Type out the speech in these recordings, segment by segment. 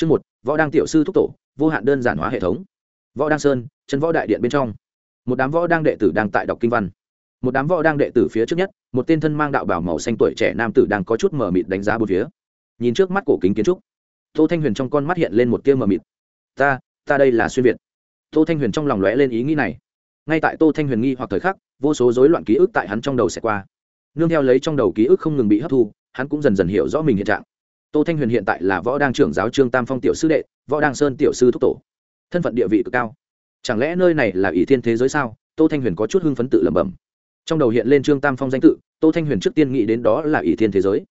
Chương một, Võ Đăng tiểu sư thúc tổ, vô hạn đơn giản hóa hệ thống. Võ Đăng Sơn, chân võ đại điện bên trong. Một đám võ đang đệ tử đang tại đọc kinh văn. Một đám võ đang đệ tử phía trước nhất, một tên thân mang đạo bào màu xanh tuổi trẻ nam tử đang có chút mờ mịt đánh giá bốn phía. Nhìn trước mắt cổ kính kiến trúc, Tô Thanh Huyền trong con mắt hiện lên một tia mờ mịt. Ta, ta đây là xuyên việt. Tô Thanh Huyền trong lòng lóe lên ý nghĩ này. Ngay tại Tô Thanh Huyền nghi hoặc thời khắc, vô số rối loạn ký ức tại hắn trong đầu sẽ qua. Nương theo lấy trong đầu ký ức không ngừng bị hấp thu, hắn cũng dần dần hiểu rõ mình hiện trạng tô thanh huyền hiện tại là võ đang trưởng giáo trương tam phong tiểu sư đệ, võ đăng sơn tiểu sư thúc tổ. Thân phận địa vị cực cao. Chẳng lẽ nơi này là ỷ thiên thế giới sao? Tô thanh huyền có chút hưng phấn tự lẩm bẩm. Trong đầu hiện lên trương tam phong danh tự, tô thanh huyền trước tiên nghĩ đến đó là ỷ thiên thế giới.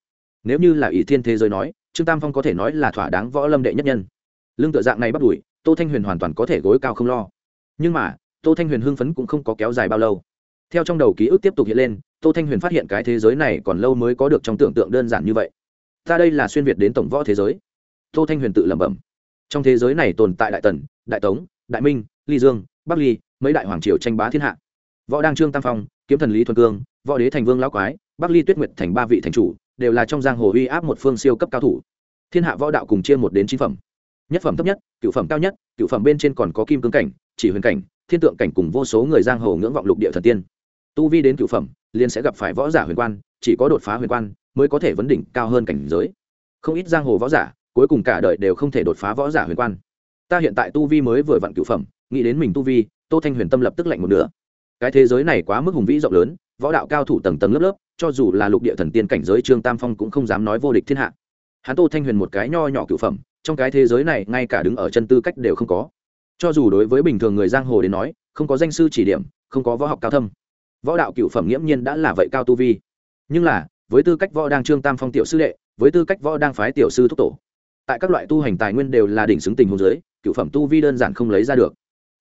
Nếu như là ỷ thiên thế giới nói, trương tam phong có thể nói là thỏa đáng võ lâm đệ nhất nhân. Lương tự dạng này bắt đuổi, tô thanh huyền hoàn toàn có thể gối cao không lo. Nhưng mà, tô thanh huyền hưng phấn cũng không có kéo dài bao lâu. Theo trong đầu ký ức tiếp tục hiện lên, tô thanh huyền phát hiện cái thế giới này còn lâu mới có được trong tưởng tượng đơn giản như vậy ta đây là xuyên việt đến tổng võ thế giới. Tô thanh huyền tự lẩm bẩm. Trong thế giới này tồn tại đại tần, đại tống, đại minh, ly dương, bắc ly, mấy đại hoàng triều tranh bá thiên hạ. Võ đăng trương tam phong, kiếm thần lý thuần cương, võ đế thành vương lão quái, bắc ly tuyết nguyệt thành ba vị thành chủ, đều là trong giang hồ uy áp một phương siêu cấp cao thủ. Thiên hạ võ đạo cùng chia một đến chín phẩm. Nhất phẩm thấp nhất, cựu phẩm cao nhất, cựu phẩm bên trên còn có kim cương cảnh, chỉ huyền cảnh, thiên tượng cảnh cùng vô số người giang hồ ngưỡng vọng lục địa thần tiên. Tu vi đến cựu phẩm, liền sẽ gặp phải võ giả huyền quan, chỉ có đột phá huyền quan mới có thể vấn đỉnh cao hơn cảnh giới. Không ít giang hồ võ giả, cuối cùng cả đời đều không thể đột phá võ giả huyền quan. Ta hiện tại tu vi mới vừa vặn cửu phẩm, nghĩ đến mình tu vi, tô thanh huyền tâm lập tức lạnh một nửa. Cái thế giới này quá mức hùng vĩ rộng lớn, võ đạo cao thủ tầng tầng lớp lớp, cho dù là lục địa thần tiên cảnh giới trương tam phong cũng không dám nói vô địch thiên hạ. Hắn tô thanh huyền một cái nho nhỏ cửu phẩm, trong cái thế giới này ngay cả đứng ở chân tư cách đều không có. Cho dù đối với bình thường người giang hồ đến nói, không có danh sư chỉ điểm, không có võ học cao thâm, võ đạo cửu phẩm nghiễm nhiên đã là vậy cao tu vi. Nhưng là với tư cách võ đang trương tam phong tiểu sư đệ, với tư cách võ đang phái tiểu sư thúc tổ. Tại các loại tu hành tài nguyên đều là đỉnh xứng tình hôn giới cựu phẩm tu vi đơn giản không lấy ra được.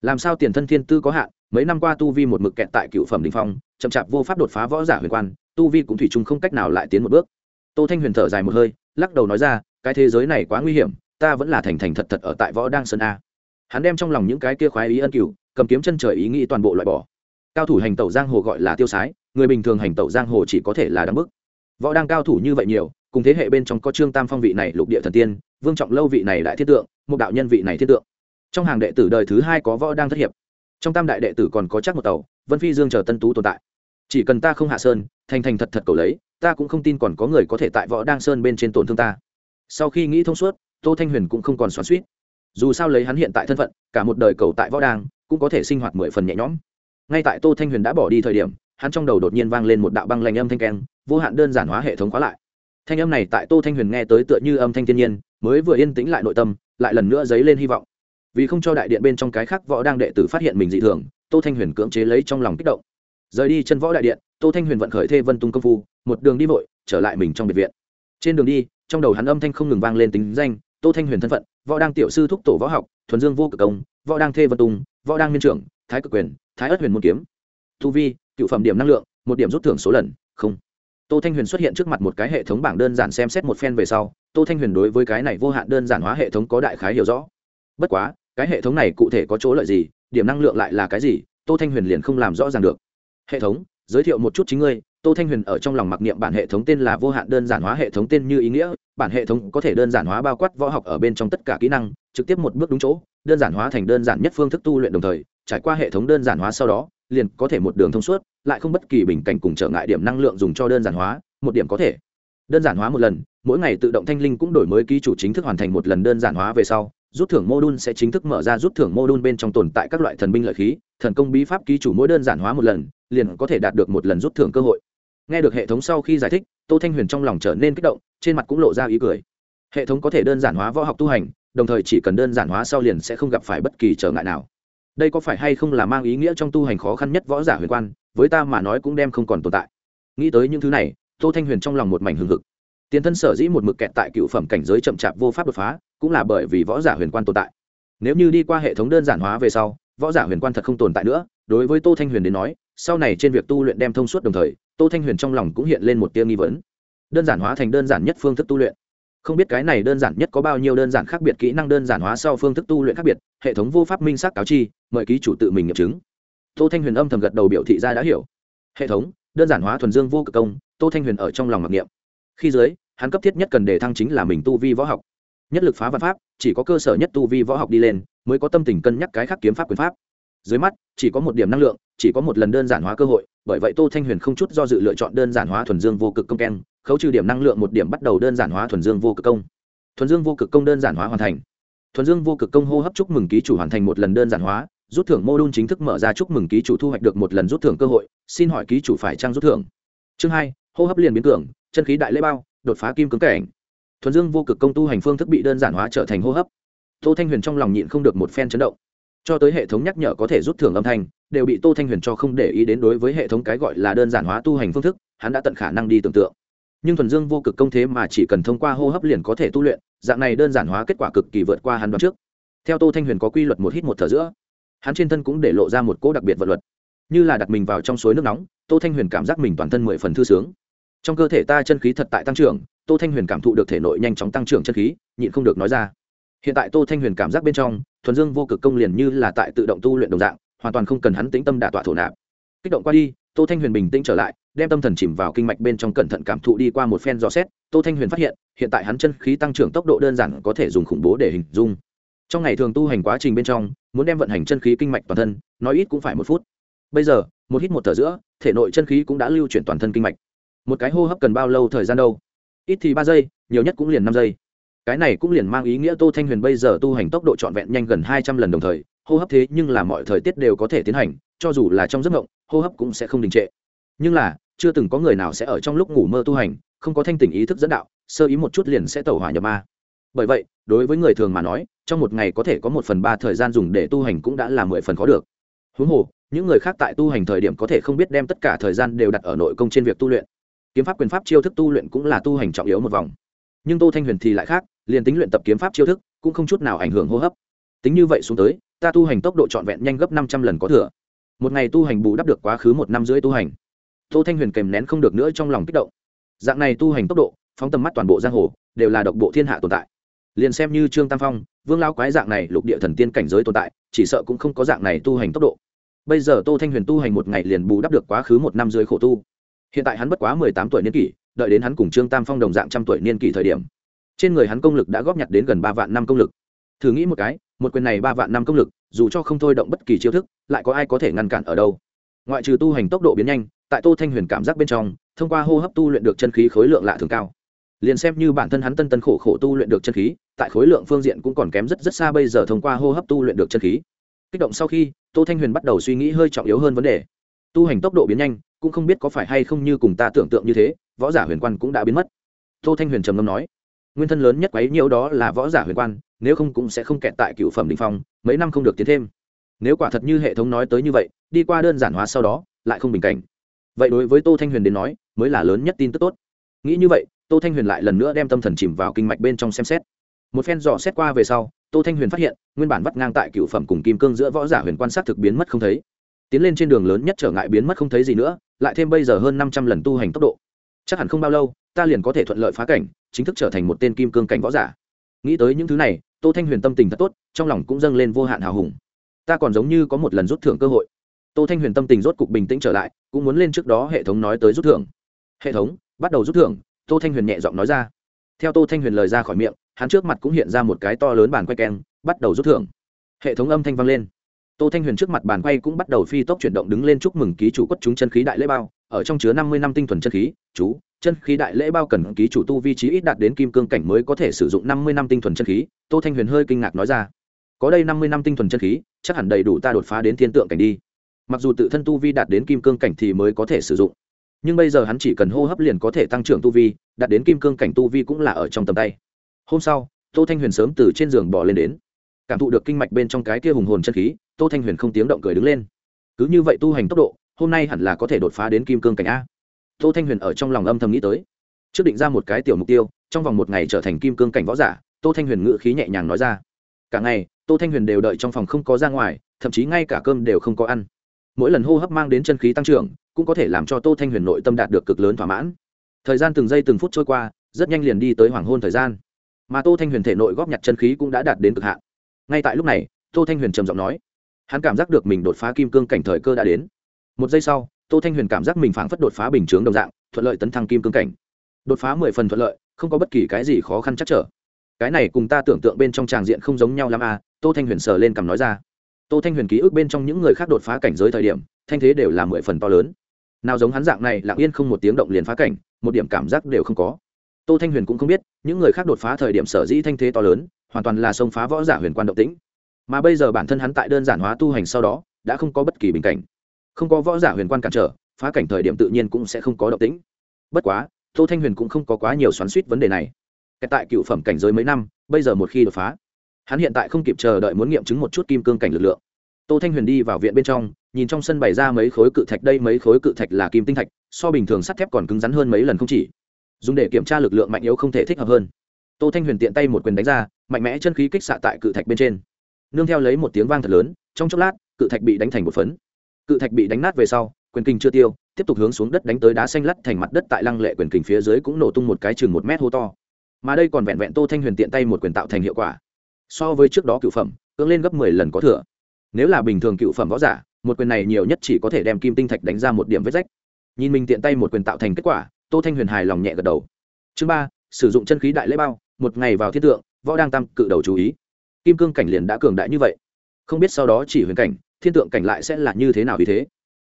Làm sao tiền thân thiên tư có hạn, mấy năm qua tu vi một mực kẹt tại cựu phẩm đình phong, chậm chạp vô pháp đột phá võ giả huyền quan, tu vi cũng thủy chung không cách nào lại tiến một bước. Tô thanh huyền thở dài một hơi, lắc đầu nói ra, cái thế giới này quá nguy hiểm, ta vẫn là thành thành thật thật ở tại võ đang sơn a. Hắn đem trong lòng những cái kia khoái ý ân cửu, cầm kiếm chân trời ý nghĩ toàn bộ loại bỏ. Cao thủ hành tẩu giang hồ gọi là tiêu sái, người bình thường hành tẩu giang hồ chỉ có thể là đáng bức võ đang cao thủ như vậy nhiều, cùng thế hệ bên trong có trương tam phong vị này lục địa thần tiên, vương trọng lâu vị này đại thiết tượng, một đạo nhân vị này thiết tượng. Trong hàng đệ tử đời thứ hai có võ đang thất hiệp. Trong tam đại đệ tử còn có chắc một tàu, vân phi dương chờ tân tú tồn tại. Chỉ cần ta không hạ sơn, thành thành thật thật cầu lấy, ta cũng không tin còn có người có thể tại võ đang sơn bên trên tổn thương ta. Sau khi nghĩ thông suốt, tô thanh huyền cũng không còn xoắn suýt dù sao lấy hắn hiện tại thân phận, cả một đời cầu tại võ đang, cũng có thể sinh hoạt mười phần nhẹ nhõm. Ngay tại tô thanh huyền đã bỏ đi thời điểm hắn trong đầu đột nhiên vang lên một đạo băng lanh âm thanh keng, vô hạn đơn giản hóa hệ thống khóa lại. Thanh âm này tại tô thanh huyền nghe tới tựa như âm thanh thiên nhiên, mới vừa yên tĩnh lại nội tâm, lại lần nữa dấy lên hy vọng. Vì không cho đại điện bên trong cái khác võ đang đệ tử phát hiện mình dị thường, tô thanh huyền cưỡng chế lấy trong lòng kích động. Rời đi chân võ đại điện, tô thanh huyền vận khởi thê vân tung công phu, một đường đi vội, trở lại mình trong biệt viện. Trên đường đi, trong đầu hắn âm thanh không ngừng vang lên tính danh, tô thanh huyền thân phận, võ đang tiểu sư thúc tổ võ học, thuần dương vô cực công, võ đang thê vân tung, võ đang miên trưởng, thái cực quyền, thái ất huyền môn kiếm. Tu vi cựu phẩm điểm năng lượng, một điểm rút thưởng số lần, không. Tô thanh huyền xuất hiện trước mặt một cái hệ thống bảng đơn giản xem xét một phen về sau, tô thanh huyền đối với cái này vô hạn đơn giản hóa hệ thống có đại khái hiểu rõ. Bất quá, cái hệ thống này cụ thể có chỗ lợi gì, điểm năng lượng lại là cái gì, tô thanh huyền liền không làm rõ ràng được. Hệ thống, giới thiệu một chút chính ngươi, tô thanh huyền ở trong lòng mặc niệm bản hệ thống tên là vô hạn đơn giản hóa hệ thống tên như ý nghĩa, bản hệ thống có thể đơn giản hóa bao quát võ học ở bên trong tất cả kỹ năng, trực tiếp một bước đúng chỗ, đơn giản hóa thành đơn giản nhất phương thức tu luyện đồng thời, trải qua hệ thống đơn giản hóa sau đó liền có thể một đường thông suốt, lại không bất kỳ bình cảnh cùng trở ngại điểm năng lượng dùng cho đơn giản hóa, một điểm có thể. Đơn giản hóa một lần, mỗi ngày tự động thanh linh cũng đổi mới ký chủ chính thức hoàn thành một lần đơn giản hóa về sau, rút thưởng mô đun sẽ chính thức mở ra rút thưởng mô đun bên trong tồn tại các loại thần binh lợi khí, thần công bí pháp ký chủ mỗi đơn giản hóa một lần, liền có thể đạt được một lần rút thưởng cơ hội. Nghe được hệ thống sau khi giải thích, tô thanh huyền trong lòng trở nên kích động, trên mặt cũng lộ ra ý cười. Hệ thống có thể đơn giản hóa võ học tu hành, đồng thời chỉ cần đơn giản hóa sau liền sẽ không gặp phải bất kỳ trở ngại nào đây có phải hay không là mang ý nghĩa trong tu hành khó khăn nhất võ giả huyền quan? Với ta mà nói cũng đem không còn tồn tại. Nghĩ tới những thứ này, tô thanh huyền trong lòng một mảnh hừng hực. Tiền thân sở dĩ một mực kẹt tại cựu phẩm cảnh giới chậm chạp vô pháp đột phá, cũng là bởi vì võ giả huyền quan tồn tại. Nếu như đi qua hệ thống đơn giản hóa về sau, võ giả huyền quan thật không tồn tại nữa. Đối với tô thanh huyền đến nói, sau này trên việc tu luyện đem thông suốt đồng thời, tô thanh huyền trong lòng cũng hiện lên một tia nghi vấn. Đơn giản hóa thành đơn giản nhất phương thức tu luyện không biết cái này đơn giản nhất có bao nhiêu đơn giản khác biệt, kỹ năng đơn giản hóa sau phương thức tu luyện khác biệt, hệ thống vô pháp minh xác cáo chi, mời ký chủ tự mình nghiệm chứng. Tô thanh huyền âm thầm gật đầu biểu thị ra đã hiểu. Hệ thống, đơn giản hóa thuần dương vô cực công, tô thanh huyền ở trong lòng mặc niệm. Khi dưới, hắn cấp thiết nhất cần đề thăng chính là mình tu vi võ học. Nhất lực phá văn pháp, chỉ có cơ sở nhất tu vi võ học đi lên, mới có tâm tình cân nhắc cái khác kiếm pháp quyền pháp. Dưới mắt, chỉ có một điểm năng lượng, chỉ có một lần đơn giản hóa cơ hội, bởi vậy tô thanh huyền không chút do dự lựa chọn đơn giản hóa thuần dương vô cực công keng khấu trừ điểm năng lượng một điểm bắt đầu đơn giản hóa thuần dương vô cực công. Thuần dương vô cực công đơn giản hóa hoàn thành. Thuần dương vô cực công hô hấp chúc mừng ký chủ hoàn thành một lần đơn giản hóa, rút thưởng mô đun chính thức mở ra chúc mừng ký chủ thu hoạch được một lần rút thưởng cơ hội, xin hỏi ký chủ phải trang rút thưởng? Chương hai, hô hấp liền biến cường, chân khí đại lễ bao, đột phá kim cứng cảnh. Thuần dương vô cực công tu hành phương thức bị đơn giản hóa trở thành hô hấp. Tô thanh huyền trong lòng nhịn không được một phen chấn động. Cho tới hệ thống nhắc nhở có thể rút thưởng âm thanh, đều bị tô thanh huyền cho không để ý đến đối với hệ thống cái gọi là đơn giản hóa tu hành phương thức, hắn đã tận khả năng đi tưởng tượng nhưng thuần dương vô cực công thế mà chỉ cần thông qua hô hấp liền có thể tu luyện, dạng này đơn giản hóa kết quả cực kỳ vượt qua hắn đoạn trước. Theo tô thanh huyền có quy luật một hít một thở giữa, hắn trên thân cũng để lộ ra một cỗ đặc biệt vật luật. Như là đặt mình vào trong suối nước nóng, tô thanh huyền cảm giác mình toàn thân mười phần thư sướng. Trong cơ thể ta chân khí thật tại tăng trưởng, tô thanh huyền cảm thụ được thể nội nhanh chóng tăng trưởng chân khí, nhịn không được nói ra. Hiện tại tô thanh huyền cảm giác bên trong, thuần dương vô cực công liền như là tại tự động tu luyện đồng dạng, hoàn toàn không cần hắn tĩnh tâm đả tọa thổ nạp. Kích động qua đi, tô thanh huyền bình tĩnh trở lại đem tâm thần chìm vào kinh mạch bên trong cẩn thận cảm thụ đi qua một phen dò xét, tô thanh huyền phát hiện hiện tại hắn chân khí tăng trưởng tốc độ đơn giản có thể dùng khủng bố để hình dung. Trong ngày thường tu hành quá trình bên trong, muốn đem vận hành chân khí kinh mạch toàn thân, nói ít cũng phải một phút. Bây giờ, một hít một thở giữa, thể nội chân khí cũng đã lưu chuyển toàn thân kinh mạch. Một cái hô hấp cần bao lâu thời gian đâu? Ít thì ba giây, nhiều nhất cũng liền năm giây. Cái này cũng liền mang ý nghĩa tô thanh huyền bây giờ tu hành tốc độ trọn vẹn nhanh gần hai trăm lần đồng thời, hô hấp thế nhưng là mọi thời tiết đều có thể tiến hành, cho dù là trong giấc ngộng hô hấp cũng sẽ không đình trệ. Nhưng là chưa từng có người nào sẽ ở trong lúc ngủ mơ tu hành, không có thanh tỉnh ý thức dẫn đạo, sơ ý một chút liền sẽ tẩu hỏa nhập ma. Bởi vậy, đối với người thường mà nói, trong một ngày có thể có một phần ba thời gian dùng để tu hành cũng đã là mười phần khó được. Huống hồ, những người khác tại tu hành thời điểm có thể không biết đem tất cả thời gian đều đặt ở nội công trên việc tu luyện. Kiếm pháp quyền pháp chiêu thức tu luyện cũng là tu hành trọng yếu một vòng. Nhưng tô thanh huyền thì lại khác, liền tính luyện tập kiếm pháp chiêu thức, cũng không chút nào ảnh hưởng hô hấp. Tính như vậy xuống tới, ta tu hành tốc độ trọn vẹn nhanh gấp năm trăm lần có thừa. Một ngày tu hành bù đắp được quá khứ một năm rưỡi tu hành tô thanh huyền kèm nén không được nữa trong lòng kích động. Dạng này tu hành tốc độ, phóng tầm mắt toàn bộ giang hồ, đều là độc bộ thiên hạ tồn tại. Liền xem như trương tam phong, vương lao quái dạng này lục địa thần tiên cảnh giới tồn tại, chỉ sợ cũng không có dạng này tu hành tốc độ. Bây giờ tô thanh huyền tu hành một ngày liền bù đắp được quá khứ một năm dưới khổ tu. Hiện tại hắn bất quá mười tám tuổi niên kỷ, đợi đến hắn cùng trương tam phong đồng dạng trăm tuổi niên kỷ thời điểm. Trên người hắn công lực đã góp nhặt đến gần ba vạn năm công lực. Thử nghĩ một cái, một quyền này ba vạn năm công lực, dù cho không thôi động bất kỳ chiêu thức, lại có ai có thể ngăn cản ở đâu? Ngoại trừ tu hành tốc độ biến nhanh tại tô thanh huyền cảm giác bên trong, thông qua hô hấp tu luyện được chân khí khối lượng lạ thường cao. Liền xem như bản thân hắn tân tân khổ khổ tu luyện được chân khí, tại khối lượng phương diện cũng còn kém rất rất xa bây giờ thông qua hô hấp tu luyện được chân khí. Kích động sau khi, tô thanh huyền bắt đầu suy nghĩ hơi trọng yếu hơn vấn đề. Tu hành tốc độ biến nhanh, cũng không biết có phải hay không như cùng ta tưởng tượng như thế, võ giả huyền quan cũng đã biến mất. Tô thanh huyền trầm ngâm nói, nguyên thân lớn nhất quấy nhiễu đó là võ giả huyền quan, nếu không cũng sẽ không kẹt tại cựu phẩm đình phong, mấy năm không được tiến thêm. Nếu quả thật như hệ thống nói tới như vậy, đi qua đơn giản hóa sau đó, lại không bình cảnh vậy đối với tô thanh huyền đến nói, mới là lớn nhất tin tức tốt. Nghĩ như vậy, tô thanh huyền lại lần nữa đem tâm thần chìm vào kinh mạch bên trong xem xét. Một phen dò xét qua về sau, tô thanh huyền phát hiện, nguyên bản vắt ngang tại cựu phẩm cùng kim cương giữa võ giả huyền quan sát thực biến mất không thấy. Tiến lên trên đường lớn nhất trở ngại biến mất không thấy gì nữa, lại thêm bây giờ hơn năm trăm lần tu hành tốc độ. Chắc hẳn không bao lâu, ta liền có thể thuận lợi phá cảnh, chính thức trở thành một tên kim cương cảnh võ giả. Nghĩ tới những thứ này, tô thanh huyền tâm tình thật tốt, trong lòng cũng dâng lên vô hạn hào hùng. Ta còn giống như có một lần rút thưởng cơ hội tô thanh huyền tâm tình rốt cục bình tĩnh trở lại, cũng muốn lên trước đó hệ thống nói tới rút thưởng. Hệ thống, bắt đầu rút thưởng, tô thanh huyền nhẹ giọng nói ra. Theo tô thanh huyền lời ra khỏi miệng, hắn trước mặt cũng hiện ra một cái to lớn bàn quay keng, bắt đầu rút thưởng. Hệ thống âm thanh vang lên. Tô thanh huyền trước mặt bàn quay cũng bắt đầu phi tốc chuyển động đứng lên chúc mừng ký chủ quất chúng chân khí đại lễ bao, ở trong chứa năm mươi năm tinh thuần chân khí, chú, chân khí đại lễ bao cần ký chủ tu vi trí ít đạt đến kim cương cảnh mới có thể sử dụng năm mươi năm tinh thuần chân khí, tô thanh huyền hơi kinh ngạc nói ra. Có đây năm mươi năm tinh thuần chân khí, chắc hẳn đầy đủ ta đột phá đến thiên tượng cảnh đi mặc dù tự thân tu vi đạt đến kim cương cảnh thì mới có thể sử dụng. Nhưng bây giờ hắn chỉ cần hô hấp liền có thể tăng trưởng tu vi, đạt đến kim cương cảnh tu vi cũng là ở trong tầm tay. Hôm sau, tô thanh huyền sớm từ trên giường bỏ lên đến. Cảm thụ được kinh mạch bên trong cái kia hùng hồn chân khí, tô thanh huyền không tiếng động cười đứng lên. Cứ như vậy tu hành tốc độ, hôm nay hẳn là có thể đột phá đến kim cương cảnh a. Tô thanh huyền ở trong lòng âm thầm nghĩ tới. Trước định ra một cái tiểu mục tiêu, trong vòng một ngày trở thành kim cương cảnh võ giả, tô thanh huyền ngự khí nhẹ nhàng nói ra. Cả ngày, tô thanh huyền đều đợi trong phòng không có ra ngoài, thậm chí ngay cả cơm đều không có ăn mỗi lần hô hấp mang đến chân khí tăng trưởng, cũng có thể làm cho tô thanh huyền nội tâm đạt được cực lớn thỏa mãn. Thời gian từng giây từng phút trôi qua, rất nhanh liền đi tới hoàng hôn thời gian. Mà tô thanh huyền thể nội góp nhặt chân khí cũng đã đạt đến cực hạn. Ngay tại lúc này, tô thanh huyền trầm giọng nói, hắn cảm giác được mình đột phá kim cương cảnh thời cơ đã đến. Một giây sau, tô thanh huyền cảm giác mình phảng phất đột phá bình chướng đồng dạng, thuận lợi tấn thăng kim cương cảnh. Đột phá mười phần thuận lợi, không có bất kỳ cái gì khó khăn chắc trở. Cái này cùng ta tưởng tượng bên trong tràng diện không giống nhau lắm à tô thanh huyền sờ lên cằm nói ra tô thanh huyền ký ức bên trong những người khác đột phá cảnh giới thời điểm, thanh thế đều là mười phần to lớn. Nào giống hắn dạng này, lặng yên không một tiếng động liền phá cảnh, một điểm cảm giác đều không có. Tô thanh huyền cũng không biết, những người khác đột phá thời điểm sở dĩ thanh thế to lớn, hoàn toàn là xông phá võ giả huyền quan động tĩnh. Mà bây giờ bản thân hắn tại đơn giản hóa tu hành sau đó, đã không có bất kỳ bình cảnh. Không có võ giả huyền quan cản trở, phá cảnh thời điểm tự nhiên cũng sẽ không có động tĩnh. Bất quá, tô thanh huyền cũng không có quá nhiều xoắn suýt vấn đề này. Tại cựu phẩm cảnh giới mấy năm, bây giờ một khi đột phá hắn hiện tại không kịp chờ đợi muốn nghiệm chứng một chút kim cương cảnh lực lượng. Tô thanh huyền đi vào viện bên trong, nhìn trong sân bày ra mấy khối cự thạch, đây mấy khối cự thạch là kim tinh thạch, so bình thường sắt thép còn cứng rắn hơn mấy lần không chỉ. Dùng để kiểm tra lực lượng mạnh yếu không thể thích hợp hơn. Tô thanh huyền tiện tay một quyền đánh ra, mạnh mẽ chân khí kích xạ tại cự thạch bên trên. Nương theo lấy một tiếng vang thật lớn, trong chốc lát, cự thạch bị đánh thành một phấn. Cự thạch bị đánh nát về sau, quyền kinh chưa tiêu, tiếp tục hướng xuống đất đánh tới đá xanh lắt thành mặt đất tại lăng lệ quyền kình phía dưới cũng nổ tung một cái chừng một mét hô to. Mà đây còn vẹn vẹn tô thanh huyền tiện tay một quyền tạo thành hiệu quả so với trước đó cựu phẩm, cưỡng lên gấp mười lần có thừa. Nếu là bình thường cựu phẩm võ giả, một quyền này nhiều nhất chỉ có thể đem kim tinh thạch đánh ra một điểm vết rách. Nhìn mình tiện tay một quyền tạo thành kết quả, tô thanh huyền hài lòng nhẹ gật đầu. Chương ba, sử dụng chân khí đại lễ bao, một ngày vào thiên tượng, võ đang tăng cự đầu chú ý. Kim cương cảnh liền đã cường đại như vậy. Không biết sau đó chỉ huyền cảnh, thiên tượng cảnh lại sẽ là như thế nào vì thế?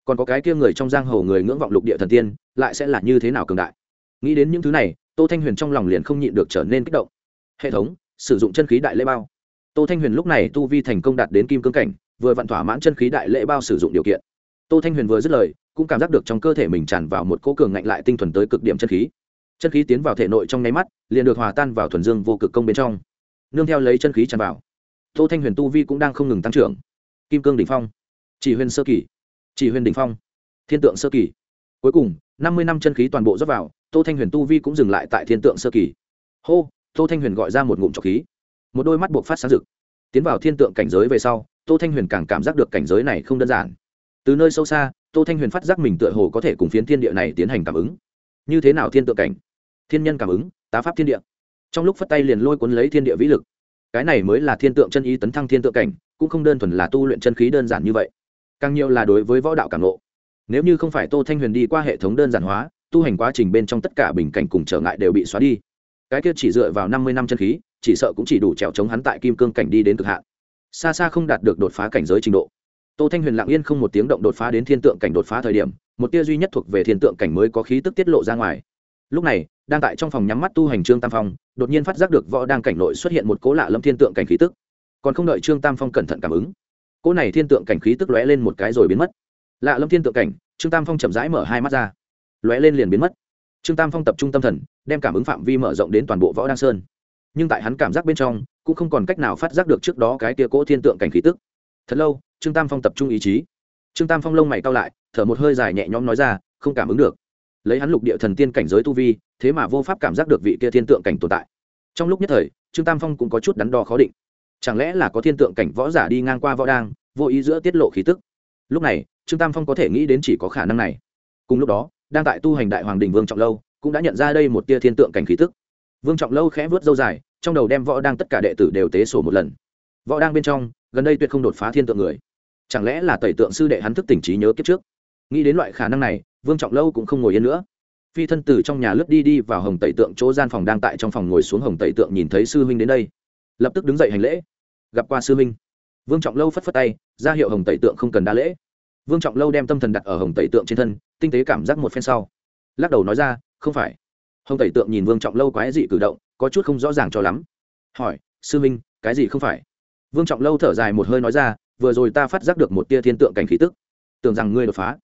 Còn có cái kia người trong giang hồ người ngưỡng vọng lục địa thần tiên, lại sẽ là như thế nào cường đại? Nghĩ đến những thứ này, tô thanh huyền trong lòng liền không nhịn được trở nên kích động. Hệ thống sử dụng chân khí đại lễ bao. Tô thanh huyền lúc này tu vi thành công đạt đến kim cương cảnh, vừa vặn thỏa mãn chân khí đại lễ bao sử dụng điều kiện. Tô thanh huyền vừa dứt lời, cũng cảm giác được trong cơ thể mình tràn vào một cỗ cường ngạnh lại tinh thuần tới cực điểm chân khí. Chân khí tiến vào thể nội trong nháy mắt, liền được hòa tan vào thuần dương vô cực công bên trong. Nương theo lấy chân khí tràn vào, tô thanh huyền tu vi cũng đang không ngừng tăng trưởng. Kim cương đỉnh phong, chỉ huyền sơ kỳ, chỉ huyền đỉnh phong, thiên tượng sơ kỳ. Cuối cùng, năm mươi năm chân khí toàn bộ dốc vào, tô thanh huyền tu vi cũng dừng lại tại thiên tượng sơ kỳ. Hô tô thanh huyền gọi ra một ngụm trọc khí. Một đôi mắt buộc phát sáng rực. Tiến vào thiên tượng cảnh giới về sau, tô thanh huyền càng cảm giác được cảnh giới này không đơn giản. Từ nơi sâu xa, tô thanh huyền phát giác mình tựa hồ có thể cùng phiến thiên địa này tiến hành cảm ứng. Như thế nào thiên tượng cảnh? Thiên nhân cảm ứng, tá pháp thiên địa. Trong lúc phất tay liền lôi cuốn lấy thiên địa vĩ lực. Cái này mới là thiên tượng chân ý tấn thăng thiên tượng cảnh, cũng không đơn thuần là tu luyện chân khí đơn giản như vậy. Càng nhiều là đối với võ đạo cảm lộ nếu như không phải tô thanh huyền đi qua hệ thống đơn giản hóa, tu hành quá trình bên trong tất cả bình cảnh cùng trở ngại đều bị xóa đi cái kia chỉ dựa vào năm mươi năm chân khí, chỉ sợ cũng chỉ đủ trèo chống hắn tại kim cương cảnh đi đến cực hạn. Xa xa không đạt được đột phá cảnh giới trình độ. Tô thanh huyền lặng yên không một tiếng động đột phá đến thiên tượng cảnh đột phá thời điểm, một tia duy nhất thuộc về thiên tượng cảnh mới có khí tức tiết lộ ra ngoài. Lúc này, đang tại trong phòng nhắm mắt tu hành trương tam phong, đột nhiên phát giác được võ đang cảnh nội xuất hiện một cố lạ lâm thiên tượng cảnh khí tức. Còn không đợi trương tam phong cẩn thận cảm ứng cố này thiên tượng cảnh khí tức lóe lên một cái rồi biến mất. Lạ lâm thiên tượng cảnh, trương tam phong chậm rãi mở hai mắt ra. Lóe lên liền biến mất trương tam phong tập trung tâm thần, đem cảm ứng phạm vi mở rộng đến toàn bộ võ đăng sơn. Nhưng tại hắn cảm giác bên trong, cũng không còn cách nào phát giác được trước đó cái tia cỗ thiên tượng cảnh khí tức. Thật lâu, trương tam phong tập trung ý chí. Trương tam phong lông mày cao lại, thở một hơi dài nhẹ nhõm nói ra, không cảm ứng được. Lấy hắn lục địa thần tiên cảnh giới tu vi, thế mà vô pháp cảm giác được vị kia thiên tượng cảnh tồn tại. Trong lúc nhất thời, trương tam phong cũng có chút đắn đo khó định. Chẳng lẽ là có thiên tượng cảnh võ giả đi ngang qua võ đang vô ý giữa tiết lộ khí tức? Lúc này, trương tam phong có thể nghĩ đến chỉ có khả năng này. Cùng lúc đó đang tại tu hành đại hoàng đình vương trọng lâu, cũng đã nhận ra đây một tia thiên tượng cảnh khí tức. Vương trọng lâu khẽ vớt dâu dài, trong đầu đem võ đang tất cả đệ tử đều tế sổ một lần. Võ đang bên trong, gần đây tuyệt không đột phá thiên tượng người. Chẳng lẽ là tẩy tượng sư đệ hắn thức tỉnh trí nhớ kiếp trước? Nghĩ đến loại khả năng này, vương trọng lâu cũng không ngồi yên nữa. Phi thân từ trong nhà lướt đi đi vào hồng tẩy tượng chỗ gian phòng đang tại trong phòng ngồi xuống hồng tẩy tượng nhìn thấy sư huynh đến đây. Lập tức đứng dậy hành lễ. Gặp qua sư huynh. Vương trọng lâu phất phất tay, ra hiệu hồng tẩy tượng không cần đa lễ. Vương trọng lâu đem tâm thần đặt ở hồng tẩy tượng trên thân tinh tế cảm giác một phen sau. Lắc đầu nói ra, không phải. Hồng tẩy tượng nhìn vương trọng lâu quái dị cử động, có chút không rõ ràng cho lắm. Hỏi, sư minh, cái gì không phải? Vương trọng lâu thở dài một hơi nói ra, vừa rồi ta phát giác được một tia thiên tượng cảnh khí tức. Tưởng rằng ngươi đột phá.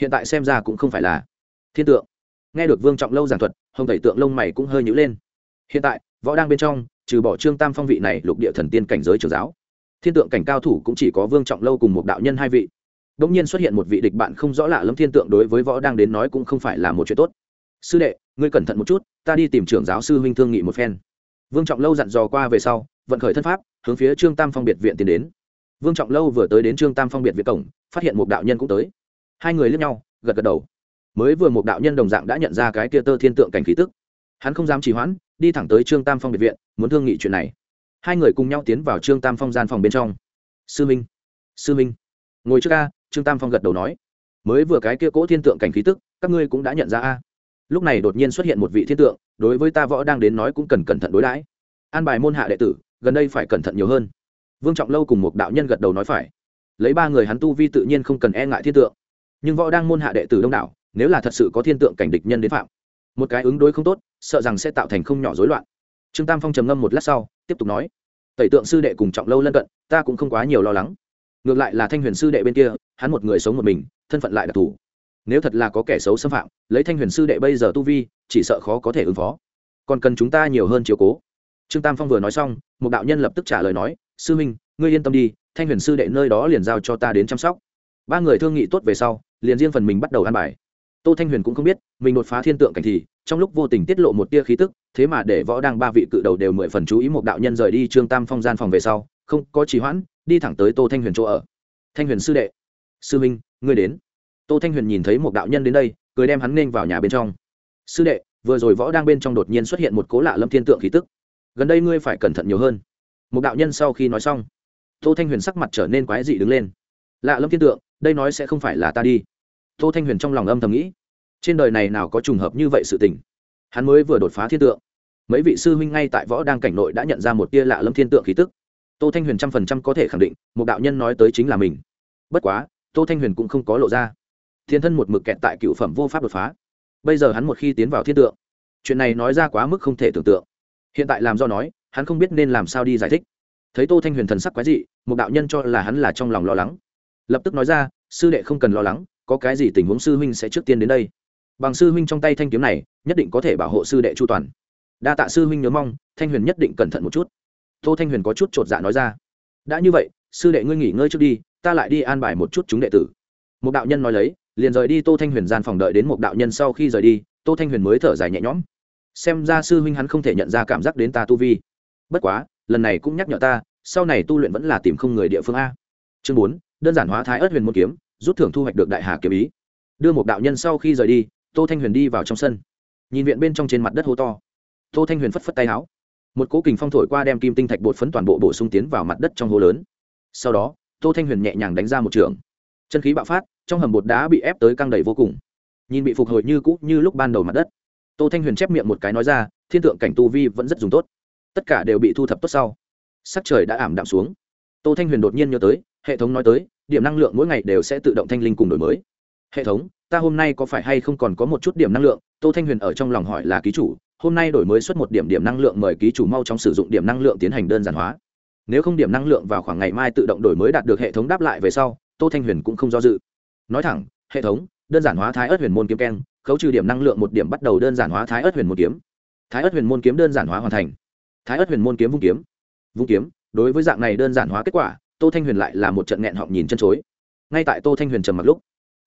Hiện tại xem ra cũng không phải là thiên tượng. Nghe được vương trọng lâu giảng thuật, hồng tẩy tượng lông mày cũng hơi nhữ lên. Hiện tại, võ đang bên trong, trừ bỏ trương tam phong vị này lục địa thần tiên cảnh giới trường giáo, thiên tượng cảnh cao thủ cũng chỉ có vương trọng lâu cùng một đạo nhân hai vị đ ỗ n g nhiên xuất hiện một vị địch bạn không rõ lạ lẫm thiên tượng đối với võ đang đến nói cũng không phải là một chuyện tốt. Sư đệ, ngươi cẩn thận một chút, ta đi tìm trưởng giáo sư huynh thương nghị một phen. Vương trọng lâu dặn dò qua về sau, vận khởi thân pháp, hướng phía trương tam phong biệt viện tiến đến. Vương trọng lâu vừa tới đến trương tam phong biệt viện cổng, phát hiện một đạo nhân cũng tới. Hai người lướt nhau, gật gật đầu. Mới vừa một đạo nhân đồng dạng đã nhận ra cái kia tơ thiên tượng cảnh khí tức. Hắn không dám trì hoãn, đi thẳng tới trương tam phong biệt viện, muốn thương nghị chuyện này. Hai người cùng nhau tiến vào trương tam phong gian phòng bên trong. Sư minh sư minh, ngồi trước a trương tam phong gật đầu nói, mới vừa cái kia cỗ thiên tượng cảnh khí tức, các ngươi cũng đã nhận ra a. Lúc này đột nhiên xuất hiện một vị thiên tượng, đối với ta võ đang đến nói cũng cần cẩn thận đối đãi. An bài môn hạ đệ tử, gần đây phải cẩn thận nhiều hơn. Vương trọng lâu cùng một đạo nhân gật đầu nói phải. Lấy ba người hắn tu vi tự nhiên không cần e ngại thiên tượng. Nhưng võ đang môn hạ đệ tử đông đảo, nếu là thật sự có thiên tượng cảnh địch nhân đến phạm, một cái ứng đối không tốt, sợ rằng sẽ tạo thành không nhỏ rối loạn. Trương tam phong trầm ngâm một lát sau, tiếp tục nói, tẩy tượng sư đệ cùng trọng lâu lân cận, ta cũng không quá nhiều lo lắng ngược lại là thanh huyền sư đệ bên kia, hắn một người sống một mình, thân phận lại đặc thù. Nếu thật là có kẻ xấu xâm phạm, lấy thanh huyền sư đệ bây giờ tu vi, chỉ sợ khó có thể ứng phó. Còn cần chúng ta nhiều hơn chiều cố. Trương tam phong vừa nói xong, một đạo nhân lập tức trả lời nói, sư minh, ngươi yên tâm đi, thanh huyền sư đệ nơi đó liền giao cho ta đến chăm sóc. Ba người thương nghị tốt về sau, liền riêng phần mình bắt đầu ăn bài. Tô thanh huyền cũng không biết, mình đột phá thiên tượng cảnh thì, trong lúc vô tình tiết lộ một tia khí tức, thế mà để võ đang ba vị cự đầu đều mười phần chú ý một đạo nhân rời đi trương tam phong gian phòng về sau không có trì hoãn, đi thẳng tới tô thanh huyền chỗ ở. Thanh huyền sư đệ. Sư minh ngươi đến. Tô thanh huyền nhìn thấy một đạo nhân đến đây, cười đem hắn nên vào nhà bên trong. Sư đệ, vừa rồi võ đang bên trong đột nhiên xuất hiện một cố lạ lâm thiên tượng khí tức. Gần đây ngươi phải cẩn thận nhiều hơn. Một đạo nhân sau khi nói xong, tô thanh huyền sắc mặt trở nên quái dị đứng lên. Lạ lâm thiên tượng, đây nói sẽ không phải là ta đi. Tô thanh huyền trong lòng âm thầm nghĩ, trên đời này nào có trùng hợp như vậy sự tình. Hắn mới vừa đột phá thiên tượng. Mấy vị sư huynh ngay tại võ đang cảnh nội đã nhận ra một tia lạ lâm thiên tượng khí tức tô thanh huyền trăm phần trăm có thể khẳng định, một đạo nhân nói tới chính là mình. Bất quá, tô thanh huyền cũng không có lộ ra. Thiên thân một mực kẹt tại cựu phẩm vô pháp đột phá. Bây giờ hắn một khi tiến vào thiên tượng, chuyện này nói ra quá mức không thể tưởng tượng. Hiện tại làm do nói, hắn không biết nên làm sao đi giải thích. Thấy tô thanh huyền thần sắc quái dị, một đạo nhân cho là hắn là trong lòng lo lắng. Lập tức nói ra, sư đệ không cần lo lắng, có cái gì tình huống sư huynh sẽ trước tiên đến đây. Bằng sư huynh trong tay thanh kiếm này, nhất định có thể bảo hộ sư đệ chu toàn. Đa tạ sư huynh nhớ mong, thanh huyền nhất định cẩn thận một chút tô thanh huyền có chút chột dạ nói ra. Đã như vậy, sư đệ ngươi nghỉ ngơi trước đi, ta lại đi an bài một chút chúng đệ tử. Một đạo nhân nói lấy, liền rời đi tô thanh huyền gian phòng đợi đến một đạo nhân sau khi rời đi, tô thanh huyền mới thở dài nhẹ nhõm. Xem ra sư huynh hắn không thể nhận ra cảm giác đến ta tu vi. Bất quá, lần này cũng nhắc nhở ta, sau này tu luyện vẫn là tìm không người địa phương a. Chương bốn, đơn giản hóa thái ớt huyền môn kiếm, rút thưởng thu hoạch được đại hà kiếm ý. Đưa một đạo nhân sau khi rời đi, tô thanh huyền đi vào trong sân. Nhìn viện bên trong trên mặt đất hô to. Tô thanh huyền phất phất tay áo một cố kình phong thổi qua đem kim tinh thạch bột phấn toàn bộ bổ sung tiến vào mặt đất trong hố lớn. Sau đó, tô thanh huyền nhẹ nhàng đánh ra một trường. Chân khí bạo phát, trong hầm bột đá bị ép tới căng đầy vô cùng. Nhìn bị phục hồi như cũ như lúc ban đầu mặt đất, tô thanh huyền chép miệng một cái nói ra, thiên tượng cảnh tu vi vẫn rất dùng tốt. Tất cả đều bị thu thập tốt sau. Sắc trời đã ảm đạm xuống. Tô thanh huyền đột nhiên nhớ tới, hệ thống nói tới, điểm năng lượng mỗi ngày đều sẽ tự động thanh linh cùng đổi mới. Hệ thống, ta hôm nay có phải hay không còn có một chút điểm năng lượng? Tô thanh huyền ở trong lòng hỏi là ký chủ hôm nay đổi mới xuất một điểm điểm năng lượng mời ký chủ mau chóng sử dụng điểm năng lượng tiến hành đơn giản hóa. Nếu không điểm năng lượng vào khoảng ngày mai tự động đổi mới đạt được hệ thống đáp lại về sau, tô thanh huyền cũng không do dự. Nói thẳng, hệ thống, đơn giản hóa thái ớt huyền môn kiếm keng, khấu trừ điểm năng lượng một điểm bắt đầu đơn giản hóa thái ớt huyền môn kiếm. Thái ớt huyền môn kiếm đơn giản hóa hoàn thành. Thái ớt huyền môn kiếm vung kiếm. Vung kiếm, đối với dạng này đơn giản hóa kết quả, tô thanh huyền lại là một trận nghẹn họng nhìn chân chối. Ngay tại tô thanh huyền trầm mặc lúc,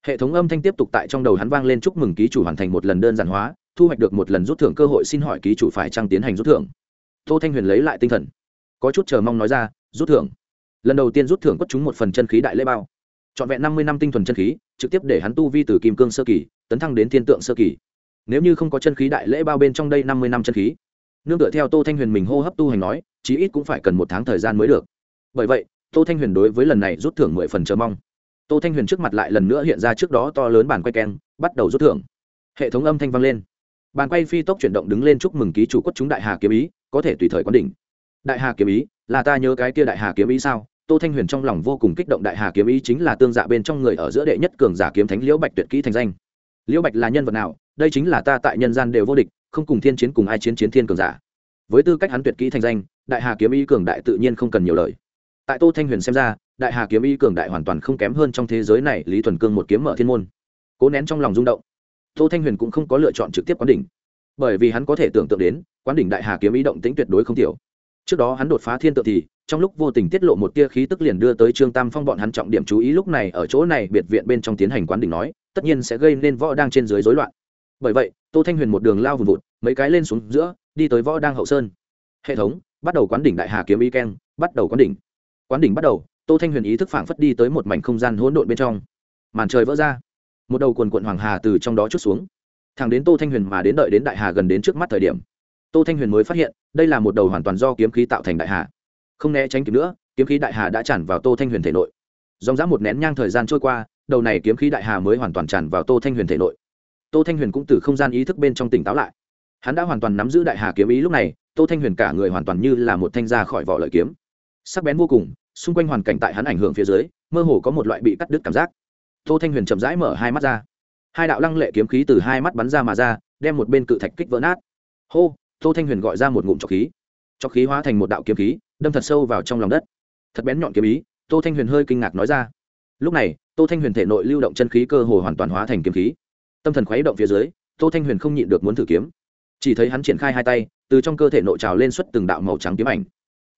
hệ thống âm thanh tiếp tục tại trong đầu hắn vang lên chúc mừng ký chủ hoàn thành một lần đơn giản hóa thu hoạch được một lần rút thưởng cơ hội xin hỏi ký chủ phải trăng tiến hành rút thưởng. Tô thanh huyền lấy lại tinh thần. Có chút chờ mong nói ra, rút thưởng? Lần đầu tiên rút thưởng quất chúng một phần chân khí đại lễ bao. Trọn vẹn năm mươi năm tinh thuần chân khí, trực tiếp để hắn tu vi từ kim cương sơ kỳ, tấn thăng đến thiên tượng sơ kỳ. Nếu như không có chân khí đại lễ bao bên trong đây năm mươi năm chân khí, nương tựa theo tô thanh huyền mình hô hấp tu hành nói, chí ít cũng phải cần một tháng thời gian mới được. Bởi vậy, tô thanh huyền đối với lần này rút thưởng mười phần chờ mong. Tô thanh huyền trước mặt lại lần nữa hiện ra trước đó to lớn bàn quay keng, bắt đầu rút thưởng. Hệ thống âm thanh vang lên bàn quay phi tốc chuyển động đứng lên chúc mừng ký chủ quất chúng đại hà kiếm ý, có thể tùy thời quán đỉnh. Đại hà kiếm ý, là ta nhớ cái kia đại hà kiếm ý sao? Tô thanh huyền trong lòng vô cùng kích động đại hà kiếm ý chính là tương dạ bên trong người ở giữa đệ nhất cường giả kiếm thánh liễu bạch tuyệt kỹ thành danh. Liễu bạch là nhân vật nào? Đây chính là ta tại nhân gian đều vô địch, không cùng thiên chiến cùng ai chiến chiến thiên cường giả. Với tư cách hắn tuyệt kỹ thành danh, đại hà kiếm ý cường đại tự nhiên không cần nhiều lời. Tại tô thanh huyền xem ra, đại hà kiếm ý cường đại hoàn toàn không kém hơn trong thế giới này lý thuần cương một kiếm mở thiên môn. Cố nén trong lòng rung động tô thanh huyền cũng không có lựa chọn trực tiếp quán đỉnh. Bởi vì hắn có thể tưởng tượng đến, quán đỉnh đại hà kiếm ý động tính tuyệt đối không tiểu. Trước đó hắn đột phá thiên tự thì, trong lúc vô tình tiết lộ một tia khí tức liền đưa tới trương tam phong bọn hắn trọng điểm chú ý lúc này ở chỗ này biệt viện bên trong tiến hành quán đỉnh nói, tất nhiên sẽ gây nên võ đang trên dưới rối loạn. Bởi vậy, tô thanh huyền một đường lao vùn vụt, mấy cái lên xuống giữa, đi tới võ đang hậu sơn. Hệ thống, bắt đầu quán đỉnh đại hà kiếm ý keng, bắt đầu quán đỉnh. Quán đỉnh bắt đầu, tô thanh huyền ý thức phảng phất đi tới một mảnh không gian hỗn độn bên trong. Màn trời vỡ ra một đầu quần quận hoàng hà từ trong đó chút xuống. Thẳng đến tô thanh huyền mà đến đợi đến đại hà gần đến trước mắt thời điểm, tô thanh huyền mới phát hiện, đây là một đầu hoàn toàn do kiếm khí tạo thành đại hà. Không né tránh kịp nữa, kiếm khí đại hà đã tràn vào tô thanh huyền thể nội. Dòng dã một nén nhang thời gian trôi qua, đầu này kiếm khí đại hà mới hoàn toàn tràn vào tô thanh huyền thể nội. Tô thanh huyền cũng từ không gian ý thức bên trong tỉnh táo lại. Hắn đã hoàn toàn nắm giữ đại hà kiếm ý lúc này, tô thanh huyền cả người hoàn toàn như là một thanh ra khỏi vỏ lợi kiếm. Sắc bén vô cùng, xung quanh hoàn cảnh tại hắn ảnh hưởng phía dưới, mơ hồ có một loại bị cắt đứt cảm giác tô thanh huyền chậm rãi mở hai mắt ra. Hai đạo lăng lệ kiếm khí từ hai mắt bắn ra mà ra, đem một bên cự thạch kích vỡ nát. Hô, tô thanh huyền gọi ra một ngụm trọc khí. Trọc khí hóa thành một đạo kiếm khí, đâm thật sâu vào trong lòng đất. Thật bén nhọn kiếm ý, tô thanh huyền hơi kinh ngạc nói ra. Lúc này, tô thanh huyền thể nội lưu động chân khí cơ hồ hoàn toàn hóa thành kiếm khí. Tâm thần khuấy động phía dưới, tô thanh huyền không nhịn được muốn thử kiếm. Chỉ thấy hắn triển khai hai tay, từ trong cơ thể nội trào lên xuất từng đạo màu trắng kiếm ảnh.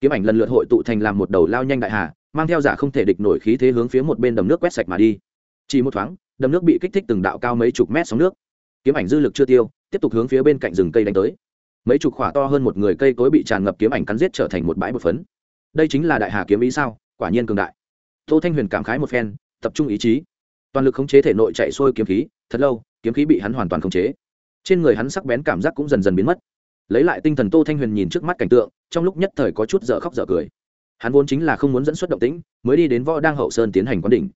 Kiếm ảnh lần lượt hội tụ thành làm một đầu lao nhanh đại hà, mang theo giả không thể địch nổi khí thế hướng phía một bên đầm nước quét sạch mà đi chỉ một thoáng, đầm nước bị kích thích từng đạo cao mấy chục mét sóng nước. Kiếm ảnh dư lực chưa tiêu, tiếp tục hướng phía bên cạnh rừng cây đánh tới. Mấy chục khỏa to hơn một người cây cối bị tràn ngập kiếm ảnh cắn giết trở thành một bãi bột phấn. Đây chính là đại hà kiếm ý sao? Quả nhiên cường đại. Tô thanh huyền cảm khái một phen, tập trung ý chí. Toàn lực khống chế thể nội chạy xuôi kiếm khí, thật lâu, kiếm khí bị hắn hoàn toàn khống chế. Trên người hắn sắc bén cảm giác cũng dần dần biến mất. Lấy lại tinh thần tô thanh huyền nhìn trước mắt cảnh tượng, trong lúc nhất thời có chút dở khóc dở cười. Hắn vốn chính là không muốn dẫn xuất động tĩnh, mới đi đến võ đang hậu sơn tiến hành quán đỉnh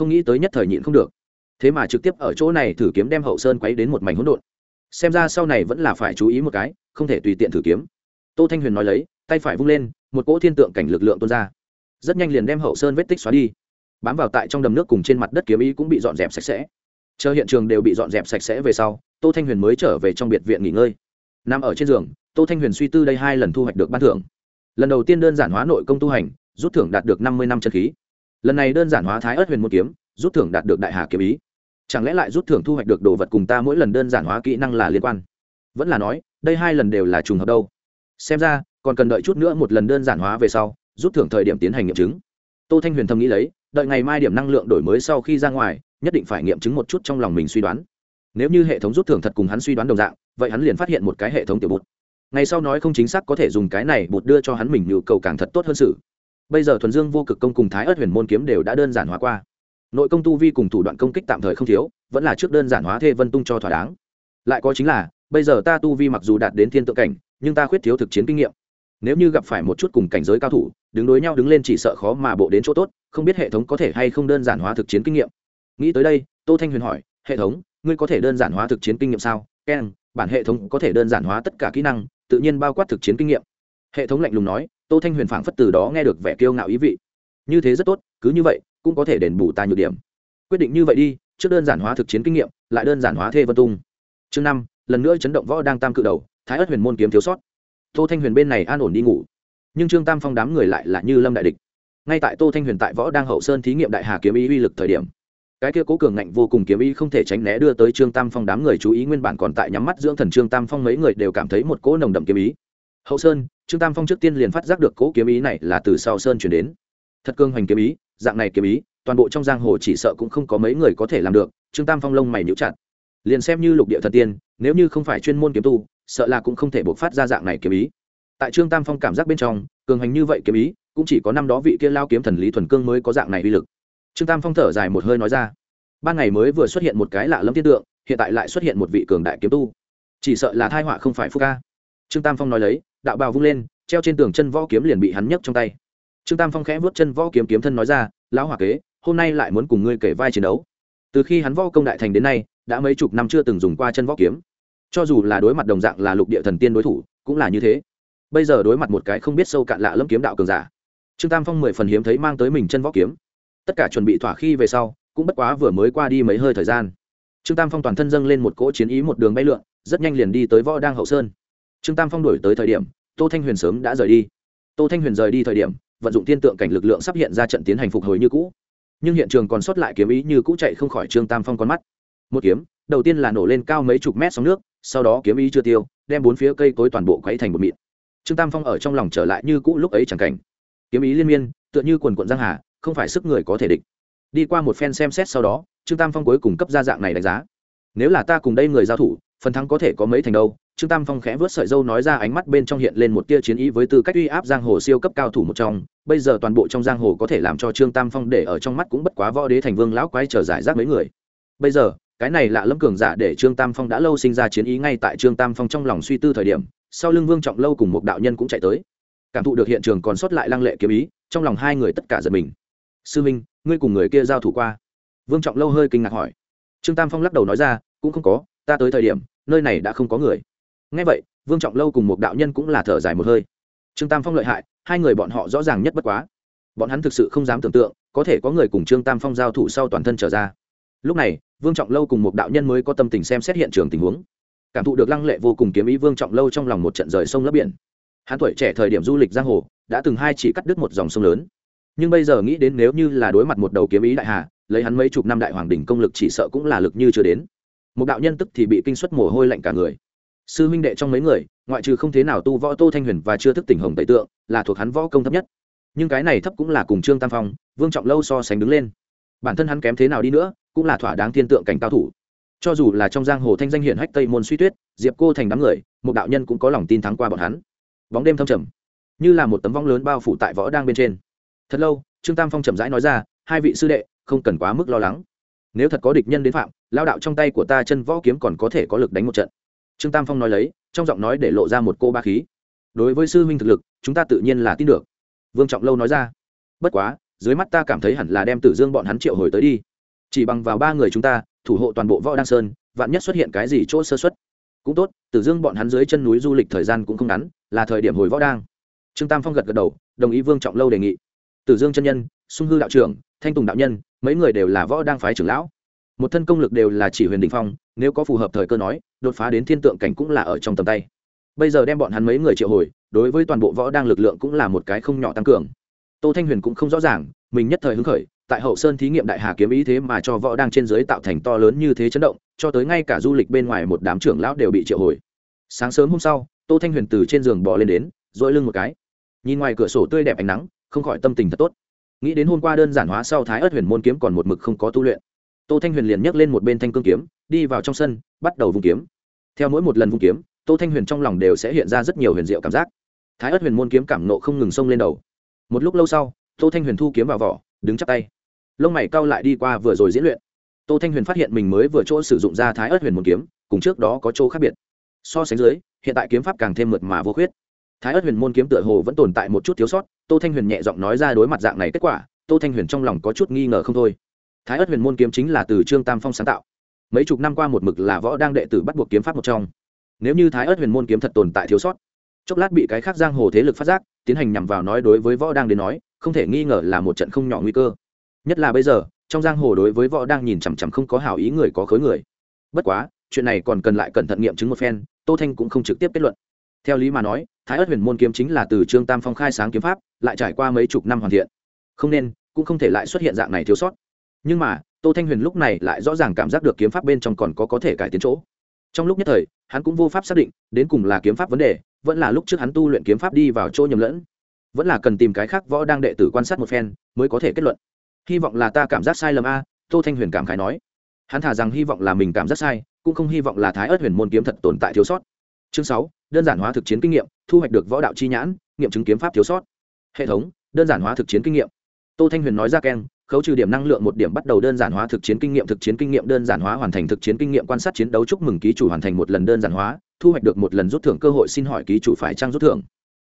không nghĩ tới nhất thời nhịn không được. Thế mà trực tiếp ở chỗ này thử kiếm đem hậu sơn quấy đến một mảnh hỗn độn. Xem ra sau này vẫn là phải chú ý một cái, không thể tùy tiện thử kiếm. Tô thanh huyền nói lấy, tay phải vung lên, một cỗ thiên tượng cảnh lực lượng tuôn ra. Rất nhanh liền đem hậu sơn vết tích xóa đi. Bám vào tại trong đầm nước cùng trên mặt đất kiếm ý cũng bị dọn dẹp sạch sẽ. Chờ hiện trường đều bị dọn dẹp sạch sẽ về sau, tô thanh huyền mới trở về trong biệt viện nghỉ ngơi. Nằm ở trên giường, tô thanh huyền suy tư đây hai lần thu hoạch được ban thưởng. Lần đầu tiên đơn giản hóa nội công tu hành, rút thưởng đạt được năm mươi năm chân khí lần này đơn giản hóa thái ớt huyền một kiếm, rút thưởng đạt được đại hà kiếm ý. Chẳng lẽ lại rút thưởng thu hoạch được đồ vật cùng ta mỗi lần đơn giản hóa kỹ năng là liên quan? Vẫn là nói, đây hai lần đều là trùng hợp đâu. Xem ra, còn cần đợi chút nữa một lần đơn giản hóa về sau, rút thưởng thời điểm tiến hành nghiệm chứng. Tô thanh huyền thầm nghĩ lấy, đợi ngày mai điểm năng lượng đổi mới sau khi ra ngoài, nhất định phải nghiệm chứng một chút trong lòng mình suy đoán. Nếu như hệ thống rút thưởng thật cùng hắn suy đoán đồng dạng, vậy hắn liền phát hiện một cái hệ thống tiểu bụt. Ngày sau nói không chính xác có thể dùng cái này bụt đưa cho hắn mình, nhu cầu càng thật tốt hơn sự bây giờ thuần dương vô cực công cùng thái ớt huyền môn kiếm đều đã đơn giản hóa qua. Nội công tu vi cùng thủ đoạn công kích tạm thời không thiếu, vẫn là trước đơn giản hóa thê vân tung cho thỏa đáng. Lại có chính là, bây giờ ta tu vi mặc dù đạt đến thiên tượng cảnh, nhưng ta khuyết thiếu thực chiến kinh nghiệm. Nếu như gặp phải một chút cùng cảnh giới cao thủ, đứng đối nhau đứng lên chỉ sợ khó mà bộ đến chỗ tốt, không biết hệ thống có thể hay không đơn giản hóa thực chiến kinh nghiệm. Nghĩ tới đây, tô thanh huyền hỏi, hệ thống, ngươi có thể đơn giản hóa thực chiến kinh nghiệm sao? Keng bản hệ thống có thể đơn giản hóa tất cả kỹ năng, tự nhiên bao quát thực chiến kinh nghiệm. Hệ thống lạnh lùng nói tô thanh huyền phảng phất từ đó nghe được vẻ kiêu ngạo ý vị. Như thế rất tốt, cứ như vậy, cũng có thể đền bù ta nhược điểm. Quyết định như vậy đi, trước đơn giản hóa thực chiến kinh nghiệm, lại đơn giản hóa thê vân tung. Chương năm, lần nữa chấn động võ đang tam cự đầu, thái ất huyền môn kiếm thiếu sót. Tô thanh huyền bên này an ổn đi ngủ. Nhưng trương tam phong đám người lại là như lâm đại địch. Ngay tại tô thanh huyền tại võ đang hậu sơn thí nghiệm đại hà kiếm ý uy lực thời điểm, cái kia cố cường ngạnh vô cùng kiếm ý không thể tránh né đưa tới trương tam phong đám người chú ý nguyên bản còn tại nhắm mắt dưỡng thần trương tam phong mấy người đều cảm thấy một cỗ nồng đậm kiếm ý hậu sơn, trương tam phong trước tiên liền phát giác được cỗ kiếm ý này là từ sau sơn chuyển đến. Thật cương hoành kiếm ý, dạng này kiếm ý, toàn bộ trong giang hồ chỉ sợ cũng không có mấy người có thể làm được, trương tam phong lông mày nhíu chặt. Liền xem như lục địa thần tiên, nếu như không phải chuyên môn kiếm tu, sợ là cũng không thể bộc phát ra dạng này kiếm ý. Tại trương tam phong cảm giác bên trong, cường hành như vậy kiếm ý, cũng chỉ có năm đó vị kia lao kiếm thần lý thuần cương mới có dạng này uy lực. Trương tam phong thở dài một hơi nói ra, ban ngày mới vừa xuất hiện một cái lạ lẫm tiên tượng, hiện tại lại xuất hiện một vị cường đại kiếm tu. Chỉ sợ là thai họa không phải phúc ca trương tam phong nói lấy, đạo bào vung lên, treo trên tường chân võ kiếm liền bị hắn nhấc trong tay. Trương tam phong khẽ vớt chân võ kiếm kiếm thân nói ra, lão hòa kế, hôm nay lại muốn cùng ngươi kể vai chiến đấu. Từ khi hắn võ công đại thành đến nay, đã mấy chục năm chưa từng dùng qua chân võ kiếm. Cho dù là đối mặt đồng dạng là lục địa thần tiên đối thủ, cũng là như thế. Bây giờ đối mặt một cái không biết sâu cạn lạ lâm kiếm đạo cường giả, trương tam phong mười phần hiếm thấy mang tới mình chân võ kiếm. Tất cả chuẩn bị thỏa khi về sau, cũng bất quá vừa mới qua đi mấy hơi thời gian. Trương tam phong toàn thân dâng lên một cỗ chiến ý một đường bay lượn, rất nhanh liền đi tới võ đang hậu sơn trương tam phong đổi tới thời điểm, tô thanh huyền sớm đã rời đi. Tô thanh huyền rời đi thời điểm, vận dụng thiên tượng cảnh lực lượng sắp hiện ra trận tiến hành phục hồi như cũ. Nhưng hiện trường còn sót lại kiếm ý như cũ chạy không khỏi trương tam phong con mắt. Một kiếm, đầu tiên là nổ lên cao mấy chục mét sóng nước, sau đó kiếm ý chưa tiêu, đem bốn phía cây cối toàn bộ quấy thành một mịn. Trương tam phong ở trong lòng trở lại như cũ lúc ấy chẳng cảnh. Kiếm ý liên miên, tựa như quần quận giang hà, không phải sức người có thể địch. Đi qua một phen xem xét sau đó, trương tam phong cuối cùng cấp ra dạng này đánh giá. Nếu là ta cùng đây người giao thủ, phần thắng có thể có mấy thành đâu trương tam phong khẽ vớt sợi dâu nói ra ánh mắt bên trong hiện lên một tia chiến ý với tư cách uy áp giang hồ siêu cấp cao thủ một trong. Bây giờ toàn bộ trong giang hồ có thể làm cho trương tam phong để ở trong mắt cũng bất quá võ đế thành vương lão quái trở giải rác mấy người. Bây giờ, cái này lạ lâm cường giả để trương tam phong đã lâu sinh ra chiến ý ngay tại trương tam phong trong lòng suy tư thời điểm, sau lưng vương trọng lâu cùng một đạo nhân cũng chạy tới. Cảm thụ được hiện trường còn sót lại lăng lệ kiếm ý, trong lòng hai người tất cả giật mình. Sư minh, ngươi cùng người kia giao thủ qua? Vương trọng lâu hơi kinh ngạc hỏi. Trương tam phong lắc đầu nói ra, cũng không có, ta tới thời điểm, nơi này đã không có người ngay vậy, vương trọng lâu cùng một đạo nhân cũng là thở dài một hơi. Trương tam phong lợi hại, hai người bọn họ rõ ràng nhất bất quá. Bọn hắn thực sự không dám tưởng tượng, có thể có người cùng trương tam phong giao thủ sau toàn thân trở ra. Lúc này, vương trọng lâu cùng một đạo nhân mới có tâm tình xem xét hiện trường tình huống. Cảm thụ được lăng lệ vô cùng kiếm ý vương trọng lâu trong lòng một trận rời sông lấp biển. Hắn tuổi trẻ thời điểm du lịch giang hồ, đã từng hai chỉ cắt đứt một dòng sông lớn. Nhưng bây giờ nghĩ đến nếu như là đối mặt một đầu kiếm ý đại hà, lấy hắn mấy chục năm đại hoàng đỉnh công lực chỉ sợ cũng là lực như chưa đến. Một đạo nhân tức thì bị kinh suất mồ hôi lạnh cả người sư huynh đệ trong mấy người, ngoại trừ không thế nào tu võ tô thanh huyền và chưa thức tỉnh hồng tẩy tượng, là thuộc hắn võ công thấp nhất. Nhưng cái này thấp cũng là cùng trương tam phong, vương trọng lâu so sánh đứng lên. Bản thân hắn kém thế nào đi nữa, cũng là thỏa đáng thiên tượng cảnh cao thủ. Cho dù là trong giang hồ thanh danh hiển hách tây môn suy tuyết, diệp cô thành đám người, một đạo nhân cũng có lòng tin thắng qua bọn hắn. Bóng đêm thâm trầm, như là một tấm vong lớn bao phủ tại võ đang bên trên. Thật lâu, trương tam phong chậm rãi nói ra, hai vị sư đệ, không cần quá mức lo lắng. Nếu thật có địch nhân đến phạm, lao đạo trong tay của ta chân võ kiếm còn có thể có lực đánh một trận trương tam phong nói lấy, trong giọng nói để lộ ra một cô ba khí. Đối với sư huynh thực lực, chúng ta tự nhiên là tin được. Vương trọng lâu nói ra, bất quá, dưới mắt ta cảm thấy hẳn là đem tử dương bọn hắn triệu hồi tới đi. Chỉ bằng vào ba người chúng ta, thủ hộ toàn bộ võ đăng sơn, vạn nhất xuất hiện cái gì chỗ sơ xuất cũng tốt, tử dương bọn hắn dưới chân núi du lịch thời gian cũng không ngắn, là thời điểm hồi võ đang trương tam phong gật gật đầu, đồng ý vương trọng lâu đề nghị. Tử dương chân nhân, sung hư đạo trưởng, thanh tùng đạo nhân, mấy người đều là võ đang phái trưởng lão một thân công lực đều là chỉ huyền đình phong, nếu có phù hợp thời cơ nói, đột phá đến thiên tượng cảnh cũng là ở trong tầm tay. Bây giờ đem bọn hắn mấy người triệu hồi, đối với toàn bộ võ đang lực lượng cũng là một cái không nhỏ tăng cường. Tô thanh huyền cũng không rõ ràng, mình nhất thời hứng khởi, tại hậu sơn thí nghiệm đại hà kiếm ý thế mà cho võ đang trên dưới tạo thành to lớn như thế chấn động, cho tới ngay cả du lịch bên ngoài một đám trưởng lão đều bị triệu hồi. Sáng sớm hôm sau, tô thanh huyền từ trên giường bò lên đến dội lưng một cái. Nhìn ngoài cửa sổ tươi đẹp ánh nắng, không khỏi tâm tình thật tốt. Nghĩ đến hôm qua đơn giản hóa sau thái ớt huyền môn kiếm còn một mực không có tu luyện tô thanh huyền liền nhấc lên một bên thanh cương kiếm, đi vào trong sân, bắt đầu vung kiếm. Theo mỗi một lần vung kiếm, tô thanh huyền trong lòng đều sẽ hiện ra rất nhiều huyền diệu cảm giác. Thái ớt huyền môn kiếm cảm nộ không ngừng xông lên đầu. Một lúc lâu sau, tô thanh huyền thu kiếm vào vỏ, đứng chắp tay. Lông mày cau lại đi qua vừa rồi diễn luyện. Tô thanh huyền phát hiện mình mới vừa chỗ sử dụng ra thái ớt huyền môn kiếm, cùng trước đó có chỗ khác biệt. So sánh dưới, hiện tại kiếm pháp càng thêm mượt mà vô khuyết. Thái ớt huyền môn kiếm tựa hồ vẫn tồn tại một chút thiếu sót, tô thanh huyền nhẹ giọng nói ra đối mặt dạng này kết quả, tô thanh huyền trong lòng có chút nghi ngờ không thôi thái ất huyền môn kiếm chính là từ trương tam phong sáng tạo. Mấy chục năm qua một mực là võ đang đệ tử bắt buộc kiếm pháp một trong. Nếu như thái ất huyền môn kiếm thật tồn tại thiếu sót, chốc lát bị cái khác giang hồ thế lực phát giác, tiến hành nhằm vào nói đối với võ đang đến nói, không thể nghi ngờ là một trận không nhỏ nguy cơ. Nhất là bây giờ, trong giang hồ đối với võ đang nhìn chằm chằm không có hào ý người có khối người. Bất quá, chuyện này còn cần lại cẩn thận nghiệm chứng một phen, tô thanh cũng không trực tiếp kết luận. Theo lý mà nói, thái ất huyền môn kiếm chính là từ trương tam phong khai sáng kiếm pháp, lại trải qua mấy chục năm hoàn thiện. Không nên, cũng không thể lại xuất hiện dạng này thiếu sót nhưng mà, tô thanh huyền lúc này lại rõ ràng cảm giác được kiếm pháp bên trong còn có có thể cải tiến chỗ. Trong lúc nhất thời, hắn cũng vô pháp xác định, đến cùng là kiếm pháp vấn đề, vẫn là lúc trước hắn tu luyện kiếm pháp đi vào chỗ nhầm lẫn. Vẫn là cần tìm cái khác võ đang đệ tử quan sát một phen, mới có thể kết luận. Hy vọng là ta cảm giác sai lầm a, tô thanh huyền cảm khái nói. Hắn thả rằng hy vọng là mình cảm giác sai, cũng không hy vọng là thái ớt huyền môn kiếm thật tồn tại thiếu sót. Chương sáu, đơn giản hóa thực chiến kinh nghiệm, thu hoạch được võ đạo chi nhãn, nghiệm chứng kiếm pháp thiếu sót. Hệ thống, đơn giản hóa thực chiến kinh nghiệm. Tô thanh huyền nói ra keng khấu trừ điểm năng lượng một điểm bắt đầu đơn giản hóa thực chiến kinh nghiệm, thực chiến kinh nghiệm đơn giản hóa hoàn thành thực chiến kinh nghiệm, quan sát chiến đấu chúc mừng ký chủ hoàn thành một lần đơn giản hóa, thu hoạch được một lần rút thưởng, cơ hội xin hỏi ký chủ phải trang rút thưởng.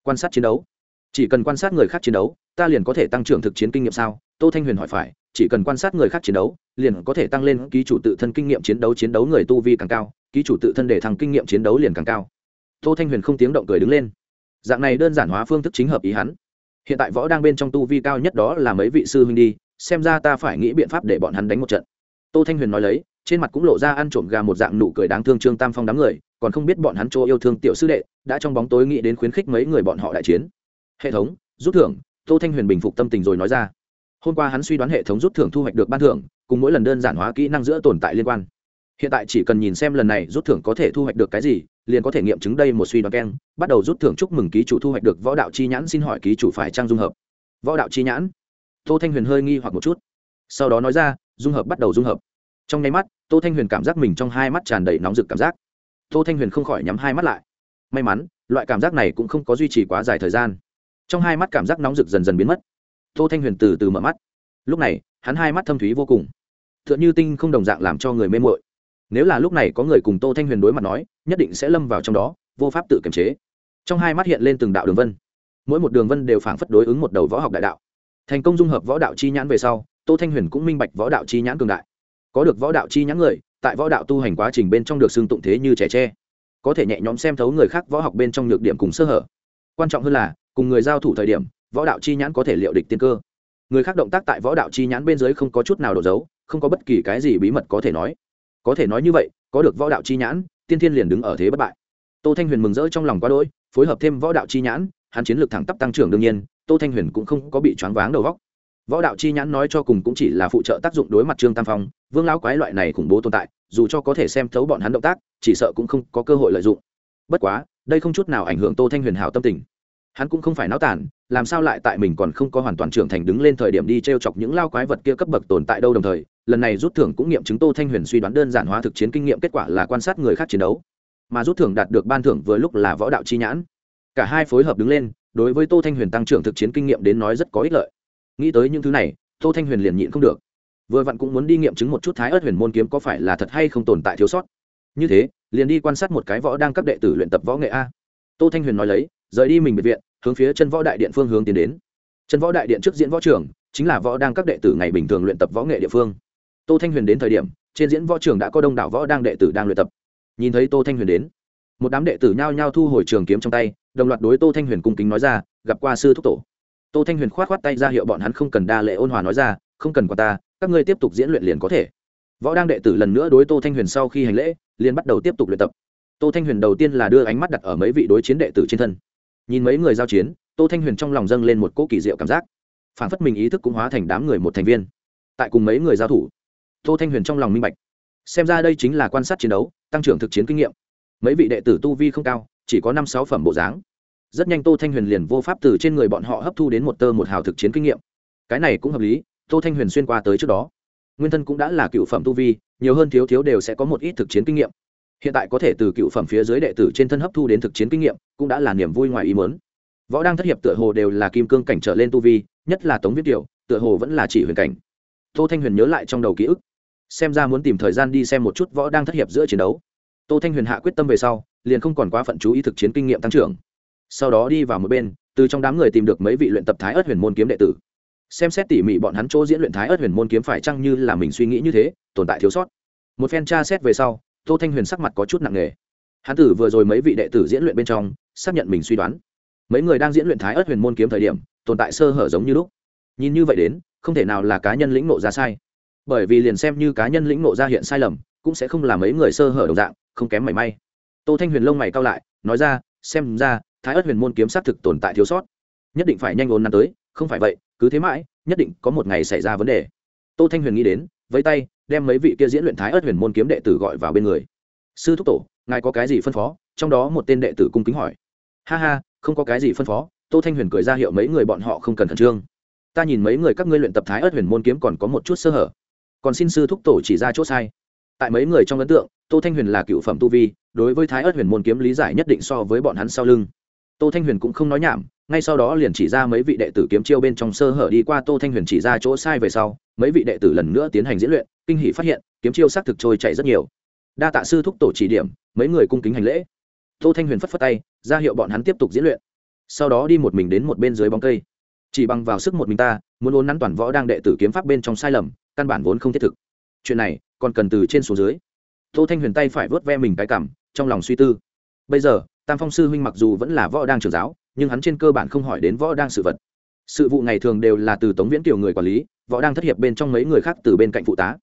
Quan sát chiến đấu. Chỉ cần quan sát người khác chiến đấu, ta liền có thể tăng trưởng thực chiến kinh nghiệm sao? Tô thanh huyền hỏi phải. Chỉ cần quan sát người khác chiến đấu, liền có thể tăng lên ký chủ tự thân kinh nghiệm chiến đấu chiến đấu người tu vi càng cao, ký chủ tự thân để thăng kinh nghiệm chiến đấu liền càng cao. Tô thanh huyền không tiếng động cười đứng lên. Dạng này đơn giản hóa phương thức chính hợp ý hắn. Hiện tại võ đang bên trong tu vi cao nhất đó là mấy vị sư huynh đi xem ra ta phải nghĩ biện pháp để bọn hắn đánh một trận. Tô thanh huyền nói lấy, trên mặt cũng lộ ra ăn trộm gà một dạng nụ cười đáng thương trương tam phong đám người, còn không biết bọn hắn chỗ yêu thương tiểu sư đệ, đã trong bóng tối nghĩ đến khuyến khích mấy người bọn họ đại chiến. Hệ thống, rút thưởng, tô thanh huyền bình phục tâm tình rồi nói ra. Hôm qua hắn suy đoán hệ thống rút thưởng thu hoạch được ban thưởng, cùng mỗi lần đơn giản hóa kỹ năng giữa tồn tại liên quan. Hiện tại chỉ cần nhìn xem lần này rút thưởng có thể thu hoạch được cái gì, liền có thể nghiệm chứng đây một suy đoán keng, bắt đầu rút thưởng chúc mừng ký chủ thu hoạch được võ đạo chi nhãn xin hỏi ký chủ phải trang dung hợp. Võ đạo chi nhãn? Tô thanh huyền hơi nghi hoặc một chút. Sau đó nói ra, dung hợp bắt đầu dung hợp. Trong nháy mắt, tô thanh huyền cảm giác mình trong hai mắt tràn đầy nóng rực cảm giác. Tô thanh huyền không khỏi nhắm hai mắt lại. May mắn, loại cảm giác này cũng không có duy trì quá dài thời gian. Trong hai mắt cảm giác nóng rực dần dần biến mất. Tô thanh huyền từ từ mở mắt. Lúc này, hắn hai mắt thâm thúy vô cùng. T h ư ợ n h ư tinh không đồng dạng làm cho người mê mội nếu là lúc này có người cùng tô thanh huyền đối mặt nói, nhất định sẽ lâm vào trong đó, vô pháp tự kiềm chế. Trong hai mắt hiện lên từng đạo đường vân. Mỗi một đường vân đều phảng phất đối ứng một đầu võ học đại đạo thành công dung hợp võ đạo chi nhãn về sau, tô thanh huyền cũng minh bạch võ đạo chi nhãn cường đại. Có được võ đạo chi nhãn người, tại võ đạo tu hành quá trình bên trong được xưng tụng thế như trẻ tre. Có thể nhẹ nhõm xem thấu người khác võ học bên trong nhược điểm cùng sơ hở. Quan trọng hơn là, cùng người giao thủ thời điểm, võ đạo chi nhãn có thể liệu địch tiên cơ. Người khác động tác tại võ đạo chi nhãn bên dưới không có chút nào đổ dấu, không có bất kỳ cái gì bí mật có thể nói. Có thể nói như vậy, có được võ đạo chi nhãn, tiên thiên liền đứng ở thế bất bại. Tô thanh huyền mừng rỡ trong lòng quá đỗi, phối hợp thêm võ đạo chi nhãn, hắn chiến lược thẳng tắp tăng trưởng đương nhiên tô thanh huyền cũng không có bị choáng váng đầu góc võ đạo chi nhãn nói cho cùng cũng chỉ là phụ trợ tác dụng đối mặt trương tam phong, vương lão quái loại này khủng bố tồn tại, dù cho có thể xem thấu bọn hắn động tác, chỉ sợ cũng không có cơ hội lợi dụng. Bất quá, đây không chút nào ảnh hưởng tô thanh huyền hảo tâm tình. Hắn cũng không phải náo tản làm sao lại tại mình còn không có hoàn toàn trưởng thành đứng lên thời điểm đi t r e o chọc những lao quái vật kia cấp bậc tồn tại đâu đồng thời, lần này rút thưởng cũng nghiệm chứng tô thanh huyền suy đoán đơn giản hóa thực chiến kinh nghiệm kết quả là quan sát người khác chiến đấu. Mà rút thưởng đạt được ban thưởng vừa lúc là võ đạo chi nhãn. Cả hai phối hợp đứng lên đối với tô thanh huyền tăng trưởng thực chiến kinh nghiệm đến nói rất có ích lợi. Nghĩ tới những thứ này, tô thanh huyền liền nhịn không được. Vừa vặn cũng muốn đi nghiệm chứng một chút thái ớt huyền môn kiếm có phải là thật hay không tồn tại thiếu sót. Như thế, liền đi quan sát một cái võ đang cấp đệ tử luyện tập võ nghệ a. Tô thanh huyền nói lấy, rời đi mình biệt viện, hướng phía chân võ đại điện phương hướng tiến đến. Chân võ đại điện trước diễn võ trường, chính là võ đang các đệ tử ngày bình thường luyện tập võ nghệ địa phương. Tô thanh huyền đến thời điểm, trên diễn võ trường đã có đông đảo võ đang đệ tử đang luyện tập. Nhìn thấy tô thanh huyền đến, một đám đệ tử nhao nhao thu hồi trường kiếm trong tay đồng loạt đối tô thanh huyền cung kính nói ra, gặp qua sư thúc tổ. Tô thanh huyền khoát khoát tay ra hiệu bọn hắn không cần đa lệ ôn hòa nói ra, không cần qua ta, các ngươi tiếp tục diễn luyện liền có thể. Võ đang đệ tử lần nữa đối tô thanh huyền sau khi hành lễ, liền bắt đầu tiếp tục luyện tập. Tô thanh huyền đầu tiên là đưa ánh mắt đặt ở mấy vị đối chiến đệ tử trên thân. Nhìn mấy người giao chiến, tô thanh huyền trong lòng dâng lên một cỗ kỳ diệu cảm giác. Phản phất mình ý thức cũng hóa thành đám người một thành viên. Tại cùng mấy người giao thủ, tô thanh huyền trong lòng minh bạch. Xem ra đây chính là quan sát chiến đấu, tăng trưởng thực chiến kinh nghiệm. Mấy vị đệ tử tu vi không cao, chỉ có năm sáu phẩm bộ dáng rất nhanh tô thanh huyền liền vô pháp từ trên người bọn họ hấp thu đến một tơ một hào thực chiến kinh nghiệm. Cái này cũng hợp lý, tô thanh huyền xuyên qua tới trước đó. Nguyên thân cũng đã là cựu phẩm tu vi, nhiều hơn thiếu thiếu đều sẽ có một ít thực chiến kinh nghiệm. Hiện tại có thể từ cựu phẩm phía dưới đệ tử trên thân hấp thu đến thực chiến kinh nghiệm, cũng đã là niềm vui ngoài ý mớn võ đang thất hiệp tựa hồ đều là kim cương cảnh trở lên tu vi, nhất là tống viết điệu tựa hồ vẫn là chỉ huyền cảnh. Tô thanh huyền nhớ lại trong đầu ký ức. Xem ra muốn tìm thời gian đi xem một chút võ đang thất hiệp giữa chiến đấu. Tô thanh huyền hạ quyết tâm về sau, liền không còn quá phận chú ý thực chiến kinh nghiệm tăng trưởng sau đó đi vào một bên, từ trong đám người tìm được mấy vị luyện tập thái ớt huyền môn kiếm đệ tử. Xem xét tỉ mỉ bọn hắn chỗ diễn luyện thái ớt huyền môn kiếm phải chăng như là mình suy nghĩ như thế, tồn tại thiếu sót. Một phen tra xét về sau, tô thanh huyền sắc mặt có chút nặng nề. Hắn tử vừa rồi mấy vị đệ tử diễn luyện bên trong, xác nhận mình suy đoán. Mấy người đang diễn luyện thái ớt huyền môn kiếm thời điểm, tồn tại sơ hở giống như lúc. Nhìn như vậy đến, không thể nào là cá nhân lĩnh nộ ra sai. Bởi vì liền xem như cá nhân lĩnh nộ ra hiện sai lầm, cũng sẽ không làm mấy người sơ hở đồng dạng, không kém mảy may. Tô thanh huyền lông mày cao lại, nói ra, xem ra thái ớt huyền môn kiếm xác thực tồn tại thiếu sót. Nhất định phải nhanh ồn nắn tới, không phải vậy, cứ thế mãi, nhất định có một ngày xảy ra vấn đề. Tô thanh huyền nghĩ đến với tay, đem mấy vị kia diễn luyện thái ớt huyền môn kiếm đệ tử gọi vào bên người. Sư thúc tổ, ngài có cái gì phân phó? Trong đó một tên đệ tử cung kính hỏi. Ha ha, không có cái gì phân phó. Tô thanh huyền cười ra hiệu mấy người bọn họ không cần khẩn trương. Ta nhìn mấy người các ngươi luyện tập thái ớt huyền môn kiếm còn có một chút sơ hở. Còn xin sư thúc tổ chỉ ra chỗ sai. Tại mấy người trong ấn tượng, tô thanh huyền là cựu phẩm tu vi, đối với thái ớt huyền môn kiếm lý giải nhất định so với bọn hắn sau lưng tô thanh huyền cũng không nói nhảm, ngay sau đó liền chỉ ra mấy vị đệ tử kiếm chiêu bên trong sơ hở đi qua. Tô thanh huyền chỉ ra chỗ sai về sau, mấy vị đệ tử lần nữa tiến hành diễn luyện, kinh hỷ phát hiện, kiếm chiêu xác thực trôi chảy rất nhiều. Đa tạ sư thúc tổ chỉ điểm, mấy người cung kính hành lễ. Tô thanh huyền phất phất tay, ra hiệu bọn hắn tiếp tục diễn luyện. Sau đó đi một mình đến một bên dưới bóng cây. Chỉ bằng vào sức một mình ta, muốn ốn nắn toàn võ đang đệ tử kiếm pháp bên trong sai lầm, căn bản vốn không thiết thực. Chuyện này, còn cần từ trên xuống dưới. Tô thanh huyền tay phải vớt ve mình cái cảm, trong lòng suy tư. Bây giờ tam phong sư huynh mặc dù vẫn là võ đang trưởng giáo nhưng hắn trên cơ bản không hỏi đến võ đang sự vật. Sự vụ ngày thường đều là từ tống viễn kiều người quản lý võ đang thất hiệp bên trong mấy người khác từ bên cạnh phụ tá.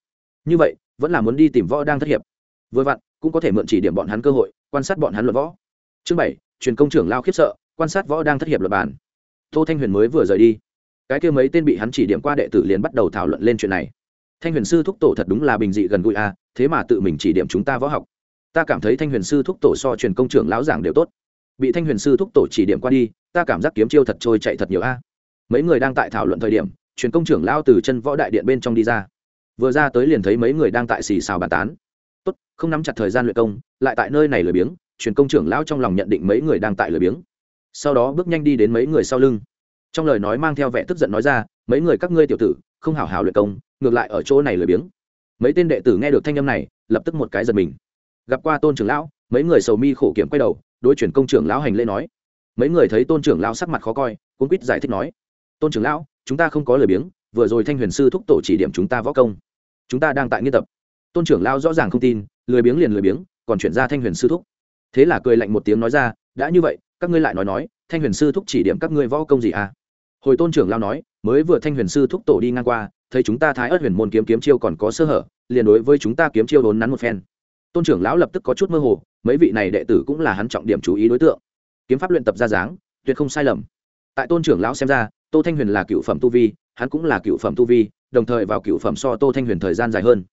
Như vậy vẫn là muốn đi tìm võ đang thất hiệp. Vừa vặn cũng có thể mượn chỉ điểm bọn hắn cơ hội quan sát bọn hắn luận võ. Chương bảy truyền công trưởng lao khiếp sợ quan sát võ đang thất hiệp luật bản tô thanh huyền mới vừa rời đi. Cái kia mấy tên bị hắn chỉ điểm qua đệ tử liền bắt đầu thảo luận lên chuyện này. Thanh huyền sư thúc tổ thật đúng là bình dị gần gũi a à, thế mà tự mình chỉ điểm chúng ta võ học ta cảm thấy thanh huyền sư thúc tổ so truyền công trưởng lão giảng đều tốt. Bị thanh huyền sư thúc tổ chỉ điểm qua đi, ta cảm giác kiếm chiêu thật trôi chạy thật nhiều a. Mấy người đang tại thảo luận thời điểm, truyền công trưởng lao từ chân võ đại điện bên trong đi ra. Vừa ra tới liền thấy mấy người đang tại xì xào bàn tán. Tốt, không nắm chặt thời gian luyện công, lại tại nơi này lười biếng, truyền công trưởng lao trong lòng nhận định mấy người đang tại lười biếng. Sau đó bước nhanh đi đến mấy người sau lưng. Trong lời nói mang theo vẻ tức giận nói ra, mấy người các ngươi tiểu tử, không hảo hảo luyện công, ngược lại ở chỗ này lười biếng. Mấy tên đệ tử nghe được thanh âm này, lập tức một cái giật mình gặp qua tôn trưởng lão, mấy người sầu mi khổ kiểm quay đầu, đối chuyển công trưởng lão hành lễ nói. Mấy người thấy tôn trưởng lão sắc mặt khó coi cũng quýt giải thích nói. Tôn trưởng lão, chúng ta không có lời biếng, vừa rồi thanh huyền sư thúc tổ chỉ điểm chúng ta võ công. Chúng ta đang tại nghiên tập. Tôn trưởng lão rõ ràng không tin, lười biếng liền lười biếng, còn chuyển ra thanh huyền sư thúc. Thế là cười lạnh một tiếng nói ra, đã như vậy, các ngươi lại nói nói, thanh huyền sư thúc chỉ điểm các ngươi võ công gì à? Hồi tôn trưởng lao nói, mới vừa thanh huyền sư thúc tổ đi ngang qua, thấy chúng ta thái ớt huyền môn kiếm kiếm chiêu còn có sơ hở, liền đối với chúng ta kiếm chiêu đốn nắn một phen tôn trưởng lão lập tức có chút mơ hồ, mấy vị này đệ tử cũng là hắn trọng điểm chú ý đối tượng. Kiếm pháp luyện tập ra dáng, tuyệt không sai lầm. Tại tôn trưởng lão xem ra, tô thanh huyền là cựu phẩm tu vi, hắn cũng là cựu phẩm tu vi, đồng thời vào cựu phẩm so tô thanh huyền thời gian dài hơn.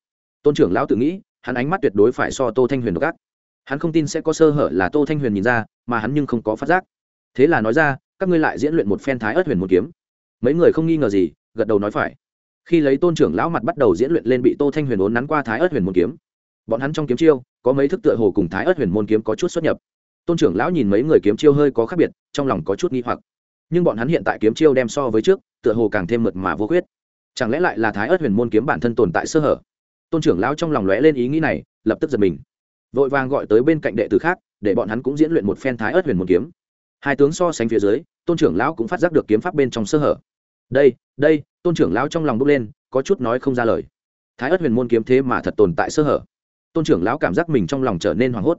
Tôn trưởng lão tự nghĩ, hắn ánh mắt tuyệt đối phải so tô thanh huyền độc ác hắn không tin sẽ có sơ hở là tô thanh huyền nhìn ra, mà hắn nhưng không có phát giác. Thế là nói ra, các ngươi lại diễn luyện một phen thái ớt huyền một kiếm. Mấy người không nghi ngờ gì, gật đầu nói phải. Khi lấy tôn trưởng lão mặt bắt đầu diễn luyện lên bị tô thanh huyền ốn nắn qua thái ớt huyền một kiếm bọn hắn trong kiếm chiêu, có mấy thức tựa hồ cùng thái ớt huyền môn kiếm có chút xuất nhập. Tôn trưởng lão nhìn mấy người kiếm chiêu hơi có khác biệt, trong lòng có chút nghi hoặc. Nhưng bọn hắn hiện tại kiếm chiêu đem so với trước, tựa hồ càng thêm mượt mà vô khuyết. Chẳng lẽ lại là thái ớt huyền môn kiếm bản thân tồn tại sơ hở? Tôn trưởng lão trong lòng lóe lên ý nghĩ này, lập tức giật mình. Vội vàng gọi tới bên cạnh đệ tử khác, để bọn hắn cũng diễn luyện một phen thái ớt huyền môn kiếm. Hai tướng so sánh phía dưới, tôn trưởng lão cũng phát giác được kiếm pháp bên trong sơ hở. Đây đây, tôn trưởng lão trong lòng bốc lên, có chút nói không ra lời. Thái ớt huyền môn kiếm thế mà thật tồn tại sơ hở tôn trưởng lão cảm giác mình trong lòng trở nên hoảng hốt.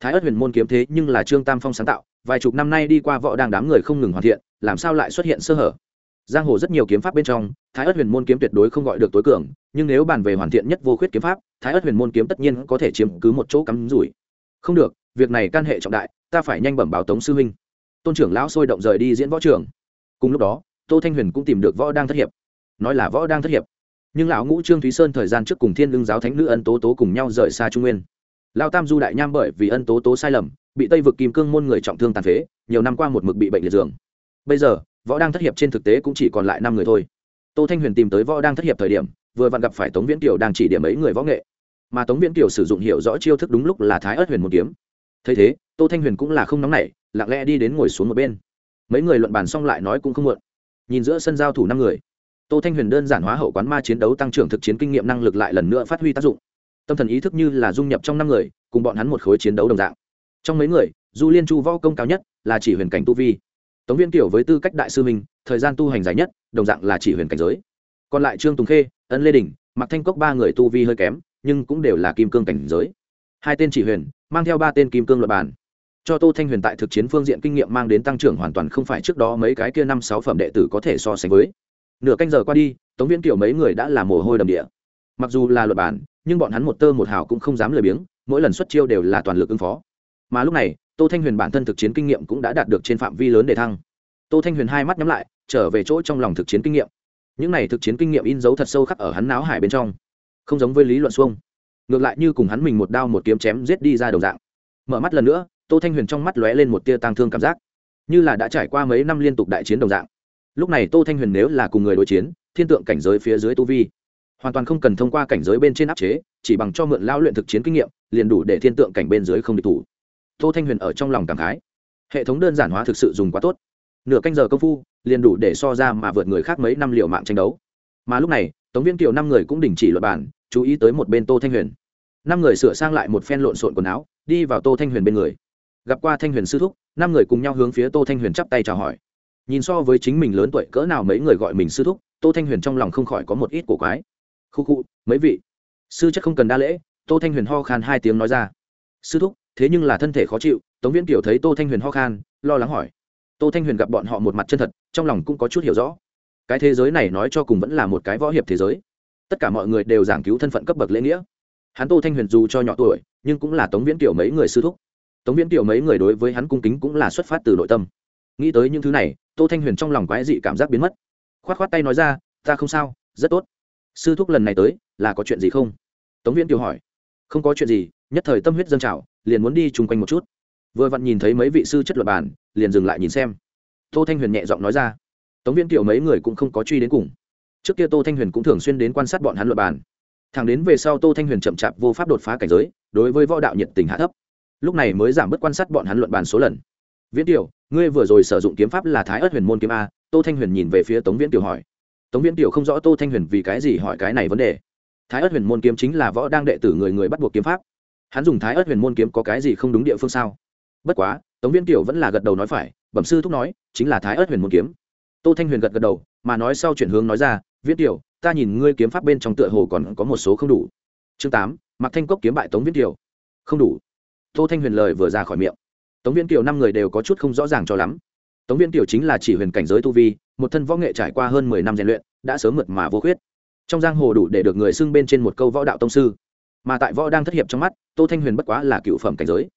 Thái ớt huyền môn kiếm thế nhưng là trương tam phong sáng tạo, vài chục năm nay đi qua võ đang đám người không ngừng hoàn thiện, làm sao lại xuất hiện sơ hở? Giang hồ rất nhiều kiếm pháp bên trong, thái ớt huyền môn kiếm tuyệt đối không gọi được tối cường, nhưng nếu bàn về hoàn thiện nhất vô khuyết kiếm pháp, thái ớt huyền môn kiếm tất nhiên có thể chiếm cứ một chỗ cắm rủi. Không được, việc này can hệ trọng đại, ta phải nhanh bẩm báo tống sư huynh tôn trưởng lão sôi động rời đi diễn võ trường. Cùng lúc đó, tô thanh huyền cũng tìm được võ đang thất hiệp. Nói là võ đang thất hiệp nhưng lão ngũ trương thúy sơn thời gian trước cùng thiên lương giáo thánh nữ ân tố tố cùng nhau rời xa trung nguyên lao tam du đại nham bởi vì ân tố tố sai lầm bị tây vực kim cương môn người trọng thương tàn phế nhiều năm qua một mực bị bệnh liệt giường bây giờ võ đang thất hiệp trên thực tế cũng chỉ còn lại năm người thôi tô thanh huyền tìm tới võ đang thất hiệp thời điểm vừa vặn gặp phải tống viễn kiều đang chỉ điểm ấy người võ nghệ mà tống viễn kiều sử dụng hiểu rõ chiêu thức đúng lúc là thái ớt huyền một kiếm thấy thế tô thanh huyền cũng là không nóng nảy lặng lẽ đi đến ngồi xuống một bên mấy người luận bàn xong lại nói cũng không muộn nhìn giữa sân giao thủ năm người tô thanh huyền đơn giản hóa hậu quán ma chiến đấu tăng trưởng thực chiến kinh nghiệm năng lực lại lần nữa phát huy tác dụng. Tâm thần ý thức như là dung nhập trong năm người, cùng bọn hắn một khối chiến đấu đồng dạng. Trong mấy người, du liên chu võ công cao nhất là chỉ huyền cảnh tu vi. Tống viên kiểu với tư cách đại sư minh thời gian tu hành dài nhất, đồng dạng là chỉ huyền cảnh giới. Còn lại trương tùng khê, ân lê đình mặc thanh cốc ba người tu vi hơi kém, nhưng cũng đều là kim cương cảnh giới. Hai tên chỉ huyền, mang theo ba tên kim cương luật bàn cho tô thanh huyền tại thực chiến phương diện kinh nghiệm mang đến tăng trưởng hoàn toàn không phải trước đó mấy cái kia năm sáu phẩm đệ tử có thể so sánh với nửa canh giờ qua đi, tống viễn kiểu mấy người đã là mồ hôi đầm địa. Mặc dù là luật bản, nhưng bọn hắn một tơ một hào cũng không dám lười biếng, mỗi lần xuất chiêu đều là toàn lực ứng phó. Mà lúc này, tô thanh huyền bản thân thực chiến kinh nghiệm cũng đã đạt được trên phạm vi lớn để thăng. Tô thanh huyền hai mắt nhắm lại, trở về chỗ trong lòng thực chiến kinh nghiệm. Những này thực chiến kinh nghiệm in dấu thật sâu khắc ở hắn náo hải bên trong. Không giống với lý luận xuông. Ngược lại như cùng hắn mình một đao một kiếm chém giết đi ra đầu dạng. Mở mắt lần nữa, tô thanh huyền trong mắt lóe lên một tia tang thương cảm giác. Như là đã trải qua mấy năm liên tục đại chiến đồng dạng lúc này tô thanh huyền nếu là cùng người đối chiến, thiên tượng cảnh giới phía dưới tu vi, hoàn toàn không cần thông qua cảnh giới bên trên áp chế, chỉ bằng cho mượn lao luyện thực chiến kinh nghiệm, liền đủ để thiên tượng cảnh bên dưới không địch thủ. Tô thanh huyền ở trong lòng cảm khái. Hệ thống đơn giản hóa thực sự dùng quá tốt. Nửa canh giờ công phu, liền đủ để so ra mà vượt người khác mấy năm liệu mạng tranh đấu. Mà lúc này, tống viên kiều năm người cũng đình chỉ luật bản chú ý tới một bên tô thanh huyền. Năm người sửa sang lại một phen lộn xộn quần áo, đi vào tô thanh huyền bên người. Gặp qua thanh huyền sư thúc, năm người cùng nhau hướng phía tô thanh huyền chắp tay chào hỏi nhìn so với chính mình lớn tuổi cỡ nào mấy người gọi mình sư thúc, tô thanh huyền trong lòng không khỏi có một ít cổ quái. Khu khu, mấy vị? Sư chất không cần đa lễ, tô thanh huyền ho khan hai tiếng nói ra. Sư thúc, thế nhưng là thân thể khó chịu, tống viễn kiều thấy tô thanh huyền ho khan, lo lắng hỏi. Tô thanh huyền gặp bọn họ một mặt chân thật, trong lòng cũng có chút hiểu rõ. Cái thế giới này nói cho cùng vẫn là một cái võ hiệp thế giới. Tất cả mọi người đều giảng cứu thân phận cấp bậc lễ nghĩa. Hắn tô thanh huyền dù cho nhỏ tuổi, nhưng cũng là tống viễn kiều mấy người sư thúc. Tống viễn kiều mấy người đối với hắn cung kính cũng là xuất phát từ nội tâm nghĩ tới những thứ này, tô thanh huyền trong lòng quái dị cảm giác biến mất. K h o á t k h o á t tay nói ra, ta không sao, rất tốt. Sư thúc lần này tới, là có chuyện gì không? Tống viễn kiều hỏi. Không có chuyện gì, nhất thời tâm huyết dân trào, liền muốn đi chung quanh một chút. Vừa vặn nhìn thấy mấy vị sư chất luật bản liền dừng lại nhìn xem. Tô thanh huyền nhẹ giọng nói ra. Tống viễn kiều mấy người cũng không có truy đến cùng. Trước kia tô thanh huyền cũng thường xuyên đến quan sát bọn hắn luật bản thẳng đến về sau tô thanh huyền chậm chạp vô pháp đột phá cảnh giới, đối với võ đạo nhiệt tình hạ thấp. Lúc này mới giảm bớt quan sát bọn hắn luận bàn số lần. Viễn tiểu ngươi vừa rồi sử dụng kiếm pháp là thái ớt huyền môn kiếm a, tô thanh huyền nhìn về phía tống viễn tiểu hỏi. Tống viễn tiểu không rõ tô thanh huyền vì cái gì hỏi cái này vấn đề. Thái ớt huyền môn kiếm chính là võ đang đệ tử người người bắt buộc kiếm pháp. Hắn dùng thái ớt huyền môn kiếm có cái gì không đúng địa phương sao? Bất quá, tống viễn tiểu vẫn là gật đầu nói phải, bẩm sư thúc nói, chính là thái ớt huyền môn kiếm. Tô thanh huyền gật gật đầu, mà nói sau chuyển hướng nói ra, viễn tiểu, ta nhìn ngươi kiếm pháp bên trong tựa hồ còn có một số không đủ. Chương tám mặc thanh cốc kiếm bại tống viễn tiểu. Không đủ. Tô thanh huyền lời vừa ra khỏi miệng tống viên kiều năm người đều có chút không rõ ràng cho lắm. Tống viên kiều chính là chỉ huyền cảnh giới tu vi, một thân võ nghệ trải qua hơn mười năm rèn luyện, đã sớm mượt mà vô khuyết. Trong giang hồ đủ để được người xưng bên trên một câu võ đạo tông sư. Mà tại võ đang thất hiệp trong mắt, tô thanh huyền bất quá là cựu phẩm cảnh giới.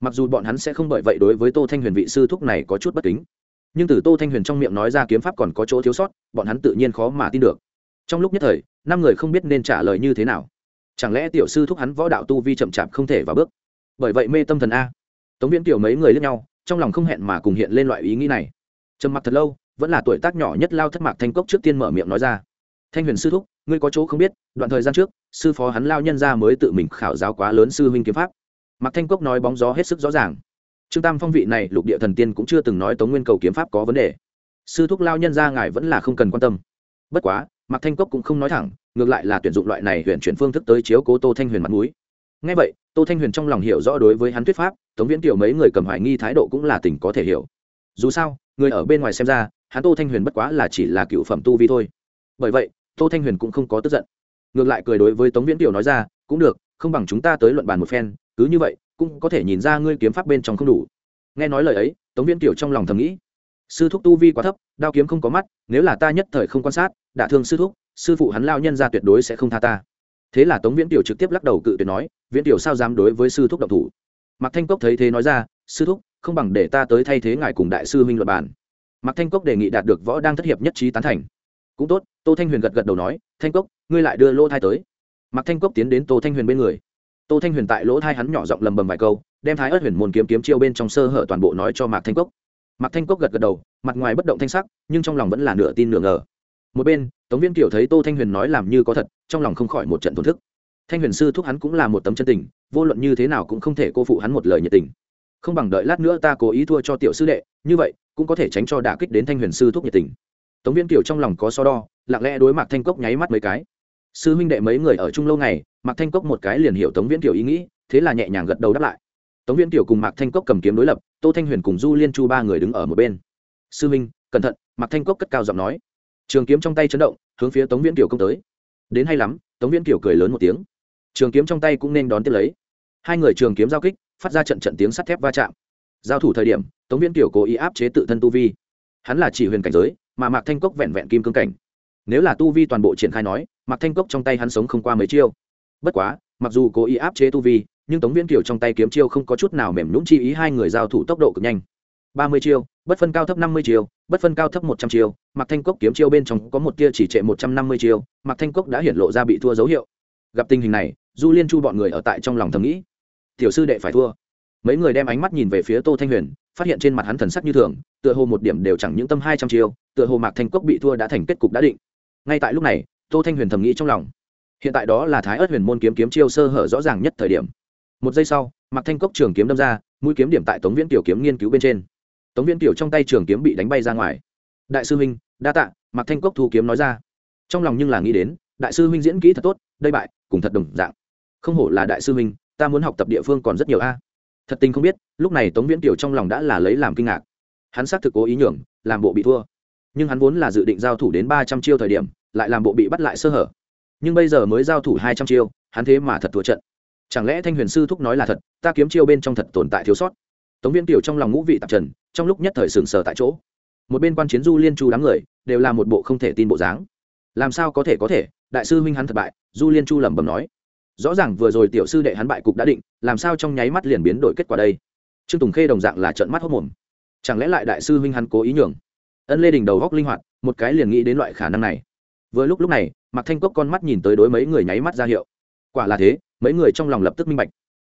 Mặc dù bọn hắn sẽ không bởi vậy đối với tô thanh huyền vị sư thúc này có chút bất kính. Nhưng từ tô thanh huyền trong miệng nói ra kiếm pháp còn có chỗ thiếu sót, bọn hắn tự nhiên khó mà tin được. Trong lúc nhất thời, năm người không biết nên trả lời như thế nào. Chẳng lẽ tiểu sư thúc hắn võ đạo tu vi chậm chạp không thể vào bước? Bởi vậy mê tâm thần a tống viễn kiều mấy người lướt nhau, trong lòng không hẹn mà cùng hiện lên loại ý nghĩ này. Trầm mặc thật lâu, vẫn là tuổi tác nhỏ nhất lao thất mạc thanh cốc trước tiên mở miệng nói ra. Thanh huyền sư thúc, ngươi có chỗ không biết, đoạn thời gian trước, sư phó hắn lao nhân ra mới tự mình khảo giáo quá lớn sư huynh kiếm pháp. Mạc thanh cốc nói bóng gió hết sức rõ ràng. Trương tam phong vị này lục địa thần tiên cũng chưa từng nói tống nguyên cầu kiếm pháp có vấn đề. Sư thúc lao nhân ra ngài vẫn là không cần quan tâm. Bất quá, mạc thanh cốc cũng không nói thẳng, ngược lại là tuyển dụng loại này huyện chuyển phương thức tới chiếu cố tô thanh huyền mặt mũi. Ngay vậy, tô thanh huyền trong lòng hiểu rõ đối với hắn thuyết pháp tống viễn kiều mấy người cầm hoài nghi thái độ cũng là tình có thể hiểu. Dù sao, người ở bên ngoài xem ra, hắn tô thanh huyền bất quá là chỉ là cựu phẩm tu vi thôi. Bởi vậy, tô thanh huyền cũng không có tức giận. Ngược lại cười đối với tống viễn kiều nói ra, cũng được, không bằng chúng ta tới luận bàn một phen, cứ như vậy, cũng có thể nhìn ra ngươi kiếm pháp bên trong không đủ. Nghe nói lời ấy, tống viễn kiều trong lòng thầm nghĩ, sư thúc tu vi quá thấp, đao kiếm không có mắt, nếu là ta nhất thời không quan sát, đả thương sư thúc, sư phụ hắn lao nhân ra tuyệt đối sẽ không tha ta. Thế là tống viễn tiểu trực tiếp lắc đầu cự tuyệt nói, viễn tiểu sao dám đối với sư thúc độc thủ? Mạc thanh cốc thấy thế nói ra, sư thúc, không bằng để ta tới thay thế ngài cùng đại sư huynh luật bản. Mạc thanh cốc đề nghị đạt được võ đang thất hiệp nhất trí tán thành. Cũng tốt, tô thanh huyền gật gật đầu nói, thanh cốc, ngươi lại đưa lỗ thai tới. Mạc thanh cốc tiến đến tô thanh huyền bên người. Tô thanh huyền tại lỗ thai hắn nhỏ giọng lầm bầm vài câu, đem thái ớt huyền môn kiếm kiếm chiêu bên trong sơ hở toàn bộ nói cho mạc thanh cốc. Mạc thanh cốc gật gật đầu, mặt ngoài bất động thanh sắc, nhưng trong lòng vẫn là nửa tin nửa ngờ. Một bên, tống viên kiểu thấy tô thanh huyền nói làm như có thật, trong lòng không khỏi một trận thổn thức thanh huyền sư thúc hắn cũng là một tấm chân tình, vô luận như thế nào cũng không thể cô phụ hắn một lời nhiệt tình. Không bằng đợi lát nữa ta cố ý thua cho tiểu sư đệ, như vậy, cũng có thể tránh cho đả kích đến thanh huyền sư thúc nhiệt tình. Tống viên kiều trong lòng có so đo, lặng lẽ đối mặt thanh cốc nháy mắt mấy cái. Sư huynh đệ mấy người ở chung lâu ngày, mạc thanh cốc một cái liền hiểu tống viễn kiều ý nghĩ, thế là nhẹ nhàng gật đầu đáp lại. Tống viễn kiều cùng mạc thanh cốc cầm kiếm đối lập, tô thanh huyền cùng du liên chu ba người đứng ở một bên. Sư huynh, cẩn thận, mạc thanh cốc cất cao giọng nói. Trường kiếm trong tay chấn động, hướng phía tống viễn kiều công tới. Đến hay lắm, tống viễn kiều cười lớn một tiếng trường kiếm trong tay cũng nên đón tiếp lấy. Hai người trường kiếm giao kích, phát ra trận trận tiếng sắt thép va chạm. Giao thủ thời điểm, tống viễn kiểu cố ý áp chế tự thân tu vi. Hắn là chỉ huyền cảnh giới, mà mạc thanh cốc vẹn vẹn kim cương cảnh. Nếu là tu vi toàn bộ triển khai nói, mạc thanh cốc trong tay hắn sống không qua mấy chiêu. Bất quá, mặc dù cố ý áp chế tu vi, nhưng tống viễn kiểu trong tay kiếm chiêu không có chút nào mềm nhũng chi ý hai người giao thủ tốc độ cực nhanh. Ba mươi chiêu, bất phân cao thấp năm mươi chiêu, bất phân cao thấp một trăm chiêu, mạc thanh cốc kiếm chiêu bên trong có một tia chỉ trệ một trăm năm mươi chiêu, mạc thanh cốc đã hiển lộ ra bị thua dấu hiệu. Gặp tình hình này du liên chu bọn người ở tại trong lòng thầm nghĩ. Tiểu sư đệ phải thua. Mấy người đem ánh mắt nhìn về phía tô thanh huyền, phát hiện trên mặt hắn thần sắc như thường, tựa hồ một điểm đều chẳng những tâm hai trăm chiêu, tựa hồ mạc thanh cốc bị thua đã thành kết cục đã định. Ngay tại lúc này, tô thanh huyền thầm nghĩ trong lòng. Hiện tại đó là thái ớt huyền môn kiếm kiếm chiêu sơ hở rõ ràng nhất thời điểm. Một giây sau, mạc thanh cốc trường kiếm đâm ra, mũi kiếm điểm tại tống viễn tiểu kiếm nghiên cứu bên trên. Tống viễn tiểu trong tay trường kiếm bị đánh bay ra ngoài. Đại sư huynh, đa tạ, mạc thanh cốc thu kiếm nói ra. Trong lòng nhưng là nghĩ đến, đại sư huynh diễn kỹ thật tốt, đây bại, cùng thật đồng dạng không hổ là đại sư huynh, ta muốn học tập địa phương còn rất nhiều a. Thật tình không biết, lúc này tống viễn tiểu trong lòng đã là lấy làm kinh ngạc. Hắn xác thực cố ý nhường, làm bộ bị thua. Nhưng hắn vốn là dự định giao thủ đến ba trăm chiêu thời điểm, lại làm bộ bị bắt lại sơ hở. Nhưng bây giờ mới giao thủ hai trăm chiêu, hắn thế mà thật thua trận. Chẳng lẽ thanh huyền sư thúc nói là thật, ta kiếm chiêu bên trong thật tồn tại thiếu sót? Tống viễn tiểu trong lòng ngũ vị tạp trần, trong lúc nhất thời sừng sờ tại chỗ. Một bên quan chiến du liên chu đám người, đều là một bộ không thể tin bộ dáng. Làm sao có thể có thể, đại sư huynh hắn thất bại, du liên chu lẩm bẩm nói rõ ràng vừa rồi tiểu sư đệ hắn bại cục đã định, làm sao trong nháy mắt liền biến đổi kết quả đây? Trương tùng khê đồng dạng là trận mắt hốc mồm. Chẳng lẽ lại đại sư huynh hắn cố ý nhường? Ân lê đình đầu góc linh hoạt, một cái liền nghĩ đến loại khả năng này. Vừa lúc lúc này, mạc thanh cốc con mắt nhìn tới đối mấy người nháy mắt ra hiệu. Quả là thế, mấy người trong lòng lập tức minh bạch.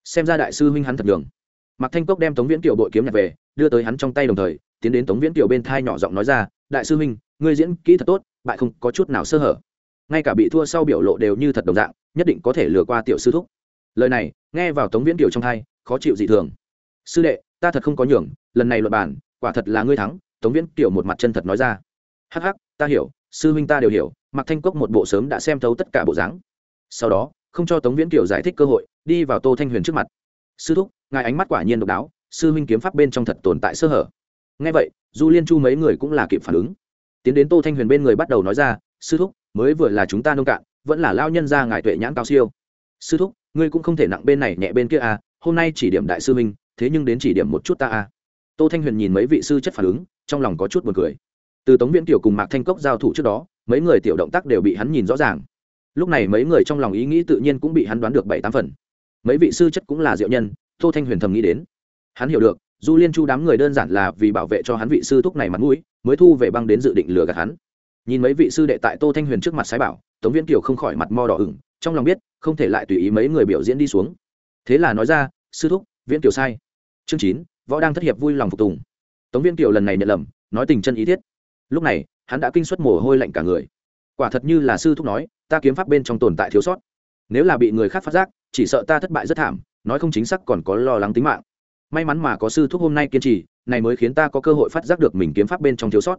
Xem ra đại sư huynh hắn thật đường mạc thanh cốc đem tống viễn tiểu bội kiếm nhặt về, đưa tới hắn trong tay đồng thời, tiến đến tống viễn tiểu bên thai nhỏ giọng nói ra, đại sư huynh, ngươi diễn kỹ thật tốt, bại không có chút nào sơ hở. Ngay cả bị thua sau biểu lộ đều như thật đồng dạng nhất định có thể lừa qua tiểu sư thúc. Lời này, nghe vào tống viễn kiều trong thai, khó chịu dị thường. Sư đệ, ta thật không có nhường, lần này luật bản quả thật là ngươi thắng, tống viễn kiều một mặt chân thật nói ra. Hắc hắc, ta hiểu, sư huynh ta đều hiểu mặc thanh cốc một bộ sớm đã xem thấu tất cả bộ dáng. Sau đó, không cho tống viễn kiều giải thích cơ hội, đi vào tô thanh huyền trước mặt. Sư thúc, ngài ánh mắt quả nhiên độc đáo, sư huynh kiếm pháp bên trong thật tồn tại sơ hở. Ngay vậy, du liên chu mấy người cũng là kịp phản ứng. Tiến đến tô thanh huyền bên người bắt đầu nói ra, sư thúc, mới vừa là chúng ta nông cạn vẫn là lao nhân ra ngài tuệ nhãn cao siêu. Sư thúc, ngươi cũng không thể nặng bên này nhẹ bên kia à hôm nay chỉ điểm đại sư minh thế nhưng đến chỉ điểm một chút ta à. Tô thanh huyền nhìn mấy vị sư chất phản ứng, trong lòng có chút buồn cười. Từ tống viễn tiểu cùng mạc thanh cốc giao thủ trước đó, mấy người tiểu động tác đều bị hắn nhìn rõ ràng. Lúc này mấy người trong lòng ý nghĩ tự nhiên cũng bị hắn đoán được bảy tám phần. Mấy vị sư chất cũng là diệu nhân, tô thanh huyền thầm nghĩ đến. Hắn hiểu được, du liên chu đám người đơn giản là vì bảo vệ cho hắn vị sư thúc này mặt mũi, mới thu về băng đến dự định lừa gạt hắn nhìn mấy vị sư đệ tại tô thanh huyền trước mặt sái bảo, tống viễn kiều không khỏi mặt mo đỏ ửng, trong lòng biết, không thể lại tùy ý mấy người biểu diễn đi xuống. Thế là nói ra, sư thúc, viễn kiều sai. Chương chín, võ đang thất hiệp vui lòng phục tùng. Tống viễn kiều lần này nhận lầm, nói tình chân ý thiết. Lúc này, hắn đã kinh xuất mồ hôi lạnh cả người. Quả thật như là sư thúc nói, ta kiếm pháp bên trong tồn tại thiếu sót. Nếu là bị người khác phát giác, chỉ sợ ta thất bại rất thảm, nói không chính xác còn có lo lắng tính mạng. May mắn mà có sư thúc hôm nay kiên trì, này mới khiến ta có cơ hội phát giác được mình kiếm pháp bên trong thiếu sót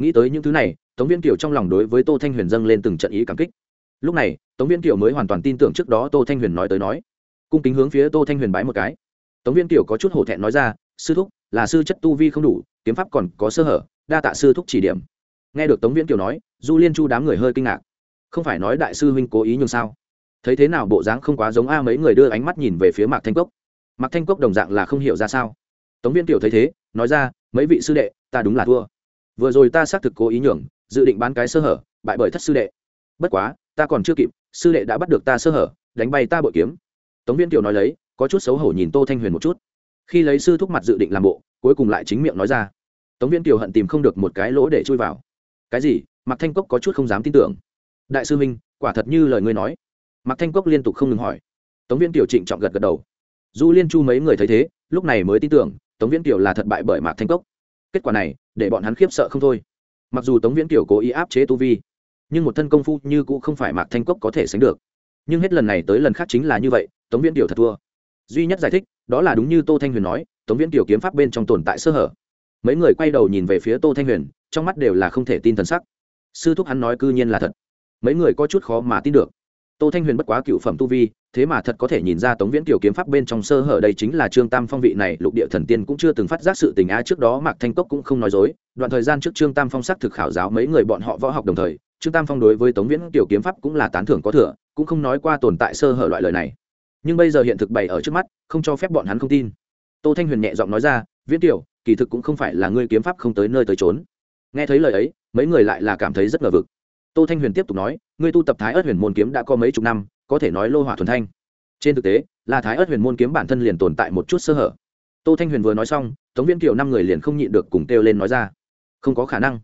nghĩ tới những thứ này, tống viên kiều trong lòng đối với tô thanh huyền dâng lên từng trận ý cảm kích. Lúc này, tống viên kiều mới hoàn toàn tin tưởng trước đó tô thanh huyền nói tới nói. Cung kính hướng phía tô thanh huyền bái một cái. Tống viên kiều có chút hổ thẹn nói ra, sư thúc, là sư chất tu vi không đủ, kiếm pháp còn có sơ hở, đa tạ sư thúc chỉ điểm. Nghe được tống viễn kiều nói, du liên chu đám người hơi kinh ngạc. Không phải nói đại sư huynh cố ý nhường sao? Thấy thế nào bộ dáng không quá giống a mấy người đưa ánh mắt nhìn về phía mạc thanh cốc. Mạc thanh cốc đồng dạng là không hiểu ra sao. Tống viễn kiều thấy thế, nói ra, mấy vị sư đệ, ta đúng là thua vừa rồi ta xác thực cố ý nhường, dự định bán cái sơ hở, bại bởi thất sư đệ. Bất quá, ta còn chưa kịp, sư đệ đã bắt được ta sơ hở, đánh bay ta bội kiếm. Tống viễn kiều nói lấy, có chút xấu hổ nhìn tô thanh huyền một chút. Khi lấy sư thúc mặt dự định làm bộ, cuối cùng lại chính miệng nói ra. Tống viễn kiều hận tìm không được một cái lỗ để chui vào. Cái gì? Mạc thanh cốc có chút không dám tin tưởng. Đại sư minh, quả thật như lời ngươi nói. Mạc thanh cốc liên tục không ngừng hỏi. Tống viễn kiều trịnh trọng gật gật đầu. Du liên chu mấy người thấy thế, lúc này mới tin tưởng, tống viễn kiều là thất bại bởi mạc thanh cốc kết quả này, để bọn hắn khiếp sợ không thôi. Mặc dù tống viễn kiều cố ý áp chế tu vi, nhưng một thân công phu như cũng không phải mạc thanh cốc có thể sánh được. Nhưng hết lần này tới lần khác chính là như vậy, tống viễn kiều thật thua. Duy nhất giải thích, đó là đúng như tô thanh huyền nói, tống viễn kiều kiếm pháp bên trong tồn tại sơ hở. Mấy người quay đầu nhìn về phía tô thanh huyền, trong mắt đều là không thể tin thần sắc. Sư thúc hắn nói cư nhiên là thật. Mấy người có chút khó mà tin được. Tô thanh huyền bất quá cựu phẩm tu vi thế mà thật có thể nhìn ra tống viễn kiều kiếm pháp bên trong sơ hở đây chính là trương tam phong vị này, lục địa thần tiên cũng chưa từng phát giác sự tình a trước đó mạc thanh cốc cũng không nói dối. Đoạn thời gian trước trương tam phong xác thực khảo giáo mấy người bọn họ võ học đồng thời, trương tam phong đối với tống viễn kiều kiếm pháp cũng là tán thưởng có thừa, cũng không nói qua tồn tại sơ hở loại lời này. Nhưng bây giờ hiện thực bày ở trước mắt, không cho phép bọn hắn không tin. Tô thanh huyền nhẹ giọng nói ra, viễn kiều, kỳ thực cũng không phải là ngươi kiếm pháp không tới nơi tới trốn nghe thấy lời ấy, mấy người lại là cảm thấy rất ngờ vực. Tô thanh huyền tiếp tục nói, ngươi tu tập thái ớt huyền môn kiếm đã có mấy chục năm có thể nói lô hỏa thuần thanh. Trên thực tế là thái ớt huyền môn kiếm bản thân liền tồn tại một chút sơ hở. Tô thanh huyền vừa nói xong, tống viên kiều năm người liền không nhịn được cùng kêu lên nói ra. Không có khả năng.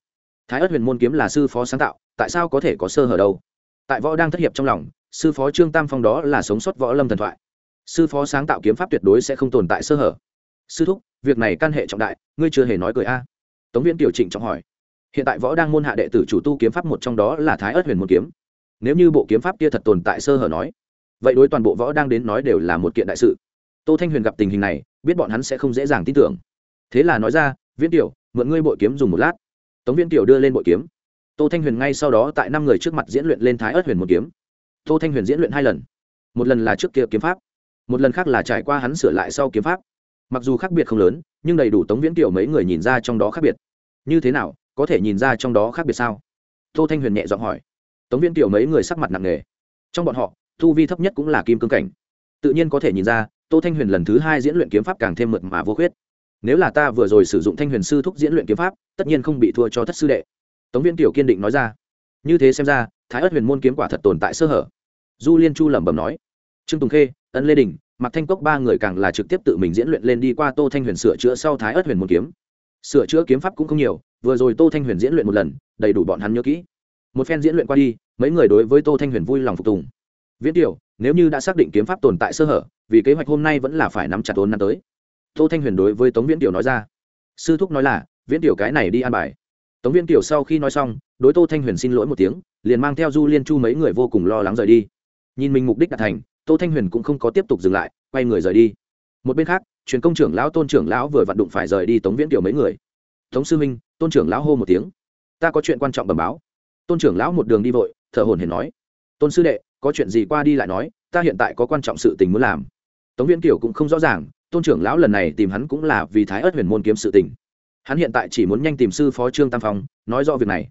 Thái ớt huyền môn kiếm là sư phó sáng tạo, tại sao có thể có sơ hở đâu? Tại võ đang thất hiệp trong lòng, sư phó trương tam phong đó là sống sót võ lâm thần thoại. Sư phó sáng tạo kiếm pháp tuyệt đối sẽ không tồn tại sơ hở. Sư thúc, việc này căn hệ trọng đại, ngươi chưa hề nói cười a. Tống viên tiểu trịnh trọng hỏi. Hiện tại võ đang môn hạ đệ tử chủ tu kiếm pháp một trong đó là thái ớt huyền môn kiếm nếu như bộ kiếm pháp kia thật tồn tại sơ hở nói, vậy đối toàn bộ võ đang đến nói đều là một kiện đại sự. Tô thanh huyền gặp tình hình này, biết bọn hắn sẽ không dễ dàng tin tưởng. Thế là nói ra, viễn tiểu, mượn ngươi bội kiếm dùng một lát. Tống viễn tiểu đưa lên bội kiếm. Tô thanh huyền ngay sau đó tại năm người trước mặt diễn luyện lên thái ớt huyền một kiếm. Tô thanh huyền diễn luyện hai lần. Một lần là trước kia kiếm pháp, một lần khác là trải qua hắn sửa lại sau kiếm pháp. Mặc dù khác biệt không lớn, nhưng đầy đủ tống viễn tiểu mấy người nhìn ra trong đó khác biệt. Như thế nào, có thể nhìn ra trong đó khác biệt sao? Tô thanh huyền nhẹ giọng hỏi tống Viên tiểu mấy người sắc mặt nặng nề. Trong bọn họ thu vi thấp nhất cũng là kim cương cảnh. Tự nhiên có thể nhìn ra, tô thanh huyền lần thứ hai diễn luyện kiếm pháp càng thêm mượt mà vô khuyết. Nếu là ta vừa rồi sử dụng thanh huyền sư thúc diễn luyện kiếm pháp, tất nhiên không bị thua cho thất sư đệ. Tống Viên tiểu kiên định nói ra. Như thế xem ra, thái ất huyền môn kiếm quả thật tồn tại sơ hở. Du liên chu lẩm bẩm nói. Trương tùng khê, ân lê đình mặc thanh cốc ba người càng là trực tiếp tự mình diễn luyện lên đi qua tô thanh huyền sửa chữa sau thái ất huyền môn kiếm. Sửa chữa kiếm pháp cũng không nhiều, vừa rồi tô thanh huyền diễn luyện một lần, đầy đủ bọn hắn nhớ kỹ một phen diễn luyện qua đi, mấy người đối với tô thanh huyền vui lòng phục tùng. Viễn tiểu, nếu như đã xác định kiếm pháp tồn tại sơ hở, vì kế hoạch hôm nay vẫn là phải nắm chặt ôn năm tới. Tô thanh huyền đối với tống viễn tiểu nói ra. Sư thúc nói là, viễn tiểu cái này đi an bài. Tống viễn tiểu sau khi nói xong, đối tô thanh huyền xin lỗi một tiếng, liền mang theo du liên chu mấy người vô cùng lo lắng rời đi. Nhìn mình mục đích đạt thành, tô thanh huyền cũng không có tiếp tục dừng lại, quay người rời đi. Một bên khác, truyền công trưởng lão, tôn trưởng lão vừa vặn đụng phải rời đi tống viễn tiểu mấy người. Tống sư minh tôn trưởng lão hô một tiếng. Ta có chuyện quan trọng bẩm báo tôn trưởng lão một đường đi vội, thở hồn hển nói, tôn sư đệ, có chuyện gì qua đi lại nói, ta hiện tại có quan trọng sự tình muốn làm. Tống viễn kiều cũng không rõ ràng, tôn trưởng lão lần này tìm hắn cũng là vì thái ớt huyền môn kiếm sự tình. Hắn hiện tại chỉ muốn nhanh tìm sư phó trương tam phong, nói rõ việc này.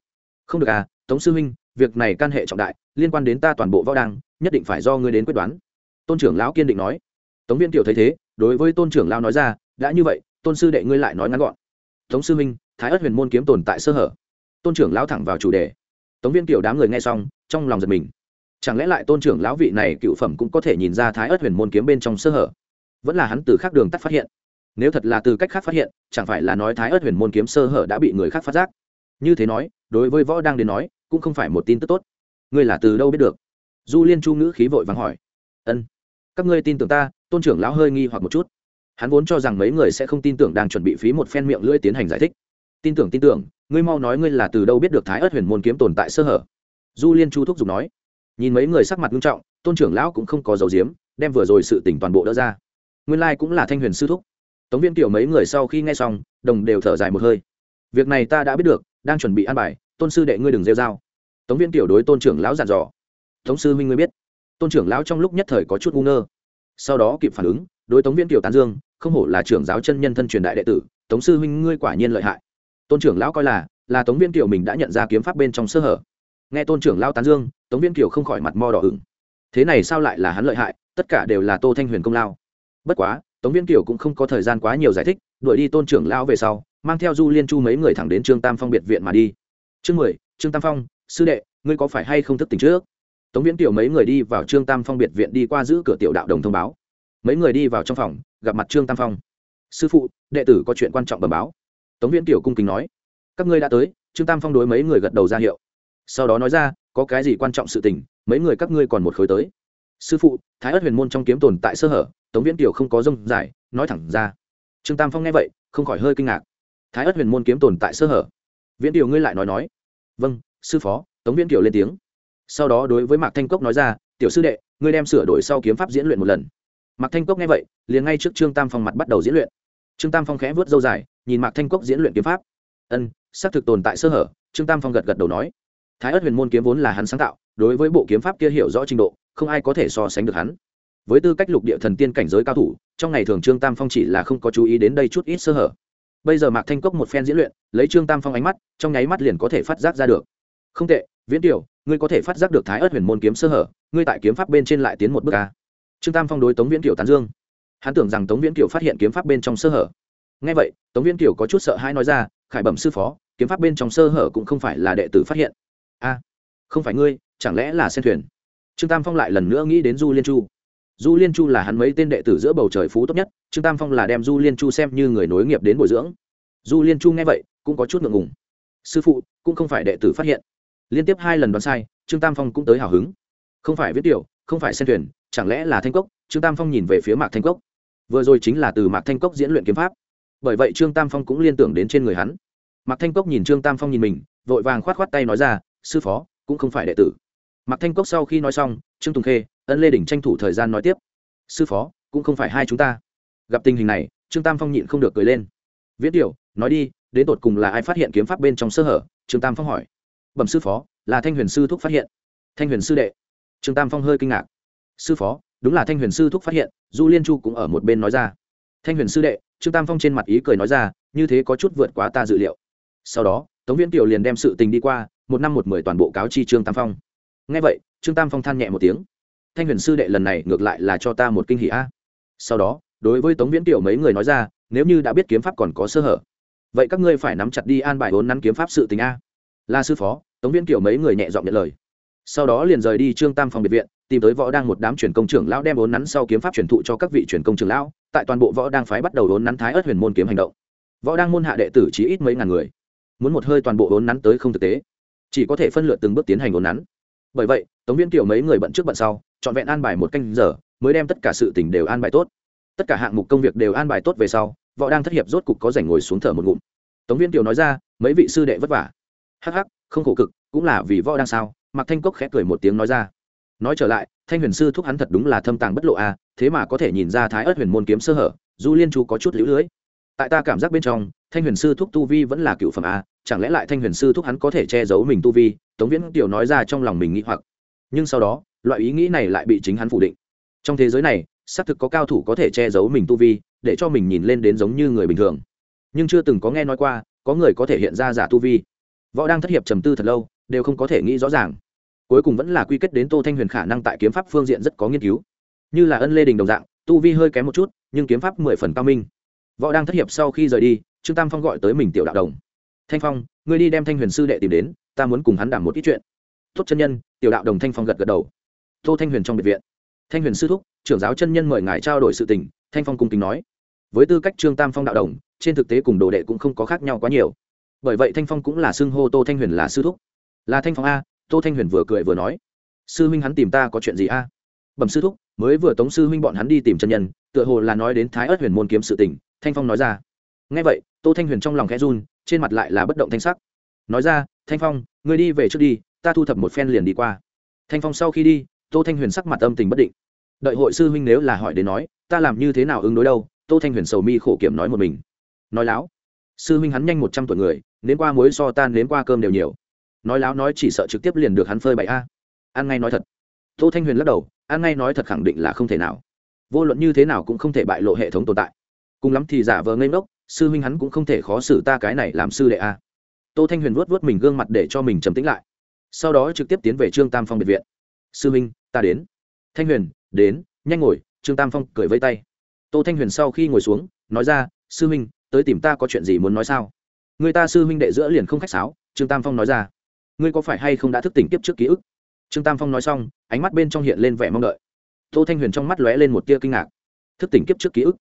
Không được à tống sư huynh, việc này can hệ trọng đại, liên quan đến ta toàn bộ võ đăng, nhất định phải do ngươi đến quyết đoán. Tôn trưởng lão kiên định nói. Tống viễn kiều thấy thế, đối với tôn trưởng lão nói ra, đã như vậy, tôn sư đệ ngươi lại nói ngắn gọn. Tống sư minh thái ớt huyền môn kiếm tồn tại sơ hở. Tôn trưởng lão thẳng vào chủ đề tống viên kiểu đám người nghe xong, trong lòng giật mình. Chẳng lẽ lại tôn trưởng lão vị này cựu phẩm cũng có thể nhìn ra thái ớt huyền môn kiếm bên trong sơ hở? Vẫn là hắn từ khác đường tắt phát hiện. Nếu thật là từ cách khác phát hiện, chẳng phải là nói thái ớt huyền môn kiếm sơ hở đã bị người khác phát giác? Như thế nói, đối với võ đang đến nói, cũng không phải một tin tức tốt. Ngươi là từ đâu biết được? Du liên chu ngữ khí vội vàng hỏi. Ân. Các ngươi tin tưởng ta, tôn trưởng lão hơi nghi hoặc một chút. Hắn vốn cho rằng mấy người sẽ không tin tưởng đang chuẩn bị phí một phen miệng lưỡi tiến hành giải thích. Tin tưởng tin tưởng ngươi mau nói ngươi là từ đâu biết được thái ớt huyền môn kiếm tồn tại sơ hở? Du liên chu thúc giục nói. Nhìn mấy người sắc mặt nghiêm trọng, tôn trưởng lão cũng không có dấu diếm đem vừa rồi sự tỉnh toàn bộ đỡ ra. Nguyên lai、like、cũng là thanh huyền sư thúc. Tống viên kiểu mấy người sau khi nghe xong, đồng đều thở dài một hơi. Việc này ta đã biết được, đang chuẩn bị ăn bài, tôn sư đệ ngươi đừng rêu dao tống viên kiểu đối tôn trưởng lão dặn dò. Tống sư minh ngươi biết. Tôn trưởng lão trong lúc nhất thời có chút ngu ngơ. Sau đó kịp phản ứng, đối tống viên kiểu tán dương, không hổ là trưởng giáo chân nhân thân truyền đại đệ tử, tống sư huynh ngươi quả nhiên lợi hại tôn trưởng lão coi là là tống viên Kiều mình đã nhận ra kiếm pháp bên trong sơ hở. Nghe tôn trưởng lao tán dương, tống viên kiều không khỏi mặt mo đỏ ửng. Thế này sao lại là hắn lợi hại, tất cả đều là tô thanh huyền công lao. Bất quá, tống viên kiều cũng không có thời gian quá nhiều giải thích, đuổi đi tôn trưởng lão về sau, mang theo du liên chu mấy người thẳng đến trương tam phong biệt viện mà đi. Chương mười, trương tam phong, sư đệ, ngươi có phải hay không thức tỉnh trước? Tống viễn kiều mấy người đi vào trương tam phong biệt viện đi qua giữ cửa tiểu đạo đồng thông báo. Mấy người đi vào trong phòng, gặp mặt trương tam phong. Sư phụ, đệ tử có chuyện quan trọng bẩm báo tống viễn Tiểu cung kính nói, các ngươi đã tới. Trương tam phong đối mấy người gật đầu ra hiệu. Sau đó nói ra, có cái gì quan trọng sự tình, mấy người các ngươi còn một khối tới. Sư phụ, thái ất huyền môn trong kiếm tồn tại sơ hở, tống viễn Tiểu không có rông giải nói thẳng ra. Trương tam phong nghe vậy, không khỏi hơi kinh ngạc. Thái ất huyền môn kiếm tồn tại sơ hở? Viễn Tiểu ngươi lại nói nói. Vâng sư phó, tống viễn Tiểu lên tiếng. Sau đó đối với mạc thanh cốc nói ra, tiểu sư đệ, ngươi đem sửa đổi sau kiếm pháp diễn luyện một lần. Mạc thanh cốc nghe vậy, liền ngay trước trương tam phong mặt bắt đầu diễn luyện. Trương tam phong khẽ vớt dâu dài nhìn mạc thanh cốc diễn luyện kiếm pháp. Ân, xác thực tồn tại sơ hở, trương tam phong gật gật đầu nói. Thái ất huyền môn kiếm vốn là hắn sáng tạo, đối với bộ kiếm pháp kia hiểu rõ trình độ, không ai có thể so sánh được hắn. Với tư cách lục địa thần tiên cảnh giới cao thủ, trong ngày thường trương tam phong chỉ là không có chú ý đến đây chút ít sơ hở. Bây giờ mạc thanh cốc một phen diễn luyện, lấy trương tam phong ánh mắt, trong nháy mắt liền có thể phát giác ra được. Không tệ, viễn tiểu, ngươi có thể phát giác được thái ớt huyền môn kiếm sơ hở, ngươi tại kiếm pháp bên trên lại tiến một bước ca trương tam phong đối tống viễn tiểu tán dương. Hắn tưởng rằng tống viễn tiểu phát hiện kiếm pháp bên trong sơ hở ngay vậy, tống viễn tiểu có chút sợ hãi nói ra, khải bẩm sư phó, kiếm pháp bên trong sơ hở cũng không phải là đệ tử phát hiện. A, không phải ngươi, chẳng lẽ là sen thuyền? Trương tam phong lại lần nữa nghĩ đến du liên chu. Du liên chu là hắn mấy tên đệ tử giữa bầu trời phú tốt nhất, trương tam phong là đem du liên chu xem như người nối nghiệp đến bồi dưỡng. Du liên chu nghe vậy, cũng có chút ngượng ngùng. Sư phụ, cũng không phải đệ tử phát hiện. Liên tiếp hai lần đoán sai, trương tam phong cũng tới hào hứng. Không phải viết tiểu, không phải sen thuyền, chẳng lẽ là thanh cốc? Trương tam phong nhìn về phía mạc thanh cốc. Vừa rồi chính là từ mạc thanh cốc diễn luyện kiếm pháp bởi vậy trương tam phong cũng liên tưởng đến trên người hắn. Mạc thanh cốc nhìn trương tam phong nhìn mình, vội vàng khoát khoát tay nói ra, sư phó, cũng không phải đệ tử. Mạc thanh cốc sau khi nói xong, trương tùng khê, ân lê đỉnh tranh thủ thời gian nói tiếp, sư phó, cũng không phải hai chúng ta. Gặp tình hình này, trương tam phong nhịn không được cười lên. Viết điều nói đi, đến tột cùng là ai phát hiện kiếm pháp bên trong sơ hở? Trương tam phong hỏi. Bẩm sư phó, là thanh huyền sư thúc phát hiện. Thanh huyền sư đệ? Trương tam phong hơi kinh ngạc. Sư phó, đúng là thanh huyền sư thúc phát hiện, du liên chu cũng ở một bên nói ra. Thanh huyền sư đệ trương tam phong trên mặt ý cười nói ra, như thế có chút vượt quá ta dự liệu. Sau đó, tống viễn kiều liền đem sự tình đi qua, một năm một mười toàn bộ cáo chi trương tam phong. Ngay vậy, trương tam phong than nhẹ một tiếng, thanh huyền sư đệ lần này ngược lại là cho ta một kinh hỷ a. Sau đó, đối với tống viễn kiều mấy người nói ra, nếu như đã biết kiếm pháp còn có sơ hở, vậy các ngươi phải nắm chặt đi an bài vốn nắn kiếm pháp sự tình a. La sư phó, tống viễn kiều mấy người nhẹ giọng nhận lời. Sau đó liền rời đi trương tam Phong biệt viện tìm tới võ đang một đám truyền công trưởng lão đem vốn nắn sau kiếm pháp truyền thụ cho các vị truyền công trưởng lão, tại toàn bộ võ đang phái bắt đầu vốn nắn thái ớt huyền môn kiếm hành động. Võ đang môn hạ đệ tử chỉ ít mấy ngàn người. Muốn một hơi toàn bộ vốn nắn tới không thực tế, chỉ có thể phân lượt từng bước tiến hành vốn nắn. Bởi vậy, tống viên kiểu mấy người bận trước bận sau, trọn vẹn an bài một canh giờ, mới đem tất cả sự tình đều an bài tốt. Tất cả hạng mục công việc đều an bài tốt về sau, võ đang thất hiệp rốt cục có rảnh ngồi xuống thở một ngụm. Tống viên kiều nói ra, mấy vị sư đệ vất vả. Hắc hắc, không khổ cực, cũng là vì võ đang sao? Mặc thanh cốc khẽ cười một tiếng nói ra nói trở lại, thanh huyền sư thúc hắn thật đúng là thâm tàng bất lộ à? thế mà có thể nhìn ra thái ớt huyền môn kiếm sơ hở, du liên chú có chút lũ lưới tại ta cảm giác bên trong, thanh huyền sư thúc tu vi vẫn là cựu phẩm à? chẳng lẽ lại thanh huyền sư thúc hắn có thể che giấu mình tu vi, tống viễn tiểu nói ra trong lòng mình nghĩ hoặc nhưng sau đó, loại ý nghĩ này lại bị chính hắn phủ định trong thế giới này, xác thực có cao thủ có thể che giấu mình tu vi, để cho mình nhìn lên đến giống như người bình thường nhưng chưa từng có nghe nói qua, có người có thể hiện ra giả tu vi võ đang thất hiệp trầm tư thật lâu, đều không có thể nghĩ rõ ràng cuối cùng vẫn là quy kết đến tô thanh huyền khả năng tại kiếm pháp phương diện rất có nghiên cứu. Như là ân lê đình đồng dạng, tu vi hơi kém một chút, nhưng kiếm pháp mười phần cao minh. Võ đang thất hiệp sau khi rời đi, trương tam phong gọi tới mình tiểu đạo đồng. Thanh phong, ngươi đi đem thanh huyền sư đệ tìm đến, ta muốn cùng hắn đảm một ít chuyện. Tốt chân nhân, tiểu đạo đồng thanh phong gật gật đầu. Tô thanh huyền trong biệt viện. Thanh huyền sư thúc, trưởng giáo chân nhân mời ngài trao đổi sự tình, thanh phong cung kính nói. Với tư cách trương tam phong đạo đồng, trên thực tế cùng đồ đệ cũng không có khác nhau quá nhiều. Bởi vậy thanh phong cũng là xưng hô tô thanh huyền là sư thúc. Là thanh phong a tô thanh huyền vừa cười vừa nói, sư huynh hắn tìm ta có chuyện gì a? Bẩm sư thúc, mới vừa tống sư huynh bọn hắn đi tìm chân nhân, tựa hồ là nói đến thái ớt huyền môn kiếm sự tình, thanh phong nói ra. Ngay vậy, tô thanh huyền trong lòng khẽ run, trên mặt lại là bất động thanh sắc. Nói ra, thanh phong người đi về trước đi, ta thu thập một phen liền đi qua. Thanh phong sau khi đi, tô thanh huyền sắc mặt âm tình bất định. Đợi hội sư huynh nếu là hỏi đến nói, ta làm như thế nào ứng đối đâu? Tô thanh huyền sầu mi khổ kiểm nói một mình. Nói láo, sư huynh hắn nhanh một trăm tuổi người nến qua muối so tan nến qua cơm đều nhiều nói láo nói chỉ sợ trực tiếp liền được hắn phơi bày a. Ăn ngay nói thật. Tô thanh huyền lắc đầu ăn ngay nói thật khẳng định là không thể nào. Vô luận như thế nào cũng không thể bại lộ hệ thống tồn tại. Cùng lắm thì giả vờ ngây ngốc, sư huynh hắn cũng không thể khó xử ta cái này làm sư đệ a. Tô thanh huyền vuốt vuốt mình gương mặt để cho mình trầm tĩnh lại. Sau đó trực tiếp tiến về trương tam phong biệt viện. Sư huynh, ta đến. Thanh huyền, đến, nhanh ngồi, trương tam phong cười vây tay. Tô thanh huyền sau khi ngồi xuống, nói ra, sư huynh, tới tìm ta có chuyện gì muốn nói sao? Người ta sư huynh đệ giữa liền không khách sáo, trương tam phong nói ra ngươi có phải hay không đã thức tỉnh tiếp trước ký ức? Trương tam phong nói xong, ánh mắt bên trong hiện lên vẻ mong đợi. Tô thanh huyền trong mắt lóe lên một tia kinh ngạc. Thức tỉnh kiếp trước ký ức?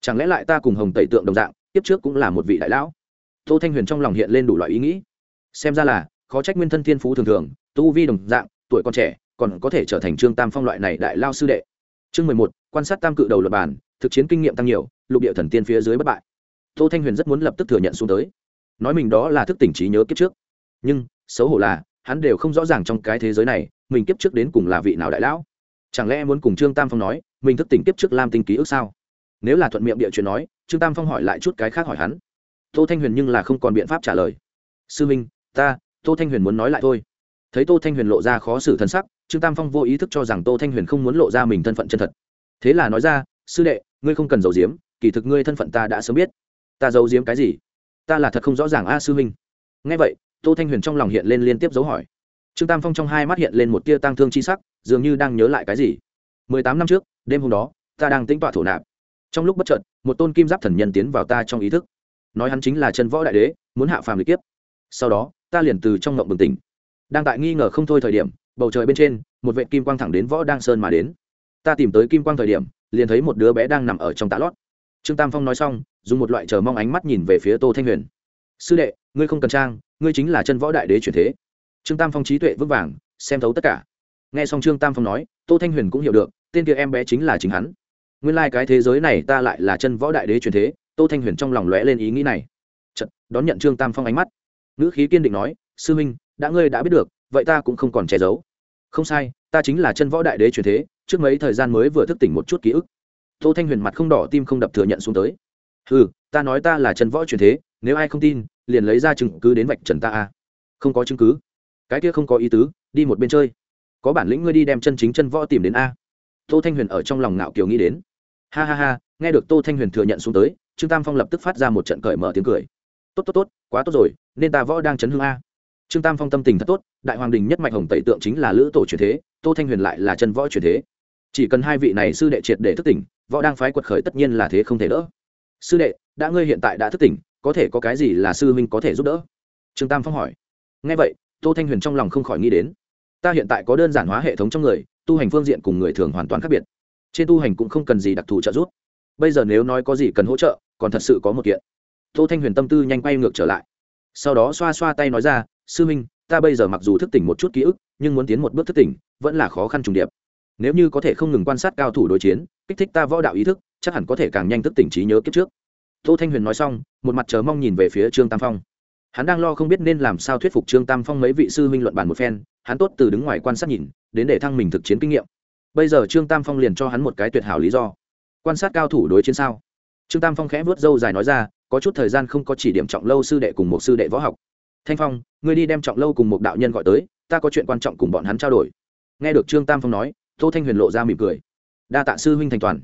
Chẳng lẽ lại ta cùng hồng tẩy tượng đồng dạng, kiếp trước cũng là một vị đại lão? Tô thanh huyền trong lòng hiện lên đủ loại ý nghĩ. Xem ra là, khó trách nguyên thân thiên phú thường thường, tu vi đồng dạng, tuổi còn trẻ, còn có thể trở thành trương tam phong loại này đại lao sư đệ. Chương mười một, quan sát tam cự đầu luật bản, thực chiến kinh nghiệm tăng nhiều, lục địa thần tiên phía dưới bất bại. Tô thanh huyền rất muốn lập tức thừa nhận xuống tới. Nói mình đó là thức tỉnh trí nhớ kiếp trước. Nhưng xấu hổ là, hắn đều không rõ ràng trong cái thế giới này, mình kiếp trước đến cùng là vị nào đại lão. Chẳng lẽ muốn cùng trương tam phong nói, mình thức tỉnh kiếp trước lam tinh ký ức sao? Nếu là thuận miệng địa chuyện nói, trương tam phong hỏi lại chút cái khác hỏi hắn. Tô thanh huyền nhưng là không còn biện pháp trả lời. Sư minh, ta, tô thanh huyền muốn nói lại thôi. Thấy tô thanh huyền lộ ra khó xử thân sắc, trương tam phong vô ý thức cho rằng tô thanh huyền không muốn lộ ra mình thân phận chân thật. Thế là nói ra, sư đệ, ngươi không cần giấu giếm, kỳ thực ngươi thân phận ta đã sớm biết. Ta giấu giếm cái gì? Ta là thật không rõ ràng a, sư minh. Nghe vậy tô thanh huyền trong lòng hiện lên liên tiếp dấu hỏi. Trương tam phong trong hai mắt hiện lên một tia tang thương chi sắc, dường như đang nhớ lại cái gì. Mười tám năm trước, đêm hôm đó, ta đang tính tọa thổ nạp. Trong lúc bất chợt, một tôn kim giáp thần nhân tiến vào ta trong ý thức. Nói hắn chính là chân võ đại đế, muốn hạ phàm lịch kiếp. Sau đó, ta liền từ trong ngộng bừng tỉnh. Đang tại nghi ngờ không thôi thời điểm, bầu trời bên trên, một vệ kim quang thẳng đến võ đang sơn mà đến. Ta tìm tới kim quang thời điểm, liền thấy một đứa bé đang nằm ở trong tạ lót. Trương tam phong nói xong, dùng một loại chờ mong ánh mắt nhìn về phía tô thanh huyền. Sư đệ, ngươi không cần trang ngươi chính là chân võ đại đế truyền thế. Trương tam phong trí tuệ vững vàng xem thấu tất cả. Nghe xong trương tam phong nói tô thanh huyền cũng hiểu được tên kia em bé chính là chính hắn. Nguyên lai、like、cái thế giới này ta lại là chân võ đại đế truyền thế tô thanh huyền trong lòng lóe lên ý nghĩ này. Chật, đón nhận trương tam phong ánh mắt. Ngữ khí kiên định nói sư minh đã ngươi đã biết được vậy ta cũng không còn che giấu. Không sai ta chính là chân võ đại đế truyền thế trước mấy thời gian mới vừa thức tỉnh một chút ký ức. Tô thanh huyền mặt không đỏ tim không đập thừa nhận xuống tới. Ừ ta nói ta là chân võ truyền thế nếu ai không tin liền lấy ra chứng cứ đến vạch trần ta a. Không có chứng cứ. Cái kia không có ý tứ, đi một bên chơi. Có bản lĩnh ngươi đi đem chân chính chân võ tìm đến a. Tô thanh huyền ở trong lòng ngạo kiều nghĩ đến. Ha ha ha, nghe được tô thanh huyền thừa nhận xuống tới, trương tam phong lập tức phát ra một trận cởi mở tiếng cười. Tốt tốt tốt, quá tốt rồi, nên ta võ đang chấn hương a. Trương tam phong tâm tình thật tốt, đại hoàng đình nhất mạch hồng tẩy tượng chính là lữ tổ truyền thế, tô thanh huyền lại là chân võ truyền thế. Chỉ cần hai vị này sư đệ triệt để thức tỉnh, võ đang phái quật khởi tất nhiên là thế không thể đỡ. Sư đệ đã ngươi hiện tại đã thức tỉnh, có thể có cái gì là sư huynh có thể giúp đỡ? Trương tam phong hỏi. Ngay vậy, tô thanh huyền trong lòng không khỏi nghĩ đến. Ta hiện tại có đơn giản hóa hệ thống trong người, tu hành phương diện cùng người thường hoàn toàn khác biệt. Trên tu hành cũng không cần gì đặc thù trợ giúp. Bây giờ nếu nói có gì cần hỗ trợ, còn thật sự có một kiện. Tô thanh huyền tâm tư nhanh quay ngược trở lại. Sau đó xoa xoa tay nói ra, sư minh ta bây giờ mặc dù thức tỉnh một chút ký ức, nhưng muốn tiến một bước thức tỉnh, vẫn là khó khăn trùng điệp. Nếu như có thể không ngừng quan sát cao thủ đối chiến, kích thích ta võ đạo ý thức, chắc hẳn có thể càng nhanh thức tỉnh trí nhớ kiếp trước tô thanh huyền nói xong, một mặt chờ mong nhìn về phía trương tam phong. Hắn đang lo không biết nên làm sao thuyết phục trương tam phong mấy vị sư huynh luận bàn một phen, hắn tốt từ đứng ngoài quan sát nhìn, đến để thăng mình thực chiến kinh nghiệm. Bây giờ trương tam phong liền cho hắn một cái tuyệt hảo lý do. Quan sát cao thủ đối chiến sao? Trương tam phong khẽ vớt râu dài nói ra, có chút thời gian không có chỉ điểm trọng lâu sư đệ cùng một sư đệ võ học. Thanh phong, ngươi đi đem trọng lâu cùng một đạo nhân gọi tới, ta có chuyện quan trọng cùng bọn hắn trao đổi. Nghe được trương tam phong nói, tô thanh huyền lộ ra mỉm cười. Đa tạ sư huynh thành toàn.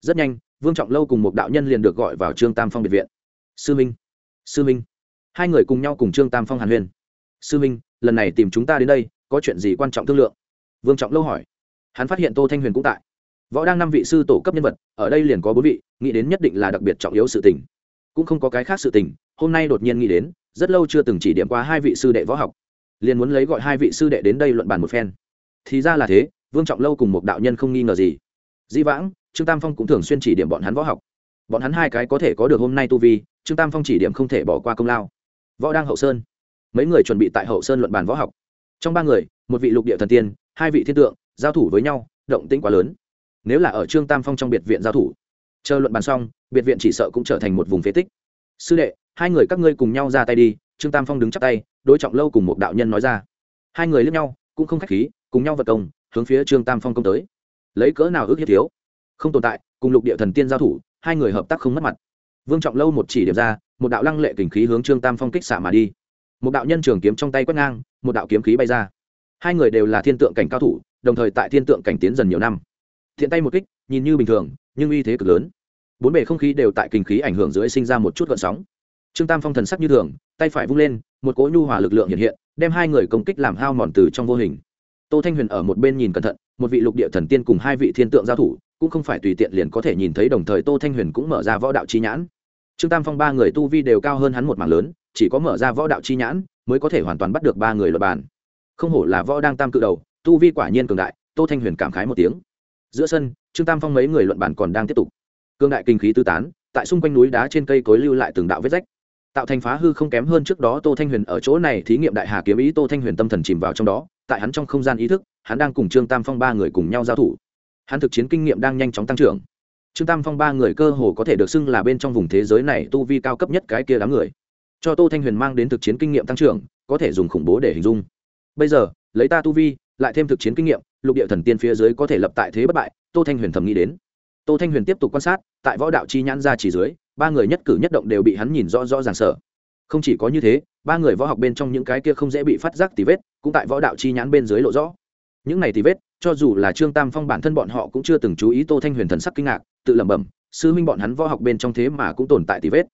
Rất nhanh vương trọng lâu cùng một đạo nhân liền được gọi vào trương tam phong biệt viện. Sư minh sư minh. Hai người cùng nhau cùng trương tam phong hàn huyền sư minh, lần này tìm chúng ta đến đây, có chuyện gì quan trọng thương lượng? Vương trọng lâu hỏi. Hắn phát hiện tô thanh huyền cũng tại. Võ đang năm vị sư tổ cấp nhân vật, ở đây liền có bốn vị, nghĩ đến nhất định là đặc biệt trọng yếu sự tình. Cũng không có cái khác sự tình, hôm nay đột nhiên nghĩ đến, rất lâu chưa từng chỉ điểm qua hai vị sư đệ võ học. Liền muốn lấy gọi hai vị sư đệ đến đây luận bàn một phen. Thì ra là thế, vương trọng lâu cùng một đạo nhân không nghi ngờ gì di vãng, trương tam phong cũng thường xuyên chỉ điểm bọn hắn võ học. Bọn hắn hai cái có thể có được hôm nay tu vi, trương tam phong chỉ điểm không thể bỏ qua công lao. Võ đang hậu sơn. Mấy người chuẩn bị tại hậu sơn luận bàn võ học. Trong ba người, một vị lục địa thần tiên, hai vị thiên tượng, giao thủ với nhau, động tĩnh quá lớn. Nếu là ở trương tam phong trong biệt viện giao thủ, chờ luận bàn xong, biệt viện chỉ sợ cũng trở thành một vùng phế tích. Sư đệ, hai người các ngươi cùng nhau ra tay đi, trương tam phong đứng chắp tay, đối trọng lâu cùng một đạo nhân nói ra. Hai người lướt nhau, cũng không khách khí, cùng nhau vật công, hướng phía trương tam phong công tới lấy cỡ nào ước hiếp thiếu? Không tồn tại, cùng lục địa thần tiên giao thủ, hai người hợp tác không mất mặt. Vương trọng lâu một chỉ điểm ra, một đạo lăng lệ kình khí hướng trương tam phong kích xả mà đi. Một đạo nhân trường kiếm trong tay quét ngang, một đạo kiếm khí bay ra. Hai người đều là thiên tượng cảnh cao thủ, đồng thời tại thiên tượng cảnh tiến dần nhiều năm. Thiện tay một kích, nhìn như bình thường, nhưng uy thế cực lớn. Bốn bề không khí đều tại kinh khí ảnh hưởng dưới sinh ra một chút gợn sóng. Trương tam phong thần sắc như thường, tay phải vung lên, một cỗ nhu hòa lực lượng hiện hiện, đem hai người công kích làm hao mòn từ trong vô hình tô thanh huyền ở một bên nhìn cẩn thận, một vị lục địa thần tiên cùng hai vị thiên tượng giao thủ, cũng không phải tùy tiện liền có thể nhìn thấy đồng thời tô thanh huyền cũng mở ra võ đạo chi nhãn. Trương tam phong ba người tu vi đều cao hơn hắn một mảng lớn, chỉ có mở ra võ đạo chi nhãn mới có thể hoàn toàn bắt được ba người luật bàn. Không hổ là võ đang tam cự đầu, tu vi quả nhiên cường đại, tô thanh huyền cảm khái một tiếng. Giữa sân, trương tam phong mấy người luận bàn còn đang tiếp tục. Cương đại kinh khí tư tán, tại xung quanh núi đá trên cây cối lưu lại từng đạo vết rách. Tạo thành phá hư không kém hơn trước đó tô thanh huyền ở chỗ này thí nghiệm đại hà kiếm ý tô thanh huyền tâm thần chìm vào trong đó tại hắn trong không gian ý thức, hắn đang cùng trương tam phong ba người cùng nhau giao thủ. Hắn thực chiến kinh nghiệm đang nhanh chóng tăng trưởng. Trương tam phong ba người cơ hồ có thể được xưng là bên trong vùng thế giới này tu vi cao cấp nhất cái kia đám người. Cho tô thanh huyền mang đến thực chiến kinh nghiệm tăng trưởng, có thể dùng khủng bố để hình dung. Bây giờ, lấy ta tu vi, lại thêm thực chiến kinh nghiệm, lục địa thần tiên phía dưới có thể lập tại thế bất bại, tô thanh huyền thầm nghĩ đến. Tô thanh huyền tiếp tục quan sát, tại võ đạo chi nhãn ra chỉ dưới, ba người nhất cử nhất động đều bị hắn nhìn rõ rõ ràng sở không chỉ có như thế, ba người võ học bên trong những cái kia không dễ bị phát giác tì vết cũng tại võ đạo chi nhãn bên dưới lộ rõ. Những này thì vết, cho dù là trương tam phong bản thân bọn họ cũng chưa từng chú ý tô thanh huyền thần sắc kinh ngạc, tự lẩm bẩm, sư huynh bọn hắn võ học bên trong thế mà cũng tồn tại tì vết.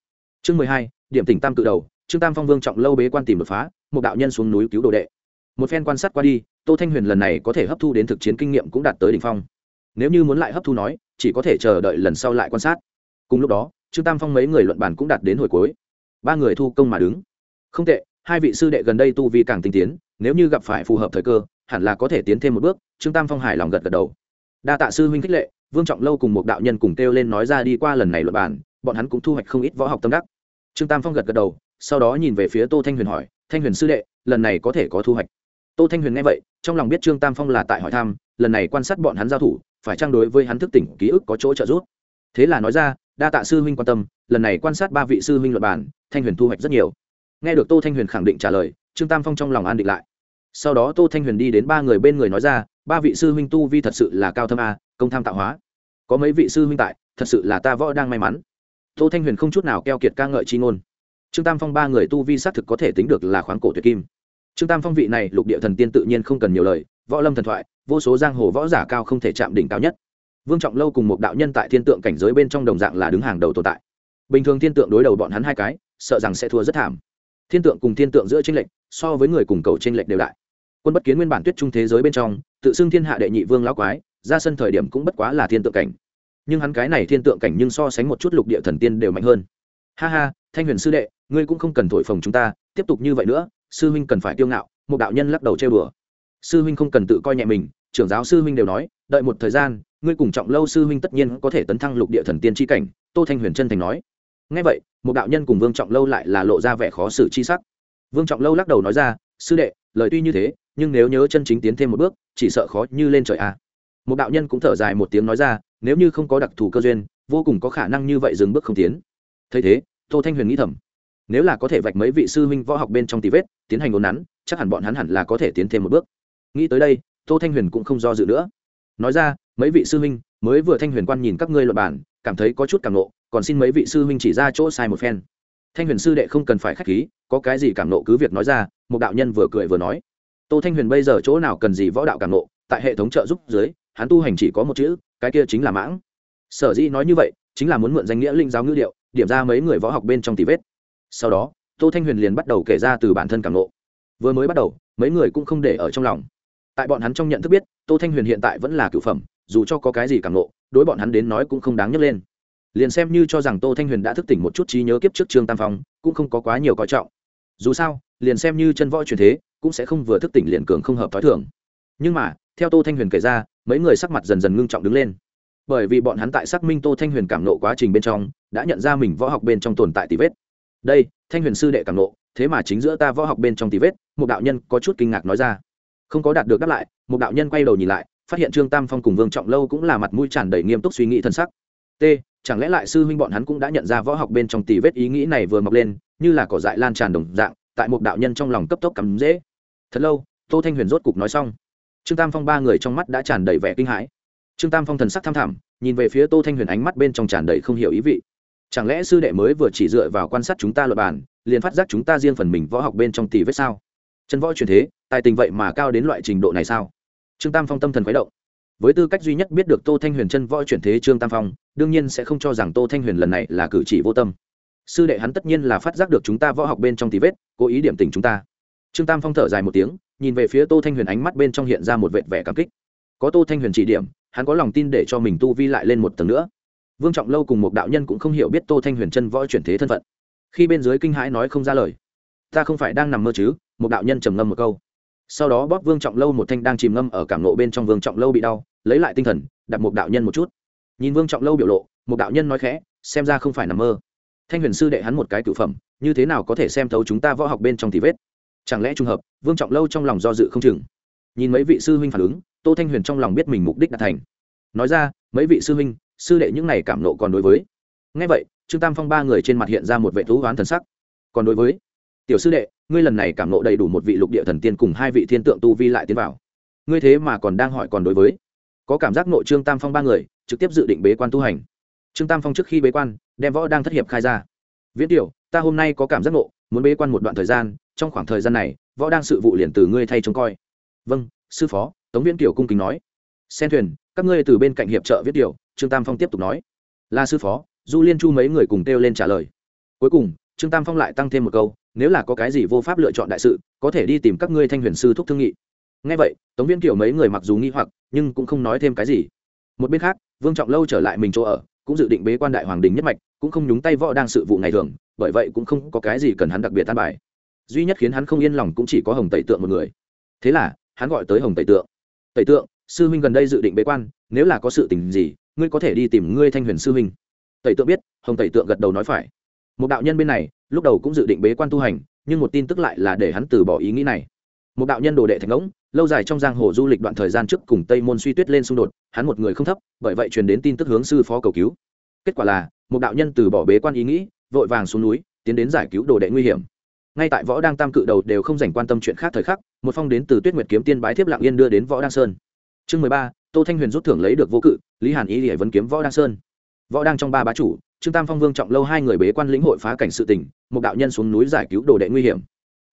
Chương mười hai, điểm tỉnh tam cự đầu, trương tam phong vương trọng lâu bế quan tìm đột phá, một đạo nhân xuống núi cứu đồ đệ. Một phen quan sát qua đi, tô thanh huyền lần này có thể hấp thu đến thực chiến kinh nghiệm cũng đạt tới đỉnh phong. Nếu như muốn lại hấp thu nói, chỉ có thể chờ đợi lần sau lại quan sát. Cùng lúc đó, trương tam phong mấy người luận bàn cũng đạt đến hồi cuối. Ba người thu công mà đứng. Không tệ, hai vị sư đệ gần đây tu vi càng tinh tiến nếu như gặp phải phù hợp thời cơ, hẳn là có thể tiến thêm một bước, trương tam phong hài lòng gật gật đầu. Đa tạ sư huynh khích lệ, vương trọng lâu cùng một đạo nhân cùng kêu lên nói ra đi qua lần này luận bàn, bọn hắn cũng thu hoạch không ít võ học tâm đắc. Trương tam phong gật gật đầu, sau đó nhìn về phía tô thanh huyền hỏi, thanh huyền sư đệ, lần này có thể có thu hoạch? Tô thanh huyền nghe vậy, trong lòng biết trương tam phong là tại hỏi thăm, lần này quan sát bọn hắn giao thủ, phải trang đối với hắn thức tỉnh ký ức có chỗ trợ giúp? Thế là nói ra, đa tạ sư huynh quan tâm, lần này quan sát ba vị sư huynh luật bản thanh huyền thu hoạch rất nhiều. Nghe được tô thanh huyền khẳng định trả lời, trương tam phong trong lòng an định lại sau đó tô thanh huyền đi đến ba người bên người nói ra, ba vị sư huynh tu vi thật sự là cao thâm a, công tham tạo hóa. Có mấy vị sư huynh tại, thật sự là ta võ đang may mắn. Tô thanh huyền không chút nào keo kiệt ca ngợi chi ngôn. Trương tam phong ba người tu vi xác thực có thể tính được là khoáng cổ tuyệt kim. Trương tam phong vị này lục địa thần tiên tự nhiên không cần nhiều lời, võ lâm thần thoại, vô số giang hồ võ giả cao không thể chạm đỉnh cao nhất. Vương trọng lâu cùng một đạo nhân tại thiên tượng cảnh giới bên trong đồng dạng là đứng hàng đầu tồn tại. Bình thường thiên tượng đối đầu bọn hắn hai cái, sợ rằng sẽ thua rất thảm. Thiên tượng cùng thiên tượng giữa tranh lệch, so với người cùng cầu tranh lệch đều đại quân bất kiến nguyên bản tuyết trung thế giới bên trong, tự xưng thiên hạ đệ nhị vương lão quái, ra sân thời điểm cũng bất quá là thiên tượng cảnh. Nhưng hắn cái này thiên tượng cảnh nhưng so sánh một chút lục địa thần tiên đều mạnh hơn. Ha ha, thanh huyền sư đệ, ngươi cũng không cần thổi phồng chúng ta, tiếp tục như vậy nữa, sư huynh cần phải kiêu ngạo, một đạo nhân lắc đầu chơi bừa sư huynh không cần tự coi nhẹ mình, trưởng giáo sư huynh đều nói, đợi một thời gian, ngươi cùng trọng lâu sư huynh tất nhiên có thể tấn thăng lục địa thần tiên tri cảnh, tô thanh huyền chân thành nói. Ngay vậy, một đạo nhân cùng vương trọng lâu lại là lộ ra vẻ khó xử chi sắc. Vương trọng lâu lắc đầu nói ra, sư đệ, lời tuy như thế nhưng nếu nhớ chân chính tiến thêm một bước, chỉ sợ khó như lên trời a à. một đạo nhân cũng thở dài một tiếng nói ra, nếu như không có đặc thù cơ duyên, vô cùng có khả năng như vậy dừng bước không tiến. Thấy thế, tô thanh huyền nghĩ thầm, nếu là có thể vạch mấy vị sư huynh võ học bên trong tì vết, tiến hành ngôn nắn, chắc hẳn bọn hắn hẳn là có thể tiến thêm một bước. Nghĩ tới đây, tô thanh huyền cũng không do dự nữa. Nói ra, mấy vị sư huynh, mới vừa thanh huyền quan nhìn các ngươi luật bản cảm thấy có chút cảm nộ, còn xin mấy vị sư huynh chỉ ra chỗ sai một phen. Thanh huyền sư đệ không cần phải k h á c h khí, có cái gì cảm nộ cứ việc nói ra, một đạo nhân vừa cười vừa nói tô thanh huyền bây giờ chỗ nào cần gì võ đạo cảm nộ tại hệ thống trợ giúp dưới, hắn tu hành chỉ có một chữ, cái kia chính là mãng. Sở dĩ nói như vậy, chính là muốn mượn danh nghĩa linh giáo ngữ điệu, điểm ra mấy người võ học bên trong tỷ vết. Sau đó, tô thanh huyền liền bắt đầu kể ra từ bản thân cảm nộ vừa mới bắt đầu, mấy người cũng không để ở trong lòng. Tại bọn hắn trong nhận thức biết, tô thanh huyền hiện tại vẫn là cựu phẩm, dù cho có cái gì càng nộ đối bọn hắn đến nói cũng không đáng nhấc lên. Liền xem như cho rằng tô thanh huyền đã thức tỉnh một chút trí nhớ kiếp trước trương tam phong, cũng không có quá nhiều coi trọng. Dù sao, liền xem như chân võ truyền thế cũng sẽ không vừa thức tỉnh liền cường không hợp thói thường. Nhưng mà, theo tô thanh huyền kể ra, mấy người sắc mặt dần dần ngưng trọng đứng lên. Bởi vì bọn hắn tại xác minh tô thanh huyền cảm nộ quá trình bên trong, đã nhận ra mình võ học bên trong tồn tại tỷ vết. Đây, thanh huyền sư đệ cảm nộ, thế mà chính giữa ta võ học bên trong tỷ vết, một đạo nhân có chút kinh ngạc nói ra. Không có đạt được đáp lại, một đạo nhân quay đầu nhìn lại, phát hiện trương tam phong cùng vương trọng lâu cũng là mặt mũi tràn đầy nghiêm túc suy nghĩ thân sắc. T, chẳng lẽ lại sư huynh bọn hắn cũng đã nhận ra võ học bên trong tỷ vết ý nghĩ này vừa mọc lên, như là cỏ dại lan tràn đồng dạng, tại một đạo nhân trong lòng cấp tốc cắm dễ thật lâu, tô thanh huyền rốt cục nói xong. Trương tam phong ba người trong mắt đã tràn đầy vẻ kinh hãi. Trương tam phong thần sắc tham thẳm, nhìn về phía tô thanh huyền ánh mắt bên trong tràn đầy không hiểu ý vị. Chẳng lẽ sư đệ mới vừa chỉ dựa vào quan sát chúng ta luật bản liền phát giác chúng ta riêng phần mình võ học bên trong tỷ vết sao? Chân võ truyền thế, tài tình vậy mà cao đến loại trình độ này sao? Trương tam phong tâm thần khuấy động. Với tư cách duy nhất biết được tô thanh huyền chân võ chuyển thế trương tam phong, đương nhiên sẽ không cho rằng tô thanh huyền lần này là cử chỉ vô tâm. Sư đệ hắn tất nhiên là phát giác được chúng ta võ học bên trong tí vết, cố ý điểm tình chúng ta trương tam phong thở dài một tiếng, nhìn về phía tô thanh huyền ánh mắt bên trong hiện ra một vệt vẻ cảm kích. Có tô thanh huyền chỉ điểm, hắn có lòng tin để cho mình tu vi lại lên một tầng nữa. Vương trọng lâu cùng một đạo nhân cũng không hiểu biết tô thanh huyền chân võ chuyển thế thân phận. Khi bên dưới kinh hãi nói không ra lời, ta không phải đang nằm mơ chứ? Một đạo nhân trầm ngâm một câu. Sau đó bóp vương trọng lâu một thanh đang chìm ngâm ở cảm nộ bên trong vương trọng lâu bị đau, lấy lại tinh thần đặt một đạo nhân một chút. Nhìn vương trọng lâu biểu lộ, một đạo nhân nói khẽ, xem ra không phải nằm mơ. Thanh huyền sư đệ hắn một cái cửu phẩm, như thế nào có thể xem thấu chúng ta võ học bên trong thì vết? Chẳng lẽ trùng hợp, vương trọng lâu trong lòng do dự không chừng? Nhìn mấy vị sư huynh phản ứng, tô thanh huyền trong lòng biết mình mục đích đã thành. Nói ra, mấy vị sư huynh, sư đệ những này cảm nộ còn đối với. Ngay vậy, trương tam phong ba người trên mặt hiện ra một vệ thú hoán thần sắc. Còn đối với? Tiểu sư đệ, ngươi lần này cảm nộ đầy đủ một vị lục địa thần tiên cùng hai vị thiên tượng tu vi lại tiến vào. Ngươi thế mà còn đang hỏi còn đối với? Có cảm giác nội trương tam phong ba người, trực tiếp dự định bế quan tu hành. Trương tam phong trước khi bế quan, đem võ đang thất hiệp khai ra. Viễn tiểu, ta hôm nay có cảm giác nộ muốn bế quan một đoạn thời gian trong khoảng thời gian này, võ đang sự vụ liền từ ngươi thay trông coi. Vâng sư phó, tống viễn kiều cung kính nói. Xen thuyền, các ngươi từ bên cạnh hiệp trợ viết điều, trương tam phong tiếp tục nói. Là sư phó, du liên chu mấy người cùng kêu lên trả lời. Cuối cùng, trương tam phong lại tăng thêm một câu, nếu là có cái gì vô pháp lựa chọn đại sự, có thể đi tìm các ngươi thanh huyền sư thúc thương nghị. Ngay vậy, tống viên kiểu mấy người mặc dù nghi hoặc, nhưng cũng không nói thêm cái gì. Một bên khác, vương trọng lâu trở lại mình chỗ ở, cũng dự định bế quan đại hoàng đình nhất mạch, cũng không nhúng tay võ đang sự vụ ngày thường, bởi vậy cũng không có cái gì cần hắn đặc biệt tan bài duy nhất khiến hắn không yên lòng cũng chỉ có hồng tẩy tượng một người. Thế là, hắn gọi tới hồng tẩy tượng. Tẩy tượng, sư huynh gần đây dự định bế quan, nếu là có sự tình gì, ngươi có thể đi tìm ngươi thanh huyền sư huynh. Tẩy tượng biết, hồng tẩy tượng gật đầu nói phải. Một đạo nhân bên này, lúc đầu cũng dự định bế quan tu hành, nhưng một tin tức lại là để hắn từ bỏ ý nghĩ này. Một đạo nhân đồ đệ thành ngỗng, lâu dài trong giang hồ du lịch đoạn thời gian trước cùng tây môn suy tuyết lên xung đột, hắn một người không thấp, bởi vậy truyền đến tin tức hướng sư phó cầu cứu. Kết quả là, một đạo nhân từ bỏ bế quan ý nghĩ, vội vàng xuống núi, tiến đến giải cứu đồ đệ nguy hiểm ngay tại võ đang tam cự đầu đều không dành quan tâm chuyện khác thời khắc, một phong đến từ tuyết nguyệt kiếm tiên bái thiếp lạng yên đưa đến võ đăng sơn. Chương mười ba, tô thanh huyền rút thưởng lấy được vô cự, lý hàn ý để vấn kiếm võ đăng sơn. Võ đang trong ba bá chủ, trương tam phong vương trọng lâu hai người bế quan lĩnh hội phá cảnh sự tình, một đạo nhân xuống núi giải cứu đồ đệ nguy hiểm.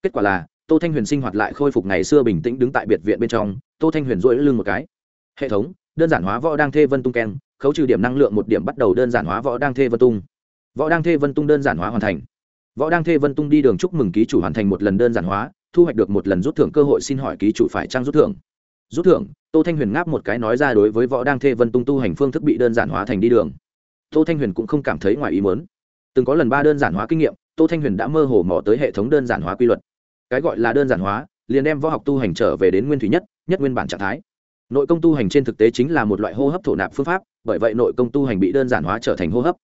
Kết quả là, tô thanh huyền sinh hoạt lại khôi phục ngày xưa bình tĩnh đứng tại biệt viện bên trong, tô thanh huyền dỗi lưng một cái. Hệ thống, đơn giản hóa võ đang thê vân tung keng, khấu trừ điểm năng lượng một điểm bắt đầu đơn giản hóa võ đang thê vân tung. Võ đang thê vân tung đơn giản hóa hoàn thành võ đang thê vân tung đi đường chúc mừng ký chủ hoàn thành một lần đơn giản hóa, thu hoạch được một lần rút thưởng cơ hội xin hỏi ký chủ phải trang rút thưởng. Rút thưởng, tô thanh huyền ngáp một cái nói ra đối với võ đang thê vân tung tu hành phương thức bị đơn giản hóa thành đi đường. Tô thanh huyền cũng không cảm thấy ngoài ý muốn. Từng có lần ba đơn giản hóa kinh nghiệm, tô thanh huyền đã mơ hồ mò tới hệ thống đơn giản hóa quy luật. Cái gọi là đơn giản hóa, liền đem võ học tu hành trở về đến nguyên thủy nhất nhất nguyên bản trạng thái. Nội công tu hành trên thực tế chính là một loại hô hấp thổ nạp phương pháp, bởi vậy nội công tu hành bị đơn giản hóa trở thành hô hấp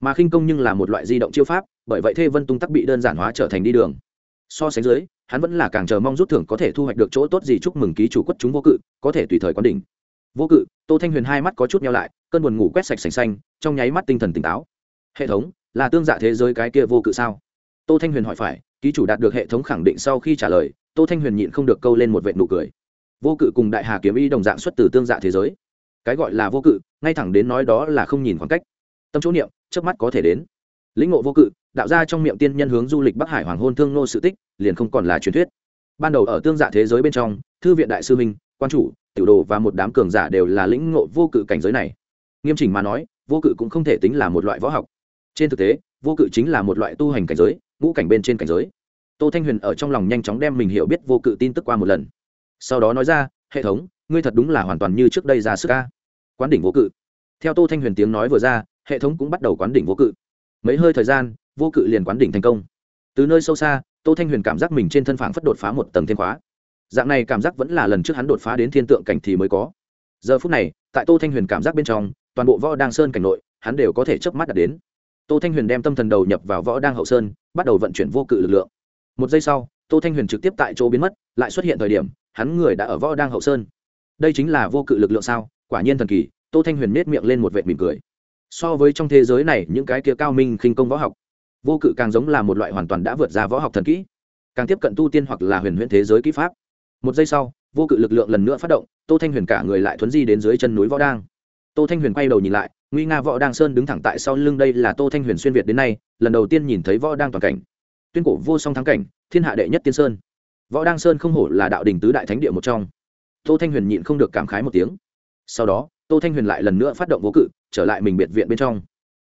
mà khinh công nhưng là một loại di động chiêu pháp, bởi vậy thê vân tung tắc bị đơn giản hóa trở thành đi đường. So sánh dưới, hắn vẫn là càng chờ mong rút thưởng có thể thu hoạch được chỗ tốt gì chúc mừng ký chủ quất chúng vô cự, có thể tùy thời quán đỉnh. Vô cự, tô thanh huyền hai mắt có chút nhau lại, cơn buồn ngủ quét sạch sành xanh, trong nháy mắt tinh thần tỉnh táo. Hệ thống, là tương dạ thế giới cái kia vô cự sao? Tô thanh huyền hỏi phải, ký chủ đạt được hệ thống khẳng định sau khi trả lời, tô thanh huyền nhịn không được câu lên một vệ nụ cười. Vô cự cùng đại hà kiếm y đồng dạng xuất từ tương dạ thế giới. Cái gọi là vô cự, ngay thẳng đến nói đó là không nhìn khoảng cách. Tâm chỗ niệm trước mắt có thể đến. Lĩnh ngộ vô cự, đạo ra trong miệng tiên nhân hướng du lịch bắc hải hoàng hôn thương nô sự tích, liền không còn là truyền thuyết. Ban đầu ở tương giả thế giới bên trong, thư viện đại sư minh, quan chủ, tiểu đồ và một đám cường giả đều là lĩnh ngộ vô cự cảnh giới này. Nghiêm chỉnh mà nói, vô cự cũng không thể tính là một loại võ học. Trên thực tế, vô cự chính là một loại tu hành cảnh giới, ngũ cảnh bên trên cảnh giới. Tô thanh huyền ở trong lòng nhanh chóng đem mình hiểu biết vô cự tin tức qua một lần. Sau đó nói ra, hệ thống, ngươi thật đúng là hoàn toàn như trước đây ra sức ca quán đỉnh vô cự. Theo tô thanh huyền tiếng nói vừa ra hệ thống cũng bắt đầu quán đỉnh vô cự. Mấy hơi thời gian, vô cự liền quán đỉnh thành công. Từ nơi sâu xa, tô thanh huyền cảm giác mình trên thân phản phất đột phá một tầng thiên khóa. Dạng này cảm giác vẫn là lần trước hắn đột phá đến thiên tượng cảnh thì mới có. Giờ phút này, tại tô thanh huyền cảm giác bên trong, toàn bộ võ đang sơn cảnh nội, hắn đều có thể chớp mắt đạt đến. Tô thanh huyền đem tâm thần đầu nhập vào võ đang hậu sơn, bắt đầu vận chuyển vô cự lực lượng. Một giây sau, tô thanh huyền trực tiếp tại chỗ biến mất, lại xuất hiện thời điểm, hắn người đã ở võ đang hậu sơn. Đây chính là vô cự lực lượng sao? Quả nhiên thần kỳ, tô thanh huyền nết miệng lên một vệt mỉm cười so với trong thế giới này những cái kia cao minh khinh công võ học, vô cự càng giống là một loại hoàn toàn đã vượt ra võ học thần kỹ, càng tiếp cận tu tiên hoặc là huyền huyễn thế giới kỹ pháp. Một giây sau, vô cự lực lượng lần nữa phát động, tô thanh huyền cả người lại thuấn di đến dưới chân núi võ đang. Tô thanh huyền quay đầu nhìn lại, nguy nga võ đang sơn đứng thẳng tại sau lưng đây là tô thanh huyền xuyên việt đến nay, lần đầu tiên nhìn thấy võ đang toàn cảnh. Tuyên cổ vô song thắng cảnh, thiên hạ đệ nhất tiên sơn. Võ đang sơn không hổ là đạo đình tứ đại thánh địa một trong. Tô thanh huyền nhịn không được cảm khái một tiếng. Sau đó, tô thanh huyền lại lần nữa phát động vô cự trở lại mình biệt viện bên trong.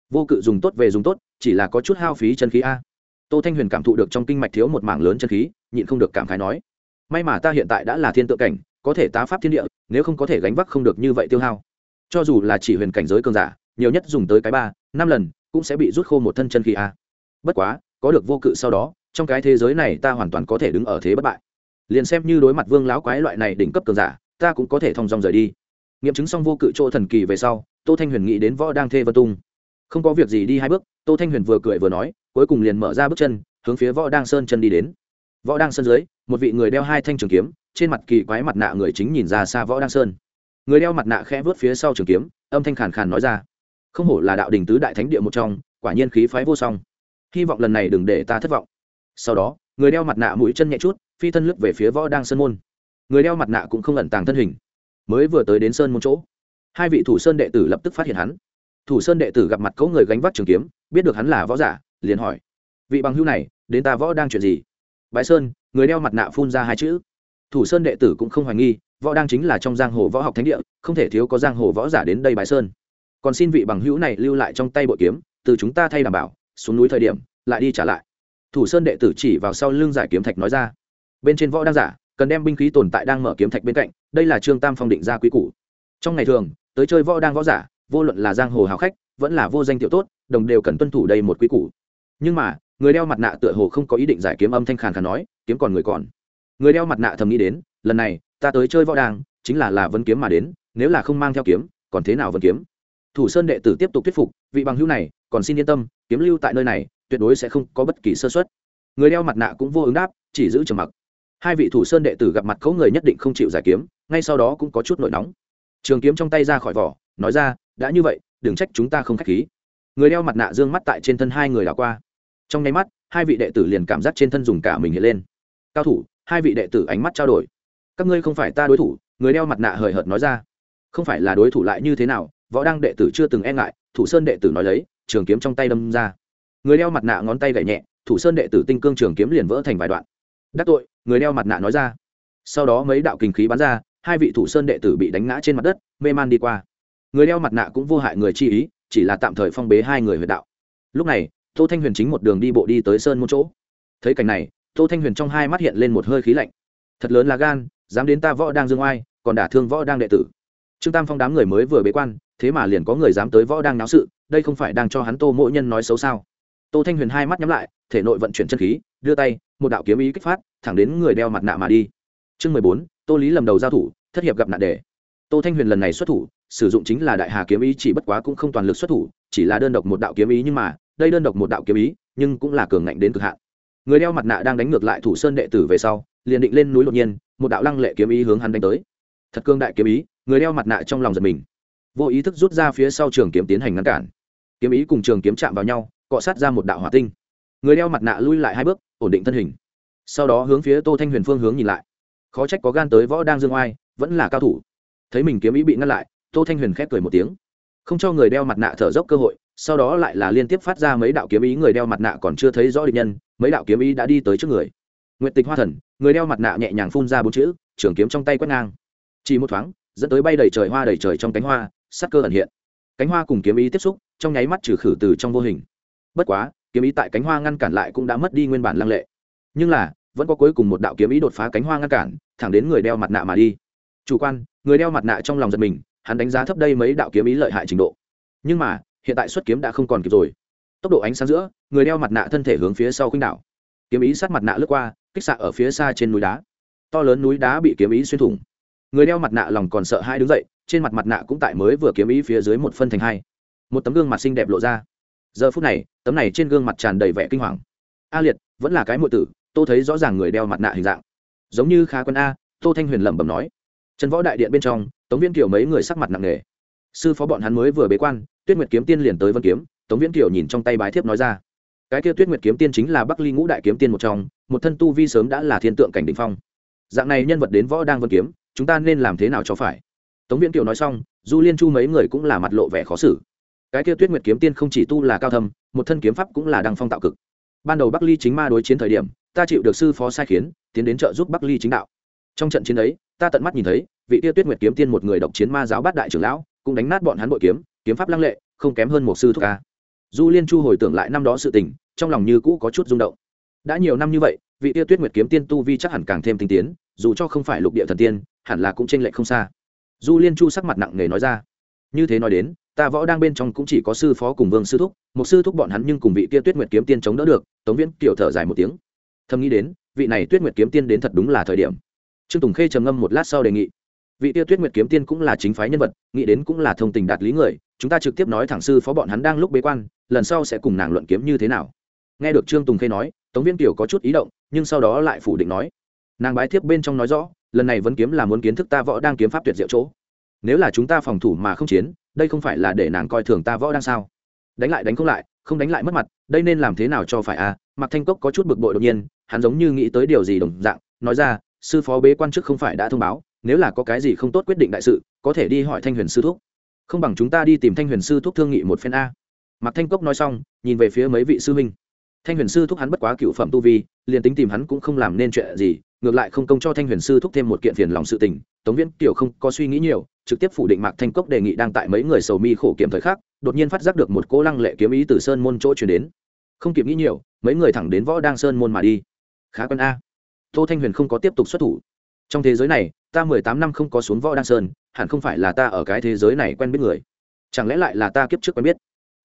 Vô cự dùng tốt về dùng tốt, chỉ là có chút hao phí chân khí a. Tô thanh huyền cảm thụ được trong kinh mạch thiếu một mảng lớn chân khí, nhịn không được cảm khái nói, may mà ta hiện tại đã là thiên tượng cảnh, có thể tá pháp thiên địa, nếu không có thể gánh vác không được như vậy tiêu hao. Cho dù là chỉ huyền cảnh giới cường giả, nhiều nhất dùng tới cái ba, năm lần, cũng sẽ bị rút khô một thân chân khí a. Bất quá, có được vô cự sau đó, trong cái thế giới này ta hoàn toàn có thể đứng ở thế bất bại. Liền xem như đối mặt vương láo quái loại này đỉnh cấp cường giả, ta cũng có thể thong dong rời đi. Nghiệm chứng xong vô cự chỗ thần kỳ về sau tô thanh huyền nghĩ đến võ đang thê vân tung. Không có việc gì đi hai bước, tô thanh huyền vừa cười vừa nói, cuối cùng liền mở ra bước chân, hướng phía võ đang sơn chân đi đến. Võ đang sơn dưới, một vị người đeo hai thanh trường kiếm, trên mặt kỳ quái mặt nạ người chính nhìn ra xa võ đang sơn. Người đeo mặt nạ khẽ vớt phía sau trường kiếm, âm thanh khàn khàn nói ra, không hổ là đạo đình tứ đại thánh địa một trong, quả nhiên khí phái vô song. Hy vọng lần này đừng để ta thất vọng. Sau đó, người đeo mặt nạ mũi chân nhẹ chút, phi thân lướt về phía võ đang sơn môn. Người đeo mặt nạ cũng không ẩn tàng thân hình. Mới vừa tới đến sơn môn chỗ hai vị thủ sơn đệ tử lập tức phát hiện hắn. Thủ sơn đệ tử gặp mặt cấu người gánh vác trường kiếm, biết được hắn là võ giả, liền hỏi, vị bằng hữu này, đến ta võ đang chuyện gì? Bái sơn, người đeo mặt nạ phun ra hai chữ. Thủ sơn đệ tử cũng không hoài nghi, võ đang chính là trong giang hồ võ học thánh địa, không thể thiếu có giang hồ võ giả đến đây bái sơn. Còn xin vị bằng hữu này lưu lại trong tay bội kiếm, từ chúng ta thay đảm bảo, xuống núi thời điểm, lại đi trả lại. Thủ sơn đệ tử chỉ vào sau lưng giải kiếm thạch nói ra. Bên trên võ đang giả, cần đem binh khí tồn tại đang mở kiếm thạch bên cạnh, đây là trương tam phong định ra quý cũ trong ngày thường, tới chơi võ đang võ giả, vô luận là giang hồ hào khách, vẫn là vô danh tiểu tốt, đồng đều cần tuân thủ đây một quy củ. Nhưng mà, người đeo mặt nạ tựa hồ không có ý định giải kiếm âm thanh khàn khàn nói, kiếm còn người còn. Người đeo mặt nạ thầm nghĩ đến, lần này, ta tới chơi võ đang, chính là là vân kiếm mà đến, nếu là không mang theo kiếm, còn thế nào vân kiếm? Thủ sơn đệ tử tiếp tục thuyết phục, vị bằng hữu này, còn xin yên tâm, kiếm lưu tại nơi này, tuyệt đối sẽ không có bất kỳ sơ xuất người đeo mặt nạ cũng vô ứng đáp, chỉ giữ trầm mặc. Hai vị thủ sơn đệ tử gặp mặt khấu người nhất định không chịu giải kiếm, ngay sau đó cũng có chút nổi nóng trường kiếm trong tay ra khỏi vỏ, nói ra, đã như vậy, đừng trách chúng ta không k h á c h khí. Người đeo mặt nạ d ư ơ n g mắt tại trên thân hai người đ qua. Trong nháy mắt, hai vị đệ tử liền cảm giác trên thân dùng cả mình hiện lên. Cao thủ, hai vị đệ tử ánh mắt trao đổi. Các ngươi không phải ta đối thủ, người đeo mặt nạ hời hợt nói ra. Không phải là đối thủ lại như thế nào, võ đăng đệ tử chưa từng e ngại, thủ sơn đệ tử nói lấy, trường kiếm trong tay đâm ra. Người đeo mặt nạ ngón tay gậy nhẹ, thủ sơn đệ tử tinh cương trường kiếm liền vỡ thành vài đoạn. Đắc tội, người đeo mặt nạ nói ra. Sau đó mấy đạo kinh khí bắn ra hai vị thủ sơn đệ tử bị đánh ngã trên mặt đất, mê man đi qua. Người đeo mặt nạ cũng vô hại người chi ý, chỉ là tạm thời phong bế hai người huyệt đạo. Lúc này, tô thanh huyền chính một đường đi bộ đi tới sơn một chỗ. Thấy cảnh này, tô thanh huyền trong hai mắt hiện lên một hơi khí lạnh. Thật lớn là gan, dám đến ta võ đang dương oai, còn đả thương võ đang đệ tử. Trương tam phong đám người mới vừa bế quan, thế mà liền có người dám tới võ đang náo sự, đây không phải đang cho hắn tô mỗi nhân nói xấu sao? Tô thanh huyền hai mắt nhắm lại, thể nội vận chuyển chân khí, đưa tay, một đạo kiếm ý kích phát, thẳng đến người đeo mặt nạ mà đi. Chương mười bốn tô lý lầm đầu giao thủ, thất hiệp gặp nạn đề. Tô thanh huyền lần này xuất thủ, sử dụng chính là đại hà kiếm ý, chỉ bất quá cũng không toàn lực xuất thủ, chỉ là đơn độc một đạo kiếm ý nhưng mà, đây đơn độc một đạo kiếm ý, nhưng cũng là cường ngạnh đến cực hạn. Người đeo mặt nạ đang đánh ngược lại thủ sơn đệ tử về sau, liền định lên núi đột nhiên, một đạo lăng lệ kiếm ý hướng hắn đánh tới. Thật cương đại kiếm ý, người đeo mặt nạ trong lòng giật mình. Vô ý thức rút ra phía sau trường kiếm tiến hành ngăn cản. Kiếm ý cùng trường kiếm chạm vào nhau, cọ sát ra một đạo hỏa tinh. Người đeo mặt nạ lui lại hai bước, ổn định thân hình. Sau đó hướng phía tô thanh huyền phương hướng nhìn lại khó trách có gan tới võ đang dương oai, vẫn là cao thủ. Thấy mình kiếm ý bị ngăn lại, tô thanh huyền khép cười một tiếng. Không cho người đeo mặt nạ thở dốc cơ hội, sau đó lại là liên tiếp phát ra mấy đạo kiếm ý người đeo mặt nạ còn chưa thấy rõ địch nhân, mấy đạo kiếm ý đã đi tới trước người. Nguyện tịch hoa thần, người đeo mặt nạ nhẹ nhàng phun ra bốn chữ, trường kiếm trong tay quét ngang. Chỉ một thoáng, dẫn tới bay đầy trời hoa đầy trời trong cánh hoa, sắc cơ ẩn hiện. Cánh hoa cùng kiếm ý tiếp xúc, trong nháy mắt trừ khử từ trong vô hình. Bất quá, kiếm ý tại cánh hoa ngăn cản lại cũng đã mất đi nguyên bản lăng lệ. Nhưng là vẫn có cuối cùng một đạo kiếm ý đột phá cánh hoa ngăn cản, thẳng đến người đeo mặt nạ mà đi. Chủ quan, người đeo mặt nạ trong lòng giật mình, hắn đánh giá thấp đây mấy đạo kiếm ý lợi hại trình độ. Nhưng mà, hiện tại xuất kiếm đã không còn kịp rồi. Tốc độ ánh sáng giữa, người đeo mặt nạ thân thể hướng phía sau khuynh đảo. Kiếm ý sát mặt nạ lướt qua, kích xạ ở phía xa trên núi đá. To lớn núi đá bị kiếm ý xuyên thủng. Người đeo mặt nạ lòng còn sợ hai đứng dậy, trên mặt mặt nạ cũng tại mới vừa kiếm ý phía dưới một phân thành hai. Một tấm gương mặt xinh đẹp lộ ra. Giờ phút này, tấm này trên gương mặt tràn đầy vẻ kinh hoàng. A liệt, vẫn là cái mượn tử tô thấy rõ ràng người đeo mặt nạ hình dạng. Giống như khá quân a, tô thanh huyền lẩm bẩm nói. Trần võ đại điện bên trong, tống viên kiều mấy người sắc mặt nặng nề. Sư phó bọn hắn mới vừa bế quan, tuyết nguyệt kiếm tiên liền tới vân kiếm, tống viễn kiều nhìn trong tay bái thiếp nói ra. Cái kia tuyết nguyệt kiếm tiên chính là bắc ly ngũ đại kiếm tiên một trong, một thân tu vi sớm đã là thiên tượng cảnh đ ỉ n h phong. Dạng này nhân vật đến võ đang vân kiếm, chúng ta nên làm thế nào cho phải? Tống viễn kiều nói xong, du liên chu mấy người cũng là mặt lộ vẻ khó xử. Cái kia tuyết nguyệt kiếm tiên không chỉ tu là cao thâm, một thân kiếm pháp cũng là đăng phong tạo cực. Ban đầu bắc ly chính ma đối chiến thời điểm ta chịu được sư phó sai khiến, tiến đến trợ giúp bắc ly chính đạo. Trong trận chiến ấy, ta tận mắt nhìn thấy, vị tiêu tuyết nguyệt kiếm tiên một người độc chiến ma giáo bát đại trưởng lão, cũng đánh nát bọn hắn bội kiếm kiếm pháp lăng lệ, không kém hơn một sư thúc ca. Du liên chu hồi tưởng lại năm đó sự tình, trong lòng như cũ có chút rung động. Đã nhiều năm như vậy, vị tia tuyết nguyệt kiếm tiên tu vi chắc hẳn càng thêm tinh tiến, dù cho không phải lục địa thần tiên, hẳn là cũng t r ê n lệch không xa. Du liên chu sắc mặt nặng nề nói ra. Như thế nói đến, ta võ đang bên trong cũng chỉ có sư phó cùng vương sư thúc, một sư thúc bọn hắn nhưng cùng vị tia tuyết nguyệt kiếm tiên chống đỡ được, tống viễn kiểu thở dài một tiếng thầm nghĩ đến, vị này tuyết nguyệt kiếm tiên đến thật đúng là thời điểm. Trương tùng khê trầm ngâm một lát sau đề nghị. Vị Tiêu tuyết nguyệt kiếm tiên cũng là chính phái nhân vật, nghĩ đến cũng là thông tình đạt lý người, chúng ta trực tiếp nói thẳng sư phó bọn hắn đang lúc bế quan, lần sau sẽ cùng nàng luận kiếm như thế nào. Nghe được trương tùng khê nói, tống viên kiều có chút ý động, nhưng sau đó lại phủ định nói. Nàng bái thiếp bên trong nói rõ, lần này vẫn kiếm là muốn kiến thức ta võ đang kiếm pháp tuyệt diệu chỗ. Nếu là chúng ta phòng thủ mà không chiến, đây không phải là để nàng coi thường ta võ đang sao? Đánh lại đánh không lại, không đánh lại mất mặt, đây nên làm thế nào cho phải a à? mặc thanh cốc có chút bực bội đột nhiên hắn giống như nghĩ tới điều gì đồng dạng, nói ra, sư phó bế quan chức không phải đã thông báo, nếu là có cái gì không tốt quyết định đại sự, có thể đi hỏi thanh huyền sư thúc. Không bằng chúng ta đi tìm thanh huyền sư thúc thương nghị một phen a. Mạc thanh cốc nói xong, nhìn về phía mấy vị sư huynh. Thanh huyền sư thúc hắn bất quá cựu phẩm tu vi, liền tính tìm hắn cũng không làm nên chuyện gì, ngược lại không công cho thanh huyền sư thúc thêm một kiện phiền lòng sự tình. Tống viễn kiều không có suy nghĩ nhiều, trực tiếp phủ định mạc thanh cốc đề nghị đang tại mấy người sầu mi khổ kiểm thời khắc, đột nhiên phát giác được một cỗ lăng lệ kiếm ý từ sơn môn chỗ chuyển đến. Không kịp nghĩ nhiều, mấy người thẳng đến võ đang sơn môn mà đi khá quân a. Tô thanh huyền không có tiếp tục xuất thủ. Trong thế giới này, ta mười tám năm không có xuống võ đăng sơn, hẳn không phải là ta ở cái thế giới này quen biết người. Chẳng lẽ lại là ta kiếp trước quen biết?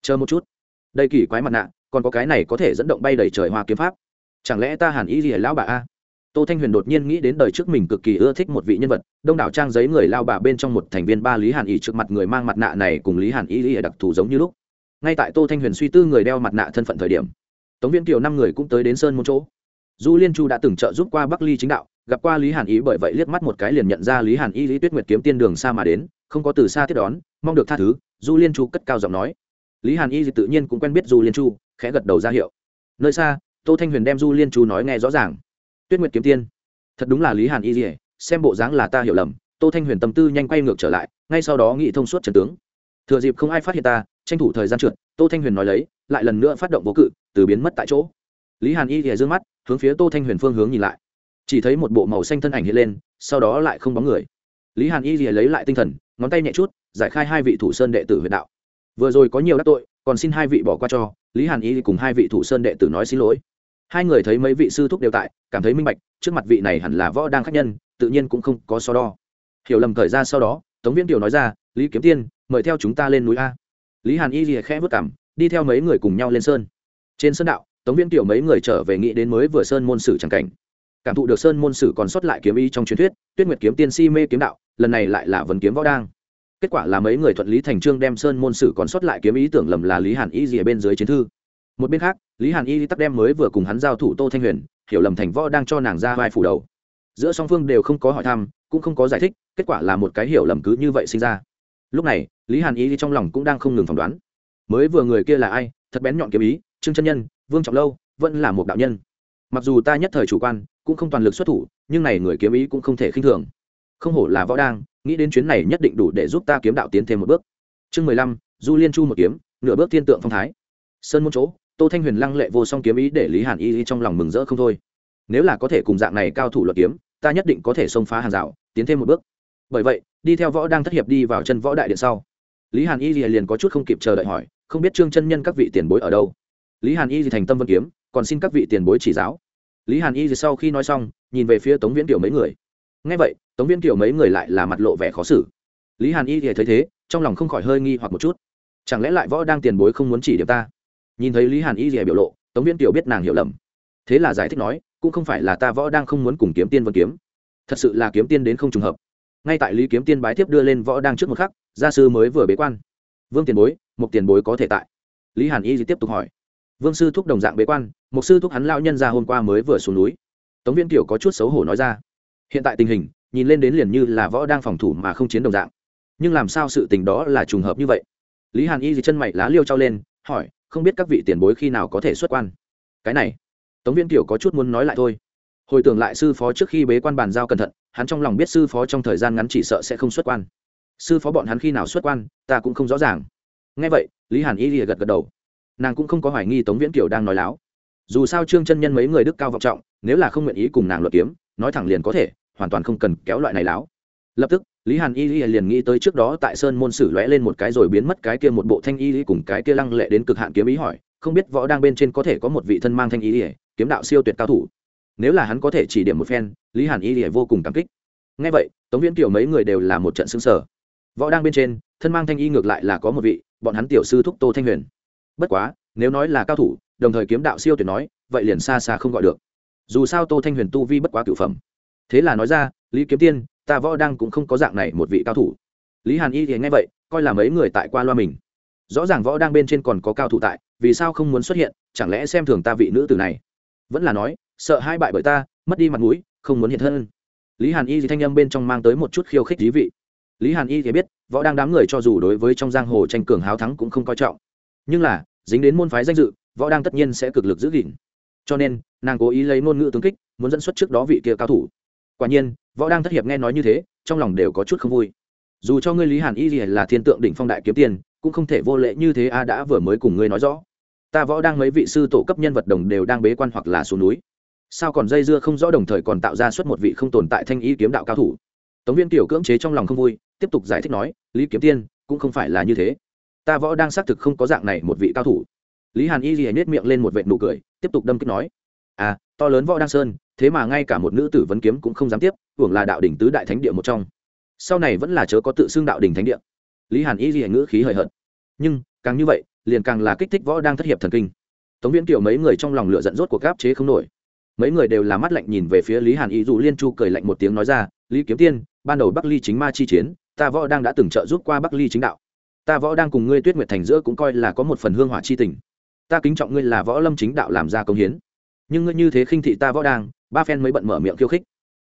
Chờ một chút. Đây kỳ quái mặt nạ, còn có cái này có thể dẫn động bay đầy trời hoa kiếm pháp. Chẳng lẽ ta hàn ý gì lão bà a? Tô thanh huyền đột nhiên nghĩ đến đời trước mình cực kỳ ưa thích một vị nhân vật, đông đảo trang giấy người lao bà bên trong một thành viên ba lý hàn ý trước mặt người mang mặt nạ này cùng lý hàn ý lý đặc thù giống như lúc. Ngay tại tô thanh huyền suy tư người đeo mặt nạ thân phận thời điểm, tống viên kiều năm người cũng tới đến sơn một chỗ du liên chu đã từng trợ giúp qua bắc ly chính đạo, gặp qua lý hàn ý bởi vậy liếc mắt một cái liền nhận ra lý hàn ý lý tuyết nguyệt kiếm tiên đường xa mà đến, không có từ xa tiếp đón, mong được tha thứ du liên chu cất cao giọng nói. Lý hàn y tự nhiên cũng quen biết du liên chu, khẽ gật đầu ra hiệu. Nơi xa, tô thanh huyền đem du liên chu nói nghe rõ ràng. Tuyết nguyệt kiếm tiên, thật đúng là lý hàn y xem bộ dáng là ta hiểu lầm. Tô thanh huyền tâm tư nhanh quay ngược trở lại, ngay sau đó nghị thông suốt trần tướng. Thừa dịp không ai phát hiện ta, tranh thủ thời gian trượt, tô thanh huyền nói lấy, lại lần nữa phát động vô cự, từ biến mất tại chỗ. Lý hàn y thì d mắt hướng phía tô thanh huyền phương hướng nhìn lại. Chỉ thấy một bộ màu xanh thân ảnh hiện lên, sau đó lại không bóng người. Lý hàn y thì lấy lại tinh thần, ngón tay nhẹ chút, giải khai hai vị thủ sơn đệ tử huyện đạo. Vừa rồi có nhiều đắc tội, còn xin hai vị bỏ qua cho, lý hàn y cùng hai vị thủ sơn đệ tử nói xin lỗi. Hai người thấy mấy vị sư thúc đều tại, cảm thấy minh bạch, trước mặt vị này hẳn là võ đang khác nhân, tự nhiên cũng không có so đo. Hiểu lầm thời ra sau đó, tống viễn tiểu nói ra, lý kiếm tiên, mời theo chúng ta lên núi a. Lý hàn y lìa khẽ vất cảm đi theo mấy người cùng nhau lên sơn. Trên sơn đạo tống viễn kiều mấy người trở về nghĩ đến mới vừa sơn môn sử tràng cảnh. Cảm thụ được sơn môn sử còn sót lại kiếm ý trong truyền thuyết, tuyết nguyệt kiếm tiên si mê kiếm đạo, lần này lại là vấn kiếm võ đang. Kết quả là mấy người thuận lý thành trương đem sơn môn sử còn sót lại kiếm ý tưởng lầm là lý hàn y gì ở bên dưới chiến thư. Một bên khác, lý hàn y tắc đem mới vừa cùng hắn giao thủ tô thanh huyền, hiểu lầm thành võ đang cho nàng ra vai phủ đầu. Giữa song phương đều không có hỏi thăm, cũng không có giải thích, kết quả là một cái hiểu lầm cứ như vậy sinh ra. Lúc này, lý hàn y trong lòng cũng đang không ngừng phỏng đoán. Mới vừa người kia là ai, thật bén nhọn kiếm ý, trương chân nhân vương trọng lâu vẫn là một đạo nhân. Mặc dù ta nhất thời chủ quan, cũng không toàn lực xuất thủ, nhưng này người kiếm ý cũng không thể khinh thường. Không hổ là võ đang, nghĩ đến chuyến này nhất định đủ để giúp ta kiếm đạo tiến thêm một bước. Chương mười lăm, du liên chu một kiếm, nửa bước thiên tượng phong thái. Sơn môn chỗ, tô thanh huyền lăng lệ vô song kiếm ý để lý hàn y trong lòng mừng rỡ không thôi. Nếu là có thể cùng dạng này cao thủ luật kiếm, ta nhất định có thể xông phá hàng rào tiến thêm một bước. Bởi vậy, đi theo võ đang thất hiệp đi vào chân võ đại điện sau. Lý hàn y liền có chút không kịp chờ đợi hỏi, không biết trương chân nhân các vị tiền bối ở đâu lý hàn y thành tâm vân kiếm, còn xin các vị tiền bối chỉ giáo. Lý hàn y sau khi nói xong, nhìn về phía tống viễn kiều mấy người. Ngay vậy, tống viễn kiều mấy người lại là mặt lộ vẻ khó xử. Lý hàn y thì thấy thế, trong lòng không khỏi hơi nghi hoặc một chút. Chẳng lẽ lại võ đang tiền bối không muốn chỉ điểm ta? Nhìn thấy lý hàn y thì biểu lộ, tống viễn tiểu biết nàng hiểu lầm. Thế là giải thích nói, cũng không phải là ta võ đang không muốn cùng kiếm tiên vân kiếm. Thật sự là kiếm tiên đến không trùng hợp. Ngay tại lý kiếm tiên bái tiếp đưa lên võ đang trước một khắc, gia sư mới vừa bế quan. Vương tiền bối một tiền bối có thể tại. Lý hàn y tiếp tục hỏi vương sư thúc đồng dạng bế quan, mục sư thúc hắn lao nhân ra hôm qua mới vừa xuống núi. Tống viên kiểu có chút xấu hổ nói ra, hiện tại tình hình, nhìn lên đến liền như là võ đang phòng thủ mà không chiến đồng dạng. Nhưng làm sao sự tình đó là trùng hợp như vậy? Lý hàn y chân mày lá liêu trao lên, hỏi, không biết các vị tiền bối khi nào có thể xuất quan? Cái này, tống viên kiểu có chút muốn nói lại thôi. Hồi tưởng lại sư phó trước khi bế quan bàn giao cẩn thận, hắn trong lòng biết sư phó trong thời gian ngắn chỉ sợ sẽ không xuất quan. Sư phó bọn hắn khi nào xuất quan, ta cũng không rõ ràng. Ngay vậy, lý hàn y gật gật đầu nàng cũng không có hoài nghi tống viễn kiều đang nói láo. dù sao trương chân nhân mấy người đức cao vọng trọng, nếu là không nguyện ý cùng nàng luật kiếm, nói thẳng liền có thể, hoàn toàn không cần kéo loại này láo. lập tức, lý hàn y liền nghĩ tới trước đó tại sơn môn sử lóe lên một cái rồi biến mất cái kia một bộ thanh y cùng cái kia lăng lệ đến cực hạn kiếm ý hỏi, không biết võ đang bên trên có thể có một vị thân mang thanh y kiếm đạo siêu tuyệt cao thủ. nếu là hắn có thể chỉ điểm một phen, lý hàn y vô cùng cảm kích. ngay vậy, tống viễn kiều mấy người đều là một trận xứng sở võ đang bên trên, thân mang thanh y ngược lại là có một vị, bọn hắn tiểu sư thúc tô thanh huyền bất quá, nếu nói là cao thủ, đồng thời kiếm đạo siêu tuyệt nói, vậy liền xa xa không gọi được. Dù sao tô thanh huyền tu vi bất quá cửu phẩm. Thế là nói ra, lý kiếm tiên, ta võ đang cũng không có dạng này một vị cao thủ. Lý hàn y thì nghe vậy, coi là mấy người tại qua loa mình. Rõ ràng võ đang bên trên còn có cao thủ tại, vì sao không muốn xuất hiện, chẳng lẽ xem thường ta vị nữ tử này? Vẫn là nói, sợ hai bại bởi ta, mất đi mặt mũi, không muốn hiện thân. Lý hàn y thì thanh âm bên trong mang tới một chút khiêu khích thí vị. Lý hàn y thì biết, võ đang đám người cho dù đối với trong giang hồ tranh cường háo thắng cũng không coi trọng nhưng là, dính đến môn phái danh dự, võ đang tất nhiên sẽ cực lực giữ gìn. Cho nên, nàng cố ý lấy ngôn ngữ tướng kích, muốn dẫn xuất trước đó vị kia cao thủ. Quả nhiên, võ đang thất hiệp nghe nói như thế, trong lòng đều có chút không vui. Dù cho ngươi lý hàn y là thiên tượng đỉnh phong đại kiếm tiền, cũng không thể vô lệ như thế a đã vừa mới cùng ngươi nói rõ. Ta võ đang mấy vị sư tổ cấp nhân vật đồng đều đang bế quan hoặc là xuống núi. Sao còn dây dưa không rõ đồng thời còn tạo ra suất một vị không tồn tại thanh y kiếm đạo cao thủ? Tống viên tiểu cưỡng chế trong lòng không vui, tiếp tục giải thích nói, lý kiếm tiên, cũng không phải là như thế ta võ đang xác thực không có dạng này một vị cao thủ. Lý hàn y gì nhét miệng lên một vệ nụ cười, tiếp tục đâm kích nói à to lớn võ đăng sơn, thế mà ngay cả một nữ tử vấn kiếm cũng không dám tiếp, hưởng là đạo đỉnh tứ đại thánh địa một trong. Sau này vẫn là chớ có tự xưng đạo đỉnh thánh địa. Lý hàn y gì ngữ khí hời hợt. Nhưng, càng như vậy, liền càng là kích thích võ đang thất hiệp thần kinh. Tống viễn kiểu mấy người trong lòng lửa giận rốt của gáp chế không nổi. Mấy người đều là mắt lạnh nhìn về phía lý hàn y dù liên chu cười lạnh một tiếng nói ra, lý kiếm tiên, ban đầu bắc ly chính ma chi chiến, ta võ đang đã từng trợ giúp qua bắc ly chính đạo ta võ đang cùng ngươi tuyết nguyệt thành giữa cũng coi là có một phần hương hỏa chi tình. Ta kính trọng ngươi là võ lâm chính đạo làm ra công hiến. Nhưng ngươi như thế khinh thị ta võ đang, ba phen mới bận mở miệng khiêu khích.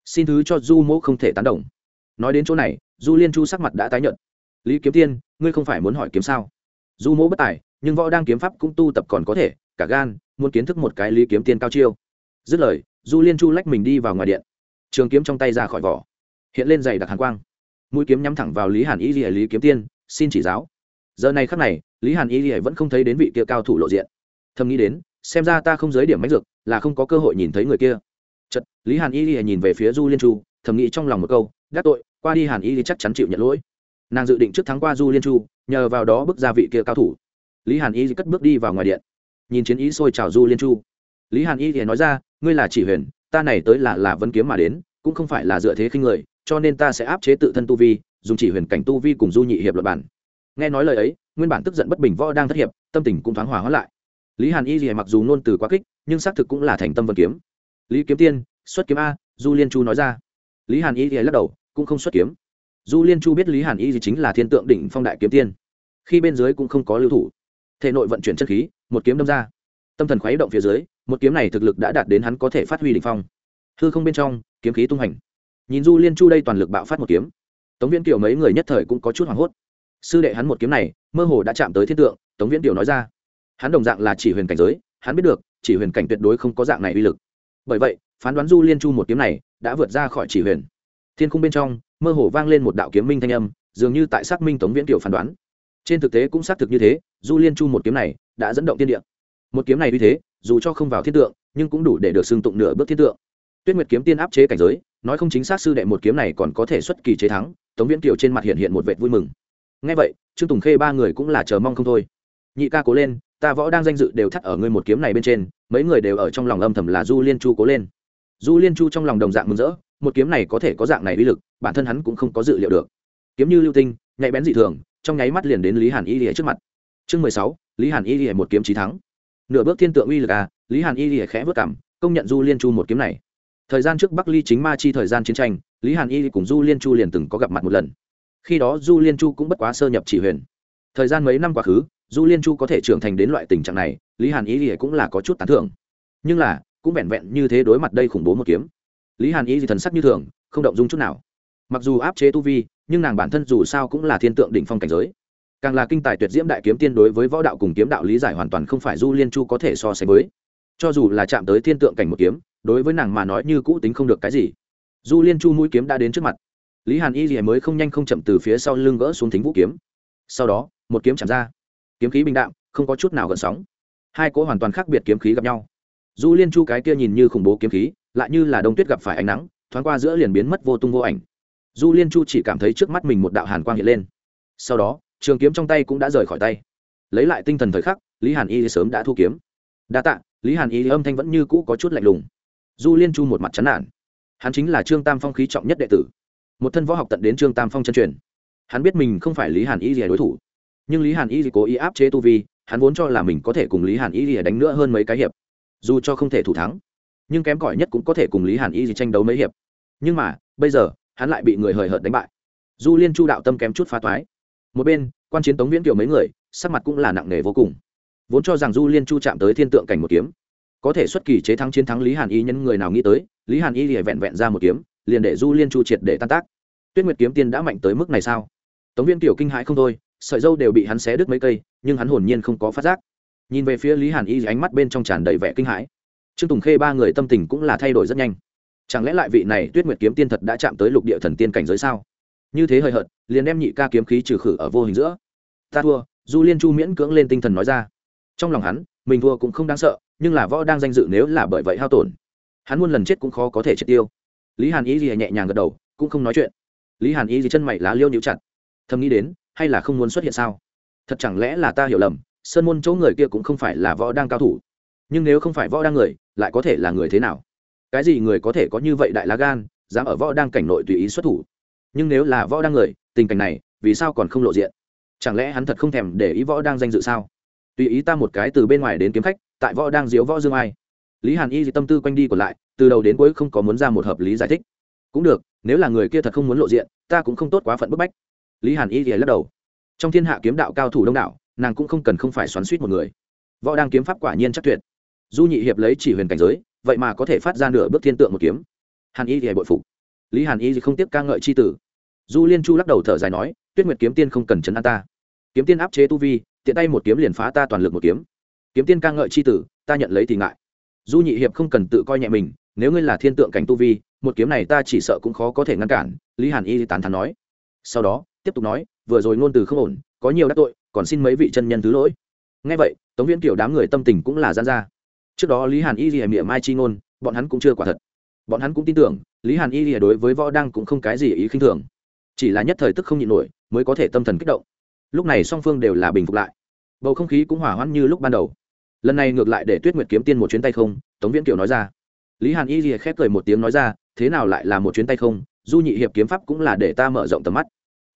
Xin thứ cho du mỗ không thể tán đồng. Nói đến chỗ này, du liên chu sắc mặt đã tái nhợt. Lý kiếm tiên, ngươi không phải muốn hỏi kiếm sao? Du mỗ bất tài, nhưng võ đang kiếm pháp cũng tu tập còn có thể, cả gan, muốn kiến thức một cái lý kiếm tiên cao chiêu. Dứt lời, du liên chu lách mình đi vào ngoài điện. Trường kiếm trong tay ra khỏi vỏ. Hiện lên dày đặc hàn quang. Mũi kiếm nhắm thẳng vào lý hàn ý lìa lý kiếm tiên xin chỉ giáo. Giờ này khắc này, lý hàn y lìa vẫn không thấy đến vị kia cao thủ lộ diện. Thầm nghĩ đến, xem ra ta không giới điểm mánh dược, là không có cơ hội nhìn thấy người kia. Chật lý hàn y lìa nhìn về phía du liên chu, thầm nghĩ trong lòng một câu gác tội, qua đi hàn y chắc chắn chịu nhận lỗi. Nàng dự định trước thắng qua du liên chu, nhờ vào đó bước ra vị kia cao thủ. Lý hàn y cất bước đi vào ngoài điện. Nhìn chiến ý sôi trào du liên chu. Lý hàn y thì nói ra, ngươi là chỉ huyền, ta này tới là là vân kiếm mà đến, cũng không phải là dựa thế khinh người, cho nên ta sẽ áp chế tự thân tu vi dùng chỉ huyền cảnh tu vi cùng du nhị hiệp luật bản. Nghe nói lời ấy, nguyên bản tức giận bất bình võ đang thất hiệp, tâm tình cũng thoáng hòa hóa lại. Lý hàn y gì mặc dù nôn từ quá kích, nhưng xác thực cũng là thành tâm vân kiếm. Lý kiếm tiên, xuất kiếm a, du liên chu nói ra. Lý hàn y thì lắc đầu, cũng không xuất kiếm. Du liên chu biết lý hàn y gì chính là thiên tượng đỉnh phong đại kiếm tiên. Khi bên dưới cũng không có lưu thủ. Thể nội vận chuyển chất khí, một kiếm đâm ra. Tâm thần khuấy động phía dưới, một kiếm này thực lực đã đạt đến hắn có thể phát huy đỉnh phong. Hư không bên trong, kiếm khí tung hành. Nhìn du liên chu đây toàn lực bạo phát một kiếm tống viễn kiều mấy người nhất thời cũng có chút hoảng hốt. Sư đệ hắn một kiếm này, mơ hồ đã chạm tới thiên tượng, tống viễn kiều nói ra. Hắn đồng dạng là chỉ huyền cảnh giới, hắn biết được, chỉ huyền cảnh tuyệt đối không có dạng này uy lực. Bởi vậy, phán đoán du liên chu một kiếm này đã vượt ra khỏi chỉ huyền. Thiên khung bên trong, mơ hồ vang lên một đạo kiếm minh thanh âm, dường như tại xác minh tống viễn kiều phán đoán. Trên thực tế cũng xác thực như thế, du liên chu một kiếm này đã dẫn động tiên địa. Một kiếm này như thế, dù cho không vào thiên tượng, nhưng cũng đủ để được xưng tụng nửa bước thiên tượng. Tuyết nguyệt kiếm tiên áp chế cảnh giới, nói không chính xác sư đệ một kiếm này còn có thể xuất kỳ chế thắng tống viễn kiều trên mặt hiện hiện một vệt vui mừng. Ngay vậy, trương tùng khê ba người cũng là chờ mong không thôi. Nhị ca cố lên, ta võ đang danh dự đều thắt ở ngươi một kiếm này bên trên, mấy người đều ở trong lòng âm thầm là du liên chu cố lên. Du liên chu trong lòng đồng dạng mừng rỡ, một kiếm này có thể có dạng này uy lực, bản thân hắn cũng không có dự liệu được. Kiếm như lưu tinh, nhạy bén dị thường, trong nháy mắt liền đến lý hàn y lìa trước mặt. Chương mười sáu, lý hàn y lìa một kiếm trí thắng. Nửa bước thiên tượng uy lực à lý hàn y lìa khẽ vất cảm, công nhận du liên chu một kiếm này. Thời gian trước bắc ly chính ma chi thời gian chiến tranh lý hàn y cùng du liên chu liền từng có gặp mặt một lần. Khi đó du liên chu cũng bất quá sơ nhập chỉ huyền. Thời gian mấy năm quá khứ, du liên chu có thể trưởng thành đến loại tình trạng này, lý hàn y thì cũng là có chút tán thưởng. Nhưng là, cũng vẹn vẹn như thế đối mặt đây khủng bố một kiếm. Lý hàn y thì thần sắc như thường, không động dung chút nào. Mặc dù áp chế tu vi, nhưng nàng bản thân dù sao cũng là thiên tượng đỉnh phong cảnh giới. Càng là kinh tài tuyệt diễm đại kiếm tiên đối với võ đạo cùng kiếm đạo lý giải hoàn toàn không phải du liên chu có thể so sánh với. Cho dù là chạm tới thiên tượng cảnh một kiếm, đối với nàng mà nói như cũ tính không được cái gì du liên chu mũi kiếm đã đến trước mặt lý hàn y gì mới không nhanh không chậm từ phía sau lưng gỡ xuống thính vũ kiếm sau đó một kiếm chạm ra kiếm khí bình đạm không có chút nào gợn sóng hai cỗ hoàn toàn khác biệt kiếm khí gặp nhau du liên chu cái kia nhìn như khủng bố kiếm khí lại như là đông tuyết gặp phải ánh nắng thoáng qua giữa liền biến mất vô tung vô ảnh du liên chu chỉ cảm thấy trước mắt mình một đạo hàn quang hiện lên sau đó trường kiếm trong tay cũng đã rời khỏi tay lấy lại tinh thần thời khắc lý hàn y sớm đã thu kiếm đa tạ lý hàn y âm thanh vẫn như cũ có chút lạnh lùng du liên chu một mặt chán nản hắn chính là trương tam phong khí trọng nhất đệ tử. Một thân võ học tận đến trương tam phong chân truyền. Hắn biết mình không phải lý hàn y gì đối thủ, nhưng lý hàn y gì cố ý áp chế tu vi, hắn vốn cho là mình có thể cùng lý hàn y gì đánh nữa hơn mấy cái hiệp. Dù cho không thể thủ thắng, nhưng kém cỏi nhất cũng có thể cùng lý hàn y gì tranh đấu mấy hiệp. Nhưng mà, bây giờ, hắn lại bị người hời hợt đánh bại. Du liên chu đạo tâm kém chút phá toái. Một bên, quan chiến tống viễn kiều mấy người, sắc mặt cũng là nặng nề vô cùng. Vốn cho rằng du liên chu chạm tới thiên tượng cảnh một kiếm có thể xuất kỳ chế thắng chiến thắng lý hàn y nhân người nào nghĩ tới, lý hàn y lìa vẹn vẹn ra một kiếm, liền để du liên chu triệt để tan tác. Tuyết nguyệt kiếm tiên đã mạnh tới mức này sao? Tống viên tiểu kinh hãi không thôi, sợi dâu đều bị hắn xé đứt mấy cây, nhưng hắn hồn nhiên không có phát giác. Nhìn về phía lý hàn y ánh mắt bên trong tràn đầy vẻ kinh hãi. Trương tùng khê ba người tâm tình cũng là thay đổi rất nhanh. Chẳng lẽ lại vị này tuyết nguyệt kiếm tiên thật đã chạm tới lục địa thần tiên cảnh giới sao? Như thế hời hợt, liền đem nhị ca kiếm khí trừ khử ở vô hình giữa. Ta thua, du liên chu miễn cưỡng lên tinh thần nói ra. Trong lòng hắn, mình thua cũng không đáng sợ nhưng là võ đang danh dự nếu là bởi vậy hao tổn, hắn muôn lần chết cũng khó có thể triệt tiêu. Lý hàn ý gì nhẹ nhàng gật đầu, cũng không nói chuyện. Lý hàn ý gì chân mày lá liêu nhũ chặt, thầm nghĩ đến, hay là không muốn xuất hiện sao? Thật chẳng lẽ là ta hiểu lầm, sơn môn chỗ người kia cũng không phải là võ đang cao thủ. Nhưng nếu không phải võ đang người, lại có thể là người thế nào? Cái gì người có thể có như vậy đại lá gan, dám ở võ đang cảnh nội tùy ý xuất thủ? Nhưng nếu là võ đang người, tình cảnh này, vì sao còn không lộ diện? Chẳng lẽ hắn thật không thèm để ý võ đang danh dự sao? Tùy ý ta một cái từ bên ngoài đến kiếm khách tại võ đang diếu võ dương ai. Lý hàn y tâm tư quanh đi còn lại, từ đầu đến cuối không có muốn ra một hợp lý giải thích. Cũng được, nếu là người kia thật không muốn lộ diện, ta cũng không tốt quá phận bức bách. Lý hàn y thì lắc đầu. Trong thiên hạ kiếm đạo cao thủ đông đảo, nàng cũng không cần không phải xoắn suýt một người. Võ đang kiếm pháp quả nhiên chắc tuyệt. Du nhị hiệp lấy chỉ huyền cảnh giới, vậy mà có thể phát ra nửa bước thiên tượng một kiếm. Hàn y thì bội phục. Lý hàn y thì không tiếp ca ngợi c h i tử. Du liên chu lắc đầu thở dài nói, tuyết nguyệt kiếm tiên không cần chấn an ta. Kiếm tiên áp chế tu vi, tiện tay một kiếm liền phá ta toàn lực một kiếm kiếm tiên ca ngợi c h i tử, ta nhận lấy thì ngại. Du nhị hiệp không cần tự coi nhẹ mình, nếu ngươi là thiên tượng cảnh tu vi, một kiếm này ta chỉ sợ cũng khó có thể ngăn cản, lý hàn y tán thắn nói. Sau đó, tiếp tục nói, vừa rồi ngôn từ không ổn, có nhiều đắc tội, còn xin mấy vị chân nhân thứ lỗi. Ngay vậy, tống viễn kiểu đám người tâm tình cũng là gian ra. Trước đó lý hàn y lìa miệng mai chi ngôn, bọn hắn cũng chưa quả thật. Bọn hắn cũng tin tưởng, lý hàn y lìa đối với võ đăng cũng không cái gì ý khinh thường. Chỉ là nhất thời tức không nhịn nổi, mới có thể tâm thần kích động. Lúc này song phương đều là bình phục lại. Bầu không khí cũng hỏa hoãn như lúc ban đầu lần này ngược lại để tuyết nguyệt kiếm tiên một chuyến tay không, tống viễn kiều nói ra. Lý hàn y rìa khép cười một tiếng nói ra, thế nào lại là một chuyến tay không, du nhị hiệp kiếm pháp cũng là để ta mở rộng tầm mắt.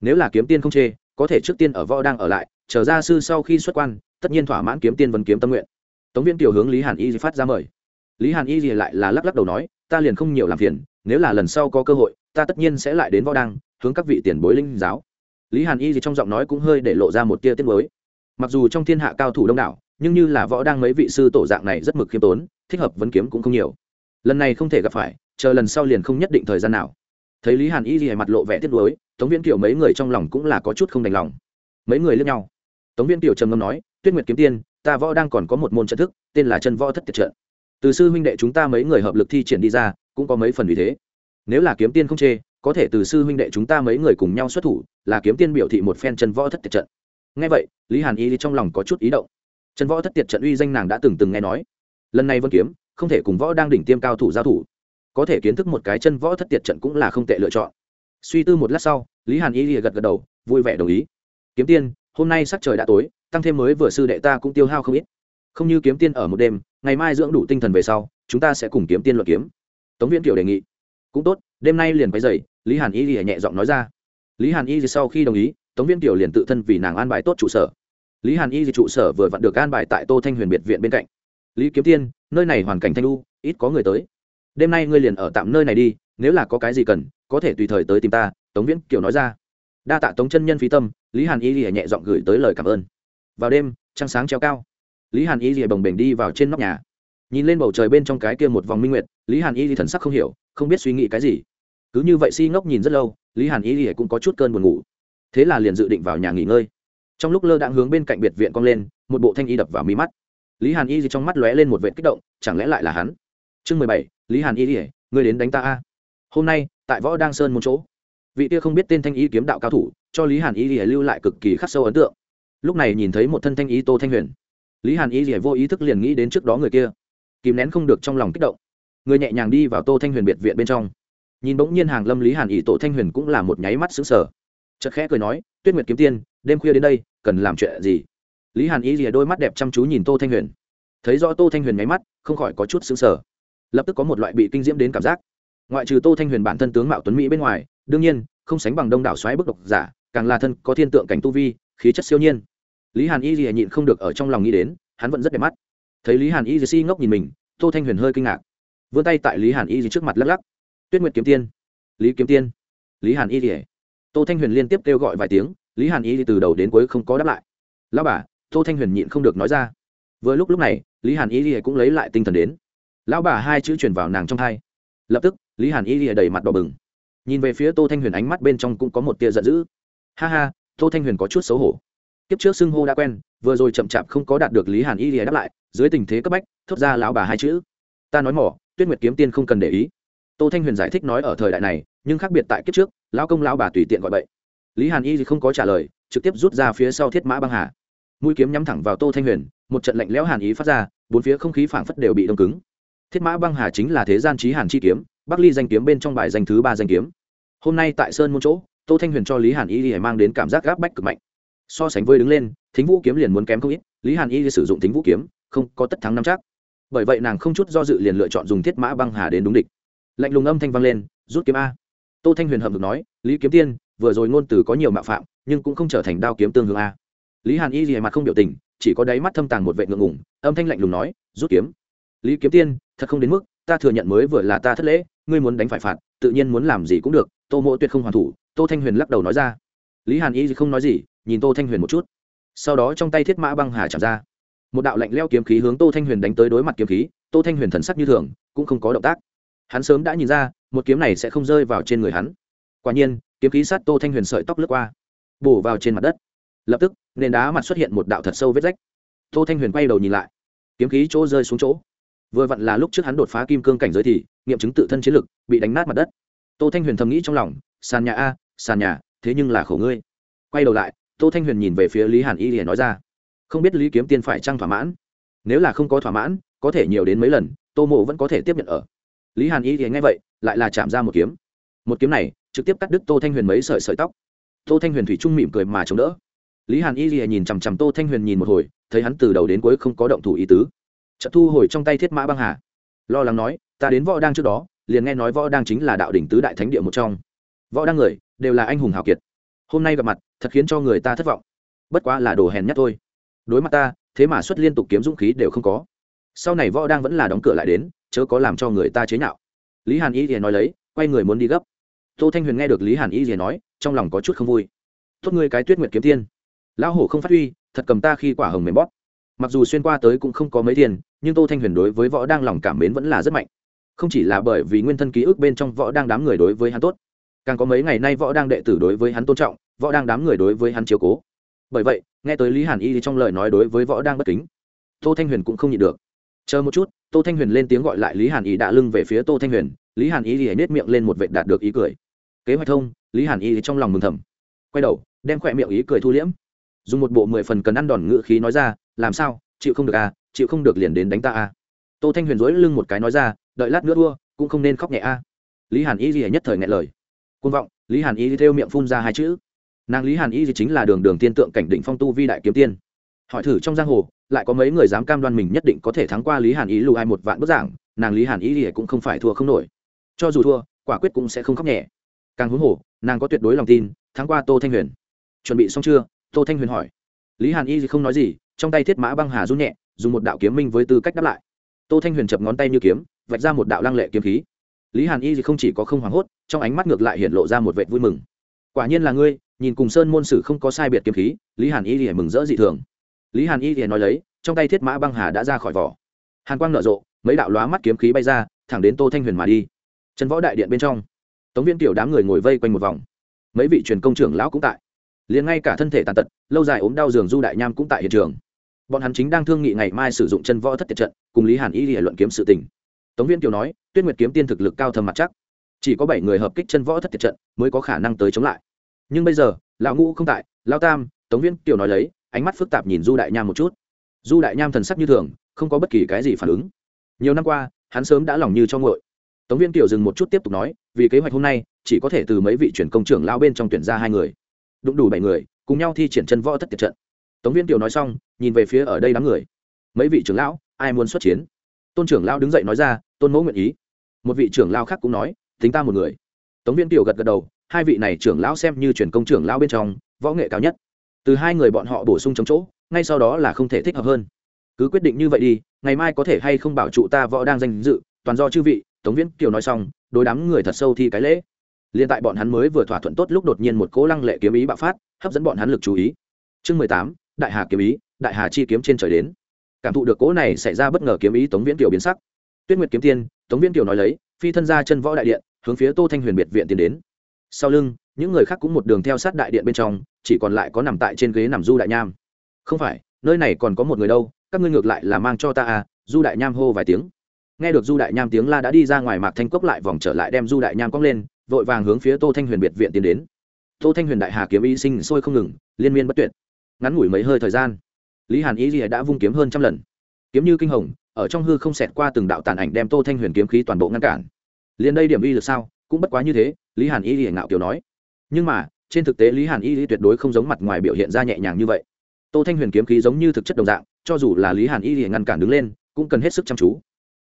Nếu là kiếm tiên không chê, có thể trước tiên ở võ đang ở lại, chờ ra sư sau khi xuất quan, tất nhiên thỏa mãn kiếm tiên vân kiếm tâm nguyện. Tống viễn kiều hướng lý hàn y phát ra mời. Lý hàn y lại là lắc lắc đầu nói, ta liền không nhiều làm phiền, nếu là lần sau có cơ hội, ta tất nhiên sẽ lại đến võ đăng hướng các vị tiền bối linh giáo. Lý hàn y rìa trong giọng nói cũng hơi để lộ ra một tia tiết mới mặc dù trong thiên hạ cao thủ đông đảo nhưng như là võ đang mấy vị sư tổ dạng này rất mực khiêm tốn thích hợp vấn kiếm cũng không nhiều. Lần này không thể gặp phải chờ lần sau liền không nhất định thời gian nào. Thấy lý hàn y gì mặt lộ vẻ tiếc nuối, tống viên kiểu mấy người trong lòng cũng là có chút không đành lòng. Mấy người lướt nhau. Tống viên kiểu trầm ngâm nói tuyết nguyệt kiếm tiên ta võ đang còn có một môn trận thức tên là chân võ thất tiệt trận. Từ sư huynh đệ chúng ta mấy người hợp lực thi triển đi ra cũng có mấy phần vì thế. Nếu là kiếm tiên không chê có thể từ sư huynh đệ chúng ta mấy người cùng nhau xuất thủ là kiếm tiên biểu thị một phen chân võ thất tiệt trận. Ngay vậy lý hàn y trong lòng có chút ý động chân võ thất tiệt trận uy danh nàng đã từng từng nghe nói. Lần này vân kiếm, không thể cùng võ đang đỉnh tiêm cao thủ giao thủ. Có thể kiến thức một cái chân võ thất tiệt trận cũng là không tệ lựa chọn. Suy tư một lát sau, lý hàn y gật gật đầu, vui vẻ đồng ý. Kiếm tiên, hôm nay sắc trời đã tối, tăng thêm mới vừa sư đệ ta cũng tiêu hao không ít. Không như kiếm tiên ở một đêm, ngày mai dưỡng đủ tinh thần về sau, chúng ta sẽ cùng kiếm tiên luận kiếm. Tống viễn kiểu đề nghị. Cũng tốt, đêm nay liền quay dậy lý hàn y lìa nhẹ giọng nói ra. Lý hàn y sau khi đồng ý, tống viên kiểu liền tự thân vì nàng an bài tốt trụ sở lý hàn y trụ sở vừa vặn được an bài tại tô thanh huyền biệt viện bên cạnh. Lý kiếm tiên, nơi này hoàn cảnh thanh lu ít có người tới. Đêm nay ngươi liền ở tạm nơi này đi, nếu là có cái gì cần, có thể tùy thời tới tìm ta, tống viễn kiều nói ra. Đa tạ tống chân nhân phí tâm, lý hàn y di nhẹ giọng gửi tới lời cảm ơn. Vào đêm, trăng sáng treo cao. Lý hàn y di bồng bềnh đi vào trên nóc nhà. Nhìn lên bầu trời bên trong cái kia một vòng minh nguyệt, lý hàn y di thần sắc không hiểu, không biết suy nghĩ cái gì. Cứ như vậy si ngốc nhìn rất lâu, lý hàn y di cũng có chút cơn buồn ngủ. Thế là liền dự định vào nhà nghỉ ngơi trong lúc lơ đãng hướng bên cạnh biệt viện cong lên, một bộ thanh y đập vào mí mắt. Lý hàn y gì trong mắt lóe lên một vệ kích động, chẳng lẽ lại là hắn? Chương mười bảy, lý hàn y ỉa người đến đánh ta a. Hôm nay, tại võ đăng sơn một chỗ. Vị kia không biết tên thanh y kiếm đạo cao thủ, cho lý hàn y ỉa lưu lại cực kỳ khắc sâu ấn tượng. Lúc này nhìn thấy một thân thanh y tô thanh huyền. Lý hàn y ỉa vô ý thức liền nghĩ đến trước đó người kia. Kìm nén không được trong lòng kích động. Người nhẹ nhàng đi vào tô thanh huyền biệt viện bên trong. Nhìn bỗng nhiên hàng lâm lý hàn ỉ tổ thanh huyền cũng là một nháy mắt xứng sở chợt khẽ cười nói, tuyết nguyệt kiếm tiên, đêm khuya đến đây, cần làm chuyện gì? Lý hàn y rìa đôi mắt đẹp chăm chú nhìn tô thanh huyền. Thấy rõ tô thanh huyền nháy mắt, không khỏi có chút xứng sở lập tức có một loại bị kinh diễm đến cảm giác. Ngoại trừ tô thanh huyền bản thân tướng mạo tuấn mỹ bên ngoài, đương nhiên, không sánh bằng đông đảo xoáy bức độc giả, càng là thân có thiên tượng cảnh tu vi, khí chất siêu nhiên. Lý hàn y rìa nhịn không được ở trong lòng nghĩ đến, hắn vẫn rất đẹp mắt. Thấy lý hàn y rìa si ngốc nhìn mình, tô thanh huyền hơi kinh ngạc. Vươn tay tại lý hàn y rìa trước mặt lắc lắc. Tuyết nguyệt kiếm tiên, lý kiếm tiên, lý hàn y rìa tô thanh huyền liên tiếp kêu gọi vài tiếng, lý hàn y từ đầu đến cuối không có đáp lại. Lao bà, tô thanh huyền nhịn không được nói ra. Vừa lúc lúc này, lý hàn y cũng lấy lại tinh thần đến. Lão bà, hai chữ truyền vào nàng trong thai. Lập tức, lý hàn y đầy mặt đỏ bừng. Nhìn về phía tô thanh huyền ánh mắt bên trong cũng có một tia giận dữ. Ha ha, tô thanh huyền có chút xấu hổ. Kiếp trước xưng hô đã quen, vừa rồi chậm chạp không có đạt được lý hàn y rìa đáp lại, dưới tình thế cấp bách, thốt ra lão bà, hai chữ. Ta nói mỏ, tuyết nguyệt kiếm tiên không cần để ý. Tô thanh huyền giải thích nói ở thời đại này, nhưng khác biệt tại kiếp trước lão công lão bà tùy tiện gọi bậy. Lý hàn y không có trả lời, trực tiếp rút ra phía sau thiết mã băng hà. Mũi kiếm nhắm thẳng vào tô thanh huyền, một trận lạnh lẽo hàn ý phát ra, bốn phía không khí phảng phất đều bị đông cứng. Thiết mã băng hà chính là thế gian trí hàn chi kiếm, bắc ly danh kiếm bên trong bài danh thứ ba danh kiếm. Hôm nay tại sơn môn chỗ, tô thanh huyền cho lý hàn y thì mang đến cảm giác gáp bách cực mạnh. So sánh với đứng lên, thính vũ kiếm liền muốn kém không ít, lý hàn y sử dụng thính vũ kiếm, không có tất thắng năm chắc. Bởi vậy nàng không chút do dự liền lựa chọn dùng thiết mã băng hà đến đúng địch. Lạnh lùng âm thanh vang lên, rút kiếm a tô thanh huyền hậm hực nói, lý kiếm tiên, vừa rồi ngôn từ có nhiều mạo phạm, nhưng cũng không trở thành đao kiếm tương hướng a. Lý hàn y gì mặt không biểu tình, chỉ có đáy mắt thâm tàng một vệ ngượng ngủng âm thanh lạnh lùng nói, rút kiếm. Lý kiếm tiên, thật không đến mức, ta thừa nhận mới vừa là ta thất lễ, ngươi muốn đánh phải phạt, tự nhiên muốn làm gì cũng được. Tô mộ tuyệt không hoàn thủ, tô thanh huyền lắc đầu nói ra. Lý hàn y không nói gì, nhìn tô thanh huyền một chút. Sau đó trong tay thiết mã băng hà chạm ra. Một đạo lạnh leo kiếm khí hướng tô thanh huyền đánh tới đối mặt kiếm khí, tô thanh huyền thần sắc như thường, cũng không có động tác. Hắn sớm đã nhìn ra một kiếm này sẽ không rơi vào trên người hắn. Quả nhiên, kiếm khí sát tô thanh huyền sợi tóc lướt qua, bổ vào trên mặt đất. Lập tức, nền đá mặt xuất hiện một đạo thật sâu vết rách. Tô thanh huyền quay đầu nhìn lại, kiếm khí chỗ rơi xuống chỗ. Vừa vặn là lúc trước hắn đột phá kim cương cảnh giới thì, nghiệm chứng tự thân chiến lực, bị đánh nát mặt đất. Tô thanh huyền thầm nghĩ trong lòng, sàn nhà a, sàn nhà, thế nhưng là khổ ngươi. Quay đầu lại, tô thanh huyền nhìn về phía lý hàn y liền nói ra, không biết lý kiếm tiên phải trăng thỏa mãn? Nếu là không có thỏa mãn, có thể nhiều đến mấy lần, tô mộ vẫn có thể tiếp nhận ở. Lý hàn y thì nghe vậy lại là chạm ra một kiếm. Một kiếm này, trực tiếp cắt đứt tô thanh huyền mấy sợi sợi tóc. Tô thanh huyền thủy trung mỉm cười mà chống đỡ. Lý hàn y lìa nhìn chằm chằm tô thanh huyền nhìn một hồi, thấy hắn từ đầu đến cuối không có động thủ ý tứ. Trận thu hồi trong tay thiết mã băng hà. Lo lắng nói, ta đến võ đang trước đó, liền nghe nói võ đang chính là đạo đỉnh tứ đại thánh địa một trong. Võ đang người, đều là anh hùng hào kiệt. Hôm nay gặp mặt, thật khiến cho người ta thất vọng. Bất quá là đồ hèn nhất thôi. Đối mặt ta, thế mà xuất liên tục kiếm dũng khí đều không có. Sau này võ đang vẫn là đóng cửa lại đến, chớ có làm cho người ta chế nhạo lý hàn y thì nói lấy, quay người muốn đi gấp. Tô thanh huyền nghe được lý hàn y thì nói, trong lòng có chút không vui. Tốt ngươi cái tuyết nguyệt kiếm tiên. Lão hổ không phát huy, thật cầm ta khi quả hồng mềm bóp. Mặc dù xuyên qua tới cũng không có mấy tiền, nhưng tô thanh huyền đối với võ đang lòng cảm mến vẫn là rất mạnh. Không chỉ là bởi vì nguyên thân ký ức bên trong võ đang đám người đối với hắn tốt, càng có mấy ngày nay võ đang đệ tử đối với hắn tôn trọng, võ đang đám người đối với hắn chiếu cố. Bởi vậy, nghe tới lý hàn y thì trong lời nói đối với võ đang bất kính, tô thanh huyền cũng không nhịn được chờ một chút, tô thanh huyền lên tiếng gọi lại lý hàn ý đã lưng về phía tô thanh huyền. Lý hàn ý thì nết miệng lên một vệ đạt được ý cười. Kế hoạch thông, lý hàn ý trong lòng mừng thầm. Quay đầu, đem khỏe miệng ý cười thu liễm. Dùng một bộ mười phần cần ăn đòn ngự khí nói ra, làm sao? Chịu không được à? Chịu không được liền đến đánh ta à? Tô thanh huyền dối lưng một cái nói ra, đợi lát nữa thua, cũng không nên khóc nhẹ à. Lý hàn ý gì nhất thời ngại lời. Côn vọng, lý hàn ý theo miệng phun ra hai chữ. Nàng lý hàn ý gì chính là đường đường tiên tượng cảnh định phong tu vi đại kiếm tiên. Hỏi thử trong giang hồ lại có mấy người dám cam đoan mình nhất định có thể thắng qua lý hàn ý lù ai một vạn bức giảng, nàng lý hàn ý thì cũng không phải thua không nổi. Cho dù thua, quả quyết cũng sẽ không khóc nhẹ. Càng huống hồ, nàng có tuyệt đối lòng tin, thắng qua tô thanh huyền. Chuẩn bị xong chưa? Tô thanh huyền hỏi. Lý hàn y thì không nói gì, trong tay thiết mã băng hà run nhẹ, dùng một đạo kiếm minh với tư cách đáp lại. Tô thanh huyền chập ngón tay như kiếm, vạch ra một đạo lăng lệ kiếm khí. Lý hàn y thì không chỉ có không hoảng hốt, trong ánh mắt ngược lại hiện lộ ra một vệ vui mừng. Quả nhiên là ngươi, nhìn cùng sơn môn sử không có sai biệt kiếm khí, lý hàn y thì mừng rỡ dị thường lý hàn y thì nói lấy, trong tay thiết mã băng hà đã ra khỏi vỏ. Hàn quang nở rộ, mấy đạo lóa mắt kiếm khí bay ra, thẳng đến tô thanh huyền mà đi. Trần võ đại điện bên trong, tống viên tiểu đám người ngồi vây quanh một vòng. Mấy vị truyền công trưởng lão cũng tại. Liền ngay cả thân thể tàn tật, lâu dài ốm đau giường du đại nham cũng tại hiện trường. Bọn hắn chính đang thương nghị ngày mai sử dụng chân võ thất tiệt trận, cùng lý hàn y để luận kiếm sự tình. Tống viên kiều nói, tuyết nguyệt kiếm tiên thực lực cao thầm mặt chắc. Chỉ có bảy người hợp kích chân võ thất tiệt trận mới có khả năng tới chống lại. Nhưng bây giờ, lão ngũ không tại, lão tam, tống viên kiều nói lấy ánh mắt phức tạp nhìn du đại nham một chút. Du đại nham thần sắc như thường, không có bất kỳ cái gì phản ứng. Nhiều năm qua, hắn sớm đã lòng như cho ngội. Tống viên kiều dừng một chút tiếp tục nói, vì kế hoạch hôm nay, chỉ có thể từ mấy vị chuyển công trưởng lao bên trong tuyển ra hai người. Đụng đủ bảy người, cùng nhau thi triển chân võ thất tiệt trận. Tống viên kiều nói xong, nhìn về phía ở đây đám người. Mấy vị trưởng lão, ai muốn xuất chiến? Tôn trưởng lao đứng dậy nói ra, tôn mẫu nguyện ý. Một vị trưởng lao khác cũng nói tính ta một người. Tống viên kiều gật gật đầu, hai vị này trưởng lão xem như chuyển công trưởng lao bên trong, võ nghệ cao nhất từ hai người bọn họ bổ sung chống chỗ, ngay sau đó là không thể thích hợp hơn. Cứ quyết định như vậy đi, ngày mai có thể hay không bảo trụ ta võ đang danh dự, toàn do chư vị, tống viễn kiều nói xong, đối đám người thật sâu thi cái lễ. Liền tại bọn hắn mới vừa thỏa thuận tốt lúc đột nhiên một cố lăng lệ kiếm ý bạo phát, hấp dẫn bọn hắn lực chú ý. Chương mười tám, đại hà kiếm ý, đại hà chi kiếm trên trời đến. Cảm thụ được cố này xảy ra bất ngờ kiếm ý tống viễn kiều biến sắc. Tuyết nguyệt kiếm tiên, tống viễn kiều nói lấy, phi thân ra chân võ đại điện, hướng phía tô thanh huyền biệt viện tiến đến sau lưng, những người khác cũng một đường theo sát đại điện bên trong, chỉ còn lại có nằm tại trên ghế nằm du đại nham. Không phải, nơi này còn có một người đâu, các ngươi ngược lại là mang cho ta à du đại nham hô vài tiếng. Nghe được du đại nham tiếng la đã đi ra ngoài mạc thanh cốc lại vòng trở lại đem du đại nham cóc lên, vội vàng hướng phía tô thanh huyền biệt viện tiến đến. Tô thanh huyền đại hà kiếm y sinh sôi không ngừng, liên miên bất tuyệt. Ngắn ngủi mấy hơi thời gian, lý hàn ý gì đã vung kiếm hơn trăm lần. Kiếm như kinh hồng, ở trong hư không xẹt qua từng đạo tàn ảnh đem tô thanh huyền kiếm khí toàn bộ ngăn cản. Liền đây điểm y lực sao, cũng bất quá như thế lý hàn y lìa ngạo kiểu nói. Nhưng mà, trên thực tế lý hàn y tuyệt đối không giống mặt ngoài biểu hiện ra nhẹ nhàng như vậy. Tô thanh huyền kiếm khí giống như thực chất đồng dạng, cho dù là lý hàn y lìa ngăn cản đứng lên, cũng cần hết sức chăm chú.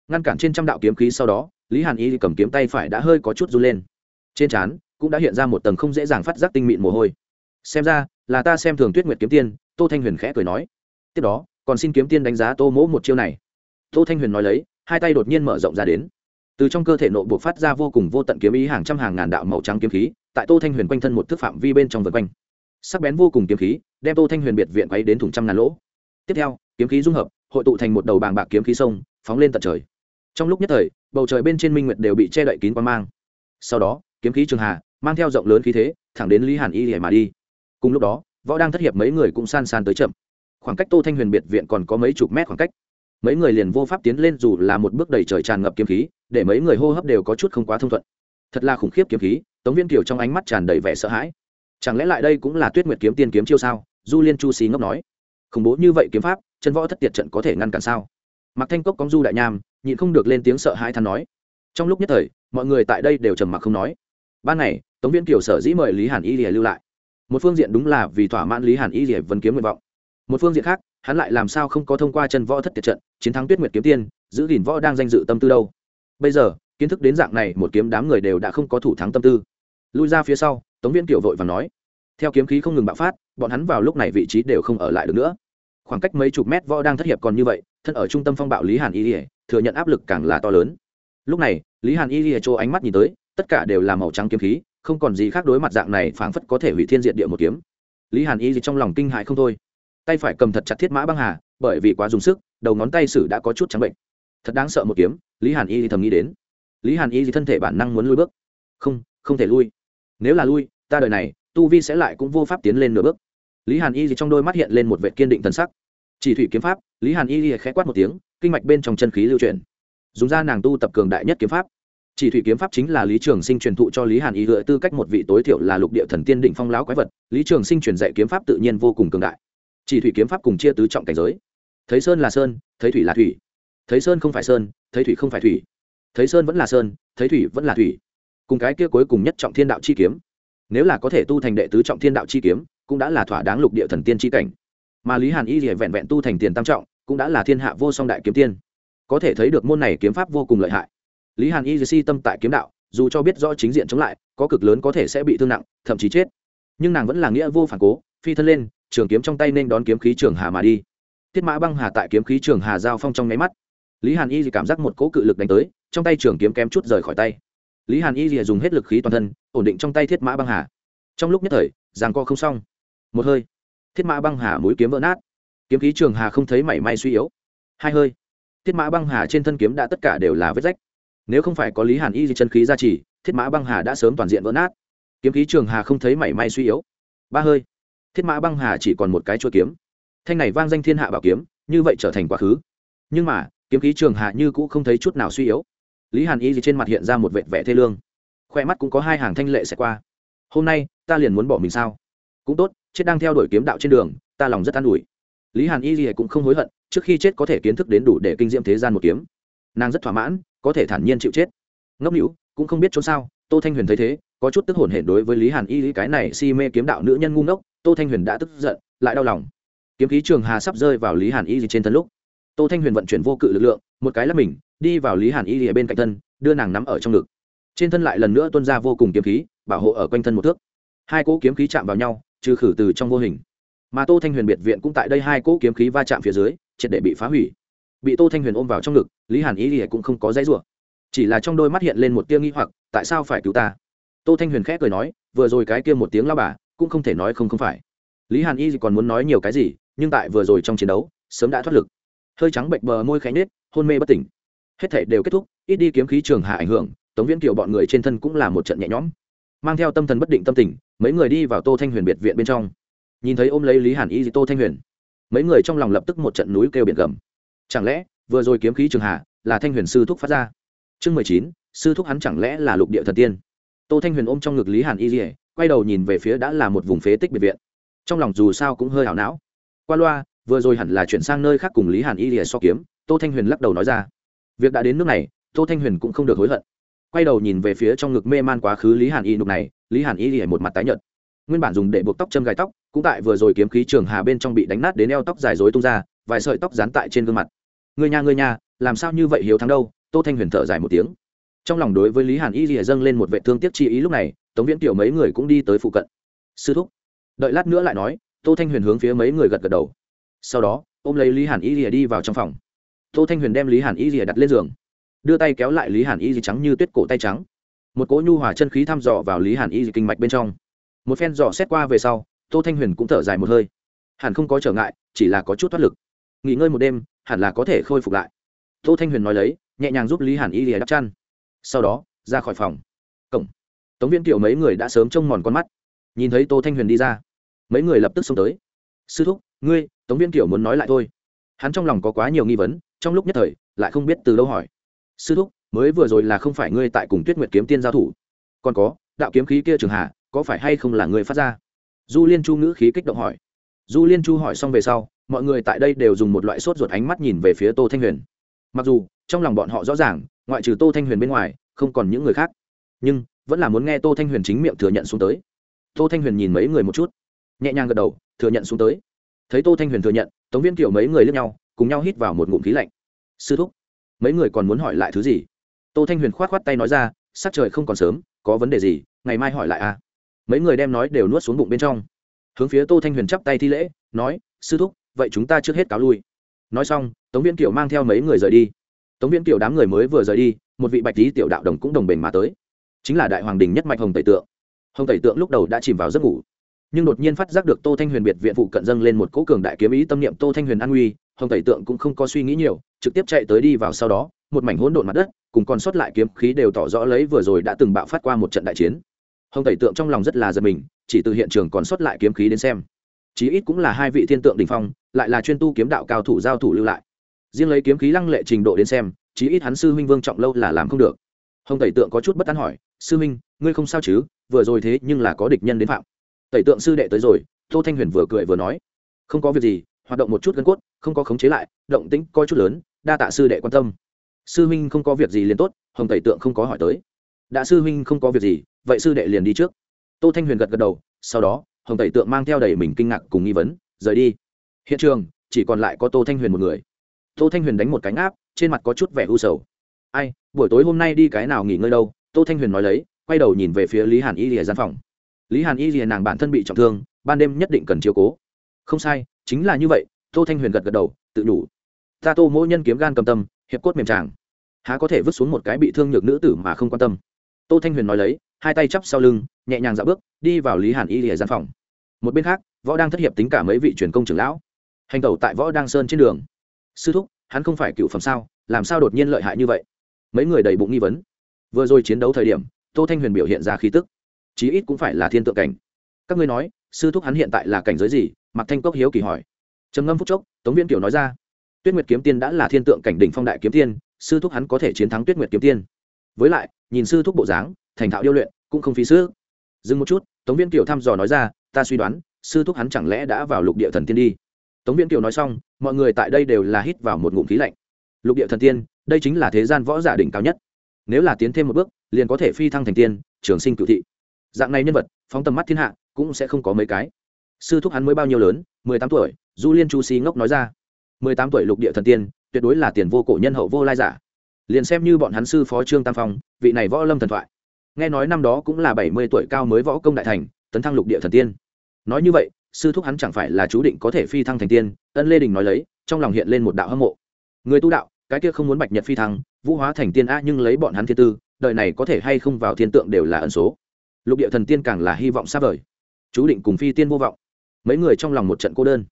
Ngăn cản trên trăm đạo kiếm khí sau đó, lý hàn y cầm kiếm tay phải đã hơi có chút run lên. Trên trán, cũng đã hiện ra một tầng không dễ dàng phát giác tinh mịn mồ hôi. Xem ra, là ta xem thường tuyết nguyệt kiếm tiên, tô thanh huyền khẽ cười nói. Tiếp đó, còn xin kiếm tiên đánh giá tô mỗ một chiêu này. Tô thanh huyền nói lấy, hai tay đột nhiên mở rộng ra đến từ trong cơ thể nội buộc phát ra vô cùng vô tận kiếm ý hàng trăm hàng ngàn đạo màu trắng kiếm khí, tại tô thanh huyền quanh thân một thước phạm vi bên trong vượt quanh. Sắc bén vô cùng kiếm khí, đem tô thanh huyền biệt viện quay đến thủng trăm ngàn lỗ. Tiếp theo, kiếm khí dung hợp, hội tụ thành một đầu bàng bạc kiếm khí sông, phóng lên tận trời. Trong lúc nhất thời, bầu trời bên trên minh nguyệt đều bị che đậy kín qua mang. Sau đó, kiếm khí trường hà, mang theo rộng lớn khí thế, thẳng đến lý hàn y để mà đi. Cùng lúc đó, võ đang thất hiệp mấy người cũng san san tới chậm. Khoảng cách tô thanh huyền biệt viện còn có mấy chục mét khoảng cách mấy người liền vô pháp tiến lên dù là một bước đầy trời tràn ngập kiếm khí, để mấy người hô hấp đều có chút không quá thông thuận. Thật là khủng khiếp kiếm khí, tống viên kiều trong ánh mắt tràn đầy vẻ sợ hãi. Chẳng lẽ lại đây cũng là tuyết nguyệt kiếm tiên kiếm chiêu sao? Du liên chu xí ngốc nói. Khủng bố như vậy kiếm pháp, chân võ thất tiệt trận có thể ngăn cản sao? Mặc thanh cốc cóng du đại nham, nhịn không được lên tiếng sợ hãi than nói. Trong lúc nhất thời, mọi người tại đây đều trầm mặc không nói. Ban này tống viên kiều sở dĩ mời lý hàn y lìa lưu lại. Một phương diện đúng là vì thỏa mãn lý hàn y lìa vấn kiếm nguyện vọng một phương diện khác, hắn lại làm sao không có thông qua chân võ thất tiệt trận, chiến thắng tuyết nguyệt kiếm tiên, giữ gìn võ đang danh dự tâm tư đâu. Bây giờ, kiến thức đến dạng này, một kiếm đám người đều đã không có thủ thắng tâm tư. Lui ra phía sau, tống viên kiều vội và nói, theo kiếm khí không ngừng bạo phát, bọn hắn vào lúc này vị trí đều không ở lại được nữa. Khoảng cách mấy chục mét võ đang thất hiệp còn như vậy, thân ở trung tâm phong bạo lý hàn y ỉa thừa nhận áp lực càng là to lớn. Lúc này, lý hàn y ỉa chỗ ánh mắt nhìn tới, tất cả đều là màu trắng kiếm khí, không còn gì khác đối mặt dạng này phảng phất có thể hủy thiên diện địa một kiếm. Lý hàn y trong lòng kinh hại không thôi tay phải cầm thật chặt thiết mã băng hà, bởi vì quá dùng sức, đầu ngón tay sử đã có chút trắng bệnh. Thật đáng sợ một kiếm, lý hàn y thầm nghĩ đến. Lý hàn y thân thể bản năng muốn lui bước. Không không thể lui. Nếu là lui, ta đời này, tu vi sẽ lại cũng vô pháp tiến lên nửa bước. Lý hàn y trong đôi mắt hiện lên một vệ kiên định thần sắc. Chỉ thủy kiếm pháp, lý hàn y khẽ quát một tiếng, kinh mạch bên trong chân khí lưu truyền dùng ra nàng tu tập cường đại nhất kiếm pháp. Chỉ thủy kiếm pháp chính là lý trường sinh truyền thụ cho lý hàn y, gợi tư cách một vị tối thiểu là lục địa thần tiên định phong láo quái vật. Lý trường sinh truyền dạy kiếm pháp tự nhiên vô cùng cường đại chỉ thủy kiếm pháp cùng chia tứ trọng cảnh giới. Thấy sơn là sơn, thấy thủy là thủy. Thấy sơn không phải sơn, thấy thủy không phải thủy. Thấy sơn vẫn là sơn, thấy thủy vẫn là thủy. Cùng cái kia cuối cùng nhất trọng thiên đạo chi kiếm. Nếu là có thể tu thành đệ tứ trọng thiên đạo chi kiếm, cũng đã là thỏa đáng lục địa thần tiên chi cảnh. Mà lý hàn y thì vẹn vẹn tu thành tiền tam trọng, cũng đã là thiên hạ vô song đại kiếm tiên. Có thể thấy được môn này kiếm pháp vô cùng lợi hại. Lý hàn y si tâm tại kiếm đạo, dù cho biết rõ chính diện chống lại, có cực lớn có thể sẽ bị thương nặng, thậm chí chết. Nhưng nàng vẫn là nghĩa vô phản cố phi thân lên, trường kiếm trong tay nên đón kiếm khí trường hà mà đi. Thiết mã băng hà tại kiếm khí trường hà giao phong trong nháy mắt. Lý hàn y thì cảm giác một cỗ cự lực đánh tới, trong tay trường kiếm kém chút rời khỏi tay. Lý hàn y thì dùng hết lực khí toàn thân, ổn định trong tay thiết mã băng hà. Trong lúc nhất thời giằng co không xong. Một hơi thiết mã băng hà mũi kiếm vỡ nát. Kiếm khí trường hà không thấy mảy may suy yếu. Hai hơi thiết mã băng hà trên thân kiếm đã tất cả đều là vết rách. Nếu không phải có lý hàn y di chân khí gia trì thiết mã băng hà đã sớm toàn diện vỡ nát. Kiếm khí trường hà không thấy mảy may suy yếu. Ba hơi thiết mã băng hà chỉ còn một cái chuôi kiếm. Thanh này vang danh thiên hạ bảo kiếm, như vậy trở thành quá khứ. Nhưng mà, kiếm khí trường hạ như cũ không thấy chút nào suy yếu. Lý hàn y gì trên mặt hiện ra một vệt vẻ thê lương. Khoe mắt cũng có hai hàng thanh lệ sẽ qua. Hôm nay, ta liền muốn bỏ mình sao? Cũng tốt, chết đang theo đuổi kiếm đạo trên đường, ta lòng rất an ủi. Lý hàn y gì cũng không hối hận, trước khi chết có thể kiến thức đến đủ để kinh diễm thế gian một kiếm. Nàng rất thỏa mãn, có thể thản nhiên chịu chết. Ngốc hữu cũng không biết trốn sao, tô thanh huyền thấy thế, có chút tức hồn hển đối với lý hàn y lý cái này si mê kiếm đạo nữ nhân ngu ngốc tô thanh huyền đã tức giận, lại đau lòng. Kiếm khí trường hà sắp rơi vào lý hàn y trên thân lúc, tô thanh huyền vận chuyển vô cự lực lượng, một cái là mình, đi vào lý hàn y ở bên cạnh thân, đưa nàng nắm ở trong ngực. Trên thân lại lần nữa tuôn ra vô cùng kiếm khí, bảo hộ ở quanh thân một thước. Hai cỗ kiếm khí chạm vào nhau, trừ khử từ trong vô hình. Mà tô thanh huyền biệt viện cũng tại đây hai cỗ kiếm khí va chạm phía dưới, triệt để bị phá hủy. Bị tô thanh huyền ôm vào trong ngực, lý hàn y cũng không có dãy rủa. Chỉ là trong đôi mắt hiện lên một tia nghi hoặc, tại sao phải cứu ta? Tô thanh huyền khẽ cười nói, vừa rồi cái kia một tiếng lao bà cũng không thể nói không không phải. Lý hàn y còn muốn nói nhiều cái gì, nhưng tại vừa rồi trong chiến đấu, sớm đã thoát lực. Hơi trắng bệnh bờ môi khẽ nết hôn mê bất tỉnh. Hết thể đều kết thúc, ít đi kiếm khí trường hạ ảnh hưởng, tống viễn kiều bọn người trên thân cũng là một trận nhẹ nhõm. Mang theo tâm thần bất định tâm tình, mấy người đi vào tô thanh huyền biệt viện bên trong. Nhìn thấy ôm lấy lý hàn y tô thanh huyền, mấy người trong lòng lập tức một trận núi kêu biển gầm. Chẳng lẽ, vừa rồi kiếm khí trường hạ là thanh huyền sư thúc phát ra? Chương mười chín, sư thúc hắn chẳng lẽ là lục địa thần tiên? Tô thanh huyền ôm trong ngực lý hàn y dỉa quay đầu nhìn về phía đã là một vùng phế tích biệt viện. Trong lòng dù sao cũng hơi ảo não. Qua loa, vừa rồi hẳn là chuyển sang nơi khác cùng lý hàn y lìa so kiếm, tô thanh huyền lắc đầu nói ra. Việc đã đến nước này, tô thanh huyền cũng không được hối hận. Quay đầu nhìn về phía trong ngực mê man quá khứ lý hàn y nục này, lý hàn y lìa một mặt tái nhợt. Nguyên bản dùng để buộc tóc châm gai tóc, cũng tại vừa rồi kiếm khí trường hà bên trong bị đánh nát đến eo tóc dài dối tung ra, vài sợi tóc dán tại trên gương mặt. Người nhà người nhà làm sao như vậy hiếu thắng đâu? Tô thanh huyền thở dài một tiếng. Trong lòng đối với lý hàn y lìa dâng lên một vệ thương tiếc chi ý lúc này tống viễn tiểu mấy người cũng đi tới phụ cận. Sư thúc. Đợi lát nữa lại nói, tô thanh huyền hướng phía mấy người gật gật đầu. Sau đó, ôm lấy lý hàn y rìa đi vào trong phòng. Tô thanh huyền đem lý hàn y rìa đặt lên giường, đưa tay kéo lại lý hàn y rìa trắng như tuyết cổ tay trắng. Một cỗ nhu hòa chân khí thăm dò vào lý hàn y rìa kinh mạch bên trong. Một phen dò xét qua về sau, tô thanh huyền cũng thở dài một hơi. Hẳn không có trở ngại, chỉ là có chút thoát lực. Nghỉ ngơi một đêm, hẳn là có thể khôi phục lại. Tô thanh huyền nói lấy, nhẹ nhàng giúp lý hàn y rìa đắp chăn. Sau đó, ra khỏi phòng tống viên kiểu mấy người đã sớm trông mòn con mắt. Nhìn thấy tô thanh huyền đi ra, mấy người lập tức xông tới. Sư thúc, ngươi, tống viên kiểu muốn nói lại thôi. Hắn trong lòng có quá nhiều nghi vấn, trong lúc nhất thời, lại không biết từ đâu hỏi. Sư thúc, mới vừa rồi là không phải ngươi tại cùng tuyết nguyệt kiếm tiên giao thủ. Còn có, đạo kiếm khí kia trường hạ có phải hay không là ngươi phát ra? Du liên chu ngữ khí kích động hỏi. Du liên chu hỏi xong về sau, mọi người tại đây đều dùng một loại sốt ruột ánh mắt nhìn về phía tô thanh huyền. Mặc dù, trong lòng bọn họ rõ ràng, ngoại trừ tô thanh huyền bên ngoài, không còn những người khác. Nhưng vẫn là muốn nghe tô thanh huyền chính miệng thừa nhận xuống tới. Tô thanh huyền nhìn mấy người một chút, nhẹ nhàng gật đầu, thừa nhận xuống tới. Thấy tô thanh huyền thừa nhận, tống viên kiểu mấy người lướt nhau, cùng nhau hít vào một ngụm khí lạnh. Sư thúc, mấy người còn muốn hỏi lại thứ gì? Tô thanh huyền khoát khoát tay nói ra, sắc trời không còn sớm, có vấn đề gì, ngày mai hỏi lại à? mấy người đem nói đều nuốt xuống bụng bên trong. Hướng phía tô thanh huyền chắp tay thi lễ, nói, sư thúc, vậy chúng ta trước hết cáo lui. Nói xong, tống viên kiểu mang theo mấy người rời đi. Tống viên kiểu đám người mới vừa rời đi, một vị bạch lý tiểu đạo đồng cũng đồng bền mà tới chính là đại hoàng đình nhất mạch hồng tẩy tượng. Hồng tẩy tượng lúc đầu đã chìm vào giấc ngủ, nhưng đột nhiên phát giác được tô thanh huyền biệt viện phụ cận dâng lên một cỗ cường đại kiếm ý tâm niệm tô thanh huyền an nguy, hồng tẩy tượng cũng không có suy nghĩ nhiều, trực tiếp chạy tới đi vào sau đó, một mảnh hỗn độn mặt đất, cùng còn sót lại kiếm khí đều tỏ rõ lấy vừa rồi đã từng bạo phát qua một trận đại chiến. Hồng tẩy tượng trong lòng rất là giật mình, chỉ từ hiện trường còn sót lại kiếm khí đến xem. Chí ít cũng là hai vị thiên tượng đình phong, lại là chuyên tu kiếm đạo cao thủ giao thủ lưu lại. Riêng lấy kiếm khí lăng lệ trình độ đến xem, chí ít hắn sư huynh vương trọng lâu là làm không được hồng tẩy tượng có chút bất tán hỏi sư minh, ngươi không sao chứ? Vừa rồi thế nhưng là có địch nhân đến phạm. Tẩy tượng sư đệ tới rồi tô thanh huyền vừa cười vừa nói không có việc gì hoạt động một chút gân cốt không có khống chế lại động tĩnh coi chút lớn đa tạ sư đệ quan tâm. Sư huynh không có việc gì liền tốt hồng tẩy tượng không có hỏi tới. Đã sư huynh không có việc gì vậy sư đệ liền đi trước. Tô thanh huyền gật gật đầu sau đó hồng tẩy tượng mang theo đầy mình kinh ngạc cùng nghi vấn rời đi. Hiện trường chỉ còn lại có tô thanh huyền một người. Tô thanh huyền đánh một cánh áp trên mặt có chút vẻ u sầu. Ai buổi tối hôm nay đi cái nào nghỉ ngơi đâu? Tô thanh huyền nói lấy, quay đầu nhìn về phía lý hàn y rìa gian phòng. Lý hàn y rìa nàng bản thân bị trọng thương, ban đêm nhất định cần chiếu cố. Không sai, chính là như vậy, tô thanh huyền gật gật đầu, tự đủ. Ta tô mỗi nhân kiếm gan cầm tâm, hiệp cốt mềm tràng. Há có thể vứt xuống một cái bị thương nhược nữ tử mà không quan tâm. Tô thanh huyền nói lấy, hai tay chắp sau lưng, nhẹ nhàng dạo bước, đi vào lý hàn y rìa gian phòng. Một bên khác, võ đang thất hiệp tính cả mấy vị truyền công trưởng lão. Hành tẩu tại võ đang sơn trên đường. Sư thúc, hắn không phải cựu phẩm sao? Làm sao đột nhiên lợi hại như vậy? Mấy người đầy bụng nghi vấn. Vừa rồi chiến đấu thời điểm, tô thanh huyền biểu hiện ra khí tức. Chí ít cũng phải là thiên tượng cảnh. Các ngươi nói, sư thúc hắn hiện tại là cảnh giới gì? Mạc thanh cốc hiếu kỳ hỏi. Trầm ngâm phúc chốc, tống viên kiều nói ra. Tuyết nguyệt kiếm tiên đã là thiên tượng cảnh đỉnh phong đại kiếm tiên, sư thúc hắn có thể chiến thắng tuyết nguyệt kiếm tiên. Với lại, nhìn sư thúc bộ dáng, thành thạo điêu luyện, cũng không phí sư dừng một chút, tống viên kiều thăm dò nói ra, ta suy đoán, sư thúc hắn chẳng lẽ đã vào lục địa thần tiên đi? Tống viên kiều nói xong, mọi người tại đây đều là hít vào một ngụm khí lạnh. Lục địa thần tiên đây chính là thế gian võ giả đỉnh cao nhất. Nếu là tiến thêm một bước, liền có thể phi thăng thành tiên, trường sinh cựu thị. Dạng này nhân vật, phóng tầm mắt thiên hạ, cũng sẽ không có mấy cái. Sư thúc hắn mới bao nhiêu lớn? mười tám tuổi, du liên chu xí ngốc nói ra. mười tám tuổi lục địa thần tiên, tuyệt đối là tiền vô cổ nhân hậu vô lai giả. Liền xem như bọn hắn sư phó trương tam phong, vị này võ lâm thần thoại. Nghe nói năm đó cũng là bảy mươi tuổi cao mới võ công đại thành, tấn thăng lục địa thần tiên. Nói như vậy, sư thúc hắn chẳng phải là chú định có thể phi thăng thành tiên, ân lê đình nói lấy, trong lòng hiện lên một đạo hâm mộ. Người tu đạo cái kia không muốn bạch nhật phi thăng, vũ hóa thành tiên a nhưng lấy bọn hắn thiên tư, đời này có thể hay không vào thiên tượng đều là ẩn số. Lục địa thần tiên càng là hy vọng xa vời. Chú định cùng phi tiên vô vọng. Mấy người trong lòng một trận cô đơn.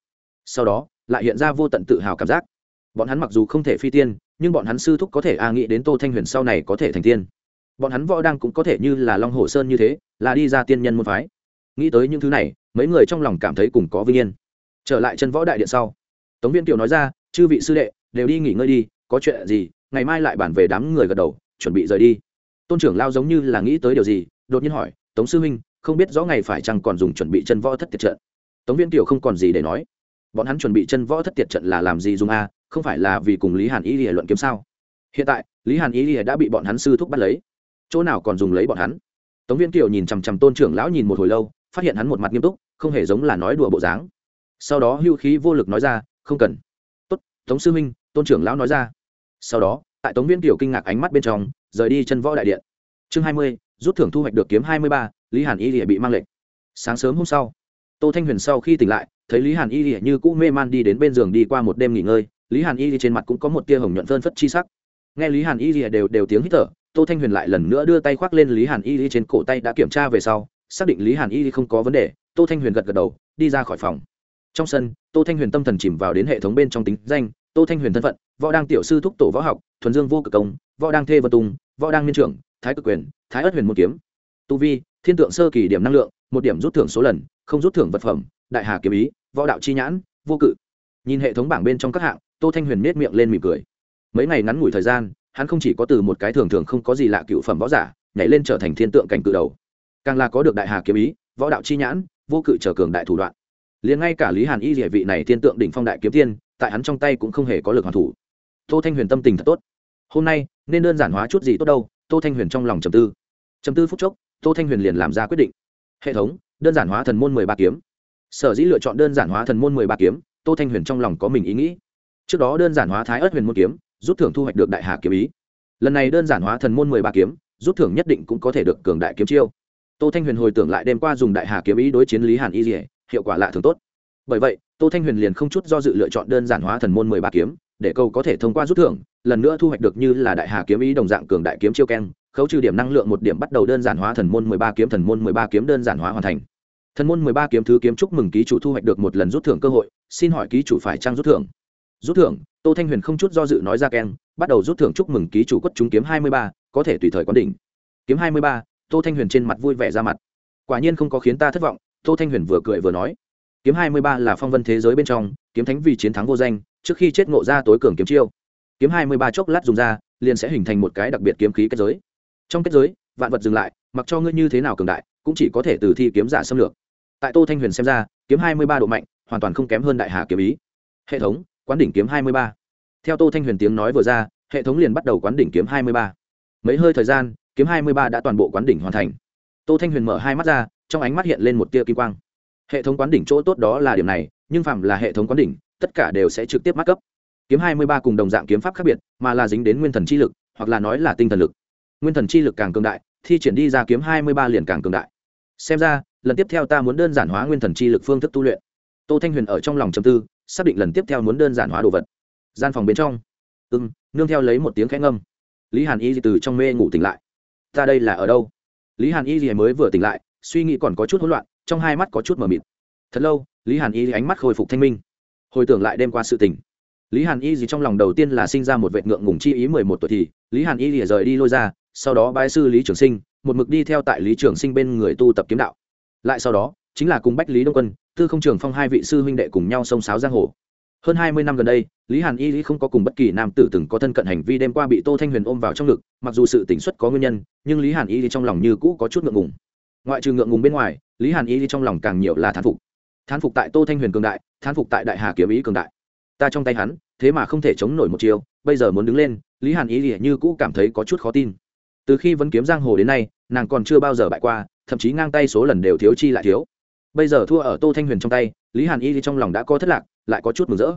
Sau đó, lại hiện ra vô tận tự hào cảm giác. Bọn hắn mặc dù không thể phi tiên, nhưng bọn hắn sư thúc có thể a nghĩ đến tô thanh huyền sau này có thể thành tiên. Bọn hắn võ đang cũng có thể như là long hồ sơn như thế, là đi ra tiên nhân môn phái. Nghĩ tới những thứ này, mấy người trong lòng cảm thấy cùng có vinh yên. Trở lại chân võ đại điện sau, tống viên kiều nói ra, chư vị sư đệ, đều đi nghỉ ngơi đi có chuyện gì, ngày mai lại bản về đám người gật đầu, chuẩn bị rời đi. Tôn trưởng lao giống như là nghĩ tới điều gì, đột nhiên hỏi, tống sư huynh, không biết rõ ngày phải chăng còn dùng chuẩn bị chân võ thất tiệt trận? Tống viên Tiểu không còn gì để nói. Bọn hắn chuẩn bị chân võ thất tiệt trận là làm gì dùng a? Không phải là vì cùng lý hàn y lìa luận kiếm sao? Hiện tại, lý hàn y lìa đã bị bọn hắn sư thúc bắt lấy. Chỗ nào còn dùng lấy bọn hắn? Tống viên kiều nhìn chằm chằm tôn trưởng lão nhìn một hồi lâu, phát hiện hắn một mặt nghiêm túc, không hề giống là nói đùa bộ dáng. Sau đó hưu khí vô lực nói ra, không cần. Tốt, tống sư minh tôn trưởng lão nói ra. Sau đó, tại tống viên kiều kinh ngạc ánh mắt bên trong, rời đi chân võ đại điện. Chương hai mươi, rút thưởng thu hoạch được kiếm hai mươi ba, lý hàn y lìa bị mang lệnh. Sáng sớm hôm sau, tô thanh huyền sau khi tỉnh lại, thấy lý hàn y lìa như cũ mê man đi đến bên giường đi qua một đêm nghỉ ngơi, lý hàn y trên mặt cũng có một tia hồng nhuận phơn phất chi sắc. Nghe lý hàn y lìa đều đều tiếng hít thở, tô thanh huyền lại lần nữa đưa tay khoác lên lý hàn y trên cổ tay đã kiểm tra về sau, xác định lý hàn y không có vấn đề, tô thanh huyền gật gật đầu, đi ra khỏi phòng. Trong sân, tô thanh huyền tâm thần chìm vào đến hệ thống bên trong tính danh tô thanh huyền thân phận, võ đang tiểu sư thúc tổ võ học, thuần dương vô cực công, võ đang thê vật tùng, võ đang miên trưởng, thái cực quyền, thái ất huyền môn kiếm. Tu vi, thiên tượng sơ kỳ điểm năng lượng, một điểm rút thưởng số lần, không rút thưởng vật phẩm, đại hà kiếm ý, võ đạo chi nhãn, vô cự. Nhìn hệ thống bảng bên trong các hạng, tô thanh huyền nết miệng lên mỉm cười. Mấy ngày ngắn ngủi thời gian, hắn không chỉ có từ một cái thường thường không có gì lạ cựu phẩm võ giả, nhảy lên trở thành thiên tượng cảnh cự đầu. Càng là có được đại hà kiếm ý, võ đạo chi nhãn, vô cự trở cường đại thủ đoạn. Liền ngay cả lý hàn y địa vị này thiên tượng đỉnh phong đại kiếm tiên tại hắn trong tay cũng không hề có lực hoàn thủ. Tô thanh huyền tâm tình thật tốt. Hôm nay, nên đơn giản hóa chút gì tốt đâu, tô thanh huyền trong lòng trầm tư. Trầm tư phút chốc, tô thanh huyền liền làm ra quyết định. Hệ thống, đơn giản hóa thần môn mười ba kiếm. Sở dĩ lựa chọn đơn giản hóa thần môn mười ba kiếm, tô thanh huyền trong lòng có mình ý nghĩ. Trước đó đơn giản hóa thái ớt huyền môn kiếm rút thưởng thu hoạch được đại hà kiếm ý. Lần này đơn giản hóa thần môn mười ba kiếm rút thưởng nhất định cũng có thể được cường đại kiếm chiêu. Tô thanh huyền hồi tưởng lại đêm qua dùng đại hà kiếm ý đối chiến lý hàn y dỉa hiệu quả lạ thường tốt. Bởi vậy tô thanh huyền liền không chút do dự lựa chọn đơn giản hóa thần môn mười ba kiếm, để câu có thể thông qua rút thưởng, lần nữa thu hoạch được như là đại hà kiếm ý đồng dạng cường đại kiếm chiêu keng, khấu trừ điểm năng lượng một điểm bắt đầu đơn giản hóa thần môn mười ba kiếm, thần môn mười ba kiếm đơn giản hóa hoàn thành. Thần môn mười ba kiếm thứ kiếm chúc mừng ký chủ thu hoạch được một lần rút thưởng cơ hội, xin hỏi ký chủ phải trang rút thưởng? Rút thưởng, tô thanh huyền không chút do dự nói ra keng, bắt đầu rút thưởng chúc mừng ký chủ quất chúng kiếm hai mươi ba, có thể tùy thời quán đỉnh. Kiếm hai mươi ba, tô thanh huyền trên mặt vui vẻ ra mặt. Quả nhiên không có khiến ta thất vọng, tô thanh huyền vừa cười vừa nói kiếm hai mươi ba là phong vân thế giới bên trong, kiếm thánh vì chiến thắng vô danh, trước khi chết ngộ ra tối cường kiếm chiêu. Kiếm hai mươi ba chốc lát dùng ra, liền sẽ hình thành một cái đặc biệt kiếm khí kết giới. Trong kết giới, vạn vật dừng lại, mặc cho ngươi như thế nào cường đại, cũng chỉ có thể từ thi kiếm giả xâm lược. Tại tô thanh huyền xem ra, kiếm hai mươi ba độ mạnh, hoàn toàn không kém hơn đại hà kiếm ý. Hệ thống, quán đỉnh kiếm hai mươi ba. Theo tô thanh huyền tiếng nói vừa ra, hệ thống liền bắt đầu quán đỉnh kiếm hai mươi ba. Mấy hơi thời gian, kiếm hai mươi ba đã toàn bộ quán đỉnh hoàn thành. Tô thanh huyền mở hai mắt ra, trong ánh mắt hiện lên một tia kim quang hệ thống quán đỉnh chỗ tốt đó là điểm này, nhưng phạm là hệ thống quán đỉnh, tất cả đều sẽ trực tiếp mắc cấp. Kiếm hai mươi ba cùng đồng dạng kiếm pháp khác biệt, mà là dính đến nguyên thần chi lực, hoặc là nói là tinh thần lực. Nguyên thần chi lực càng cường đại, thi triển đi ra kiếm hai mươi ba liền càng cường đại. Xem ra, lần tiếp theo ta muốn đơn giản hóa nguyên thần chi lực phương thức tu luyện. Tô thanh huyền ở trong lòng trầm tư, xác định lần tiếp theo muốn đơn giản hóa đồ vật. Gian phòng bên trong. Ưng nương theo lấy một tiếng khẽ ngâm. Lý hàn y từ trong mê ngủ tỉnh lại. Ta đây là ở đâu? Lý hàn y mới vừa tỉnh lại, suy nghĩ còn có chút hỗn loạn trong hai mắt có chút mờ mịt. Thật lâu, lý hàn y ánh mắt khôi phục thanh minh. Hồi tưởng lại đêm qua sự tình. Lý hàn y gì trong lòng đầu tiên là sinh ra một vệ ngượng ngùng chi ý mười một tuổi thì, lý hàn y rời đi lôi ra, sau đó bái sư lý trường sinh, một mực đi theo tại lý trường sinh bên người tu tập kiếm đạo. Lại sau đó, chính là cùng bách lý đông quân, tư không trường phong hai vị sư huynh đệ cùng nhau sông sáo giang hồ. Hơn hai mươi năm gần đây, lý hàn y lý không có cùng bất kỳ nam tử từng có thân cận hành vi đêm qua bị tô thanh huyền ôm vào trong ngực, mặc dù sự tỉnh xuất có nguyên nhân, nhưng lý hàn y lý trong lòng như cũ có chút ngượng ngùng ngoại trừ ngượng ngùng bên ngoài, lý hàn y lý trong lòng càng nhiều là thán phục. Thán phục tại tô thanh huyền cường đại, thán phục tại đại hà kiếm ý cường đại. Ta trong tay hắn, thế mà không thể chống nổi một chiều bây giờ muốn đứng lên, lý hàn y như cũ cảm thấy có chút khó tin. Từ khi vẫn kiếm giang hồ đến nay, nàng còn chưa bao giờ bại qua, thậm chí ngang tay số lần đều thiếu chi lại thiếu. Bây giờ thua ở tô thanh huyền trong tay, lý hàn y trong lòng đã có thất lạc, lại có chút mừng rỡ.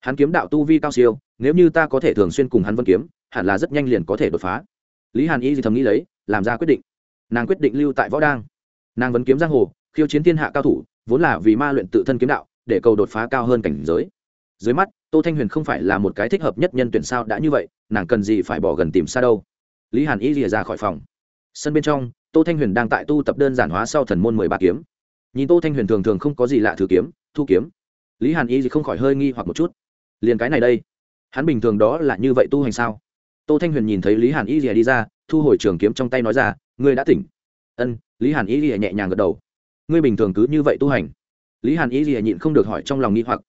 Hắn kiếm đạo tu vi cao siêu, nếu như ta có thể thường xuyên cùng hắn vân kiếm, hẳn là rất nhanh liền có thể đột phá. Lý hàn y thầm nghĩ lấy, làm ra quyết định nàng quyết định lưu tại võ đang. Nàng vẫn kiếm giang hồ, khiêu chiến thiên hạ cao thủ, vốn là vì ma luyện tự thân kiếm đạo, để cầu đột phá cao hơn cảnh giới. Dưới mắt, tô thanh huyền không phải là một cái thích hợp nhất nhân tuyển sao đã như vậy, nàng cần gì phải bỏ gần tìm xa đâu. Lý hàn y rìa ra khỏi phòng. Sân bên trong, tô thanh huyền đang tại tu tập đơn giản hóa sau thần môn mười ba kiếm. Nhìn tô thanh huyền thường thường không có gì lạ thử kiếm, thu kiếm. Lý hàn y gì không khỏi hơi nghi hoặc một chút. Liền cái này đây. Hắn bình thường đó là như vậy tu hành sao? Tô thanh huyền nhìn thấy lý hàn y rìa đi ra, thu hồi trường kiếm trong tay nói ra ngươi đã tỉnh. Ân, lý hàn y lìa nhẹ nhàng gật đầu. Ngươi bình thường cứ như vậy tu hành. Lý hàn y lìa nhịn không được hỏi trong lòng nghi hoặc.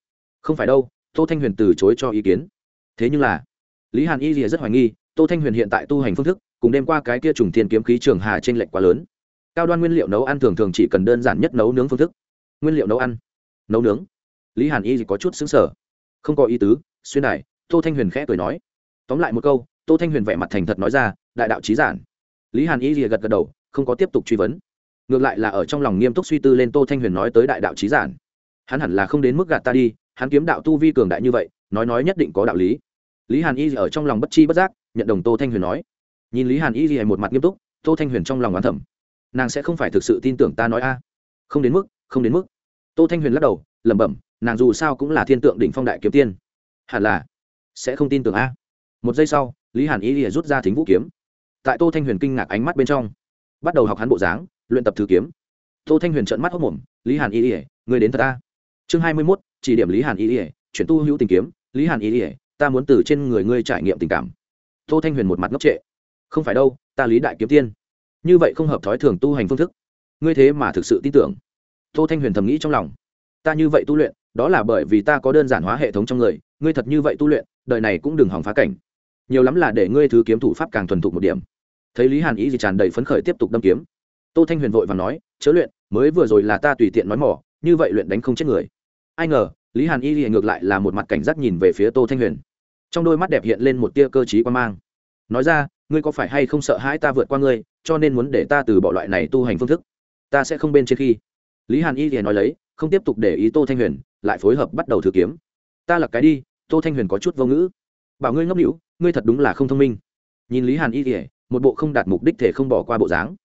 Không phải đâu, tô thanh huyền từ chối cho ý kiến. Thế nhưng là, lý hàn y lìa rất hoài nghi, tô thanh huyền hiện tại tu hành phương thức, cùng đêm qua cái kia trùng thiên kiếm khí trường hà trên lệnh quá lớn. Cao đoan nguyên liệu nấu ăn thường thường chỉ cần đơn giản nhất nấu nướng phương thức. Nguyên liệu nấu ăn, nấu nướng. Lý hàn y có chút xứng sở không có ý tứ, xuyên đài, tô thanh huyền khẽ cười nói. Tóm lại một câu, tô thanh huyền vẻ mặt thành thật nói ra, đại đạo trí giản lý hàn y rìa gật gật đầu, không có tiếp tục truy vấn. Ngược lại là ở trong lòng nghiêm túc suy tư lên tô thanh huyền nói tới đại đạo trí giản. Hắn hẳn là không đến mức gạt ta đi, hắn kiếm đạo tu vi cường đại như vậy, nói nói nhất định có đạo lý. Lý hàn y ở trong lòng bất chi bất giác, nhận đồng tô thanh huyền nói. Nhìn lý hàn y rìa một mặt nghiêm túc, tô thanh huyền trong lòng oán thẩm nàng sẽ không phải thực sự tin tưởng ta nói a. Không đến mức, không đến mức. Tô thanh huyền lắc đầu, lẩm bẩm, nàng dù sao cũng là thiên tượng đỉnh phong đại kiếm tiên. Hẳn là sẽ không tin tưởng a. Một giây sau, lý hàn y rìa rút ra thính vũ kiếm tại tô thanh huyền kinh ngạc ánh mắt bên trong, bắt đầu học hắn bộ dáng, luyện tập thử kiếm. Tô thanh huyền trợn mắt hốc mồm, lý hàn y ỉa người đến thật ta. Chương hai mươi mốt, chỉ điểm lý hàn y ỉa chuyển tu hữu tình kiếm. Lý hàn y ỉa ta muốn từ trên người ngươi trải nghiệm tình cảm. Tô thanh huyền một mặt ngốc trệ. Không phải đâu, ta lý đại kiếm tiên. Như vậy không hợp thói thường tu hành phương thức. Ngươi thế mà thực sự tin tưởng. Tô thanh huyền thầm nghĩ trong lòng. Ta như vậy tu luyện, đó là bởi vì ta có đơn giản hóa hệ thống trong người. Ngươi thật như vậy tu luyện, đời này cũng đừng hỏng phá cảnh. Nhiều lắm là để ngươi thứ kiếm thủ pháp càng thuần thục một điểm thấy lý hàn ý gì tràn đầy phấn khởi tiếp tục đâm kiếm. Tô thanh huyền vội và nói, chớ luyện, mới vừa rồi là ta tùy tiện nói mỏ, như vậy luyện đánh không chết người. Ai ngờ, lý hàn y ngược lại là một mặt cảnh giác nhìn về phía tô thanh huyền. Trong đôi mắt đẹp hiện lên một tia cơ t r í quan mang. Nói ra, ngươi có phải hay không sợ hãi ta vượt qua ngươi, cho nên muốn để ta từ bỏ loại này tu hành phương thức? Ta sẽ không bên trên khi. Lý hàn y thì nói lấy, không tiếp tục để ý tô thanh huyền, lại phối hợp bắt đầu thử kiếm. Ta là cái đi, tô thanh huyền có chút vô ngữ. Bảo ngươi ngốc hữu ngươi thật đúng là không thông minh. Nhìn lý hàn y thì một bộ không đạt mục đích thể không bỏ qua bộ dáng.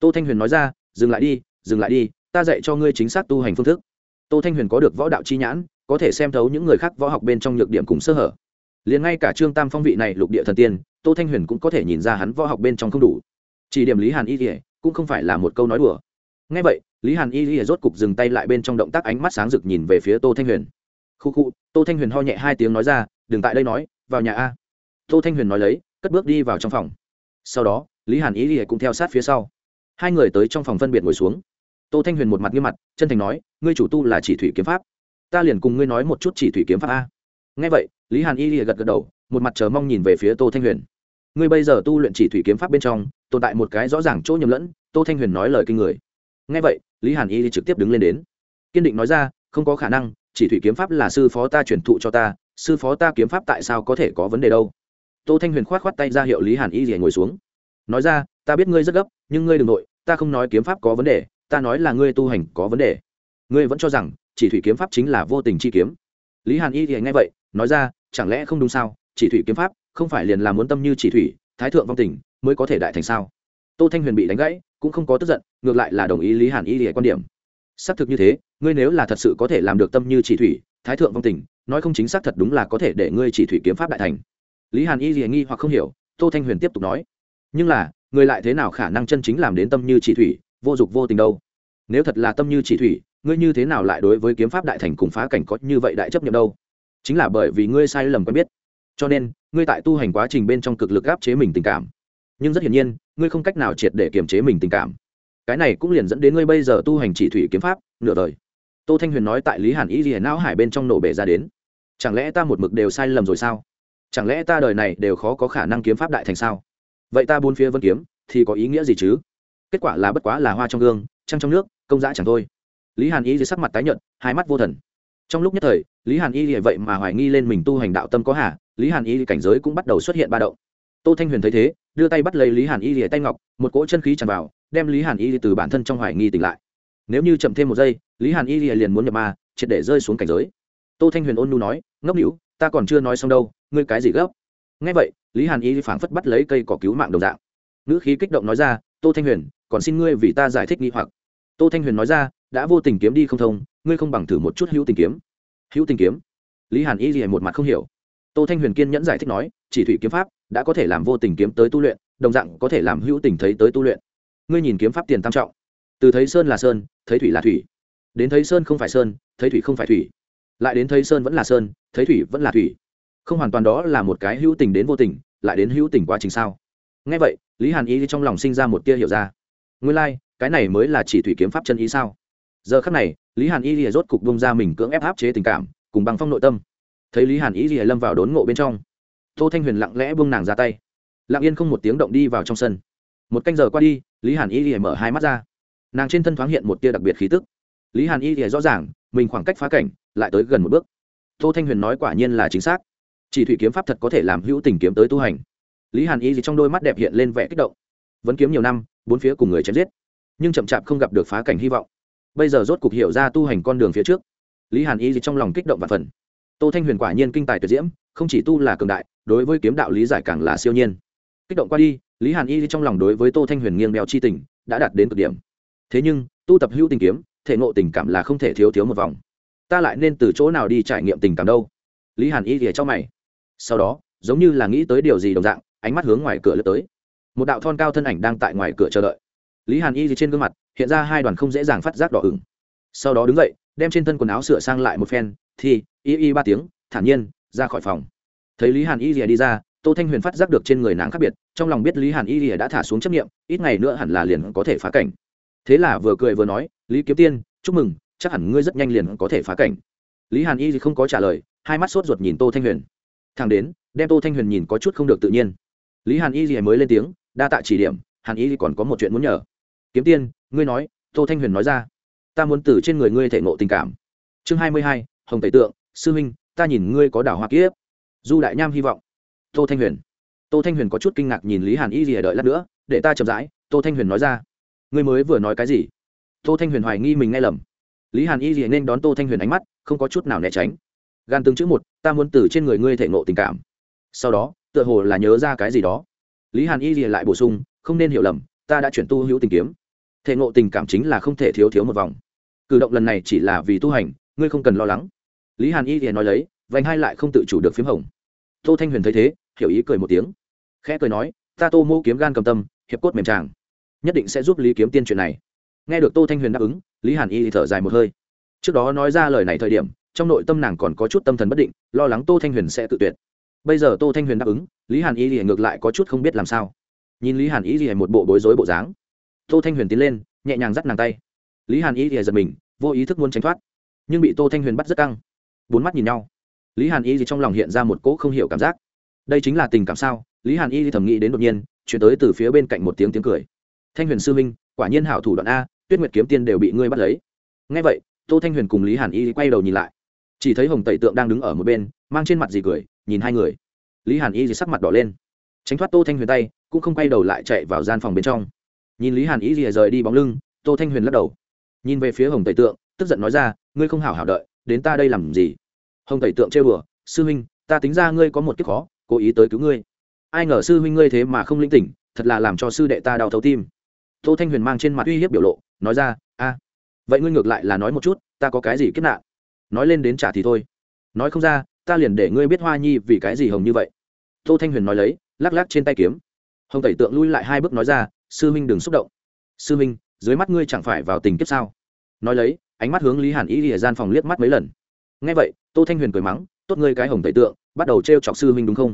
Tô thanh huyền nói ra, dừng lại đi, dừng lại đi, ta dạy cho ngươi chính xác tu hành phương thức. Tô thanh huyền có được võ đạo chi nhãn, có thể xem thấu những người khác võ học bên trong nhược điểm cùng sơ hở. Liền ngay cả trương tam phong vị này lục địa thần tiên, tô thanh huyền cũng có thể nhìn ra hắn võ học bên trong không đủ. Chỉ điểm lý hàn y ỉa cũng không phải là một câu nói đùa. Ngay vậy, lý hàn y ỉa rốt cục dừng tay lại bên trong động tác ánh mắt sáng rực nhìn về phía tô thanh huyền. Khu khu, tô thanh huyền ho nhẹ hai tiếng nói ra, đừng tại đây nói, vào nhà a. Tô thanh huyền nói lấy, cất bước đi vào trong phòng sau đó, lý hàn y ỉa cũng theo sát phía sau. Hai người tới trong phòng phân biệt ngồi xuống. Tô thanh huyền một mặt nghiêm mặt, chân thành nói, ngươi chủ tu là chỉ thủy kiếm pháp. Ta liền cùng ngươi nói một chút chỉ thủy kiếm pháp a. Ngay vậy, lý hàn y ỉa gật gật đầu, một mặt chờ mong nhìn về phía tô thanh huyền. Ngươi bây giờ tu luyện chỉ thủy kiếm pháp bên trong, tồn tại một cái rõ ràng chỗ nhầm lẫn, tô thanh huyền nói lời kinh người. Ngay vậy, lý hàn y trực tiếp đứng lên đến. Kiên định nói ra, không có khả năng, chỉ thủy kiếm pháp là sư phó ta truyền thụ cho ta, sư phó ta kiếm pháp tại sao có thể có vấn đề đâu? Tô thanh huyền k h o á t khoát tay ra hiệu lý hàn y rỉa ngồi xuống. Nói ra, ta biết ngươi rất gấp, nhưng ngươi đ ừ n g nội, ta không nói kiếm pháp có vấn đề, ta nói là ngươi tu hành có vấn đề. Ngươi vẫn cho rằng, chỉ thủy kiếm pháp chính là vô tình chi kiếm. Lý hàn y rỉa nghe vậy, nói ra, chẳng lẽ không đúng sao? Chỉ thủy kiếm pháp, không phải liền là muốn tâm như chỉ thủy, thái thượng vong tình, mới có thể đại thành sao? Tô thanh huyền bị đánh gãy, cũng không có tức giận, ngược lại là đồng ý lý hàn y lìa quan điểm. Xác thực như thế, ngươi nếu là thật sự có thể làm được tâm như chỉ thủy, thái thượng vong tình, nói không chính xác thật đúng là có thể để ngươi chỉ thủy kiếm pháp đại thành lý hàn y lìa nghi hoặc không hiểu, tô thanh huyền tiếp tục nói. Nhưng là, người lại thế nào khả năng chân chính làm đến tâm như chỉ thủy, vô dục vô tình đâu? Nếu thật là tâm như chỉ thủy, ngươi như thế nào lại đối với kiếm pháp đại thành cùng phá cảnh có như vậy đại chấp nhận đâu? Chính là bởi vì ngươi sai lầm quen biết. Cho nên, ngươi tại tu hành quá trình bên trong cực lực áp chế mình tình cảm. Nhưng rất hiển nhiên, ngươi không cách nào triệt để kiềm chế mình tình cảm. Cái này cũng liền dẫn đến ngươi bây giờ tu hành chỉ thủy kiếm pháp, nửa đời. Tô thanh huyền nói tại lý hàn ý gì não hải bên trong nổ bể ra đến. Chẳng lẽ ta một mực đều sai lầm rồi sao? Chẳng lẽ ta đời này đều khó có khả năng kiếm pháp đại thành sao? Vậy ta bốn phía vân kiếm, thì có ý nghĩa gì chứ? Kết quả là bất quá là hoa trong gương, trăng trong nước, công dã chẳng thôi. Lý hàn y thì sắc mặt tái nhợt, hai mắt vô thần. Trong lúc nhất thời, lý hàn y thì vậy mà hoài nghi lên mình tu hành đạo tâm có hả lý hàn y thì cảnh giới cũng bắt đầu xuất hiện ba động. Tô thanh huyền thấy thế, đưa tay bắt lấy lý hàn y thì tay ngọc, một cỗ chân khí tràn vào, đem lý hàn y từ bản thân trong hoài nghi tỉnh lại. Nếu như chậm thêm một giây, lý hàn y liền muốn nhập ma, triệt để rơi xuống cảnh giới. Tô thanh huyền ôn nu nói, ngốc hữu ta còn chưa nói xong đâu, ngươi cái gì gấp? Ngay vậy, lý hàn y phảng phất bắt lấy cây cỏ cứu mạng đồng dạng. Ngữ khí kích động nói ra, tô thanh huyền, còn xin ngươi vì ta giải thích nghi hoặc. Tô thanh huyền nói ra, đã vô tình kiếm đi không thông, ngươi không bằng thử một chút hữu tình kiếm. Hữu tình kiếm? Lý hàn y gì một mặt không hiểu. Tô thanh huyền kiên nhẫn giải thích nói, chỉ thủy kiếm pháp đã có thể làm vô tình kiếm tới tu luyện, đồng dạng có thể làm hữu tình thấy tới tu luyện. Ngươi nhìn kiếm pháp tiền tam trọng. Từ thấy sơn là sơn, thấy thủy là thủy. Đến thấy sơn không phải sơn, thấy thủy không phải thủy lại đến thấy sơn vẫn là sơn thấy thủy vẫn là thủy. Không hoàn toàn đó là một cái hữu tình đến vô tình lại đến hữu tình quá trình sao? Ngay vậy lý hàn y trong lòng sinh ra một tia hiểu ra. Nguyên lai、like, cái này mới là chỉ thủy kiếm pháp chân ý sao? Giờ khắc này lý hàn y rìa rốt cục bông ra mình cưỡng ép áp chế tình cảm cùng bằng phong nội tâm. Thấy lý hàn y rìa lâm vào đốn ngộ bên trong tô thanh huyền lặng lẽ buông nàng ra tay. Lặng yên không một tiếng động đi vào trong sân. Một canh giờ qua đi lý hàn y rìa mở hai mắt ra. Nàng trên thân thoáng hiện một tia đặc biệt khí tức. Lý hàn y rìa rõ ràng mình khoảng cách phá cảnh lại tới gần một bước. Tô thanh huyền nói quả nhiên là chính xác. Chỉ thủy kiếm pháp thật có thể làm hữu tình kiếm tới tu hành. Lý hàn y gì trong đôi mắt đẹp hiện lên vẻ kích động. Vẫn kiếm nhiều năm, bốn phía cùng người chém giết, nhưng chậm chạp không gặp được phá cảnh hy vọng. Bây giờ rốt cục hiểu ra tu hành con đường phía trước. Lý hàn y gì trong lòng kích động và phần tô thanh huyền quả nhiên kinh tài tuyệt diễm, không chỉ tu là cường đại, đối với kiếm đạo lý giải càng là siêu nhiên. Kích động qua đi, lý hàn y trong lòng đối với tô thanh huyền nghiêng bèo chi tình, đã đạt đến cực điểm. Thế nhưng, tu tập hữu tình kiếm, thể ngộ tình cảm là không thể thiếu thiếu một vòng ta lại nên từ chỗ nào đi trải nghiệm tình cảm đâu? Lý hàn y thì cho mày. Sau đó, giống như là nghĩ tới điều gì đồng dạng, ánh mắt hướng ngoài cửa lướt tới. Một đạo thon cao thân ảnh đang tại ngoài cửa chờ đợi. Lý hàn y thì trên gương mặt, hiện ra hai đoàn không dễ dàng phát giác đỏ ửng. Sau đó đứng dậy, đem trên thân quần áo sửa sang lại một phen, thì, y y ba tiếng, thản nhiên, ra khỏi phòng. Thấy lý hàn y rìa đi ra, tô thanh huyền phát giác được trên người nàng khác biệt, trong lòng biết lý hàn y rìa đã thả xuống chấp nghiệm ít ngày nữa hẳn là liền có thể phá cảnh. Thế là vừa cười vừa nói, lý kiếm tiên, chúc mừng chắc hẳn ngươi rất nhanh liền có thể phá cảnh. Lý hàn y không có trả lời, hai mắt sốt ruột nhìn tô thanh huyền. Thằng đến, đem tô thanh huyền nhìn có chút không được tự nhiên. Lý hàn y gì mới lên tiếng, đa tạ chỉ điểm, hàn y còn có một chuyện muốn nhờ. Kiếm tiên, ngươi nói, tô thanh huyền nói ra, ta muốn từ trên người ngươi thể ngộ tình cảm. Chương hai mươi hai, hồng tẩy tượng, sư minh ta nhìn ngươi có đảo hoa kiếp. Du đại nham hy vọng. Tô thanh huyền. Tô thanh huyền có chút kinh ngạc nhìn lý hàn y gì đợi lát nữa, để ta chậm rãi, tô thanh huyền nói ra. Ngươi mới vừa nói cái gì? Tô thanh huyền hoài nghi mình nghe lầm lý hàn y gì nên đón tô thanh huyền ánh mắt, không có chút nào né tránh. Gan từng chữ một, ta muốn từ trên người ngươi thể ngộ tình cảm. Sau đó, tựa hồ là nhớ ra cái gì đó. Lý hàn y gì lại bổ sung, không nên hiểu lầm, ta đã chuyển tu hữu tình kiếm. Thể ngộ tình cảm chính là không thể thiếu thiếu một vòng. Cử động lần này chỉ là vì tu hành, ngươi không cần lo lắng. Lý hàn y thì nói lấy, vành hai lại không tự chủ được p h í m hồng. Tô thanh huyền thấy thế, hiểu ý cười một tiếng. Khẽ cười nói, ta tô mô kiếm gan cầm tâm, hiệp cốt mềm tràng, nhất định sẽ giúp lý kiếm tiên chuyện này. Nghe được tô thanh huyền đáp ứng lý hàn y thở dài một hơi. Trước đó nói ra lời này thời điểm, trong nội tâm nàng còn có chút tâm thần bất định, lo lắng tô thanh huyền sẽ tự tuyệt. Bây giờ tô thanh huyền đáp ứng, lý hàn y thì ngược lại có chút không biết làm sao. Nhìn lý hàn y thì một bộ bối rối bộ dáng, tô thanh huyền tiến lên, nhẹ nhàng dắt nàng tay. Lý hàn y thì giật mình, vô ý thức muốn tránh thoát, nhưng bị tô thanh huyền bắt rất căng. Bốn mắt nhìn nhau. Lý hàn y thì trong lòng hiện ra một cỗ không hiểu cảm giác. Đây chính là tình cảm sao? Lý hàn y thì thầm nghĩ đến đột nhiên, chuyển tới từ phía bên cạnh một tiếng tiếng cười. Thanh huyền sư minh quả nhiên hảo thủ đoạn a tuyết nguyệt kiếm tiên đều bị ngươi bắt lấy. Ngay vậy, tô thanh huyền cùng lý hàn y quay đầu nhìn lại. Chỉ thấy hồng tẩy tượng đang đứng ở một bên, mang trên mặt gì cười, nhìn hai người. Lý hàn y gì sắc mặt đỏ lên. Tránh thoát tô thanh huyền tay, cũng không quay đầu lại chạy vào gian phòng bên trong. Nhìn lý hàn y gì rời đi bóng lưng, tô thanh huyền lắc đầu. Nhìn về phía hồng tẩy tượng, tức giận nói ra, ngươi không hảo hảo đợi, đến ta đây làm gì? Hồng tẩy tượng trêu bừa sư huynh, ta tính ra ngươi có một kiếp khó, cố ý tới cứu ngươi. Ai ngờ sư huynh ngươi thế mà không linh tỉnh, thật là làm cho sư đệ ta đau thấu tim. Tô thanh huyền mang trên mặt uy hiếp biểu lộ nói ra a vậy ngươi ngược lại là nói một chút ta có cái gì kết nạn? Nói lên đến trả thì thôi. Nói không ra ta liền để ngươi biết hoa nhi vì cái gì hồng như vậy. Tô thanh huyền nói lấy lắc lắc trên tay kiếm. Hồng tẩy tượng lui lại hai bước nói ra sư Minh đừng xúc động. Sư Minh, dưới mắt ngươi chẳng phải vào tình kiếp sao? Nói lấy ánh mắt hướng lý hàn ý ỉa gian phòng liếc mắt mấy lần. Ngay vậy tô thanh huyền cười mắng tốt ngươi cái hồng tẩy tượng bắt đầu t r e o chọc sư Minh đúng không?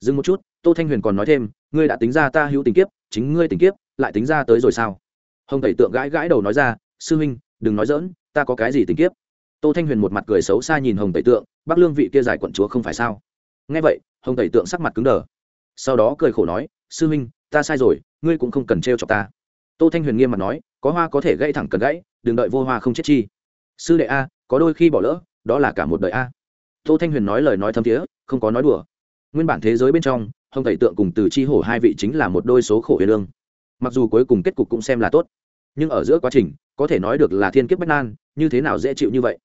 Dừng một chút tô thanh huyền còn nói thêm ngươi đã tính ra ta hữu tình kiếp chính ngươi tình kiếp lại tính ra tới rồi sao? Hồng tẩy tượng gãi gãi đầu nói ra, sư huynh, đừng nói dỡn ta có cái gì tình kiếp? Tô thanh huyền một mặt cười xấu xa nhìn hồng tẩy tượng, bắc lương vị kia giải quận chúa không phải sao? Nghe vậy, hồng tẩy tượng sắc mặt cứng đờ. Sau đó cười khổ nói, sư huynh, ta sai rồi, ngươi cũng không cần t r chọc ta. Tô thanh huyền nghiêm mặt nói, có hoa có thể gãy thẳng cần gãy, đừng đợi vô hoa không chết chi. Sư đệ a, có đôi khi bỏ lỡ, đó là cả một đời a. Tô thanh huyền nói lời nói thâm thiế, không có nói đùa. Nguyên bản thế giới bên trong, hồng tẩy tượng cùng từ chi hổ hai vị chính là một đôi số khổ huyền lương mặc dù cuối cùng kết cục cũng xem là tốt, nhưng ở giữa quá trình, có thể nói được là thiên kiếp bất nan, như thế nào dễ chịu như vậy?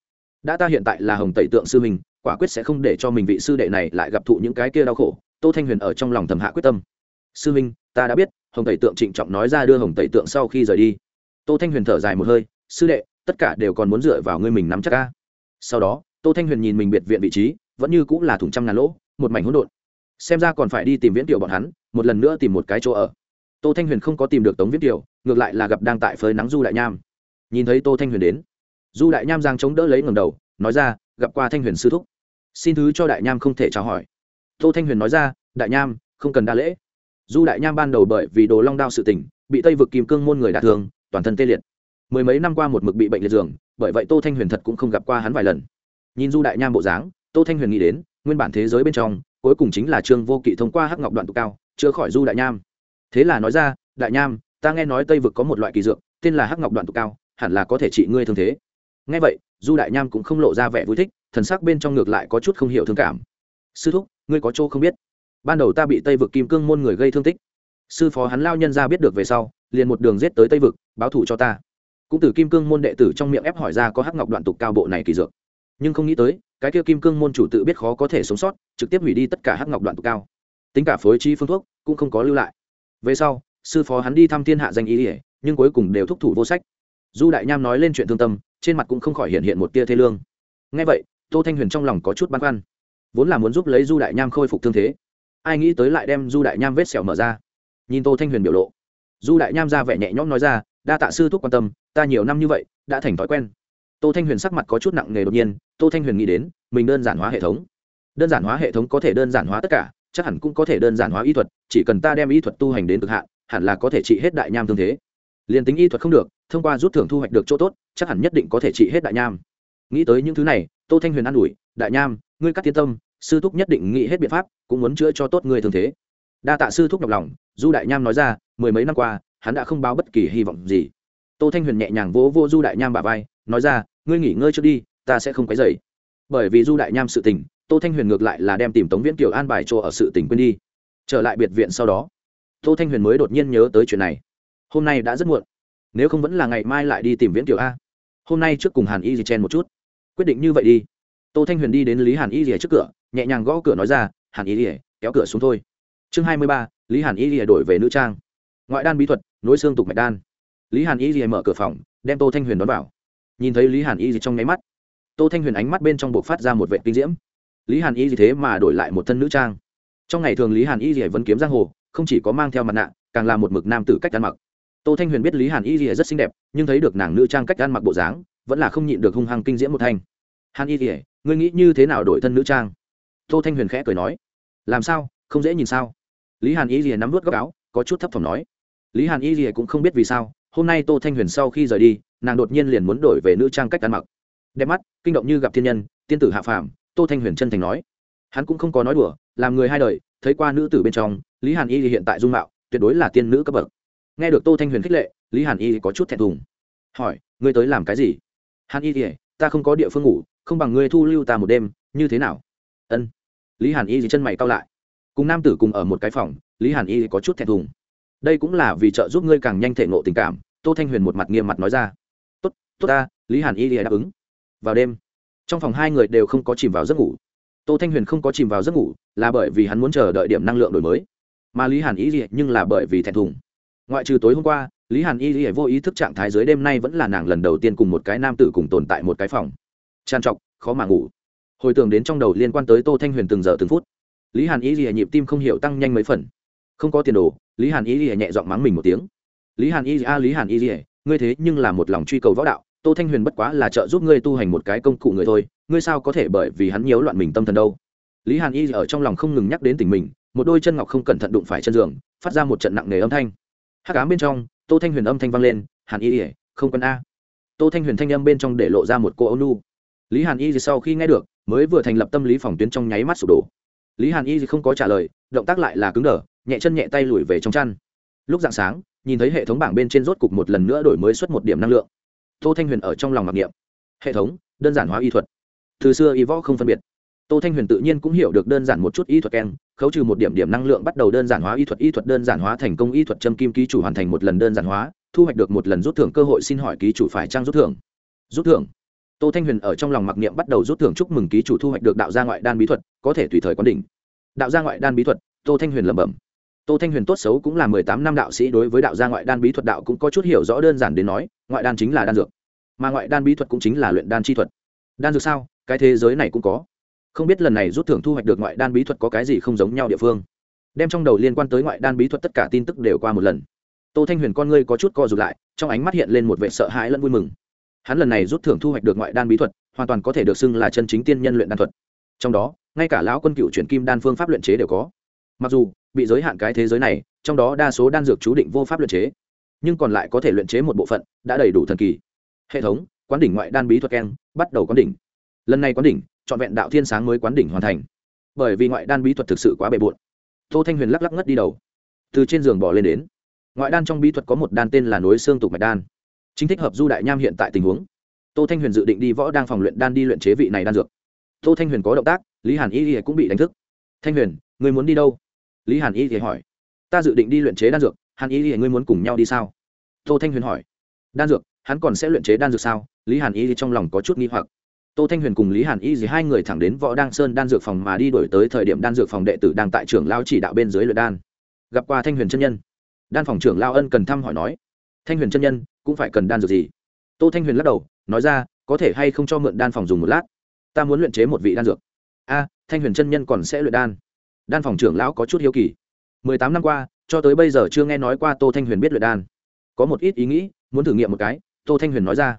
Đã ta hiện tại là hồng tẩy tượng sư mình quả quyết sẽ không để cho mình vị sư đệ này lại gặp thụ những cái kia đau khổ, tô thanh huyền ở trong lòng thầm hạ quyết tâm. Sư minh, ta đã biết, hồng tẩy tượng trịnh trọng nói ra đưa hồng tẩy tượng sau khi rời đi. Tô thanh huyền thở dài một hơi, sư đệ, tất cả đều còn muốn dựa vào ngươi mình nắm chắc ca sau đó, tô thanh huyền nhìn mình biệt viện vị trí, vẫn như cũng là thủng trăm ngàn lỗ, một mảnh hỗn độn. Xem ra còn phải đi tìm viễn tiểu bọn hắn, một lần nữa tìm một cái chỗ ở tô thanh huyền không có tìm được tống viễn tiểu ngược lại là gặp đang tại phơi nắng du đại nham. Nhìn thấy tô thanh huyền đến, du đại nham giang chống đỡ lấy ngầm đầu, nói ra, gặp qua thanh huyền sư thúc. Xin thứ cho đại nham không thể chào hỏi. Tô thanh huyền nói ra, đại nham, không cần đa lễ. Du đại nham ban đầu bởi vì đồ long đao sự tỉnh bị tây vực kìm cương môn người đả thương, toàn thân tê liệt. Mười mấy năm qua một mực bị bệnh liệt giường, bởi vậy tô thanh huyền thật cũng không gặp qua hắn vài lần. Nhìn du đại nham bộ dáng, tô thanh huyền nghĩ đến, nguyên bản thế giới bên trong, cuối cùng chính là trương vô kỵ thông qua hắc ngọc đoạn tụ cao, chữa khỏi du đại nham thế là nói ra, đại nham, ta nghe nói tây vực có một loại kỳ dược, tên là hắc ngọc đoạn tụ cao, hẳn là có thể trị ngươi thương thế. Nghe vậy, du đại nham cũng không lộ ra vẻ vui thích, thần sắc bên trong ngược lại có chút không hiểu thương cảm. Sư thúc, ngươi có chỗ không biết. Ban đầu ta bị tây vực kim cương môn người gây thương tích. Sư phó hắn lao nhân ra biết được về sau, liền một đường giết tới tây vực, báo thù cho ta. Cũng từ kim cương môn đệ tử trong miệng ép hỏi ra có hắc ngọc đoạn tục cao bộ này kỳ dược. Nhưng không nghĩ tới, cái kia kim cương môn chủ tự biết khó có thể sống sót, trực tiếp hủy đi tất cả hắc ngọc đoạn tục cao. Tính cả phối chi phương thuốc, cũng không có lưu lại về sau, sư phó hắn đi thăm thiên hạ danh ý ỉa, nhưng cuối cùng đều thúc thủ vô sách. Du đại nham nói lên chuyện thương tâm, trên mặt cũng không khỏi hiện hiện một tia thê lương. Ngay vậy, tô thanh huyền trong lòng có chút băn khoăn. Vốn là muốn giúp lấy du đại nham khôi phục thương thế, ai nghĩ tới lại đem du đại nham vết sẹo mở ra. Nhìn tô thanh huyền biểu lộ, du đại nham ra vẻ nhẹ nhõm nói ra, đa tạ sư thúc quan tâm, ta nhiều năm như vậy, đã thành thói quen. Tô thanh huyền sắc mặt có chút nặng nề đột nhiên, tô thanh huyền nghĩ đến, mình đơn giản hóa hệ thống. Đơn giản hóa hệ thống có thể đơn giản hóa tất cả chắc hẳn cũng có thể đơn giản hóa y thuật, chỉ cần ta đem y thuật tu hành đến cực hạn, hẳn là có thể trị hết đại nham thương thế. Liền tính y thuật không được, thông qua rút thưởng thu hoạch được chỗ tốt, chắc hẳn nhất định có thể trị hết đại nham. Nghĩ tới những thứ này, tô thanh huyền an ủi, đại nham, ngươi cắt tiến tâm, sư thúc nhất định nghĩ hết biện pháp, cũng muốn chữa cho tốt người thương thế. Đa tạ sư thúc nhọc lòng du đại nham nói ra, mười mấy năm qua, hắn đã không báo bất kỳ hy vọng gì. Tô thanh huyền nhẹ nhàng vỗ vô du đại nham bà vai, nói ra, ngươi nghỉ ngơi trước đi, ta sẽ không quấy dày bởi vì du đại nham sự tình tô thanh huyền ngược lại là đem tìm tống viễn kiều an bài chỗ ở sự tỉnh quên đi. Trở lại biệt viện sau đó tô thanh huyền mới đột nhiên nhớ tới chuyện này. Hôm nay đã rất muộn nếu không vẫn là ngày mai lại đi tìm viễn kiều a. Hôm nay trước cùng hàn y Dì chen một chút. Quyết định như vậy đi. Tô thanh huyền đi đến lý hàn y Dì trước cửa nhẹ nhàng gõ cửa nói ra hàn y Dì, kéo cửa xuống thôi. Chương hai mươi ba lý hàn y Dì đổi về nữ trang. Ngoại đan bí thuật nối xương tục mạch đan. Lý hàn y Dì mở cửa phòng đem tô thanh huyền đón vào. Nhìn thấy lý hàn y Dì trong nháy mắt tô thanh huyền ánh mắt bên trong buộc phát ra một vệ kinh diễm lý hàn y gì thế mà đổi lại một thân nữ trang? Trong ngày thường lý hàn y gì vẫn kiếm giang hồ, không chỉ có mang theo mặt nạ, càng là một mực nam tử cách ăn mặc. Tô thanh huyền biết lý hàn y gì rất xinh đẹp, nhưng thấy được nàng nữ trang cách ăn mặc bộ dáng, vẫn là không nhịn được hung hăng kinh diễm một thanh. Hàn y gì, ngươi nghĩ như thế nào đổi thân nữ trang? Tô thanh huyền khẽ cười nói. Làm sao? Không dễ nhìn sao? Lý hàn y gì nắm vút góc áo, có chút thấp thỏm nói. Lý hàn y gì cũng không biết vì sao, hôm nay tô thanh huyền sau khi rời đi, nàng đột nhiên liền muốn đổi về nữ trang cách ăn mặc. Đẹp mắt, kinh động như gặp thiên nhân, tiên tử hạ phàm tô thanh huyền chân thành nói. Hắn cũng không có nói đùa, làm người hai đời, thấy qua nữ tử bên trong, lý hàn y hiện tại dung mạo, tuyệt đối là tiên nữ cấp bậc. Nghe được tô thanh huyền khích lệ, lý hàn y có chút thẹn thùng. Hỏi, ngươi tới làm cái gì? Hàn y thì, ta không có địa phương ngủ, không bằng ngươi thu lưu ta một đêm, như thế nào? Ân. Lý hàn y chân mày cao lại. Cùng nam tử cùng ở một cái phòng, lý hàn y có chút thẹn thùng. Đây cũng là vì trợ giúp ngươi càng nhanh thể ngộ tình cảm, tô thanh huyền một mặt nghiêm mặt nói ra. Tốt tốt ta, lý hàn y đáp ứng. Vào đêm trong phòng hai người đều không có chìm vào giấc ngủ. Tô thanh huyền không có chìm vào giấc ngủ là bởi vì hắn muốn chờ đợi điểm năng lượng đổi mới. Mà lý hàn y gì nhưng là bởi vì thẹn thùng. Ngoại trừ tối hôm qua, lý hàn y gì vô ý thức trạng thái dưới đêm nay vẫn là nàng lần đầu tiên cùng một cái nam tử cùng tồn tại một cái phòng. Tràn trọc, khó mà ngủ. Hồi tưởng đến trong đầu liên quan tới tô thanh huyền từng giờ từng phút, lý hàn y gì nhịp tim không hiểu tăng nhanh mấy phần. Không có tiền đồ, lý hàn y gì nhẹ giọng mắng mình một tiếng. Lý hàn y a, lý hàn y gì ngươi thế nhưng là một lòng truy cầu võ đạo tô thanh huyền bất quá là trợ giúp ngươi tu hành một cái công cụ người thôi, ngươi sao có thể bởi vì hắn nhiễu loạn mình tâm thần đâu? Lý hàn y ở trong lòng không ngừng nhắc đến tình mình, một đôi chân ngọc không cẩn thận đụng phải chân giường, phát ra một trận nặng nề âm thanh. Hắc ám bên trong, tô thanh huyền âm thanh vang lên, hàn y ỉa không quân a. Tô thanh huyền thanh âm bên trong để lộ ra một cô âu nu lý hàn y sau khi nghe được, mới vừa thành lập tâm lý phòng tuyến trong nháy mắt sụp đổ. Lý hàn y không có trả lời, động tác lại là cứng đờ, nhẹ chân nhẹ tay lùi về trong chăn. Lúc dạng sáng, nhìn thấy hệ thống bảng bên trên rốt cục một lần nữa đổi mới xuất một điểm năng lượng tô thanh huyền ở trong lòng mặc niệm. Hệ thống, đơn giản hóa y thuật. Từ xưa y võ không phân biệt. Tô thanh huyền tự nhiên cũng hiểu được đơn giản một chút y thuật keng, khấu trừ một điểm điểm năng lượng bắt đầu đơn giản hóa y thuật y thuật đơn giản hóa thành công, y thuật châm kim ký chủ hoàn thành một lần đơn giản hóa, thu hoạch được một lần rút thưởng, cơ hội xin hỏi ký chủ phải trang rút thưởng? Rút thưởng. Tô thanh huyền ở trong lòng mặc niệm bắt đầu rút thưởng chúc mừng ký chủ thu hoạch được đạo gia ngoại đan bí thuật, có thể tùy thời quán đỉnh. Đạo gia ngoại đan bí thuật, tô thanh huyền lẩm bẩm tô thanh huyền tốt xấu cũng là mười tám năm đạo sĩ, đối với đạo gia ngoại đan bí thuật đạo cũng có chút hiểu rõ đơn giản đến nói, ngoại đan chính là đan dược. Mà ngoại đan bí thuật cũng chính là luyện đan chi thuật. Đan dược sao? Cái thế giới này cũng có. Không biết lần này rút thưởng thu hoạch được ngoại đan bí thuật có cái gì không giống nhau địa phương. Đem trong đầu liên quan tới ngoại đan bí thuật tất cả tin tức đều qua một lần. Tô thanh huyền con ngươi có chút co rụt lại, trong ánh mắt hiện lên một vệ sợ hãi lẫn vui mừng. Hắn lần này rút thưởng thu hoạch được ngoại đan bí thuật, hoàn toàn có thể được xưng là chân chính tiên nhân luyện đan thuật. Trong đó, ngay cả lão quân cựu chuyển kim đan phương pháp luyện chế đều có mặc dù, bị giới hạn cái thế giới này, trong đó đa số đan dược chú định vô pháp luyện chế, nhưng còn lại có thể luyện chế một bộ phận đã đầy đủ thần kỳ. Hệ thống, quán đỉnh ngoại đan bí thuật keng, bắt đầu quán đỉnh. Lần này quán đỉnh, trọn vẹn đạo thiên sáng mới quán đỉnh hoàn thành. Bởi vì ngoại đan bí thuật thực sự quá bề bộn. Tô thanh huyền lắc lắc ngất đi đầu. Từ trên giường bỏ lên đến. Ngoại đan trong bí thuật có một đan tên là nối xương tục mạch đan. Chính thích hợp du đại nham hiện tại tình huống. Tô thanh huyền dự định đi võ đang phòng luyện đan đi luyện chế vị này đan dược. Tô thanh huyền có động tác, lý hàn y y cũng bị đánh thức. Thanh huyền, người muốn đi đâu? Lý hàn y thì hỏi, ta dự định đi luyện chế đan dược, hàn y thì ngươi muốn cùng nhau đi sao? Tô thanh huyền hỏi, đan dược, hắn còn sẽ luyện chế đan dược sao? Lý hàn y thì trong lòng có chút nghi hoặc. Tô thanh huyền cùng lý hàn y gì hai người thẳng đến võ đăng sơn đan dược phòng mà đi đổi tới thời điểm đan dược phòng đệ tử đang tại trưởng lao chỉ đạo bên dưới luyện đan. Gặp qua thanh huyền chân nhân, đan phòng trưởng lao ân cần thăm hỏi nói, thanh huyền chân nhân, cũng phải cần đan dược gì? Tô thanh huyền lắc đầu, nói ra, có thể hay không cho mượn đan phòng dùng một lát? Ta muốn luyện chế một vị đan dược. A, thanh huyền chân nhân còn sẽ luyện đan đan phòng trưởng lão có chút hiếu kỳ. Mười tám năm qua, cho tới bây giờ chưa nghe nói qua tô thanh huyền biết luyện đan. Có một ít ý nghĩ, muốn thử nghiệm một cái, tô thanh huyền nói ra.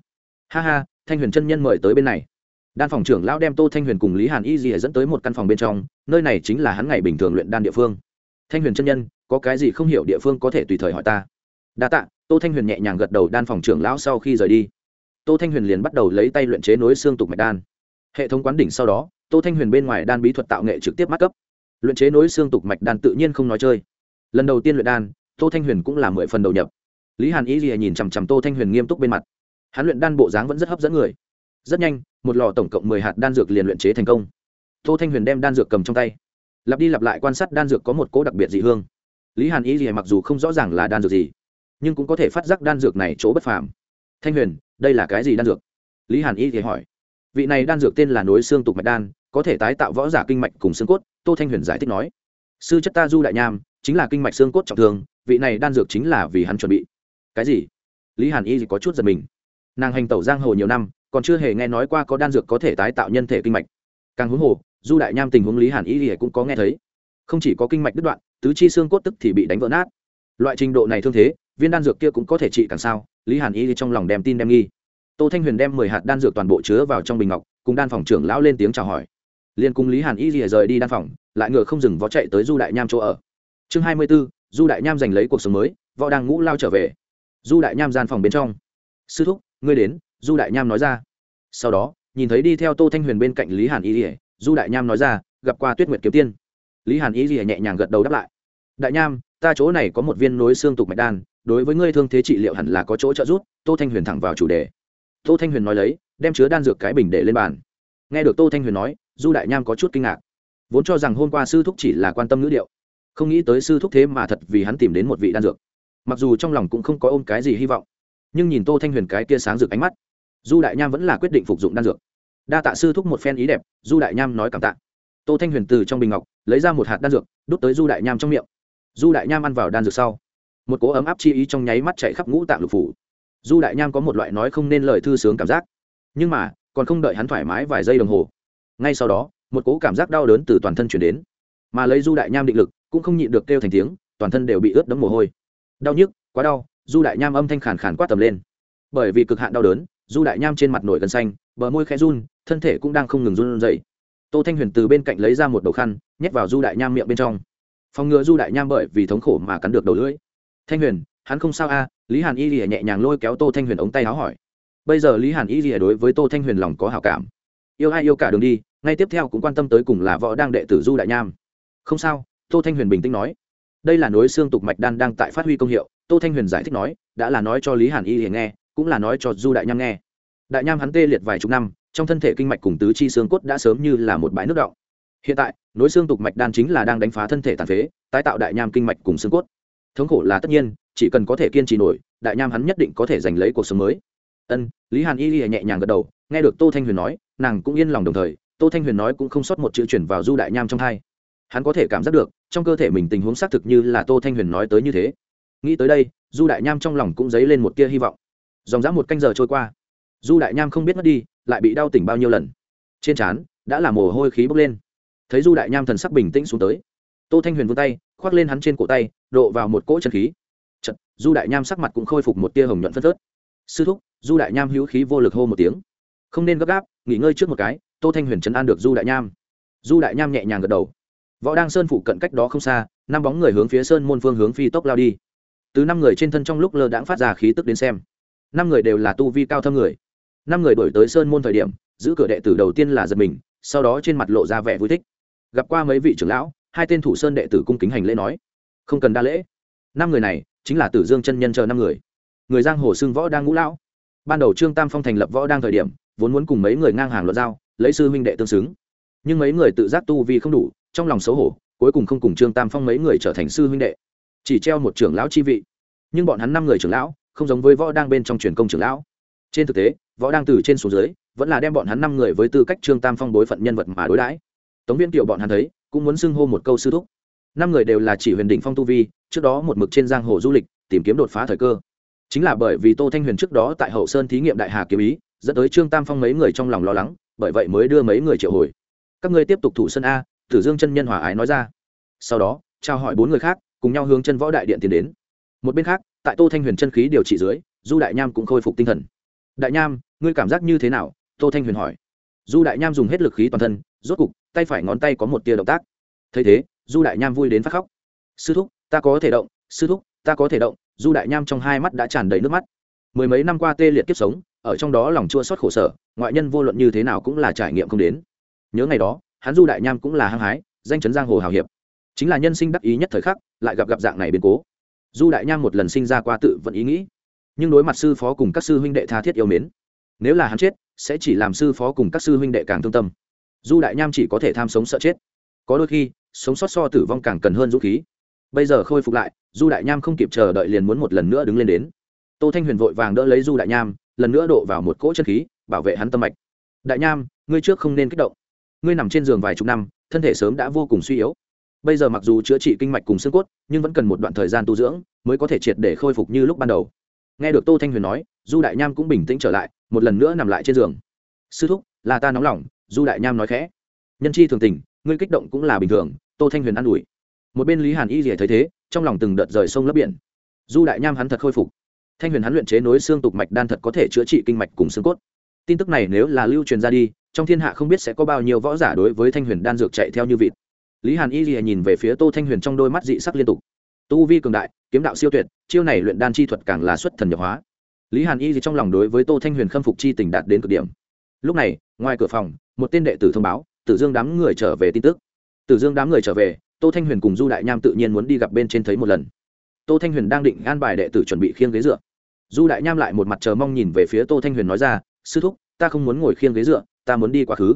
Ha ha, thanh huyền chân nhân mời tới bên này. Đan phòng trưởng lão đem tô thanh huyền cùng lý hàn y dì dẫn tới một căn phòng bên trong, nơi này chính là hắn ngày bình thường luyện đan địa phương. Thanh huyền chân nhân, có cái gì không hiểu địa phương có thể tùy thời hỏi ta? Đa tạ, tô thanh huyền nhẹ nhàng gật đầu đan phòng trưởng lão sau khi rời đi. Tô thanh huyền liền bắt đầu lấy tay luyện chế nối xương tục mạch đan. Hệ thống quán đỉnh sau đó, tô thanh huyền bên ngoài đan bí thuật tạo nghệ trực tiếp mắt cấp luyện chế nối xương tục mạch đan tự nhiên không nói chơi. Lần đầu tiên luyện đan, tô thanh huyền cũng là mười phần đầu nhập. Lý hàn ý gì nhìn chằm chằm tô thanh huyền nghiêm túc bên mặt. Hắn luyện đan bộ dáng vẫn rất hấp dẫn người. Rất nhanh, một lò tổng cộng mười hạt đan dược liền luyện chế thành công. Tô thanh huyền đem đan dược cầm trong tay. Lặp đi lặp lại quan sát đan dược có một cỗ đặc biệt dị hương. Lý hàn ý gì mặc dù không rõ ràng là đan dược gì, nhưng cũng có thể phát giác đan dược này chỗ bất phàm. Thanh huyền, đây là cái gì đan dược? Lý hàn ý thì hỏi. Vị này đan dược tên là nối xương tục mạch đan có thể tái tạo võ giả kinh mạch cùng xương cốt, tô thanh huyền giải thích nói. Sư chất ta du đại nham, chính là kinh mạch xương cốt trọng thương, vị này đan dược chính là vì hắn chuẩn bị. Cái gì? Lý hàn y có chút giật mình. Nàng hành tẩu giang hồ nhiều năm, còn chưa hề nghe nói qua có đan dược có thể tái tạo nhân thể kinh mạch. Càng huống hồ, du đại nham tình huống lý hàn y cũng có nghe thấy. Không chỉ có kinh mạch đứt đoạn, tứ chi xương cốt tức thì bị đánh vỡ nát. Loại trình độ này thương thế, viên đan dược kia cũng có thể trị càng sao, lý hàn y trong lòng đem tin đem nghi. Tô thanh huyền đem mười hạt đan dược toàn bộ chứa vào trong bình ngọc, cùng đan phòng trưởng lão lên tiếng chào hỏi liền cùng lý hàn y rìa rời đi đan phòng, lại ngựa không dừng vó chạy tới du đại nham chỗ ở. Chương hai mươi b ố du đại nham giành lấy cuộc sống mới, võ đang ngũ lao trở về. Du đại nham gian phòng bên trong. Sư thúc, ngươi đến, du đại nham nói ra. Sau đó, nhìn thấy đi theo tô thanh huyền bên cạnh lý hàn y rìa du đại nham nói ra, gặp qua tuyết nguyệt kiếm tiên. Lý hàn y rìa nhẹ nhàng gật đầu đáp lại. Đại nham, ta chỗ này có một viên nối xương tục mạch đan, đối với ngươi thương thế trị liệu hẳn là có chỗ trợ giúp, tô thanh huyền thẳng vào chủ đề. Tô thanh huyền nói lấy, đem chứa đan dược cái bình để lên bàn. Nghe được tô thanh huyền nói du đại nham có chút kinh ngạc. Vốn cho rằng hôm qua sư thúc chỉ là quan tâm ngữ điệu, không nghĩ tới sư thúc thế mà thật vì hắn tìm đến một vị đan dược. Mặc dù trong lòng cũng không có ôm cái gì hy vọng, nhưng nhìn tô thanh huyền cái kia sáng rực ánh mắt, du đại nham vẫn là quyết định phục dụng đan dược. Đa tạ sư thúc một phen ý đẹp, du đại nham nói cảm tạ. Tô thanh huyền từ trong bình ngọc lấy ra một hạt đan dược, đút tới du đại nham trong miệng. Du đại nham ăn vào đan dược sau, một cỗ ấm áp chi ý trong nháy mắt chạy khắp ngũ tạng lục phủ. Du đại nham có một loại nói không nên lời thư sướng cảm giác, nhưng mà, còn không đợi hắn thoải mái vài giây đồng hồ ngay sau đó, một cỗ cảm giác đau đớn từ toàn thân chuyển đến. Mà lấy du đại nham định lực, cũng không nhịn được kêu thành tiếng, toàn thân đều bị ướt đẫm mồ hôi. Đau nhức, quá đau, du đại nham âm thanh khàn khàn quát tầm lên. Bởi vì cực hạn đau đớn, du đại nham trên mặt nổi gần xanh, bờ môi khẽ run, thân thể cũng đang không ngừng run dậy tô thanh huyền từ bên cạnh lấy ra một đầu khăn, nhét vào du đại nham miệng bên trong. Phòng ngừa du đại nham bởi vì thống khổ mà cắn được đầu lưỡi. Thanh huyền, hắn không sao a, lý hàn y lìa nhẹ nhàng lôi kéo tô thanh huyền ống tay háo hỏi. Bây giờ lý hàn y lìa đối với tô thanh huyền lòng có hảo cảm. Yêu ai yêu cả đường đi ngay tiếp theo cũng quan tâm tới cùng là võ đang đệ tử du đại nham. Không sao, tô thanh huyền bình tĩnh nói. Đây là nối xương tục mạch đan đang tại phát huy công hiệu, tô thanh huyền giải thích nói, đã là nói cho lý hàn y hiền nghe, cũng là nói cho du đại nham nghe. Đại nham hắn tê liệt vài chục năm, trong thân thể kinh mạch cùng tứ chi xương cốt đã sớm như là một bãi nước đọng. hiện tại, nối xương tục mạch đan chính là đang đánh phá thân thể tàn phế, tái tạo đại nham kinh mạch cùng xương cốt. Thống khổ là tất nhiên, chỉ cần có thể kiên trì nổi, đại nham hắn nhất định có thể giành lấy cuộc sống mới. Ân, lý hàn y nhẹ nhàng gật đầu, nghe được tô thanh huyền nói, nàng cũng yên lòng đồng thời tô thanh huyền nói cũng không sót một chữ chuyển vào du đại nham trong thai. Hắn có thể cảm giác được trong cơ thể mình tình huống xác thực như là tô thanh huyền nói tới như thế. Nghĩ tới đây du đại nham trong lòng cũng dấy lên một tia hy vọng. Dòng dã một canh giờ trôi qua. Du đại nham không biết mất đi lại bị đau tỉnh bao nhiêu lần. Trên trán đã là mồ hôi khí bốc lên. Thấy du đại nham thần sắc bình tĩnh xuống tới tô thanh huyền vươn tay khoác lên hắn trên cổ tay độ vào một cỗ chân khí. Chật, du đại nham sắc mặt cũng khôi phục một tia hồng nhuận phân phớt. Sư thúc du đại nham hữu khí vô lực hô một tiếng. Không nên gấp gáp nghỉ ngơi trước một cái tô thanh huyền chấn an được du đại nham. Du đại nham nhẹ nhàng gật đầu. Võ đang sơn phụ cận cách đó không xa, năm bóng người hướng phía sơn môn phương hướng phi tốc lao đi. Từ năm người trên thân trong lúc lơ đãng phát ra khí tức đến xem. Năm người đều là tu vi cao thâm người. Năm người đổi tới sơn môn thời điểm, giữ cửa đệ tử đầu tiên là giật mình, sau đó trên mặt lộ ra vẻ vui thích. Gặp qua mấy vị trưởng lão, hai tên thủ sơn đệ tử cung kính hành lễ nói, không cần đa lễ. Năm người này chính là tử dương chân nhân chờ năm người. Người giang hồ xưng võ đang ngũ lão. Ban đầu trương tam phong thành lập võ đang thời điểm, vốn muốn cùng mấy người ngang hàng luận giao lấy sư huynh đệ tương xứng. Nhưng mấy người tự giác tu vì không đủ, trong lòng xấu hổ, cuối cùng không cùng trương tam phong mấy người trở thành sư huynh đệ. Chỉ treo một trưởng lão chi vị. Nhưng bọn hắn năm người trưởng lão, không giống với võ đang bên trong truyền công trưởng lão. Trên thực tế, võ đang từ trên xuống dưới, vẫn là đem bọn hắn năm người với tư cách trương tam phong đối phận nhân vật mà đối đãi. Tống viên kiệu bọn hắn thấy, cũng muốn xưng hô một câu sư thúc. Năm người đều là chỉ huyền đỉnh phong tu vi, trước đó một mực trên giang hồ du lịch, tìm kiếm đột phá thời cơ. Chính là bởi vì tô thanh huyền trước đó tại hậu sơn thí nghiệm đại hà kiếm ý, dẫn tới trương tam phong mấy người trong lòng lo lắng bởi vậy mới đưa mấy người triệu hồi. Các ngươi tiếp tục thủ sân a, tử dương chân nhân hòa ái nói ra. Sau đó trao hỏi bốn người khác, cùng nhau hướng chân võ đại điện tiến đến. Một bên khác, tại tô thanh huyền chân khí điều trị dưới, du đại nham cũng khôi phục tinh thần. Đại nham, ngươi cảm giác như thế nào? Tô thanh huyền hỏi. Du đại nham dùng hết lực khí toàn thân, rốt cục, tay phải ngón tay có một tia động tác. Thấy thế, du đại nham vui đến phát khóc. Sư thúc, ta có thể động, sư thúc, ta có thể động. Du đại nham trong hai mắt đã tràn đầy nước mắt mười mấy năm qua tê liệt kiếp sống, ở trong đó lòng chua xót khổ sở, ngoại nhân vô luận như thế nào cũng là trải nghiệm không đến. Nhớ ngày đó, hắn du đại nham cũng là hăng hái, danh chấn giang hồ hào hiệp. Chính là nhân sinh đắc ý nhất thời khắc, lại gặp gặp dạng này biến cố. Du đại nham một lần sinh ra qua tự vận ý nghĩ, nhưng đối mặt sư phó cùng các sư huynh đệ tha thiết yêu mến. Nếu là hắn chết, sẽ chỉ làm sư phó cùng các sư huynh đệ càng thương tâm. Du đại nham chỉ có thể tham sống sợ chết. Có đôi khi, sống sót so tử vong càng cần hơn dũng khí. Bây giờ khôi phục lại, du đại nham không kịp chờ đợi liền muốn một lần nữa đứng lên đến tô thanh huyền vội vàng đỡ lấy du đại nham, lần nữa độ vào một cỗ chân khí, bảo vệ hắn tâm mạch. Đại nham, ngươi trước không nên kích động. Ngươi nằm trên giường vài chục năm, thân thể sớm đã vô cùng suy yếu. Bây giờ mặc dù chữa trị kinh mạch cùng xương cốt, nhưng vẫn cần một đoạn thời gian tu dưỡng mới có thể triệt để khôi phục như lúc ban đầu. Nghe được tô thanh huyền nói, du đại nham cũng bình tĩnh trở lại, một lần nữa nằm lại trên giường. Sư thúc, là ta nóng lòng, du đại nham nói khẽ. Nhân chi thường tình, ngươi kích động cũng là bình thường, tô thanh huyền an ủi. Một bên lý hàn y rỉa thấy thế, trong lòng từng đợt rời sông lấp biển. Du đại nham hắn thật khôi phục thanh huyền hắn luyện chế nối xương tục mạch đan thật có thể chữa trị kinh mạch cùng xương cốt. Tin tức này nếu là lưu truyền ra đi, trong thiên hạ không biết sẽ có bao nhiêu võ giả đối với thanh huyền đan dược chạy theo như vịt. Lý hàn y rỉa nhìn về phía tô thanh huyền trong đôi mắt dị sắc liên tục. Tu vi cường đại, kiếm đạo siêu tuyệt, chiêu này luyện đan chi thuật càng là xuất thần nhập hóa. Lý hàn y gì trong lòng đối với tô thanh huyền khâm phục chi tình đạt đến cực điểm. Lúc này, ngoài cửa phòng, một tên đệ tử thông báo, tử dương đám người trở về tin tức. Tử dương đám người trở về, tô thanh huyền cùng du đại nham tự nhiên muốn đi gặp bên trên thấy một lần. Tô thanh huyền đang định an bài đệ tử chuẩn bị khiêng ghế dựa du đại nham lại một mặt chờ mong nhìn về phía tô thanh huyền nói ra, sư thúc, ta không muốn ngồi khiêng ghế dựa, ta muốn đi quá khứ.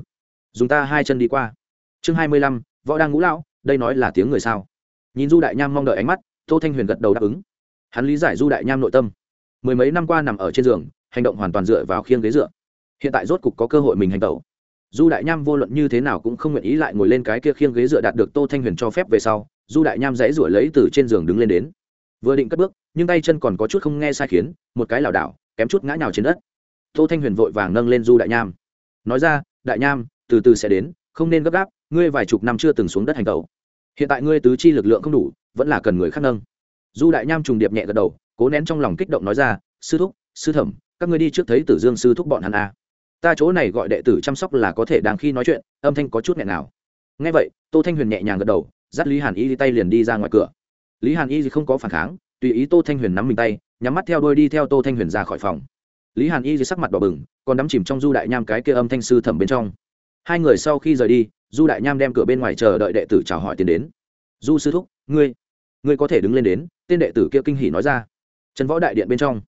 Dùng ta hai chân đi qua. Chương hai mươi lăm, võ đang ngũ lão, đây nói là tiếng người sao? Nhìn du đại nham mong đợi ánh mắt, tô thanh huyền gật đầu đáp ứng. Hắn lý giải du đại nham nội tâm. Mười mấy năm qua nằm ở trên giường, hành động hoàn toàn dựa vào khiêng ghế dựa. Hiện tại rốt cục có cơ hội mình hành tẩu. Du đại nham vô luận như thế nào cũng không nguyện ý lại ngồi lên cái kia khiêng ghế dựa đạt được tô thanh huyền cho phép về sau, du đại nham dãy ruổi lấy từ trên giường đứng lên đến. Vừa định cất bước nhưng tay chân còn có chút không nghe sai khiến, một cái lảo đảo, kém chút ngã nhào trên đất. Tô thanh huyền vội vàng nâng lên du đại nham. Nói ra, đại nham, từ từ sẽ đến, không nên gấp gáp, ngươi vài chục năm chưa từng xuống đất hành tẩu. Hiện tại ngươi tứ chi lực lượng không đủ, vẫn là cần người khác nâng. Du đại nham trùng điệp nhẹ gật đầu, cố nén trong lòng kích động nói ra, sư thúc, sư thẩm, các ngươi đi trước thấy tử dương sư thúc bọn hắn a ta chỗ này gọi đệ tử chăm sóc là có thể đang khi nói chuyện, âm thanh có chút nghẹn nào. Nghe vậy, tô thanh huyền nhẹ nhàng gật đầu, dắt lý hàn y đi tay liền đi ra ngoài cửa. Lý hàn y không có phản kháng tùy ý tô thanh huyền nắm mình tay, nhắm mắt theo đôi đi theo tô thanh huyền ra khỏi phòng. Lý hàn y dưới sắc mặt đỏ bừng, còn đắm chìm trong du đại nham cái kia âm thanh sư thẩm bên trong. Hai người sau khi rời đi, du đại nham đem cửa bên ngoài chờ đợi đệ tử chào hỏi tiến đến. Du sư thúc, ngươi ngươi có thể đứng lên đến, tên đệ tử kia kinh hỉ nói ra. Trần võ đại điện bên trong,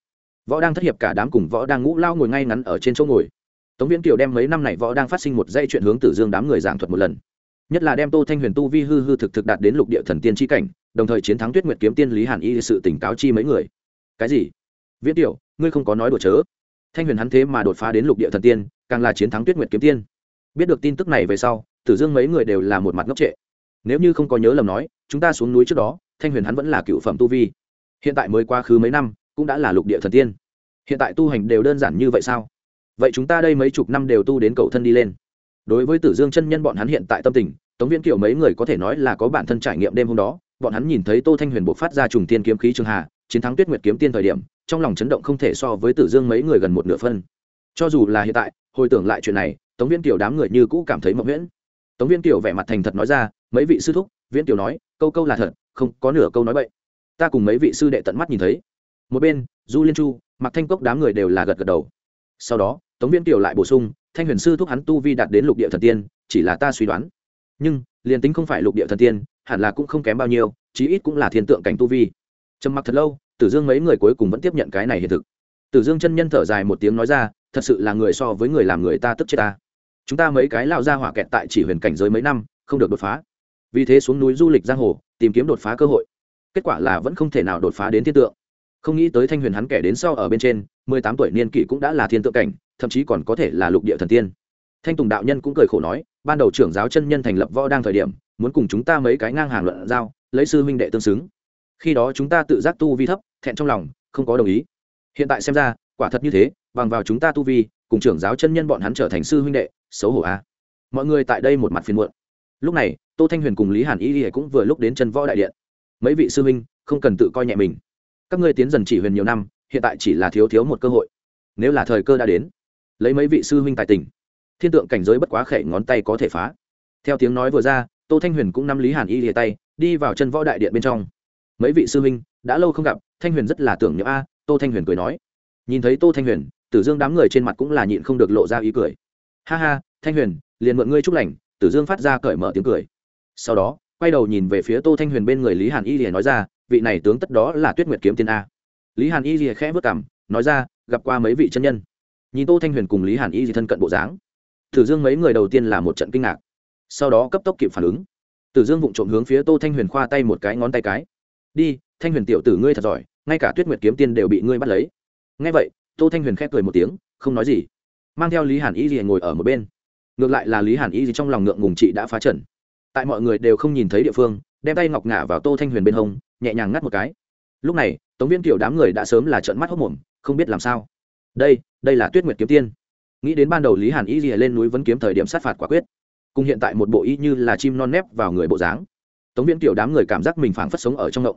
võ đang thất hiệp cả đám cùng võ đang ngũ lao ngồi ngay ngắn ở trên chỗ ngồi. Tống viễn kiều đem mấy năm này võ đang phát sinh một dây chuyện hướng tử dương đám người giảng thuật một lần. Nhất là đem tô thanh huyền tu vi hư hư thực thực đạt đến lục địa thần tiên tri cảnh đồng thời chiến thắng tuyết nguyệt kiếm tiên lý hàn y sự tỉnh cáo chi mấy người. Cái gì? Viễn tiểu, ngươi không có nói đùa chớ. Thanh huyền hắn thế mà đột phá đến lục địa thần tiên, càng là chiến thắng tuyết nguyệt kiếm tiên. Biết được tin tức này về sau, tử dương mấy người đều là một mặt ngốc trệ. Nếu như không có nhớ lầm nói, chúng ta xuống núi trước đó, thanh huyền hắn vẫn là cựu phẩm tu vi. Hiện tại mới qua khứ mấy năm, cũng đã là lục địa thần tiên. Hiện tại tu hành đều đơn giản như vậy sao? Vậy chúng ta đây mấy chục năm đều tu đến cầu thân đi lên. Đối với tử dương chân nhân bọn hắn hiện tại tâm tình tống viễn kiểu mấy người có thể nói là có bản thân trải nghiệm đêm hôm đó, bọn hắn nhìn thấy tô thanh huyền buộc phát ra trùng tiên kiếm khí trường hà, chiến thắng tuyết nguyệt kiếm tiên thời điểm, trong lòng chấn động không thể so với tử dương mấy người gần một nửa phân. Cho dù là hiện tại, hồi tưởng lại chuyện này, tống viễn kiểu đám người như cũ cảm thấy mộng nguyễn tống viễn kiểu vẻ mặt thành thật nói ra, mấy vị sư thúc, viễn kiểu nói, câu câu là thật, không có nửa câu nói bậy. Ta cùng mấy vị sư đệ tận mắt nhìn thấy. Một bên, du liên chu mặc thanh cốc đám người đều là gật gật đầu. Sau đó, tống viễn kiều lại bổ sung, thanh huyền sư thúc hắn tu vi đạt đến lục địa thần tiên, chỉ là ta suy đoán nhưng, liền tính không phải lục địa thần tiên, hẳn là cũng không kém bao nhiêu, chí ít cũng là thiên tượng cảnh tu vi. Trầm mặc thật lâu, tử dương mấy người cuối cùng vẫn tiếp nhận cái này hiện thực. Tử dương chân nhân thở dài một tiếng nói ra, thật sự là người so với người làm người ta tức chết ta. Chúng ta mấy cái lao ra hỏa kẹt tại chỉ huyền cảnh giới mấy năm, không được đột phá. Vì thế xuống núi du lịch giang hồ, tìm kiếm đột phá cơ hội. Kết quả là vẫn không thể nào đột phá đến thiên tượng. Không nghĩ tới thanh huyền hắn kẻ đến sau ở bên trên, mười tám tuổi niên kỷ cũng đã là thiên tượng cảnh, thậm chí còn có thể là lục địa thần tiên thanh tùng đạo nhân cũng cười khổ nói, ban đầu trưởng giáo chân nhân thành lập võ đang thời điểm, muốn cùng chúng ta mấy cái ngang hàng luận giao, lấy sư huynh đệ tương xứng. Khi đó chúng ta tự giác tu vi thấp, thẹn trong lòng, không có đồng ý. Hiện tại xem ra, quả thật như thế, bằng vào chúng ta tu vi, cùng trưởng giáo chân nhân bọn hắn trở thành sư huynh đệ, xấu hổ a. À. mọi người tại đây một mặt phiền muộn. Lúc này, tô thanh huyền cùng lý hàn y cũng vừa lúc đến chân võ đại điện. Mấy vị sư huynh, không cần tự coi nhẹ mình. Các ngươi tiến dần chỉ huyền nhiều năm, hiện tại chỉ là thiếu thiếu một cơ hội. Nếu là thời cơ đã đến, lấy mấy vị sư huynh tài tình thiên tượng cảnh giới bất quá khẽ ngón tay có thể phá. Theo tiếng nói vừa ra, tô thanh huyền cũng nắm lý hàn y lìa tay, đi vào chân võ đại điện bên trong. Mấy vị sư huynh, đã lâu không gặp, thanh huyền rất là tưởng nhớ a, tô thanh huyền cười nói. Nhìn thấy tô thanh huyền, tử dương đám người trên mặt cũng là nhịn không được lộ ra ý cười. Ha ha, thanh huyền, liền mượn ngươi chúc lành, tử dương phát ra cởi mở tiếng cười. Sau đó, quay đầu nhìn về phía tô thanh huyền bên người lý hàn y lìa nói ra, vị này tướng tất đó là tuyết nguyệt kiếm tiên a. Lý hàn y lìa khẽ vất cảm nói ra, gặp qua mấy vị chân nhân. Nhìn tô thanh huyền cùng lý hàn y thân cận bộ dáng tử dương mấy người đầu tiên là một trận kinh ngạc. Sau đó cấp tốc kịp phản ứng. Tử dương vụng trộm hướng phía tô thanh huyền khoa tay một cái ngón tay cái. Đi, thanh huyền tiểu tử ngươi thật giỏi, ngay cả tuyết nguyệt kiếm tiên đều bị ngươi bắt lấy. Ngay vậy, tô thanh huyền khép cười một tiếng, không nói gì. Mang theo lý hàn y gì ngồi ở một bên. Ngược lại là lý hàn y gì trong lòng ngượng ngùng chị đã phá trần tại mọi người đều không nhìn thấy địa phương, đem tay ngọc ngả vào tô thanh huyền bên hông, nhẹ nhàng ngắt một cái. Lúc này, tống viên kiểu đám người đã sớm là trợn mắt hốc mồm, không biết làm sao. Đây đây là tuyết nguyệt kiếm tiên nghĩ đến ban đầu lý hàn y gì lên núi vẫn kiếm thời điểm sát phạt quả quyết. Cùng hiện tại một bộ y như là chim non nép vào người bộ dáng. Tống Viễn kiểu đám người cảm giác mình phảng phất sống ở trong động.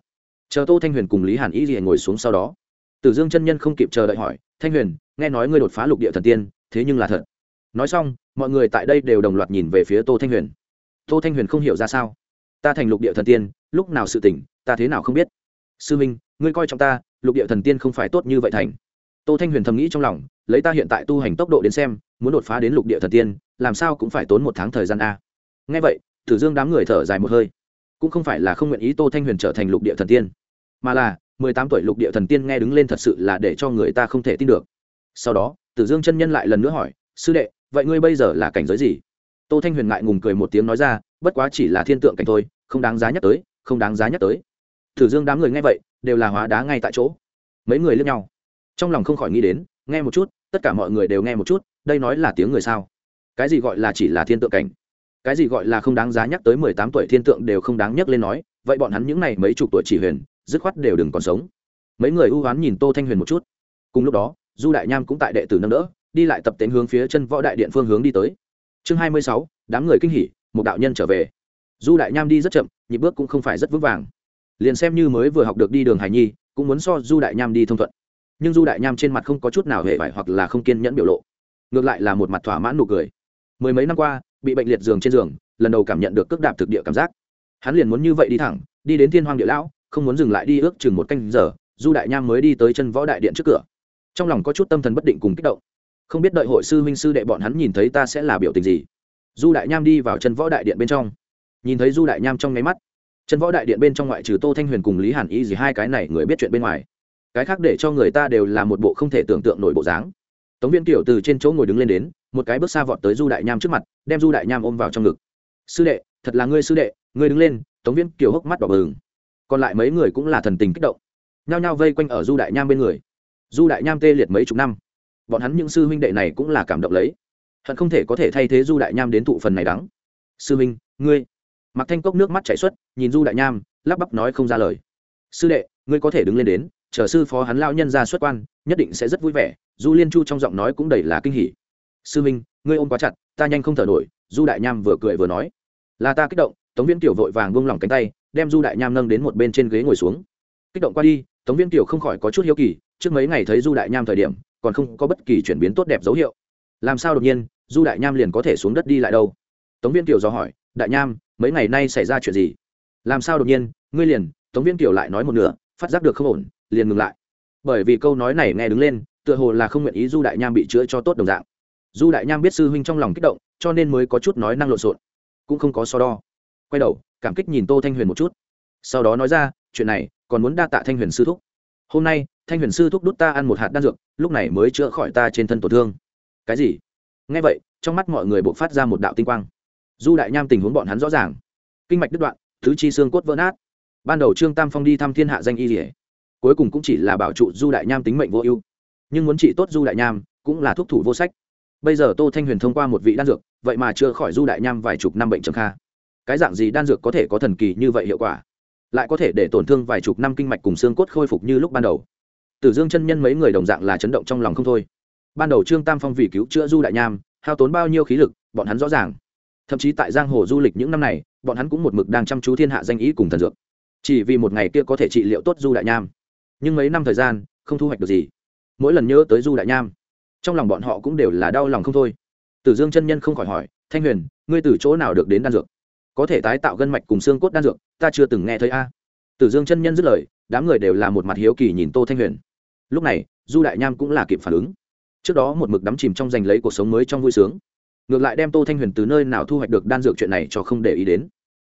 Chờ tô thanh huyền cùng lý hàn y gì ngồi xuống sau đó. Tử dương chân nhân không kịp chờ đợi hỏi, thanh huyền, nghe nói ngươi đột phá lục địa thần tiên, thế nhưng là thật. Nói xong, mọi người tại đây đều đồng loạt nhìn về phía tô thanh huyền. Tô thanh huyền không hiểu ra sao. Ta thành lục địa thần tiên, lúc nào sự tỉnh, ta thế nào không biết? Sư minh, ngươi coi trọng ta, lục địa thần tiên không phải tốt như vậy thành. Tô thanh huyền thầm nghĩ trong lòng lấy ta hiện tại tu hành tốc độ đến xem, muốn đột phá đến lục địa thần tiên, làm sao cũng phải tốn một tháng thời gian a. Ngay vậy, tử dương đám người thở dài một hơi. Cũng không phải là không nguyện ý tô thanh huyền trở thành lục địa thần tiên, mà là, mười tám tuổi lục địa thần tiên nghe đứng lên thật sự là để cho người ta không thể tin được. Sau đó, tử dương chân nhân lại lần nữa hỏi, sư đệ, vậy ngươi bây giờ là cảnh giới gì? Tô thanh huyền ngại ngùng cười một tiếng nói ra, bất quá chỉ là thiên tượng cảnh thôi, không đáng giá nhắc tới, không đáng giá nhắc tới. Tử dương đám người nghe vậy, đều là hóa đá ngay tại chỗ. Mấy người lướt nhau, trong lòng không khỏi nghĩ đến, nghe một chút tất cả mọi người đều nghe một chút, đây nói là tiếng người sao? Cái gì gọi là chỉ là thiên tượng cảnh? Cái gì gọi là không đáng giá nhắc tới mười tám tuổi thiên tượng đều không đáng nhắc lên nói, vậy bọn hắn những n à y mấy chục tuổi chỉ huyền, dứt khoát đều đừng còn sống. Mấy người ưu oán nhìn tô thanh huyền một chút. Cùng lúc đó, du đại nham cũng tại đệ tử nâng đỡ, đi lại tập tễnh hướng phía chân võ đại điện phương hướng đi tới. Chương hai mươi sáu, đám người kinh hỉ, một đạo nhân trở về. Du đại nham đi rất chậm, nhịp bước cũng không phải rất vững vàng. Liền xem như mới vừa học được đi đường hải nhi, cũng muốn so du đại nham đi thông thuận nhưng du đại nham trên mặt không có chút nào hề vải hoặc là không kiên nhẫn biểu lộ ngược lại là một mặt thỏa mãn nụ cười mười mấy năm qua bị bệnh liệt giường trên giường lần đầu cảm nhận được cước đạp thực địa cảm giác hắn liền muốn như vậy đi thẳng đi đến thiên hoàng địa lão không muốn dừng lại đi ước chừng một canh giờ du đại nham mới đi tới chân võ đại điện trước cửa trong lòng có chút tâm thần bất định cùng kích động không biết đợi hội sư huynh sư đệ bọn hắn nhìn thấy ta sẽ là biểu tình gì du đại nham đi vào chân võ đại điện bên trong nhìn thấy du đại nham trong nháy mắt chân võ đại điện bên trong ngoại trừ tô thanh huyền cùng lý hàn y gì hai cái này người biết chuyện bên ngoài cái khác để cho người ta đều là một bộ không thể tưởng tượng nổi bộ dáng. Tống viên kiểu từ trên chỗ ngồi đứng lên đến, một cái bước xa vọt tới du đại nham trước mặt, đem du đại nham ôm vào trong ngực. Sư đệ, thật là ngươi sư đệ, ngươi đứng lên. Tống viên kiều hốc mắt đỏ bừng. Còn lại mấy người cũng là thần tình kích động. Nhao nhao vây quanh ở du đại nham bên người. Du đại nham tê liệt mấy chục năm. Bọn hắn những sư huynh đệ này cũng là cảm động lấy. Hận không thể có thể thay thế du đại nham đến thụ phần này đắng. Sư huynh, ngươi. Mặc thanh cốc nước mắt chảy xuất, nhìn du đại nham, lắp bắp nói không ra lời. Sư đệ, ngươi có thể đứng lên đến chờ sư phó hắn lao nhân ra xuất quan, nhất định sẽ rất vui vẻ, du liên chu trong giọng nói cũng đầy là kinh hỉ. Sư minh, ngươi ôm quá chặt, ta nhanh không thở nổi, du đại nham vừa cười vừa nói. Là ta kích động, tống viễn tiểu vội vàng buông lỏng cánh tay, đem du đại nham nâng đến một bên trên ghế ngồi xuống. Kích động qua đi, tống viễn tiểu không khỏi có chút hiếu kỳ, trước mấy ngày thấy du đại nham thời điểm, còn không có bất kỳ chuyển biến tốt đẹp dấu hiệu. Làm sao đột nhiên, du đại nham liền có thể xuống đất đi lại đâu? Tống viễn tiểu do hỏi, đại nham, mấy ngày nay xảy ra chuyện gì? Làm sao đột nhiên? Ngươi liền, tống viễn tiểu lại nói một nửa, phát giác được không ổn liền ngừng lại. Bởi vì câu nói này nghe đứng lên, tựa hồ là không nguyện ý du đại nham bị chữa cho tốt đồng dạng. Du đại nham biết sư huynh trong lòng kích động, cho nên mới có chút nói năng lộn xộn, cũng không có so đo. Quay đầu, cảm kích nhìn tô thanh huyền một chút. Sau đó nói ra, chuyện này, còn muốn đa tạ thanh huyền sư thúc. Hôm nay, thanh huyền sư thúc đút ta ăn một hạt đan dược, lúc này mới chữa khỏi ta trên thân tổn thương. Cái gì? Ngay vậy, trong mắt mọi người buộc phát ra một đạo tinh quang. Du đại nham tình huống bọn hắn rõ ràng. Kinh mạch đứt đoạn thứ chi xương cốt vỡ nát. Ban đầu trương tam phong đi thăm thiên hạ danh y rỉa cuối cùng cũng chỉ là bảo trụ du đại nham tính mệnh vô ưu. Nhưng muốn trị tốt du đại nham cũng là thuốc thủ vô sách. Bây giờ tô thanh huyền thông qua một vị đan dược, vậy mà chưa khỏi du đại nham vài chục năm bệnh trầm kha. Cái dạng gì đan dược có thể có thần kỳ như vậy hiệu quả? Lại có thể để tổn thương vài chục năm kinh mạch cùng xương cốt khôi phục như lúc ban đầu. Tử dương chân nhân mấy người đồng dạng là chấn động trong lòng không thôi. Ban đầu trương tam phong vì cứu chữa du đại nham, hao tốn bao nhiêu khí lực, bọn hắn rõ ràng. Thậm chí tại giang hồ du lịch những năm này, bọn hắn cũng một mực đang chăm chú thiên hạ danh ý cùng thần dược. Chỉ vì một ngày kia có thể trị liệu tốt du đại nham nhưng mấy năm thời gian, không thu hoạch được gì. Mỗi lần nhớ tới du đại nham, trong lòng bọn họ cũng đều là đau lòng không thôi. Tử dương chân nhân không khỏi hỏi, thanh huyền, ngươi từ chỗ nào được đến đan dược? Có thể tái tạo gân mạch cùng xương cốt đan dược, ta chưa từng nghe thấy a. Tử dương chân nhân dứt lời, đám người đều là một mặt hiếu kỳ nhìn tô thanh huyền. Lúc này, du đại nham cũng là kịp phản ứng. Trước đó một mực đắm chìm trong giành lấy cuộc sống mới trong vui sướng. Ngược lại đem tô thanh huyền từ nơi nào thu hoạch được đan dược chuyện này cho không để ý đến.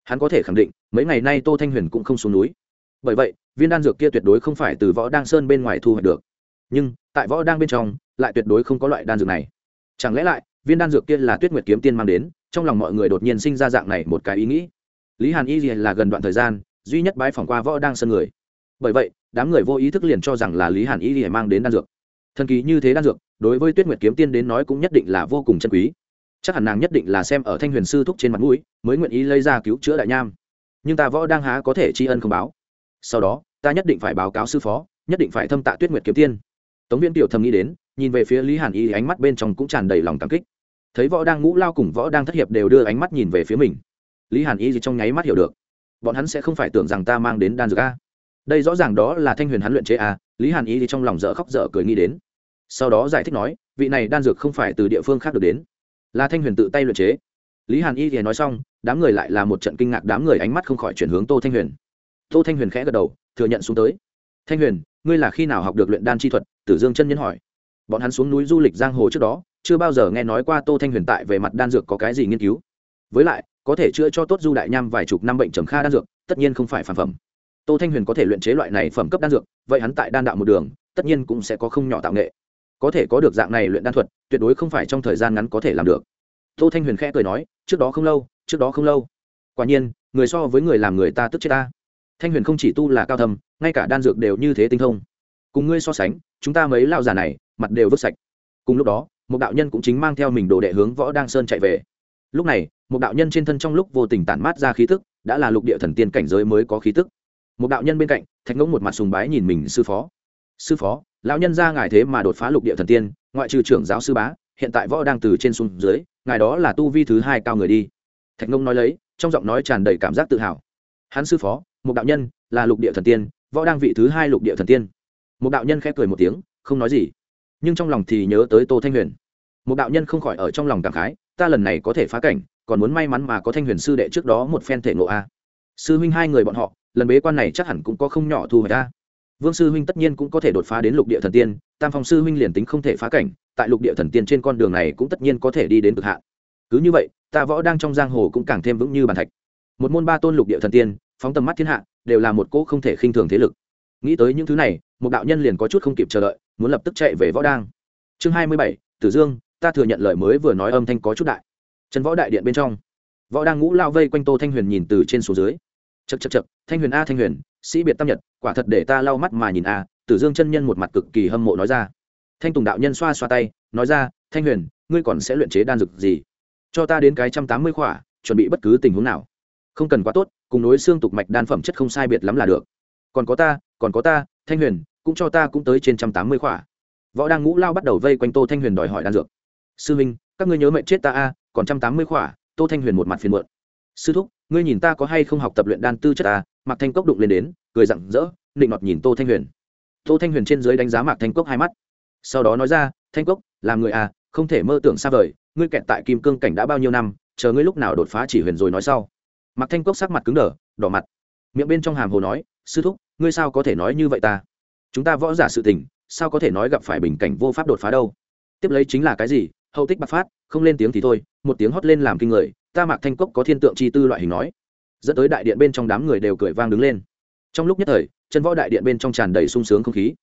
Hắn có thể khẳng định, mấy ngày nay tô thanh huyền cũng không xuống núi. Bởi vậy viên đan dược kia tuyệt đối không phải từ võ đăng sơn bên ngoài thu hoạch được. Nhưng, tại võ đăng bên trong, lại tuyệt đối không có loại đan dược này. Chẳng lẽ lại, viên đan dược kia là tuyết nguyệt kiếm tiên mang đến, trong lòng mọi người đột nhiên sinh ra dạng này một cái ý nghĩ? Lý hàn y là gần đoạn thời gian, duy nhất bái phỏng qua võ đăng sơn người. Bởi vậy, đám người vô ý thức liền cho rằng là lý hàn y mang đến đan dược. Thần kỳ như thế đan dược, đối với tuyết nguyệt kiếm tiên đến nói cũng nhất định là vô cùng chân quý. Chắc hẳn nàng nhất định là xem ở thanh huyền sư thúc trên mặt mũi, mới nguyện ý lấy ra cứu chữa đại nham. Nhưng ta võ đang há có thể tri ân không báo. Sau đó ta nhất định phải báo cáo sư phó, nhất định phải thâm tạ tuyết nguyệt kiếm tiên. Tống viên tiểu thầm nghĩ đến, nhìn về phía lý hàn y, ánh mắt bên trong cũng tràn đầy lòng cảm kích. Thấy võ đang ngũ lao cùng võ đang thất hiệp đều đưa ánh mắt nhìn về phía mình. Lý hàn y trong nháy mắt hiểu được, bọn hắn sẽ không phải tưởng rằng ta mang đến đan dược a. Đây rõ ràng đó là thanh huyền hắn luyện chế a, lý hàn y trong lòng dở khóc dở cười nghĩ đến. Sau đó giải thích nói, vị này đan dược không phải từ địa phương khác được đến, là thanh huyền tự tay luyện chế. Lý hàn y thì nói xong, đám người lại là một trận kinh ngạc, đám người ánh mắt không khỏi chuyển hướng tô thanh huyền tô thanh huyền khẽ gật đầu, thừa nhận xuống tới. Thanh huyền, ngươi là khi nào học được luyện đan chi thuật? Tử dương chân nhân hỏi. Bọn hắn xuống núi du lịch giang hồ trước đó, chưa bao giờ nghe nói qua tô thanh huyền tại về mặt đan dược có cái gì nghiên cứu. Với lại, có thể chữa cho tốt du đại nham vài chục năm bệnh trầm kha đan dược, tất nhiên không phải phản phẩm. Tô thanh huyền có thể luyện chế loại này phẩm cấp đan dược, vậy hắn tại đan đạo một đường, tất nhiên cũng sẽ có không nhỏ tạo nghệ. Có thể có được dạng này luyện đan thuật, tuyệt đối không phải trong thời gian ngắn có thể làm được. Tô thanh huyền khẽ cười nói, trước đó không lâu, trước đó không lâu. Quả nhiên, người so với người làm người ta tức chết ta thanh huyền không chỉ tu là cao thầm ngay cả đan dược đều như thế tinh thông. Cùng ngươi so sánh, chúng ta mấy lao già này, mặt đều vứt sạch. Cùng lúc đó, một đạo nhân cũng chính mang theo mình đồ đệ hướng võ đăng sơn chạy về. Lúc này, một đạo nhân trên thân trong lúc vô tình tản mát ra khí thức đã là lục địa thần tiên cảnh giới mới có khí tức. Một đạo nhân bên cạnh, thạch ngỗng một mặt sùng bái nhìn mình sư phó. Sư phó, lão nhân ra ngài thế mà đột phá lục địa thần tiên, ngoại trừ trưởng giáo sư bá, hiện tại võ đang từ trên xuống dưới, ngài đó là tu vi thứ hai cao người đi. Thạch ngông nói lấy, trong giọng nói tràn đầy cảm giác tự hào. Hắn sư phó một đạo nhân, là lục địa thần tiên, võ đang vị thứ hai lục địa thần tiên. Một đạo nhân khẽ cười một tiếng, không nói gì. Nhưng trong lòng thì nhớ tới tô thanh huyền. Một đạo nhân không khỏi ở trong lòng cảm khái, ta lần này có thể phá cảnh, còn muốn may mắn mà có thanh huyền sư đệ trước đó một phen thể ngộ a. Sư huynh hai người bọn họ, lần bế quan này chắc hẳn cũng có không nhỏ thu hoạch ta vương sư huynh tất nhiên cũng có thể đột phá đến lục địa thần tiên, tam phong sư huynh liền tính không thể phá cảnh, tại lục địa thần tiên trên con đường này cũng tất nhiên có thể đi đến cực hạn. Cứ như vậy, ta võ đang trong giang hồ cũng càng thêm vững như bàn thạch. Một môn ba tôn lục địa thần tiên phóng tầm mắt thiên hạ, đều là một cỗ không thể khinh thường thế lực. Nghĩ tới những thứ này, một đạo nhân liền có chút không kịp chờ đợi, muốn lập tức chạy về võ đang chương hai mươi bảy, tử dương, ta thừa nhận lời mới vừa nói âm thanh có chút đại. Trần võ đại điện bên trong, võ đang ngũ lao vây quanh tô thanh huyền nhìn từ trên xuống dưới. Chật chật chật thanh huyền a, thanh huyền, sĩ biệt tam nhật, quả thật để ta lau mắt mà nhìn a, tử dương chân nhân một mặt cực kỳ hâm mộ nói ra. Thanh tùng đạo nhân xoa xoa tay, nói ra, thanh huyền, ngươi còn sẽ luyện chế đan dược gì? Cho ta đến cái trăm tám mươi khỏa, chuẩn bị bất cứ tình huống nào. Không cần quá tốt cùng nối xương tục mạch đan phẩm chất không sai biệt lắm là được. Còn có ta, còn có ta, thanh huyền, cũng cho ta cũng tới trên trăm tám mươi khỏa. Võ đang ngũ lao bắt đầu vây quanh tô thanh huyền đòi hỏi đan dược. Sư minh, các ngươi nhớ mệnh chết ta a, còn trăm tám mươi khỏa, tô thanh huyền một mặt phiền muộn. Sư thúc, ngươi nhìn ta có hay không học tập luyện đan tư chất ta mạc thanh cốc đụng lên đến, cười rặng rỡ định nọt nhìn tô thanh huyền. Tô thanh huyền trên dưới đánh giá mạc thanh cốc hai mắt. Sau đó nói ra, thanh cốc, làm người à không thể mơ tưởng xa vời, ngươi kẹt tại kim cương cảnh đã bao nhiêu năm, chờ ngươi lúc nào đột phá chỉ huyền rồi nói sau mạc thanh cốc sắc mặt cứng đờ, đỏ mặt. Miệng bên trong hàm hồ nói, sư thúc, ngươi sao có thể nói như vậy ta? Chúng ta võ giả sự tình, sao có thể nói gặp phải bình cảnh vô pháp đột phá đâu? Tiếp lấy chính là cái gì? Hậu tích bạc phát, không lên tiếng thì thôi, một tiếng hót lên làm kinh người, ta mạc thanh cốc có thiên tượng chi tư loại hình nói. Dẫn tới đại điện bên trong đám người đều cười vang đứng lên. Trong lúc nhất thời, chân võ đại điện bên trong tràn đầy sung sướng không khí.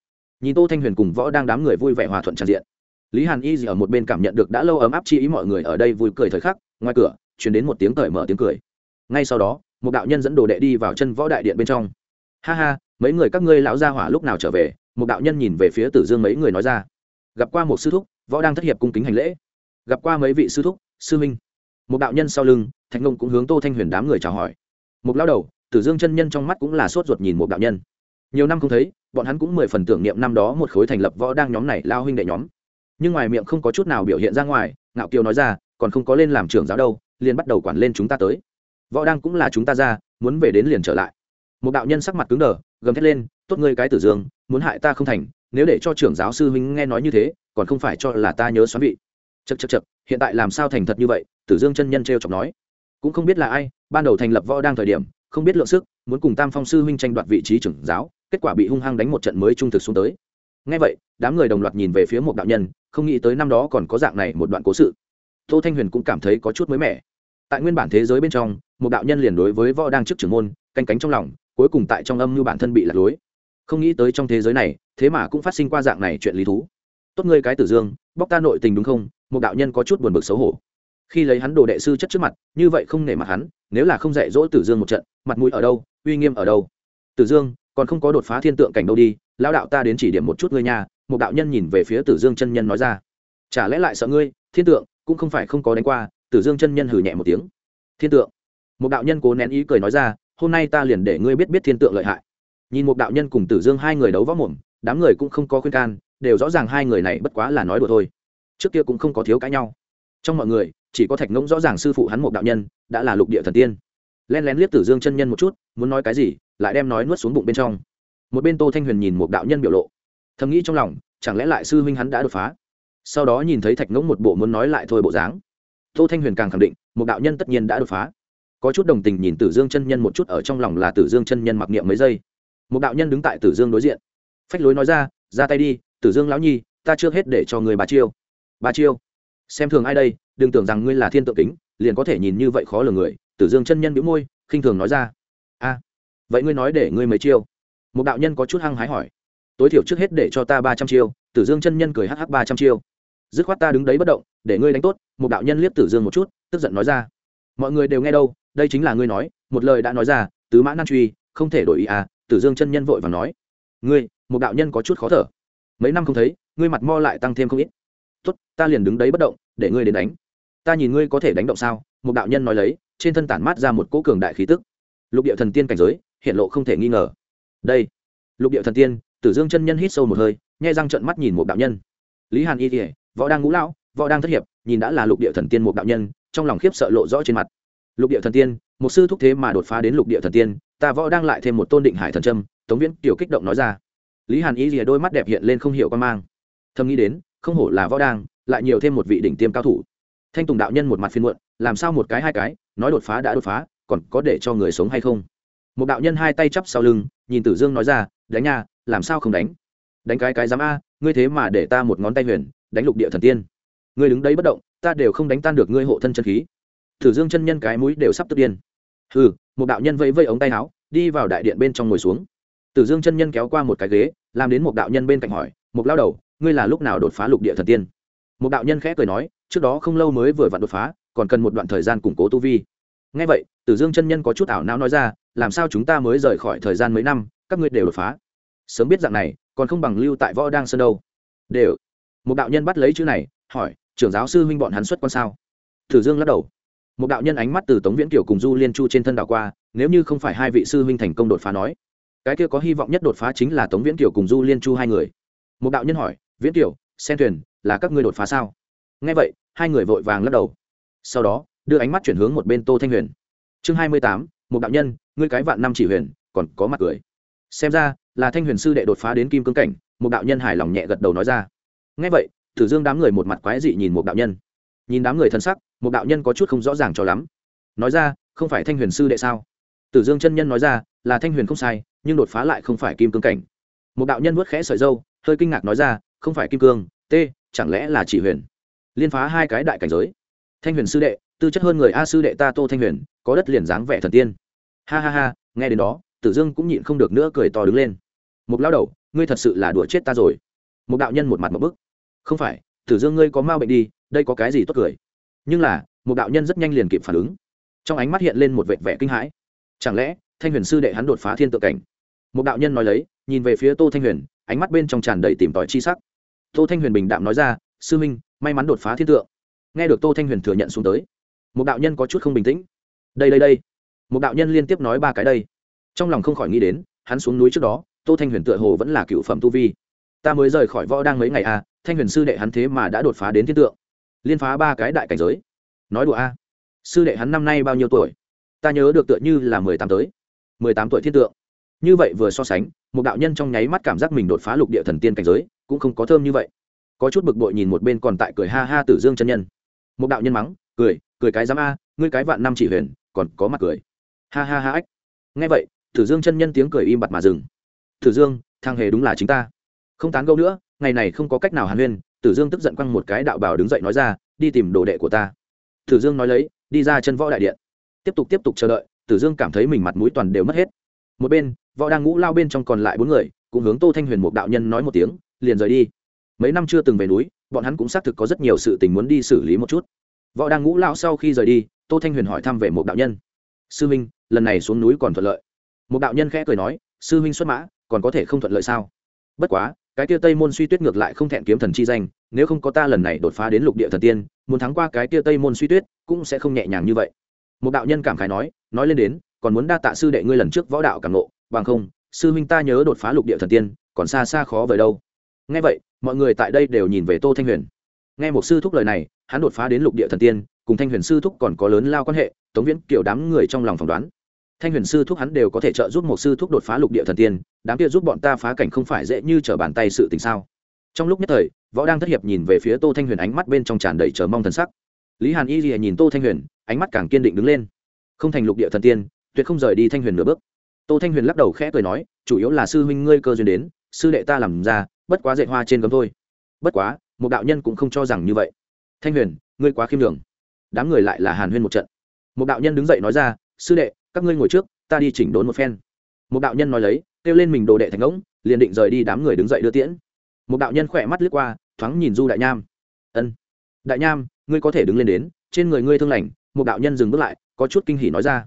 Nhìn tô thanh huyền cùng võ đang đám người vui vẻ hòa thuận tràn diện. Lý hàn y gì ở một bên cảm nhận được đã lâu ấm áp chi ý mọi người ở đây vui cười thời khắc, ngoài cửa chuyển đến một tiếng cởi mở tiếng cười ngay sau đó, một đạo nhân dẫn đồ đệ đi vào chân võ đại điện bên trong. Ha ha, mấy người các ngươi lão gia hỏa lúc nào trở về? Một đạo nhân nhìn về phía tử dương mấy người nói ra. Gặp qua một sư thúc, võ đang thất hiệp cung kính hành lễ. Gặp qua mấy vị sư thúc, sư minh. Một đạo nhân sau lưng, thạch ngông cũng hướng tô thanh huyền đám người chào hỏi. Một lao đầu, tử dương chân nhân trong mắt cũng là sốt ruột nhìn một đạo nhân. Nhiều năm không thấy, bọn hắn cũng mười phần tưởng niệm năm đó một khối thành lập võ đang nhóm này lao huynh đệ nhóm. Nhưng ngoài miệng không có chút nào biểu hiện ra ngoài, ngạo kiều nói ra, còn không có lên làm trưởng giáo đâu, liền bắt đầu quản lên chúng ta tới võ đang cũng là chúng ta ra, muốn về đến liền trở lại. Một đạo nhân sắc mặt cứng đờ, gầm thét lên, tốt ngươi cái tử dương, muốn hại ta không thành, nếu để cho trưởng giáo sư huynh nghe nói như thế, còn không phải cho là ta nhớ xoắn vị. Chật chật chật hiện tại làm sao thành thật như vậy, tử dương chân nhân t r e o chọc nói. Cũng không biết là ai, ban đầu thành lập võ đang thời điểm, không biết lượng sức, muốn cùng tam phong sư huynh tranh đoạt vị trí trưởng giáo, kết quả bị hung hăng đánh một trận mới trung thực xuống tới. Ngay vậy, đám người đồng loạt nhìn về phía một đạo nhân, không nghĩ tới năm đó còn có dạng này một đoạn cố sự. Tô thanh huyền cũng cảm thấy có chút mới mẻ tại nguyên bản thế giới bên trong, một đạo nhân liền đối với võ đang trước trưởng môn, canh cánh trong lòng, cuối cùng tại trong âm như bản thân bị lạc lối. Không nghĩ tới trong thế giới này, thế mà cũng phát sinh qua dạng này chuyện lý thú. Tốt ngươi cái tử dương, bóc ta nội tình đúng không? Một đạo nhân có chút buồn bực xấu hổ. Khi lấy hắn đồ đệ sư chất trước mặt, như vậy không nể mặt hắn, nếu là không dạy dỗ tử dương một trận, mặt mũi ở đâu, uy nghiêm ở đâu? Tử dương, còn không có đột phá thiên tượng cảnh đâu đi, lão đạo ta đến chỉ điểm một chút ngươi nhà một đạo nhân nhìn về phía tử dương chân nhân nói ra. Chả lẽ lại sợ ngươi, thiên tượng cũng không phải không có đánh qua tử dương chân nhân hử nhẹ một tiếng. Thiên tượng. Một đạo nhân cố nén ý cười nói ra, hôm nay ta liền để ngươi biết biết thiên tượng lợi hại. Nhìn một đạo nhân cùng tử dương hai người đấu võ mồm, đám người cũng không có khuyên can, đều rõ ràng hai người này bất quá là nói đùa thôi. Trước kia cũng không có thiếu cãi nhau. Trong mọi người, chỉ có thạch ngỗng rõ ràng sư phụ hắn một đạo nhân, đã là lục địa thần tiên. Len lén liếc tử dương chân nhân một chút, muốn nói cái gì, lại đem nói nuốt xuống bụng bên trong. Một bên tô thanh huyền nhìn một đạo nhân biểu lộ, thầm nghĩ trong lòng, chẳng lẽ lại sư huynh hắn đã đột phá? Sau đó nhìn thấy thạch ngỗng một bộ muốn nói lại thôi bộ dáng tô thanh huyền càng khẳng định, một đạo nhân tất nhiên đã đột phá. Có chút đồng tình nhìn tử dương chân nhân một chút ở trong lòng là tử dương chân nhân mặc niệm mấy giây. Một đạo nhân đứng tại tử dương đối diện. Phách lối nói ra ra tay đi, tử dương lão nhi, ta chưa hết để cho người bà chiêu. Bà chiêu? Xem thường ai đây, đừng tưởng rằng ngươi là thiên tượng kính, liền có thể nhìn như vậy khó lường người. Tử dương chân nhân bĩu môi, khinh thường nói ra. A, vậy ngươi nói để ngươi mấy chiêu? Một đạo nhân có chút hăng hái hỏi. Tối thiểu trước hết để cho ta ba trăm chiêu. Tử dương chân nhân cười hh ba trăm chiêu dứt khoát ta đứng đấy bất động, để ngươi đánh tốt, một đạo nhân liếc tử dương một chút, tức giận nói ra. Mọi người đều nghe đâu, đây chính là ngươi nói, một lời đã nói ra, tứ mã nan truy, không thể đổi ý à tử dương chân nhân vội và nói. Ngươi, một đạo nhân có chút khó thở. Mấy năm không thấy, ngươi mặt mo lại tăng thêm không ít. Tốt, ta liền đứng đấy bất động, để ngươi đến đánh. Ta nhìn ngươi có thể đánh động sao, một đạo nhân nói lấy, trên thân tản mát ra một cỗ cường đại khí tức. Lục địa thần tiên cảnh giới, hiện lộ không thể nghi ngờ. Đây, lục địa thần tiên, tử dương chân nhân hít sâu một hơi, nhai răng trợn mắt nhìn một đạo nhân. Lý hàn y kỉa võ đang ngũ lão, võ đang thất hiệp, nhìn đã là lục địa thần tiên một đạo nhân, trong lòng khiếp sợ lộ rõ trên mặt. Lục địa thần tiên, một sư thúc thế mà đột phá đến lục địa thần tiên, ta võ đang lại thêm một tôn định hải thần trâm tống viễn tiểu kích động nói ra. Lý hàn ý rìa đôi mắt đẹp hiện lên không hiểu quan mang. Thầm nghĩ đến, không hổ là võ đang, lại nhiều thêm một vị đỉnh tiêm cao thủ. Thanh tùng đạo nhân một mặt phiên muộn, làm sao một cái hai cái, nói đột phá đã đột phá, còn có để cho người sống hay không? Một đạo nhân hai tay chắp sau lưng, nhìn tử dương nói ra, đánh nha, làm sao không đánh? Đánh cái cái dám a, ngươi thế mà để ta một ngón tay huyền đánh lục địa thần tiên. Ngươi đứng đấy bất động, ta đều không đánh tan được ngươi hộ thân chân khí. Tử dương chân nhân cái mũi đều sắp tức điên. Hừ, một đạo nhân vẫy vây ống tay áo, đi vào đại điện bên trong ngồi xuống. Tử dương chân nhân kéo qua một cái ghế, làm đến một đạo nhân bên cạnh hỏi một lao đầu, ngươi là lúc nào đột phá lục địa thần tiên? Một đạo nhân khẽ cười nói, trước đó không lâu mới vừa vặn đột phá, còn cần một đoạn thời gian củng cố tu vi. Ngay vậy, tử dương chân nhân có chút ảo não nói ra, làm sao chúng ta mới rời khỏi thời gian mấy năm, các ngươi đều đột phá? Sớm biết dạng này, còn không bằng lưu tại võ đang sơn đâu. Đều một đạo nhân bắt lấy chữ này, hỏi, trưởng giáo sư huynh bọn hắn xuất quan sao? Thử dương lắc đầu. Một đạo nhân ánh mắt từ tống viễn kiều cùng du liên chu trên thân đảo qua, nếu như không phải hai vị sư huynh thành công đột phá nói, cái kia có hy vọng nhất đột phá chính là tống viễn kiều cùng du liên chu hai người. Một đạo nhân hỏi, viễn kiều, sen thuyền, là các ngươi đột phá sao? Nghe vậy, hai người vội vàng lắc đầu. Sau đó, đưa ánh mắt chuyển hướng một bên tô thanh huyền. Chương hai mươi tám một đạo nhân, ngươi cái vạn năm chỉ huyền, còn có mặt cười. Xem ra, là thanh huyền sư đệ đột phá đến kim cương cảnh một đạo nhân hài lòng nhẹ gật đầu nói ra ngay vậy thử dương đám người một mặt quái dị nhìn một đạo nhân. Nhìn đám người thân sắc, một đạo nhân có chút không rõ ràng cho lắm. Nói ra, không phải thanh huyền sư đệ sao? Tử dương chân nhân nói ra, là thanh huyền không sai, nhưng đột phá lại không phải kim cương cảnh. Một đạo nhân vớt khẽ sợi dâu hơi kinh ngạc nói ra, không phải kim cương t chẳng lẽ là chỉ huyền? Liên phá hai cái đại cảnh giới. Thanh huyền sư đệ, tư chất hơn người a sư đệ ta tô thanh huyền, có đất liền dáng vẻ thần tiên. Ha ha ha, nghe đến đó, tử dương cũng nhịn không được nữa cười to đứng lên. Một lao đầu, ngươi thật sự là đùa chết ta rồi một đạo nhân một mặt một bức. Không phải, tử dương ngươi có mau bệnh đi, đây có cái gì tốt cười? Nhưng là, một đạo nhân rất nhanh liền kịp phản ứng. Trong ánh mắt hiện lên một vệt vẻ kinh hãi. Chẳng lẽ, thanh huyền sư đệ hắn đột phá thiên tự cảnh? Một đạo nhân nói lấy, nhìn về phía tô thanh huyền, ánh mắt bên trong tràn đầy tìm tòi chi sắc. Tô thanh huyền bình đạm nói ra, sư minh, may mắn đột phá thiên tượng. Nghe được tô thanh huyền thừa nhận xuống tới, một đạo nhân có chút không bình tĩnh. Đây đây đây. Một đạo nhân liên tiếp nói ba cái đây. Trong lòng không khỏi nghĩ đến, hắn xuống núi trước đó, tô thanh huyền tựa hồ vẫn là cựu phẩm tu vi ta mới rời khỏi võ đang mấy ngày à thanh huyền sư đệ hắn thế mà đã đột phá đến thiên tượng. Liên phá ba cái đại cảnh giới. Nói đùa a. À. sư đệ hắn năm nay bao nhiêu tuổi? Ta nhớ được tựa như là mười tám tới. Mười tám tuổi thiên tượng. Như vậy vừa so sánh, một đạo nhân trong nháy mắt cảm giác mình đột phá lục địa thần tiên cảnh giới, cũng không có thơm như vậy. Có chút bực bội nhìn một bên còn tại cười ha ha tử dương chân nhân. Một đạo nhân mắng, cười cười cái dám a, ngươi cái vạn năm chỉ huyền, còn có mặt cười. Ha ha ha ách. Nghe vậy, tử dương chân nhân tiếng cười im bặt mà dừng. Tử dương thằng hề đúng là chính ta không tán gẫu nữa, ngày này không có cách nào hàn huyên, tử dương tức giận quăng một cái đạo bảo đứng dậy nói ra, đi tìm đồ đệ của ta. Tử dương nói lấy, đi ra chân võ đại điện. Tiếp tục tiếp tục chờ đợi, tử dương cảm thấy mình mặt mũi toàn đều mất hết. Một bên, võ đang ngũ lao bên trong còn lại bốn người, cũng hướng tô thanh huyền một đạo nhân nói một tiếng, liền rời đi. Mấy năm chưa từng về núi, bọn hắn cũng xác thực có rất nhiều sự tình muốn đi xử lý một chút. Võ đang ngũ lao sau khi rời đi, tô thanh huyền hỏi thăm về một đạo nhân. Sư minh, lần này xuống núi còn thuận lợi. Một đạo nhân khẽ cười nói, sư minh xuất mã, còn có thể không thuận lợi sao? Bất quá cái kia tây môn suy tuyết ngược lại không thẹn kiếm thần chi danh, nếu không có ta lần này đột phá đến lục địa thần tiên, muốn thắng qua cái kia tây môn suy tuyết cũng sẽ không nhẹ nhàng như vậy. Một đạo nhân cảm khái nói nói lên đến, còn muốn đa tạ sư đệ ngươi lần trước võ đạo cảm nộ bằng không, sư huynh ta nhớ đột phá lục địa thần tiên, còn xa xa khó vời đâu. Nghe vậy, mọi người tại đây đều nhìn về tô thanh huyền. Nghe một sư thúc lời này, hắn đột phá đến lục địa thần tiên, cùng thanh huyền sư thúc còn có lớn lao quan hệ, tống viễn kiểu đám người trong lòng phỏng đoán thanh huyền sư thúc hắn đều có thể trợ giúp một sư thúc đột phá lục địa thần tiên, đám kia giúp bọn ta phá cảnh không phải dễ như trở bàn tay sự tình sao? Trong lúc nhất thời, võ đang thất hiệp nhìn về phía tô thanh huyền ánh mắt bên trong tràn đầy chờ mong thần sắc. Lý hàn y lìa nhìn tô thanh huyền, ánh mắt càng kiên định đứng lên. Không thành lục địa thần tiên, tuyệt không rời đi thanh huyền nửa bước. Tô thanh huyền lắc đầu khẽ cười nói, chủ yếu là sư huynh ngươi cơ duyên đến, sư đệ ta làm ra, bất quá dạy hoa trên gấm thôi. Bất quá, một đạo nhân cũng không cho rằng như vậy. Thanh huyền, ngươi quá khiêm đường đám người lại là hàn huyên một trận. Một đạo nhân đứng dậy nói ra, sư đệ các ngươi ngồi trước, ta đi chỉnh đốn một phen. Một đạo nhân nói lấy, kêu lên mình đồ đệ thành ngỗng, liền định rời đi đám người đứng dậy đưa tiễn. Một đạo nhân khỏe mắt lướt qua, thoáng nhìn du đại nham. Ân, đại nham, ngươi có thể đứng lên đến, trên người ngươi thương lành. Một đạo nhân dừng bước lại, có chút kinh hỉ nói ra.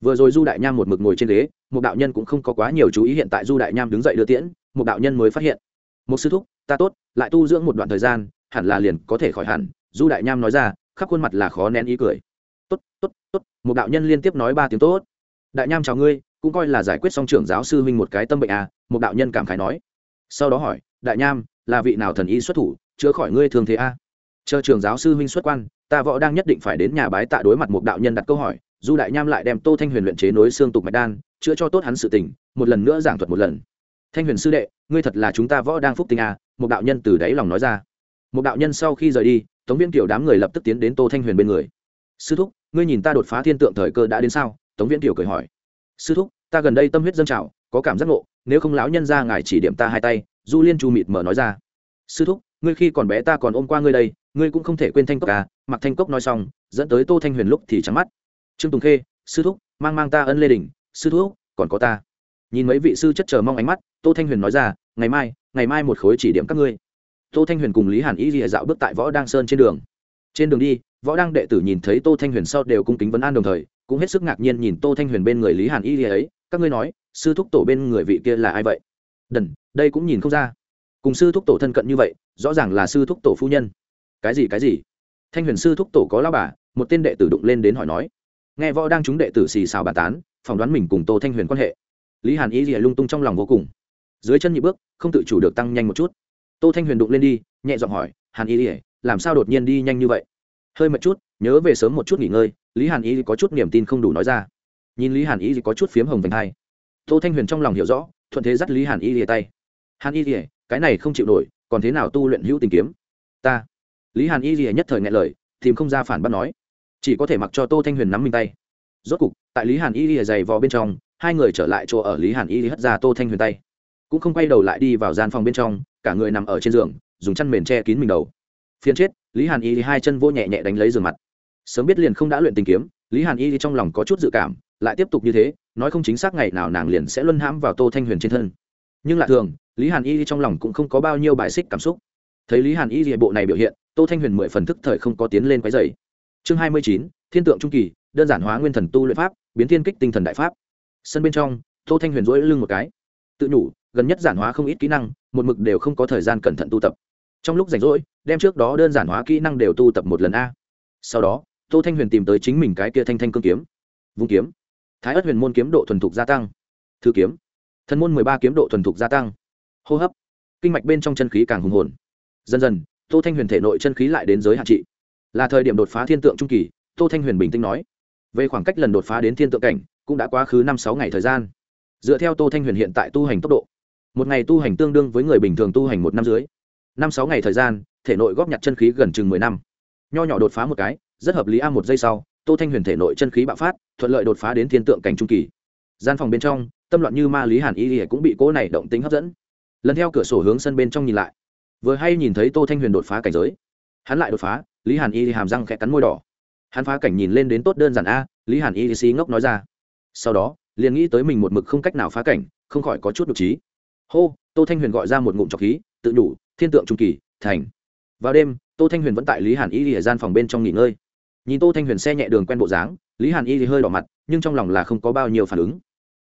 Vừa rồi du đại nham một mực ngồi trên ghế, một đạo nhân cũng không có quá nhiều chú ý hiện tại du đại nham đứng dậy đưa tiễn, một đạo nhân mới phát hiện. Một sư thúc, ta tốt, lại tu dưỡng một đoạn thời gian, hẳn là liền có thể khỏi hẳn. Du đại nham nói ra, khắp khuôn mặt là khó nén ý cười tốt tốt tốt, một đạo nhân liên tiếp nói ba tiếng tốt. Đại nham chào ngươi, cũng coi là giải quyết xong trưởng giáo sư huynh một cái tâm bệnh à? Một đạo nhân cảm khái nói. Sau đó hỏi, đại nham, là vị nào thần y xuất thủ, chữa khỏi ngươi thường thế a? À? chờ trưởng giáo sư huynh xuất quan, ta võ đang nhất định phải đến nhà bái tạ đối mặt một đạo nhân đặt câu hỏi du đại nham lại đem tô thanh huyền luyện chế nối xương tục mạch đan, chữa cho tốt hắn sự tình, một lần nữa giảng thuật một lần. Thanh huyền sư đệ, ngươi thật là chúng ta võ đang phúc tình à một đạo nhân từ đáy lòng nói ra. Một đạo nhân sau khi rời đi, tống viên kiểu đám người lập tức tiến đến tô thanh huyền bên người. Sư thúc ngươi nhìn ta đột phá thiên tượng thời cơ đã đến sao? Tống viễn kiều cười hỏi. Sư thúc, ta gần đây tâm huyết dâng trào, có cảm giác ngộ, nếu không lão nhân ra ngài chỉ điểm ta hai tay, du liên chu mịt mở nói ra. Sư thúc, ngươi khi còn bé ta còn ôm qua ngươi đây, ngươi cũng không thể quên thanh cốc à? Mặc thanh cốc nói xong, dẫn tới tô thanh huyền lúc thì trắng mắt. Trương tùng khê, sư thúc, mang mang ta ân lê đình sư thúc, còn có ta. Nhìn mấy vị sư chất chờ mong ánh mắt, tô thanh huyền nói ra, ngày mai ngày mai một khối chỉ điểm các ngươi. Tô thanh huyền cùng lý hàn y rìa dạo bước tại võ đăng sơn trên đường. Trên đường đi võ đăng đệ tử nhìn thấy tô thanh huyền sau đều cung kính vấn an đồng thời, cũng hết sức ngạc nhiên nhìn tô thanh huyền bên người lý hàn y ấy. Các ngươi nói, sư thúc tổ bên người vị kia là ai vậy? Đần, đây cũng nhìn không ra. Cùng sư thúc tổ thân cận như vậy, rõ ràng là sư thúc tổ phu nhân. Cái gì cái gì? Thanh huyền sư thúc tổ có lao bà, một tên đệ tử đụng lên đến hỏi nói. Nghe võ đang chúng đệ tử xì xào bàn tán, phỏng đoán mình cùng tô thanh huyền quan hệ. Lý hàn y gì lung tung trong lòng vô cùng. Dưới chân nhị bước, không tự chủ được tăng nhanh một chút. Tô thanh huyền đụng lên đi, nhẹ giọng hỏi, hàn y rìa làm sao đột nhiên đi nhanh như vậy? Hơi mệt chút, nhớ về sớm một chút nghỉ ngơi, lý hàn y có chút niềm tin không đủ nói ra. Nhìn lý hàn y có chút phiếm hồng vành hai. Tô thanh huyền trong lòng hiểu rõ, thuận thế dắt lý hàn y lìa tay. Hàn y lìa, cái này không chịu nổi, còn thế nào tu luyện hữu tình kiếm? Ta. Lý hàn y lìa nhất thời ngại lời, tìm không ra phản bác nói. Chỉ có thể mặc cho tô thanh huyền nắm mình tay. Rốt cục, tại lý hàn y lìa dày vò bên trong, hai người trở lại chỗ ở lý hàn y hất ra tô thanh huyền tay. Cũng không quay đầu lại đi vào gian phòng bên trong, cả người nằm ở trên giường, dùng chăn mền che kín mình đầu phiền chết, lý hàn y hai chân vô nhẹ nhẹ đánh lấy giường mặt. Sớm biết liền không đã luyện tình kiếm, lý hàn y trong lòng có chút dự cảm, lại tiếp tục như thế, nói không chính xác ngày nào nàng liền sẽ luân hãm vào tô thanh huyền trên thân. Nhưng lạ thường, lý hàn y trong lòng cũng không có bao nhiêu bài xích cảm xúc. Thấy lý hàn y địa bộ này biểu hiện, tô thanh huyền mười phần thức thời không có tiến lên quái dày chương hai mươi chín, thiên tượng trung kỳ, đơn giản hóa nguyên thần tu luyện pháp, biến thiên kích tinh thần đại pháp. Sân bên trong, tô thanh huyền dỗi lưng một cái. Tự nhủ, gần nhất giản hóa không ít kỹ năng, một mực đều không có thời gian cẩn thận tu tập. Trong lúc rảnh rỗi đem trước đó đơn giản hóa kỹ năng đều tu tập một lần a. Sau đó, tô thanh huyền tìm tới chính mình cái kia thanh thanh cương kiếm. Vung kiếm. Thái ất huyền môn kiếm độ thuần thục gia tăng. Thư kiếm. Thần môn mười ba kiếm độ thuần thục gia tăng. Hô hấp. Kinh mạch bên trong chân khí càng hùng hồn. Dần dần, tô thanh huyền thể nội chân khí lại đến giới hạn trị. Là thời điểm đột phá thiên tượng trung kỳ, tô thanh huyền bình tĩnh nói. Về khoảng cách lần đột phá đến thiên tượng cảnh, cũng đã quá khứ năm sáu ngày thời gian. Dựa theo tô thanh huyền hiện tại tu hành tốc độ, một ngày tu hành tương đương với người bình thường tu hành một năm dưới. Năm sáu ngày thời gian thể nội góp nhặt chân khí gần chừng mười năm. Nho nhỏ đột phá một cái, rất hợp lý a, một giây sau, tô thanh huyền thể nội chân khí bạo phát, thuận lợi đột phá đến thiên tượng cảnh trung kỳ. Gian phòng bên trong, tâm loạn như ma lý hàn y cũng bị cỗ này động tính hấp dẫn. Lần theo cửa sổ hướng sân bên trong nhìn lại. Vừa hay nhìn thấy tô thanh huyền đột phá cảnh giới. Hắn lại đột phá, lý hàn y hàm răng khẽ cắn môi đỏ. Hắn phá cảnh nhìn lên đến tốt đơn giản a, lý hàn y xí ngốc nói ra. Sau đó, liền nghĩ tới mình một mực không cách nào phá cảnh, không khỏi có chút đ ộ trí. Hô, tô thanh huyền gọi ra một ngụm trọc khí, tự đủ thiên tượng trung kỳ, thành vào đêm, tô thanh huyền vẫn tại lý hàn y ở gian phòng bên trong nghỉ ngơi. Nhìn tô thanh huyền xe nhẹ đường quen bộ dáng, lý hàn y thì hơi đỏ mặt, nhưng trong lòng là không có bao nhiêu phản ứng.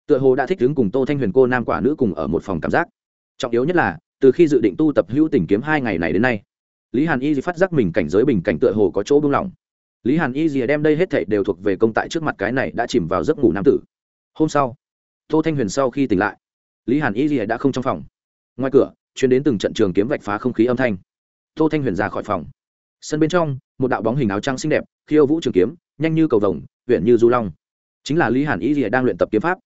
Tựa hồ đã thích đứng cùng tô thanh huyền cô nam quả nữ cùng ở một phòng cảm giác. Trọng yếu nhất là, từ khi dự định tu tập hữu tình kiếm hai ngày này đến nay, lý hàn y phát giác mình cảnh giới bình cảnh tựa hồ có chỗ buông lỏng. Lý hàn y đem đây hết thảy đều thuộc về công tại trước mặt cái này đã chìm vào giấc ngủ nam tử. Hôm sau, tô thanh huyền sau khi tỉnh lại, lý hàn y đã không trong phòng. Ngoài cửa chuyến đến từng trận trường kiếm vạch phá không khí âm thanh tô thanh huyền ra khỏi phòng. Sân bên trong, một đạo bóng hình áo trắng xinh đẹp, khiêu vũ trường kiếm, nhanh như cầu vồng huyện như du long. Chính là lý hàn y rìa đang luyện tập kiếm pháp.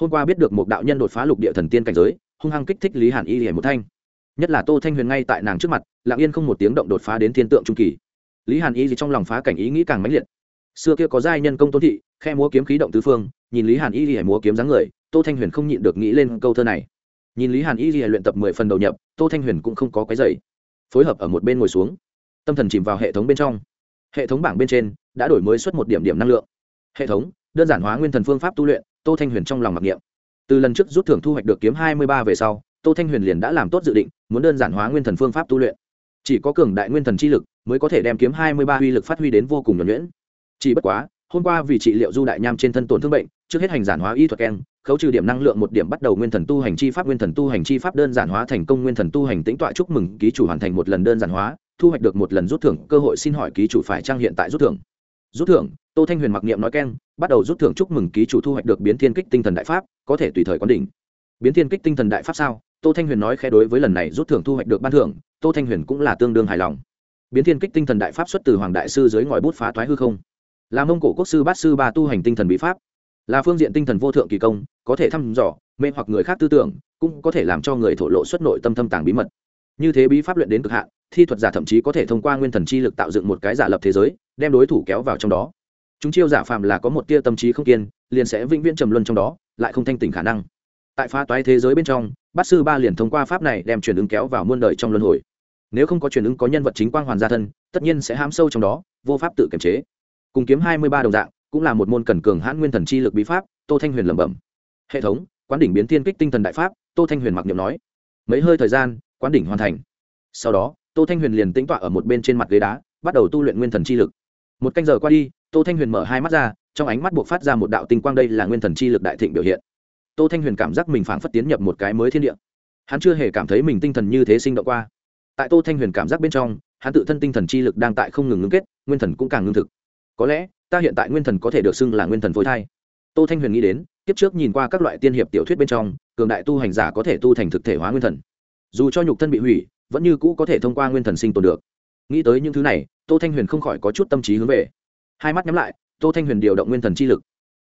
Hôm qua biết được một đạo nhân đột phá lục địa thần tiên cảnh giới, hung hăng kích thích lý hàn y rìa một thanh. Nhất là tô thanh huyền ngay tại nàng trước mặt, lặng yên không một tiếng động đột phá đến thiên tượng trung kỳ. Lý hàn y gì trong lòng phá cảnh ý nghĩ càng mãnh liệt. Xưa kia có giai nhân công tôn thị, khe múa kiếm khí động tứ phương, nhìn lý hàn y gì múa kiếm dáng người, tô thanh huyền không nhịn được nghĩ lên câu thơ này. Nhìn lý hàn y gì luyện tập mười phần đầu nhập, tô thanh huyền cũng không có cái dày phối hợp ở một bên ngồi xuống. Tâm thần chìm vào hệ thống bên trong. Hệ thống bảng bên trên đã đổi mới suốt một điểm điểm năng lượng. Hệ thống, đơn giản hóa nguyên thần phương pháp tu luyện, tô thanh huyền trong lòng mặc niệm. Từ lần trước rút thưởng thu hoạch được kiếm hai mươi ba về sau, tô thanh huyền liền đã làm tốt dự định, muốn đơn giản hóa nguyên thần phương pháp tu luyện. Chỉ có cường đại nguyên thần chi lực mới có thể đem kiếm hai mươi ba uy lực phát huy đến vô cùng nhuẩn nhuyễn. Chỉ bất quá, hôm qua vì trị liệu du đại nham trên thân tổn thương bệnh, trước hết hành giản hóa y thuật keng khấu trừ điểm năng lượng một điểm bắt đầu nguyên thần tu hành chi pháp, nguyên thần tu hành chi pháp đơn giản hóa thành công, nguyên thần tu hành tĩnh tọa chúc mừng, ký chủ hoàn thành một lần đơn giản hóa, thu hoạch được một lần rút thưởng, cơ hội xin hỏi ký chủ phải trang hiện tại rút thưởng. Rút thưởng, tô thanh huyền mặc niệm nói keng, bắt đầu rút thưởng chúc mừng ký chủ thu hoạch được biến thiên kích tinh thần đại pháp, có thể tùy thời quán đỉnh. Biến thiên kích tinh thần đại pháp sao? Tô thanh huyền nói khẽ đối với lần này rút thưởng thu hoạch được ban thưởng, tô thanh huyền cũng là tương đương hài lòng. Biến thiên kích tinh thần đại pháp xuất từ hoàng đại sư dưới ngòi bút phá thoái hư không. Là mông cổ quốc sư bát sư ba tu hành tinh thần bí pháp là phương diện tinh thần vô thượng kỳ công, có thể thăm dò, mê hoặc người khác tư tưởng, cũng có thể làm cho người thổ lộ xuất nội tâm thâm tàng bí mật. Như thế bí pháp luyện đến cực hạn, thi thuật giả thậm chí có thể thông qua nguyên thần chi lực tạo dựng một cái giả lập thế giới, đem đối thủ kéo vào trong đó. Chúng chiêu giả phạm là có một tia tâm trí không kiên, liền sẽ vĩnh viễn trầm luân trong đó, lại không thanh tỉnh khả năng. Tại phá toái thế giới bên trong, bát sư ba liền thông qua pháp này đem truyền ứng kéo vào muôn đời trong luân hồi. Nếu không có truyền ứng có nhân vật chính quang hoàn gia thân, tất nhiên sẽ hãm sâu trong đó, vô pháp tự kiềm chế. Cùng kiếm hai mươi ba đồng dạng cũng là một môn cần cường hãn nguyên thần chi lực bí pháp, tô thanh huyền lẩm bẩm. Hệ thống, quán đỉnh biến thiên kích tinh thần đại pháp, tô thanh huyền mặc niệm nói. Mấy hơi thời gian, quán đỉnh hoàn thành. Sau đó, tô thanh huyền liền tĩnh tọa ở một bên trên mặt ghế đá, bắt đầu tu luyện nguyên thần chi lực. Một canh giờ qua đi, tô thanh huyền mở hai mắt ra, trong ánh mắt buộc phát ra một đạo tinh quang đây là nguyên thần chi lực đại thịnh biểu hiện. Tô thanh huyền cảm giác mình phảng phất tiến nhập một cái mới thiên địa. Hắn chưa hề cảm thấy mình tinh thần như thế sinh động qua. Tại tô thanh huyền cảm giác bên trong, hắn tự thân tinh thần chi lực đang tại không ngừng ngưng kết, nguyên thần cũng càng ngưng thực. Có lẽ ta hiện tại nguyên thần có thể được xưng là nguyên thần phối thai. Tô thanh huyền nghĩ đến, kiếp trước nhìn qua các loại tiên hiệp tiểu thuyết bên trong, cường đại tu hành giả có thể tu thành thực thể hóa nguyên thần. Dù cho nhục thân bị hủy, vẫn như cũ có thể thông qua nguyên thần sinh tồn được. Nghĩ tới những thứ này, tô thanh huyền không khỏi có chút tâm trí hướng về. Hai mắt nhắm lại, tô thanh huyền điều động nguyên thần chi lực.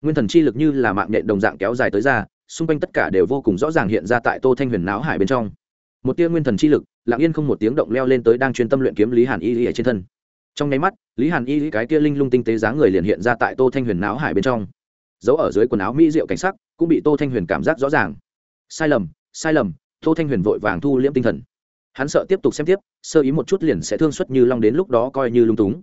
Nguyên thần chi lực như là mạng nhện đồng dạng kéo dài tới ra, xung quanh tất cả đều vô cùng rõ ràng hiện ra tại tô thanh huyền não hải bên trong. Một tia nguyên thần chi lực, lặng yên không một tiếng động leo lên tới đang chuyên tâm luyện kiếm lý hàn y lý ở trên thân trong nháy mắt, lý hàn y cái kia linh lung tinh tế dáng người liền hiện ra tại tô thanh huyền não hải bên trong. Giấu ở dưới quần áo mỹ diệu cảnh sắc, cũng bị tô thanh huyền cảm giác rõ ràng. Sai lầm sai lầm, tô thanh huyền vội vàng thu liễm tinh thần. Hắn sợ tiếp tục xem tiếp, sơ ý một chút liền sẽ thương xuất như long đến lúc đó coi như lung túng.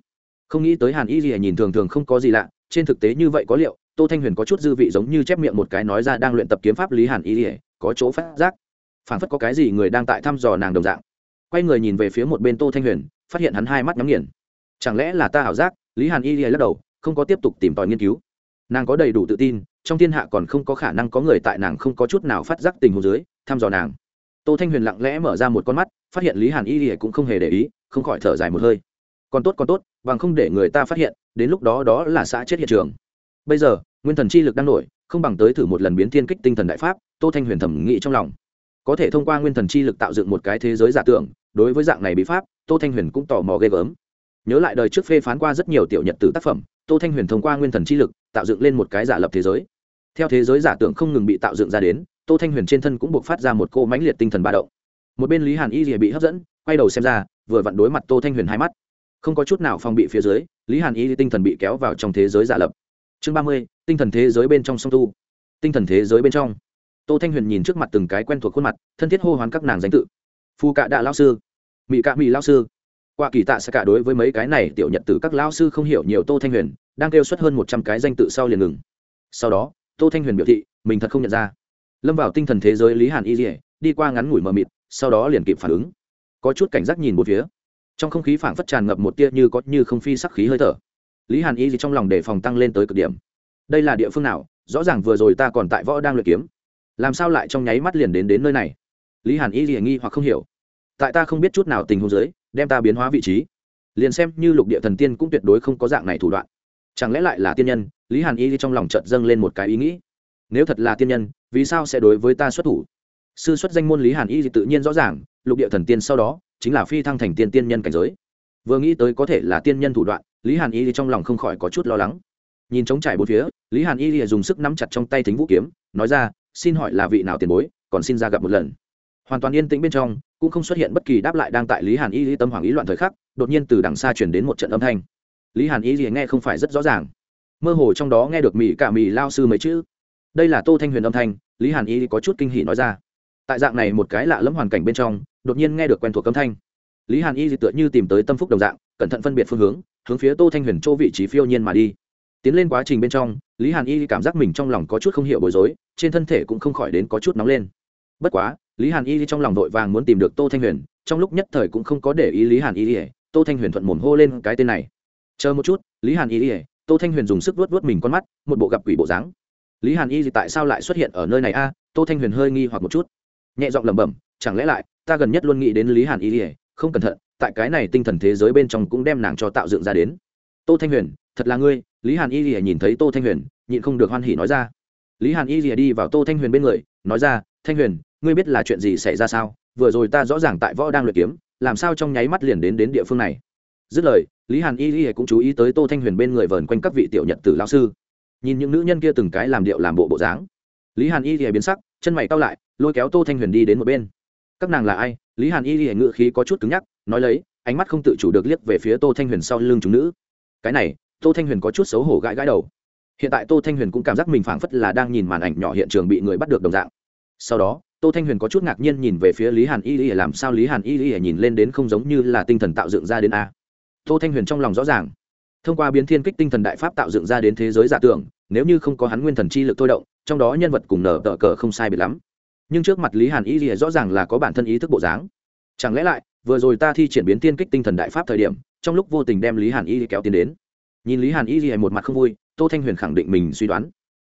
Không nghĩ tới hàn y lìa nhìn thường thường không có gì lạ, trên thực tế như vậy có liệu, tô thanh huyền có chút dư vị giống như chép miệng một cái nói ra đang luyện tập kiếm pháp lý hàn y lìa có chỗ phát giác. Phản phất có cái gì người đang tại thăm dò nàng đồng dạng. Quay người nhìn về phía một bên tô thanh huyền, phát hiện hắn hai mắt nhắm nghiền chẳng lẽ là ta ảo giác? Lý hàn y lìa lắc đầu, không có tiếp tục tìm tòi nghiên cứu. Nàng có đầy đủ tự tin, trong thiên hạ còn không có khả năng có người tại nàng không có chút nào phát giác tình huống dưới, thăm dò nàng. Tô thanh huyền lặng lẽ mở ra một con mắt, phát hiện lý hàn y lìa cũng không hề để ý, không khỏi thở dài một hơi. Còn tốt còn tốt, bằng không để người ta phát hiện, đến lúc đó đó là xã chết hiện trường. Bây giờ, nguyên thần chi lực đang nổi, không bằng tới thử một lần biến thiên kích tinh thần đại pháp, tô thanh huyền thẩm nghĩ trong lòng. Có thể thông qua nguyên thần chi lực tạo dựng một cái thế giới giả tưởng, đối với dạng này bí pháp, tô thanh huyền cũng tò mò ghê gớm nhớ lại đời trước phê phán qua rất nhiều tiểu nhật tử tác phẩm, tô thanh huyền thông qua nguyên thần chi lực, tạo dựng lên một cái giả lập thế giới. Theo thế giới giả tưởng không ngừng bị tạo dựng ra đến, tô thanh huyền trên thân cũng buộc phát ra một cô mãnh liệt tinh thần ba động. Một bên lý hàn y rìa bị hấp dẫn, quay đầu xem ra, vừa vặn đối mặt tô thanh huyền hai mắt. Không có chút nào phòng bị phía dưới, lý hàn y tinh thần bị kéo vào trong thế giới giả lập. Chương ba mươi, tinh thần thế giới bên trong song tu. Tinh thần thế giới bên trong. Tô thanh huyền nhìn trước mặt từng cái quen thuộc khuôn mặt, thân thiết hô hoán các nàng danh tự. Phu cạ đạ lao sư. Mỹ cạ mỹ lao sư qua kỳ tạ sẽ cả đối với mấy cái này tiểu nhật từ các lao sư không hiểu nhiều tô thanh huyền, đang kêu xuất hơn một trăm cái danh tự sau liền ngừng. Sau đó, tô thanh huyền biểu thị, mình thật không nhận ra. Lâm vào tinh thần thế giới lý hàn y dỉa đi qua ngắn ngủi mờ mịt, sau đó liền kịp phản ứng. Có chút cảnh giác nhìn một phía. Trong không khí phảng phất tràn ngập một tia như có như không phi sắc khí hơi thở. Lý hàn y gì trong lòng đề phòng tăng lên tới cực điểm. Đây là địa phương nào? Rõ ràng vừa rồi ta còn tại võ đang luyện kiếm. Làm sao lại trong nháy mắt liền đến đến nơi này? Lý hàn y gì nghi hoặc không hiểu. Tại ta không biết chút nào tình huống giới đem ta biến hóa vị trí. Liền xem như lục địa thần tiên cũng tuyệt đối không có dạng này thủ đoạn. Chẳng lẽ lại là tiên nhân? Lý hàn y trong lòng chợt dâng lên một cái ý nghĩ. Nếu thật là tiên nhân, vì sao sẽ đối với ta xuất thủ? Sư xuất danh môn lý hàn y tự nhiên rõ ràng, lục địa thần tiên sau đó chính là phi thăng thành tiên tiên nhân cảnh giới. Vừa nghĩ tới có thể là tiên nhân thủ đoạn, lý hàn y trong lòng không khỏi có chút lo lắng. Nhìn trống trải bốn phía, lý hàn y dùng sức nắm chặt trong tay thính vũ kiếm, nói ra, xin hỏi là vị nào tiền bối, còn xin ra gặp một lần. Hoàn toàn yên tĩnh bên trong cũng không xuất hiện bất kỳ đáp lại đang tại lý hàn y tâm hoàng ý loạn thời khắc, đột nhiên từ đằng xa chuyển đến một trận âm thanh. Lý hàn y nghe không phải rất rõ ràng. Mơ hồ trong đó nghe được mỹ cả mỹ lao sư mấy chữ. Đây là tô thanh huyền âm thanh, lý hàn y có chút kinh hỉ nói ra. Tại dạng này một cái lạ lẫm hoàn cảnh bên trong, đột nhiên nghe được quen thuộc âm thanh. Lý hàn y tựa như tìm tới tâm phúc đồng dạng, cẩn thận phân biệt phương hướng hướng phía tô thanh huyền chỗ vị trí phiêu nhiên mà đi. Tiến lên quá trình bên trong, lý hàn y cảm giác mình trong lòng có chút không hiểu bối rối, trên thân thể cũng không khỏi đến có chút nóng lên. Bất quá lý hàn y trong lòng vội vàng muốn tìm được tô thanh huyền, trong lúc nhất thời cũng không có để ý lý hàn y, tô thanh huyền thuận mồm hô lên cái tên này. Chờ một chút, lý hàn y, tô thanh huyền dùng sức vuốt vuốt mình con mắt, một bộ gặp quỷ bộ dáng. Lý hàn y tại sao lại xuất hiện ở nơi này a? Tô thanh huyền hơi nghi hoặc một chút. Nhẹ giọng lẩm bẩm, chẳng lẽ lại, ta gần nhất luôn nghĩ đến lý hàn y, không cẩn thận, tại cái này tinh thần thế giới bên trong cũng đem nàng cho tạo dựng ra đến. Tô thanh huyền, thật là ngươi, lý hàn y lìa nhìn thấy tô thanh huyền, nhịn không được hoan hỉ nói ra. Lý hàn y lìa đi vào tô thanh huyền bên người, nói ra, thanh huyền ngươi biết là chuyện gì xảy ra sao? Vừa rồi ta rõ ràng tại võ đang luyện kiếm, làm sao trong nháy mắt liền đến đến địa phương này? Dứt lời, lý hàn y y cũng chú ý tới tô thanh huyền bên người vờn quanh các vị tiểu nhật tử lao sư. Nhìn những nữ nhân kia từng cái làm điệu làm bộ bộ dáng, lý hàn y y biến sắc, chân mày cao lại, lôi kéo tô thanh huyền đi đến một bên. Các nàng là ai? Lý hàn y y ngự khí có chút cứng nhắc, nói lấy, ánh mắt không tự chủ được liếc về phía tô thanh huyền sau lưng chúng nữ. Cái này, tô thanh huyền có chút xấu hổ gãi gãi đầu. Hiện tại tô thanh huyền cũng cảm giác mình phảng phất là đang nhìn màn ảnh nhỏ hiện trường bị người bắt được đồng dạng. Sau đó tô thanh huyền có chút ngạc nhiên nhìn về phía lý hàn y y làm sao lý hàn y y nhìn lên đến không giống như là tinh thần tạo dựng ra đến a. Tô thanh huyền trong lòng rõ ràng. Thông qua biến thiên kích tinh thần đại pháp tạo dựng ra đến thế giới giả tưởng, nếu như không có hắn nguyên thần chi lực thôi động, trong đó nhân vật cùng nở tờ cờ không sai biệt lắm. Nhưng trước mặt lý hàn y y rõ ràng là có bản thân ý thức bộ dáng. Chẳng lẽ lại, vừa rồi ta thi triển biến thiên kích tinh thần đại pháp thời điểm, trong lúc vô tình đem lý hàn y kéo tiến đến? Nhìn lý hàn y y một mặt không vui, tô thanh huyền khẳng định mình suy đoán.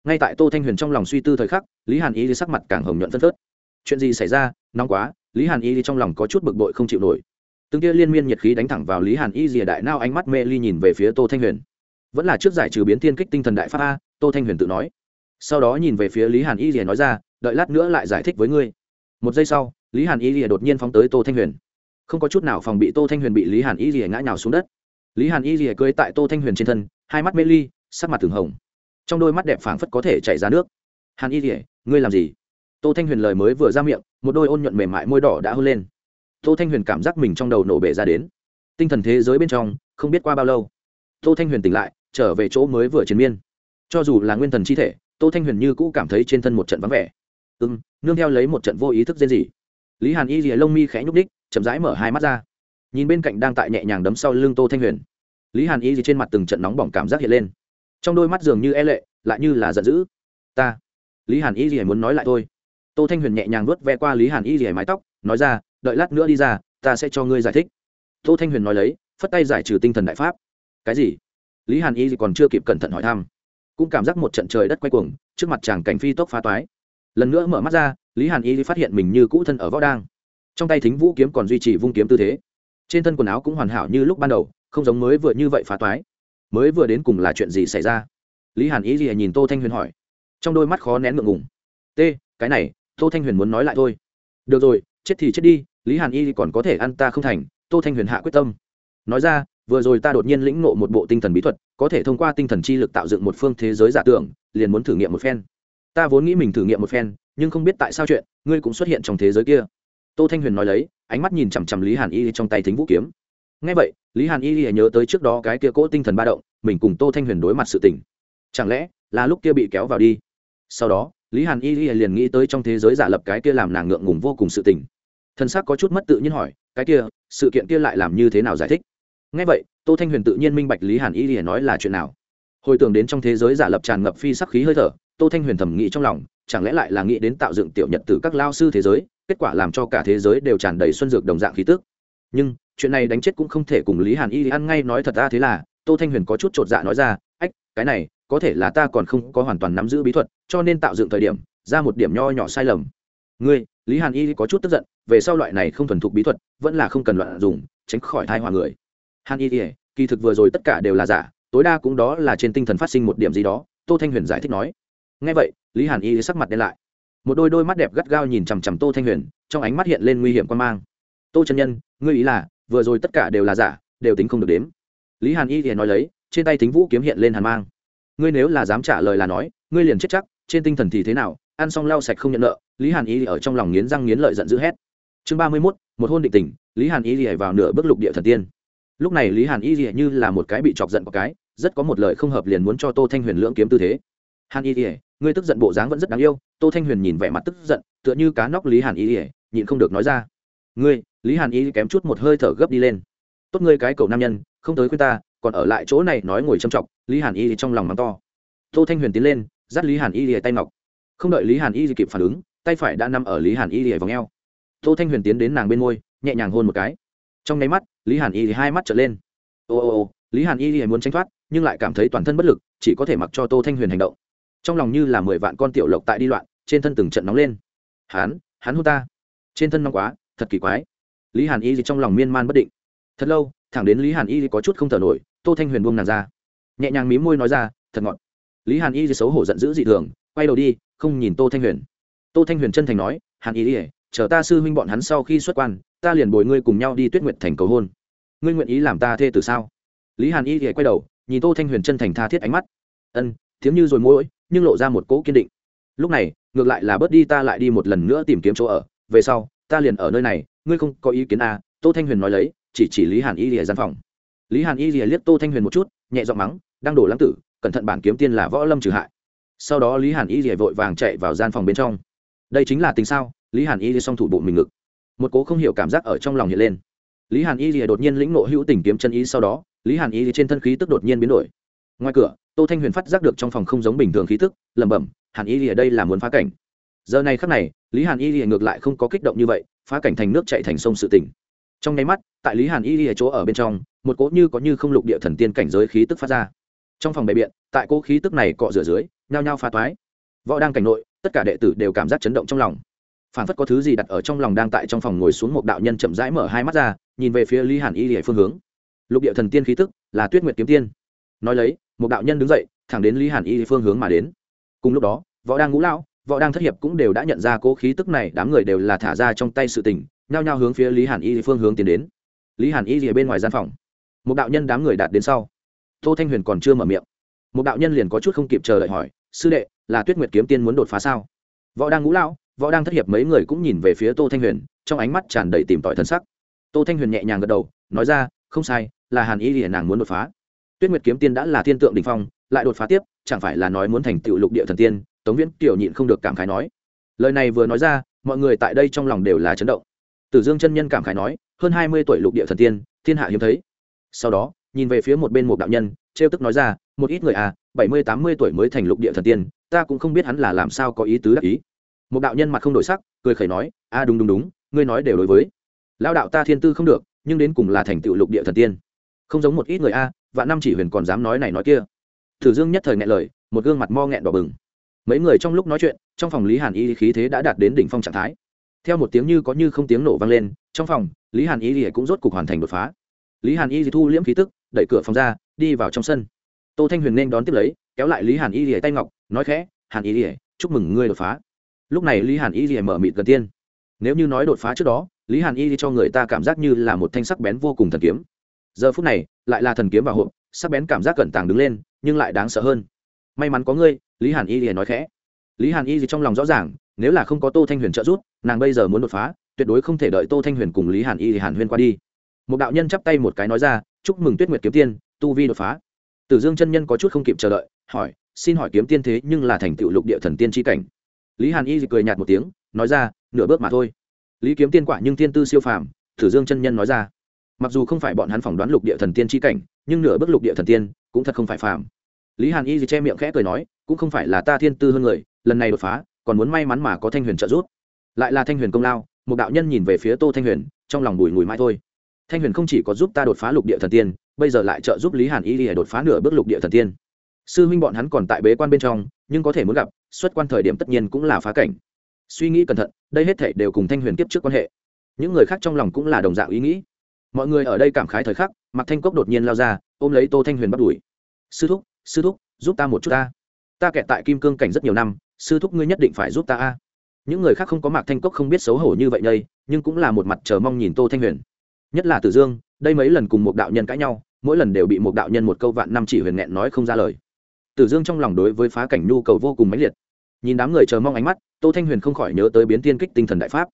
Ngay tại tô thanh huyền trong lòng suy tư thời khắc, lý hàn y sắc mặt càng hồng nhuận phân phớt chuyện gì xảy ra? Nóng quá. Lý hàn y trong lòng có chút bực bội không chịu nổi. Từng kia liên miên nhiệt khí đánh thẳng vào lý hàn y rìa đại nao ánh mắt mê ly nhìn về phía tô thanh huyền. Vẫn là trước giải trừ biến tiên kích tinh thần đại pháp a, tô thanh huyền tự nói. Sau đó nhìn về phía lý hàn y rìa nói ra, đợi lát nữa lại giải thích với ngươi. Một giây sau, lý hàn y rìa đột nhiên phóng tới tô thanh huyền. Không có chút nào phòng bị tô thanh huyền bị lý hàn y rìa ngã nhào xuống đất. Lý hàn y rìa cưới tại tô thanh huyền trên thân, hai mắt mê ly, sắc mặt thường hồng. Trong đôi mắt đẹp phảng phất có thể chảy ra nước. Hàn y rìa, ngươi làm gì? Tô thanh huyền lời mới vừa ra miệng, một đôi ôn nhuận mềm mại môi đỏ đã hôn lên. Tô thanh huyền cảm giác mình trong đầu nổ bể ra đến. Tinh thần thế giới bên trong, không biết qua bao lâu, tô thanh huyền tỉnh lại, trở về chỗ mới vừa chiến miên. Cho dù là nguyên thần chi thể, tô thanh huyền như cũ cảm thấy trên thân một trận vắng vẻ. Ưng nương theo lấy một trận vô ý thức riêng gì lý hàn y rìa lông mi khẽ nhúc đích chậm rãi mở hai mắt ra. Nhìn bên cạnh đang tại nhẹ nhàng đấm sau lưng tô thanh huyền, lý hàn y gì trên mặt từng trận nóng bỏng cảm giác hiện lên. Trong đôi mắt dường như e lệ, lại như là giận dữ. Ta. Lý hàn y gì muốn nói lại thôi tô thanh huyền nhẹ nhàng vuốt ve qua lý hàn y rỉa mái tóc, nói ra, đợi lát nữa đi ra, ta sẽ cho ngươi giải thích. Tô thanh huyền nói lấy, phất tay giải trừ tinh thần đại pháp. Cái gì? Lý hàn y còn chưa kịp cẩn thận hỏi thăm, cũng cảm giác một trận trời đất quay cuồng, trước mặt chàng cảnh phi tốc phá toái. Lần nữa mở mắt ra, lý hàn y phát hiện mình như cũ thân ở võ đang. Trong tay thính vũ kiếm còn duy trì vung kiếm tư thế. Trên thân quần áo cũng hoàn hảo như lúc ban đầu, không giống mới vừa như vậy phá toái. Mới vừa đến cùng là chuyện gì xảy ra? Lý hàn Y gì nhìn tô thanh huyền hỏi. Trong đôi mắt khó nén ngượng ngùng. T, cái này tô thanh huyền muốn nói lại thôi. Được rồi, chết thì chết đi, lý hàn y còn có thể ăn ta không thành, tô thanh huyền hạ quyết tâm. Nói ra, vừa rồi ta đột nhiên lĩnh ngộ một bộ tinh thần bí thuật, có thể thông qua tinh thần chi lực tạo dựng một phương thế giới giả tưởng, liền muốn thử nghiệm một phen. Ta vốn nghĩ mình thử nghiệm một phen, nhưng không biết tại sao chuyện, ngươi cũng xuất hiện trong thế giới kia. Tô thanh huyền nói lấy, ánh mắt nhìn chằm chằm lý hàn y trong tay thính vũ kiếm. Ngay vậy, lý hàn y nhớ tới trước đó cái kia cỗ tinh thần ba động, mình cùng tô thanh huyền đối mặt sự tình. Chẳng lẽ là lúc kia bị kéo vào đi? Sau đó lý hàn y liền nghĩ tới trong thế giới giả lập cái kia làm nàng ngượng ngùng vô cùng sự tình. Thân xác có chút mất tự nhiên hỏi, cái kia, sự kiện kia lại làm như thế nào giải thích? Ngay vậy, tô thanh huyền tự nhiên minh bạch lý hàn y liền nói là chuyện nào. Hồi tưởng đến trong thế giới giả lập tràn ngập phi sắc khí hơi thở, tô thanh huyền thầm nghĩ trong lòng, chẳng lẽ lại là nghĩ đến tạo dựng tiểu nhật từ các lao sư thế giới, kết quả làm cho cả thế giới đều tràn đầy xuân dược đồng dạng khí tức. Nhưng, chuyện này đánh chết cũng không thể cùng lý hàn y ăn ngay nói thật ra thế là, tô thanh huyền có chút chột dạ nói ra, ách, cái này có thể là ta còn không có hoàn toàn nắm giữ bí thuật, cho nên tạo dựng thời điểm, ra một điểm nho nhỏ sai lầm. Ngươi, lý hàn y có chút tức giận, về sau loại này không thuần thục bí thuật, vẫn là không cần loạn dùng, tránh khỏi thai hòa người. Hàn y kỳ thực vừa rồi tất cả đều là giả, tối đa cũng đó là trên tinh thần phát sinh một điểm gì đó, tô thanh huyền giải thích nói. Ngay vậy, lý hàn y sắc mặt đen lại. Một đôi đôi mắt đẹp gắt gao nhìn chằm chằm tô thanh huyền, trong ánh mắt hiện lên nguy hiểm quan mang. Tô chân nhân, ngươi ý là, vừa rồi tất cả đều là giả, đều tính không được đếm. Lý hàn y thì nói lấy, trên tay thính vũ kiếm hiện lên hàn mang ngươi nếu là dám trả lời là nói, ngươi liền chết chắc, trên tinh thần thì thế nào, ăn xong lau sạch không nhận nợ, lý hàn y ở trong lòng nghiến răng nghiến lợi giận dữ hét. Chương ba mươi mốt, một hôn định tình, lý hàn y lìa vào nửa bước lục địa thần tiên. Lúc này lý hàn y lìa như là một cái bị chọc giận có cái, rất có một lời không hợp liền muốn cho tô thanh huyền lưỡng kiếm tư thế. Hàn y lìa, ngươi tức giận bộ dáng vẫn rất đáng yêu, tô thanh huyền nhìn vẻ mặt tức giận, tựa như cá nóc lý hàn y lìa, nhịn không được nói ra. Ngươi, lý hàn y kém chút một hơi thở gấp đi lên. Tốt ngươi cái cầu nam nhân, không tới khuyên ta còn ở lại chỗ này nói ngồi châm trọng, lý hàn y trong lòng mắng to. Tô thanh huyền tiến lên dắt lý hàn y lìa tay ngọc. Không đợi lý hàn y kịp phản ứng tay phải đã nằm ở lý hàn y lìa vòng eo. Tô thanh huyền tiến đến nàng bên môi nhẹ nhàng hôn một cái. Trong nháy mắt lý hàn y hai mắt trở lên. Ô ô ô lý hàn y muốn tránh thoát nhưng lại cảm thấy toàn thân bất lực chỉ có thể mặc cho tô thanh huyền hành động. Trong lòng như là mười vạn con tiểu lộc tại đi loạn trên thân từng trận nóng lên. Hán, hắn hôn ta. Trên thân nóng quá thật kỳ quái. Lý hàn y trong lòng miên man bất định. Thật lâu thẳng đến lý hàn y có chút không thở nổi tô thanh huyền buông nàng ra. Nhẹ nhàng mí môi nói ra thật ngọt. Lý hàn y xấu hổ giận dữ dị thường quay đầu đi không nhìn tô thanh huyền. Tô thanh huyền chân thành nói hàn y chờ ta sư huynh bọn hắn sau khi xuất quan ta liền bồi ngươi cùng nhau đi tuyết nguyện thành cầu hôn. Ngươi nguyện ý làm ta thê từ sao? Lý hàn y thì quay đầu nhìn tô thanh huyền chân thành tha thiết ánh mắt. Ân thiếm như rồi mỗi nhưng lộ ra một cỗ kiên định. Lúc này ngược lại là bớt đi ta lại đi một lần nữa tìm kiếm chỗ ở về sau ta liền ở nơi này ngươi không có ý kiến à, tô thanh huyền nói lấy chỉ chỉ lý hàn y lìa gian phòng. Lý hàn y lìa liếc tô thanh huyền một chút, nhẹ giọng mắng đang đổ lãng tử, cẩn thận bản kiếm tiên là võ lâm trừ hại. Sau đó lý hàn y lìa vội vàng chạy vào gian phòng bên trong. Đây chính là tình sao? Lý hàn y lìa xong thủ bộ mình ngực. Một cố không hiểu cảm giác ở trong lòng hiện lên. Lý hàn y lìa đột nhiên lĩnh nộ hữu tình kiếm chân ý sau đó, lý hàn y trên thân khí tức đột nhiên biến đổi. Ngoài cửa, tô thanh huyền phát giác được trong phòng không giống bình thường khí tức, lẩm bẩm, hàn y lìa đây là muốn phá cảnh. Giờ này khắc này, lý hàn y lìa ngược lại không có kích động như vậy, phá cảnh thành nước chạy thành sông sự tỉnh trong nháy mắt, tại lý hàn y ở chỗ ở bên trong, một cỗ như có như không lục địa thần tiên cảnh giới khí tức phát ra. Trong phòng bệ biện, tại cỗ khí tức này cọ rửa dưới, nhao nhao pha toái. Võ đang cảnh nội, tất cả đệ tử đều cảm giác chấn động trong lòng. Phản phất có thứ gì đặt ở trong lòng đang tại trong phòng ngồi xuống một đạo nhân chậm rãi mở hai mắt ra, nhìn về phía lý hàn y lìa phương hướng. Lục địa thần tiên khí tức là tuyết nguyệt kiếm tiên. Nói lấy, một đạo nhân đứng dậy, thẳng đến lý hàn y phương hướng mà đến. Cùng lúc đó, võ đang ngũ lao võ đang thất hiệp cũng đều đã nhận ra cố khí tức này, đám người đều là thả ra trong tay sự tình nhao nhao hướng phía lý hàn y phương hướng tiến đến. Lý hàn y ở bên ngoài gian phòng. Một đạo nhân đám người đạt đến sau. Tô thanh huyền còn chưa mở miệng. Một đạo nhân liền có chút không kịp chờ đợi hỏi sư đệ là tuyết nguyệt kiếm tiên muốn đột phá sao? Võ đang ngũ lão, võ đang thất hiệp mấy người cũng nhìn về phía tô thanh huyền trong ánh mắt tràn đầy tìm tỏi thân sắc. Tô thanh huyền nhẹ nhàng gật đầu nói ra không sai là hàn y hiển nàng muốn đột phá. Tuyết nguyệt kiếm tiên đã là thiên tượng đình phong lại đột phá tiếp chẳng phải là nói muốn thành tựu lục địa thần tiên? Tống viễn kiểu nhịn không được cảm khái nói. Lời này vừa nói ra mọi người tại đây trong lòng đều là chấn động tử dương chân nhân cảm khái nói, hơn hai mươi tuổi lục địa thần tiên, thiên hạ hiếm thấy. Sau đó, nhìn về phía một bên một đạo nhân, trêu tức nói ra, một ít người à bảy mươi, tám mươi tuổi mới thành lục địa thần tiên, ta cũng không biết hắn là làm sao có ý tứ đắc ý. Một đạo nhân mặt không đổi sắc, cười khẩy nói a đúng đúng đúng, ngươi nói đều đối với. Lao đạo ta thiên tư không được, nhưng đến cùng là thành tựu lục địa thần tiên. Không giống một ít người à, a và năm chỉ huyền còn dám nói này nói kia. Thử dương nhất thời ngại lời, một gương mặt mo nghẹn đỏ bừng. Mấy người trong lúc nói chuyện, trong phòng lý hàn y khí thế đã đạt đến đỉnh phong trạng thái theo một tiếng như có như không tiếng nổ vang lên, trong phòng, lý hàn y cũng rốt cục hoàn thành đột phá. Lý hàn y thu liễm khí tức, đẩy cửa phòng ra, đi vào trong sân. Tô thanh huyền nên đón tiếp lấy, kéo lại lý hàn y lìa tay ngọc, nói khẽ, hàn y lìa chúc mừng ngươi đột phá. Lúc này lý hàn y lìa mở mịt gần tiên. Nếu như nói đột phá trước đó, lý hàn y cho người ta cảm giác như là một thanh sắc bén vô cùng thần kiếm. Giờ phút này, lại là thần kiếm vào hộp, sắc bén cảm giác cẩn tàng đứng lên, nhưng lại đáng sợ hơn. May mắn có ngươi, lý hàn y liền nói khẽ. Lý hàn y gì trong lòng rõ ràng, nếu là không có tô thanh huyền trợ giúp nàng bây giờ muốn đột phá, tuyệt đối không thể đợi tô thanh huyền cùng lý hàn y thì hàn huyên qua đi. Một đạo nhân chắp tay một cái nói ra, chúc mừng tuyết nguyệt kiếm tiên, tu vi đột phá. Tử dương chân nhân có chút không kịp chờ đợi, hỏi, xin hỏi kiếm tiên thế nhưng là thành tựu lục địa thần tiên tri cảnh? Lý hàn y cười nhạt một tiếng, nói ra, nửa bước mà thôi. Lý kiếm tiên quả nhưng tiên tư siêu phàm, tử dương chân nhân nói ra, mặc dù không phải bọn hắn phỏng đoán lục địa thần tiên tri cảnh, nhưng nửa bước lục địa thần tiên cũng thật không phải phàm. Lý hàn y che miệng khẽ cười nói, cũng không phải là ta thiên tư hơn người, lần này đột phá, còn muốn may mắn mà có thanh huyền trợ giúp lại là thanh huyền công lao, một đạo nhân nhìn về phía tô thanh huyền, trong lòng bùi ngùi mãi thôi. Thanh huyền không chỉ có giúp ta đột phá lục địa thần tiên, bây giờ lại trợ giúp lý hàn y để đột phá nửa bước lục địa thần tiên. Sư huynh bọn hắn còn tại bế quan bên trong, nhưng có thể muốn gặp, xuất quan thời điểm tất nhiên cũng là phá cảnh. Suy nghĩ cẩn thận, đây hết thể đều cùng thanh huyền tiếp trước quan hệ. Những người khác trong lòng cũng là đồng dạng ý nghĩ. Mọi người ở đây cảm khái thời khắc mặc thanh cốc đột nhiên lao ra, ôm lấy tô thanh huyền bắt đuổi. Sư thúc sư thúc, giúp ta một chút ta. Ta kẹt tại kim cương cảnh rất nhiều năm, sư thúc ngươi nhất định phải giúp ta a những người khác không có mạc thanh cốc không biết xấu hổ như vậy nhây nhưng cũng là một mặt chờ mong nhìn tô thanh huyền. Nhất là tử dương, đây mấy lần cùng một đạo nhân cãi nhau, mỗi lần đều bị một đạo nhân một câu vạn năm chỉ huyền nghẹn nói không ra lời. Tử dương trong lòng đối với phá cảnh nhu cầu vô cùng mãnh liệt. Nhìn đám người chờ mong ánh mắt, tô thanh huyền không khỏi nhớ tới biến thiên kích tinh thần đại pháp.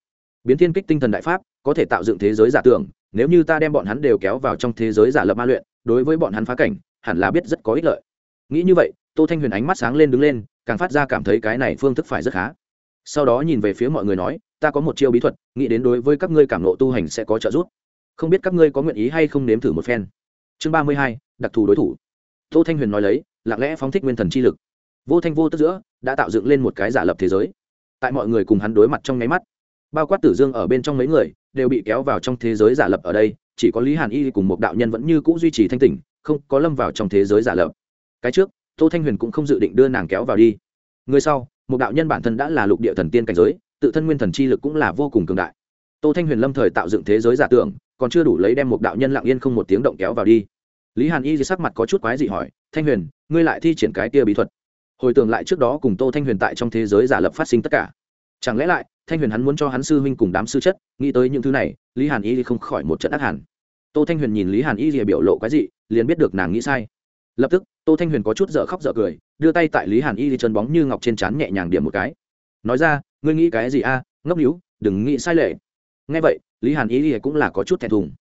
Biến thiên kích tinh thần đại pháp có thể tạo dựng thế giới giả tưởng, nếu như ta đem bọn hắn đều kéo vào trong thế giới giả lập ma luyện, đối với bọn hắn phá cảnh, hẳn là biết rất có ích lợi. Nghĩ như vậy, tô thanh huyền ánh mắt sáng lên đứng lên, càng phát ra cảm thấy cái này phương thức phải rất khá sau đó nhìn về phía mọi người nói, ta có một chiêu bí thuật, nghĩ đến đối với các ngươi cảm nộ tu hành sẽ có trợ giúp. Không biết các ngươi có nguyện ý hay không nếm thử một phen. Chương ba mươi hai, đặc thù đối thủ. Tô thanh huyền nói lấy, lặng lẽ phóng thích nguyên thần chi lực. Vô thanh vô tức giữa, đã tạo dựng lên một cái giả lập thế giới. Tại mọi người cùng hắn đối mặt trong nháy mắt, bao quát tử dương ở bên trong mấy người, đều bị kéo vào trong thế giới giả lập ở đây, chỉ có lý hàn y cùng một đạo nhân vẫn như cũ duy trì thanh tỉnh, không có lâm vào trong thế giới giả lập. Cái trước, tô thanh huyền cũng không dự định đưa nàng kéo vào đi. Người sau một đạo nhân bản thân đã là lục địa thần tiên cảnh giới tự thân nguyên thần chi lực cũng là vô cùng cường đại. Tô thanh huyền lâm thời tạo dựng thế giới giả tưởng còn chưa đủ lấy đem một đạo nhân lặng yên không một tiếng động kéo vào đi. Lý hàn y sắc mặt có chút quái dị hỏi thanh huyền ngươi lại thi triển cái kia bí thuật? Hồi tưởng lại trước đó cùng tô thanh huyền tại trong thế giới giả lập phát sinh tất cả. Chẳng lẽ lại thanh huyền hắn muốn cho hắn sư huynh cùng đám sư chất nghĩ tới những thứ này lý hàn y không khỏi một trận ác hàn tô thanh huyền nhìn lý hàn y thì biểu lộ quái dị, liền biết được nàng nghĩ sai. Lập tức tô thanh huyền có chút dở khóc dở cười đưa tay tại lý hàn y thì chân bóng như ngọc trên trán nhẹ nhàng điểm một cái. Nói ra, ngươi nghĩ cái gì a? Ngốc níu, đừng nghĩ sai lệ nghe vậy, lý hàn y thì cũng là có chút thẹn thùng.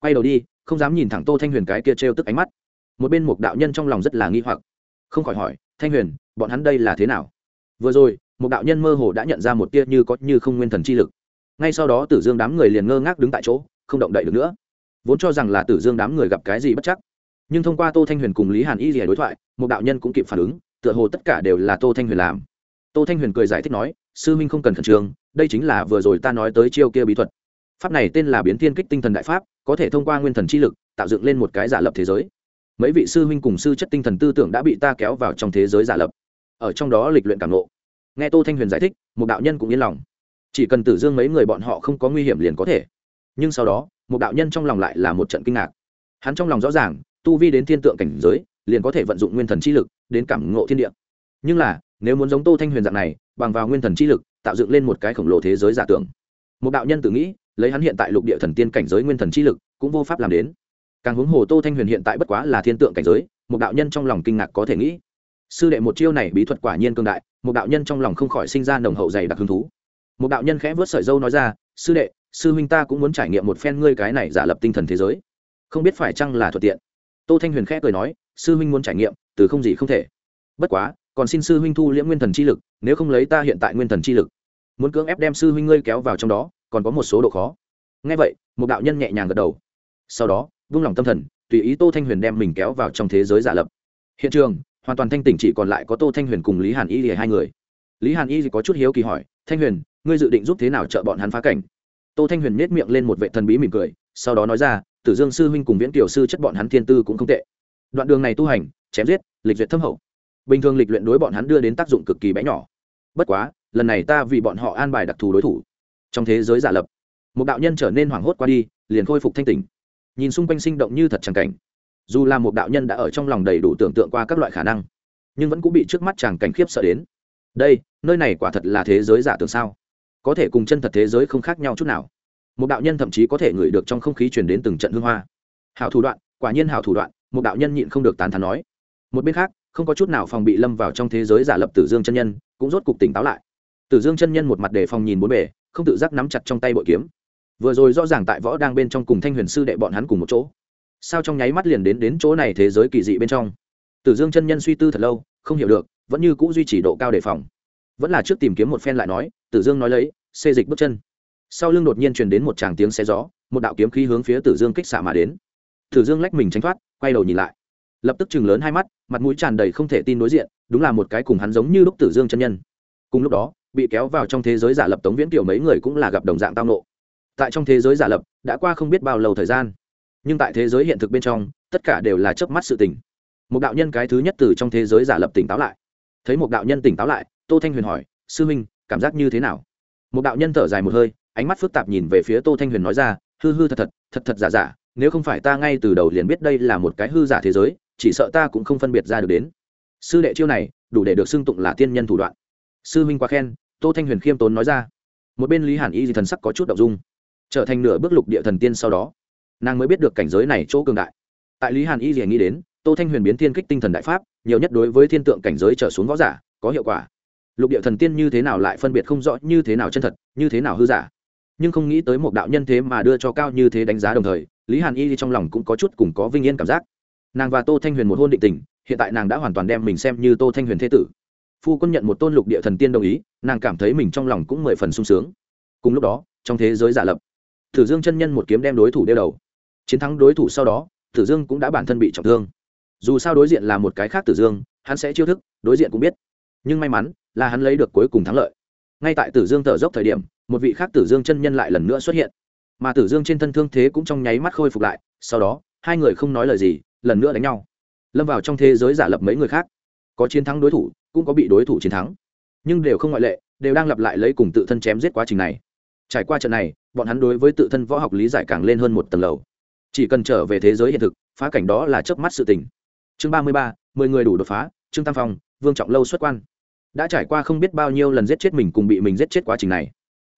Quay đầu đi, không dám nhìn thẳng tô thanh huyền cái kia trêu tức ánh mắt. Một bên một đạo nhân trong lòng rất là nghi hoặc. Không khỏi hỏi, thanh huyền, bọn hắn đây là thế nào? Vừa rồi, một đạo nhân mơ hồ đã nhận ra một tia như có như không nguyên thần chi lực. Ngay sau đó tử dương đám người liền ngơ ngác đứng tại chỗ, không động đậy được nữa. Vốn cho rằng là tử dương đám người gặp cái gì bất chắc nhưng thông qua tô thanh huyền cùng lý hàn y rìa đối thoại, một đạo nhân cũng kịp phản ứng, tựa hồ tất cả đều là tô thanh huyền làm. Tô thanh huyền cười giải thích nói, sư minh không cần khẩn trương, đây chính là vừa rồi ta nói tới chiêu kia bí thuật. Pháp này tên là biến thiên kích tinh thần đại pháp, có thể thông qua nguyên thần chi lực, tạo dựng lên một cái giả lập thế giới. Mấy vị sư huynh cùng sư chất tinh thần tư tưởng đã bị ta kéo vào trong thế giới giả lập. Ở trong đó lịch luyện cảm ngộ. Nghe tô thanh huyền giải thích, một đạo nhân cũng yên lòng. Chỉ cần tử dương mấy người bọn họ không có nguy hiểm liền có thể. Nhưng sau đó, một đạo nhân trong lòng lại là một trận kinh ngạc. Hắn trong lòng rõ ràng tu vi đến thiên tượng cảnh giới, liền có thể vận dụng nguyên thần chi lực đến cảm ngộ thiên địa. Nhưng là, nếu muốn giống tô thanh huyền dạng này, bằng vào nguyên thần chi lực, tạo dựng lên một cái khổng lồ thế giới giả tưởng. Một đạo nhân tự nghĩ, lấy hắn hiện tại lục địa thần tiên cảnh giới nguyên thần chi lực, cũng vô pháp làm đến. Càng huống hồ tô thanh huyền hiện tại bất quá là thiên tượng cảnh giới, một đạo nhân trong lòng kinh ngạc có thể nghĩ. Sư đệ một chiêu này bí thuật quả nhiên cương đại, một đạo nhân trong lòng không khỏi sinh ra nồng hậu dày đặc hứng thú. Một đạo nhân khẽ vớt sợi dâu nói ra, sư đệ, sư huynh ta cũng muốn trải nghiệm một phen ngươi cái này giả lập tinh thần thế giới. Không biết phải chăng là thuận tiện tô thanh huyền khẽ cười nói, sư huynh muốn trải nghiệm, từ không gì không thể. Bất quá, còn xin sư huynh thu liễm nguyên thần chi lực, nếu không lấy ta hiện tại nguyên thần chi lực. Muốn cưỡng ép đem sư huynh ngươi kéo vào trong đó, còn có một số độ khó. Ngay vậy, một đạo nhân nhẹ nhàng gật đầu. Sau đó, vung lòng tâm thần, tùy ý tô thanh huyền đem mình kéo vào trong thế giới giả lập. Hiện trường, hoàn toàn thanh tỉnh chỉ còn lại có tô thanh huyền cùng lý hàn y lìa hai người. Lý hàn y có chút hiếu kỳ hỏi, thanh huyền, ngươi dự định giúp thế nào trợ bọn hắn phá cảnh? Tô thanh huyền nết miệng lên một vệ thần bí mỉm cười, sau đó nói ra tử dương sư huynh cùng viễn tiểu sư chất bọn hắn thiên tư cũng không tệ. Đoạn đường này tu hành, chém giết, lịch duyệt thâm hậu. Bình thường lịch luyện đối bọn hắn đưa đến tác dụng cực kỳ bé nhỏ. Bất quá, lần này ta vì bọn họ an bài đặc thù đối thủ. Trong thế giới giả lập, một đạo nhân trở nên hoảng hốt qua đi, liền khôi phục thanh tỉnh. Nhìn xung quanh sinh động như thật tràng cảnh. Dù là một đạo nhân đã ở trong lòng đầy đủ tưởng tượng qua các loại khả năng, nhưng vẫn cũng bị trước mắt chàng cảnh khiếp sợ đến. Đây, nơi này quả thật là thế giới giả tưởng sao? Có thể cùng chân thật thế giới không khác nhau chút nào một đạo nhân thậm chí có thể ngửi được trong không khí truyền đến từng trận hương hoa. Hảo thủ đoạn, quả nhiên hảo thủ đoạn, một đạo nhân nhịn không được tán thán nói. Một bên khác, không có chút nào phòng bị lâm vào trong thế giới giả lập tử dương chân nhân, cũng rốt cục tỉnh táo lại. Tử dương chân nhân một mặt đề phòng nhìn bốn bề, không tự giác nắm chặt trong tay bội kiếm. Vừa rồi rõ ràng tại võ đang bên trong cùng thanh huyền sư đệ bọn hắn cùng một chỗ. Sao trong nháy mắt liền đến đến chỗ này thế giới kỳ dị bên trong? Tử dương chân nhân suy tư thật lâu, không hiểu được, vẫn như c ũ duy trì độ cao đề phòng. Vẫn là trước tìm kiếm một phen lại nói, tử dương nói lấy, xê dịch bước chân sau lưng đột nhiên truyền đến một tràng tiếng xe gió, một đạo kiếm khí hướng phía tử dương kích xạ mà đến. Tử dương lách mình tránh thoát, quay đầu nhìn lại. Lập tức chừng lớn hai mắt, mặt mũi tràn đầy không thể tin đối diện, đúng là một cái cùng hắn giống như lúc tử dương chân nhân. Cùng lúc đó, bị kéo vào trong thế giới giả lập tống viễn kiểu mấy người cũng là gặp đồng dạng tao nộ. Tại trong thế giới giả lập, đã qua không biết bao lâu thời gian. Nhưng tại thế giới hiện thực bên trong, tất cả đều là chớp mắt sự tình. Một đạo nhân cái thứ nhất từ trong thế giới giả lập tỉnh táo lại. Thấy một đạo nhân tỉnh táo lại, tô thanh huyền hỏi, sư huynh cảm giác như thế nào? Một đạo nhân thở dài một hơi ánh mắt phức tạp nhìn về phía tô thanh huyền nói ra, hư hư thật thật thật thật giả giả, nếu không phải ta ngay từ đầu liền biết đây là một cái hư giả thế giới, chỉ sợ ta cũng không phân biệt ra được đến. Sư đệ chiêu này, đủ để được xưng tụng là tiên nhân thủ đoạn. Sư Minh quá khen, tô thanh huyền khiêm tốn nói ra. Một bên lý hàn y thì thần sắc có chút đ ộ n g dung, trở thành nửa bước lục địa thần tiên sau đó, nàng mới biết được cảnh giới này chỗ cường đại. Tại lý hàn y thì nghĩ đến, tô thanh huyền biến thiên kích tinh thần đại pháp, nhiều nhất đối với thiên tượng cảnh giới trở xuống võ giả, có hiệu quả. Lục địa thần tiên như thế nào lại phân biệt không rõ, như thế nào chân thật, như thế nào hư giả nhưng không nghĩ tới một đạo nhân thế mà đưa cho cao như thế đánh giá đồng thời, lý hàn y trong lòng cũng có chút cùng có vinh yên cảm giác. Nàng và tô thanh huyền một hôn định tình, hiện tại nàng đã hoàn toàn đem mình xem như tô thanh huyền thế tử. Phu quân nhận một tôn lục địa thần tiên đồng ý, nàng cảm thấy mình trong lòng cũng mười phần sung sướng. Cùng lúc đó, trong thế giới giả lập tử dương chân nhân một kiếm đem đối thủ đeo đầu. Chiến thắng đối thủ sau đó tử dương cũng đã bản thân bị trọng thương. Dù sao đối diện là một cái khác tử dương, hắn sẽ chiêu thức, đối diện cũng biết. Nhưng may mắn là hắn lấy được cuối cùng thắng lợi ngay tại tử dương thở dốc thời điểm, một vị khác tử dương chân nhân lại lần nữa xuất hiện. Mà tử dương trên thân thương thế cũng trong nháy mắt khôi phục lại, sau đó, hai người không nói lời gì, lần nữa đánh nhau. Lâm vào trong thế giới giả lập mấy người khác. Có chiến thắng đối thủ, cũng có bị đối thủ chiến thắng. Nhưng đều không ngoại lệ, đều đang lặp lại lấy cùng tự thân chém giết quá trình này. Trải qua trận này, bọn hắn đối với tự thân võ học lý giải càng lên hơn một tầng lầu. Chỉ cần trở về thế giới hiện thực, phá cảnh đó là chớp mắt sự tình. Chương ba mươi ba, mười người đủ đột phá, trương tam phong, vương trọng lâu xuất quan đã trải qua không biết bao nhiêu lần giết chết mình cùng bị mình giết chết quá trình này.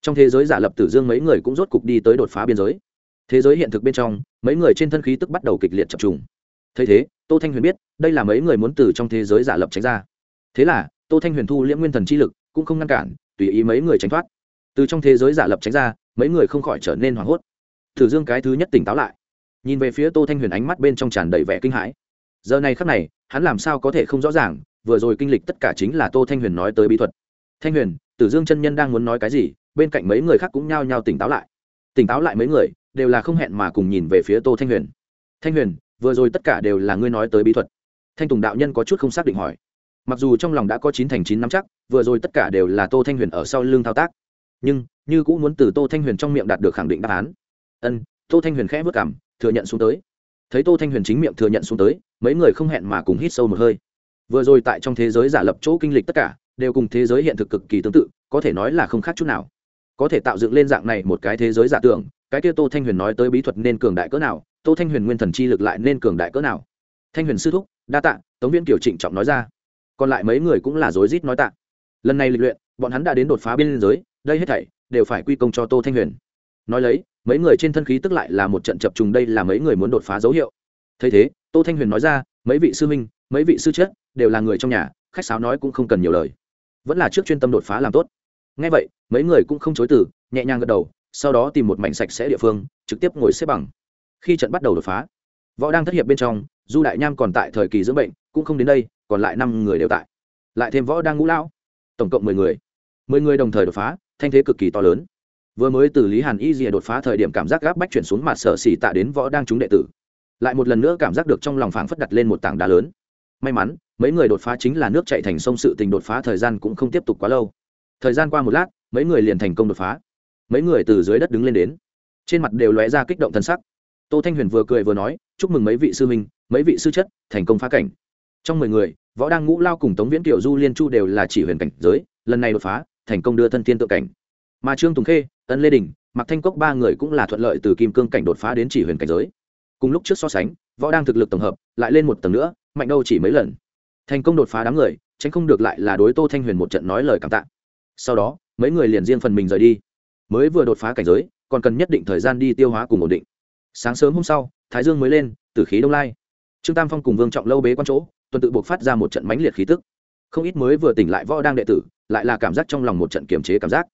Trong thế giới giả lập tử dương mấy người cũng rốt cục đi tới đột phá biên giới. Thế giới hiện thực bên trong, mấy người trên thân khí tức bắt đầu kịch liệt chập trùng. Thấy thế, tô thanh huyền biết, đây là mấy người muốn từ trong thế giới giả lập tránh ra. Thế là, tô thanh huyền thu liễm nguyên thần chi lực, cũng không ngăn cản, tùy ý mấy người tránh thoát. Từ trong thế giới giả lập tránh ra, mấy người không khỏi trở nên hoảng hốt. Tử dương cái thứ nhất tỉnh táo lại. Nhìn về phía tô thanh huyền ánh mắt bên trong tràn đầy vẻ kinh hãi. Giờ này khắc này, hắn làm sao có thể không rõ ràng vừa rồi kinh lịch tất cả chính là tô thanh huyền nói tới bí thuật. Thanh huyền, tử dương chân nhân đang muốn nói cái gì, bên cạnh mấy người khác cũng nhao nhao tỉnh táo lại. Tỉnh táo lại mấy người, đều là không hẹn mà cùng nhìn về phía tô thanh huyền. Thanh huyền, vừa rồi tất cả đều là ngươi nói tới bí thuật. Thanh tùng đạo nhân có chút không xác định hỏi. Mặc dù trong lòng đã có chín thành chín nắm chắc, vừa rồi tất cả đều là tô thanh huyền ở sau lưng thao tác, nhưng như cũng muốn từ tô thanh huyền trong miệng đạt được khẳng định đáp án. Ân. Tô thanh huyền khẽ vất cảm thừa nhận xuống tới. Thấy tô thanh huyền chính miệng thừa nhận xuống tới, mấy người không hẹn mà cùng hít sâu một hơi vừa rồi tại trong thế giới giả lập chỗ kinh lịch tất cả, đều cùng thế giới hiện thực cực kỳ tương tự, có thể nói là không khác chút nào. Có thể tạo dựng lên dạng này một cái thế giới giả tưởng, cái kia tô thanh huyền nói tới bí thuật nên cường đại cỡ nào, tô thanh huyền nguyên thần chi lực lại nên cường đại cỡ nào. Thanh huyền sư thúc, đa tạ, tống viên kiều trịnh trọng nói ra. Còn lại mấy người cũng là rối rít nói tạ. Lần này lịch luyện, bọn hắn đã đến đột phá biên giới, đây hết thảy đều phải quy công cho tô thanh huyền. Nói lấy, mấy người trên thân khí tức lại là một trận chập trùng, đây là mấy người muốn đột phá dấu hiệu. Thấy thế, tô thanh huyền nói ra, mấy vị sư minh mấy vị sư chết đều là người trong nhà, khách sáo nói cũng không cần nhiều lời. Vẫn là trước chuyên tâm đột phá làm tốt. Ngay vậy, mấy người cũng không chối từ, nhẹ nhàng gật đầu, sau đó tìm một mảnh sạch sẽ địa phương, trực tiếp ngồi xếp bằng. Khi trận bắt đầu đột phá, võ đang thất hiệp bên trong, du đại nham còn tại thời kỳ dưỡng bệnh, cũng không đến đây, còn lại năm người đều tại. Lại thêm võ đang ngũ lão, tổng cộng mười người. Mười người đồng thời đột phá, thanh thế cực kỳ to lớn. Vừa mới từ lý hàn y rìa đột phá thời điểm cảm giác gáp bách chuyển xuống mặt sở xỉ tạ đến võ đang trúng đệ tử. Lại một lần nữa cảm giác được trong lòng phảng phất đặt lên một tảng đá lớn may mắn, mấy người đột phá chính là nước chạy thành sông, sự tình đột phá thời gian cũng không tiếp tục quá lâu. Thời gian qua một lát, mấy người liền thành công đột phá. Mấy người từ dưới đất đứng lên đến. Trên mặt đều lóe ra kích động thân sắc. Tô thanh huyền vừa cười vừa nói, chúc mừng mấy vị sư minh mấy vị sư chất, thành công phá cảnh. Trong mười người, võ đang ngũ lao cùng tống viễn tiểu du liên chu đều là chỉ huyền cảnh giới, lần này đột phá, thành công đưa thân tiên tự cảnh. Mà trương tùng khê, ân lê đình, mạc thanh cốc ba người cũng là thuận lợi từ kim cương cảnh đột phá đến chỉ huyền cảnh giới. Cùng lúc trước so sánh võ đang thực lực tổng hợp, lại lên một tầng nữa, mạnh đâu chỉ mấy lần. Thành công đột phá đám người, tránh không được lại là đối tô thanh huyền một trận nói lời cảm tạ. Sau đó, mấy người liền riêng phần mình rời đi. Mới vừa đột phá cảnh giới, còn cần nhất định thời gian đi tiêu hóa cùng ổn định. Sáng sớm hôm sau, thái dương mới lên từ khí đông lai. Trương tam phong cùng vương trọng lâu bế quan chỗ, tuần tự buộc phát ra một trận mãnh liệt khí tức. Không ít mới vừa tỉnh lại võ đang đệ tử, lại là cảm giác trong lòng một trận kiềm chế cảm giác.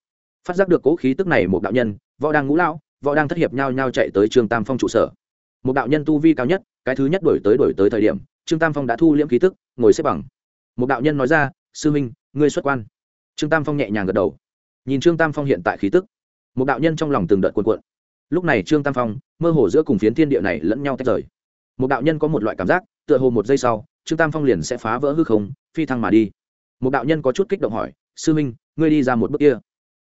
Phát giác được cố khí tức này một đạo nhân, võ đang ngũ lão, võ đang thất hiệp nhau nhau chạy tới trương tam phong trụ sở một đạo nhân tu vi cao nhất, cái thứ nhất đổi tới đổi tới thời điểm, trương tam phong đã thu liễm khí tức, ngồi xếp bằng. Một đạo nhân nói ra, sư minh, ngươi xuất quan. Trương tam phong nhẹ nhàng gật đầu. Nhìn trương tam phong hiện tại khí tức, một đạo nhân trong lòng từng đợt cuộn cuộn. Lúc này trương tam phong, mơ hồ giữa cùng phiến thiên địa này lẫn nhau tách rời. Một đạo nhân có một loại cảm giác, tựa hồ một giây sau, trương tam phong liền sẽ phá vỡ hư không, phi thăng mà đi. Một đạo nhân có chút kích động hỏi, sư minh, ngươi đi ra một bước kia.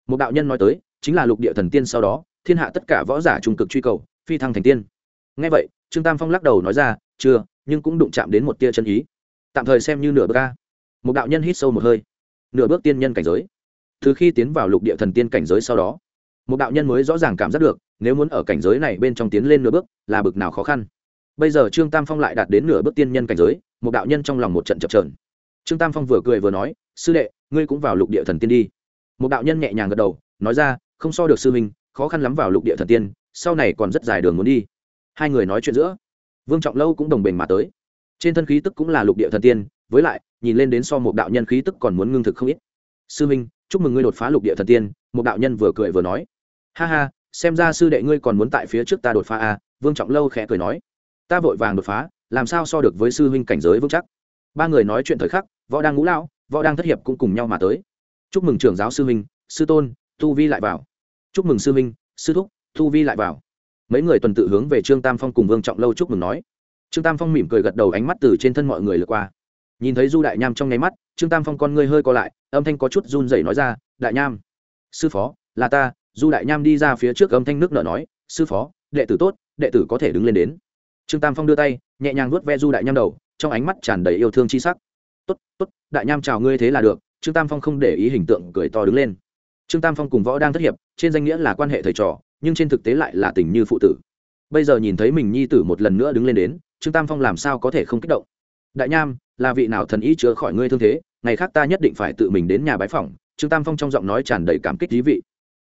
Một đạo nhân nói tới, chính là lục địa thần tiên sau đó, thiên hạ tất cả võ giả trung cực truy cầu, phi thăng thành tiên ngay vậy, trương tam phong lắc đầu nói ra, chưa, nhưng cũng đụng chạm đến một tia chân ý. Tạm thời xem như nửa bước ca một đạo nhân hít sâu một hơi. Nửa bước tiên nhân cảnh giới. Từ khi tiến vào lục địa thần tiên cảnh giới sau đó, một đạo nhân mới rõ ràng cảm giác được, nếu muốn ở cảnh giới này bên trong tiến lên nửa bước, là bực nào khó khăn. Bây giờ trương tam phong lại đạt đến nửa bước tiên nhân cảnh giới, một đạo nhân trong lòng một trận chập trờn trương tam phong vừa cười vừa nói, sư đệ, ngươi cũng vào lục địa thần tiên đi. Một đạo nhân nhẹ nhàng gật đầu, nói ra, không so được sư minh khó khăn lắm vào lục địa thần tiên, sau này còn rất dài đường muốn đi hai người nói chuyện giữa vương trọng lâu cũng đồng bình mà tới. Trên thân khí tức cũng là lục địa thần tiên với lại nhìn lên đến so một đạo nhân khí tức còn muốn ngưng thực không ít. Sư minh chúc mừng ngươi đột phá lục địa thần tiên một đạo nhân vừa cười vừa nói. Ha ha xem ra sư đệ ngươi còn muốn tại phía trước ta đột phá à, vương trọng lâu khẽ cười nói. Ta vội vàng đột phá làm sao so được với sư huynh cảnh giới vững chắc? Ba người nói chuyện thời khắc võ đang ngũ lão võ đang thất hiệp cũng cùng nhau mà tới. Chúc mừng trưởng giáo sư huynh sư tôn tu vi lại vào. Chúc mừng sư huynh sư thúc tu vi lại vào mấy người tuần tự hướng về trương tam phong cùng vương trọng lâu chúc mừng nói. Trương tam phong mỉm cười gật đầu ánh mắt từ trên thân mọi người lượt qua. Nhìn thấy du đại nham trong nháy mắt, trương tam phong con ngươi hơi co lại, âm thanh có chút run rẩy nói ra, đại nham, sư phó, là ta. Du đại nham đi ra phía trước âm thanh nước nở nói, sư phó, đệ tử tốt, đệ tử có thể đứng lên đến. Trương tam phong đưa tay, nhẹ nhàng vuốt ve du đại nham đầu, trong ánh mắt tràn đầy yêu thương chi sắc. Tốt tốt, đại nham chào ngươi thế là được. Trương tam phong không để ý hình tượng cười to đứng lên. Trương tam phong cùng võ đang thất hiệp, trên danh nghĩa là quan hệ thầy trò nhưng trên thực tế lại là tình như phụ tử. Bây giờ nhìn thấy mình nhi tử một lần nữa đứng lên đến, trương tam phong làm sao có thể không kích động? Đại nham, là vị nào thần ý chữa khỏi ngươi thương thế, ngày khác ta nhất định phải tự mình đến nhà bái phỏng, trương tam phong trong giọng nói tràn đầy cảm kích thí vị.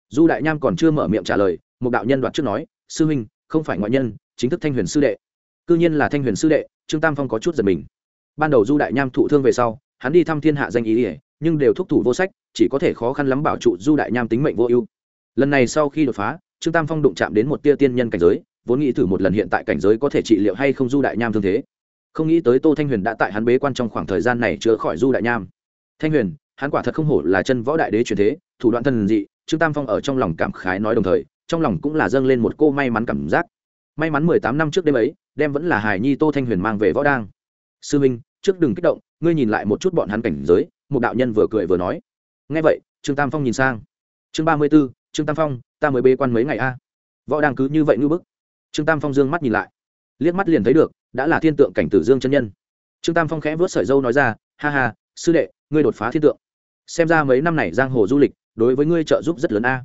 Du đại nham còn chưa mở miệng trả lời, một đạo nhân đoạt trước nói, sư huynh, không phải ngoại nhân, chính thức thanh huyền sư đệ. Cư nhiên là thanh huyền sư đệ, trương tam phong có chút giật mình. Ban đầu du đại nham thụ thương về sau, hắn đi thăm thiên hạ danh ý ỉa nhưng đều thúc thủ vô sách, chỉ có thể khó khăn lắm bảo trụ du đại nham tính mệnh vô ưu. Lần này sau khi đột phá trương tam phong đụng chạm đến một tia tiên nhân cảnh giới, vốn nghĩ thử một lần hiện tại cảnh giới có thể trị liệu hay không du đại nham thương thế. Không nghĩ tới tô thanh huyền đã tại hắn bế quan trong khoảng thời gian này chữa khỏi du đại nham. Thanh huyền, hắn quả thật không hổ là chân võ đại đế truyền thế, thủ đoạn thần dị, trương tam phong ở trong lòng cảm khái nói đồng thời, trong lòng cũng là dâng lên một cô may mắn cảm giác. May mắn mười tám năm trước đêm ấy, đem vẫn là hài nhi tô thanh huyền mang về võ đang. Sư minh, trước đừng kích động, ngươi nhìn lại một chút bọn hắn cảnh giới, một đạo nhân vừa cười vừa nói. Nghe vậy, trương tam phong nhìn sang. Chương ba mươi b ố trương tam phong, ta mới bê quan mấy ngày a. Võ đang cứ như vậy ngư bức. Trương tam phong dương mắt nhìn lại. Liếc mắt liền thấy được, đã là thiên tượng cảnh tử dương chân nhân. Trương tam phong khẽ vớt sợi dâu nói ra, ha ha, sư đệ, ngươi đột phá thiên tượng. Xem ra mấy năm này giang hồ du lịch, đối với ngươi trợ giúp rất lớn a.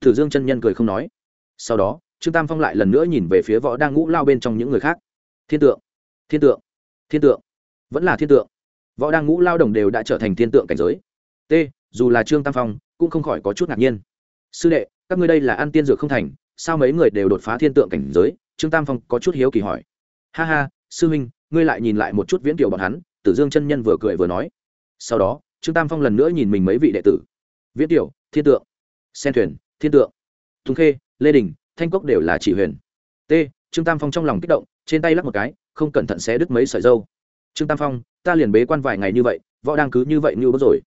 Tử dương chân nhân cười không nói. Sau đó, trương tam phong lại lần nữa nhìn về phía võ đang ngũ lao bên trong những người khác. Thiên tượng thiên tượng thiên tượng, vẫn là thiên tượng. Võ đang ngũ lao đồng đều đã trở thành thiên tượng cảnh giới. T, dù là trương tam phong, cũng không khỏi có chút ngạc nhiên sư đệ, các ngươi đây là ăn tiên dược không thành, sao mấy người đều đột phá thiên tượng cảnh giới? Trương tam phong có chút hiếu kỳ hỏi. Ha ha, sư huynh, ngươi lại nhìn lại một chút viễn kiều bọn hắn, tử dương chân nhân vừa cười vừa nói. Sau đó, trương tam phong lần nữa nhìn mình mấy vị đệ tử. Viễn kiều thiên tượng. Sen thuyền, thiên tượng. Thùng khê, lê đình, thanh cốc đều là chỉ huyền. T, trương tam phong trong lòng kích động, trên tay lắc một cái, không cẩn thận xé đứt mấy sợi dâu. Trương tam phong, ta liền bế quan vài ngày như vậy, võ đang cứ như vậy như bớt rồi.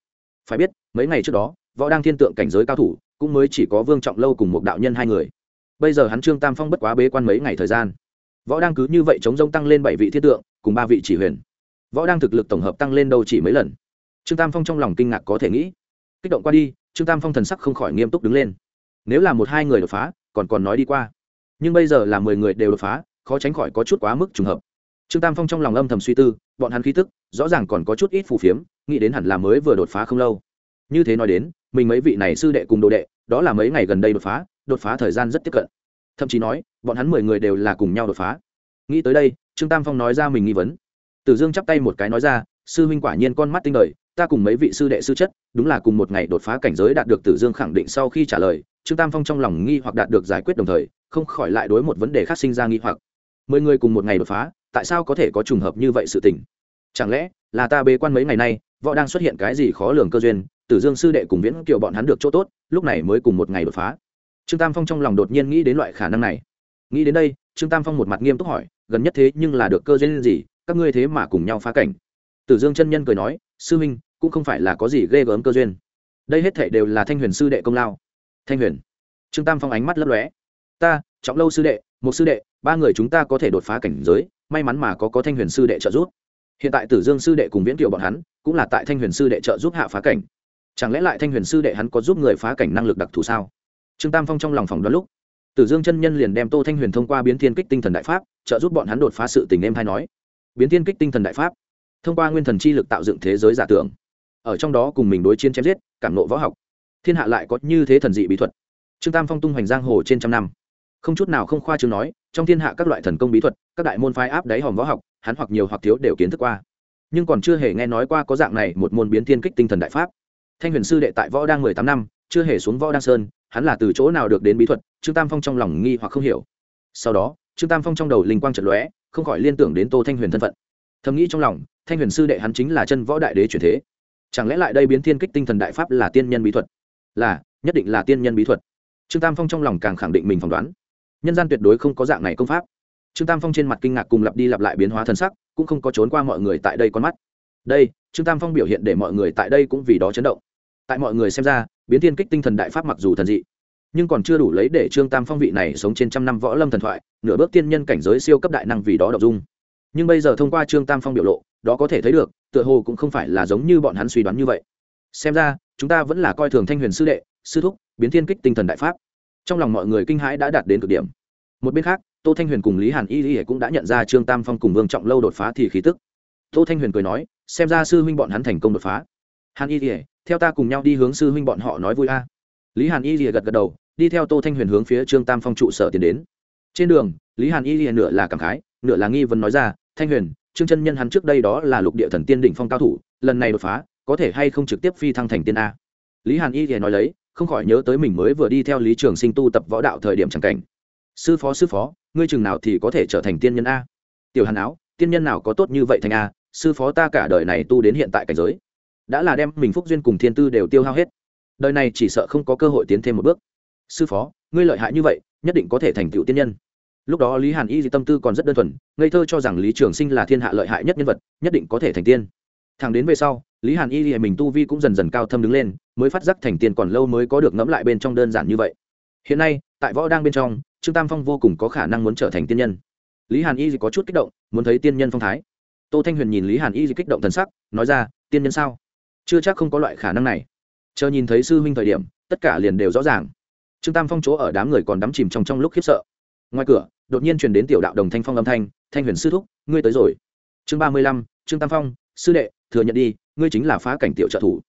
Phải biết, mấy ngày trước đó võ đang thiên tượng cảnh giới cao thủ, cũng mới chỉ có vương trọng lâu cùng một đạo nhân hai người. Bây giờ hắn trương tam phong bất quá bế quan mấy ngày thời gian. Võ đang cứ như vậy chống rông tăng lên bảy vị thiên tượng, cùng ba vị chỉ huyền. Võ đang thực lực tổng hợp tăng lên đâu chỉ mấy lần? Trương tam phong trong lòng kinh ngạc có thể nghĩ. Kích động qua đi, trương tam phong thần sắc không khỏi nghiêm túc đứng lên. Nếu là một hai người đột phá, còn còn nói đi qua. Nhưng bây giờ là mười người đều đột phá, khó tránh khỏi có chút quá mức trùng hợp. Trương tam phong trong lòng âm thầm suy tư, bọn hắn khí tức, rõ ràng còn có chút ít phù phiếm, nghĩ đến hẳn là mới vừa đột phá không lâu. Như thế nói đến mình mấy vị này sư đệ cùng đồ đệ, đó là mấy ngày gần đây đột phá đột phá thời gian rất tiếp cận. Thậm chí nói, bọn hắn mười người đều là cùng nhau đột phá. Nghĩ tới đây, trương tam phong nói ra mình nghi vấn. Tử dương chắp tay một cái nói ra, sư huynh quả nhiên con mắt tinh đời, ta cùng mấy vị sư đệ sư chất, đúng là cùng một ngày đột phá cảnh giới đạt được tử dương khẳng định sau khi trả lời. Trương tam phong trong lòng nghi hoặc đạt được giải quyết đồng thời, không khỏi lại đối một vấn đề khác sinh ra nghi hoặc. Mười người cùng một ngày đột phá, tại sao có thể có trùng hợp như vậy sự tình? Chẳng lẽ là ta bế quan mấy ngày nay, võ đang xuất hiện cái gì khó lường cơ duyên tử dương sư đệ cùng viễn kiều bọn hắn được chỗ tốt lúc này mới cùng một ngày đột phá. Trương tam phong trong lòng đột nhiên nghĩ đến loại khả năng này. Nghĩ đến đây trương tam phong một mặt nghiêm túc hỏi gần nhất thế nhưng là được cơ duyên gì các ngươi thế mà cùng nhau phá cảnh. Tử dương chân nhân cười nói sư huynh, cũng không phải là có gì ghê gớm cơ duyên. Đây hết thể đều là thanh huyền sư đệ công lao. Thanh huyền. Trương tam phong ánh mắt lấp lóe. Ta trọng lâu sư đệ một sư đệ ba người chúng ta có thể đột phá cảnh giới may mắn mà có có thanh huyền sư đệ trợ giúp. Hiện tại tử dương sư đệ cùng viễn kiều bọn hắn cũng là tại thanh huyền sư đệ trợ giúp hạ phá cảnh chẳng lẽ lại thanh huyền sư đệ hắn có giúp người phá cảnh năng lực đặc thù sao? Trương tam phong trong lòng phòng đoán lúc, tử dương chân nhân liền đem tô thanh huyền thông qua biến thiên kích tinh thần đại pháp, trợ giúp bọn hắn đột phá sự tình em hay nói. Biến thiên kích tinh thần đại pháp, thông qua nguyên thần chi lực tạo dựng thế giới giả tưởng. Ở trong đó cùng mình đối chiến chém giết, cảm nộ võ học. Thiên hạ lại có như thế thần dị bí thuật. Trương tam phong tung hoành giang hồ trên trăm năm. Không chút nào không khoa chương nói, trong thiên hạ các loại thần công bí thuật, các đại môn phái áp đáy hòm võ học, hắn hoặc nhiều hoặc thiếu đều kiến thức qua. Nhưng còn chưa hề nghe nói qua có dạng này một môn biến thiên kích tinh thần đại pháp thanh huyền sư đệ tại võ đang mười tám năm, chưa hề xuống võ đăng sơn, hắn là từ chỗ nào được đến bí thuật, trương tam phong trong lòng nghi hoặc không hiểu. Sau đó, trương tam phong trong đầu linh quang trận lóe, không khỏi liên tưởng đến tô thanh huyền thân phận. Thầm nghĩ trong lòng, thanh huyền sư đệ hắn chính là chân võ đại đế truyền thế. Chẳng lẽ lại đây biến thiên kích tinh thần đại pháp là tiên nhân bí thuật? Là, nhất định là tiên nhân bí thuật. Trương tam phong trong lòng càng khẳng định mình phỏng đoán. Nhân gian tuyệt đối không có dạng này công pháp. Trương tam phong trên mặt kinh ngạc cùng lặp đi lặp lại biến hóa thân sắc, cũng không có trốn qua mọi người tại đây con mắt. Đây, trương tam phong biểu hiện để mọi người tại đây cũng vì đó chấn động tại mọi người xem ra, biến thiên kích tinh thần đại pháp mặc dù thần dị, nhưng còn chưa đủ lấy để trương tam phong vị này sống trên trăm năm võ lâm thần thoại, nửa bước tiên nhân cảnh giới siêu cấp đại năng vì đó đọc dung. Nhưng bây giờ thông qua trương tam phong biểu lộ, đó có thể thấy được, tựa hồ cũng không phải là giống như bọn hắn suy đoán như vậy. Xem ra, chúng ta vẫn là coi thường thanh huyền sư đệ, sư thúc, biến thiên kích tinh thần đại pháp. Trong lòng mọi người kinh hãi đã đạt đến cực điểm. Một bên khác, tô thanh huyền cùng lý hàn y y cũng đã nhận ra trương tam phong cùng vương trọng lâu đột phá thì khí tức. Tô thanh huyền cười nói, xem ra sư huynh bọn hắn thành công đột phá. Hàn y y theo ta cùng nhau đi hướng sư huynh bọn họ nói vui a. Lý hàn y lìa gật gật đầu, đi theo tô thanh huyền hướng phía trương tam phong trụ sở tiến đến. Trên đường, lý hàn y lìa nửa là cảm khái, nửa là nghi vấn nói ra, thanh huyền, trương chân nhân hắn trước đây đó là lục địa thần tiên đỉnh phong cao thủ, lần này đột phá, có thể hay không trực tiếp phi thăng thành tiên a? Lý hàn y lìa nói lấy, không khỏi nhớ tới mình mới vừa đi theo lý trường sinh tu tập võ đạo thời điểm c cảnh. Sư phó sư phó, ngươi chừng nào thì có thể trở thành tiên nhân a? Tiểu hàn áo, tiên nhân nào có tốt như vậy thành a? Sư phó ta cả đời này tu đến hiện tại cảnh giới đã là đem mình phúc duyên cùng thiên tư đều tiêu hao hết. Đời này chỉ sợ không có cơ hội tiến thêm một bước. Sư phó, ngươi lợi hại như vậy, nhất định có thể thành tựu tiên nhân. Lúc đó lý hàn y tâm tư còn rất đơn thuần, ngây thơ cho rằng lý trường sinh là thiên hạ lợi hại nhất nhân vật, nhất định có thể thành tiên. Thằng đến về sau, lý hàn y mình tu vi cũng dần dần cao thâm đứng lên, mới phát giác thành tiên còn lâu mới có được ngẫm lại bên trong đơn giản như vậy. Hiện nay, tại võ đang bên trong, trương tam phong vô cùng có khả năng muốn trở thành tiên nhân. Lý hàn y có chút kích động, muốn thấy tiên nhân phong thái. Tô thanh huyền nhìn lý hàn y kích động thần sắc, nói ra, tiên nhân sao? Chưa chắc không có loại khả năng này. Chờ nhìn thấy sư huynh thời điểm, tất cả liền đều rõ ràng. Trương tam phong chỗ ở đám người còn đắm chìm trong trong lúc khiếp sợ. Ngoài cửa, đột nhiên truyền đến tiểu đạo đồng thanh phong âm thanh thanh huyền sư thúc, ngươi tới rồi. Chương ba mươi lăm, trương tam phong, sư đệ, thừa nhận đi, ngươi chính là phá cảnh tiểu trợ thủ.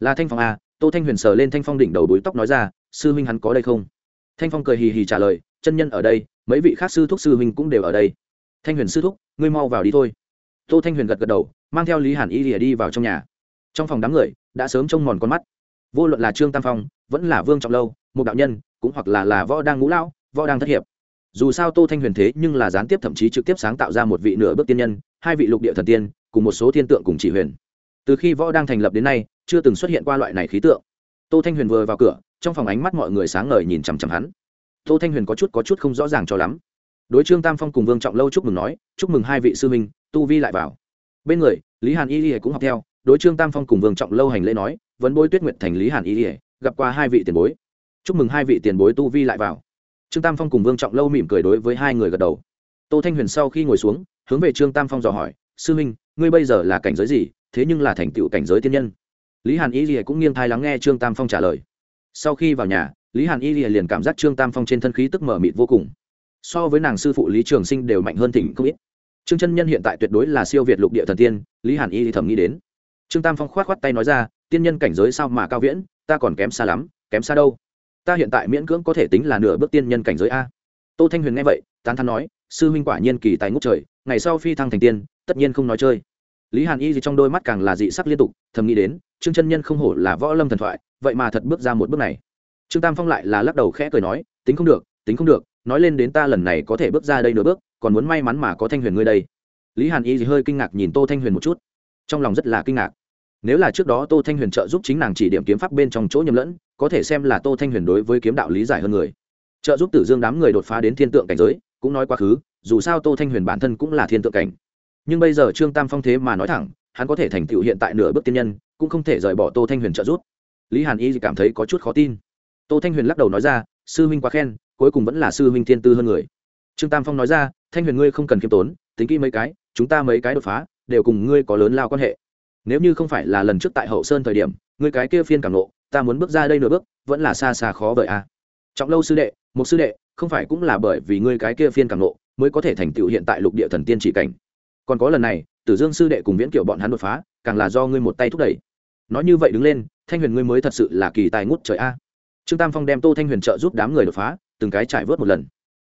Là thanh phong a tô thanh huyền sờ lên thanh phong đỉnh đầu đuối tóc nói ra, sư huynh hắn có đây không? Thanh phong cười hì hì trả lời, chân nhân ở đây, mấy vị khác sư thúc sư huynh cũng đều ở đây. Thanh huyền sư thúc, ngươi mau vào đi thôi. Tô thanh huyền gật gật đầu, mang theo lý hàn y lìa đi vào trong nhà trong phòng đám người, đã sớm trông mòn con mắt. Vô luận là trương tam phong, vẫn là vương trọng lâu một đạo nhân, cũng hoặc là là võ đang ngũ lão, võ đang thất hiệp. Dù sao tô thanh huyền thế nhưng là gián tiếp thậm chí trực tiếp sáng tạo ra một vị nửa bước tiên nhân, hai vị lục địa thần tiên, cùng một số thiên tượng cùng chỉ huyền. Từ khi võ đang thành lập đến nay, chưa từng xuất hiện qua loại này khí tượng. Tô thanh huyền vừa vào cửa, trong phòng ánh mắt mọi người sáng ngời nhìn chằm chằm hắn. Tô thanh huyền có chút có chút không rõ ràng cho lắm. Đối trương tam phong cùng vương trọng lâu chúc mừng nói, chúc mừng hai vị sư minh tu vi lại vào. Bên người, lý hàn y y cũng học theo đối trương tam phong cùng vương trọng lâu hành lễ nói vẫn bối tuyết nguyện thành lý hàn y ỉa gặp qua hai vị tiền bối. Chúc mừng hai vị tiền bối tu vi lại vào. Trương tam phong cùng vương trọng lâu mỉm cười đối với hai người gật đầu. Tô thanh huyền sau khi ngồi xuống, hướng về trương tam phong dò hỏi, sư minh, ngươi bây giờ là cảnh giới gì? Thế nhưng là thành tựu cảnh giới tiên nhân. Lý hàn y lìa cũng nghiêng thai lắng nghe trương tam phong trả lời. Sau khi vào nhà, lý hàn y lìa liền cảm giác trương tam phong trên thân khí tức mở mịt vô cùng. So với nàng sư phụ lý trường sinh đều mạnh hơn thỉnh không ít. Trương chân nhân hiện tại tuyệt đối là siêu việt lục địa thần tiên, lý hàn y thì thầm nghĩ đến trương tam phong k h o á t k h o á t tay nói ra, tiên nhân cảnh giới sao mà cao viễn, ta còn kém xa lắm, kém xa đâu? Ta hiện tại miễn cưỡng có thể tính là nửa bước tiên nhân cảnh giới a. Tô thanh huyền nghe vậy, tán thắn nói, sư huynh quả nhiên kỳ tài ngút trời, ngày sau phi thăng thành tiên, tất nhiên không nói chơi. Lý hàn y gì trong đôi mắt càng là dị sắc liên tục, thầm nghĩ đến, trương chân nhân không hổ là võ lâm thần thoại, vậy mà thật bước ra một bước này. Trương tam phong lại là lắc đầu khẽ cười nói, tính không được, tính không được, nói lên đến ta lần này có thể bước ra đây nửa bước, còn muốn may mắn mà có thanh huyền ngươi đây. Lý hàn y gì hơi kinh ngạc nhìn tô thanh huyền một chút trong lòng rất là kinh ngạc. Nếu là trước đó tô thanh huyền trợ giúp chính nàng chỉ điểm kiếm pháp bên trong chỗ nhầm lẫn, có thể xem là tô thanh huyền đối với kiếm đạo lý giải hơn người. Trợ giúp tử dương đám người đột phá đến thiên tượng cảnh giới, cũng nói quá khứ, dù sao tô thanh huyền bản thân cũng là thiên tượng cảnh. Nhưng bây giờ trương tam phong thế mà nói thẳng, hắn có thể thành tựu hiện tại nửa bước tiên nhân, cũng không thể rời bỏ tô thanh huyền trợ giúp. Lý hàn y cảm thấy có chút khó tin. Tô thanh huyền lắc đầu nói ra, sư huynh quá khen, cuối cùng vẫn là sư huynh thiên tư hơn người. Trương tam phong nói ra, thanh huyền ngươi không cần khiêm tốn, tính kỹ mấy cái, chúng ta mấy cái đột phá đều cùng ngươi có lớn lao quan hệ. Nếu như không phải là lần trước tại hậu sơn thời điểm, ngươi cái kia phiên cảm nộ, ta muốn bước ra đây nửa bước, vẫn là xa xa khó vời a à. trọng lâu sư đệ, một sư đệ, không phải cũng là bởi vì ngươi cái kia phiên cảm nộ, mới có thể thành tựu hiện tại lục địa thần tiên chỉ cảnh. Còn có lần này, tử dương sư đệ cùng viễn kiểu bọn hắn đột phá, càng là do ngươi một tay thúc đẩy. Nói như vậy đứng lên, thanh huyền ngươi mới thật sự là kỳ tài ngút trời a. Trương tam phong đem tô thanh huyền trợ giúp đám người đột phá, từng cái trải vớt một lần.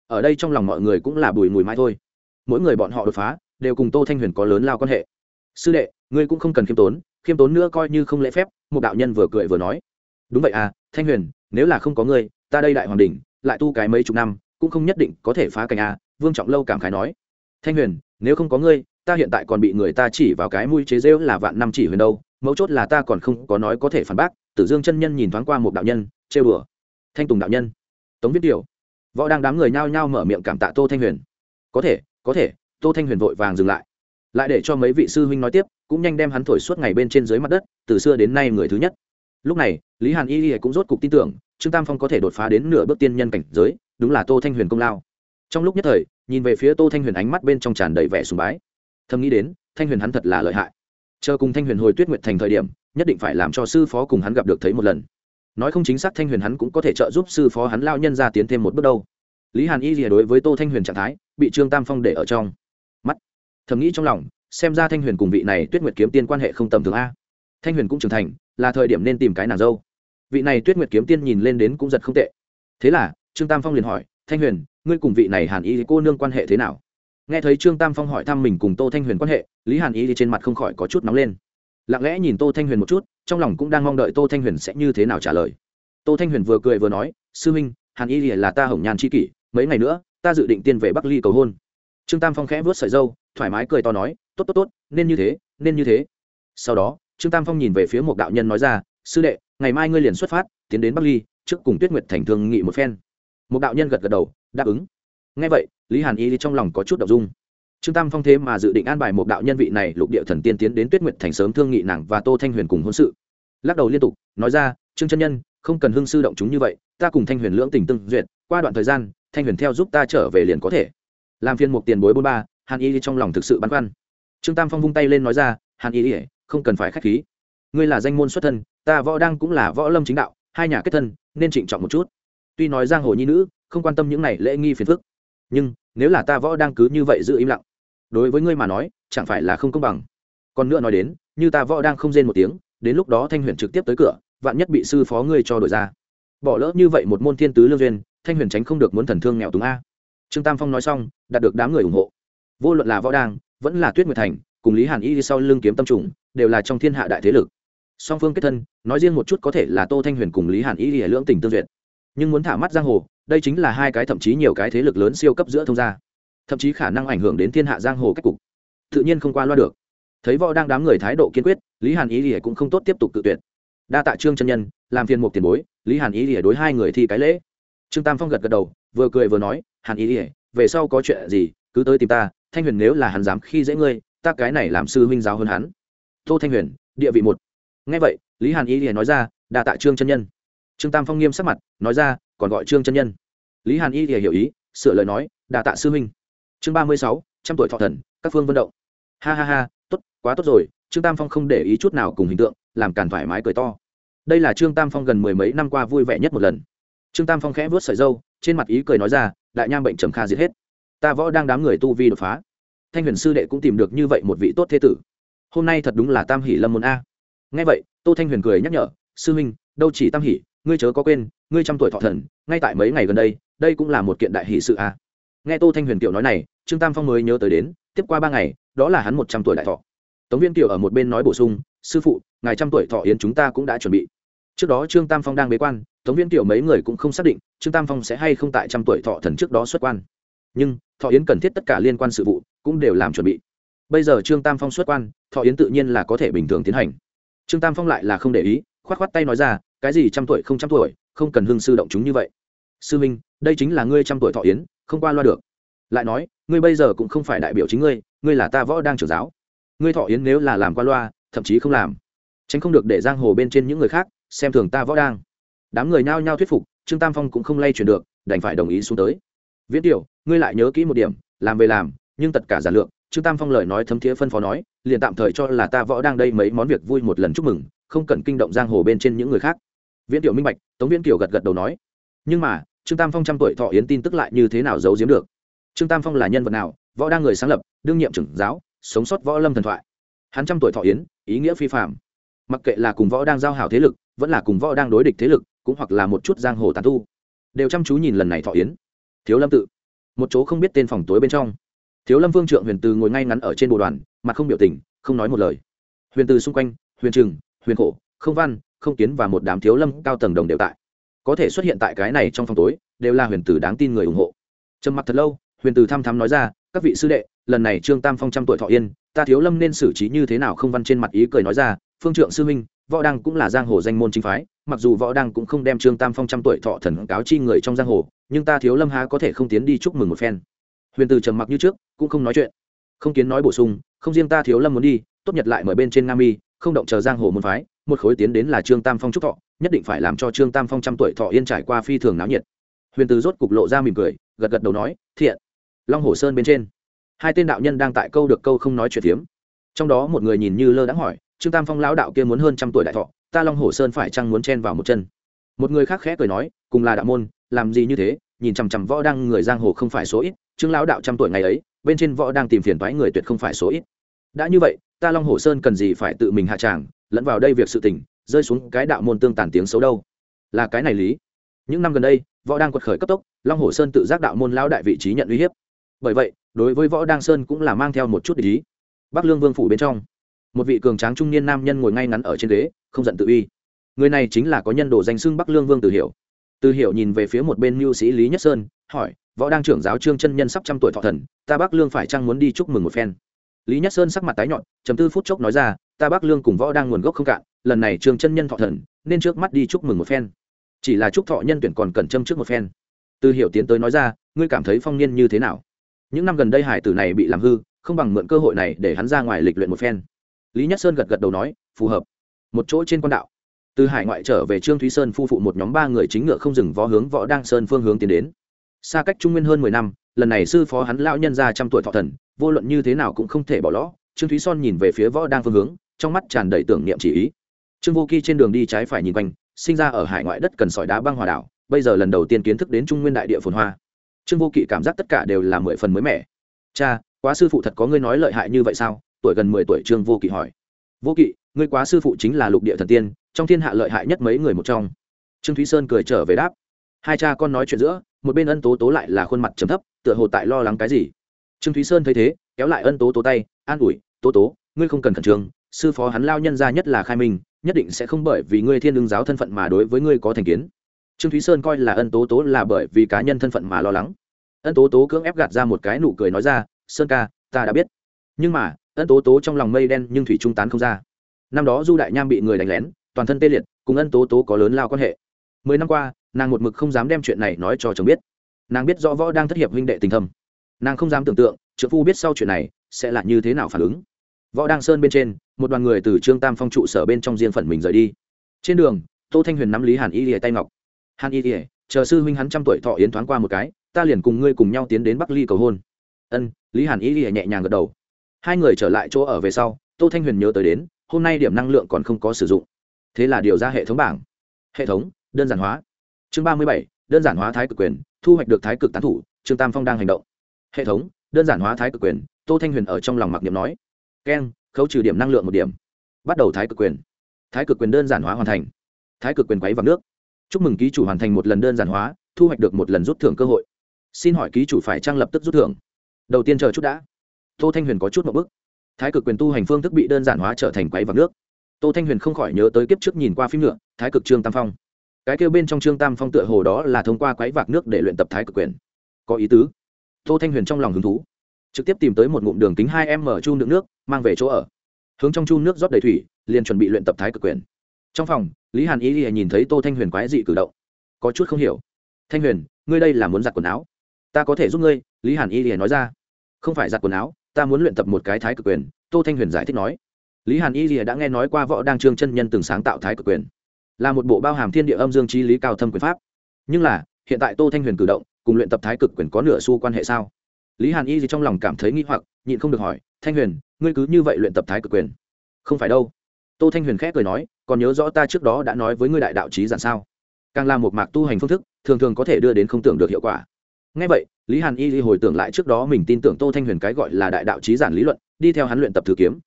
Ở đây trong lòng mọi người cũng là bùi mùi mai thôi. Mỗi người bọn họ đột phá đều cùng tô thanh huyền có lớn lao quan hệ. Sư đệ, ngươi cũng không cần khiêm tốn khiêm tốn nữa coi như không lễ phép, một đạo nhân vừa cười vừa nói. Đúng vậy à thanh huyền, nếu là không có ngươi, ta đây đại hoàng đình lại tu cái mấy chục năm, cũng không nhất định có thể phá cảnh à vương trọng lâu cảm khái nói. Thanh huyền, nếu không có ngươi, ta hiện tại còn bị người ta chỉ vào cái mũi chế rêu là vạn năm chỉ huyền đâu, mấu chốt là ta còn không có nói có thể phản bác. Tử dương chân nhân nhìn thoáng qua một đạo nhân chê bừa thanh tùng đạo nhân. Tống viết điều võ đang đám người nhao nhao mở miệng cảm tạ tô thanh huyền. Có thể có thể tô thanh huyền vội vàng dừng lại. Lại để cho mấy vị sư huynh nói tiếp, cũng nhanh đem hắn thổi suốt ngày bên trên dưới mặt đất, từ xưa đến nay người thứ nhất. Lúc này, lý hàn y y cũng rốt cục tin tưởng, trương tam phong có thể đột phá đến nửa bước tiên nhân cảnh giới, đúng là tô thanh huyền công lao. Trong lúc nhất thời, nhìn về phía tô thanh huyền ánh mắt bên trong tràn đầy vẻ sùng bái. Thầm nghĩ đến, thanh huyền hắn thật là lợi hại. Chờ cùng thanh huyền hồi tuyết nguyệt thành thời điểm, nhất định phải làm cho sư phó cùng hắn gặp được thấy một lần. Nói không chính xác thanh huyền hắn cũng có thể trợ giúp sư phó hắn lao nhân ra tiến thêm một bước đâu. Lý hàn y gì đối với tô thanh huyền trạng thái, bị trương tam phong để ở trong thầm nghĩ trong lòng, xem ra thanh huyền cùng vị này tuyết nguyệt kiếm tiên quan hệ không tầm thường a. Thanh huyền cũng trưởng thành, là thời điểm nên tìm cái nàng dâu. Vị này tuyết nguyệt kiếm tiên nhìn lên đến cũng giật không tệ. Thế là, trương tam phong liền hỏi, thanh huyền, ngươi cùng vị này hàn y cô nương quan hệ thế nào? Nghe thấy trương tam phong hỏi thăm mình cùng tô thanh huyền quan hệ, lý hàn y thì trên mặt không khỏi có chút nóng lên. Lặng lẽ nhìn tô thanh huyền một chút, trong lòng cũng đang mong đợi tô thanh huyền sẽ như thế nào trả lời. Tô thanh huyền vừa cười vừa nói, sư huynh hàn y là ta hồng nhàn c kỷ, mấy ngày nữa, ta dự định tiên về bắc ly cầu hôn trương tam phong khẽ vớt sợi dâu, thoải mái cười to nói, tốt tốt tốt, nên như thế, nên như thế. Sau đó, trương tam phong nhìn về phía một đạo nhân nói ra, sư đệ, ngày mai ngươi liền xuất phát, tiến đến bắc ly, trước cùng tuyết nguyệt thành thương nghị một phen. Một đạo nhân gật gật đầu, đáp ứng. Ngay vậy, lý hàn y trong lòng có chút đ ộ n g dung. Trương tam phong thế mà dự định an bài một đạo nhân vị này lục địa thần tiên tiến đến tuyết nguyệt thành sớm thương nghị nàng và tô thanh huyền cùng hôn sự. Lắc đầu liên tục, nói ra, trương chân nhân, không cần hưng sư động chúng như vậy, ta cùng thanh huyền lưỡng tình tương duyệt, qua đoạn thời gian, thanh huyền theo giúp ta trở về liền có thể làm phiên một tiền bối bốn ba, hàn y trong lòng thực sự băn khoăn. Trương tam phong vung tay lên nói ra, hàn y không cần phải k h á c h khí. Ngươi là danh môn xuất thân, ta võ đang cũng là võ lâm chính đạo, hai nhà kết thân, nên trịnh trọng một chút. Tuy nói giang hồ nhi nữ, không quan tâm những này lễ nghi phiền phức, nhưng nếu là ta võ đang cứ như vậy giữ im lặng, đối với ngươi mà nói, chẳng phải là không công bằng. Còn nữa nói đến, như ta võ đang không rên một tiếng, đến lúc đó thanh huyền trực tiếp tới cửa, vạn nhất bị sư phó ngươi cho đổi ra. Bỏ lỡ như vậy một môn thiên tứ lương duyên, thanh huyền tránh không được muốn thần thương nghèo túng a trương tam phong nói xong, đạt được đám người ủng hộ. Vô luận là võ đang vẫn là tuyết nguyệt thành, cùng lý hàn y đi sau lưng kiếm tâm trùng, đều là trong thiên hạ đại thế lực. Song phương kết thân, nói riêng một chút có thể là tô thanh huyền cùng lý hàn y đi lưỡng tình tương duyệt. Nhưng muốn thả mắt giang hồ, đây chính là hai cái thậm chí nhiều cái thế lực lớn siêu cấp giữa thông gia. Thậm chí khả năng ảnh hưởng đến thiên hạ giang hồ cách cục. Tự nhiên không qua loa được. Thấy võ đang đám người thái độ kiên quyết, lý hàn Y thì cũng không tốt tiếp tục tự tuyệt. Đa tạ trương chân nhân, làm phiền một tiền bối, lý hàn Y thì đối hai người thi cái lễ. Trương tam phong gật gật đầu vừa cười vừa nói, hàn ý ỉa về sau có chuyện gì, cứ tới tìm ta, thanh huyền nếu là hắn dám khi dễ ngươi, ta cái này làm sư huynh giáo hơn hắn. Tô thanh huyền, địa vị một. Ngay vậy, lý hàn ý ỉa nói ra, đa tạ trương chân nhân. Trương tam phong nghiêm sắc mặt, nói ra, còn gọi trương chân nhân. Lý hàn y ỉa hiểu ý, sửa lời nói, đa tạ sư huynh. Chương ba mươi sáu, trăm tuổi thọ thần, các phương vận động. Ha ha ha, tốt, quá tốt rồi, trương tam phong không để ý chút nào cùng hình tượng, làm càn thoải mái cười to. Đây là trương tam phong gần mười mấy năm qua vui vẻ nhất một lần trương tam phong khẽ vớt sợi dâu trên mặt ý cười nói ra, đại nham bệnh trầm kha giết hết. Ta võ đang đám người tu vi đột phá. Thanh huyền sư đệ cũng tìm được như vậy một vị tốt thế tử. Hôm nay thật đúng là tam hỷ lâm môn a. Nghe vậy, tô thanh huyền cười nhắc nhở, sư huynh, đâu chỉ tam hỷ, ngươi chớ có quên, ngươi trăm tuổi thọ thần, ngay tại mấy ngày gần đây đây cũng là một kiện đại hỷ sự a. Nghe tô thanh huyền tiểu nói này, trương tam phong mới nhớ tới đến, tiếp qua ba ngày, đó là hắn một trăm tuổi đại thọ. Tống viên tiểu ở một bên nói bổ sung, sư phụ, ngài trăm tuổi thọ yến chúng ta cũng đã chuẩn bị. Trước đó trương tam phong đang bế quan tống viên tiểu mấy người cũng không xác định trương tam phong sẽ hay không tại trăm tuổi thọ thần trước đó xuất quan. Nhưng, thọ yến cần thiết tất cả liên quan sự vụ cũng đều làm chuẩn bị. Bây giờ trương tam phong xuất quan, thọ yến tự nhiên là có thể bình thường tiến hành. Trương tam phong lại là không để ý k h o á t k h o á t tay nói ra, cái gì trăm tuổi không trăm tuổi, không cần hưng sư động chúng như vậy. Sư minh, đây chính là ngươi trăm tuổi thọ yến, không qua loa được. Lại nói, ngươi bây giờ cũng không phải đại biểu chính ngươi ngươi là ta võ đang trưởng giáo. Ngươi thọ yến nếu là làm qua loa, thậm chí không làm, tránh không được để giang hồ bên trên những người khác xem thường ta võ đang đám người nhao nhao thuyết phục, trương tam phong cũng không lay chuyển được, đành phải đồng ý xuống tới. Viễn tiểu, ngươi lại nhớ kỹ một điểm, làm về làm, nhưng tất cả giản lượng trương tam phong lời nói thấm thiế phân phó nói, liền tạm thời cho là ta võ đang đây mấy món việc vui một lần chúc mừng, không cần kinh động giang hồ bên trên những người khác. Viễn tiểu minh bạch, tống viễn kiều gật gật đầu nói. Nhưng mà, trương tam phong trăm tuổi thọ yến tin tức lại như thế nào giấu giếm được? Trương tam phong là nhân vật nào, võ đang người sáng lập, đương nhiệm trưởng giáo, sống sót võ lâm thần thoại. Hắn trăm tuổi thọ yến, ý nghĩa phi phạm mặc kệ là cùng võ đang giao hảo thế lực, vẫn là cùng võ đang đối địch thế lực cũng hoặc là một chút giang hồ tàn tu. Đều chăm chú nhìn lần này thọ yến. Thiếu lâm tự. Một chỗ không biết tên phòng tối bên trong. Thiếu lâm vương trượng huyền từ ngồi ngay ngắn ở trên bộ đoàn, mặt không biểu tình, không nói một lời. Huyền từ xung quanh, huyền trừng, huyền khổ, không văn, không kiến và một đám thiếu lâm cao tầng đồng đều tại. Có thể xuất hiện tại cái này trong phòng tối, đều là huyền tử đáng tin người ủng hộ. Trầm mặt thật lâu, huyền tử thăm thắm nói ra, các vị sư đệ, lần này trương tam phong trăm tuổi thọ yên ta thiếu lâm nên xử trí như thế nào? Không văn trên mặt ý cười nói ra, phương trượng sư minh võ đăng cũng là giang hồ danh môn chính phái, mặc dù võ đăng cũng không đem trương tam phong trăm tuổi thọ thần cáo chi người trong giang hồ, nhưng ta thiếu lâm há có thể không tiến đi chúc mừng một phen. Huyền tử trầm mặc như trước, cũng không nói chuyện. Không kiến nói bổ sung, không riêng ta thiếu lâm muốn đi, tốt nhật lại mời bên trên nam mi, không động chờ giang hồ môn phái, một khối tiến đến là trương tam phong trúc thọ, nhất định phải làm cho trương tam phong trăm tuổi thọ yên trải qua phi thường náo nhiệt. Huyền từ rốt cục lộ ra mỉm cười, gật gật đầu nói, thiện. Long hồ sơn bên trên, hai tên đạo nhân đang tại câu được câu không nói chuyện phiếm. Trong đó một người nhìn như lơ đãng hỏi trương tam phong lão đạo kia muốn hơn trăm tuổi đại thọ, ta long hồ sơn phải chăng muốn chen vào một chân? Một người khác khẽ cười nói, cùng là đạo môn, làm gì như thế, nhìn chằm chằm võ đang người giang hồ không phải số ít, trương lão đạo trăm tuổi ngày ấy, bên trên võ đang tìm phiền toái người tuyệt không phải số ít. Đã như vậy, ta long hồ sơn cần gì phải tự mình hạ tràng, lẫn vào đây việc sự tình, rơi xuống cái đạo môn tương tàn tiếng xấu đâu? Là cái này lý. Những năm gần đây, võ đang quật khởi cấp tốc, long hồ sơn tự giác đạo môn lão đại vị trí nhận uy hiếp. Bởi vậy, đối với võ đăng sơn cũng là mang theo một chút ý. Bắc lương vương phủ bên trong một vị cường tráng trung niên nam nhân ngồi ngay ngắn ở trên ghế, không giận tự uy. Người này chính là có nhân đồ danh xưng bắc lương vương từ hiểu. Từ hiểu nhìn về phía một bên mưu sĩ lý nhất sơn, hỏi, võ đang trưởng giáo trương chân nhân sắp trăm tuổi thọ thần, ta bắc lương phải chăng muốn đi chúc mừng một phen? Lý nhất sơn sắc mặt tái nhọn chấm tư phút chốc nói ra, ta bắc lương cùng võ đang nguồn gốc không cạn, lần này trương chân nhân thọ thần, nên trước mắt đi chúc mừng một phen. Chỉ là chúc thọ nhân tuyển còn cần châm trước một phen. Từ hiểu tiến tới nói ra, ngươi cảm thấy phong niên như thế nào? Những năm gần đây hải tử này bị làm hư, không bằng mượn cơ hội này để hắn ra ngoài lịch luyện một phen lý nhất sơn gật gật đầu nói, phù hợp. Một chỗ trên quan đạo. Từ hải ngoại trở về trương thúy sơn phu phụ một nhóm ba người chính ngựa không dừng võ hướng võ đăng sơn phương hướng tiến đến. Xa cách trung nguyên hơn mười năm, lần này sư phó hắn lão nhân ra trăm tuổi thọ thần, vô luận như thế nào cũng không thể bỏ lõ trương thúy son nhìn về phía võ đang phương hướng, trong mắt tràn đầy tưởng niệm chỉ ý. Trương vô kỳ trên đường đi trái phải nhìn quanh, sinh ra ở hải ngoại đất cần sỏi đá băng hòa đảo, bây giờ lần đầu tiên kiến thức đến trung nguyên đại địa phồn hoa. Trương vô kỵ cảm giác tất cả đều là mười phần mới mẻ. Cha, quá sư phụ thật có ngươi nói lợi hại như vậy sao? Tuổi gần mười tuổi trương vô kỵ hỏi. Vô kỵ, ngươi quá sư phụ chính là lục địa thần tiên, trong thiên hạ lợi hại nhất mấy người một trong. Trương thúy sơn cười trở về đáp. Hai cha con nói chuyện giữa, một bên ân tố tố lại là khuôn mặt trầm thấp, tựa hồ tại lo lắng cái gì. Trương thúy sơn thấy thế, kéo lại ân tố tố tay, an ủi, tố tố, ngươi không cần khẩn trương, sư phó hắn lao nhân ra nhất là khai minh, nhất định sẽ không bởi vì ngươi thiên đương giáo thân phận mà đối với ngươi có thành kiến. Trương thúy sơn coi là ân tố tố là bởi vì cá nhân thân phận mà lo lắng. Ân tố tố cưỡng ép gạt ra một cái nụ cười nói ra, sơn ca, ta đã biết. Nhưng mà ân tố tố trong lòng mây đen nhưng thủy trung tán không ra. Năm đó du đại nham bị người đánh lén, toàn thân tê liệt, cùng ân tố tố có lớn lao quan hệ. Mười năm qua, nàng một mực không dám đem chuyện này nói cho chồng biết. Nàng biết rõ võ đang thất hiệp huynh đệ tình thâm nàng không dám tưởng tượng trợ phu biết sau chuyện này sẽ là như thế nào phản ứng. Võ đang sơn bên trên, một đoàn người từ trương tam phong trụ sở bên trong riêng phần mình rời đi. Trên đường, tô thanh huyền nắm lý hàn y lìa tay ngọc. Hàn y lìa, chờ sư huynh hắn trăm tuổi thọ yến thoáng qua một cái, ta liền cùng ngươi cùng nhau tiến đến bắc ly cầu hôn. Ân. Lý hàn y lìa nhẹ nhàng gật đầu hai người trở lại chỗ ở về sau, tô thanh huyền nhớ tới đến, hôm nay điểm năng lượng còn không có sử dụng. Thế là điều ra hệ thống bảng. Hệ thống, đơn giản hóa. Chương ba mươi bảy, đơn giản hóa thái cực quyền, thu hoạch được thái cực tán thủ, trương tam phong đang hành động. Hệ thống, đơn giản hóa thái cực quyền, tô thanh huyền ở trong lòng mặc niệm nói. Keng, khấu trừ điểm năng lượng một điểm. Bắt đầu thái cực quyền. Thái cực quyền đơn giản hóa hoàn thành. Thái cực quyền quấy vào nước. Chúc mừng ký chủ hoàn thành một lần đơn giản hóa, thu hoạch được một lần rút thưởng cơ hội. Xin hỏi ký chủ phải trang lập tức rút thưởng? Đầu tiên chờ chút đã tô thanh huyền có chút một bức. Thái cực quyền tu hành phương thức bị đơn giản hóa trở thành quấy vào nước. Tô thanh huyền không khỏi nhớ tới kiếp trước nhìn qua phim nữa, thái cực trương tam phong. Cái kêu bên trong trương tam phong tựa hồ đó là thông qua quấy vạc nước để luyện tập thái cực quyền. Có ý tứ. Tô thanh huyền trong lòng hứng thú. Trực tiếp tìm tới một ngụm đường kính hai em mở chu đựng nước, mang về chỗ ở. Hướng trong chu nước rót đầy thủy, liền chuẩn bị luyện tập thái cực quyền. Trong phòng, lý hàn ý nhìn thấy tô thanh huyền quái dị cử động. Có chút không hiểu. Thanh huyền, ngươi đây là muốn giặt quần áo? Ta có thể giúp ngươi, lý hàn y nói ra. Không phải giặt quần áo ta muốn luyện tập một cái thái cực quyền, tô thanh huyền giải thích nói. Lý hàn y rìa đã nghe nói qua võ đang trương chân nhân từng sáng tạo thái cực quyền. Là một bộ bao hàm thiên địa âm dương trí lý cao thâm quyền pháp. Nhưng là, hiện tại tô thanh huyền cử động, cùng luyện tập thái cực quyền có nửa xu quan hệ sao? Lý hàn y gì trong lòng cảm thấy nghi hoặc, nhịn không được hỏi, thanh huyền, ngươi cứ như vậy luyện tập thái cực quyền? Không phải đâu. Tô thanh huyền khẽ cười nói, còn nhớ rõ ta trước đó đã nói với ngươi đại đạo trí giản sao? Càng là một mạc tu hành phương thức, thường thường có thể đưa đến không tưởng được hiệu quả ngay vậy, lý hàn y hồi tưởng lại trước đó mình tin tưởng tô thanh huyền cái gọi là đại đạo trí giản lý luận, đi theo hắn luyện tập thử kiếm.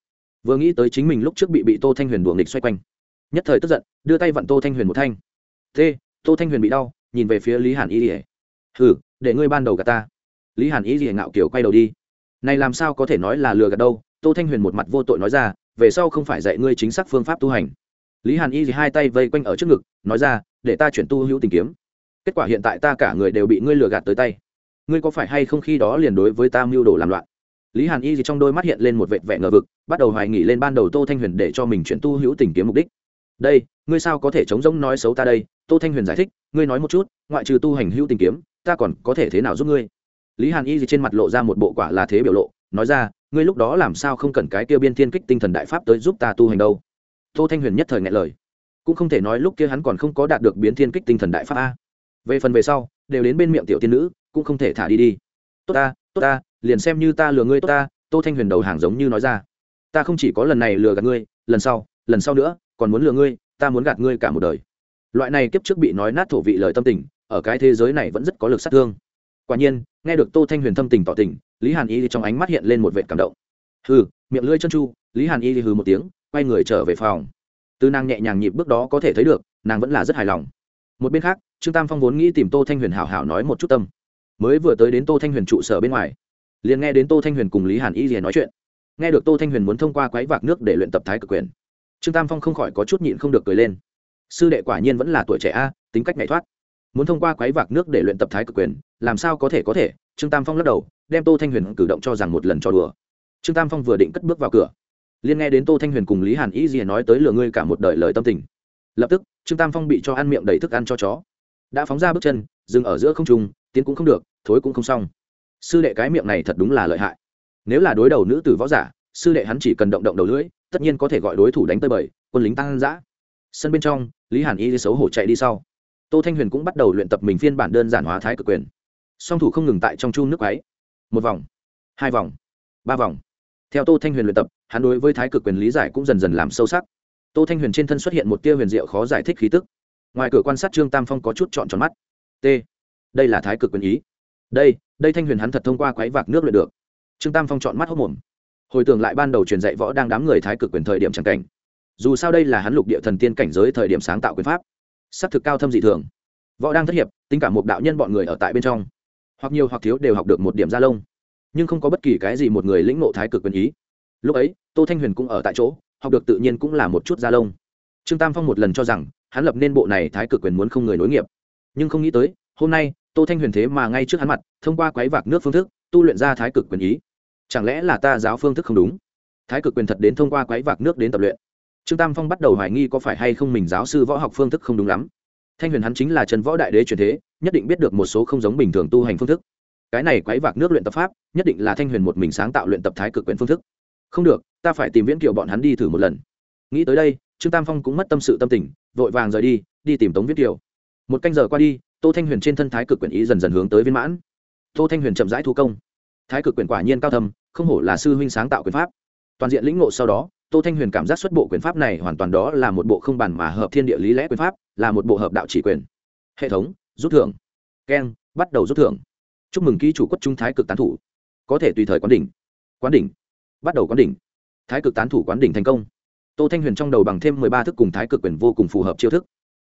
Vừa nghĩ tới chính mình lúc trước bị bị tô thanh huyền đuồng nghịch xoay quanh. Nhất thời tức giận, đưa tay vặn tô thanh huyền một thanh. T tô thanh huyền bị đau, nhìn về phía lý hàn y ỉa hừ, để ngươi ban đầu gạt ta. Lý hàn y ỉa ngạo kiểu quay đầu đi. Này làm sao có thể nói là lừa gạt đâu, tô thanh huyền một mặt vô tội nói ra, về sau không phải dạy ngươi chính xác phương pháp tu hành. Lý hàn y thì hai tay vây quanh ở trước ngực, nói ra, để ta chuyển tu hữu tình kiếm kết quả hiện tại ta cả người đều bị ngươi lừa gạt tới tay. Ngươi có phải hay không khi đó liền đối với ta mưu đồ làm loạn? Lý hàn y gì trong đôi mắt hiện lên một vệt vẻ ngờ vực, bắt đầu hoài nghỉ lên ban đầu tô thanh huyền để cho mình chuyển tu hữu tình kiếm mục đích. Đây, ngươi sao có thể chống rỗng nói xấu ta đây? Tô thanh huyền giải thích, ngươi nói một chút, ngoại trừ tu hành hữu tình kiếm, ta còn có thể thế nào giúp ngươi? Lý hàn y gì trên mặt lộ ra một bộ quả là thế biểu lộ, nói ra, ngươi lúc đó làm sao không cần cái kia biên thiên kích tinh thần đại pháp tới giúp ta tu hành đâu? Tô thanh huyền nhất thời ngại lời. Cũng không thể nói lúc kia hắn còn không có đạt được biến thiên kích tinh thần đại pháp a về phần về sau, đều đến bên miệng tiểu tiên nữ, cũng không thể thả đi đi. Tốt ta tốt ta, liền xem như ta lừa ngươi tốt ta, tô thanh huyền đầu hàng giống như nói ra. Ta không chỉ có lần này lừa gạt ngươi, lần sau lần sau nữa, còn muốn lừa ngươi, ta muốn gạt ngươi cả một đời. Loại này kiếp trước bị nói nát thổ vị lời tâm tình, ở cái thế giới này vẫn rất có lực sát thương. Quả nhiên, nghe được tô thanh huyền thâm tình tỏ tình, lý hàn y trong ánh mắt hiện lên một vệ cảm động. Hừ, miệng lưỡi chân chu, lý hàn y hừ một tiếng, quay người trở về phòng. Từ nàng nhẹ nhàng nhịp bước đó có thể thấy được, nàng vẫn là rất hài lòng một bên khác, trương tam phong vốn nghĩ tìm tô thanh huyền hảo hảo nói một chút tâm. Mới vừa tới đến tô thanh huyền trụ sở bên ngoài, liền nghe đến tô thanh huyền cùng lý hàn y gì nói chuyện. Nghe được tô thanh huyền muốn thông qua quái vạc nước để luyện tập thái cực quyền, trương tam phong không khỏi có chút nhịn không được cười lên. Sư đệ quả nhiên vẫn là tuổi trẻ a, tính cách nhảy thoát. Muốn thông qua quái vạc nước để luyện tập thái cực quyền, làm sao có thể có thể? Trương tam phong lắc đầu, đem tô thanh huyền cử động cho rằng một lần cho đùa. Trương tam phong vừa định cất bước vào cửa liên nghe đến tô thanh huyền cùng lý hàn Y gì nói tới lừa ngươi cả một đời lời tâm tình lập tức, trương tam phong bị cho ăn miệng đầy thức ăn cho chó. Đã phóng ra bước chân, dừng ở giữa không trung, tiến cũng không được, thối cũng không xong. Sư đệ cái miệng này thật đúng là lợi hại. Nếu là đối đầu nữ tử võ giả, sư đệ hắn chỉ cần động động đầu lưỡi, tất nhiên có thể gọi đối thủ đánh tới bời, quân lính tăng giã sân bên trong, lý hàn y xấu hổ chạy đi sau. Tô thanh huyền cũng bắt đầu luyện tập mình phiên bản đơn giản hóa thái cực quyền. Song thủ không ngừng tại trong chu nước ấy. một vòng, hai vòng, ba vòng. Theo tô thanh huyền luyện tập, hắn đối với thái cực quyền lý giải cũng dần dần làm sâu sắc tô thanh huyền trên thân xuất hiện một tia huyền diệu khó giải thích khí tức. Ngoài cửa quan sát trương tam phong có chút trọn tròn mắt. T, đây là thái cực quyền ý. Đây đây thanh huyền hắn thật thông qua quái vạc nước luyện được. Trương tam phong chọn mắt hốc mồm. Hồi tưởng lại ban đầu truyền dạy võ đang đám người thái cực quyền thời điểm tràng cảnh. Dù sao đây là hắn lục địa thần tiên cảnh giới thời điểm sáng tạo quyền pháp. S ắ c thực cao thâm dị thường. Võ đang thất hiệp, tính cả một đạo nhân bọn người ở tại bên trong. Hoặc nhiều hoặc thiếu đều học được một điểm gia lông. Nhưng không có bất kỳ cái gì một người lĩnh ngộ thái cực quyền ý. Lúc ấy, tô thanh huyền cũng ở tại chỗ học được tự nhiên cũng là một chút da lông. Trương tam phong một lần cho rằng, hắn lập nên bộ này thái cực quyền muốn không người nối nghiệp. Nhưng không nghĩ tới, hôm nay, tô thanh huyền thế mà ngay trước hắn mặt, thông qua quái vạc nước phương thức, tu luyện ra thái cực quyền ý. Chẳng lẽ là ta giáo phương thức không đúng? Thái cực quyền thật đến thông qua quái vạc nước đến tập luyện. Trương tam phong bắt đầu hoài nghi có phải hay không mình giáo sư võ học phương thức không đúng lắm. Thanh huyền hắn chính là trần võ đại đế truyền thế, nhất định biết được một số không giống bình thường tu hành phương thức. Cái này quái vạc nước luyện tập pháp, nhất định là thanh huyền một mình sáng tạo luyện tập thái cực quyền phương thức không được, ta phải tìm viễn kiều bọn hắn đi thử một lần. Nghĩ tới đây, trương tam phong cũng mất tâm sự tâm tình, vội vàng rời đi đi tìm tống viễn kiều. Một canh giờ qua đi, tô thanh huyền trên thân thái cực quyền ý dần dần hướng tới viên mãn. Tô thanh huyền chậm rãi thu công. Thái cực quyền quả nhiên cao thâm, không hổ là sư huynh sáng tạo quyền pháp. Toàn diện lĩnh ngộ sau đó, tô thanh huyền cảm giác xuất bộ quyền pháp này hoàn toàn đó là một bộ không bản mà hợp thiên địa lý lẽ quyền pháp, là một bộ hợp đạo chỉ quyền. Hệ thống, rút thưởng. Keng, bắt đầu rút thưởng. Chúc mừng ký chủ quất trung thái cực tán thủ. Có thể tùy thời quán đỉnh. Quán đỉnh bắt đầu quán đỉnh. Thái cực tán thủ quán đỉnh thành công. Tô thanh huyền trong đầu bằng thêm mười ba thức cùng thái cực quyền vô cùng phù hợp chiêu thức.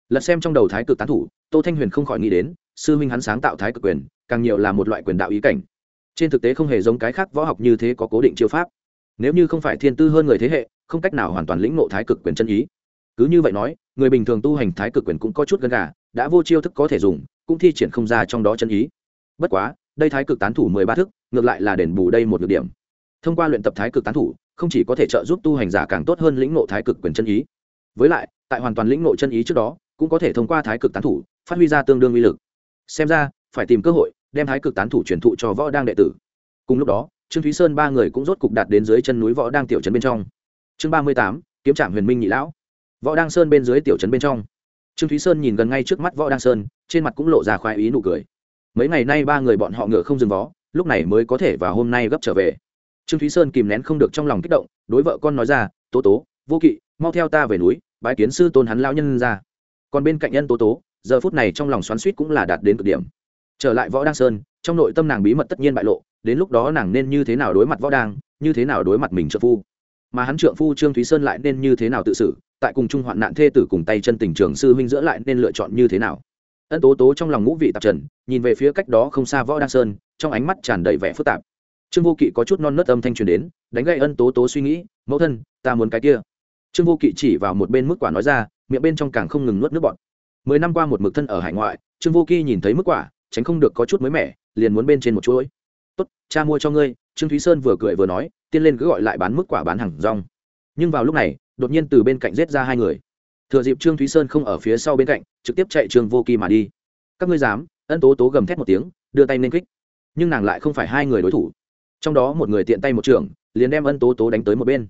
Lật xem trong đầu thái cực tán thủ, tô thanh huyền không khỏi nghĩ đến, sư huynh hắn sáng tạo thái cực quyền, càng nhiều là một loại quyền đạo ý cảnh. Trên thực tế không hề giống cái khác võ học như thế có cố định chiêu pháp. Nếu như không phải thiên tư hơn người thế hệ, không cách nào hoàn toàn lĩnh ngộ thái cực quyền chân ý. Cứ như vậy nói, người bình thường tu hành thái cực quyền cũng có chút gần gà, đã vô chiêu thức có thể dùng, cũng thi triển không ra trong đó chân ý. Bất quá, đây thái cực tán thủ mười ba thức, ngược lại là đền bù đây một nhược điểm thông qua luyện tập thái cực tán thủ, không chỉ có thể trợ giúp tu hành giả càng tốt hơn lĩnh ngộ thái cực quyền chân ý. Với lại, tại hoàn toàn lĩnh ngộ chân ý trước đó, cũng có thể thông qua thái cực tán thủ, phát huy ra tương đương uy lực. Xem ra, phải tìm cơ hội, đem thái cực tán thủ truyền thụ cho võ đang đệ tử. Cùng lúc đó, trương thúy sơn ba người cũng rốt cục đạt đến dưới chân núi võ đang tiểu trấn bên trong. Chương ba mươi tám, kiếm trạm huyền minh nhị lão. Võ đang sơn bên dưới tiểu trấn bên trong. Trương thúy sơn nhìn gần ngay trước mắt võ đang sơn, trên mặt cũng lộ ra khoái ý nụ cười. Mấy ngày nay ba người bọn họ ngựa không dừng vó, lúc này mới có thể và hôm nay gấp trở về trương thúy sơn kìm nén không được trong lòng kích động, đối vợ con nói ra, tố tố, vô kỵ, mau theo ta về núi, bái kiến sư tôn hắn lao nhân ra. Còn bên cạnh nhân tố tố, giờ phút này trong lòng xoắn suýt cũng là đạt đến cực điểm. Trở lại võ đăng sơn, trong nội tâm nàng bí mật tất nhiên bại lộ, đến lúc đó nàng nên như thế nào đối mặt võ đăng, như thế nào đối mặt mình trợ phu. Mà hắn trượng phu trương thúy sơn lại nên như thế nào tự xử, tại cùng chung hoạn nạn thê tử cùng tay chân tình trường sư huynh giữa lại nên lựa chọn như thế nào? Ân tố tố trong lòng ngũ vị tạp trần, nhìn về phía cách đó không xa võ đăng sơn, trong ánh mắt tràn đầy vẻ phức tạp trương vô kỵ có chút non nớt âm thanh truyền đến, đánh gậy ân tố tố suy nghĩ, mẫu thân, ta muốn cái kia. Trương vô kỵ chỉ vào một bên mức quả nói ra, miệng bên trong càng không ngừng nuốt nước bọt. Mười năm qua một mực thân ở hải ngoại, trương vô kỵ nhìn thấy mức quả, tránh không được có chút mới mẻ, liền muốn bên trên một chuỗi. Tốt, cha mua cho ngươi. Trương thúy sơn vừa cười vừa nói, tiên lên cứ gọi lại bán mức quả bán hàng rong. Nhưng vào lúc này, đột nhiên từ bên cạnh giết ra hai người. Thừa dịp trương thúy sơn không ở phía sau bên cạnh, trực tiếp chạy trương vô kỳ mà đi. Các ngươi dám? Ân tố tố gầm thét một tiếng, đưa tay lên kích. Nhưng nàng lại không phải hai người đối thủ trong đó một người tiện tay một trưởng, liền đem ân tố tố đánh tới một bên.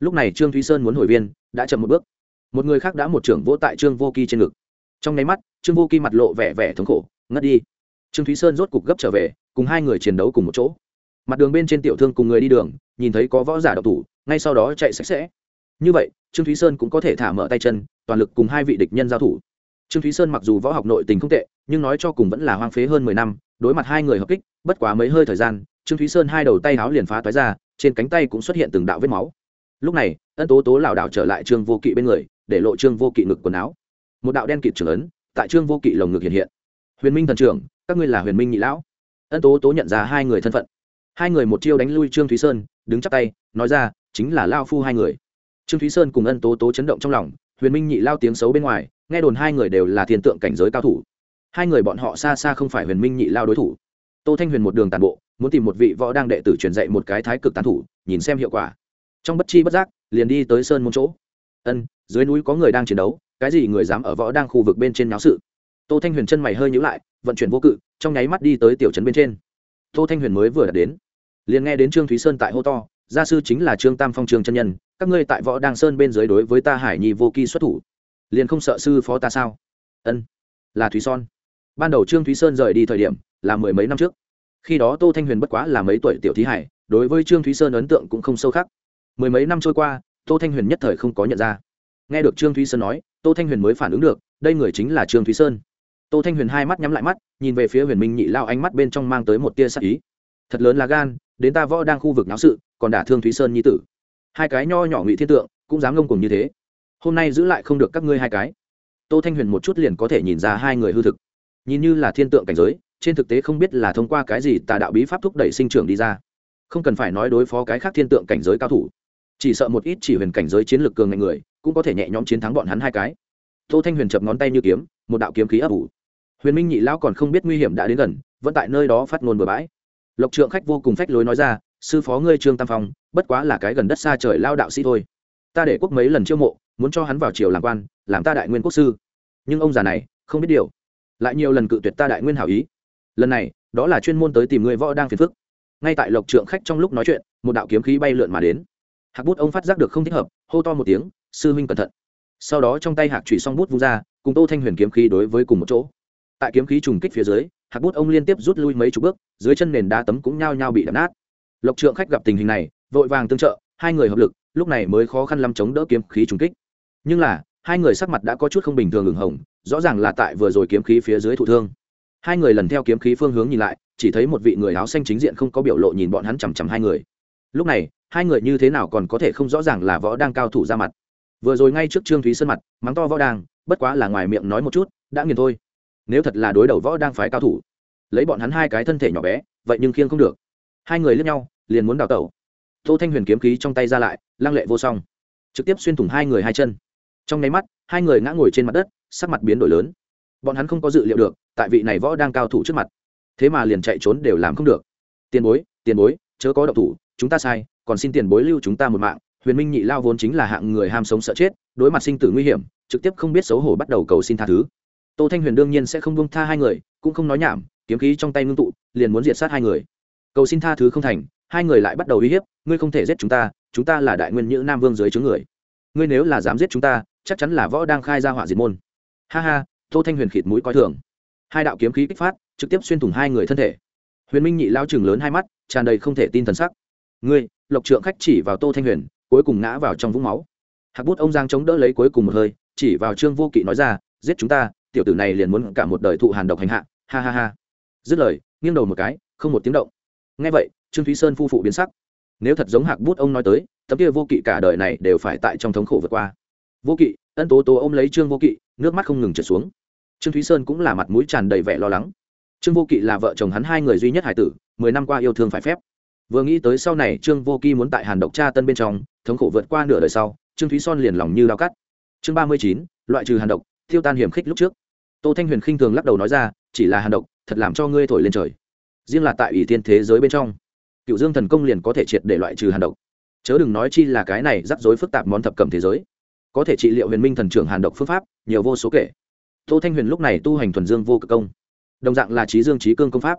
Lúc này trương thúy sơn muốn hồi viên, đã chậm một bước. Một người khác đã một trưởng vỗ tại trương vô kỳ trên ngực. Trong nháy mắt, trương vô kỳ mặt lộ vẻ vẻ thống khổ, ngất đi. Trương thúy sơn rốt cục gấp trở về, cùng hai người chiến đấu cùng một chỗ. Mặt đường bên trên tiểu thương cùng người đi đường, nhìn thấy có võ giả độc thủ, ngay sau đó chạy sạch sẽ. Như vậy, trương thúy sơn cũng có thể thả mở tay chân, toàn lực cùng hai vị địch nhân giao thủ. Trương thúy sơn mặc dù võ học nội tình không tệ, nhưng nói cho cùng vẫn là hoang phế hơn mười năm, đối mặt hai người hợp kích, bất quá mấy hơi thời gian trương thúy sơn hai đầu tay áo liền phá toái ra trên cánh tay cũng xuất hiện từng đạo vết máu lúc này ân tố tố lảo đảo trở lại trương vô kỵ bên người để lộ trương vô kỵ ngực quần áo một đạo đen kịt trưởng ấn tại trương vô kỵ lồng ngực hiện hiện huyền minh thần trưởng các ngươi là huyền minh nhị lão ân tố tố nhận ra hai người thân phận hai người một chiêu đánh lui trương thúy sơn đứng chắp tay nói ra chính là lao phu hai người trương thúy sơn cùng ân tố tố chấn động trong lòng huyền minh nhị lao tiếng xấu bên ngoài nghe đồn hai người đều là thiên tượng cảnh giới cao thủ hai người bọn họ xa xa không phải huyền minh nhị lao đối thủ tô thanh huyền một đường tàn bộ, muốn tìm một vị võ đang đệ tử truyền dạy một cái thái cực tán thủ, nhìn xem hiệu quả. Trong bất chi bất giác, liền đi tới sơn môn chỗ. Ân, dưới núi có người đang chiến đấu, cái gì người dám ở võ đang khu vực bên trên náo sự? Tô thanh huyền chân mày hơi nhíu lại, vận chuyển vô cự, trong nháy mắt đi tới tiểu trấn bên trên. Tô thanh huyền mới vừa đạt đến, liền nghe đến trương thúy sơn tại hô to, gia sư chính là trương tam phong trương chân nhân, các ngươi tại võ đang sơn bên dưới đối với ta hải nhi vô kỳ xuất thủ, liền không sợ sư phó ta sao? Ân, là thúy son. Ban đầu trương thúy sơn rời đi thời điểm là mười mấy năm trước. Khi đó tô thanh huyền bất quá là mấy tuổi tiểu thí hải, đối với trương thúy sơn ấn tượng cũng không sâu khắc mười mấy năm trôi qua, tô thanh huyền nhất thời không có nhận ra. Nghe được trương thúy sơn nói, tô thanh huyền mới phản ứng được, đây người chính là trương thúy sơn. Tô thanh huyền hai mắt nhắm lại mắt, nhìn về phía huyền minh nhị lao ánh mắt bên trong mang tới một tia sắc ý. Thật lớn là gan, đến ta võ đang khu vực náo sự, còn đả thương thúy sơn nhi tử. Hai cái nho nhỏ ngụy thiên tượng, cũng dám ngông cùng như thế. Hôm nay giữ lại không được các ngươi hai cái. Tô thanh huyền một chút liền có thể nhìn ra hai người hư thực. Nhìn như là thiên tượng cảnh giới trên thực tế không biết là thông qua cái gì tà đạo bí pháp thúc đẩy sinh trưởng đi ra. Không cần phải nói đối phó cái khác thiên tượng cảnh giới cao thủ. Chỉ sợ một ít chỉ huyền cảnh giới chiến lược cường ngạnh người, cũng có thể nhẹ nhõm chiến thắng bọn hắn hai cái. Tô thanh huyền chập ngón tay như kiếm, một đạo kiếm khí ấp ủ. Huyền minh nhị lão còn không biết nguy hiểm đã đến gần, vẫn tại nơi đó phát ngôn bừa bãi. Lộc trượng khách vô cùng phách lối nói ra, sư phó ngươi trương tam phong, bất quá là cái gần đất xa trời lao đạo sĩ thôi. Ta để quốc mấy lần chiêu mộ, muốn cho hắn vào triều làm quan, làm ta đại nguyên quốc sư. Nhưng ông già này, không biết điều. Lại nhiều lần cự tuyệt ta đại nguyên hảo ý lần này, đó là chuyên môn tới tìm người võ đang phiền phức. Ngay tại lộc trượng khách trong lúc nói chuyện, một đạo kiếm khí bay lượn mà đến. Hạc bút ông phát giác được không thích hợp, hô to một tiếng, sư huynh cẩn thận. Sau đó trong tay hạc trụy xong bút vung ra, cùng tô thanh huyền kiếm khí đối với cùng một chỗ. Tại kiếm khí trùng kích phía dưới, hạc bút ông liên tiếp rút lui mấy chục bước, dưới chân nền đá tấm cũng nhao nhao bị đập nát. Lộc trượng khách gặp tình hình này, vội vàng tương trợ, hai người hợp lực, lúc này mới khó khăn lắm chống đỡ kiếm khí trùng kích. Nhưng là, hai người sắc mặt đã có chút không bình thường ửng hồng, rõ ràng là tại vừa rồi kiếm khí phía dưới thụ thương hai người lần theo kiếm khí phương hướng nhìn lại, chỉ thấy một vị người áo xanh chính diện không có biểu lộ nhìn bọn hắn chằm chằm hai người. Lúc này, hai người như thế nào còn có thể không rõ ràng là võ đang cao thủ ra mặt. Vừa rồi ngay trước trương thúy sơn mặt, mắng to võ đang, bất quá là ngoài miệng nói một chút, đã nghiền thôi. Nếu thật là đối đầu võ đang phái cao thủ, lấy bọn hắn hai cái thân thể nhỏ bé, vậy nhưng khiêng không được. Hai người lướt nhau, liền muốn đào tẩu. Tô thanh huyền kiếm khí trong tay ra lại, lăng lệ vô song. Trực tiếp xuyên thủng hai người hai chân. Trong nháy mắt, hai người ngã ngồi trên mặt đất, sắc mặt biến đổi lớn bọn hắn không có dự liệu được, tại vị này võ đang cao thủ trước mặt. Thế mà liền chạy trốn đều làm không được. Tiền bối tiền bối, chớ có động thủ, chúng ta sai, còn xin tiền bối lưu chúng ta một mạng. Huyền minh nhị lao vốn chính là hạng người ham sống sợ chết, đối mặt sinh tử nguy hiểm, trực tiếp không biết xấu hổ bắt đầu cầu xin tha thứ. Tô thanh huyền đương nhiên sẽ không buông tha hai người, cũng không nói nhảm, kiếm khí trong tay ngưng tụ, liền muốn diệt sát hai người. Cầu xin tha thứ không thành, hai người lại bắt đầu uy hiếp, ngươi không thể giết chúng ta chúng ta là đại nguyên nhữ nam vương dưới chướng người. Ngươi nếu là dám giết chúng ta, chắc chắn là võ đang khai ra họa diệt môn. Ha ha tô thanh huyền khịt mũi coi thường. Hai đạo kiếm khí kích phát, trực tiếp xuyên thủng hai người thân thể. Huyền minh nhị lao chừng lớn hai mắt, tràn đầy không thể tin thần sắc. Ngươi, lộc trượng khách chỉ vào tô thanh huyền, cuối cùng ngã vào trong vũng máu. Hạc bút ông giang chống đỡ lấy cuối cùng một hơi, chỉ vào trương vô kỵ nói ra, giết chúng ta, tiểu tử này liền muốn cả một đời thụ hàn độc hành hạ. Ha ha ha. Dứt lời, nghiêng đầu một cái, không một tiếng động. Ngay vậy, trương thúy sơn phu phụ biến sắc. Nếu thật giống hạc bút ông nói tới, tấm kia vô kỵ cả đời này đều phải tại trong thống khổ vượt qua. Vô kỵ, ân tố tố ôm lấy trương vô kỵ nước mắt không ngừng trượt xuống. Trương thúy sơn cũng là mặt mũi tràn đầy vẻ lo lắng. Trương vô kỵ là vợ chồng hắn hai người duy nhất hải tử, mười năm qua yêu thương phải phép. Vừa nghĩ tới sau này trương vô kỵ muốn tại hàn độc cha tân bên trong, thống khổ vượt qua nửa đời sau, trương thúy son liền lòng như lao cắt. Chương ba mươi chín, loại trừ hàn độc tiêu tan hiểm khích lúc trước. Tô thanh huyền khinh thường lắc đầu nói ra, chỉ là hàn độc, thật làm cho ngươi thổi lên trời. Riêng là tại ủy tiên thế giới bên trong, cựu dương thần công liền có thể triệt để loại trừ hàn độc. Chớ đừng nói chi là cái này rắc rối phức tạp món thập cầm thế giới có thể trị liệu huyền minh thần trưởng hàn độc phương pháp, nhiều vô số kể. Tô thanh huyền lúc này tu hành thuần dương vô cực công, đồng dạng là trí dương trí cương công pháp.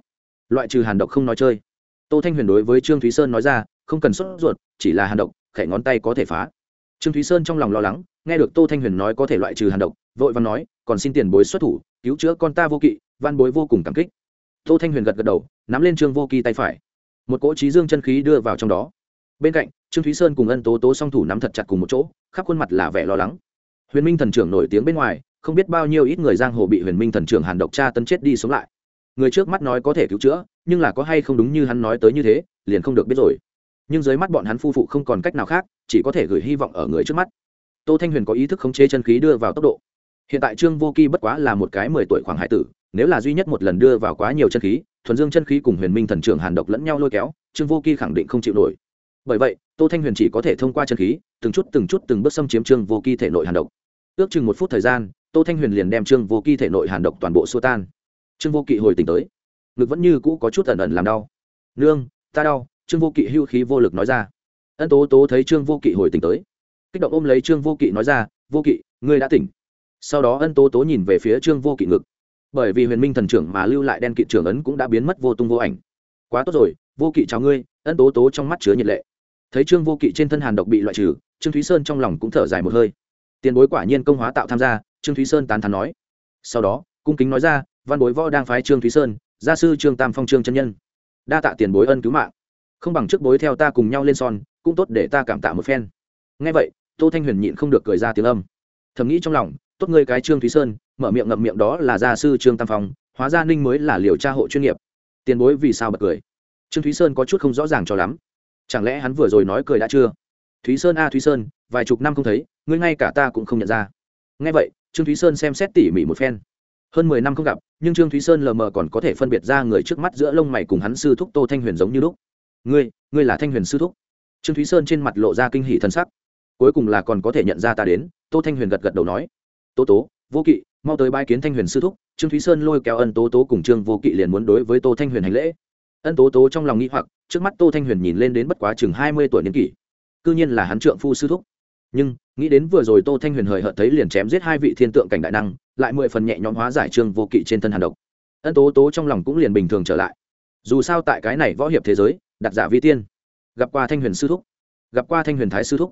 Loại trừ hàn độc không nói chơi. Tô thanh huyền đối với trương thúy sơn nói ra, không cần sốt ruột, chỉ là hàn độc, khẽ ngón tay có thể phá. Trương thúy sơn trong lòng lo lắng, nghe được tô thanh huyền nói có thể loại trừ hàn độc, vội vàng nói, còn xin tiền bối xuất thủ, cứu chữa con ta vô kỵ, văn bối vô cùng cảm kích. Tô thanh huyền gật gật đầu, nắm lên trương vô kỳ tay phải. Một cỗ trí dương chân khí đưa vào trong đó. Bên cạnh, trương thúy sơn cùng ân tố tố song thủ nắm thật chặt cùng một chỗ khắp khuôn mặt là vẻ lo lắng. Huyền minh thần trưởng nổi tiếng bên ngoài, không biết bao nhiêu ít người giang hồ bị huyền minh thần trưởng hàn độc tra tấn chết đi sống lại. Người trước mắt nói có thể cứu chữa, nhưng là có hay không đúng như hắn nói tới như thế, liền không được biết rồi. Nhưng dưới mắt bọn hắn phu phụ không còn cách nào khác, chỉ có thể gửi hy vọng ở người trước mắt. Tô thanh huyền có ý thức khống chế chân khí đưa vào tốc độ. Hiện tại trương vô kỳ bất quá là một cái mười tuổi khoảng hải tử, nếu là duy nhất một lần đưa vào quá nhiều chân khí, thuần dương chân khí cùng huyền minh thần trưởng hàn độc lẫn nhau lôi kéo, trương vô kỳ khẳng định không chịu nổi. Bởi vậy tô thanh huyền chỉ có thể thông qua chân khí, từng chút từng chút từng bước xâm chiếm trương vô kỳ thể nội hàn độc. Ước chừng một phút thời gian, tô thanh huyền liền đem trương vô kỳ thể nội hàn độc toàn bộ xua tan. Trương vô kỵ hồi tỉnh tới, ngực vẫn như cũ có chút ẩn ẩn làm đau. Nương, ta đau, trương vô kỵ hưu khí vô lực nói ra. Ân tố tố thấy trương vô kỵ hồi tỉnh tới, kích động ôm lấy trương vô kỵ nói ra, vô kỵ, ngươi đã tỉnh. Sau đó ân tố tố nhìn về phía trương vô kỵ ngực. Bởi vì huyền minh thần trưởng mà lưu lại đen kỵ trưởng ấn cũng đã biến mất vô tung vô ảnh. Quá tốt rồi, vô kỵ chào ngươi. Ân tố tố trong mắt chứa nhiệt lệ thấy trương vô kỵ trên thân hàn độc bị loại trừ, trương thúy sơn trong lòng cũng thở dài một hơi. Tiền bối quả nhiên công hóa tạo tham gia, trương thúy sơn tán thán nói. Sau đó, cung kính nói ra, văn bối võ đang phái trương thúy sơn, gia sư trương tam phong trương chân nhân. Đa tạ tiền bối ân cứu mạng. Không bằng trước bối theo ta cùng nhau lên son, cũng tốt để ta cảm tạ một phen. Ngay vậy, tô thanh huyền nhịn không được cười ra tiếng âm. Thầm nghĩ trong lòng, tốt ngươi cái trương thúy sơn, mở miệng ngậm miệng đó là gia sư trương tam phong, hóa ra ninh mới là liều tra hộ chuyên nghiệp. Tiền bối vì sao bật cười? Trương thúy sơn có chút không rõ ràng cho lắm chẳng lẽ hắn vừa rồi nói cười đã chưa? Thúy sơn a, thúy sơn, vài chục năm không thấy, ngươi ngay cả ta cũng không nhận ra. Ngay vậy, trương thúy sơn xem xét tỉ mỉ một phen. Hơn mười năm không gặp, nhưng trương thúy sơn lờ mờ còn có thể phân biệt ra người trước mắt giữa lông mày cùng hắn sư thúc tô thanh huyền giống như lúc. Ngươi ngươi là thanh huyền sư thúc? Trương thúy sơn trên mặt lộ ra kinh hỷ thân sắc. Cuối cùng là còn có thể nhận ra ta đến, tô thanh huyền gật gật đầu nói. Tố tố, vô kỵ, mau tới bãi kiến thanh huyền sư thúc. Trương thúy sơn lôi kéo ân tố tố cùng trương vô kỵ liền muốn đối với tô thanh huyền hành lễ ân tố tố trong lòng nghĩ hoặc, trước mắt tô thanh huyền nhìn lên đến bất quá chừng hai mươi tuổi niên kỷ. Cư nhiên là hắn trượng phu sư thúc. Nhưng, nghĩ đến vừa rồi tô thanh huyền hời hợt thấy liền chém giết hai vị thiên tượng cảnh đại năng, lại mười phần nhẹ nhõm hóa giải trương vô kỵ trên thân hàn độc. Ân tố tố trong lòng cũng liền bình thường trở lại. Dù sao tại cái này võ hiệp thế giới, đặt giả vi tiên. Gặp qua thanh huyền sư thúc. Gặp qua thanh huyền thái sư thúc.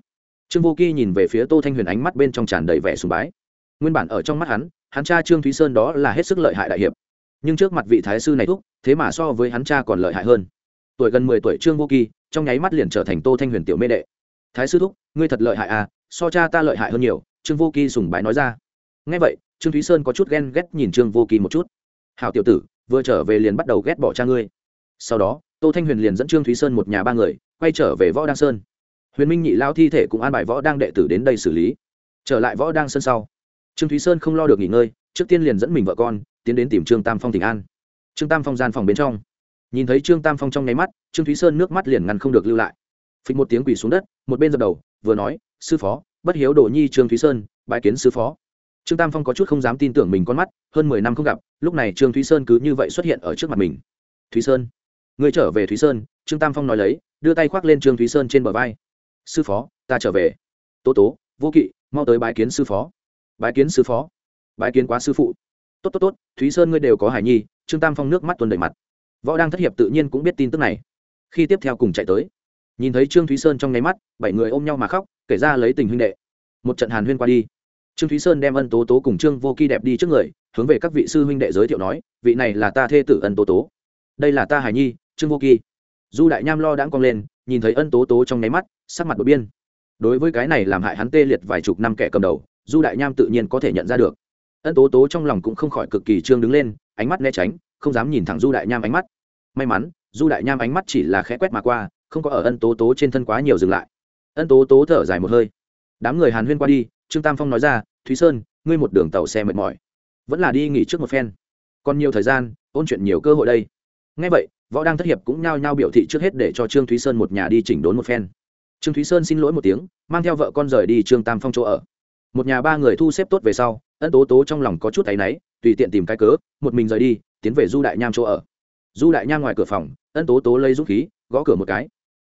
Trương vô kỵ nhìn về phía tô thanh huyền ánh mắt bên trong tràn đầy vẻ sùng bái. Nguyên bản ở trong mắt hắn hắn cha trương thúy sơn đó là hết sức lợi hại đại hiệp nhưng trước mặt vị thái sư này thúc, thế mà so với hắn cha còn lợi hại hơn. Tuổi gần mười tuổi trương vô kỳ, trong nháy mắt liền trở thành tô thanh huyền tiểu mê đệ. Thái sư thúc, ngươi thật lợi hại à so cha ta lợi hại hơn nhiều, trương vô kỳ sùng bái nói ra. Ngay vậy, trương thúy sơn có chút ghen ghét nhìn trương vô kỳ một chút. Hào tiểu tử, vừa trở về liền bắt đầu ghét bỏ cha ngươi. Sau đó, tô thanh huyền liền dẫn trương thúy sơn một nhà ba người, quay trở về võ đăng sơn. Huyền minh nhị lao thi thể cũng an bài võ đang đệ tử đến đây xử lý. Trở lại võ đang sơn sau, trương thúy sơn không lo được nghỉ ngơi, trước tiên liền dẫn mình vợ con tiến đến tìm trương tam phong tỉnh an. Trương tam phong gian phòng bên trong. Nhìn thấy trương tam phong trong nháy mắt, trương thúy sơn nước mắt liền ngăn không được lưu lại. Phịch một tiếng quỳ xuống đất, một bên dập đầu, vừa nói, sư phó, bất hiếu đồ nhi trương thúy sơn bãi kiến sư phó. Trương tam phong có chút không dám tin tưởng mình con mắt, hơn mười năm không gặp, lúc này trương thúy sơn cứ như vậy xuất hiện ở trước mặt mình. Thúy sơn người trở về thúy sơn, trương tam phong nói lấy, đưa tay khoác lên trương thúy sơn trên bờ vai. Sư phó, ta trở về. Tố tố, vô kỵ, mau tới bãi kiến sư phó. Bãi kiến sư phó. Bãi kiến quá sư phụ tốt tốt tốt, thúy sơn ngươi đều có hải nhi, trương tam phong nước mắt tuần đầy mặt. Võ đang thất hiệp tự nhiên cũng biết tin tức này. Khi tiếp theo cùng chạy tới, nhìn thấy trương thúy sơn trong nháy mắt, bảy người ôm nhau mà khóc, kể ra lấy tình huynh đệ. Một trận hàn huyên qua đi. Trương thúy sơn đem ân tố tố cùng trương vô kỳ đẹp đi trước người, hướng về các vị sư huynh đệ giới thiệu nói, vị này là ta thê tử ân tố tố. Đây là ta hải nhi, trương vô kỳ du đại nham lo đãng cong lên, nhìn thấy ân tố tố trong nháy mắt, sắc mặt đột biên đối với cái này làm hại hắn tê liệt vài chục năm kẻ cầm đầu du đại nham tự nhiên có thể nhận ra được ân tố tố trong lòng cũng không khỏi cực kỳ trương đứng lên, ánh mắt né tránh, không dám nhìn thẳng du đại nham ánh mắt. May mắn, du đại nham ánh mắt chỉ là khẽ quét mà qua, không có ở ân tố tố trên thân quá nhiều dừng lại. Ân tố tố thở dài một hơi. Đám người hàn huyên qua đi, trương tam phong nói ra, thúy sơn, ngươi một đường tàu xe mệt mỏi, vẫn là đi nghỉ trước một phen. Còn nhiều thời gian, ôn chuyện nhiều cơ hội đây. Ngay vậy, võ đang thất hiệp cũng nhao nhao biểu thị trước hết để cho trương thúy sơn một nhà đi chỉnh đốn một phen. Trương thúy sơn xin lỗi một tiếng, mang theo vợ con rời đi trương tam phong chỗ ở. Một nhà ba người thu xếp tốt về sau ân tố tố trong lòng có chút áy náy, tùy tiện tìm cái cớ, một mình rời đi, tiến về du đại nham chỗ ở. Du đại nham ngoài cửa phòng, ân tố tố lấy rút khí, gõ cửa một cái.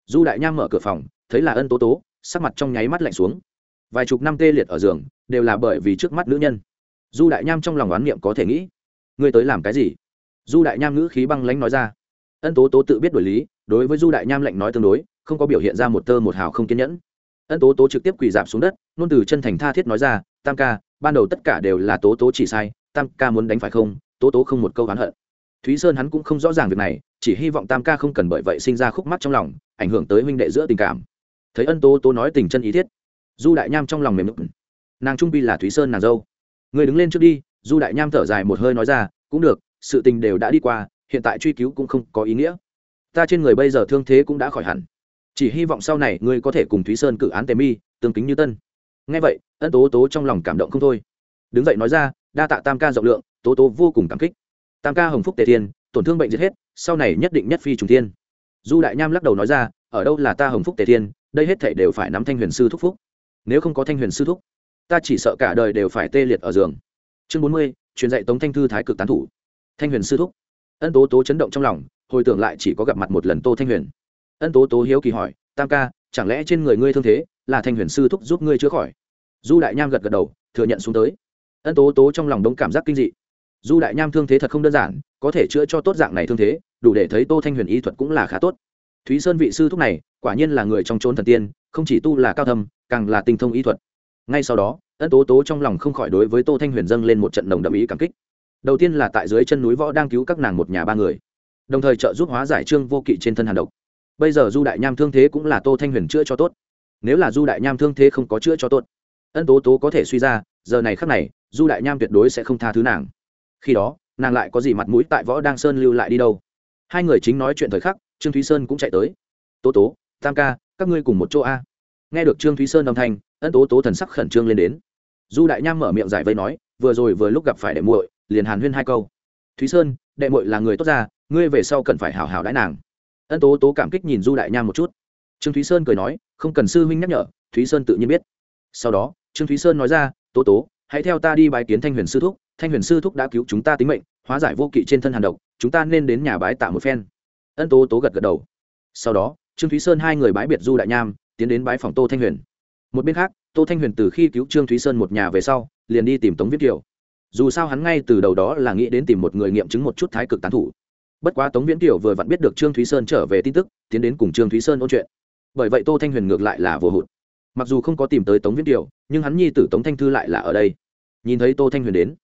Du đại nham mở cửa phòng, thấy là ân tố tố, sắc mặt trong nháy mắt lạnh xuống. Vài chục năm tê liệt ở giường, đều là bởi vì trước mắt nữ nhân. Du đại nham trong lòng oán niệm có thể nghĩ, ngươi tới làm cái gì? Du đại nham ngữ khí băng lãnh nói ra. Ân tố tố tự biết đổi lý, đối với du đại nham lạnh nói tương đối, không có biểu hiện ra một tơ một hào không kiên nhẫn. Ân tố tố trực tiếp quỳ dạp xuống đất, nôn từ chân thành tha thiết nói ra, tam ca ban đầu tất cả đều là tố tố chỉ sai, tam ca muốn đánh phải không? Tố tố không một câu oán hận. Thúy sơn hắn cũng không rõ ràng việc này, chỉ hy vọng tam ca không cần bởi vậy sinh ra khúc mắt trong lòng, ảnh hưởng tới huynh đệ giữa tình cảm. Thấy ân tố tố nói tình chân ý thiết, du đại nham trong lòng mềm mực nàng trung pi là thúy sơn nàng dâu. Người đứng lên trước đi, du đại nham thở dài một hơi nói ra, cũng được, sự tình đều đã đi qua, hiện tại truy cứu cũng không có ý nghĩa. Ta trên người bây giờ thương thế cũng đã khỏi hẳn. Chỉ hy vọng sau này ngươi có thể cùng thúy sơn cử án tề mi, tương kính như tân nghe vậy, ân tố tố trong lòng cảm động không thôi. Đứng dậy nói ra, đa tạ tam ca rộng lượng, tố tố vô cùng cảm kích. Tam ca hồng phúc tề thiên, tổn thương bệnh giết hết, sau này nhất định nhất phi trùng thiên. Du đại nham lắc đầu nói ra, ở đâu là ta hồng phúc tề thiên, đây hết thảy đều phải nắm thanh huyền sư thúc phúc. Nếu không có thanh huyền sư thúc, ta chỉ sợ cả đời đều phải tê liệt ở giường. Chương bốn mươi, truyền dạy tống thanh thư thái cực tán thủ. Thanh huyền sư thúc. Ân tố tố chấn động trong lòng, hồi tưởng lại chỉ có gặp mặt một lần tô thanh huyền. Ân tố tố hiếu kỳ hỏi, tam ca, chẳng lẽ trên người ngươi thương thế là thanh huyền sư thúc giúp ngươi chữa khỏi. Du đại nham gật gật đầu, thừa nhận xuống tới. Ân tố tố trong lòng đông cảm giác kinh dị. Du đại nham thương thế thật không đơn giản, có thể chữa cho tốt dạng này thương thế, đủ để thấy tô thanh huyền y thuật cũng là khá tốt. Thúy sơn vị sư thúc này, quả nhiên là người trong trốn thần tiên, không chỉ tu là cao thâm, càng là tinh thông y thuật. Ngay sau đó, ân tố tố trong lòng không khỏi đối với tô thanh huyền dâng lên một trận đồng đậm ý cảm kích. Đầu tiên là tại dưới chân núi võ đang cứu các nàng một nhà ba người, đồng thời trợ giúp hóa giải trương vô kỵ trên thân hàn độc. Bây giờ du đại nham thương thế cũng là tô thanh huyền chữa cho tốt nếu là du đại nham thương thế không có chữa cho tốt, ân tố tố có thể suy ra, giờ này khắc này, du đại nham tuyệt đối sẽ không tha thứ nàng. Khi đó, nàng lại có gì mặt mũi tại võ đang sơn lưu lại đi đâu? Hai người chính nói chuyện thời khắc, trương thúy sơn cũng chạy tới. Tố tố, tam ca, các ngươi cùng một chỗ a. Nghe được trương thúy sơn âm thanh, ân tố tố thần sắc khẩn trương lên đến. Du đại nham mở miệng giải vây nói, vừa rồi vừa lúc gặp phải đệ muội, liền hàn huyên hai câu. Thúy sơn, đệ muội là người tốt ra, ngươi về sau cần phải hào hào đãi nàng. Ân tố tố cảm kích nhìn du đại nham một chút. Trương thúy sơn cười nói không cần sư huynh nhắc nhở, thúy sơn tự nhiên biết. Sau đó, trương thúy sơn nói ra, tố tố, hãy theo ta đi bái kiến thanh huyền sư thúc. Thanh huyền sư thúc đã cứu chúng ta tính mệnh, hóa giải vô kỵ trên thân hàn độc, chúng ta nên đến nhà bái tạ một phen. Ân tố tố gật gật đầu. Sau đó, trương thúy sơn hai người bái biệt du đại nham, tiến đến bái phòng tô thanh huyền. Một bên khác, tô thanh huyền từ khi cứu trương thúy sơn một nhà về sau, liền đi tìm tống viết kiều. Dù sao hắn ngay từ đầu đó là nghĩ đến tìm một người nghiệm chứng một chút thái cực tán thủ. Bất quá tống viễn kiều vừa vặn biết được trương thúy sơn trở về tin tức, tiến đến cùng trương thúy sơn ôn chuyện bởi vậy tô thanh huyền ngược lại là vô hụt. Mặc dù không có tìm tới tống viễn kiều, nhưng hắn nhi tử tống thanh thư lại là ở đây. Nhìn thấy tô thanh huyền đến,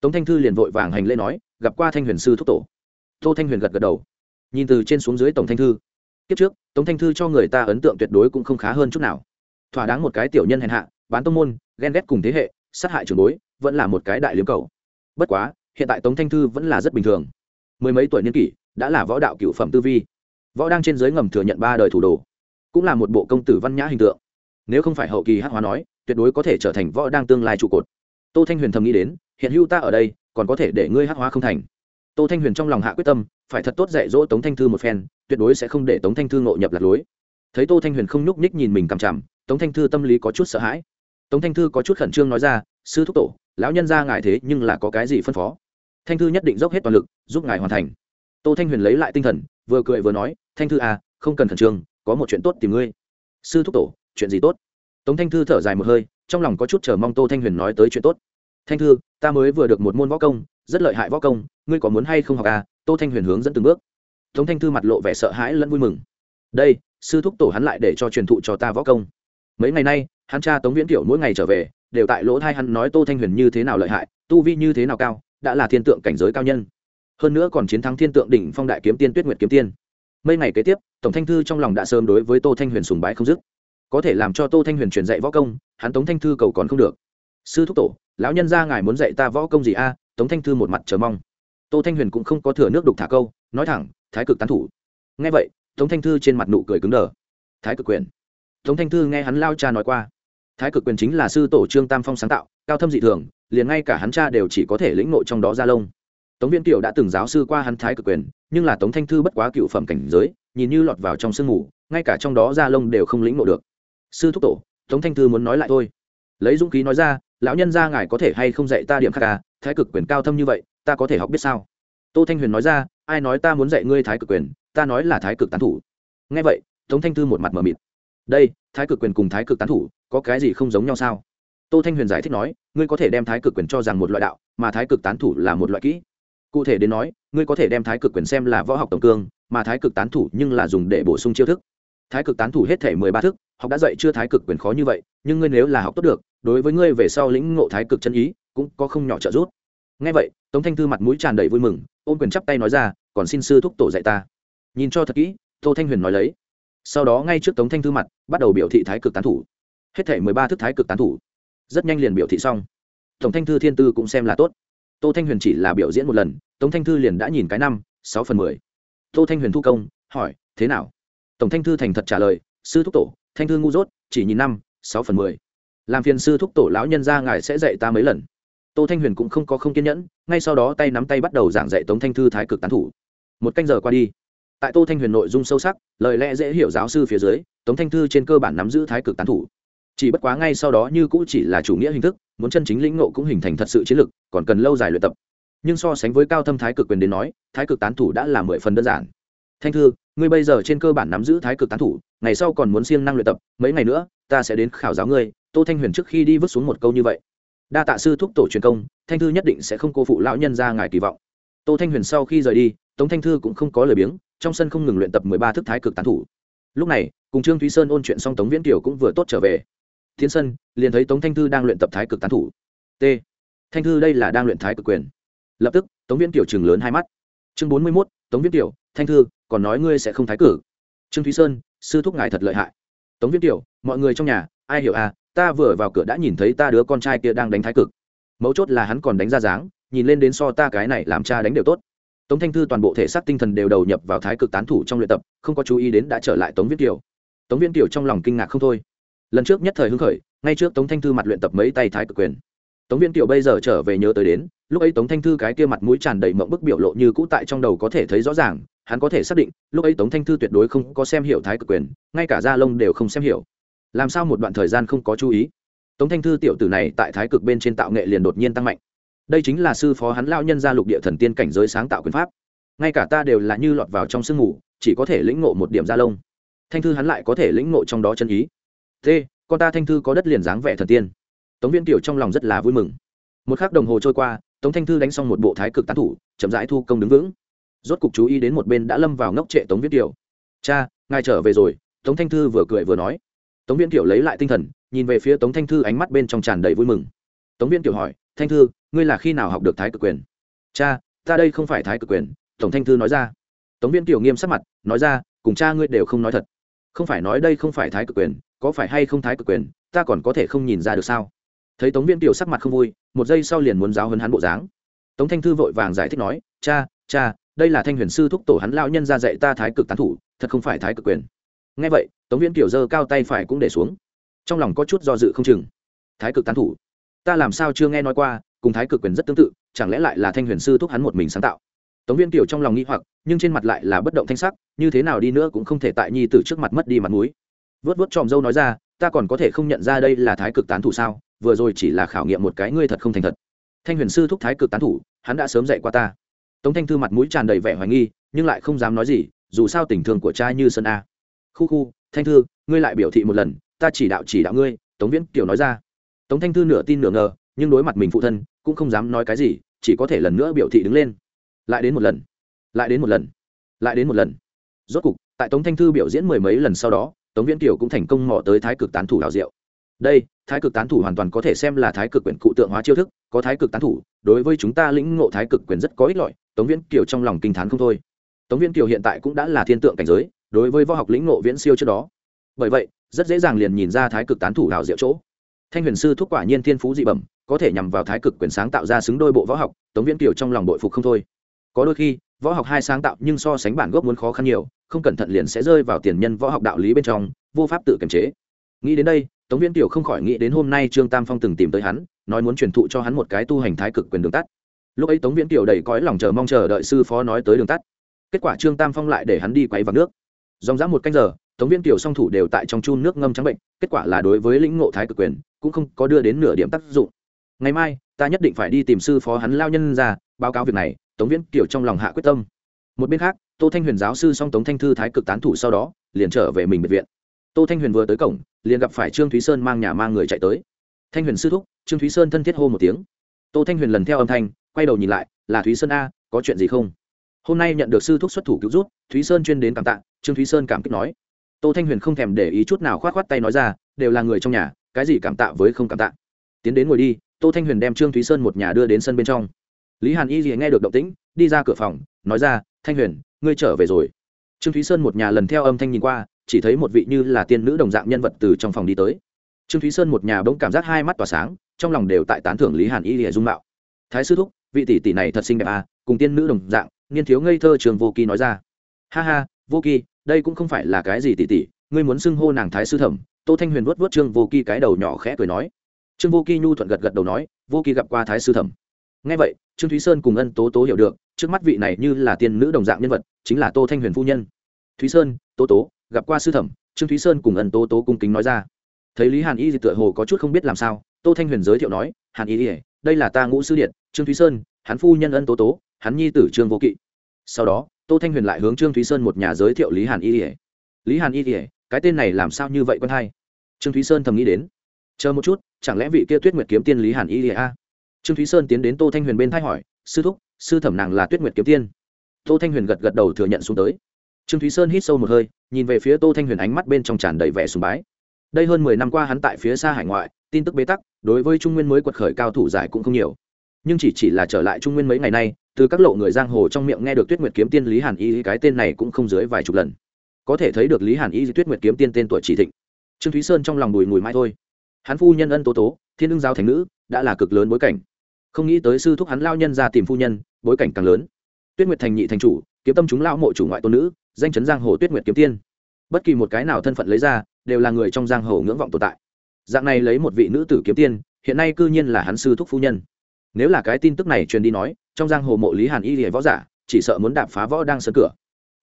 tống thanh thư liền vội vàng hành lễ nói, gặp qua thanh huyền sư thúc tổ. Tô thanh huyền gật gật đầu. Nhìn từ trên xuống dưới tổng thanh thư, kiếp trước, tống thanh thư cho người ta ấn tượng tuyệt đối cũng không khá hơn chút nào. Thỏa đáng một cái tiểu nhân hèn hạ, bán tông môn, ghen ghét cùng thế hệ, sát hại trường bối, vẫn là một cái đại liếm cầu. Bất quá, hiện tại tống thanh thư vẫn là rất bình thường. Mười mấy tuổi niên kỷ, đã là võ đạo cựu phẩm tư vi. Võ đang trên giới ngầm thừa nhận ba đời thủ đồ cũng là một bộ công tử văn nhã hình tượng. Nếu không phải hậu kỳ hát hóa nói, tuyệt đối có thể trở thành võ đang tương lai trụ cột. Tô thanh huyền thầm nghĩ đến, hiện hữu ta ở đây, còn có thể để ngươi hát hóa không thành. Tô thanh huyền trong lòng hạ quyết tâm, phải thật tốt dạy dỗ tống thanh thư một phen, tuyệt đối sẽ không để tống thanh thư ngộ nhập lạc lối. Thấy tô thanh huyền không nhúc nhích nhìn mình cằm chằm, tống thanh thư tâm lý có chút sợ hãi. Tống thanh thư có chút khẩn trương nói ra, sư thúc tổ, lão nhân ra ngài thế nhưng là có cái gì phân phó? Thanh thư nhất định dốc hết toàn lực, giúp ngài hoàn thành. Tô thanh huyền lấy lại tinh thần, vừa cười vừa nói, thanh thư à không cần khẩn trương có một chuyện tốt tìm ngươi. Sư thúc tổ, chuyện gì tốt? Tống thanh thư thở dài một hơi, trong lòng có chút chờ mong tô thanh huyền nói tới chuyện tốt. Thanh thư, ta mới vừa được một môn võ công, rất lợi hại võ công, ngươi có muốn hay không học à? Tô thanh huyền hướng dẫn từng bước. Tống thanh thư mặt lộ vẻ sợ hãi lẫn vui mừng. Đây, sư thúc tổ hắn lại để cho truyền thụ cho ta võ công. Mấy ngày nay, hắn cha tống viễn kiểu mỗi ngày trở về, đều tại lỗ thai hắn nói tô thanh huyền như thế nào lợi hại, tu vi như thế nào cao, đã là thiên tượng cảnh giới cao nhân. Hơn nữa còn chiến thắng thiên tượng đỉnh phong đại kiếm tiên tuyết nguyệt kiếm tiên mấy ngày kế tiếp, tổng thanh thư trong lòng đã sớm đối với tô thanh huyền sùng bái không dứt. Có thể làm cho tô thanh huyền truyền dạy võ công, hắn tống thanh thư cầu còn không được. Sư thúc tổ, lão nhân ra ngài muốn dạy ta võ công gì a? Tống thanh thư một mặt chờ mong. Tô thanh huyền cũng không có thừa nước đục thả câu, nói thẳng, thái cực tán thủ. Nghe vậy, tống thanh thư trên mặt nụ cười cứng đờ. Thái cực quyền. Tống thanh thư nghe hắn lao cha nói qua. Thái cực quyền chính là sư tổ trương tam phong sáng tạo, cao thâm dị thường, liền ngay cả hắn cha đều chỉ có thể lĩnh nội trong đó ra lông tống viên kiều đã từng giáo sư qua hắn thái cực quyền, nhưng là tống thanh thư bất quá cựu phẩm cảnh giới, nhìn như lọt vào trong sương mù, ngay cả trong đó ra lông đều không lĩnh ngộ được. Sư thúc tổ, tống thanh thư muốn nói lại thôi. Lấy dũng khí nói ra, lão nhân ra ngài có thể hay không dạy ta điểm khác à thái cực quyền cao thâm như vậy, ta có thể học biết sao? Tô thanh huyền nói ra, ai nói ta muốn dạy ngươi thái cực quyền, ta nói là thái cực tán thủ. Nghe vậy, tống thanh thư một mặt mờ mịt. Đây, thái cực quyền cùng thái cực tán thủ, có cái gì không giống nhau sao? Tô thanh huyền giải thích nói, ngươi có thể đem thái cực quyền cho rằng một loại đạo, mà thái cực tán thủ là một loại kỹ cụ thể đến nói, ngươi có thể đem thái cực quyền xem là võ học tổng cương, mà thái cực tán thủ nhưng là dùng để bổ sung chiêu thức. Thái cực tán thủ hết thể mười ba thức, học đã dạy chưa thái cực quyền khó như vậy, nhưng ngươi nếu là học tốt được, đối với ngươi về sau lĩnh ngộ thái cực chân ý, cũng có không nhỏ trợ giúp. Ngay vậy, tống thanh thư mặt mũi tràn đầy vui mừng, ôm quyền chắp tay nói ra, còn xin sư thúc tổ dạy ta. Nhìn cho thật kỹ, tô thanh huyền nói lấy. Sau đó ngay trước tống thanh thư mặt, bắt đầu biểu thị thái cực tán thủ. Hết thể mười ba thức thái cực tán thủ. Rất nhanh liền biểu thị xong. Tổng thanh thư thiên tư cũng xem là tốt tô thanh huyền chỉ là biểu diễn một lần, tống thanh thư liền đã nhìn cái năm, sáu phần mười. Tô thanh huyền thu công, hỏi, thế nào? Tổng thanh thư thành thật trả lời, sư thúc tổ, thanh thư ngu dốt, chỉ nhìn năm, sáu phần mười. Làm phiền sư thúc tổ lão nhân ra ngài sẽ dạy ta mấy lần. Tô thanh huyền cũng không có không kiên nhẫn, ngay sau đó tay nắm tay bắt đầu giảng dạy tống thanh thư thái cực tán thủ. Một canh giờ qua đi. Tại tô thanh huyền nội dung sâu sắc, lời lẽ dễ hiểu giáo sư phía dưới, tống thanh thư trên cơ bản nắm giữ thái cực tán thủ chỉ bất quá ngay sau đó như cũ chỉ là chủ nghĩa hình thức, muốn chân chính lĩnh ngộ cũng hình thành thật sự chiến lược còn cần lâu dài luyện tập. Nhưng so sánh với cao thâm thái cực quyền đến nói, thái cực tán thủ đã là mười phần đơn giản. Thanh thư, ngươi bây giờ trên cơ bản nắm giữ thái cực tán thủ, ngày sau còn muốn siêng năng luyện tập, mấy ngày nữa, ta sẽ đến khảo giáo ngươi, tô thanh huyền trước khi đi vứt xuống một câu như vậy. Đa tạ sư thúc tổ truyền công, thanh thư nhất định sẽ không cô phụ lão nhân ra ngài kỳ vọng. Tô thanh huyền sau khi rời đi, tống thanh thư cũng không có lời biếng, trong sân không ngừng luyện tập mười ba thức thái cực tán thủ. Lúc này, cùng trương thúy sơn ôn chuyện xong tống viễn kiều cũng vừa tốt trở về thiên sân liền thấy tống thanh thư đang luyện tập thái cực tán thủ. T. Thanh thư đây là đang luyện thái cực quyền. Lập tức, tống viễn kiều chừng lớn hai mắt. Chương bốn mươi mốt, tống viễn kiều, thanh thư, còn nói ngươi sẽ không thái cử trương thúy sơn, sư thúc ngài thật lợi hại. Tống viễn kiều, mọi người trong nhà, ai hiểu à ta vừa vào cửa đã nhìn thấy ta đứa con trai kia đang đánh thái cực. Mấu chốt là hắn còn đánh ra dáng, nhìn lên đến so ta cái này làm cha đánh đều tốt. Tống thanh thư toàn bộ thể xác tinh thần đều đầu nhập vào thái cực tán thủ trong luyện tập, không có chú ý đến đã trở lại tống viễn kiều. Tống viễn kiều trong lòng kinh ngạc không thôi lần trước nhất thời hưng khởi, ngay trước tống thanh thư mặt luyện tập mấy tay thái cực quyền. Tống viên tiểu bây giờ trở về nhớ tới đến, lúc ấy tống thanh thư cái kia mặt mũi tràn đầy mộng bức biểu lộ như cũ tại trong đầu có thể thấy rõ ràng, hắn có thể xác định, lúc ấy tống thanh thư tuyệt đối không có xem hiểu thái cực quyền, ngay cả da lông đều không xem hiểu. Làm sao một đoạn thời gian không có chú ý? Tống thanh thư tiểu tử này tại thái cực bên trên tạo nghệ liền đột nhiên tăng mạnh. Đây chính là sư phó hắn lao nhân gia lục địa thần tiên cảnh giới sáng tạo quyền pháp. Ngay cả ta đều là như lọt vào trong sương ngủ chỉ có thể lĩnh ngộ một điểm da lông. Thanh thư hắn lại có thể lĩnh ngộ trong đó chân ý thế con ta thanh thư có đất liền dáng vẻ thần tiên. Tống viễn tiểu trong lòng rất là vui mừng. Một k h ắ c đồng hồ trôi qua, tống thanh thư đánh xong một bộ thái cực tán thủ, chậm rãi thu công đứng vững. Rốt cục chú ý đến một bên đã lâm vào ngốc trệ tống viễn tiểu cha, ngài trở về rồi, tống thanh thư vừa cười vừa nói. Tống viễn tiểu lấy lại tinh thần, nhìn về phía tống thanh thư ánh mắt bên trong tràn đầy vui mừng. Tống viễn tiểu hỏi, thanh thư, ngươi là khi nào học được thái cực quyền? Cha, ta đây không phải thái cực quyền tổng thanh thư nói ra. Tống viễn tiểu nghiêm sắc mặt, nói ra, cùng cha ngươi đều không nói thật không phải nói đây không phải thái cực quyền, có phải hay không thái cực quyền, ta còn có thể không nhìn ra được sao? Thấy tống viên tiểu sắc mặt không vui, một giây sau liền muốn giáo hơn hắn bộ dáng. Tống thanh thư vội vàng giải thích nói, cha cha, đây là thanh huyền sư thúc tổ hắn lao nhân ra dạy ta thái cực tán thủ, thật không phải thái cực quyền. Ngay vậy, tống viên tiểu giơ cao tay phải cũng để xuống. Trong lòng có chút do dự không chừng. Thái cực tán thủ? Ta làm sao chưa nghe nói qua, cùng thái cực quyền rất tương tự, chẳng lẽ lại là thanh huyền sư thúc hắn một mình sáng tạo? Tống viên tiểu trong lòng nghĩ hoặc, nhưng trên mặt lại là bất động thanh sắc, như thế nào đi nữa cũng không thể tại nhi t trước mặt mất đi mặt m ũ i vớt vớt tròm dâu nói ra, ta còn có thể không nhận ra đây là thái cực tán thủ sao? Vừa rồi chỉ là khảo nghiệm một cái ngươi thật không thành thật. Thanh huyền sư thúc thái cực tán thủ, hắn đã sớm dạy qua ta. Tống thanh thư mặt mũi tràn đầy vẻ hoài nghi, nhưng lại không dám nói gì, dù sao tình thương của cha như sơn a. Khu khu, thanh thư, ngươi lại biểu thị một lần, ta chỉ đạo chỉ đạo ngươi, tống viễn kiều nói ra. Tống thanh thư nửa tin nửa ngờ, nhưng đối mặt mình phụ thân, cũng không dám nói cái gì, chỉ có thể lần nữa biểu thị đứng lên lại đến một lần, lại đến một lần, lại đến một lần. Rốt cục, tại tống thanh thư biểu diễn mười mấy lần sau đó, tống viễn kiều cũng thành công mò tới thái cực tán thủ đào diệu. Đây, thái cực tán thủ hoàn toàn có thể xem là thái cực quyền cụ tượng hóa chiêu thức, có thái cực tán thủ, đối với chúng ta lĩnh ngộ thái cực quyền rất có ích lợi, tống viễn kiều trong lòng kinh t h á n không thôi. Tống viễn kiều hiện tại cũng đã là thiên tượng cảnh giới, đối với võ học lĩnh ngộ viễn siêu trước đó. Bởi vậy, rất dễ dàng liền nhìn ra thái cực tán thủ đào diệu chỗ. Thanh huyền sư thúc quả nhiên thiên phú dị bẩm, có thể nhằm vào thái cực quyền sáng tạo ra xứng đôi bộ võ học, tống viễn kiều trong lòng bội phục không thôi có đôi khi, võ học hai sáng tạo nhưng so sánh bản gốc muốn khó khăn nhiều, không cẩn thận liền sẽ rơi vào tiền nhân võ học đạo lý bên trong, vô pháp tự kiềm chế. Nghĩ đến đây, tống viễn tiểu không khỏi nghĩ đến hôm nay trương tam phong từng tìm tới hắn, nói muốn truyền thụ cho hắn một cái tu hành thái cực quyền đường tắt. Lúc ấy tống viễn tiểu đầy cõi lòng chờ mong chờ đợi sư phó nói tới đường tắt. Kết quả trương tam phong lại để hắn đi quay vào nước. Dòng dã một canh giờ, tống viễn tiểu song thủ đều tại trong chun nước ngâm trắng bệnh, kết quả là đối với lĩnh ngộ thái cực quyền, cũng không có đưa đến nửa điểm tác dụng. Ngày mai, ta nhất định phải đi tìm sư phó hắn lao nhân ra, báo cáo việc này tống viễn kiểu trong lòng hạ quyết tâm. Một bên khác, tô thanh huyền giáo sư song tống thanh thư thái cực tán thủ sau đó, liền trở về mình biệt viện. Tô thanh huyền vừa tới cổng, liền gặp phải trương thúy sơn mang nhà mang người chạy tới. Thanh huyền sư thúc, trương thúy sơn thân thiết hô một tiếng. Tô thanh huyền lần theo âm thanh, quay đầu nhìn lại, là thúy sơn a, có chuyện gì không? Hôm nay nhận được sư thúc xuất thủ cứu rút thúy sơn chuyên đến cảm tạ, trương thúy sơn cảm kích nói. Tô thanh huyền không thèm để ý chút nào k h o á t k h o á t tay nói ra, đều là người trong nhà, cái gì cảm tạ với không cảm tạ. Tiến đến ngồi đi, tô thanh huyền đem trương thúy sơn một nhà đưa đến sân bên trong lý hàn y gì nghe được động tĩnh, đi ra cửa phòng, nói ra, thanh huyền, ngươi trở về rồi. Trương thúy sơn một nhà lần theo âm thanh nhìn qua, chỉ thấy một vị như là tiên nữ đồng dạng nhân vật từ trong phòng đi tới. Trương thúy sơn một nhà bỗng cảm giác hai mắt tỏa sáng, trong lòng đều tại tán thưởng lý hàn y lìa dung mạo. Thái sư thúc, vị tỷ tỷ này thật xinh đẹp à cùng tiên nữ đồng dạng, niên thiếu ngây thơ trường vô kỳ nói ra. Ha ha, vô kỳ, đây cũng không phải là cái gì tỷ tỷ, ngươi muốn xưng hô nàng thái sư thẩm. Tô thanh huyền vuốt vuốt trương vô kỳ cái đầu nhỏ khẽ cười nói. Trương vô kỳ nhu thuận gật gật đầu nói, vô kỳ gặp qua thái sư thẩm nghe vậy, trương thúy sơn cùng ân tố tố hiểu được, trước mắt vị này như là tiên nữ đồng dạng nhân vật, chính là tô thanh huyền phu nhân. Thúy sơn, tố tố, gặp qua sư thẩm, trương thúy sơn cùng ân tố tố cung kính nói ra. Thấy lý hàn y thì tựa hồ có chút không biết làm sao, tô thanh huyền giới thiệu nói, hàn y, đây là ta ngũ sư điện, trương thúy sơn, hắn phu nhân ân tố tố, hắn nhi tử trương vô kỵ. Sau đó, tô thanh huyền lại hướng trương thúy sơn một nhà giới thiệu lý hàn y. Lý hàn y, cái tên này làm sao như vậy quân hay trương thúy sơn thầm nghĩ đến. Chờ một chút, chẳng lẽ vị kia tuyết nguyệt kiếm tiên lý hàn y a trương thúy sơn tiến đến tô thanh huyền bên thay hỏi, sư thúc, sư thẩm nàng là tuyết nguyệt kiếm tiên. Tô thanh huyền gật gật đầu thừa nhận xuống tới. Trương thúy sơn hít sâu một hơi, nhìn về phía tô thanh huyền ánh mắt bên trong tràn đầy vẻ sùng bái. Đây hơn mười năm qua hắn tại phía xa hải ngoại, tin tức bế tắc, đối với trung nguyên mới quật khởi cao thủ giải cũng không nhiều. Nhưng chỉ chỉ là trở lại trung nguyên mấy ngày nay, từ các lộ người giang hồ trong miệng nghe được tuyết nguyệt kiếm tiên lý hàn y, cái tên này cũng không dưới vài chục lần. Có thể thấy được lý hàn y, tuyết nguyệt kiếm tiên tên tuổi chỉ thịnh. Trương thúy sơn trong lòng bùi mùi mãi thôi. Hắn phu nhân ân tố tố, thiên ưng giáo thành nữ, đã là cực lớn bối cảnh không nghĩ tới sư thúc hắn lao nhân ra tìm phu nhân, bối cảnh càng lớn. Tuyết nguyệt thành nhị thành chủ, kiếm tâm chúng lao mộ chủ ngoại tôn nữ, danh chấn giang hồ tuyết nguyệt kiếm tiên. Bất kỳ một cái nào thân phận lấy ra, đều là người trong giang hồ ngưỡng vọng tồn tại. Dạng này lấy một vị nữ tử kiếm tiên, hiện nay cư nhiên là hắn sư thúc phu nhân. Nếu là cái tin tức này truyền đi nói, trong giang hồ mộ lý hàn y lìa võ giả, chỉ sợ muốn đạp phá võ đang sân cửa.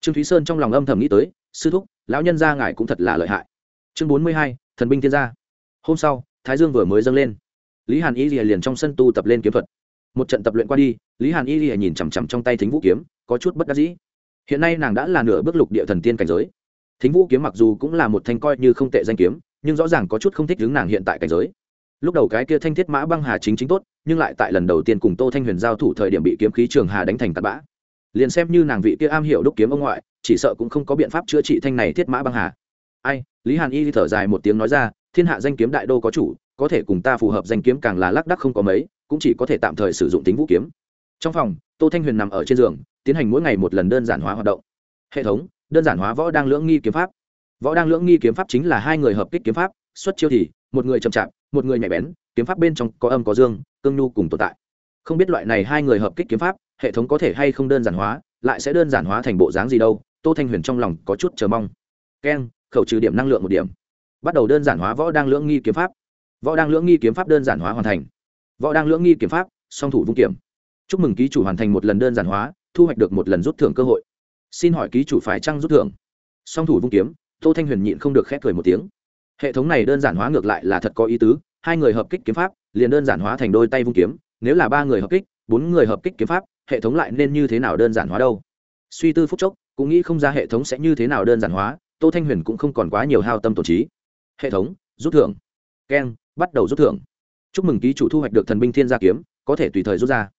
Trương thúy sơn trong lòng âm thầm nghĩ tới, sư thúc, lão nhân gia ngài cũng thật là lợi hại. Chương bốn mươi hai, thần binh thiên gia. Hôm sau, thái dương vừa mới dâng lên lý hàn y lìa liền trong sân tu tập lên kiếm thuật. Một trận tập luyện qua đi, lý hàn y lìa nhìn chằm chằm trong tay thính vũ kiếm, có chút bất đắc dĩ. Hiện nay nàng đã là nửa bước lục địa thần tiên cảnh giới. Thính vũ kiếm mặc dù cũng là một thanh coi như không tệ danh kiếm, nhưng rõ ràng có chút không thích đứng nàng hiện tại cảnh giới. Lúc đầu cái kia thanh thiết mã băng hà chính chính tốt, nhưng lại tại lần đầu tiên cùng tô thanh huyền giao thủ thời điểm bị kiếm khí trường hà đánh thành tạt bã. Liền xem như nàng vị kia am hiểu đúc kiếm ông ngoại, chỉ sợ cũng không có biện pháp chữa trị thanh này thiết mã băng hà. Ai, lý hàn y thở dài một tiếng nói ra, thiên hạ danh kiếm đại đô có chủ có thể cùng ta phù hợp danh kiếm càng là lác đắc không có mấy, cũng chỉ có thể tạm thời sử dụng tính vũ kiếm. Trong phòng, tô thanh huyền nằm ở trên giường, tiến hành mỗi ngày một lần đơn giản hóa hoạt động. Hệ thống, đơn giản hóa võ đang lưỡng nghi kiếm pháp. Võ đang lưỡng nghi kiếm pháp chính là hai người hợp kích kiếm pháp, xuất chiêu thì, một người chậm chạp, một người nhạy bén, kiếm pháp bên trong có âm có dương cương nhu cùng tồn tại. Không biết loại này hai người hợp kích kiếm pháp, hệ thống có thể hay không đơn giản hóa, lại sẽ đơn giản hóa thành bộ dáng gì đâu, tô thanh huyền trong lòng có chút chờ mong. Keng, khẩu trừ điểm năng lượng một điểm. Bắt đầu đơn giản hóa võ đang lưỡng nghi kiếm pháp võ đang lưỡng nghi kiếm pháp đơn giản hóa hoàn thành. Võ đang lưỡng nghi kiếm pháp, song thủ vung kiểm chúc mừng ký chủ hoàn thành một lần đơn giản hóa, thu hoạch được một lần rút thưởng cơ hội. Xin hỏi ký chủ phải trăng rút thưởng? Song thủ vung kiếm, tô thanh huyền nhịn không được khép cười một tiếng. Hệ thống này đơn giản hóa ngược lại là thật có ý tứ, hai người hợp kích kiếm pháp, liền đơn giản hóa thành đôi tay vung kiếm, nếu là ba người hợp kích, bốn người hợp kích kiếm pháp, hệ thống lại nên như thế nào đơn giản hóa đâu? Suy tư phúc chốc, cũng nghĩ không ra hệ thống sẽ như thế nào đơn giản hóa, tô thanh huyền cũng không còn quá nhiều hao tâm tổ trí. Hệ thống, rút thưởng. Keng bắt đầu rút thưởng. Chúc mừng ký chủ thu hoạch được thần binh thiên gia kiếm, có thể tùy thời rút ra.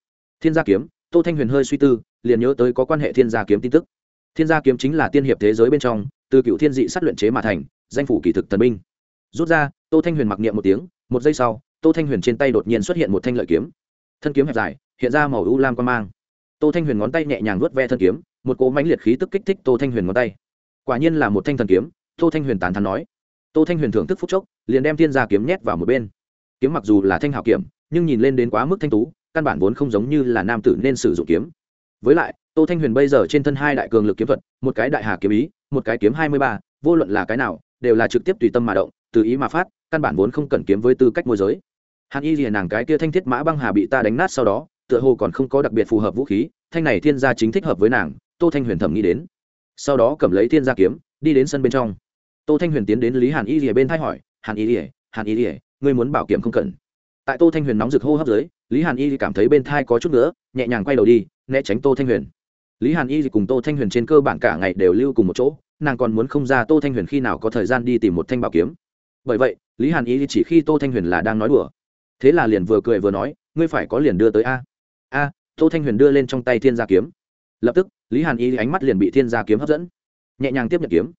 Thiên gia kiếm, tô thanh huyền hơi suy tư, liền nhớ tới có quan hệ thiên gia kiếm tin tức. Thiên gia kiếm chính là tiên hiệp thế giới bên trong, từ cựu thiên dị sát luyện chế mà thành, danh phủ kỳ thực thần binh. Rút ra, tô thanh huyền mặc niệm một tiếng, một giây sau, tô thanh huyền trên tay đột nhiên xuất hiện một thanh lợi kiếm. Thân kiếm hẹp dài, hiện ra màu u lam quan mang. Tô thanh huyền ngón tay nhẹ nhàng vuốt ve thân kiếm, một cỗ mãnh liệt khí tức kích thích tô thanh huyền ngón tay. Quả nhiên là một thanh thần kiếm, tô thanh huyền tán thắn nói tô thanh huyền thưởng thức phúc chốc, liền đem thiên gia kiếm nhét vào một bên. Kiếm mặc dù là thanh hảo kiểm nhưng nhìn lên đến quá mức thanh tú, căn bản vốn không giống như là nam tử nên sử dụng kiếm. Với lại, tô thanh huyền bây giờ trên thân hai đại cường lực kiếm thuật, một cái đại hà kiếm ý, một cái kiếm hai mươi ba, vô luận là cái nào, đều là trực tiếp tùy tâm mà động, từ ý mà phát, căn bản vốn không cần kiếm với tư cách môi giới. Hàn y liền nàng cái kia thanh thiết mã băng hà bị ta đánh nát sau đó, tựa hồ còn không có đặc biệt phù hợp vũ khí, thanh này thiên gia chính thích hợp với nàng, tô thanh huyền thẩm nghĩ đến. Sau đó cầm lấy thiên gia kiếm, đi đến sân bên trong tô thanh huyền tiến đến lý hàn y lìa bên thay hỏi, hàn y lìa, hàn y lìa, ngươi muốn bảo kiểm không cần. Tại tô thanh huyền nóng rực hô hấp dưới, lý hàn y cảm thấy bên thai có chút nữa nhẹ nhàng quay đầu đi, né tránh tô thanh huyền. Lý hàn y cùng tô thanh huyền trên cơ bản cả ngày đều lưu cùng một chỗ, nàng còn muốn không ra tô thanh huyền khi nào có thời gian đi tìm một thanh bảo kiếm. Bởi vậy, lý hàn y chỉ khi tô thanh huyền là đang nói đùa. Thế là liền vừa cười vừa nói, ngươi phải có liền đưa tới a. A, tô thanh huyền đưa lên trong tay thiên gia kiếm. Lập tức, lý hàn y ánh mắt liền bị thiên gia kiếm hấp dẫn. Nhẹ nhàng tiếp nhận kiếm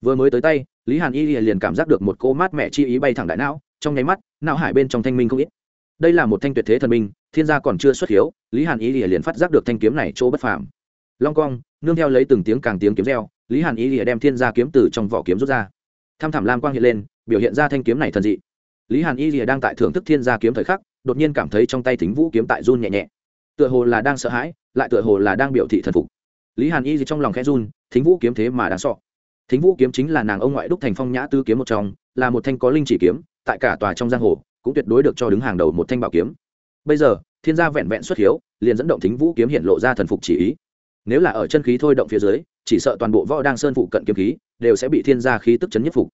vừa mới tới tay, lý hàn y liền cảm giác được một cô mát mẹ chi ý bay thẳng đại não, trong nháy mắt, não hải bên trong thanh minh không ít. Đây là một thanh tuyệt thế thần minh, thiên gia còn chưa xuất hiếu, lý hàn y liền phát giác được thanh kiếm này chỗ bất phàm. Long cong, nương theo lấy từng tiếng càng tiếng kiếm reo, lý hàn y đem thiên gia kiếm từ trong vỏ kiếm rút ra. Tham thảm lam quang hiện lên, biểu hiện ra thanh kiếm này thần dị. Lý hàn y đang tại thưởng thức thiên gia kiếm thời khắc, đột nhiên cảm thấy trong tay thính vũ kiếm tại run nhẹ nhẹ. Tựa hồ là đang sợ hãi, lại tựa hồ là đang biểu thị thần phục. Lý hàn y trong lòng khẽ run, thính vũ kiếm thế mà đáng sọ thính vũ kiếm chính là nàng ông ngoại đúc thành phong nhã tư kiếm một trong, là một thanh có linh chỉ kiếm, tại cả tòa trong giang hồ, cũng tuyệt đối được cho đứng hàng đầu một thanh bảo kiếm. Bây giờ, thiên gia vẹn vẹn xuất hiếu, liền dẫn động thính vũ kiếm hiện lộ ra thần phục chỉ ý. Nếu là ở chân khí thôi động phía dưới, chỉ sợ toàn bộ võ đang sơn phụ cận kiếm khí, đều sẽ bị thiên gia khí tức chấn nhất phục.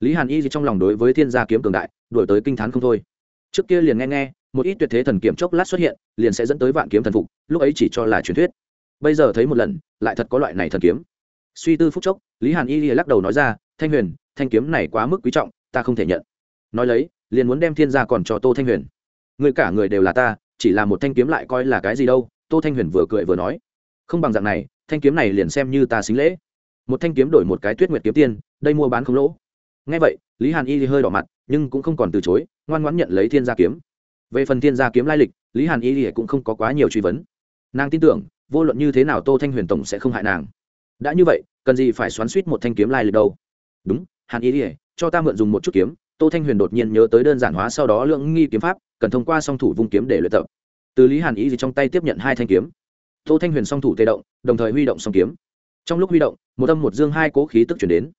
Lý hàn y trong lòng đối với thiên gia kiếm cường đại đổi tới kinh t h á n không thôi. Trước kia liền nghe nghe, một ít tuyệt thế thần kiếm chốc lát xuất hiện, liền sẽ dẫn tới vạn kiếm thần phục, lúc ấy chỉ cho là truyền thuyết. Bây giờ thấy một lần, lại thật có loại này thần kiếm suy tư phúc chốc, lý hàn y lắc đầu nói ra, thanh huyền, thanh kiếm này quá mức quý trọng, ta không thể nhận. Nói lấy, liền muốn đem thiên gia còn cho tô thanh huyền. Người cả người đều là ta, chỉ là một thanh kiếm lại coi là cái gì đâu, tô thanh huyền vừa cười vừa nói. Không bằng dạng này, thanh kiếm này liền xem như ta xính lễ. Một thanh kiếm đổi một cái tuyết nguyệt kiếm tiên, đây mua bán không lỗ. Ngay vậy, lý hàn y hơi đỏ mặt, nhưng cũng không còn từ chối, ngoan ngoãn nhận lấy thiên gia kiếm. Về phần thiên gia kiếm lai lịch, lý hàn y cũng không có quá nhiều truy vấn. Nàng tin tưởng, vô luận như thế nào tô thanh huyền tổng sẽ không hại nàng đã như vậy, cần gì phải xoắn suýt một thanh kiếm lai lịch đâu? Đúng, hàn y cho ta mượn dùng một chút kiếm. Tô thanh huyền đột nhiên nhớ tới đơn giản hóa sau đó lượng nghi kiếm pháp, cần thông qua song thủ vung kiếm để luyện tập. Từ lý hàn y trong tay tiếp nhận hai thanh kiếm. Tô thanh huyền song thủ tê động, đồng thời huy động song kiếm. Trong lúc huy động, một âm một dương hai cố khí tức chuyển đến.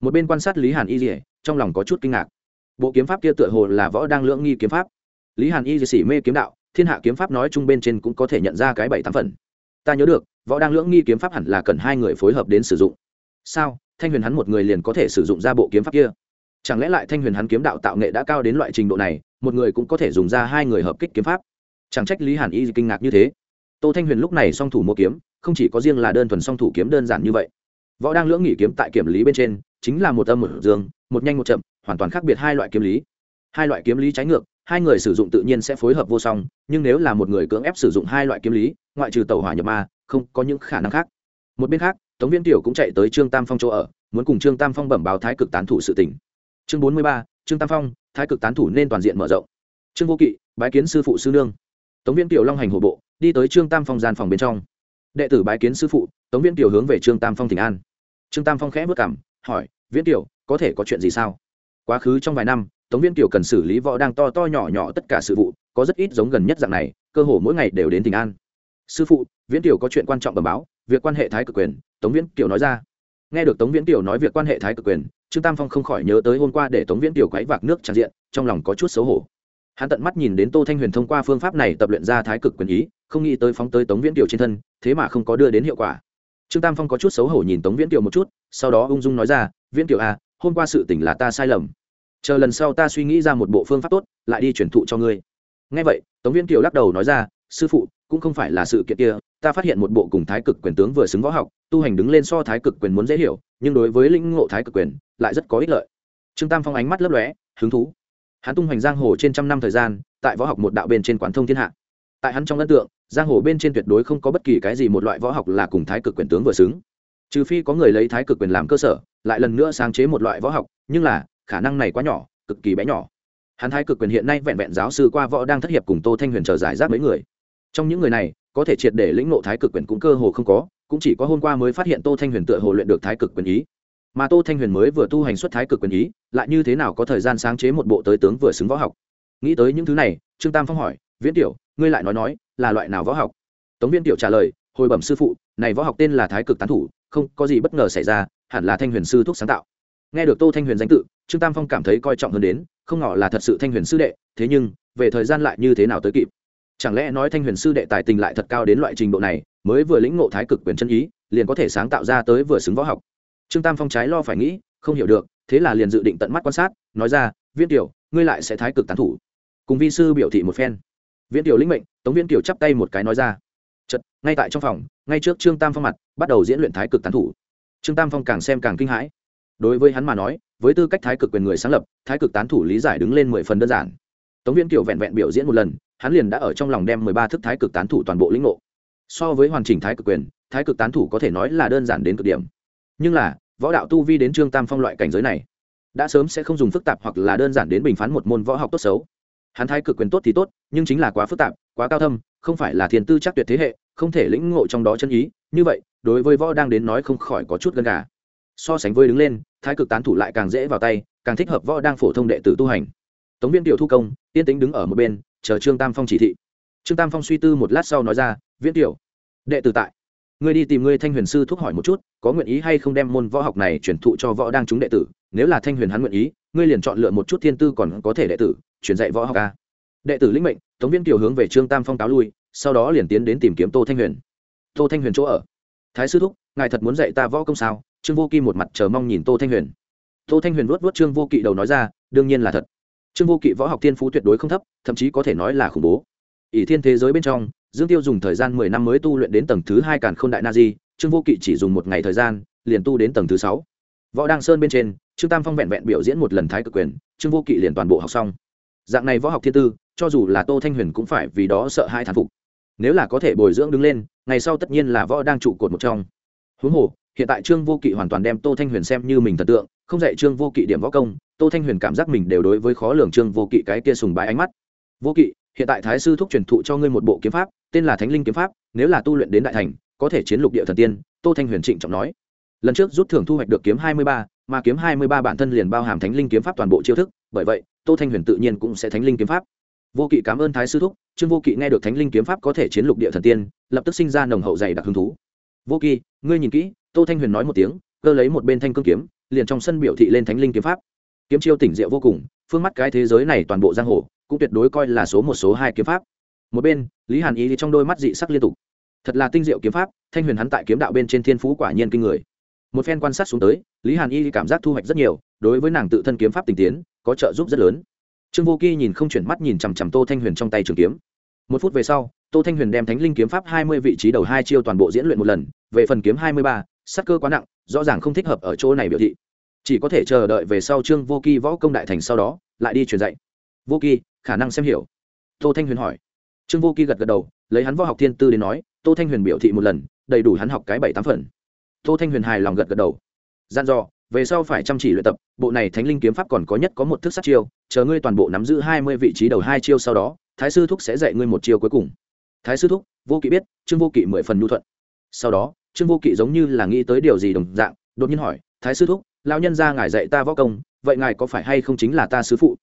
Một bên quan sát lý hàn y dỉa trong lòng có chút kinh ngạc. Bộ kiếm pháp kia tựa hồ là võ đang lưỡng nghi kiếm pháp. Lý hàn y dỉa xỉ mê kiếm đạo, thiên hạ kiếm pháp nói chung bên trên cũng có thể nhận ra cái bảy tám phần. Ta nhớ được võ đang lưỡng nghi kiếm pháp hẳn là cần hai người phối hợp đến sử dụng. Sao? Thanh huyền hắn một người liền có thể sử dụng ra bộ kiếm pháp kia? Chẳng lẽ lại thanh huyền hắn kiếm đạo tạo nghệ đã cao đến loại trình độ này, một người cũng có thể dùng ra hai người hợp kích kiếm pháp? Chẳng trách lý hàn y kinh ngạc như thế. Tô thanh huyền lúc này song thủ mua kiếm, không chỉ có riêng là đơn thuần song thủ kiếm đơn giản như vậy. Võ đang lưỡng nghỉ kiếm tại kiểm lý bên trên, chính là một âm một dương, một nhanh một chậm, hoàn toàn khác biệt hai loại kiếm lý. Hai loại kiếm lý trái ngược, hai người sử dụng tự nhiên sẽ phối hợp vô song, nhưng nếu là một người cưỡng ép sử dụng hai loại kiếm lý ngoại trừ tàu hỏa nhập ma, không có những khả năng khác. Một bên khác, tống viên tiểu cũng chạy tới trương tam phong chỗ ở, muốn cùng trương tam phong bẩm báo thái cực tán thủ sự tỉnh chương bốn mươi ba, trương tam phong, thái cực tán thủ nên toàn diện mở rộng. Trương vô kỵ, bái kiến sư phụ sư nương. Tống viên tiểu long hành hộ bộ, đi tới trương tam phong gian phòng bên trong. Đệ tử bái kiến sư phụ, tống viên tiểu hướng về trương tam phong thỉnh an. Trương tam phong khẽ vất cảm, hỏi, viễn tiểu, có thể có chuyện gì sao? Quá khứ trong vài năm, tống viên tiểu cần xử lý võ đang to to nhỏ nhỏ tất cả sự vụ, có rất ít giống gần nhất dạng này, cơ hồ mỗi ngày đều đến tỉnh an sư phụ, viễn tiểu có chuyện quan trọng bẩm báo, việc quan hệ thái cực quyền, tống viễn tiểu nói ra. Nghe được tống viễn tiểu nói việc quan hệ thái cực quyền, trương tam phong không khỏi nhớ tới hôm qua để tống viễn tiểu quấy vạc nước tràn diện, trong lòng có chút xấu hổ. Hắn tận mắt nhìn đến tô thanh huyền thông qua phương pháp này tập luyện ra thái cực quyền ý, không nghĩ tới phóng tới tống viễn tiểu trên thân, thế mà không có đưa đến hiệu quả. Trương tam phong có chút xấu hổ nhìn tống viễn tiểu một chút, sau đó ung dung nói ra, viễn tiểu à hôm qua sự tỉnh là ta sai lầm. Chờ lần sau ta suy nghĩ ra một bộ phương pháp tốt, lại đi truyền thụ cho ngươi. Nghe vậy, tống viễn tiểu lắc đầu nói ra, sư phụ cũng không phải là sự kiện kia, ta phát hiện một bộ cùng thái cực quyền tướng vừa xứng võ học, tu hành đứng lên so thái cực quyền muốn dễ hiểu, nhưng đối với lĩnh ngộ thái cực quyền, lại rất có ích lợi. Trương tam phong ánh mắt lấp lóe, hứng thú. Hắn tung hoành giang hồ trên trăm năm thời gian, tại võ học một đạo bên trên quán thông thiên hạ. Tại hắn trong ấn tượng, giang hồ bên trên tuyệt đối không có bất kỳ cái gì một loại võ học là cùng thái cực quyền tướng vừa xứng. Trừ phi có người lấy thái cực quyền làm cơ sở, lại lần nữa sáng chế một loại võ học, nhưng là, khả năng này quá nhỏ, cực kỳ bé nhỏ. Hắn thái cực quyền hiện nay vẹn vẹn giáo sư qua võ đang thất hiệp cùng tô thanh huyền chờ giải rác mấy người trong những người này, có thể triệt để lĩnh ngộ thái cực quyền cũng cơ hồ không có, cũng chỉ có hôm qua mới phát hiện tô thanh huyền tựa hồ luyện được thái cực quyền ý. Mà tô thanh huyền mới vừa tu hành xuất thái cực quyền ý, lại như thế nào có thời gian sáng chế một bộ tới tướng vừa xứng võ học? Nghĩ tới những thứ này, trương tam phong hỏi, viễn tiểu, ngươi lại nói nói, là loại nào võ học? Tống Viễn tiểu trả lời, hồi bẩm sư phụ, này võ học tên là thái cực tán thủ, không, có gì bất ngờ xảy ra, hẳn là thanh huyền sư thuốc sáng tạo. Nghe được tô thanh huyền danh tự, trương tam phong cảm thấy coi trọng hơn đến, không ngỏ là thật sự thanh huyền sư đệ, thế nhưng, về thời gian lại như thế nào tới kịp? Chẳng lẽ nói thanh huyền sư đệ tài tình lại thật cao đến loại trình độ này, mới vừa lĩnh ngộ thái cực quyền chân ý, liền có thể sáng tạo ra tới vừa xứng võ học? Trương tam phong trái lo phải nghĩ, không hiểu được, thế là liền dự định tận mắt quan sát, nói ra viên tiểu, ngươi lại sẽ thái cực tán thủ. Cùng vi sư biểu thị một phen. Viễn tiểu lĩnh mệnh, tống viễn tiểu chắp tay một cái nói ra chật ngay tại trong phòng, ngay trước trương tam phong mặt, bắt đầu diễn luyện thái cực tán thủ. Trương tam phong càng xem càng kinh hãi. Đối với hắn mà nói, với tư cách thái cực quyền người sáng lập, thái cực tán thủ lý giải đứng lên mười phần đơn giản. Tống viễn kiều vẹn vẹn biểu diễn một lần hắn liền đã ở trong lòng đem mười ba thức thái cực tán thủ toàn bộ lĩnh ngộ. So với hoàn chỉnh thái cực quyền, thái cực tán thủ có thể nói là đơn giản đến cực điểm. Nhưng là, võ đạo tu vi đến trương tam phong loại cảnh giới này, đã sớm sẽ không dùng phức tạp hoặc là đơn giản đến bình phán một môn võ học tốt xấu. Hắn thái cực quyền tốt thì tốt, nhưng chính là quá phức tạp, quá cao thâm, không phải là thiền tư chắc tuyệt thế hệ, không thể lĩnh ngộ trong đó chân ý, như vậy, đối với võ đang đến nói không khỏi có chút gần gà. So sánh với đứng lên, thái cực tán thủ lại càng dễ vào tay, càng thích hợp võ đang phổ thông đệ tử tu hành. Tống viên tiểu thu công tiên tính đứng ở một bên chờ trương tam phong chỉ thị. Trương tam phong suy tư một lát sau nói ra, viễn tiểu, đệ tử tại. Ngươi đi tìm ngươi thanh huyền sư thúc hỏi một chút, có nguyện ý hay không đem môn võ học này chuyển thụ cho võ đang chúng đệ tử? Nếu là thanh huyền hắn nguyện ý, ngươi liền chọn lựa một chút thiên tư còn có thể đệ tử chuyển dạy võ học ca đệ tử lĩnh mệnh, tống viên kiều hướng về trương tam phong cáo lui, sau đó liền tiến đến tìm kiếm tô thanh huyền. Tô thanh huyền chỗ ở? Thái sư thúc, ngài thật muốn dạy ta võ công sao? Trương vô kỵ một mặt chờ mong nhìn tô thanh huyền. Tô thanh huyền vuốt vuốt trương vô kỵ đầu nói ra, đương nhiên là thật trương vô kỵ võ học thiên phú tuyệt đối không thấp, thậm chí có thể nói là khủng bố. Ỷ thiên thế giới bên trong, dương tiêu dùng thời gian mười năm mới tu luyện đến tầng thứ hai càn k h ô n đại na di, trương vô kỵ chỉ dùng một ngày thời gian, liền tu đến tầng thứ sáu. Võ đăng sơn bên trên, trương tam phong vẹn vẹn biểu diễn một lần thái cực quyền, trương vô kỵ liền toàn bộ học xong. Dạng này võ học thiên tư, cho dù là tô thanh huyền cũng phải vì đó sợ hai thán phục. Nếu là có thể bồi dưỡng đứng lên, ngày sau tất nhiên là võ đang trụ cột một trong. Huống hồ, hiện tại trương vô kỵ hoàn toàn đem tô thanh huyền xem như mình thần tượng, không dạy trương vô kỵ điểm võ công tô thanh huyền cảm giác mình đều đối với khó lường trương vô kỵ cái kia sùng bái ánh mắt. Vô kỵ, hiện tại thái sư thúc truyền thụ cho ngươi một bộ kiếm pháp, tên là thánh linh kiếm pháp, nếu là tu luyện đến đại thành, có thể chiến lục địa thần tiên, tô thanh huyền trịnh trọng nói. Lần trước rút thưởng thu hoạch được kiếm hai mươi ba, mà kiếm hai mươi ba bản thân liền bao hàm thánh linh kiếm pháp toàn bộ chiêu thức, bởi vậy, tô thanh huyền tự nhiên cũng sẽ thánh linh kiếm pháp. Vô kỵ cảm ơn thái sư thúc, trương vô kỵ nghe được thánh linh kiếm pháp có thể chiến lục địa thần tiên, lập tức sinh ra nồng hậu dày đặc hứng thú. Vô kỵ, ngươi nhìn kỹ, tô thanh huyền nói một tiếng, cơ lấy một bên thanh cương kiếm, liền trong sân biểu thị lên thánh linh kiếm pháp kiếm chiêu tỉnh diệu vô cùng, phương mắt cái thế giới này toàn bộ giang hồ, cũng tuyệt đối coi là số một, số hai kiếm pháp. Một bên, lý hàn ý trong đôi mắt dị sắc liên tục. Thật là tinh diệu kiếm pháp, thanh huyền hắn tại kiếm đạo bên trên thiên phú quả nhiên kinh người. Một phen quan sát xuống tới, lý hàn y cảm giác thu hoạch rất nhiều, đối với nàng tự thân kiếm pháp tình tiến, có trợ giúp rất lớn. Trương vô kỳ nhìn không chuyển mắt nhìn chằm chằm tô thanh huyền trong tay trường kiếm. Một phút về sau, tô thanh huyền đem thánh linh kiếm pháp hai mươi vị trí đầu hai chiêu toàn bộ diễn luyện một lần, về phần kiếm hai mươi ba, sắc cơ quá nặng, rõ ràng không thích hợp ở chỗ này biểu thị chỉ có thể chờ đợi về sau trương vô kỳ võ công đại thành sau đó, lại đi truyền dạy. Vô kỳ khả năng xem hiểu. Tô thanh huyền hỏi. Trương vô kỳ gật gật đầu, lấy hắn võ học thiên tư đến nói, tô thanh huyền biểu thị một lần, đầy đủ hắn học cái bảy tám phần. Tô thanh huyền hài lòng gật gật đầu. Gian dò, về sau phải chăm chỉ luyện tập, bộ này thánh linh kiếm pháp còn có nhất có một thức sát chiêu, chờ ngươi toàn bộ nắm giữ hai mươi vị trí đầu hai chiêu sau đó, thái sư thúc sẽ dạy ngươi một chiêu cuối cùng. Thái sư thúc, vô kỵ biết, trương vô kỵ mười phần nhu thuận. Sau đó, trương vô kỵ giống như là nghĩ tới điều gì đồng dạng, đột nhiên hỏi, thái sư thúc lão nhân ra ngài dạy ta võ công, vậy ngài có phải hay không chính là ta sứ phụ?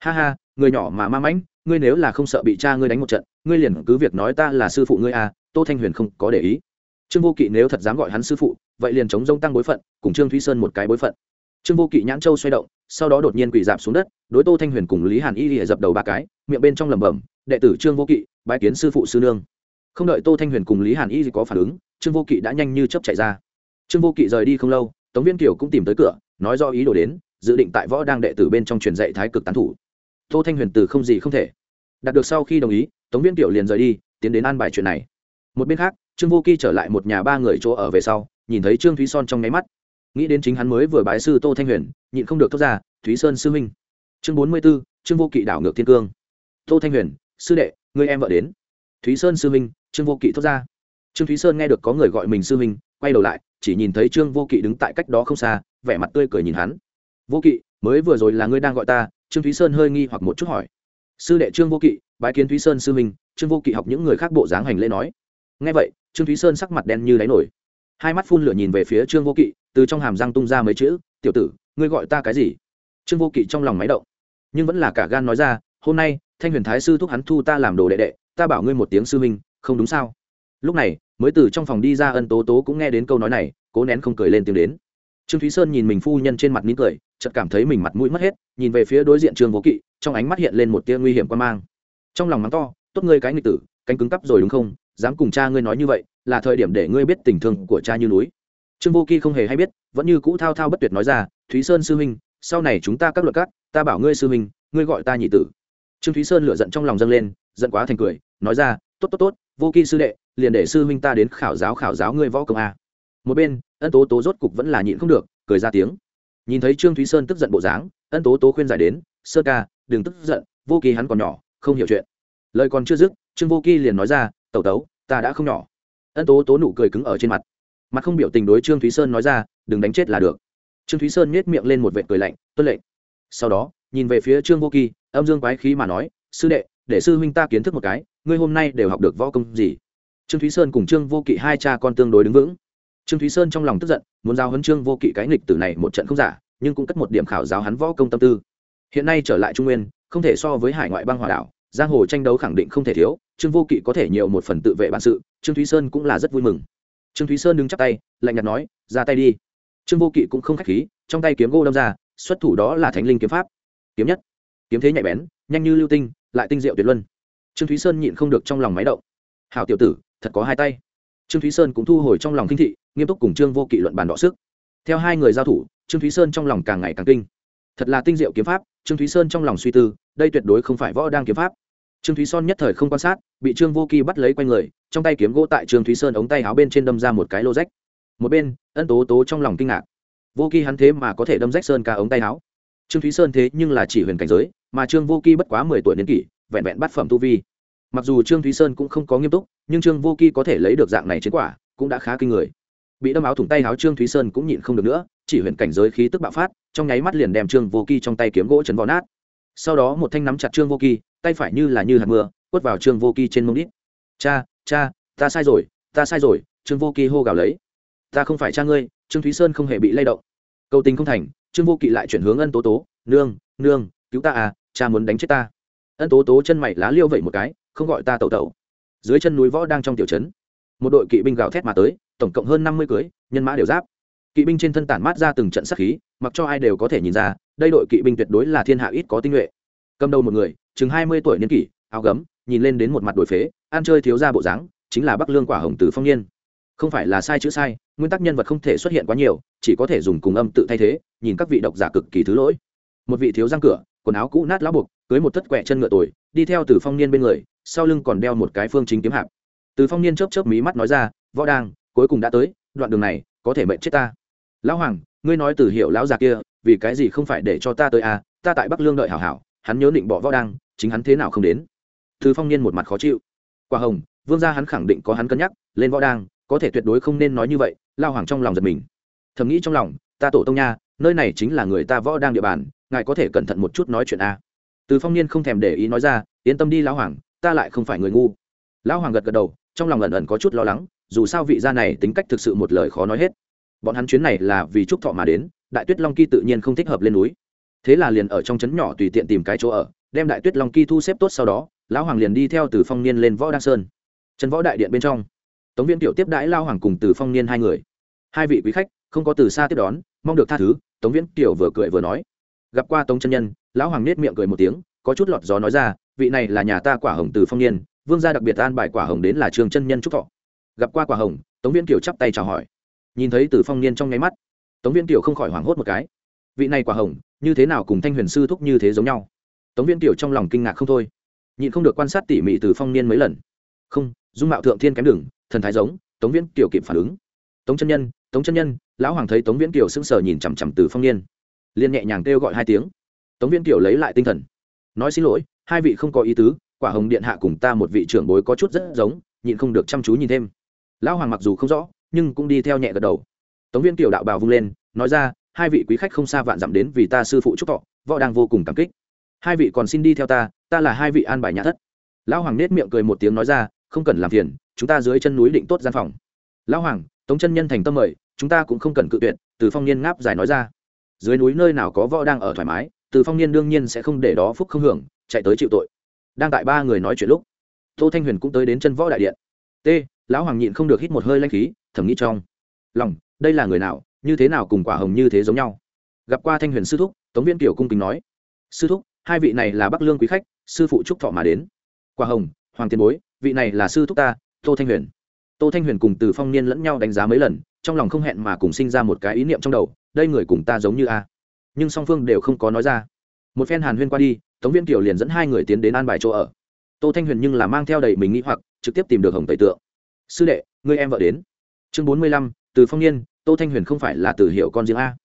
Ha ha, người nhỏ mà ma mãnh, ngươi nếu là không sợ bị cha ngươi đánh một trận, ngươi liền cứ việc nói ta là sư phụ ngươi à tô thanh huyền không có để ý. Trương vô kỵ nếu thật dám gọi hắn sư phụ, vậy liền chống rông tăng bối phận, cùng trương thúy sơn một cái bối phận. Trương vô kỵ nhãn châu xoay động, sau đó đột nhiên quỳ dạp xuống đất, đối tô thanh huyền cùng lý hàn y lìa dập đầu ba cái, miệng bên trong lẩm bẩm, đệ tử trương vô kỵ, bái kiến sư phụ sư nương. Không đợi tô thanh huyền cùng lý hàn y có phản ứng, trương vô kỵ đã nhanh như chớp chạy ra. Trương vô kỵ rời đi không lâu tống viên kiều cũng tìm tới cửa, nói do ý đồ đến, dự định tại võ đang đệ tử bên trong truyền dạy thái cực tán thủ. Tô thanh huyền từ không gì không thể. Đạt được sau khi đồng ý, tống viên kiều liền rời đi, tiến đến an bài chuyện này. Một bên khác, trương vô kỳ trở lại một nhà ba người chỗ ở về sau, nhìn thấy trương thúy son trong nháy mắt. Nghĩ đến chính hắn mới vừa bái sư tô thanh huyền, nhịn không được thốt ra, thúy sơn sư minh chương bốn mươi b ố trương vô kỵ đảo ngược thiên cương. Tô thanh huyền, sư đệ người em vợ đến. Thúy sơn sư minh trương vô kỵ thốt ra. Trương thúy sơn nghe được có người gọi mình sư minh quay đầu lại chỉ nhìn thấy trương vô kỵ đứng tại cách đó không xa, vẻ mặt tươi cười nhìn hắn. Vô kỵ, mới vừa rồi là ngươi đang gọi ta? Trương thúy sơn hơi nghi hoặc một chút hỏi. Sư đệ trương vô kỵ, bái kiến thúy sơn sư minh trương vô kỵ học những người khác bộ dáng hành lễ nói. Ngay vậy, trương thúy sơn sắc mặt đen như đáy nổi. Hai mắt phun lửa nhìn về phía trương vô kỵ, từ trong hàm răng tung ra mấy chữ, tiểu tử, ngươi gọi ta cái gì? Trương vô kỵ trong lòng máy động, nhưng vẫn là cả gan nói ra, hôm nay, thanh huyền thái sư thúc hắn thu ta làm đồ đệ đệ, ta bảo ngươi một tiếng sư minh không đúng sao? Lúc này, mới từ trong phòng đi ra ân tố tố cũng nghe đến câu nói này, cố nén không cười lên tiếng đến. Trương thúy sơn nhìn mình phu nhân trên mặt nín cười, chợt cảm thấy mình mặt mũi mất hết, nhìn về phía đối diện trương vô kỵ, trong ánh mắt hiện lên một tia nguy hiểm quan mang. Trong lòng mắng to, tốt ngươi cái nghịch tử, cánh cứng cắp rồi đúng không? Dám cùng cha ngươi nói như vậy, là thời điểm để ngươi biết tình thương của cha như núi. Trương vô kỵ không hề hay biết, vẫn như cũ thao thao bất tuyệt nói ra, thúy sơn sư huynh, sau này chúng ta các luật cắt ta bảo ngươi sư huynh, ngươi gọi ta nhị tử. Trương thúy sơn lửa giận trong lòng dâng lên, giận quá thành cười, nói ra tốt tốt tốt, vô kỳ sư đệ, liền để sư huynh ta đến khảo giáo khảo giáo ngươi võ công a. Một bên, ân tố tố rốt cục vẫn là nhịn không được, cười ra tiếng. Nhìn thấy trương thúy sơn tức giận bộ dáng, ân tố tố khuyên giải đến, sơ ca, đừng tức giận, vô kỳ hắn còn nhỏ, không hiểu chuyện. Lời còn chưa dứt, trương vô kỳ liền nói ra, tẩu tấu ta đã không nhỏ. Ân tố tố nụ cười cứng ở trên mặt. Mặt không biểu tình đối trương thúy sơn nói ra, đừng đánh chết là được. Trương thúy sơn nhét miệng lên một vệ cười lạnh, tuân lệnh. Sau đó, nhìn về phía trương vô kỳ âm dương quái khí mà nói, sư đệ để sư huynh ta kiến thức một cái, ngươi hôm nay đều học được võ công gì? Trương thúy sơn cùng trương vô kỵ hai cha con tương đối đứng vững. Trương thúy sơn trong lòng tức giận, muốn giao huấn trương vô kỵ cái nghịch tử này một trận không giả, nhưng cũng cất một điểm khảo giáo hắn võ công tâm tư. Hiện nay trở lại trung nguyên, không thể so với hải ngoại băng hòa đảo, giang hồ tranh đấu khẳng định không thể thiếu, trương vô kỵ có thể nhiều một phần tự vệ bản sự, trương thúy sơn cũng là rất vui mừng. Trương thúy sơn đứng chắp tay, lạnh nhạt nói, ra tay đi. Trương vô kỵ cũng không k h á c h khí, trong tay kiếm gô đâm ra, xuất thủ đó là thánh linh kiếm pháp. Kiếm nhất. Kiếm thế nhạy bén, nhanh như lưu tinh lại tinh diệu tuyệt luân. Trương thúy sơn nhịn không được trong lòng máy động. Hào tiểu tử, thật có hai tay. Trương thúy sơn cũng thu hồi trong lòng kinh thị, nghiêm túc cùng trương vô kỵ luận bàn đọ sức. Theo hai người giao thủ, trương thúy sơn trong lòng càng ngày càng kinh. Thật là tinh diệu kiếm pháp, trương thúy sơn trong lòng suy tư, đây tuyệt đối không phải võ đang kiếm pháp. Trương thúy sơn nhất thời không quan sát, bị trương vô kỳ bắt lấy quanh người, trong tay kiếm gỗ tại trương thúy sơn ống tay áo bên trên đâm ra một cái lô rách. Một bên, ân tố tố trong lòng kinh ngạc. Vô kỳ hắn thế mà có thể đâm rách sơn ca ống tay áo. Trương thúy sơn thế nhưng là chỉ huyền cảnh giới mà trương vô kỳ bất quá mười tuổi niên kỷ, vẹn vẹn bắt phẩm tu vi. Mặc dù trương thúy sơn cũng không có nghiêm túc, nhưng trương vô kỳ có thể lấy được dạng này chiến quả, cũng đã khá kinh người. Bị đâm áo thủng tay áo trương thúy sơn cũng nhịn không được nữa, chỉ huyện cảnh giới khí tức bạo phát, trong nháy mắt liền đem trương vô kỳ trong tay kiếm gỗ chấn vò nát. Sau đó một thanh nắm chặt trương vô kỳ tay phải như là như hạt mưa, quất vào trương vô kỳ trên mông đít. Cha cha, ta sai rồi, ta sai rồi, trương vô kỳ hô gào lấy. Ta không phải cha ngươi, trương thúy sơn không hề bị lay động. Cầu tình không thành, trương vô kỵ lại chuyển hướng ân tố tố. Nương nương, cứu ta à cha muốn đánh chết ta. Ân tố tố chân mày lá liêu vậy một cái, không gọi ta tẩu tẩu. Dưới chân núi võ đang trong tiểu trấn, một đội kỵ binh gào thét mà tới, tổng cộng hơn năm mươi cưới, nhân mã đều giáp. Kỵ binh trên thân tản mát ra từng trận sắc khí, mặc cho ai đều có thể nhìn ra, đây đội kỵ binh tuyệt đối là thiên hạ ít có tinh nhuệ. Cầm đầu một người, chừng hai mươi tuổi niên kỷ, áo gấm, nhìn lên đến một mặt đổi phế, ăn chơi thiếu ra bộ dáng, chính là bắc lương quả hồng từ phong niên. Không phải là sai chữ sai, nguyên tắc nhân vật không thể xuất hiện quá nhiều, chỉ có thể dùng cùng âm tự thay thế, nhìn các vị độc giả cực kỳ thứ lỗi. Một vị thiếu răng cửa quần áo cũ nát lá buộc, cưới một thất quẹ chân ngựa tuổi đi theo từ phong niên bên người, sau lưng còn đeo một cái phương chính kiếm hạp. Từ phong niên chớp chớp mí mắt nói ra, võ đang cuối cùng đã tới, đoạn đường này, có thể mệnh chết ta. Lão hoàng, ngươi nói từ hiệu lão già kia, vì cái gì không phải để cho ta tới à? Ta tại bắc lương đợi hảo hảo, hắn nhớ định bỏ võ đang chính hắn thế nào không đến. Từ phong niên một mặt khó chịu. Quả hồng, vương gia hắn khẳng định có hắn cân nhắc, lên võ đang có thể tuyệt đối không nên nói như vậy. Lao hoàng trong lòng giật mình. Thầm nghĩ trong lòng, ta tổ tông nha, nơi này chính là người ta võ đang địa bàn ngài có thể cẩn thận một chút nói chuyện a. Từ phong niên không thèm để ý nói ra, yên tâm đi, lão hoàng, ta lại không phải người ngu. Lão hoàng gật gật đầu, trong lòng ẩn ẩn có chút lo lắng, dù sao vị gia này tính cách thực sự một lời khó nói hết. Bọn hắn chuyến này là vì trúc thọ mà đến, đại tuyết long kỳ tự nhiên không thích hợp lên núi. Thế là liền ở trong trấn nhỏ tùy tiện tìm cái chỗ ở, đem đại tuyết long kỳ thu xếp tốt sau đó, lão hoàng liền đi theo từ phong niên lên võ đăng sơn. Trấn võ đại điện bên trong, tống viên tiểu tiếp đãi lao hoàng cùng từ phong niên hai người. Hai vị quý khách, không có từ xa tiếp đón, mong được tha thứ, tống viễn tiểu vừa cười vừa nói gặp qua tống chân nhân, lão hoàng nết miệng cười một tiếng, có chút lọt gió nói ra, vị này là nhà ta quả hồng từ phong niên, vương gia đặc biệt an bài quả hồng đến là trường chân nhân trúc thọ. Gặp qua quả hồng, tống viễn kiều chắp tay chào hỏi. Nhìn thấy từ phong niên trong nháy mắt, tống viễn kiều không khỏi hoảng hốt một cái. Vị này quả hồng, như thế nào cùng thanh huyền sư thúc như thế giống nhau? Tống viễn kiều trong lòng kinh ngạc không thôi. Nhịn không được quan sát tỉ mỉ từ phong niên mấy lần. Không, dung mạo thượng thiên kém đừng thần thái giống, tống viễn kiều kịp phản ứng. Tống chân nhân, tống chân nhân, lão hoàng thấy tống viễn kiều sững sờ nhìn chằm chằm từ phong niên liền nhẹ nhàng kêu gọi hai tiếng. Tống Viên kiều lấy lại tinh thần. Nói xin lỗi, hai vị không có ý tứ, quả hồng điện hạ cùng ta một vị trưởng bối có chút rất giống, nhịn không được chăm chú nhìn thêm. Lão hoàng mặc dù không rõ, nhưng cũng đi theo nhẹ gật đầu. Tống viên tiểu đạo bào vung lên, nói ra, hai vị quý khách không xa vạn dặm đến vì ta sư phụ chúc thọ, võ đang vô cùng cảm kích. Hai vị còn xin đi theo ta ta là hai vị an bài nhà thất. Lão hoàng nết miệng cười một tiếng nói ra, không cần làm phiền, chúng ta dưới chân núi định tốt gian phòng. Lão hoàng, tống chân nhân thành tâm mời, chúng ta cũng không cần cự tuyệt, từ phong niên ngáp dài nói ra dưới núi nơi nào có võ đang ở thoải mái, từ phong niên đương nhiên sẽ không để đó phúc không hưởng, chạy tới chịu tội. Đang tại ba người nói chuyện lúc, tô thanh huyền cũng tới đến chân võ đại điện. T, lão hoàng nhịn không được hít một hơi lanh khí, thầm nghĩ trong lòng, đây là người nào, như thế nào cùng quả hồng như thế giống nhau? Gặp qua thanh huyền sư thúc, tống viên kiểu cung kính nói, sư thúc, hai vị này là bắc lương quý khách, sư phụ trúc thọ mà đến. Quả hồng, hoàng tiền bối, vị này là sư thúc ta, tô thanh huyền tô thanh huyền cùng từ phong niên lẫn nhau đánh giá mấy lần, trong lòng không hẹn mà cùng sinh ra một cái ý niệm trong đầu, đây người cùng ta giống như a. Nhưng song phương đều không có nói ra. Một phen hàn huyên qua đi, tống viên kiều liền dẫn hai người tiến đến an bài chỗ ở. Tô thanh huyền nhưng là mang theo đầy mình nghĩ hoặc, trực tiếp tìm được hồng tẩy tượng. Sư đệ người em vợ đến. Chương bốn mươi lăm, từ phong niên, tô thanh huyền không phải là từ hiệu con riêng a.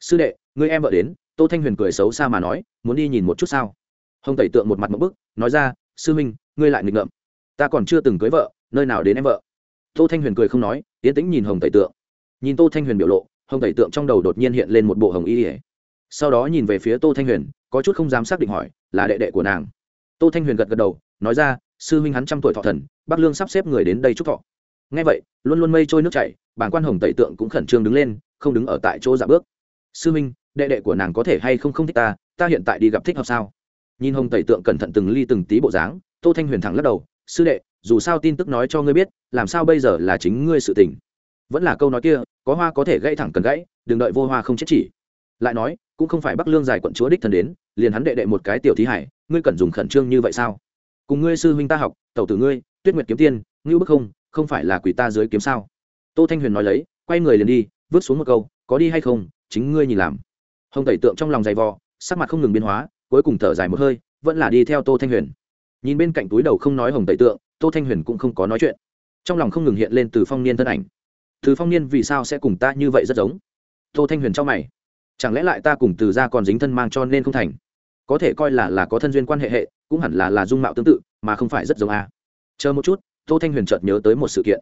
Sư đệ người em vợ đến. Tô thanh huyền cười xấu xa mà nói, muốn đi nhìn một chút sao? Hồng tẩy tượng một mặt một bức, nói ra, sư minh, ngươi lại nghịch ngợm. Ta còn chưa từng cưới vợ, nơi nào đến em vợ? Tô thanh huyền cười không nói tiến tĩnh nhìn hồng tẩy tượng. Nhìn tô thanh huyền biểu lộ, hồng tẩy tượng trong đầu đột nhiên hiện lên một bộ hồng y ỉa sau đó nhìn về phía tô thanh huyền, có chút không dám xác định hỏi, là đệ đệ của nàng? Tô thanh huyền gật gật đầu, nói ra, sư huynh hắn trăm tuổi thọ thần, bắc lương sắp xếp người đến đây chúc thọ. Ngay vậy, luôn luôn mây trôi nước chảy, bản quan hồng tẩy tượng cũng khẩn trương đứng lên, không đứng ở tại chỗ giả bước. Sư huynh, đệ đệ của nàng có thể hay không không thích ta ta hiện tại đi gặp thích hợp sao? Nhìn hồng tẩy tượng cẩn thận từng ly từng tí bộ dáng, tô thanh huyền thẳng lắc đầu, sư đệ dù sao tin tức nói cho ngươi biết, làm sao bây giờ là chính ngươi sự tình. Vẫn là câu nói kia, có hoa có thể gãy thẳng cần gãy, đừng đợi vô hoa không chết chỉ. Lại nói, cũng không phải bắc lương giải quận chúa đích thần đến, liền hắn đệ đệ một cái tiểu thí hải, ngươi cần dùng khẩn trương như vậy sao? Cùng ngươi sư huynh ta học, tẩu tử ngươi, tuyết nguyệt kiếm tiên, ngưu bức không không phải là quỷ ta dưới kiếm sao? Tô thanh huyền nói lấy, quay người liền đi, vứt xuống một câu, có đi hay không, chính ngươi nhìn làm. Hồng tẩy tượng trong lòng dày vò, sắc mặt không ngừng biến hóa, cuối cùng thở dài một hơi, vẫn là đi theo tô thanh huyền. Nhìn bên cạnh túi đầu không nói hồng tẩy tượng tô thanh huyền cũng không có nói chuyện. Trong lòng không ngừng hiện lên từ phong niên thân ảnh. Từ phong niên vì sao sẽ cùng ta như vậy rất giống? Tô thanh huyền trong mày. Chẳng lẽ lại ta cùng từ ra còn dính thân mang cho nên không thành? Có thể coi là là có thân duyên quan hệ hệ, cũng hẳn là là dung mạo tương tự, mà không phải rất giống a. Chờ một chút, tô thanh huyền chợt nhớ tới một sự kiện.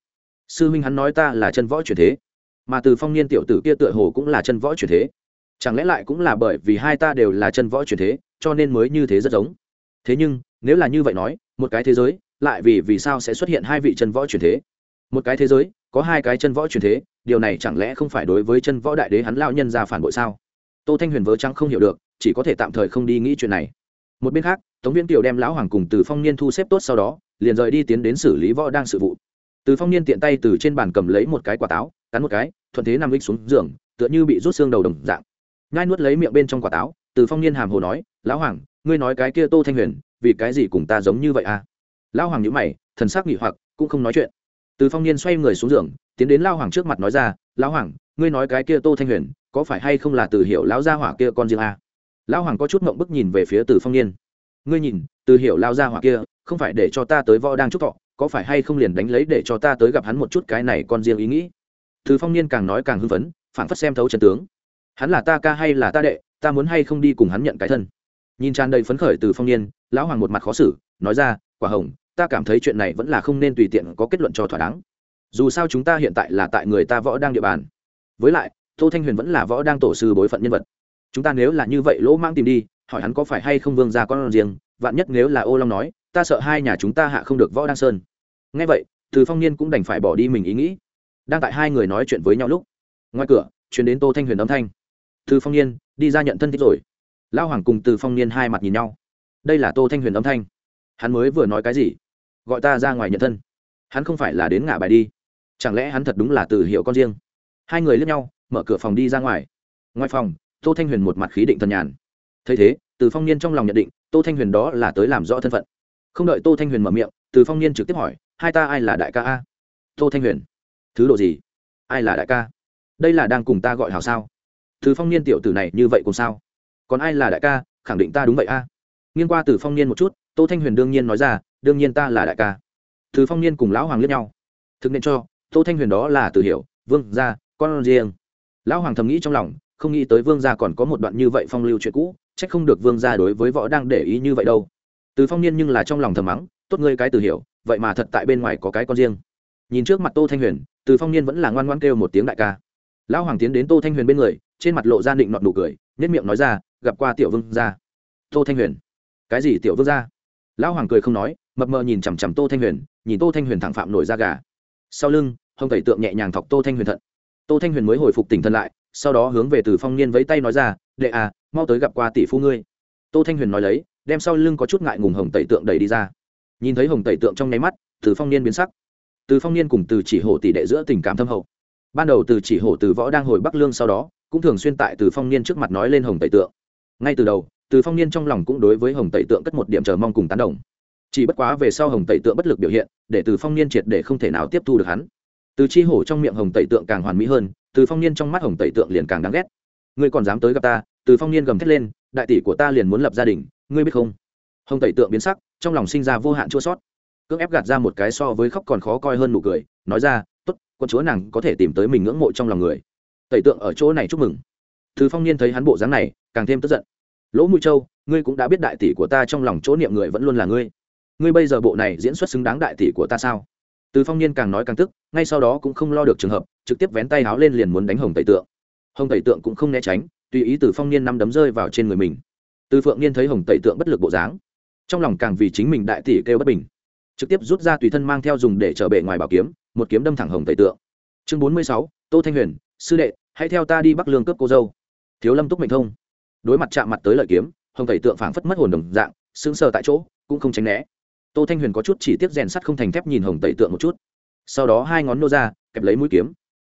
Sư huynh hắn nói ta là chân võ truyền thế, mà từ phong niên tiểu tử kia tựa hồ cũng là chân võ truyền thế. Chẳng lẽ lại cũng là bởi vì hai ta đều là chân võ truyền thế, cho nên mới như thế rất giống? Thế nhưng, nếu là như vậy nói, một cái thế giới lại vì vì sao sẽ xuất hiện hai vị chân võ truyền thế? Một cái thế giới, có hai cái chân võ truyền thế, điều này chẳng lẽ không phải đối với chân võ đại đế hắn lao nhân ra phản bội sao? Tô thanh huyền vớ trắng không hiểu được, chỉ có thể tạm thời không đi nghĩ chuyện này. Một bên khác, tống viên kiều đem lão hoàng cùng từ phong niên thu xếp tốt sau đó, liền rời đi tiến đến xử lý võ đang sự vụ. Từ phong niên tiện tay từ trên bàn cầm lấy một cái quả táo, cắn một cái, thuận thế nằm lịch xuống giường, tựa như bị rút xương đầu đồng dạng. Ngai nuốt lấy miệng bên trong quả táo, từ phong niên hàm hồ nói, lão hoàng, ngươi nói cái kia tô thanh huyền, vì cái gì cùng ta giống như vậy à? Lão hoàng nhíu mày, thần sắc nghỉ hoặc, cũng không nói chuyện. Từ phong niên xoay người xuống giường, tiến đến lao hoàng trước mặt nói ra lão hoàng, ngươi nói cái kia tô thanh huyền, có phải hay không là từ hiểu lão gia hỏa kia con riêng à? lão hoàng có chút mộng bức nhìn về phía từ phong niên. Ngươi nhìn, từ hiểu lao gia hỏa kia, không phải để cho ta tới võ đang chúc thọ, có phải hay không liền đánh lấy để cho ta tới gặp hắn một chút cái này con riêng ý nghĩ? Từ phong niên càng nói càng hưng phấn, phảng phất xem thấu trần tướng. Hắn là ta ca hay là ta đệ, ta muốn hay không đi cùng hắn nhận cái thân? Nhìn tràn đầy phấn khởi từ phong niên, lão hoàng một mặt khó xử, nói ra quả hồng, ta cảm thấy chuyện này vẫn là không nên tùy tiện có kết luận cho thỏa đáng. Dù sao chúng ta hiện tại là tại người ta võ đang địa bàn. Với lại, tô thanh huyền vẫn là võ đang tổ sư bối phận nhân vật. Chúng ta nếu là như vậy lỗ mang tìm đi, hỏi hắn có phải hay không vương ra con riêng, vạn nhất nếu là ô long nói, ta sợ hai nhà chúng ta hạ không được võ đăng sơn. Ngay vậy, từ phong niên cũng đành phải bỏ đi mình ý nghĩ. Đang tại hai người nói chuyện với nhau lúc, ngoài cửa chuyển đến tô thanh huyền âm thanh. Từ phong niên, đi ra nhận thân thích rồi. Lao hoàng cùng từ phong niên hai mặt nhìn nhau. Đây là tô thanh huyền âm thanh hắn mới vừa nói cái gì? Gọi ta ra ngoài nhận thân. Hắn không phải là đến ngả bài đi. Chẳng lẽ hắn thật đúng là từ hiệu con riêng? Hai người lướt nhau, mở cửa phòng đi ra ngoài. Ngoài phòng, tô thanh huyền một mặt khí định thần nhàn. Thấy thế, từ phong niên trong lòng nhận định, tô thanh huyền đó là tới làm rõ thân phận. Không đợi tô thanh huyền mở miệng, từ phong niên trực tiếp hỏi, hai ta ai là đại ca a? Tô thanh huyền. Thứ độ gì? Ai là đại ca? Đây là đang cùng ta gọi hào sao? Từ phong niên tiểu tử này như vậy cùng sao? Còn ai là đại ca, khẳng định ta đúng vậy a. Nghiên qua từ phong niên một chút tô thanh huyền đương nhiên nói ra, đương nhiên ta là đại ca. Từ phong niên cùng lão hoàng liếc nhau. Thực nên cho, tô thanh huyền đó là từ hiểu, vương gia, con riêng. Lão hoàng thầm nghĩ trong lòng, không nghĩ tới vương gia còn có một đoạn như vậy phong lưu chuyện cũ trách không được vương gia đối với võ đang để ý như vậy đâu. Từ phong niên nhưng là trong lòng thầm mắng, tốt ngươi cái từ hiểu, vậy mà thật tại bên ngoài có cái con riêng. Nhìn trước mặt tô thanh huyền, từ phong niên vẫn là ngoan ngoan kêu một tiếng đại ca. Lão hoàng tiến đến tô thanh huyền bên người, trên mặt lộ ra định nọt nụ cười nhất miệng nói ra, gặp qua tiểu vương gia. Tô thanh huyền? Cái gì tiểu vương gia? Lão hoàng cười không nói, mập mờ nhìn chằm chằm tô thanh huyền, nhìn tô thanh huyền thẳng phạm nổi da gà. Sau lưng, hồng tẩy tượng nhẹ nhàng thọc tô thanh huyền thận. Tô thanh huyền mới hồi phục tỉnh thân lại, sau đó hướng về từ phong niên vẫy tay nói ra, đệ à mau tới gặp qua tỷ phu ngươi. Tô thanh huyền nói lấy, đem sau lưng có chút ngại ngùng hồng tẩy tượng đẩy đi ra. Nhìn thấy hồng tẩy tượng trong nháy mắt, từ phong niên biến sắc. Từ phong niên cùng từ chỉ hổ tỷ đệ giữa tình cảm thâm hậu. Ban đầu từ chỉ hổ từ võ đang hồi bắc lương sau đó, cũng thường xuyên tại từ phong niên trước mặt nói lên hồng tẩy tượng. Ngay từ đầu từ phong niên trong lòng cũng đối với hồng tẩy tượng cất một điểm chờ mong cùng tán đồng. Chỉ bất quá về sau hồng tẩy tượng bất lực biểu hiện, để từ phong niên triệt để không thể nào tiếp thu được hắn. Từ chi hổ trong miệng hồng tẩy tượng càng hoàn mỹ hơn, từ phong niên trong mắt hồng tẩy tượng liền càng đáng ghét. Ngươi còn dám tới gặp ta? Từ phong niên gầm thét lên, đại tỷ của ta liền muốn lập gia đình, ngươi biết không? Hồng tẩy tượng biến sắc, trong lòng sinh ra vô hạn chua sót. Cưỡng ép gạt ra một cái so với khóc còn khó coi hơn nụ cười, nói ra t ố t con chúa nàng có thể tìm tới mình ngưỡng mộ trong lòng người. Tẩy tượng ở chỗ này chúc mừng. Từ phong niên thấy hắn bộ dáng này, càng thêm tức giận lỗ mũi châu, ngươi cũng đã biết đại tỷ của ta trong lòng chỗ niệm người vẫn luôn là ngươi. Ngươi bây giờ bộ này diễn xuất xứng đáng đại tỷ của ta sao? Từ phong niên càng nói càng tức, ngay sau đó cũng không lo được trường hợp, trực tiếp vén tay háo lên liền muốn đánh hồng tẩy tượng. Hồng tẩy tượng cũng không né tránh, tùy ý từ phong niên năm đấm rơi vào trên người mình. Từ phượng niên thấy hồng tẩy tượng bất lực bộ dáng, trong lòng càng vì chính mình đại tỷ kêu bất bình. Trực tiếp rút ra tùy thân mang theo dùng để trở bệ ngoài bảo kiếm, một kiếm đâm thẳng hồng tẩy tượng. Chương bốn mươi sáu, tô thanh huyền, sư đệ, hãy theo ta đi bắc lương cướp cô dâu. Thiếu lâm túc mệnh thông đối mặt chạm mặt tới lợi kiếm, hồng tẩy tượng phảng phất mất hồn đồng dạng, sững sờ tại chỗ, cũng không tránh né. Tô thanh huyền có chút chỉ tiếp rèn sắt không thành thép nhìn hồng tẩy tượng một chút. Sau đó hai ngón nô ra, kẹp lấy mũi kiếm.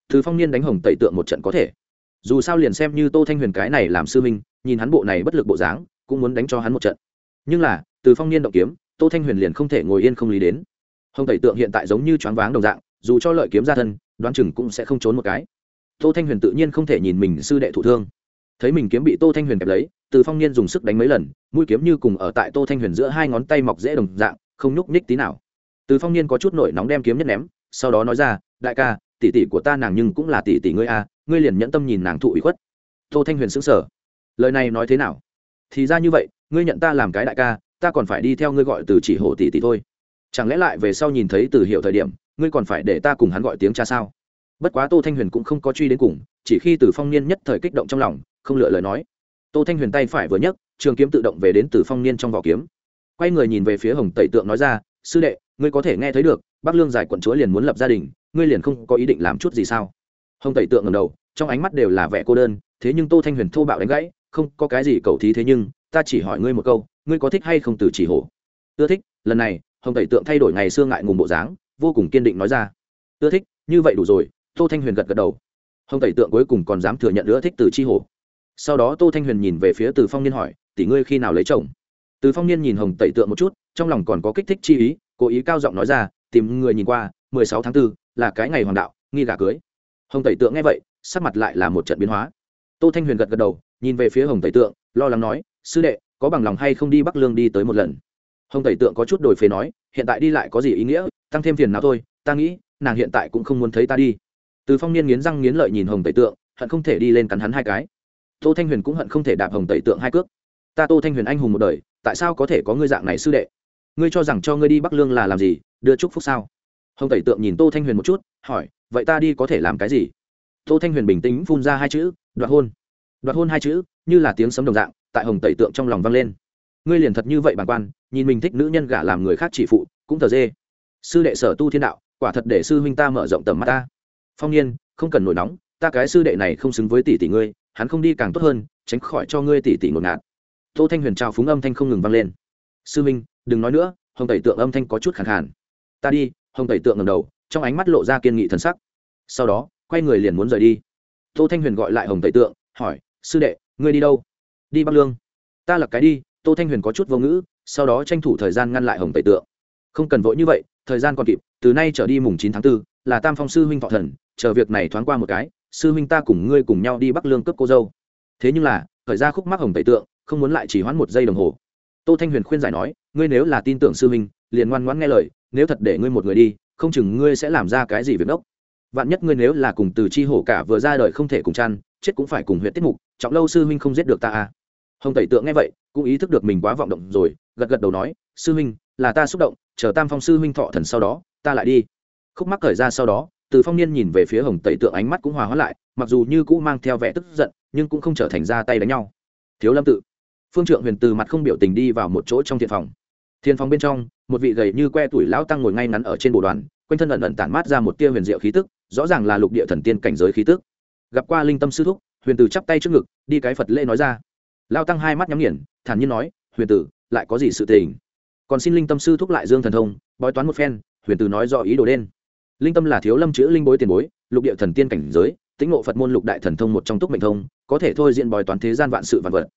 Thứ phong niên đánh hồng tẩy tượng một trận có thể. Dù sao liền xem như tô thanh huyền cái này làm sư minh, nhìn hắn bộ này bất lực bộ dáng, cũng muốn đánh cho hắn một trận. Nhưng là, từ phong niên động kiếm, tô thanh huyền liền không thể ngồi yên không lý đến. Hồng tẩy tượng hiện tại giống như choáng váng đồng dạng, dù cho lợi kiếm ra thân, đoán chừng cũng sẽ không trốn một cái. Tô thanh huyền tự nhiên không thể nhìn mình sư đệ thụ thương thấy mình kiếm bị tô thanh huyền kẹp lấy, từ phong niên dùng sức đánh mấy lần, mũi kiếm như cùng ở tại tô thanh huyền giữa hai ngón tay mọc dễ đồng dạng, không nhúc nhích tí nào. Từ phong niên có chút nổi nóng đem kiếm nhất ném, sau đó nói ra, đại ca, tỷ tỷ của ta nàng nhưng cũng là tỷ tỷ ngươi a, ngươi liền nhẫn tâm nhìn nàng thụ ủy khuất. Tô thanh huyền sững sờ. Lời này nói thế nào? Thì ra như vậy, ngươi nhận ta làm cái đại ca, ta còn phải đi theo ngươi gọi từ chỉ hổ tỷ tỷ thôi. Chẳng lẽ lại về sau nhìn thấy từ hiệu thời điểm, ngươi còn phải để ta cùng hắn gọi tiếng cha sao? Bất quá tô thanh huyền cũng không có truy đến cùng, chỉ khi từ phong niên nhất thời kích động trong lòng không lựa lời nói. Tô thanh huyền tay phải vừa nhấc, trường kiếm tự động về đến từ phong niên trong vỏ kiếm. Quay người nhìn về phía hồng tẩy tượng nói ra, sư đệ, ngươi có thể nghe thấy được, bắc lương giải quận chúa liền muốn lập gia đình, ngươi liền không có ý định làm chút gì sao? Hồng tẩy tượng ngầm đầu, trong ánh mắt đều là vẻ cô đơn, thế nhưng tô thanh huyền thô bạo đánh gãy, không, có cái gì cầu thí thế nhưng, ta chỉ hỏi ngươi một câu, ngươi có thích hay không từ chỉ hổ? Ưa thích. Lần này, hồng tẩy tượng thay đổi ngày xưa ngại ngùng bộ dáng, vô cùng kiên định nói ra, ưa thích, như vậy đủ rồi. Tô thanh huyền gật gật đầu. Hồng tẩy tượng cuối cùng còn dám thừa nhận ưa thích từ chi hổ sau đó tô thanh huyền nhìn về phía từ phong niên hỏi tỷ ngươi khi nào lấy chồng? Từ phong niên nhìn hồng tẩy tượng một chút trong lòng còn có kích thích chi ý cố ý cao giọng nói ra tìm người nhìn qua mười sáu tháng 4, là cái ngày hoàng đạo nghi gà cưới. Hồng tẩy tượng nghe vậy sắc mặt lại là một trận biến hóa. Tô thanh huyền gật gật đầu nhìn về phía hồng tẩy tượng lo lắng nói sư đệ có bằng lòng hay không đi bắc lương đi tới một lần? Hồng tẩy tượng có chút đổi phế nói hiện tại đi lại có gì ý nghĩa tăng thêm phiền nào thôi ta nghĩ nàng hiện tại cũng không muốn thấy ta đi. Từ phong niên nghiến răng nghiến lợi nhìn hồng tẩy tượng hận không thể đi lên cắn hắn hai cái tô thanh huyền cũng hận không thể đạp hồng tẩy tượng hai cước. Ta tô thanh huyền anh hùng một đời, tại sao có thể có ngươi dạng này sư đệ? Ngươi cho rằng cho ngươi đi bắc lương là làm gì, đưa chúc phúc sao? Hồng tẩy tượng nhìn tô thanh huyền một chút, hỏi, vậy ta đi có thể làm cái gì? Tô thanh huyền bình tĩnh phun ra hai chữ, đoạt hôn. Đoạt hôn hai chữ, như là tiếng sấm đồng dạng, tại hồng tẩy tượng trong lòng vang lên. Ngươi liền thật như vậy bàng quan, nhìn mình thích nữ nhân gả làm người khác chỉ phụ, cũng thờ dê. Sư đệ sở tu thiên đạo, quả thật để sư huynh ta mở rộng tầm mắt ta. Phong nhiên, không cần nổi nóng, ta cái sư đệ này không xứng với tỷ tỷ ngươi hắn không đi càng tốt hơn tránh khỏi cho ngươi tỷ tỷ ngột ngạt. Tô thanh huyền trao phúng âm thanh không ngừng vang lên. Sư huynh đừng nói nữa hồng tẩy tượng âm thanh có chút khẳng khàn. Ta đi. Hồng tẩy tượng ngầm đầu trong ánh mắt lộ ra kiên nghị thần sắc. Sau đó quay người liền muốn rời đi. Tô thanh huyền gọi lại hồng tẩy tượng hỏi sư đệ ngươi đi đâu? Đi bắc lương. Ta là cái đi. Tô thanh huyền có chút vô ngữ sau đó tranh thủ thời gian ngăn lại hồng tẩy tượng. Không cần vội như vậy thời gian còn kịp từ nay trở đi mùng chín tháng 4, là tam phong sư huynh thọ thần chờ việc này thoáng qua một cái sư huynh ta cùng ngươi cùng nhau đi bắc lương cướp cô dâu. Thế nhưng là, thời ra khúc mắc hồng tẩy tượng, không muốn lại chỉ hoãn một giây đồng hồ. Tô thanh huyền khuyên giải nói, ngươi nếu là tin tưởng sư huynh, liền ngoan ngoãn nghe lời, nếu thật để ngươi một người đi, không chừng ngươi sẽ làm ra cái gì việc đốc vạn nhất ngươi nếu là cùng từ chi hổ cả vừa ra đời không thể cùng chăn, chết cũng phải cùng huyện tiết mục, trọng lâu sư huynh không giết được ta à. Hồng tẩy tượng nghe vậy, cũng ý thức được mình quá vọng động rồi, gật gật đầu nói, sư huynh, là ta xúc động, chờ tam phong sư huynh thọ thần sau đó, ta lại đi. Khúc mắc thời ra sau đó từ phong niên nhìn về phía hồng tẩy tượng ánh mắt cũng hòa hóa lại, mặc dù như cũ mang theo vẻ tức giận, nhưng cũng không trở thành ra tay đánh nhau. Thiếu lâm tự. Phương trượng huyền từ mặt không biểu tình đi vào một chỗ trong thiện phòng. Thiên phòng bên trong, một vị gầy như que tuổi lão tăng ngồi ngay ngắn ở trên bộ đoàn, quanh thân ẩn ẩn tản mát ra một tia huyền diệu khí tức, rõ ràng là lục địa thần tiên cảnh giới khí tức. Gặp qua linh tâm sư thúc, huyền tử chắp tay trước ngực, đi cái phật lễ nói ra. Lao tăng hai mắt nhắm nghiền, thản nhiên nói, huyền tử, lại có gì sự tình? Còn xin linh tâm sư thúc lại dương thần thông, bói toán một phen, huyền tử nói do ý đồ đen linh tâm là thiếu lâm chữ linh bối tiền bối, lục địa thần tiên cảnh giới, tĩnh ngộ phật môn lục đại thần thông một trong túc mệnh thông, có thể thôi diện bói toán thế gian vạn sự vạn vật.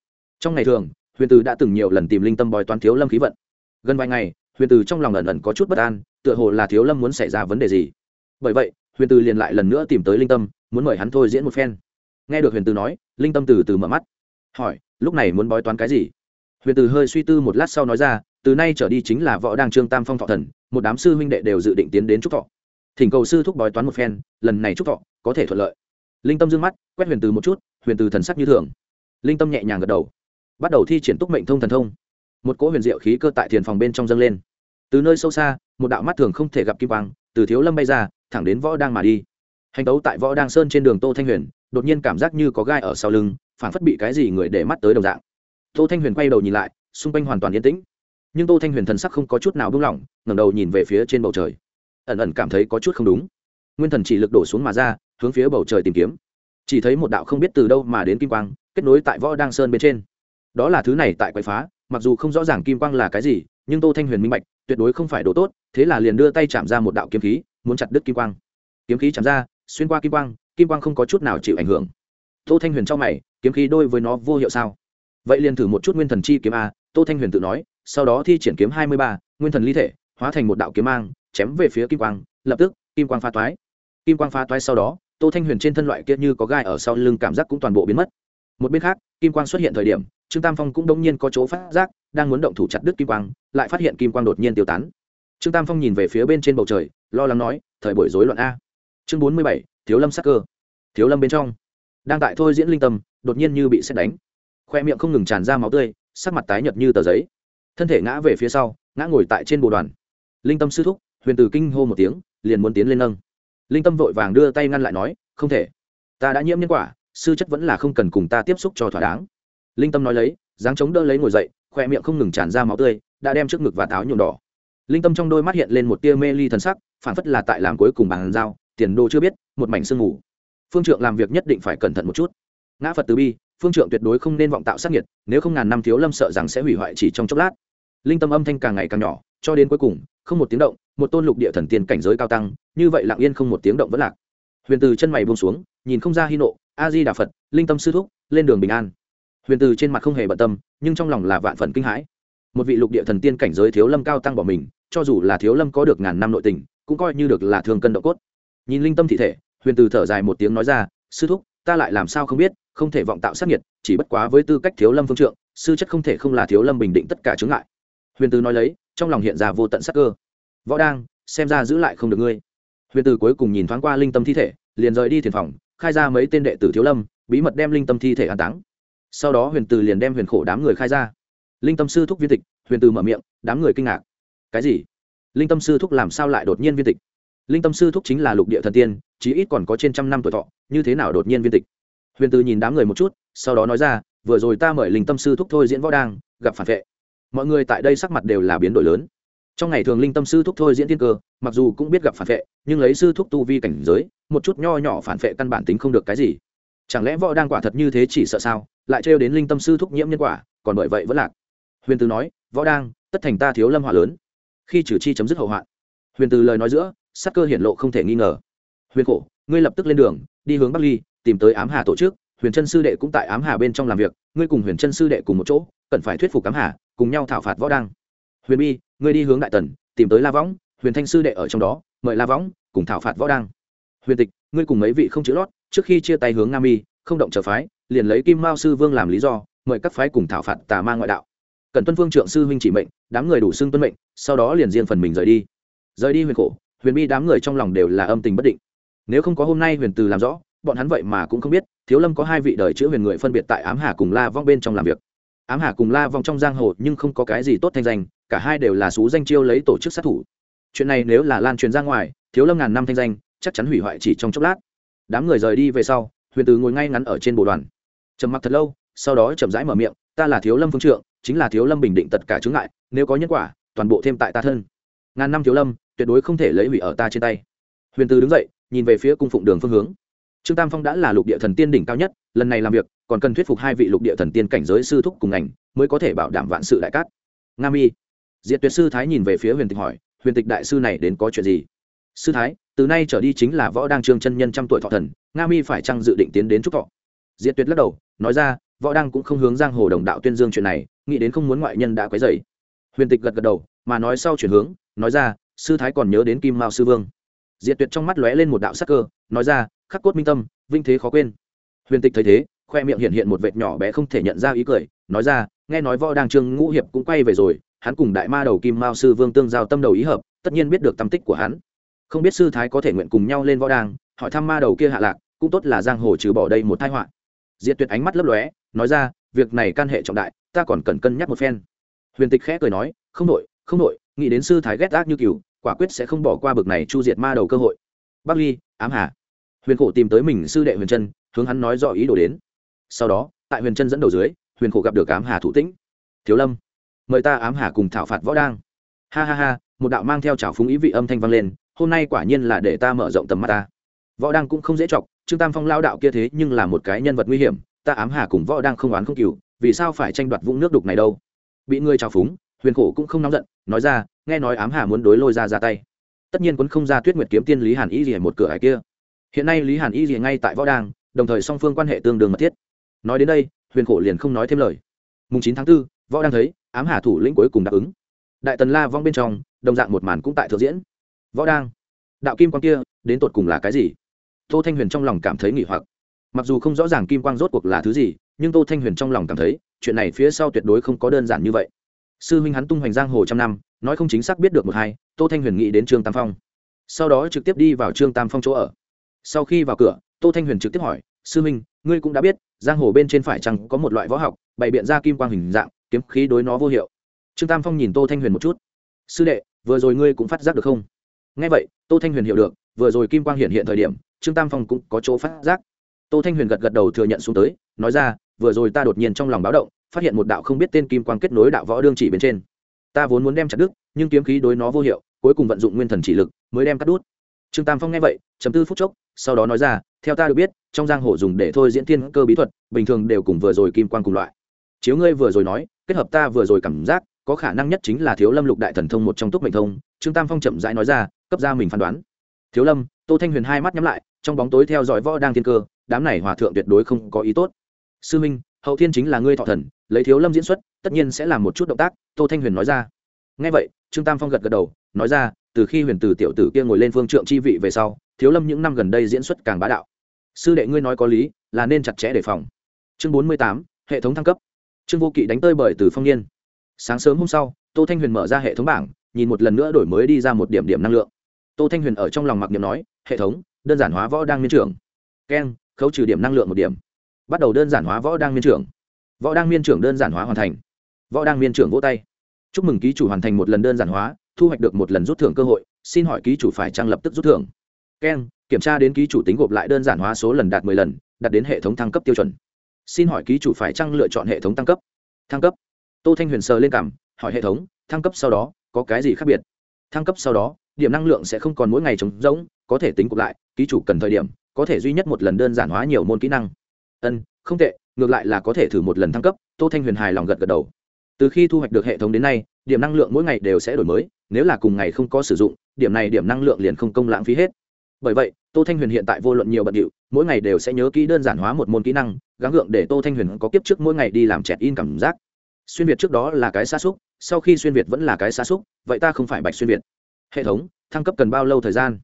Trong ngày thường, huyền từ đã từng nhiều lần tìm linh tâm bói toán thiếu lâm khí vận. Gần vài ngày, huyền từ trong lòng ẩn ẩn có chút bất an, tựa hồ là thiếu lâm muốn xảy ra vấn đề gì. Bởi vậy, huyền từ liền lại lần nữa tìm tới linh tâm, muốn mời hắn thôi diễn một phen. Nghe được huyền từ nói, linh tâm từ từ mở mắt. Hỏi, lúc này muốn bói toán cái gì? Huyền từ hơi suy tư một lát sau nói ra, từ nay trở đi chính là võ đang trương tam phong thọ thần, một đám sư huynh đệ đều dự định tiến đến trúc thọ thỉnh cầu sư thúc bói toán một phen, lần này chúc thọ, có thể thuận lợi. Linh tâm d ư ơ n g mắt, quét huyền từ một chút, huyền từ thần sắc như thường. Linh tâm nhẹ nhàng gật đầu. Bắt đầu thi triển túc mệnh thông thần thông. Một cỗ huyền diệu khí cơ tại thiền phòng bên trong dâng lên. Từ nơi sâu xa, một đạo mắt thường không thể gặp kim quang, từ thiếu lâm bay ra, thẳng đến võ đang mà đi. Hành tấu tại võ đang sơn trên đường tô thanh huyền, đột nhiên cảm giác như có gai ở sau lưng phản phất bị cái gì người để mắt tới đồng dạng. Tô thanh huyền quay đầu nhìn lại, xung quanh hoàn toàn yên tĩnh. Nhưng tô thanh huyền thần sắc không có chút nào buông lỏng, ngẩng đầu nhìn về phía trên bầu trời ẩn ẩn cảm thấy có chút không đúng. Nguyên thần chỉ lực đổ xuống mà ra, hướng phía bầu trời tìm kiếm. Chỉ thấy một đạo không biết từ đâu mà đến kim quang, kết nối tại võ đăng sơn bên trên. Đó là thứ này tại quậy phá, mặc dù không rõ ràng kim quang là cái gì, nhưng tô thanh huyền minh bạch, tuyệt đối không phải đồ tốt, thế là liền đưa tay chạm ra một đạo kiếm khí, muốn chặt đứt kim quang. Kiếm khí chạm ra, xuyên qua kim quang kim quang không có chút nào chịu ảnh hưởng. Tô thanh huyền trong mày, kiếm khí đôi với nó vô hiệu sao? Vậy liền thử một chút nguyên thần chi kiếm a, tô thanh huyền tự nói, sau đó thi triển kiếm hai mươi ba, nguyên thần ly thể, hóa thành một đạo kiếm mang chém về phía kim quang, lập tức, kim quang pha toái. Kim quang pha toái sau đó, tô thanh huyền trên thân loại kia như có gai ở sau lưng cảm giác cũng toàn bộ biến mất. Một bên khác, kim quang xuất hiện thời điểm, trương tam phong cũng đông nhiên có chỗ phát giác, đang muốn động thủ chặt đứt kim quang, lại phát hiện kim quang đột nhiên tiêu tán. Trương tam phong nhìn về phía bên trên bầu trời, lo lắng nói, thời buổi rối loạn a. Chương bốn mươi bảy, thiếu lâm sắc cơ. Thiếu lâm bên trong, đang tại thôi diễn linh tâm, đột nhiên như bị xét đánh. Khoe miệng không ngừng tràn ra máu tươi, sắc mặt tái nhợt như tờ giấy. Thân thể ngã về phía sau, ngã ngồi tại trên bồ đoàn. Linh tâm sư thúc huyền từ kinh hô một tiếng, liền muốn tiến lên nâng. Linh tâm vội vàng đưa tay ngăn lại nói, không thể, ta đã nhiễm nhân quả, sư chất vẫn là không cần cùng ta tiếp xúc cho thỏa đáng. Linh tâm nói lấy, dáng chống đỡ lấy ngồi dậy khoe miệng không ngừng tràn ra máu tươi, đã đem trước ngực và táo nhuộm đỏ. Linh tâm trong đôi mắt hiện lên một tia mê ly thần sắc, phản phất là tại làm cuối cùng bàn giao, tiền đồ chưa biết, một mảnh sương mù. Phương trượng làm việc nhất định phải cẩn thận một chút. Ngã phật từ bi, phương trượng tuyệt đối không nên vọng tạo sát nhiệt nếu không ngàn năm thiếu lâm sợ rằng sẽ hủy hoại chỉ trong chốc lát. Linh tâm âm thanh càng ngày càng nhỏ, cho đến cuối cùng, không một tiếng động một tôn lục địa thần tiên cảnh giới cao tăng, như vậy lặng yên không một tiếng động vẫn lạc. Huyền từ chân mày buông xuống, nhìn không ra hy nộ a di đà phật, linh tâm sư thúc, lên đường bình an. Huyền từ trên mặt không hề bận tâm, nhưng trong lòng là vạn phần kinh hãi. Một vị lục địa thần tiên cảnh giới thiếu lâm cao tăng bỏ mình, cho dù là thiếu lâm có được ngàn năm nội tình, cũng coi như được là thường cân độ cốt. Nhìn linh tâm thị thể, huyền từ thở dài một tiếng nói ra, sư thúc, ta lại làm sao không biết, không thể vọng tạo sát nhiệt, chỉ bất quá với tư cách thiếu lâm phương trượng, sư chất không thể không là thiếu lâm bình định tất cả chướng ngại. Huyền từ nói lấy, trong lòng hiện ra vô tận sắc cơ võ đang, xem ra giữ lại không được ngươi. Huyền Tử cuối cùng nhìn thoáng qua linh tâm thi thể, liền rời đi thiền phòng, khai ra mấy tên đệ tử thiếu lâm, bí mật đem linh tâm thi thể an táng. Sau đó huyền Tử liền đem huyền khổ đám người khai ra. Linh tâm sư thúc viên tịch, huyền Tử mở miệng, đám người kinh ngạc. Cái gì? Linh tâm sư thúc làm sao lại đột nhiên viên tịch? Linh tâm sư thúc chính là lục địa thần tiên, chí ít còn có trên trăm năm tuổi thọ, như thế nào đột nhiên viên tịch? Huyền Tử nhìn đám người một chút, sau đó nói ra, vừa rồi ta mời linh tâm sư thúc thôi diễn võ đang, gặp phản vệ. Mọi người tại đây sắc mặt đều là biến đổi lớn trong ngày thường linh tâm sư thúc thôi diễn thiên cơ, mặc dù cũng biết gặp phản vệ nhưng lấy sư thúc tu vi cảnh giới, một chút nho nhỏ phản vệ căn bản tính không được cái gì. Chẳng lẽ võ đang quả thật như thế chỉ sợ sao? Lại trêu đến linh tâm sư thúc nhiễm nhân quả, còn bởi vậy vẫn lạc. Huyền từ nói, võ đang, tất thành ta thiếu lâm hỏa lớn. Khi trừ chi chấm dứt hậu hoạn, huyền từ lời nói giữa, sắc cơ hiển lộ không thể nghi ngờ. Huyền khổ, ngươi lập tức lên đường, đi hướng bắc ly, tìm tới ám hà tổ chức, huyền chân sư đệ cũng tại ám hà bên trong làm việc, ngươi cùng huyền chân sư đệ cùng một chỗ, cần phải thuyết phục ám hà, cùng nhau thảo phạt võ đăng huyền bi ngươi đi hướng đại tần, tìm tới la võng, huyền thanh sư đệ ở trong đó, mời la võng cùng thảo phạt võ đăng huyền tịch, ngươi cùng mấy vị không chữ lót, trước khi chia tay hướng Nam mi không động trở phái, liền lấy kim mao sư vương làm lý do, mời các phái cùng thảo phạt tà ma ngoại đạo. Cần tuân vương trượng sư huynh chỉ mệnh, đám người đủ xưng tuân mệnh, sau đó liền riêng phần mình rời đi. Rời đi huyền khổ, huyền bi đám người trong lòng đều là âm tình bất định. Nếu không có hôm nay huyền từ làm rõ, bọn hắn vậy mà cũng không biết, thiếu lâm có hai vị đời chữ huyền người phân biệt tại ám hà cùng la vong bên trong làm việc. Ám hà cùng la vong trong giang hồ nhưng không có cái gì tốt thanh danh cả hai đều là xú danh chiêu lấy tổ chức sát thủ. Chuyện này nếu là lan truyền ra ngoài, thiếu lâm ngàn năm thanh danh, chắc chắn hủy hoại chỉ trong chốc lát. Đám người rời đi về sau, huyền từ ngồi ngay ngắn ở trên bộ đoàn. Trầm mặc thật lâu, sau đó chậm rãi mở miệng, ta là thiếu lâm phương trượng, chính là thiếu lâm bình định tất cả chứng ngại, nếu có nhân quả, toàn bộ thêm tại ta thân. Ngàn năm thiếu lâm, tuyệt đối không thể lấy hủy ở ta trên tay. Huyền từ đứng dậy, nhìn về phía cung phụng đường phương hướng. Trương tam phong đã là lục địa thần tiên đỉnh cao nhất, lần này làm việc, còn cần thuyết phục hai vị lục địa thần tiên cảnh giới sư thúc cùng ngành, mới có thể bảo đảm vạn sự đại cát. Nga mi diệt tuyệt sư thái nhìn về phía huyền tịch hỏi, huyền tịch đại sư này đến có chuyện gì? Sư thái, từ nay trở đi chính là võ đăng trương chân nhân trăm tuổi thọ thần, nga mi phải chăng dự định tiến đến chúc thọ? Diệt tuyệt lắc đầu, nói ra, võ đăng cũng không hướng giang hồ đồng đạo tuyên dương chuyện này, nghĩ đến không muốn ngoại nhân đã quấy dày huyền tịch gật gật đầu, mà nói sau chuyển hướng, nói ra, sư thái còn nhớ đến kim mao sư vương. Diệt tuyệt trong mắt lóe lên một đạo sắc cơ, nói ra, khắc cốt minh tâm, vinh thế khó quên. Huyền tịch thấy thế, khoe miệng hiện hiện một vệt nhỏ bé không thể nhận ra ý cười, nói ra, nghe nói võ đang trương ngũ hiệp cũng quay về rồi hắn cùng đại ma đầu kim mao sư vương tương giao tâm đầu ý hợp, tất nhiên biết được tâm tích của hắn. Không biết sư thái có thể nguyện cùng nhau lên võ đàng, hỏi thăm ma đầu kia hạ lạc, cũng tốt là giang hồ trừ bỏ đây một thai họa. Diệt tuyệt ánh mắt lấp lóe, nói ra, việc này can hệ trọng đại, ta còn cần cân nhắc một phen. Huyền tịch khẽ cười nói, không đội không đội nghĩ đến sư thái ghét ác như cừu, quả quyết sẽ không bỏ qua bực này chu diệt ma đầu cơ hội. Bắc ly, ám hà. Huyền khổ tìm tới mình sư đệ huyền trân, hướng hắn nói rõ ý đồ đến. Sau đó, tại huyền trân dẫn đầu dưới, huyền khổ gặp được ám hà thủ tĩnh. Thiếu lâm mời ta ám hà cùng thảo phạt võ đang. Ha ha ha một đạo mang theo trào phúng ý vị âm thanh vang lên hôm nay quả nhiên là để ta mở rộng tầm mắt ta. Võ đang cũng không dễ chọc trương tam phong lao đạo kia thế nhưng là một cái nhân vật nguy hiểm ta ám hà cùng võ đang không oán không cừu vì sao phải tranh đoạt vũng nước đục này đâu? Bị ngươi trào phúng huyền khổ cũng không nóng giận nói ra nghe nói ám hà muốn đối lôi ra ra tay. Tất nhiên quấn không ra tuyết nguyệt kiếm tiên lý hàn y gì một cửa hải kia. Hiện nay lý hàn y gì ngay tại võ đang đồng thời song phương quan hệ tương đương mật thiết. Nói đến đây huyền khổ liền không nói thêm lời. Mùng chín tháng 4, võ đang thấy ám hà thủ lĩnh cuối cùng đáp ứng. Đại tần la vong bên trong, đồng dạng một màn cũng tại thượng diễn. Võ đang, đạo kim quang kia, đến tột cùng là cái gì? Tô thanh huyền trong lòng cảm thấy nghỉ hoặc. Mặc dù không rõ ràng kim quang rốt cuộc là thứ gì, nhưng tô thanh huyền trong lòng cảm thấy, chuyện này phía sau tuyệt đối không có đơn giản như vậy. Sư huynh hắn tung hoành giang hồ trăm năm, nói không chính xác biết được một hai, tô thanh huyền nghĩ đến trương tam phong. Sau đó trực tiếp đi vào trương tam phong chỗ ở. Sau khi vào cửa, tô thanh huyền trực tiếp hỏi, sư huynh, ngươi cũng đã biết, giang hồ bên trên phải chăng có một loại võ học, bày biện ra kim quang hình dạng kiếm khí đối nó vô hiệu. Trương tam phong nhìn tô thanh huyền một chút. Sư đệ, vừa rồi ngươi cũng phát giác được không? Nghe vậy, tô thanh huyền hiểu được, vừa rồi kim quang hiện hiện thời điểm, trương tam phong cũng có chỗ phát giác. Tô thanh huyền gật gật đầu thừa nhận xuống tới, nói ra, vừa rồi ta đột nhiên trong lòng báo động, phát hiện một đạo không biết tên kim quang kết nối đạo võ đương chỉ bên trên. Ta vốn muốn đem chặt đứt, nhưng kiếm khí đối nó vô hiệu, cuối cùng vận dụng nguyên thần chỉ lực, mới đem cắt đút trương tam phong nghe vậy chấm tư phút chốc, sau đó nói ra, theo ta được biết, trong giang hồ dùng để thôi diễn thiên cơ bí thuật, bình thường đều cùng vừa rồi kim quang cùng loại. Chiếu ngươi vừa rồi nói kết hợp ta vừa rồi cảm giác, có khả năng nhất chính là thiếu lâm lục đại thần thông một trong túc mệnh thông, trương tam phong chậm rãi nói ra, cấp ra mình phán đoán. Thiếu lâm, tô thanh huyền hai mắt nhắm lại, trong bóng tối theo dõi võ đang thiên cơ, đám này hòa thượng tuyệt đối không có ý tốt. Sư minh, hậu thiên chính là ngươi thọ thần, lấy thiếu lâm diễn xuất, tất nhiên sẽ làm một chút động tác, tô thanh huyền nói ra. Ngay vậy, trương tam phong gật gật đầu, nói ra, từ khi huyền từ tiểu tử kia ngồi lên phương trượng chi vị về sau, thiếu lâm những năm gần đây diễn xuất càng bá đạo. Sư đệ ngươi nói có lý, là nên chặt chẽ đề phòng. Chương bốn mươi tám, hệ thống thăng cấp trương vô kỵ đánh tơi bởi từ phong niên. Sáng sớm hôm sau, tô thanh huyền mở ra hệ thống bảng, nhìn một lần nữa đổi mới đi ra một điểm điểm năng lượng. Tô thanh huyền ở trong lòng mặc niệm nói, hệ thống, đơn giản hóa võ đang miên trưởng. Keng khấu trừ điểm năng lượng một điểm. Bắt đầu đơn giản hóa võ đang miên trưởng. Võ đang miên trưởng đơn giản hóa hoàn thành. Võ đang miên trưởng vỗ tay. Chúc mừng ký chủ hoàn thành một lần đơn giản hóa, thu hoạch được một lần rút thưởng cơ hội, xin hỏi ký chủ phải trang lập tức rút thưởng. Keng kiểm tra đến ký chủ tính gộp lại đơn giản hóa số lần đạt mười lần, đạt đến hệ thống thăng cấp tiêu chuẩn xin hỏi ký chủ phải chăng lựa chọn hệ thống tăng cấp? Thăng cấp. Tô thanh huyền sờ lên cảm, hỏi hệ thống, thăng cấp sau đó, có cái gì khác biệt? Thăng cấp sau đó, điểm năng lượng sẽ không còn mỗi ngày trống rỗng, có thể tính cục lại, ký chủ cần thời điểm, có thể duy nhất một lần đơn giản hóa nhiều môn kỹ năng. Ân, không tệ, ngược lại là có thể thử một lần thăng cấp, tô thanh huyền hài lòng gật gật đầu. Từ khi thu hoạch được hệ thống đến nay, điểm năng lượng mỗi ngày đều sẽ đổi mới, nếu là cùng ngày không có sử dụng, điểm này điểm năng lượng liền không công lãng phí hết. Bởi vậy tô thanh huyền hiện tại vô luận nhiều bận điệu, mỗi ngày đều sẽ nhớ kỹ đơn giản hóa một môn kỹ năng, gắng gượng để tô thanh huyền có kiếp trước mỗi ngày đi làm chẹt in cảm giác. Xuyên việt trước đó là cái xa xúc, sau khi xuyên việt vẫn là cái xa xúc, vậy ta không phải bạch xuyên việt. Hệ thống, thăng cấp cần bao lâu thời gian?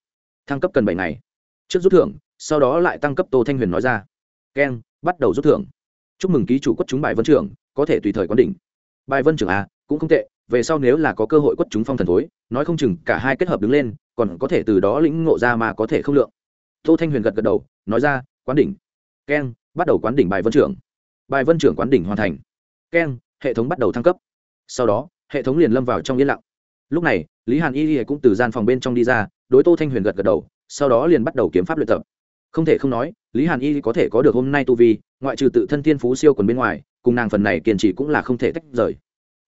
Thăng cấp cần bảy ngày. Trước rút thưởng, sau đó lại tăng cấp tô thanh huyền nói ra. Keng bắt đầu rút thưởng. Chúc mừng ký chủ quất chúng bài vân trưởng, có thể tùy thời quán đỉnh. Bài vân trưởng a, cũng không tệ, về sau nếu là có cơ hội quất chúng phong thần thối, nói không chừng cả hai kết hợp đứng lên, còn có thể từ đó lĩnh ngộ ra mà có thể không lượng tô thanh huyền gật gật đầu, nói ra, quán đỉnh. Keng, bắt đầu quán đỉnh bài vân trưởng. Bài vân trưởng quán đỉnh hoàn thành. Keng, hệ thống bắt đầu thăng cấp. Sau đó, hệ thống liền lâm vào trong yên lặng. Lúc này, lý hàn y cũng từ gian phòng bên trong đi ra, đối tô thanh huyền gật gật đầu, sau đó liền bắt đầu kiếm pháp luyện tập. Không thể không nói, lý hàn y có thể có được hôm nay tu vi, ngoại trừ tự thân thiên phú siêu quần bên ngoài, cùng nàng phần này kiên trì cũng là không thể tách rời.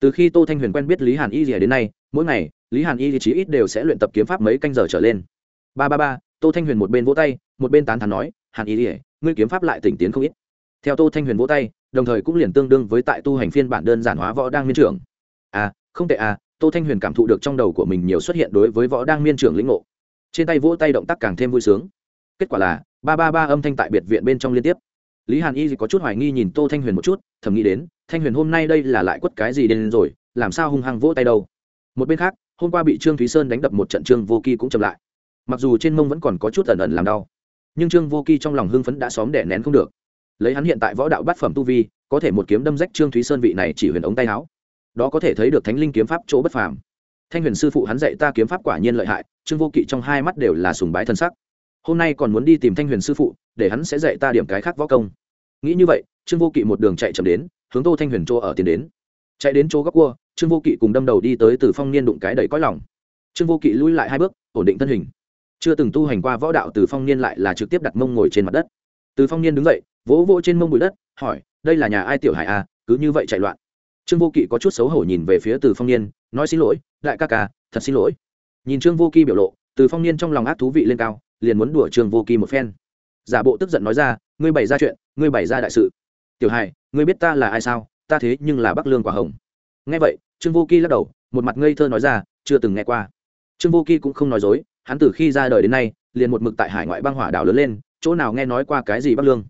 Từ khi tô thanh huyền quen biết lý hàn y đến nay, mỗi ngày, lý hàn y chí ít đều sẽ luyện tập kiếm pháp mấy canh giờ trở lên. Ba ba ba tô thanh huyền một bên vỗ tay, một bên tán thắn nói, hàn y ngươi kiếm pháp lại tỉnh tiến không ít. Theo tô thanh huyền vỗ tay, đồng thời cũng liền tương đương với tại tu hành phiên bản đơn giản hóa võ đang miên trưởng. À không tệ à tô thanh huyền cảm thụ được trong đầu của mình nhiều xuất hiện đối với võ đang miên trưởng lĩnh ngộ. Trên tay vỗ tay động tác càng thêm vui sướng. Kết quả là, ba ba ba âm thanh tại biệt viện bên trong liên tiếp. Lý hàn y có chút hoài nghi nhìn tô thanh huyền một chút, thầm nghĩ đến, thanh huyền hôm nay đây là lại quất cái gì đến rồi, làm sao hung hăng vỗ tay đâu? Một bên khác, hôm qua bị trương thúy sơn đánh đập một trận trương vô kỳ cũng chậm lại mặc dù trên mông vẫn còn có chút ẩn ẩn làm đau, nhưng trương vô kỳ trong lòng hưng phấn đã xóm đẻ nén không được. Lấy hắn hiện tại võ đạo bát phẩm tu vi, có thể một kiếm đâm rách trương thúy sơn vị này chỉ huyền ống tay áo. Đó có thể thấy được thánh linh kiếm pháp chỗ bất phàm. Thanh huyền sư phụ hắn dạy ta kiếm pháp quả nhiên lợi hại, trương vô kỵ trong hai mắt đều là sùng bái thân sắc. Hôm nay còn muốn đi tìm thanh huyền sư phụ, để hắn sẽ dạy ta điểm cái khác võ công. Nghĩ như vậy, trương vô kỵ một đường chạy chậm đến, hướng tô thanh huyền chỗ ở tiến đến. Chạy đến chỗ góc cua, trương vô kỵ cùng đâm đầu đi tới từ phong niên đụng cái đầy cõi lòng. Trương vô kỵ lui lại hai bước, ổn định thân hình chưa từng tu hành qua võ đạo từ phong niên lại là trực tiếp đặt mông ngồi trên mặt đất. Từ phong niên đứng dậy, vỗ vỗ trên mông bụi đất, hỏi, đây là nhà ai tiểu hải à cứ như vậy chạy loạn? Trương vô kỵ có chút xấu hổ nhìn về phía từ phong niên, nói, xin lỗi, đại ca ca, thật xin lỗi. Nhìn trương vô kỵ biểu lộ, từ phong niên trong lòng ác thú vị lên cao, liền muốn đùa trương vô kỵ một phen. Giả bộ tức giận nói ra, ngươi bày ra chuyện, ngươi bày ra đại sự. Tiểu hải ngươi biết ta là ai sao? Ta thế nhưng là bắc lương quả hồng. Nghe vậy, trương vô kỵ lắc đầu, một mặt ngây thơ nói ra, chưa từng nghe qua. Trương vô kỵ cũng không nói dối hắn từ khi ra đời đến nay, liền một mực tại hải ngoại băng hỏa đảo lớn lên, chỗ nào nghe nói qua cái gì bắc lương.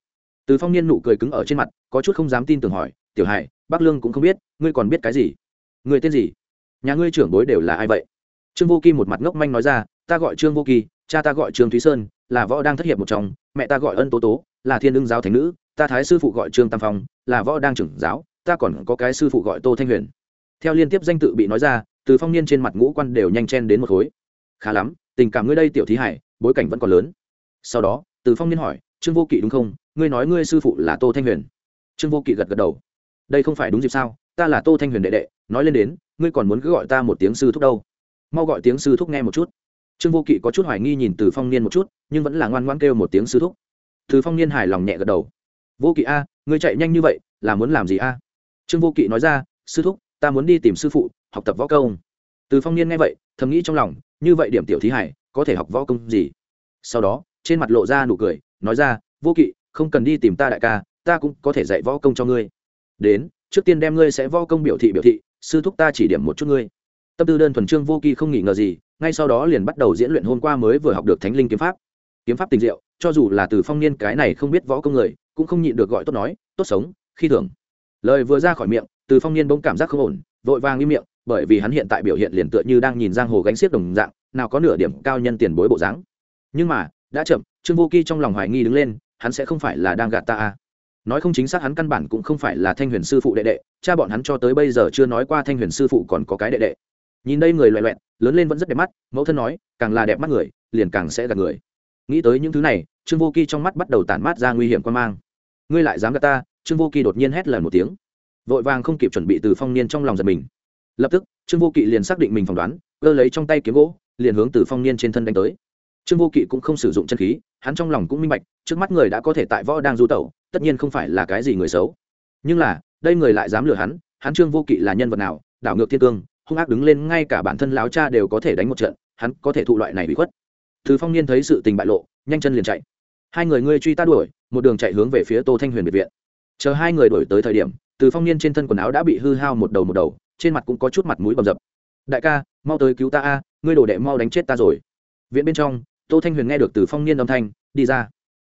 Từ phong niên nụ cười cứng ở trên mặt, có chút không dám tin tưởng hỏi, tiểu hải, bắc lương cũng không biết, ngươi còn biết cái gì? Người tên gì? Nhà ngươi trưởng bối đều là ai vậy? Trương vô kỳ một mặt ngốc manh nói ra, ta gọi trương vô kỳ cha ta gọi trương thúy sơn, là võ đang thất hiệp một chồng mẹ ta gọi ân tố tố, là thiên đương giáo thánh nữ, ta thái sư phụ gọi trương tam phong, là võ đang trưởng giáo, ta còn có cái sư phụ gọi tô thanh huyền. Theo liên tiếp danh tự bị nói ra, từ phong niên trên mặt ngũ quan đều nhanh chen đến một khối khá lắm, tình cảm ngươi đây tiểu thí hải, bối cảnh vẫn còn lớn. Sau đó, từ phong niên hỏi, trương vô kỵ đúng không? Ngươi nói ngươi sư phụ là tô thanh huyền. Trương vô kỵ gật gật đầu. Đây không phải đúng dịp sao? Ta là tô thanh huyền đệ đệ, nói lên đến, ngươi còn muốn cứ gọi ta một tiếng sư thúc đâu. Mau gọi tiếng sư thúc nghe một chút. Trương vô kỵ có chút hoài nghi nhìn từ phong niên một chút, nhưng vẫn là ngoan ngoan kêu một tiếng sư thúc. Từ phong niên hài lòng nhẹ gật đầu. Vô kỵ a, ngươi chạy nhanh như vậy, là muốn làm gì a? Trương vô kỵ nói ra, sư thúc, ta muốn đi tìm sư phụ, học tập võ công. Từ phong niên nghe vậy, thầm nghĩ trong lòng như vậy điểm tiểu thí hải, có thể học võ công gì? Sau đó, trên mặt lộ ra nụ cười, nói ra, vô kỵ, không cần đi tìm ta đại ca, ta cũng có thể dạy võ công cho ngươi. Đến, trước tiên đem ngươi sẽ võ công biểu thị biểu thị, sư thúc ta chỉ điểm một chút ngươi. Tâm tư đơn thuần trương vô kỳ không nghỉ ngờ gì, ngay sau đó liền bắt đầu diễn luyện hôm qua mới vừa học được thánh linh kiếm pháp. Kiếm pháp tình diệu, cho dù là từ phong niên cái này không biết võ công người, cũng không nhịn được gọi tốt nói, tốt sống, khi thường lời vừa ra khỏi miệng, từ phong niên bỗng cảm giác không ổn, vội vàng im miệng bởi vì hắn hiện tại biểu hiện liền tựa như đang nhìn giang hồ gánh xiếc đồng dạng, nào có nửa điểm cao nhân tiền bối bộ dáng. Nhưng mà, đã chậm, trương vô kỳ trong lòng hoài nghi đứng lên, hắn sẽ không phải là đang gạt ta à. nói không chính xác hắn căn bản cũng không phải là thanh huyền sư phụ đệ đệ, cha bọn hắn cho tới bây giờ chưa nói qua thanh huyền sư phụ còn có cái đệ đệ. Nhìn đây người loẹ loẹn lớn lên vẫn rất đẹp mắt, mẫu thân nói, càng là đẹp mắt người, liền càng sẽ gạt người. Nghĩ tới những thứ này, trương vô kỳ trong mắt bắt đầu tản mát ra nguy hiểm quan mang. Ngươi lại dám gạt ta? Trương vô kỳ đột nhiên hét lần một tiếng. Vội vàng không kịp chuẩn bị từ phong niên trong lòng giật mình lập tức, trương vô kỵ liền xác định mình phỏng đoán, cơ lấy trong tay kiếm gỗ, liền hướng từ phong niên trên thân đánh tới. Trương vô kỵ cũng không sử dụng chân khí, hắn trong lòng cũng minh bạch, trước mắt người đã có thể tại võ đang du tẩu, tất nhiên không phải là cái gì người xấu. Nhưng là, đây người lại dám lừa hắn hắn trương vô kỵ là nhân vật nào, đảo ngược thiên cương, hung ác đứng lên ngay cả bản thân láo cha đều có thể đánh một trận, hắn có thể thụ loại này bị khuất. Từ phong niên thấy sự tình bại lộ, nhanh chân liền chạy. Hai người ngươi truy ta đuổi, một đường chạy hướng về phía tô thanh huyền biệt viện. Chờ hai người đuổi tới thời điểm, từ phong niên trên thân quần áo đã bị hư hao một đầu một đầu trên mặt cũng có chút mặt mũi bầm dập. Đại ca, mau tới cứu ta a, ngươi đổ đệ mau đánh chết ta rồi. Viện bên trong, tô thanh huyền nghe được từ phong niên âm thanh, đi ra.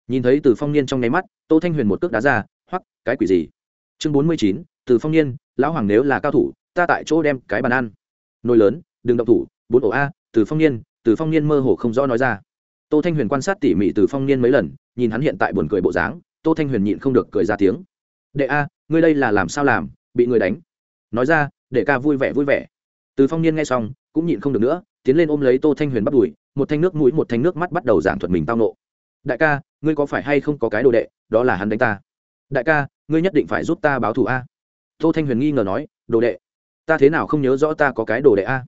Nhìn thấy từ phong niên trong nháy mắt, tô thanh huyền một cước đá ra, hoắc, cái quỷ gì? Chương bốn mươi chín, từ phong niên, lão hoàng nếu là cao thủ, ta tại chỗ đem cái bàn ăn. Nồi lớn, đừng động thủ, bốn ổ a, từ phong niên, từ phong niên mơ hồ không rõ nói ra. Tô thanh huyền quan sát tỉ mỉ từ phong niên mấy lần, nhìn hắn hiện tại buồn cười bộ dáng, tô thanh huyền nhịn không được cười ra tiếng. Đệ a, ngươi đây là làm sao làm, bị người đánh? Nói ra để ca vui vẻ vui vẻ. Từ phong niên nghe xong, cũng nhịn không được nữa, tiến lên ôm lấy tô thanh huyền bắt đùi, một thanh nước mũi, một thanh nước mắt bắt đầu giảng thuật mình tao nộ. Đại ca, ngươi có phải hay không có cái đồ đệ, đó là hắn đánh ta? Đại ca, ngươi nhất định phải giúp ta báo thù a. Tô thanh huyền nghi ngờ nói, đồ đệ, ta thế nào không nhớ rõ ta có cái đồ đệ a?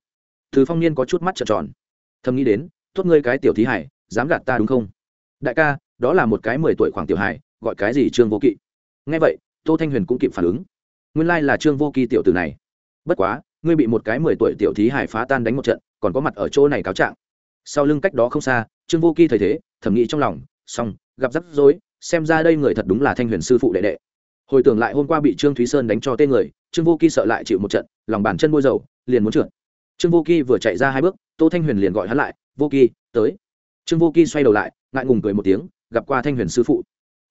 Từ phong niên có chút mắt trợn tròn. Thầm nghĩ đến, tốt ngươi cái tiểu thí hải, dám gạt ta đúng không? Đại ca, đó là một cái mười tuổi khoảng tiểu hải, gọi cái gì trương vô kỵ? Nghe vậy, tô thanh huyền cũng kịp phản ứng. Nguyên lai là trương vô kỳ tiểu tử này bất quá, ngươi bị một cái mười tuổi tiểu thí hải phá tan đánh một trận, còn có mặt ở chỗ này cáo trạng. Sau lưng cách đó không xa, trương vô kỳ thấy thế thẩm nghĩ trong lòng, xong, gặp rắc rối, xem ra đây người thật đúng là thanh huyền sư phụ đệ đệ. Hồi tưởng lại hôm qua bị trương thúy sơn đánh cho tên người, trương vô kỳ sợ lại chịu một trận, lòng bàn chân bôi dầu, liền muốn trượt. Trương vô kỳ vừa chạy ra hai bước, tô thanh huyền liền gọi hắn lại, vô kỳ tới. Trương vô kỳ xoay đầu lại, ngại ngùng cười một tiếng, gặp qua thanh huyền sư phụ.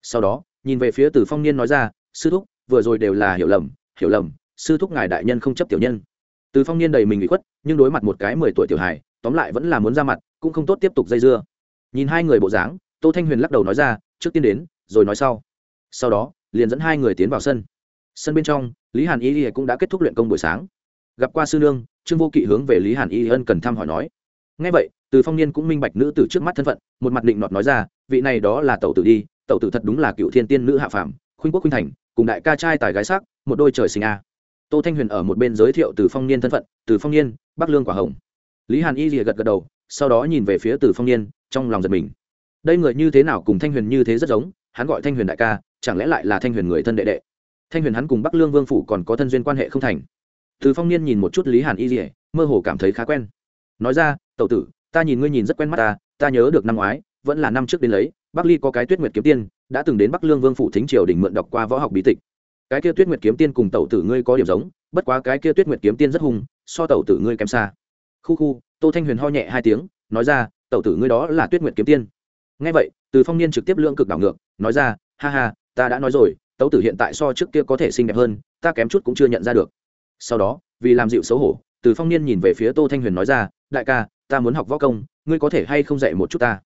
Sau đó, nhìn về phía từ phong niên nói ra, sư thúc, vừa rồi đều là hiểu lầm hiểu lầm sư thúc ngài đại nhân không chấp tiểu nhân. Từ phong niên đầy mình bị khuất, nhưng đối mặt một cái mười tuổi tiểu hài, tóm lại vẫn là muốn ra mặt, cũng không tốt tiếp tục dây dưa. Nhìn hai người bộ dáng, tô thanh huyền lắc đầu nói ra, trước tiên đến, rồi nói sau. Sau đó, liền dẫn hai người tiến vào sân. Sân bên trong, lý hàn y cũng đã kết thúc luyện công buổi sáng. Gặp qua sư nương, trương vô kỵ hướng về lý hàn y ân cần thăm hỏi nói. Ngay vậy, từ phong niên cũng minh bạch nữ tử trước mắt thân phận, một mặt định nọt nói ra, vị này đó là tẩu tử đi, tẩu tử thật đúng là cựu thiên tiên nữ hạ phàm, khuynh quốc khuynh thành, cùng đại ca trai tài gái sắc, một đôi trời sinh a tô thanh huyền ở một bên giới thiệu từ phong niên thân phận, từ phong niên, bắc lương quả hồng. Lý hàn y rìa gật gật đầu, sau đó nhìn về phía từ phong niên, trong lòng giật mình. Đây người như thế nào cùng thanh huyền như thế rất giống, hắn gọi thanh huyền đại ca, chẳng lẽ lại là thanh huyền người thân đệ đệ? Thanh huyền hắn cùng bắc lương vương phủ còn có thân duyên quan hệ không thành. Từ phong niên nhìn một chút lý hàn y rìa mơ hồ cảm thấy khá quen. Nói ra, tẩu tử, ta nhìn ngươi nhìn rất quen mắt ta ta nhớ được năm ngoái, vẫn là năm trước đến lấy, bắc ly có cái tuyết nguyệt kiếm tiên, đã từng đến bắc lương vương phủ thính triều đình mượn đọc qua võ học bí tịch cái kia tuyết nguyệt kiếm tiên cùng tẩu tử ngươi có điểm giống, bất quá cái kia tuyết nguyệt kiếm tiên rất hung, so tẩu tử ngươi kém xa. Khu khu, tô thanh huyền ho nhẹ hai tiếng, nói ra, tẩu tử ngươi đó là tuyết nguyệt kiếm tiên. Ngay vậy, từ phong niên trực tiếp lương cực đảo ngược, nói ra, ha ha, ta đã nói rồi, tẩu tử hiện tại so trước kia có thể xinh đẹp hơn, ta kém chút cũng chưa nhận ra được. Sau đó, vì làm dịu xấu hổ, từ phong niên nhìn về phía tô thanh huyền nói ra, đại ca, ta muốn học võ công, ngươi có thể hay không dạy một chút ta?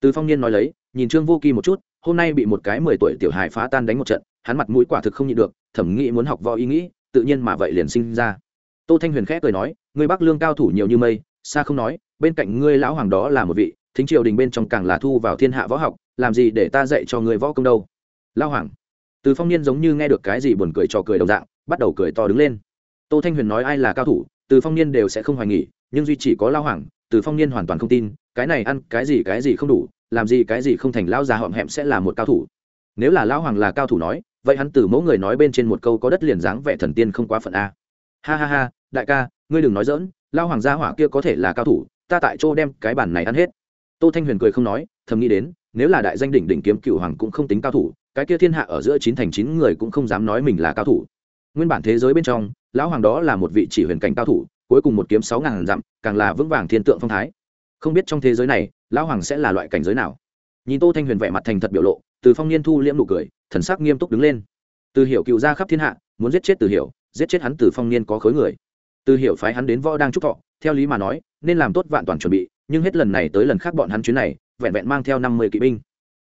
Từ phong niên nói lấy, nhìn trương vô kỳ một chút, hôm nay bị một cái mười tuổi tiểu hài phá tan đánh một trận hắn mặt mũi quả thực không nhịn được, thẩm nghĩ muốn học võ ý nghĩ, tự nhiên mà vậy liền sinh ra. Tô thanh huyền khẽ cười nói, ngươi bắc lương cao thủ nhiều như mây, xa không nói, bên cạnh ngươi lão hoàng đó là một vị, thính triều đình bên trong càng là thu vào thiên hạ võ học, làm gì để ta dạy cho người võ công đâu? Lao hoàng, từ phong niên giống như nghe được cái gì buồn cười trò cười đồng dạng, bắt đầu cười to đứng lên. Tô thanh huyền nói ai là cao thủ, từ phong niên đều sẽ không hoài nghỉ nhưng duy chỉ có lao hoàng, từ phong niên hoàn toàn không tin, cái này ăn cái gì cái gì không đủ, làm gì cái gì không thành lao già họm hẹm sẽ là một cao thủ. Nếu là lao hoàng là cao thủ nói vậy hắn từ mẫu người nói bên trên một câu có đất liền dáng vẻ thần tiên không quá phận a. Ha ha ha, đại ca, ngươi đừng nói dỡn lao hoàng gia hỏa kia có thể là cao thủ, ta tại chỗ đem cái bản này ăn hết. Tô thanh huyền cười không nói, thầm nghĩ đến, nếu là đại danh đỉnh đỉnh kiếm cựu hoàng cũng không tính cao thủ, cái kia thiên hạ ở giữa chín thành chín người cũng không dám nói mình là cao thủ. Nguyên bản thế giới bên trong, lão hoàng đó là một vị chỉ huyền cảnh cao thủ, cuối cùng một kiếm sáu ngàn dặm, càng là vững vàng thiên tượng phong thái. Không biết trong thế giới này, lão hoàng sẽ là loại cảnh giới nào? Nhìn tô thanh huyền vẻ mặt thành thật biểu lộ từ phong niên thu liễm nụ cười, thần sắc nghiêm túc đứng lên. Từ hiểu cựu ra khắp thiên hạ, muốn giết chết từ hiểu, giết chết hắn từ phong niên có khối người. Từ hiểu phái hắn đến võ đang trúc thọ, theo lý mà nói, nên làm tốt vạn toàn chuẩn bị, nhưng hết lần này tới lần khác bọn hắn chuyến này, vẹn vẹn mang theo năm mươi kỵ binh.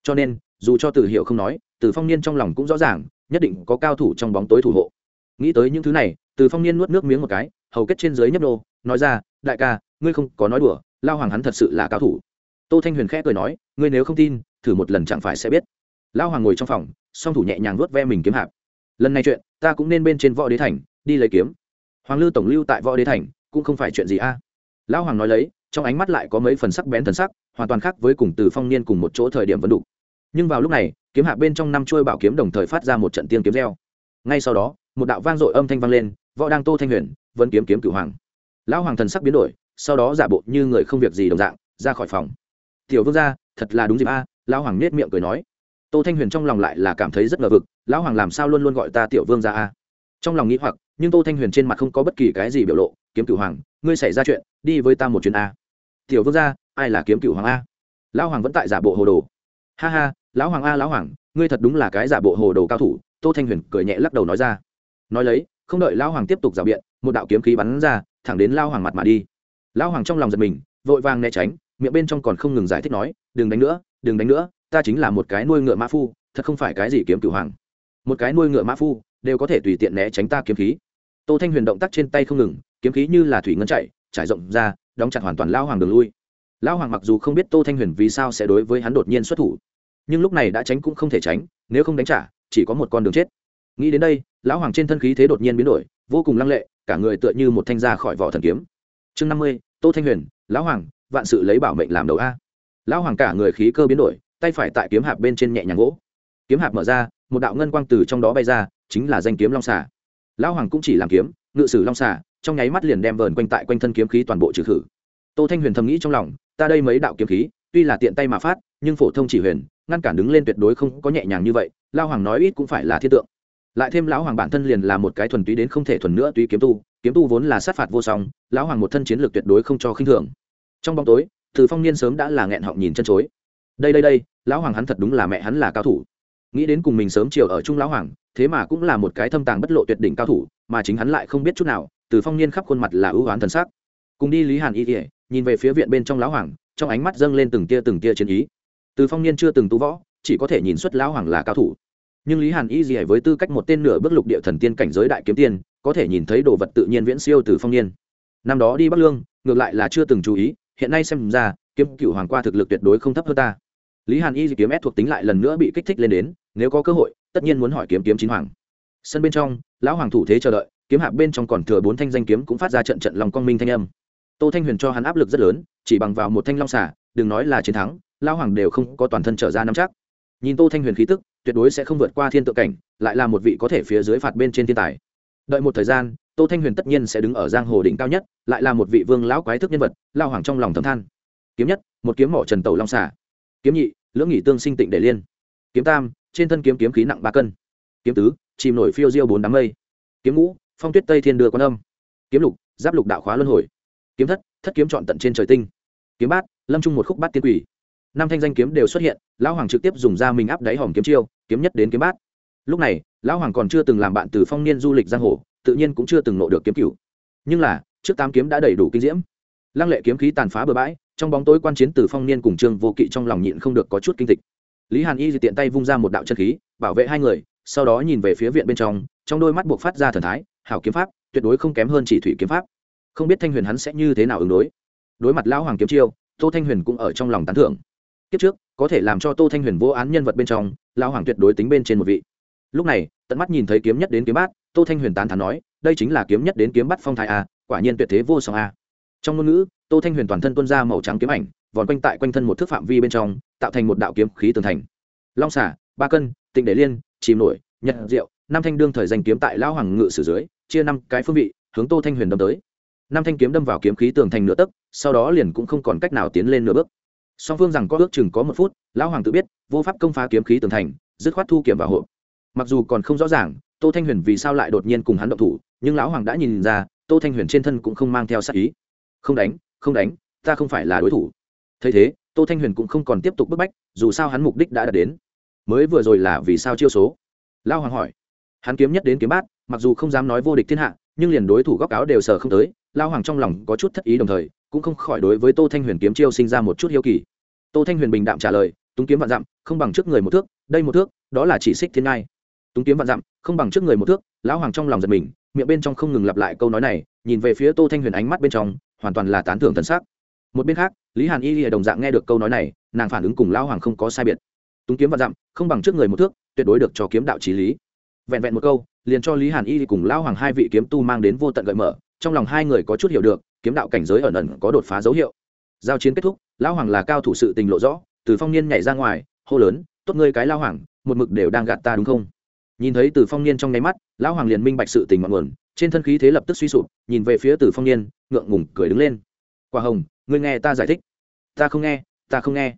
Cho nên, dù cho từ Hiểu không nói, từ phong niên trong lòng cũng rõ ràng, nhất định có cao thủ trong bóng tối thủ hộ. Nghĩ tới những thứ này, từ phong niên nuốt nước miếng một cái, hầu kết trên dưới nhấp đô nói ra, đại ca, ngươi không có nói đùa, lao hoàng hắn thật sự là cao thủ. Tô thanh huyền khẽ cười nói, ngươi nếu không tin, thử một lần chẳng phải sẽ biết lao hoàng ngồi trong phòng, song thủ nhẹ nhàng vuốt ve mình kiếm hạp. Lần này chuyện, ta cũng nên bên trên võ đế thành, đi lấy kiếm. Hoàng lư tổng lưu tại võ đế thành, cũng không phải chuyện gì a. Lão hoàng nói lấy, trong ánh mắt lại có mấy phần sắc bén thần sắc, hoàn toàn khác với cùng từ phong niên cùng một chỗ thời điểm vẫn đủ. Nhưng vào lúc này, kiếm hạ bên trong năm chuôi bảo kiếm đồng thời phát ra một trận tiên kiếm reo. Ngay sau đó, một đạo vang dội âm thanh vang lên, võ đang tô thanh huyền, vẫn kiếm kiếm cửu hoàng. Lão hoàng thần sắc biến đổi, sau đó giả bộ như người không việc gì đồng dạng, ra khỏi phòng. Tiểu vương gia, thật là đúng dịp a. Lão hoàng nết miệng cười nói tô thanh huyền trong lòng lại là cảm thấy rất ngờ vực, lão hoàng làm sao luôn luôn gọi ta tiểu vương gia a? Trong lòng nghĩ hoặc, nhưng tô thanh huyền trên mặt không có bất kỳ cái gì biểu lộ, kiếm cửu hoàng, ngươi xảy ra chuyện, đi với ta một chuyến a. Tiểu vương gia, ai là kiếm cửu hoàng a? Lão hoàng vẫn tại giả bộ hồ đồ. Ha ha, lão hoàng a, lão hoàng, ngươi thật đúng là cái giả bộ hồ đồ cao thủ, tô thanh huyền cười nhẹ lắc đầu nói ra. Nói lấy, không đợi lão hoàng tiếp tục rào biện, một đạo kiếm khí bắn ra, thẳng đến lão hoàng mặt mà đi. Lão hoàng trong lòng giật mình, vội vàng né tránh, miệng bên trong còn không ngừng giải thích nói, đừng đánh nữa, đừng đánh nữa ta chính là một cái nuôi ngựa mã phu, thật không phải cái gì kiếm cửu hoàng. Một cái nuôi ngựa mã phu đều có thể tùy tiện né tránh ta kiếm khí. Tô thanh huyền động tác trên tay không ngừng, kiếm khí như là thủy ngân chạy, trải rộng ra, đóng chặt hoàn toàn lao hoàng đường lui. Lao hoàng mặc dù không biết tô thanh huyền vì sao sẽ đối với hắn đột nhiên xuất thủ, nhưng lúc này đã tránh cũng không thể tránh, nếu không đánh trả, chỉ có một con đường chết. Nghĩ đến đây, lão hoàng trên thân khí thế đột nhiên biến đổi, vô cùng lăng lệ, cả người tựa như một thanh ra khỏi vỏ thần kiếm. Chương năm mươi, tô thanh huyền, lão hoàng, vạn sự lấy bảo mệnh làm đầu a. Lão hoàng cả người khí cơ biến đổi tay phải tại kiếm hạp bên trên nhẹ nhàng gỗ. Kiếm hạp mở ra, một đạo ngân quang từ trong đó bay ra, chính là danh kiếm long xà. Lão hoàng cũng chỉ làm kiếm, ngự sử long xà, trong nháy mắt liền đem vờn quanh tại quanh thân kiếm khí toàn bộ trừ khử. Tô thanh huyền thầm nghĩ trong lòng, ta đây mấy đạo kiếm khí, tuy là tiện tay mà phát, nhưng phổ thông chỉ huyền, ngăn cản đứng lên tuyệt đối không có nhẹ nhàng như vậy lao hoàng nói ít cũng phải là thiên tượng. Lại thêm lão hoàng bản thân liền là một cái thuần túy đến không thể thuần nữa túy kiếm tu kiếm tu vốn là sát phạt vô song, lão hoàng một thân chiến lược tuyệt đối không cho khinh thường. Trong bóng tối, từ phong niên sớm đã là nghẹn họng nhìn chân chối đây đây đây, lão hoàng hắn thật đúng là mẹ hắn là cao thủ. Nghĩ đến cùng mình sớm chiều ở chung lão hoàng, thế mà cũng là một cái thâm tàng bất lộ tuyệt đỉnh cao thủ, mà chính hắn lại không biết chút nào, từ phong niên khắp khuôn mặt là ưu oán thần sắc. Cùng đi lý hàn y kỉa nhìn về phía viện bên trong lão hoàng, trong ánh mắt dâng lên từng tia từng tia chiến ý. Từ phong niên chưa từng tu võ, chỉ có thể nhìn xuất lão hoàng là cao thủ. Nhưng lý hàn y gì với tư cách một tên nửa bước lục địa thần tiên cảnh giới đại kiếm tiên, có thể nhìn thấy đồ vật tự nhiên viễn siêu từ phong niên. Năm đó đi bắc lương, ngược lại là chưa từng chú ý, hiện nay xem ra kiếm cựu hoàng qua thực lực tuyệt đối không thấp hơn ta. Lý hàn y kiếm ép thuộc tính lại lần nữa bị kích thích lên đến, nếu có cơ hội, tất nhiên muốn hỏi kiếm kiếm chín hoàng. Sân bên trong, lão hoàng thủ thế chờ đợi, kiếm hạ bên trong còn thừa bốn thanh danh kiếm cũng phát ra trận trận lòng quang minh thanh âm. Tô thanh huyền cho hắn áp lực rất lớn, chỉ bằng vào một thanh long xả đừng nói là chiến thắng, lão hoàng đều không có toàn thân trở ra nắm chắc. Nhìn tô thanh huyền khí tức, tuyệt đối sẽ không vượt qua thiên tượng cảnh, lại là một vị có thể phía dưới phạt bên trên thiên tài. Đợi một thời gian, tô thanh huyền tất nhiên sẽ đứng ở giang hồ đỉnh cao nhất, lại là một vị vương lão quái thức nhân vật lao hoàng trong lòng thầm than kiếm nhất, một kiếm mỏ trần tẩu long xả kiếm nhị, lưỡng nghị tương sinh tịnh để liên. Kiếm tam, trên thân kiếm kiếm khí nặng ba cân. Kiếm tứ, chìm nổi phiêu diêu bốn đám mây. Kiếm ngũ, phong tuyết tây thiên đưa quan âm. Kiếm lục, giáp lục đạo khóa luân hồi. Kiếm thất thất kiếm chọn tận trên trời tinh. Kiếm bát, lâm trung một khúc bát tiên quỷ. Năm thanh danh kiếm đều xuất hiện, lão hoàng trực tiếp dùng ra mình áp đáy hòm kiếm chiêu, kiếm nhất đến kiếm bát. Lúc này, lão hoàng còn chưa từng làm bạn từ phong niên du lịch giang hồ, tự nhiên cũng chưa từng nộ được kiếm cửu. Nhưng là, trước tám kiếm đã đầy đủ kinh diễm lăng lệ kiếm khí tàn phá bừa bãi, trong bóng tối quan chiến từ phong niên cùng trương vô kỵ trong lòng nhịn không được có chút kinh tịch. Lý hàn y tiện tay vung ra một đạo chân khí, bảo vệ hai người, sau đó nhìn về phía viện bên trong trong đôi mắt buộc phát ra thần thái, hảo kiếm pháp, tuyệt đối không kém hơn chỉ thủy kiếm pháp. Không biết thanh huyền hắn sẽ như thế nào ứng đối. Đối mặt lão hoàng kiếm chiêu, tô thanh huyền cũng ở trong lòng tán thưởng. Kiếp trước, có thể làm cho tô thanh huyền vô án nhân vật bên trong, lão hoàng tuyệt đối tính bên trên một vị. Lúc này, tận mắt nhìn thấy kiếm nhất đến kiếm bát, tô thanh huyền tán thán nói, đây chính là kiếm nhất đến kiếm bắt phong thái a, quả nhiên tuyệt thế vô song a trong ngôn ngữ, tô thanh huyền toàn thân tuân ra màu trắng kiếm ảnh, vòn quanh tại quanh thân một thước phạm vi bên trong, tạo thành một đạo kiếm khí tường thành. Long xả ba cân, tịnh để liên, chìm nổi, nhật diệu năm thanh đương thời danh kiếm tại lão hoàng ngự sử dưới, chia năm cái phương vị, hướng tô thanh huyền đâm tới. Năm thanh kiếm đâm vào kiếm khí tường thành nửa tấc, sau đó liền cũng không còn cách nào tiến lên nửa bước. Song phương rằng có ước chừng có một phút, lão hoàng tự biết, vô pháp công phá kiếm khí tường thành, dứt khoát thu kiểm vào hộp. Mặc dù còn không rõ ràng, tô thanh huyền vì sao lại đột nhiên cùng hắn động thủ, nhưng lão hoàng đã nhìn ra, tô thanh huyền trên thân cũng không mang theo sát ý không đánh không đánh, ta không phải là đối thủ. Thấy thế, tô thanh huyền cũng không còn tiếp tục bức bách, dù sao hắn mục đích đã đạt đến. Mới vừa rồi là vì sao chiêu số? Lao hoàng hỏi. Hắn kiếm nhất đến kiếm bát, mặc dù không dám nói vô địch thiên hạ, nhưng liền đối thủ góc áo đều sờ không tới. Lao hoàng trong lòng có chút thất ý đồng thời, cũng không khỏi đối với tô thanh huyền kiếm chiêu sinh ra một chút hiếu kỳ. Tô thanh huyền bình đạm trả lời, túng kiếm vạn dặm, không bằng trước người một thước, đây một thước, đó là chỉ xích thiên ngai. Túng kiếm vạn dặm, không bằng trước người một thước. Lão hoàng trong lòng giật mình, miệng bên trong không ngừng lặp lại câu nói này, nhìn về phía tô thanh huyền ánh mắt bên trong hoàn toàn là tán thưởng thần sắc một bên khác, lý hàn y lìa đồng dạng nghe được câu nói này, nàng phản ứng cùng lão hoàng không có sai biệt. Túng kiếm vạn dặm, không bằng trước người một thước, tuyệt đối được cho kiếm đạo trí lý. Vẹn vẹn một câu, liền cho lý hàn y cùng lão hoàng hai vị kiếm tu mang đến vô tận gợi mở, trong lòng hai người có chút hiểu được, kiếm đạo cảnh giới ẩn ẩn có đột phá dấu hiệu. Giao chiến kết thúc, lão hoàng là cao thủ sự tình lộ rõ, từ phong niên nhảy ra ngoài, hô lớn, tốt ngươi cái lão hoàng, một mực đều đang gạt ta đúng không? Nhìn thấy từ phong niên trong nháy mắt, lão hoàng liền minh bạch sự tình ngọn nguồn trên thân khí thế lập tức suy sụp, nhìn về phía từ phong niên, ngượng ngùng cười đứng lên. Quả hồng, ngươi nghe ta giải thích. Ta không nghe, ta không nghe.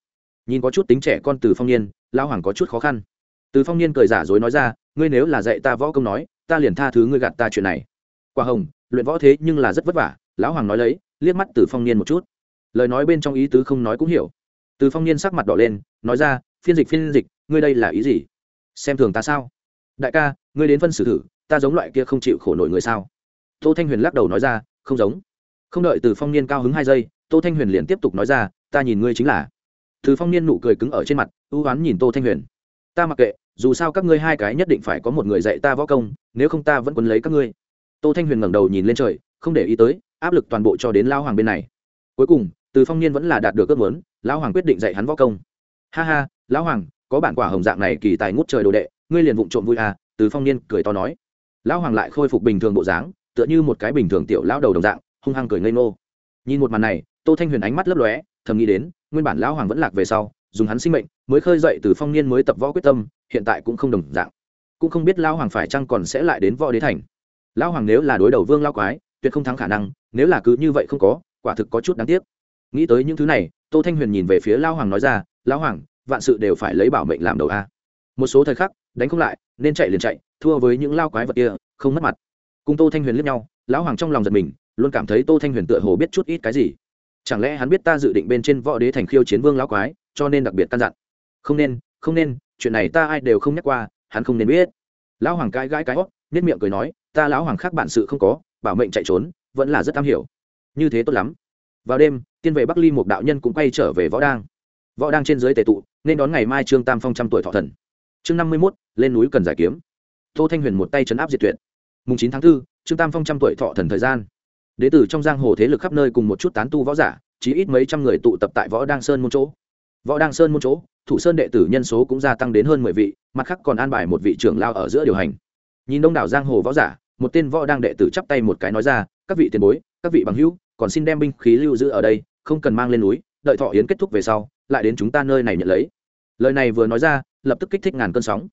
Nhìn có chút tính trẻ con từ phong niên, lão hoàng có chút khó khăn. Từ phong niên cười giả dối nói ra, ngươi nếu là dạy ta võ công nói, ta liền tha thứ ngươi gạt ta chuyện này. Quả hồng, luyện võ thế nhưng là rất vất vả, lão hoàng nói lấy, liếc mắt từ phong niên một chút. Lời nói bên trong ý tứ không nói cũng hiểu. Từ phong niên sắc mặt đỏ lên, nói ra, phiên dịch phiên dịch, ngươi đây là ý gì? Xem thường ta sao? Đại ca, ngươi đến phân xử thử ta giống loại kia không chịu khổ nổi người sao? Tô thanh huyền lắc đầu nói ra, không giống. Không đợi từ phong niên cao hứng hai giây, tô thanh huyền liền tiếp tục nói ra, ta nhìn ngươi chính là. Từ phong niên nụ cười cứng ở trên mặt, ưu oán nhìn tô thanh huyền. Ta mặc kệ, dù sao các ngươi hai cái nhất định phải có một người dạy ta võ công, nếu không ta vẫn quấn lấy các ngươi. Tô thanh huyền ngẩng đầu nhìn lên trời, không để ý tới, áp lực toàn bộ cho đến lao hoàng bên này. Cuối cùng, từ phong niên vẫn là đạt được ước muốn, lão hoàng quyết định dạy hắn võ công. Ha ha, lão hoàng, có bản quả hồng dạng này kỳ tài ngút trời đồ đệ, ngươi liền vụng trộm vui à từ phong niên cười to nói lão hoàng lại khôi phục bình thường bộ dáng, tựa như một cái bình thường tiểu lão đầu đồng dạng, hung hăng cười ngây ngô. Nhìn một màn này, tô thanh huyền ánh mắt lấp lóe, thầm nghĩ đến, nguyên bản lão hoàng vẫn lạc về sau, dùng hắn sinh mệnh mới khơi dậy từ phong niên mới tập võ quyết tâm, hiện tại cũng không đồng dạng. Cũng không biết lão hoàng phải chăng còn sẽ lại đến võ đế thành. Lão hoàng nếu là đối đầu vương lao quái, tuyệt không thắng khả năng, nếu là cứ như vậy không có, quả thực có chút đáng tiếc. Nghĩ tới những thứ này, tô thanh huyền nhìn về phía lão hoàng nói ra, lão hoàng, vạn sự đều phải lấy bảo mệnh làm đầu a. Một số thời khắc, đánh không lại, nên chạy liền chạy thua với những lao quái vật kia, không mất mặt. Cùng tô thanh huyền liếc nhau, lão hoàng trong lòng giật mình, luôn cảm thấy tô thanh huyền tựa hồ biết chút ít cái gì. Chẳng lẽ hắn biết ta dự định bên trên võ đế thành khiêu chiến vương lão quái, cho nên đặc biệt căn dặn. Không nên không nên, chuyện này ta ai đều không nhắc qua, hắn không nên biết. Lão hoàng cãi gãi cái hót nhất miệng cười nói, ta lão hoàng khác bản sự không có, bảo mệnh chạy trốn, vẫn là rất am hiểu. Như thế tốt lắm. Vào đêm, tiên vệ bắc ly một đạo nhân cũng quay trở về võ đang võ đang trên dưới tề tụ, nên đón ngày mai trương tam phong trăm tuổi thọ thần. Chương năm mươi mốt, lên núi cần giải kiếm tô thanh huyền một tay chấn áp diệt tuyệt. Mùng chín tháng 4, trương tam phong trăm tuổi thọ thần thời gian. Đế tử trong giang hồ thế lực khắp nơi cùng một chút tán tu võ giả chỉ ít mấy trăm người tụ tập tại võ đăng sơn môn chỗ. Võ đăng sơn môn chỗ thủ sơn đệ tử nhân số cũng gia tăng đến hơn mười vị mặt khác còn an bài một vị trưởng lao ở giữa điều hành. Nhìn đông đảo giang hồ võ giả một tên võ đang đệ tử chắp tay một cái nói ra các vị tiền bối các vị bằng hữu còn xin đem binh khí lưu giữ ở đây không cần mang lên núi đợi thọ yến kết thúc về sau lại đến chúng ta nơi này nhận lấy. Lời này vừa nói ra lập tức kích thích ngàn cơn sóng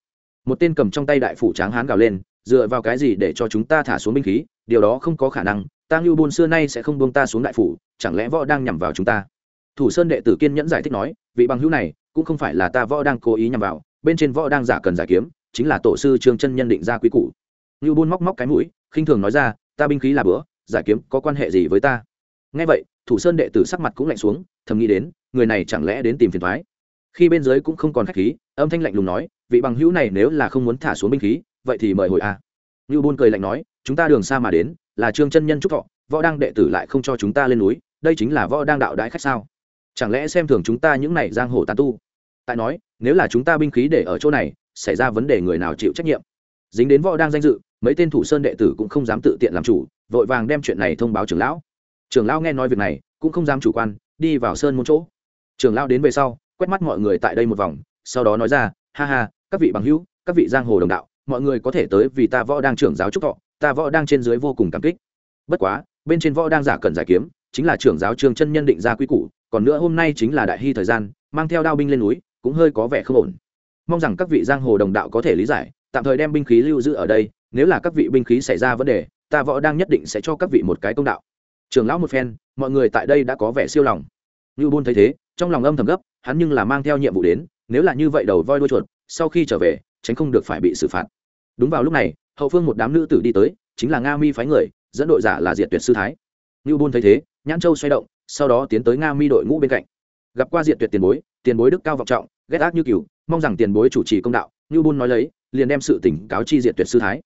một tên cầm trong tay đại phủ tráng hán gào lên, dựa vào cái gì để cho chúng ta thả xuống binh khí? Điều đó không có khả năng ta ngưu bôn xưa nay sẽ không buông ta xuống đại phủ, chẳng lẽ võ đang nhằm vào chúng ta? Thủ sơn đệ tử kiên nhẫn giải thích nói, vị bằng hữu này cũng không phải là ta võ đang cố ý nhằm vào, bên trên võ đang giả cần giải kiếm, chính là tổ sư trương chân nhân định ra quý củ. Ngưu bôn móc móc cái mũi, khinh thường nói ra, ta binh khí là bữa giải kiếm có quan hệ gì với ta? Nghe vậy, thủ sơn đệ tử sắc mặt cũng lạnh xuống, thầm nghĩ đến, người này chẳng lẽ đến tìm phiền thoái? Khi bên dưới cũng không còn khách khí, âm thanh lạnh lùng nói vị bằng hữu này nếu là không muốn thả xuống binh khí, vậy thì mời hồi a. À. ngưu bôn cười lạnh nói, chúng ta đường xa mà đến, là trương chân nhân trúc thọ, võ đang đệ tử lại không cho chúng ta lên núi, đây chính là võ đang đạo đãi khách sao? Chẳng lẽ xem thường chúng ta những này giang hồ tàn tu? Tại nói, nếu là chúng ta binh khí để ở chỗ này, xảy ra vấn đề người nào chịu trách nhiệm? Dính đến võ đang danh dự, mấy tên thủ sơn đệ tử cũng không dám tự tiện làm chủ, vội vàng đem chuyện này thông báo trưởng lão. Trưởng lão nghe nói việc này, cũng không dám chủ quan, đi vào sơn một chỗ. Trưởng lão đến về sau, quét mắt mọi người tại đây một vòng, sau đó nói ra, ha ha các vị bằng hữu, các vị giang hồ đồng đạo, mọi người có thể tới vì ta võ đang trưởng giáo trúc thọ, ta võ đang trên dưới vô cùng cảm kích. Bất quá, bên trên võ đang giả cần giải kiếm, chính là trưởng giáo trương chân nhân định ra quy củ, còn nữa hôm nay chính là đại hy thời gian, mang theo đao binh lên núi, cũng hơi có vẻ không ổn. Mong rằng các vị giang hồ đồng đạo có thể lý giải, tạm thời đem binh khí lưu giữ ở đây, nếu là các vị binh khí xảy ra vấn đề, ta võ đang nhất định sẽ cho các vị một cái công đạo. Trường lão một phen, mọi người tại đây đã có vẻ siêu lòng. Như buôn thấy thế, trong lòng âm thầm gấp, hắn nhưng là mang theo nhiệm vụ đến, nếu là như vậy đầu voi đuôi chuột sau khi trở về, tránh không được phải bị xử phạt. Đúng vào lúc này, hậu phương một đám nữ tử đi tới, chính là nga mi phái người, dẫn đội giả là diệt tuyệt sư thái. Ngưu bôn thấy thế, nhãn châu xoay động, sau đó tiến tới nga mi đội ngũ bên cạnh. Gặp qua diệt tuyệt tiền bối tiền bối đức cao vọng trọng, ghét ác như cừu, mong rằng tiền bối chủ trì công đạo ngưu bôn nói lấy, liền đem sự tỉnh cáo chi diệt tuyệt sư thái.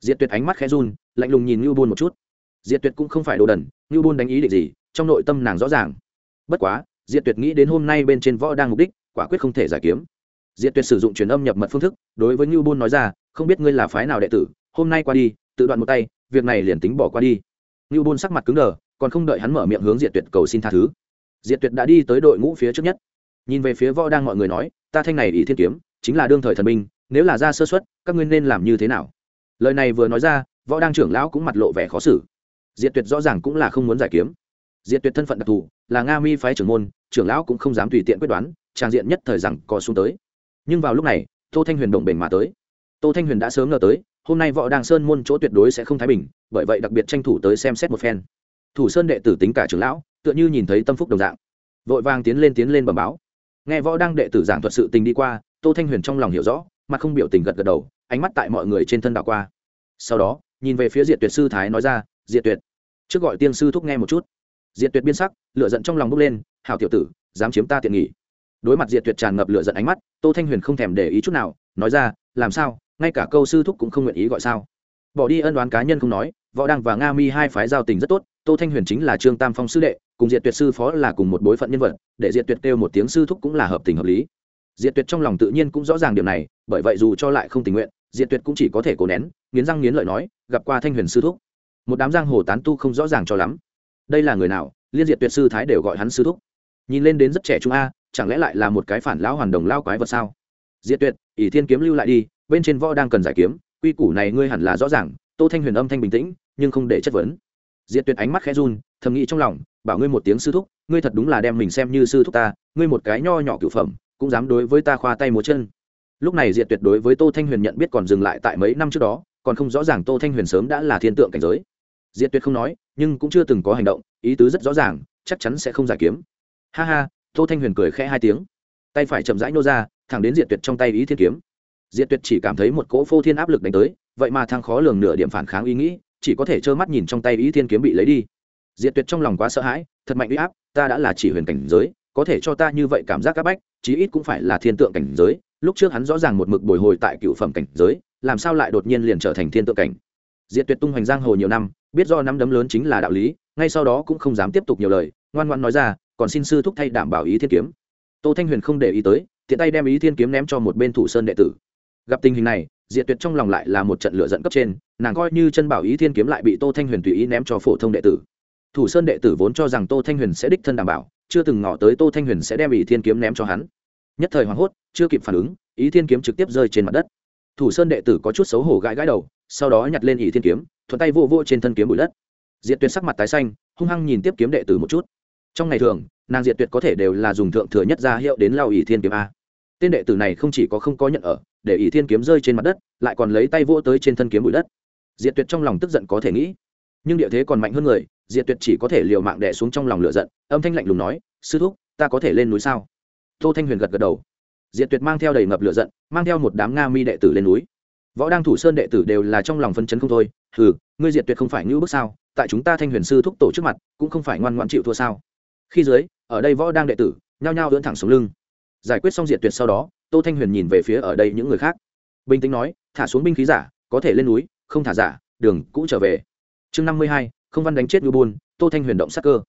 Diệt tuyệt ánh mắt khẽ run, lạnh lùng nhìn ngưu bôn một chút. Diệt tuyệt cũng không phải đồ đần ngưu bôn đánh ý định gì, trong nội tâm nàng rõ ràng. Bất quá, diệt tuyệt nghĩ đến hôm nay bên trên võ đang mục đích, quả quyết không thể giải kiếm diệt tuyệt sử dụng truyền âm nhập mật phương thức, đối với như buôn nói ra, không biết ngươi là phái nào đệ tử, hôm nay qua đi, tự đoạn một tay, việc này liền tính bỏ qua đi. Như buôn sắc mặt cứng đờ, còn không đợi hắn mở miệng hướng diệt tuyệt cầu xin tha thứ. Diệt tuyệt đã đi tới đội ngũ phía trước nhất. Nhìn về phía võ đang mọi người nói, ta thanh này ý thiên kiếm, chính là đương thời thần binh, nếu là ra sơ xuất các ngươi nên làm như thế nào? Lời này vừa nói ra, võ đang trưởng lão cũng mặt lộ vẻ khó xử. Diệt tuyệt rõ ràng cũng là không muốn giải kiếm. Diệt tuyệt thân phận đặc thù, là nga mi phái trưởng môn, trưởng lão cũng không dám tùy tiện quyết đoán trang diện nhất thời rằng có xuống tới nhưng vào lúc này, tô thanh huyền động bền mà tới. Tô thanh huyền đã sớm ngờ tới, hôm nay võ đàng sơn môn chỗ tuyệt đối sẽ không thái bình, bởi vậy đặc biệt tranh thủ tới xem xét một phen. Thủ sơn đệ tử tính cả trưởng lão, tựa như nhìn thấy tâm phúc đồng dạng. Vội vàng tiến lên tiến lên bẩm báo. Nghe võ đăng đệ tử giảng thuật sự tình đi qua, tô thanh huyền trong lòng hiểu rõ mà không biểu tình gật gật đầu, ánh mắt tại mọi người trên thân đảo qua. Sau đó, nhìn về phía diệt tuyệt sư thái nói ra, diệt tuyệt, trước gọi tiên sư thúc nghe một chút. Diệt tuyệt biên sắc lựa giận trong lòng bốc lên hào tiểu tử, dám chiếm ta tiện nghỉ đối mặt diệt tuyệt tràn ngập lửa giận ánh mắt, tô thanh huyền không thèm để ý chút nào, nói ra, làm sao? Ngay cả câu sư thúc cũng không nguyện ý gọi sao? Bỏ đi ân đoán cá nhân không nói, võ đăng và nga mi hai phái giao tình rất tốt, tô thanh huyền chính là trương tam phong sư đệ, cùng diệt tuyệt sư phó là cùng một bối phận nhân vật, để diệt tuyệt kêu một tiếng sư thúc cũng là hợp tình hợp lý. Diệt tuyệt trong lòng tự nhiên cũng rõ ràng điều này, bởi vậy dù cho lại không tình nguyện, diệt tuyệt cũng chỉ có thể cố nén, nghiến răng nghiến lợi nói, gặp qua thanh huyền sư thúc. Một đám giang hồ tán tu không rõ ràng cho lắm. Đây là người nào? Liên diệt tuyệt sư thái đều gọi hắn sư thúc. Nhìn lên đến rất trẻ trung a chẳng lẽ lại là một cái phản lão hoàn đồng lao quái vật sao? Diệt tuyệt, ỷ thiên kiếm lưu lại đi, bên trên võ đang cần giải kiếm, quy củ này ngươi hẳn là rõ ràng, tô thanh huyền âm thanh bình tĩnh, nhưng không để chất vấn. Diệt tuyệt ánh mắt khẽ run, thầm nghĩ trong lòng, bảo ngươi một tiếng sư thúc, ngươi thật đúng là đem mình xem như sư thúc ta, ngươi một cái nho nhỏ cửu phẩm, cũng dám đối với ta khoa tay múa chân. Lúc này diệt tuyệt đối với tô thanh huyền nhận biết còn dừng lại tại mấy năm trước đó, còn không rõ ràng tô thanh huyền sớm đã là thiên tượng cảnh giới. Diệt tuyệt không nói, nhưng cũng chưa từng có hành động, ý tứ rất rõ ràng, chắc chắn sẽ không giải kiếm. Ha ha tô thanh huyền cười khẽ hai tiếng. Tay phải chậm rãi nô ra, thẳng đến diệt tuyệt trong tay ý thiên kiếm. Diệt tuyệt chỉ cảm thấy một cỗ phô thiên áp lực đánh tới, vậy mà thang khó lường nửa điểm phản kháng ý nghĩ, chỉ có thể trơ mắt nhìn trong tay ý thiên kiếm bị lấy đi. Diệt tuyệt trong lòng quá sợ hãi, thật mạnh uy áp, ta đã là chỉ huyền cảnh giới, có thể cho ta như vậy cảm giác áp bách, chí ít cũng phải là thiên tượng cảnh giới. Lúc trước hắn rõ ràng một mực bồi hồi tại cựu phẩm cảnh giới, làm sao lại đột nhiên liền trở thành thiên tượng cảnh? Diệt tuyệt tung hoành giang hồ nhiều năm, biết do năm đấm lớn chính là đạo lý, ngay sau đó cũng không dám tiếp tục nhiều lời, ngoan ngoan nói ra còn xin sư thúc thay đảm bảo ý thiên kiếm. Tô thanh huyền không để ý tới, tiện tay đem ý thiên kiếm ném cho một bên thủ sơn đệ tử. Gặp tình hình này, diệt tuyệt trong lòng lại là một trận lửa dẫn cấp trên, nàng coi như chân bảo ý thiên kiếm lại bị tô thanh huyền tùy ý ném cho phổ thông đệ tử. Thủ sơn đệ tử vốn cho rằng tô thanh huyền sẽ đích thân đảm bảo, chưa từng ngỏ tới tô thanh huyền sẽ đem ý thiên kiếm ném cho hắn. Nhất thời hoảng hốt, chưa kịp phản ứng, ý thiên kiếm trực tiếp rơi trên mặt đất. Thủ sơn đệ tử có chút xấu hổ gãi gãi đầu, sau đó nhặt lên ý thiên kiếm, thuận tay vô vô trên thân kiếm bụi đất. Diệt tuyệt sắc mặt tái xanh, hung hăng nhìn tiếp kiếm đệ tử một chút trong ngày thường, nàng diệt tuyệt có thể đều là dùng thượng thừa nhất ra hiệu đến lao ỷ thiên kiếm a. Tên đệ tử này không chỉ có không có nhận ở, để ỷ thiên kiếm rơi trên mặt đất, lại còn lấy tay vỗ tới trên thân kiếm bụi đất. Diệt tuyệt trong lòng tức giận có thể nghĩ, nhưng địa thế còn mạnh hơn người, diệt tuyệt chỉ có thể liều mạng đẻ xuống trong lòng lửa giận, âm thanh lạnh lùng nói, sư thúc, ta có thể lên núi sao? Tô thanh huyền gật gật đầu. Diệt tuyệt mang theo đầy ngập lửa giận, mang theo một đám nga mi đệ tử lên núi. Võ đang thủ sơn đệ tử đều là trong lòng phân chấn không thôi, hừ, ngươi diệt tuyệt không phải ngữ bước sao, tại chúng ta thanh huyền sư thúc tổ trước mặt, cũng không phải ngoan ngoãn chịu thua sao khi dưới, ở đây võ đang đệ tử, nhao nhao ưỡn thẳng xuống lưng. Giải quyết xong diệt tuyệt sau đó, tô thanh huyền nhìn về phía ở đây những người khác. Bình tĩnh nói, thả xuống binh khí giả, có thể lên núi, không thả giả, đường cũ trở về. Chương năm mươi hai, không văn đánh chết ngưu buôn, tô thanh huyền động sắc cơ.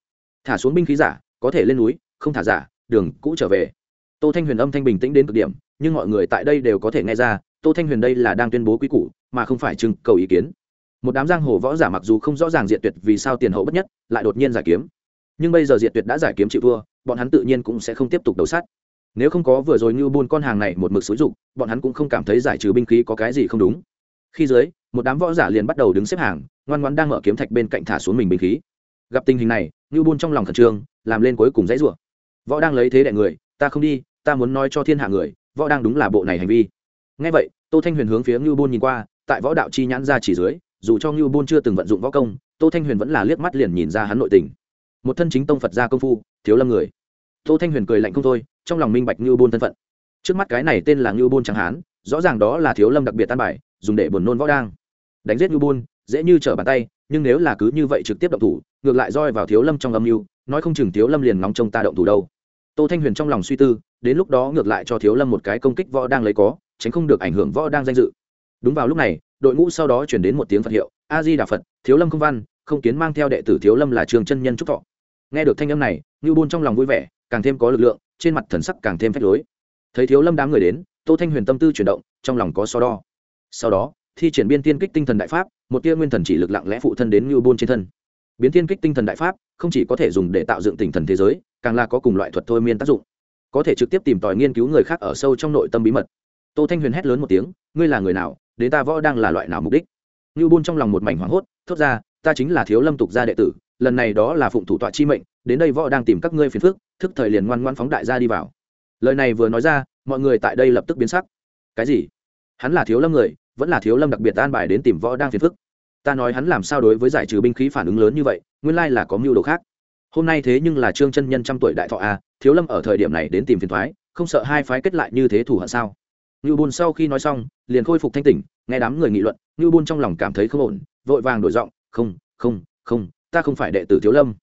Thả xuống binh khí giả, có thể lên núi, không thả giả, đường cũ trở về. Tô thanh huyền âm thanh bình tĩnh đến cực điểm, nhưng mọi người tại đây đều có thể nghe ra, tô thanh huyền đây là đang tuyên bố quý củ, mà không phải trưng cầu ý kiến. Một đám giang hồ võ giả mặc dù không rõ ràng diện tuyệt vì sao tiền hậu bất nhất, lại đột nhiên giải kiếm nhưng bây giờ diệt tuyệt đã giải kiếm chịu thua, bọn hắn tự nhiên cũng sẽ không tiếp tục đầu sát. Nếu không có vừa rồi như buôn con hàng này một mực xúi rục bọn hắn cũng không cảm thấy giải trừ binh khí có cái gì không đúng. Khi dưới, một đám võ giả liền bắt đầu đứng xếp hàng, ngoan ngoan đang mở kiếm thạch bên cạnh thả xuống mình binh khí. Gặp tình hình này, như buôn trong lòng khẩn trương, làm lên cuối cùng dãy rủa. Võ đang lấy thế đại người, ta không đi, ta muốn nói cho thiên hạ người, võ đang đúng là bộ này hành vi. Ngay vậy, tô thanh huyền hướng phía ngưu buôn nhìn qua, tại võ đạo chi nhãn ra chỉ dưới, dù cho ngưu buôn chưa từng vận dụng võ công, tô thanh huyền vẫn là liếc mắt liền nhìn ra hắn nội tình một thân chính tông phật gia công phu thiếu lâm người. Tô thanh huyền cười lạnh không thôi trong lòng minh bạch ngưu bôn thân phận. Trước mắt cái này tên là ngưu bôn chẳng hán rõ ràng đó là thiếu lâm đặc biệt tan bài dùng để buồn nôn võ đang. Đánh giết ngưu bôn, dễ như trở bàn tay nhưng nếu là cứ như vậy trực tiếp động thủ ngược lại roi vào thiếu lâm trong âm mưu nói không chừng thiếu lâm liền ngóng trông ta động thủ đâu. Tô thanh huyền trong lòng suy tư đến lúc đó ngược lại cho thiếu lâm một cái công kích võ đang lấy có tránh không được ảnh hưởng võ đang danh dự. Đúng vào lúc này đội ngũ sau đó chuyển đến một tiếng phật hiệu a di đà phật thiếu lâm không văn không kiến mang theo đệ tử thiếu lâm là trường chân nhân trúc thọ nghe được thanh âm này ngưu bôn trong lòng vui vẻ, càng thêm có lực lượng, trên mặt thần sắc càng thêm phách lối. Thấy thiếu lâm đám người đến, tô thanh huyền tâm tư chuyển động, trong lòng có so đo. Sau đó, thi triển biên tiên kích tinh thần đại pháp, một tia nguyên thần chỉ lực lặng lẽ phụ thân đến ngưu bôn trên thân. Biến tiên kích tinh thần đại pháp không chỉ có thể dùng để tạo dựng tinh thần thế giới, càng là có cùng loại thuật thôi miên tác dụng. Có thể trực tiếp tìm tòi nghiên cứu người khác ở sâu trong nội tâm bí mật. Tô thanh huyền hét lớn một tiếng, ngươi là người nào? Đến ta võ đang là loại nào mục đích? Ngưu bôn trong lòng một mảnh hoảng hốt, thốt ra, ta chính là thiếu lâm tục gia đệ tử lần này đó là phụng thủ tọa chi mệnh, đến đây võ đang tìm các ngươi phiền phức, thức thời liền ngoan ngoan phóng đại gia đi vào. Lời này vừa nói ra, mọi người tại đây lập tức biến sắc. Cái gì? Hắn là thiếu lâm người, vẫn là thiếu lâm đặc biệt an bài đến tìm võ đang phiền phức. Ta nói hắn làm sao đối với giải trừ binh khí phản ứng lớn như vậy, nguyên lai là có mưu đồ khác. Hôm nay thế nhưng là trương chân nhân trăm tuổi đại thọ a, thiếu lâm ở thời điểm này đến tìm phiền thoái, không sợ hai phái kết lại như thế thủ hận sao? Ngưu bôn sau khi nói xong, liền khôi phục thanh tỉnh, nghe đám người nghị luận, ngưu bôn trong lòng cảm thấy không ổn, vội vàng đổi giọng, không không không ta không phải đệ tử thiếu lâm.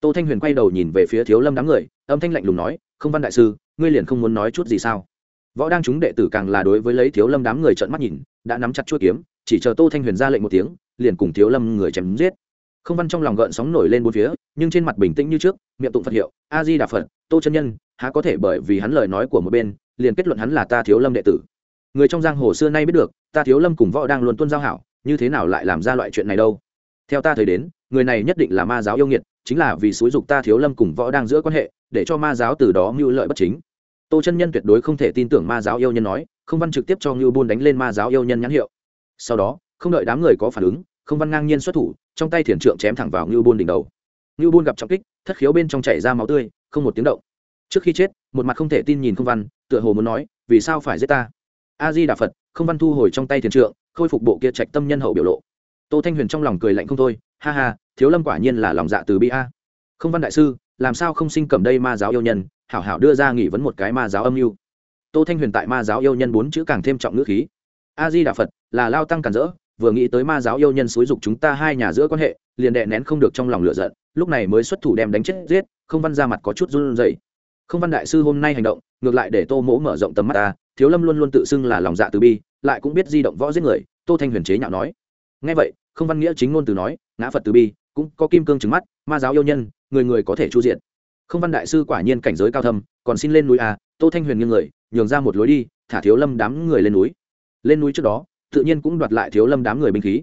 Tô thanh huyền quay đầu nhìn về phía thiếu lâm đám người, âm thanh lạnh lùng nói, không văn đại sư, ngươi liền không muốn nói chút gì sao? Võ đang chúng đệ tử càng là đối với lấy thiếu lâm đám người trợn mắt nhìn, đã nắm chặt chuỗi kiếm, chỉ chờ tô thanh huyền ra lệnh một tiếng, liền cùng thiếu lâm người chém giết. Không văn trong lòng gợn sóng nổi lên bốn phía, nhưng trên mặt bình tĩnh như trước, miệng tụng phật hiệu, a di đà phật, tô chân nhân, há có thể bởi vì hắn lời nói của một bên, liền kết luận hắn là ta thiếu lâm đệ tử? Người trong giang hồ xưa nay biết được, ta thiếu lâm cùng võ đang luôn tuân giao hảo, như thế nào lại làm ra loại chuyện này đâu? Theo ta thấy đến người này nhất định là ma giáo yêu nghiệt, chính là vì xúi dục ta thiếu lâm cùng võ đang giữa quan hệ, để cho ma giáo từ đó mưu lợi bất chính. Tô chân nhân tuyệt đối không thể tin tưởng ma giáo yêu nhân nói, không văn trực tiếp cho ngưu buôn đánh lên ma giáo yêu nhân nhãn hiệu. Sau đó, không đợi đám người có phản ứng, không văn ngang nhiên xuất thủ, trong tay thiền trượng chém thẳng vào ngưu buôn đỉnh đầu. Ngưu buôn gặp trọng kích, thất khiếu bên trong chảy ra máu tươi, không một tiếng động. Trước khi chết, một mặt không thể tin nhìn không văn, tựa hồ muốn nói, vì sao phải giết ta? A di đà phật, không văn thu hồi trong tay thiền trượng, khôi phục bộ kia trạch tâm nhân hậu biểu lộ. Tô thanh huyền trong lòng cười lạnh không thôi ha ha, thiếu lâm quả nhiên là lòng dạ từ bi a. Không văn đại sư, làm sao không sinh cầm đây ma giáo yêu nhân, hảo hảo đưa ra nghỉ vấn một cái ma giáo âm mưu. Tô thanh huyền tại ma giáo yêu nhân bốn chữ càng thêm trọng ngữ khí. A di đà phật, là lao tăng cản rỡ, vừa nghĩ tới ma giáo yêu nhân xúi dục chúng ta hai nhà giữa quan hệ, liền đệ nén không được trong lòng lửa giận, lúc này mới xuất thủ đem đánh chết giết, không văn ra mặt có chút run rẩy. Không văn đại sư hôm nay hành động, ngược lại để tô mỗ mở rộng tầm mắt ta thiếu lâm luôn luôn tự xưng là lòng dạ từ bi, lại cũng biết di động võ giết người, tô thanh huyền chế nhạo nói. Ngay vậy không văn nghĩa chính ngôn từ nói, ngã phật từ bi, cũng có kim cương trứng mắt, ma giáo yêu nhân, người người có thể chu diện không văn đại sư quả nhiên cảnh giới cao thâm, còn xin lên núi à tô thanh huyền nghiêng người, nhường ra một lối đi, thả thiếu lâm đám người lên núi. Lên núi trước đó, tự nhiên cũng đoạt lại thiếu lâm đám người binh khí.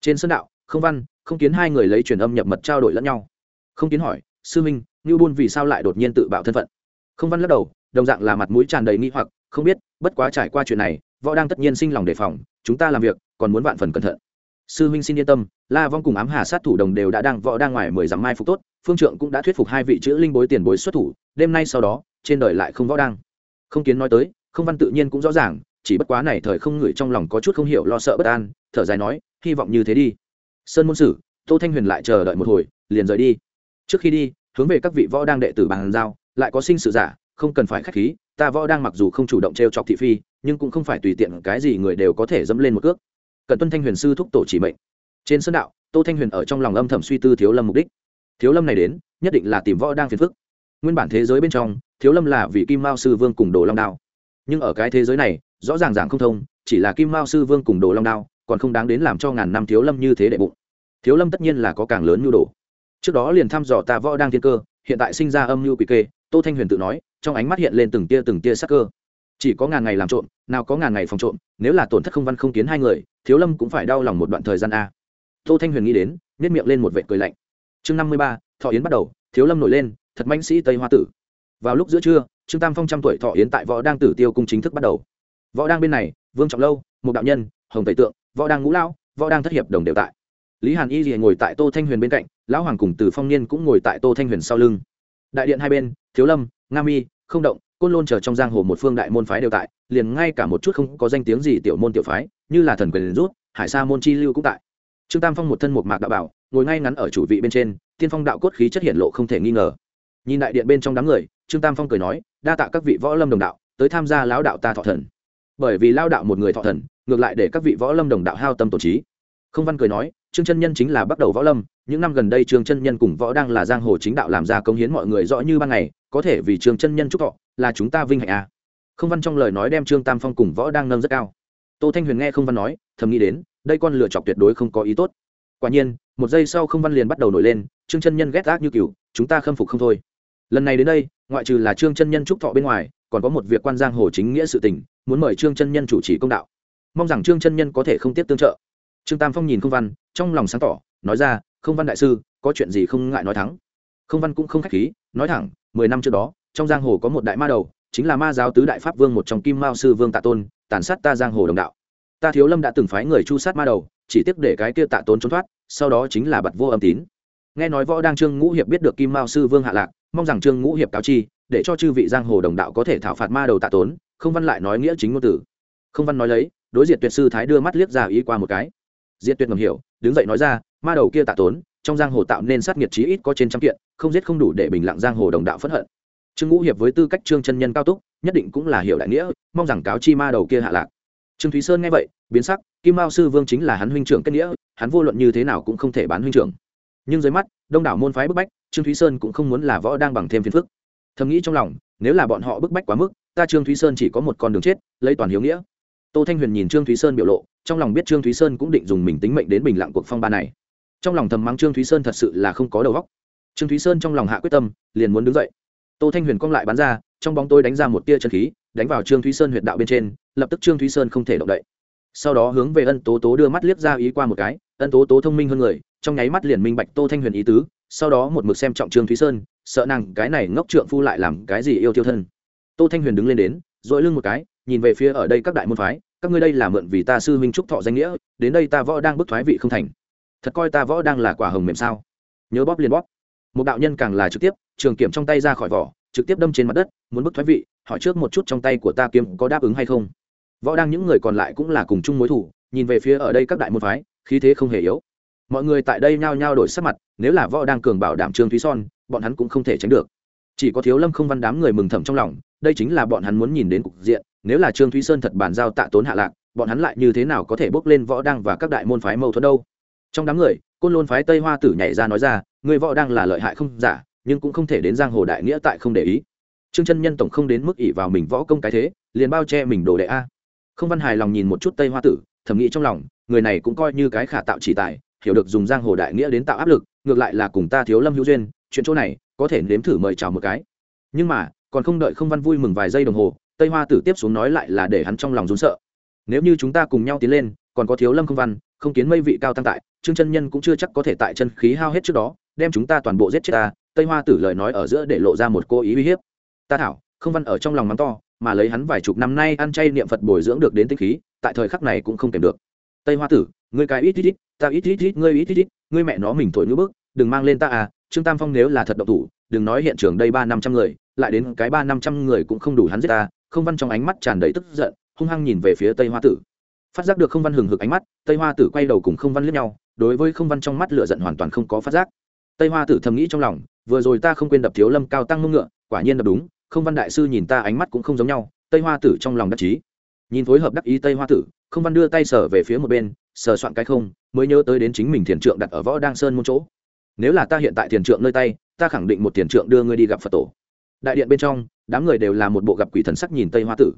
Trên sân đạo, không văn, không kiến hai người lấy truyền âm nhập mật trao đổi lẫn nhau. Không kiến hỏi, sư minh, ngưu buôn vì sao lại đột nhiên tự bạo thân phận? Không văn lắc đầu, đồng dạng là mặt mũi tràn đầy nghi hoặc, không biết, bất quá trải qua chuyện này, võ đang tất nhiên sinh lòng đề phòng, chúng ta làm việc, còn muốn vạn phần cẩn thận sư huynh xin yên tâm, la vong cùng ám hà sát thủ đồng đều đã đang võ đang ngoài mười dặm mai phục tốt, phương trượng cũng đã thuyết phục hai vị chữ linh bối tiền bối xuất thủ, đêm nay sau đó, trên đời lại không võ đang. Không kiến nói tới, không văn tự nhiên cũng rõ ràng, chỉ bất quá này thời không ngửi trong lòng có chút không hiểu lo sợ bất an, thở dài nói, hy vọng như thế đi. Sơn môn sử, tô thanh huyền lại chờ đợi một hồi, liền rời đi. Trước khi đi, hướng về các vị võ đang đệ tử bàn giao, lại có sinh sự giả, không cần phải khách khí, ta võ đang mặc dù không chủ động t chọc thị phi, nhưng cũng không phải tùy tiện cái gì người đều có thể dẫm lên một cước cần tuân thanh huyền sư thúc tổ chỉ mệnh. Trên sân đạo, tô thanh huyền ở trong lòng âm thầm suy tư thiếu lâm mục đích. Thiếu lâm này đến, nhất định là tìm võ đang phiền phức. Nguyên bản thế giới bên trong, thiếu lâm là vì kim mao sư vương cùng đồ long đao. Nhưng ở cái thế giới này, rõ ràng giảng không thông, chỉ là kim mao sư vương cùng đồ long đao, còn không đáng đến làm cho ngàn năm thiếu lâm như thế đệ bụng. Thiếu lâm tất nhiên là có càng lớn nhu đồ. Trước đó liền thăm dò ta võ đang thiên cơ, hiện tại sinh ra âm nhu quỷ kê, tô thanh huyền tự nói, trong ánh mắt hiện lên từng tia từng tia sắc cơ chỉ có ngàn ngày làm trộm, nào có ngàn ngày phòng trộm, nếu là tổn thất không văn không kiến hai người, thiếu lâm cũng phải đau lòng một đoạn thời gian a. Tô thanh huyền nghĩ đến nhét miệng lên một vệ cười lạnh. Chương năm mươi ba, thọ yến bắt đầu, thiếu lâm nổi lên, thật mãnh sĩ tây hoa tử. Vào lúc giữa trưa, trương tam phong trăm tuổi thọ yến tại võ đang tử tiêu cung chính thức bắt đầu. Võ đang bên này, vương trọng lâu, một đạo nhân, hồng tây tượng, võ đang ngũ lão, võ đang thất hiệp đồng đều tại. Lý hàn y liền ngồi tại tô thanh huyền bên cạnh, lão hoàng cùng từ phong niên cũng ngồi tại tô thanh huyền sau lưng. Đại điện hai bên, thiếu lâm, nga mi, không động côn lôn chờ trong giang hồ một phương đại môn phái đều tại, liền ngay cả một chút không có danh tiếng gì tiểu môn tiểu phái, như là thần quyền rút, hải sa môn chi lưu cũng tại. Trương tam phong một thân một mạc đạo bảo, ngồi ngay ngắn ở chủ vị bên trên, tiên phong đạo cốt khí chất hiện lộ không thể nghi ngờ. Nhìn đại điện bên trong đám người, trương tam phong cười nói, đa tạ các vị võ lâm đồng đạo, tới tham gia lão đạo ta thọ thần. Bởi vì lao đạo một người thọ thần, ngược lại để các vị võ lâm đồng đạo hao tâm tổ trí. Không văn cười nói, trương chân nhân chính là bắt đầu võ lâm, những năm gần đây trương chân nhân cùng võ đang là giang hồ chính đạo làm ra công hiến mọi người rõ như ban ngày có thể vì trương chân nhân chúc thọ, là chúng ta vinh hạnh à. không văn trong lời nói đem trương tam phong cùng võ đang nâng rất cao. Tô thanh huyền nghe không văn nói, thầm nghĩ đến, đây con lựa chọc tuyệt đối không có ý tốt. Quả nhiên, một giây sau không văn liền bắt đầu nổi lên, trương chân nhân ghét ác như cừu chúng ta khâm phục không thôi. Lần này đến đây, ngoại trừ là trương chân nhân trúc thọ bên ngoài, còn có một việc quan giang hồ chính nghĩa sự tình, muốn mời trương chân nhân chủ trì công đạo. Mong rằng trương chân nhân có thể không tiếp tương trợ. Trương tam phong nhìn không văn, trong lòng sáng tỏ, nói ra, không văn đại sư, có chuyện gì không ngại nói thắng không văn cũng không khách khí, nói thẳng, mười năm trước đó, trong giang hồ có một đại ma đầu, chính là ma giáo tứ đại pháp vương một trong kim mao sư vương tạ tôn, tàn sát ta giang hồ đồng đạo. Ta thiếu lâm đã từng phái người chu sát ma đầu, chỉ tiếc để cái kia tạ tôn trốn thoát, sau đó chính là bật vô âm tín. Nghe nói võ đang trương ngũ hiệp biết được kim mao sư vương hạ lạc, mong rằng trương ngũ hiệp cáo chi, để cho chư vị giang hồ đồng đạo có thể thảo phạt ma đầu tạ tốn không văn lại nói nghĩa chính ngôn tử. Không văn nói lấy, đối diện tuyệt sư thái đưa mắt liếc ra ý qua một cái. Diện tuyệt ngầm hiểu, đứng dậy nói ra, ma đầu kia tạ tốn trong giang hồ tạo nên sát nghiệt chí ít có trên trăm kiện, không giết không đủ để bình lặng giang hồ đồng đạo phẫn hận. Trương ngũ hiệp với tư cách trương chân nhân cao túc, nhất định cũng là hiểu đại nghĩa, mong rằng cáo chi ma đầu kia hạ lạc. Trương thúy sơn nghe vậy, biến sắc, kim mao sư vương chính là hắn huynh trưởng kết nghĩa, hắn vô luận như thế nào cũng không thể bán huynh trưởng. Nhưng dưới mắt, đông đảo môn phái bức bách, trương thúy sơn cũng không muốn là võ đang bằng thêm phiền phức. Thầm nghĩ trong lòng, nếu là bọn họ bức bách quá mức, ta trương thúy sơn chỉ có một con đường chết, lấy toàn hiếu nghĩa. Tô thanh huyền nhìn trương thúy sơn biểu lộ, trong lòng biết trương thúy sơn cũng định dùng mình tính mệnh đến bình lặng cuộc phong ba này trong lòng thầm mắng trương thúy sơn thật sự là không có đầu góc trương thúy sơn trong lòng hạ quyết tâm, liền muốn đứng dậy. Tô thanh huyền cong lại bắn ra, trong bóng tôi đánh ra một tia chân khí, đánh vào trương thúy sơn huyệt đạo bên trên, lập tức trương thúy sơn không thể động đậy. Sau đó hướng về ân tố tố đưa mắt liếc ra ý qua một cái, ân tố tố thông minh hơn người, trong nháy mắt liền minh bạch tô thanh huyền ý tứ, sau đó một mực xem trọng trương thúy sơn, sợ nàng cái này ngốc trượng phu lại làm cái gì yêu tiêu thân. Tô thanh huyền đứng lên đến dội lưng một cái, nhìn về phía ở đây các đại môn phái, các ngươi đây là mượn vì ta sư huynh trúc thọ danh nghĩa, đến đây ta võ đang bức thoái vị không thành thật coi ta võ đang là quả hồng mềm sao? Nhớ bóp liền bóp. Một đạo nhân càng là trực tiếp, trường kiểm trong tay ra khỏi vỏ, trực tiếp đâm trên mặt đất, muốn bức thoái vị, hỏi trước một chút trong tay của ta kiếm có đáp ứng hay không. Võ đang những người còn lại cũng là cùng chung mối thủ, nhìn về phía ở đây các đại môn phái, khí thế không hề yếu. Mọi người tại đây nhao nhao đổi sắc mặt, nếu là võ đang cường bảo đảm trương thúy son, bọn hắn cũng không thể tránh được. Chỉ có thiếu lâm không văn đám người mừng thầm trong lòng, đây chính là bọn hắn muốn nhìn đến cục diện, nếu là trương thúy sơn thật bàn giao tạ tốn hạ lạc, bọn hắn lại như thế nào có thể bốc lên võ đăng và các đại môn phái mâu thuẫn đâu? Trong đám người, côn lôn phái tây hoa tử nhảy ra nói ra người võ đang là lợi hại không? Giả nhưng cũng không thể đến giang hồ đại nghĩa tại không để ý. Trương chân nhân tổng không đến mức ỷ vào mình võ công cái thế, liền bao che mình đồ đệ a. Không văn hài lòng nhìn một chút tây hoa tử, thầm nghĩ trong lòng, người này cũng coi như cái khả tạo chỉ tài, hiểu được dùng giang hồ đại nghĩa đến tạo áp lực, ngược lại là cùng ta thiếu lâm hữu duyên, chuyện chỗ này, có thể nếm thử mời chào một cái. Nhưng mà, còn không đợi không văn vui mừng vài giây đồng hồ, tây hoa tử tiếp xuống nói lại là để hắn trong lòng rún sợ. Nếu như chúng ta cùng nhau tiến lên, còn có thiếu lâm không văn, không kiến mây vị cao tăng tại trương chân nhân cũng chưa chắc có thể tại chân khí hao hết trước đó đem chúng ta toàn bộ giết chết ta tây hoa tử lời nói ở giữa để lộ ra một cô ý uy hiếp. Ta thảo không văn ở trong lòng mắng to mà lấy hắn vài chục năm nay ăn chay niệm phật bồi dưỡng được đến tinh khí tại thời khắc này cũng không kèm được. Tây hoa tử ngươi cái ít ít ít ta ít ít ít ngươi ít ít ít ngươi mẹ nó mình thổi ngữ bước, đừng mang lên ta à trương tam phong nếu là thật độc thủ đừng nói hiện trường đây ba năm trăm người lại đến cái ba năm trăm người cũng không đủ hắn giết ta không văn trong ánh mắt tràn đầy tức giận hung hăng nhìn về phía tây hoa tử. Phát giác được không văn hừng hực ánh mắt tây hoa tử quay đầu cùng không văn liếc nhau đối với không văn trong mắt lửa giận hoàn toàn không có phát giác. Tây hoa tử thầm nghĩ trong lòng, vừa rồi ta không quên đập thiếu lâm cao tăng mông ngựa, quả nhiên đập đúng, không văn đại sư nhìn ta ánh mắt cũng không giống nhau, tây hoa tử trong lòng đắc chí. Nhìn phối hợp đắc ý tây hoa tử, không văn đưa tay sở về phía một bên, sờ soạn cái không, mới nhớ tới đến chính mình thiền trượng đặt ở võ đăng sơn một chỗ. Nếu là ta hiện tại thiền trượng nơi tay, ta khẳng định một thiền trượng đưa ngươi đi gặp phật tổ. Đại điện bên trong, đám người đều là một bộ gặp quỷ thần sắc nhìn tây hoa tử.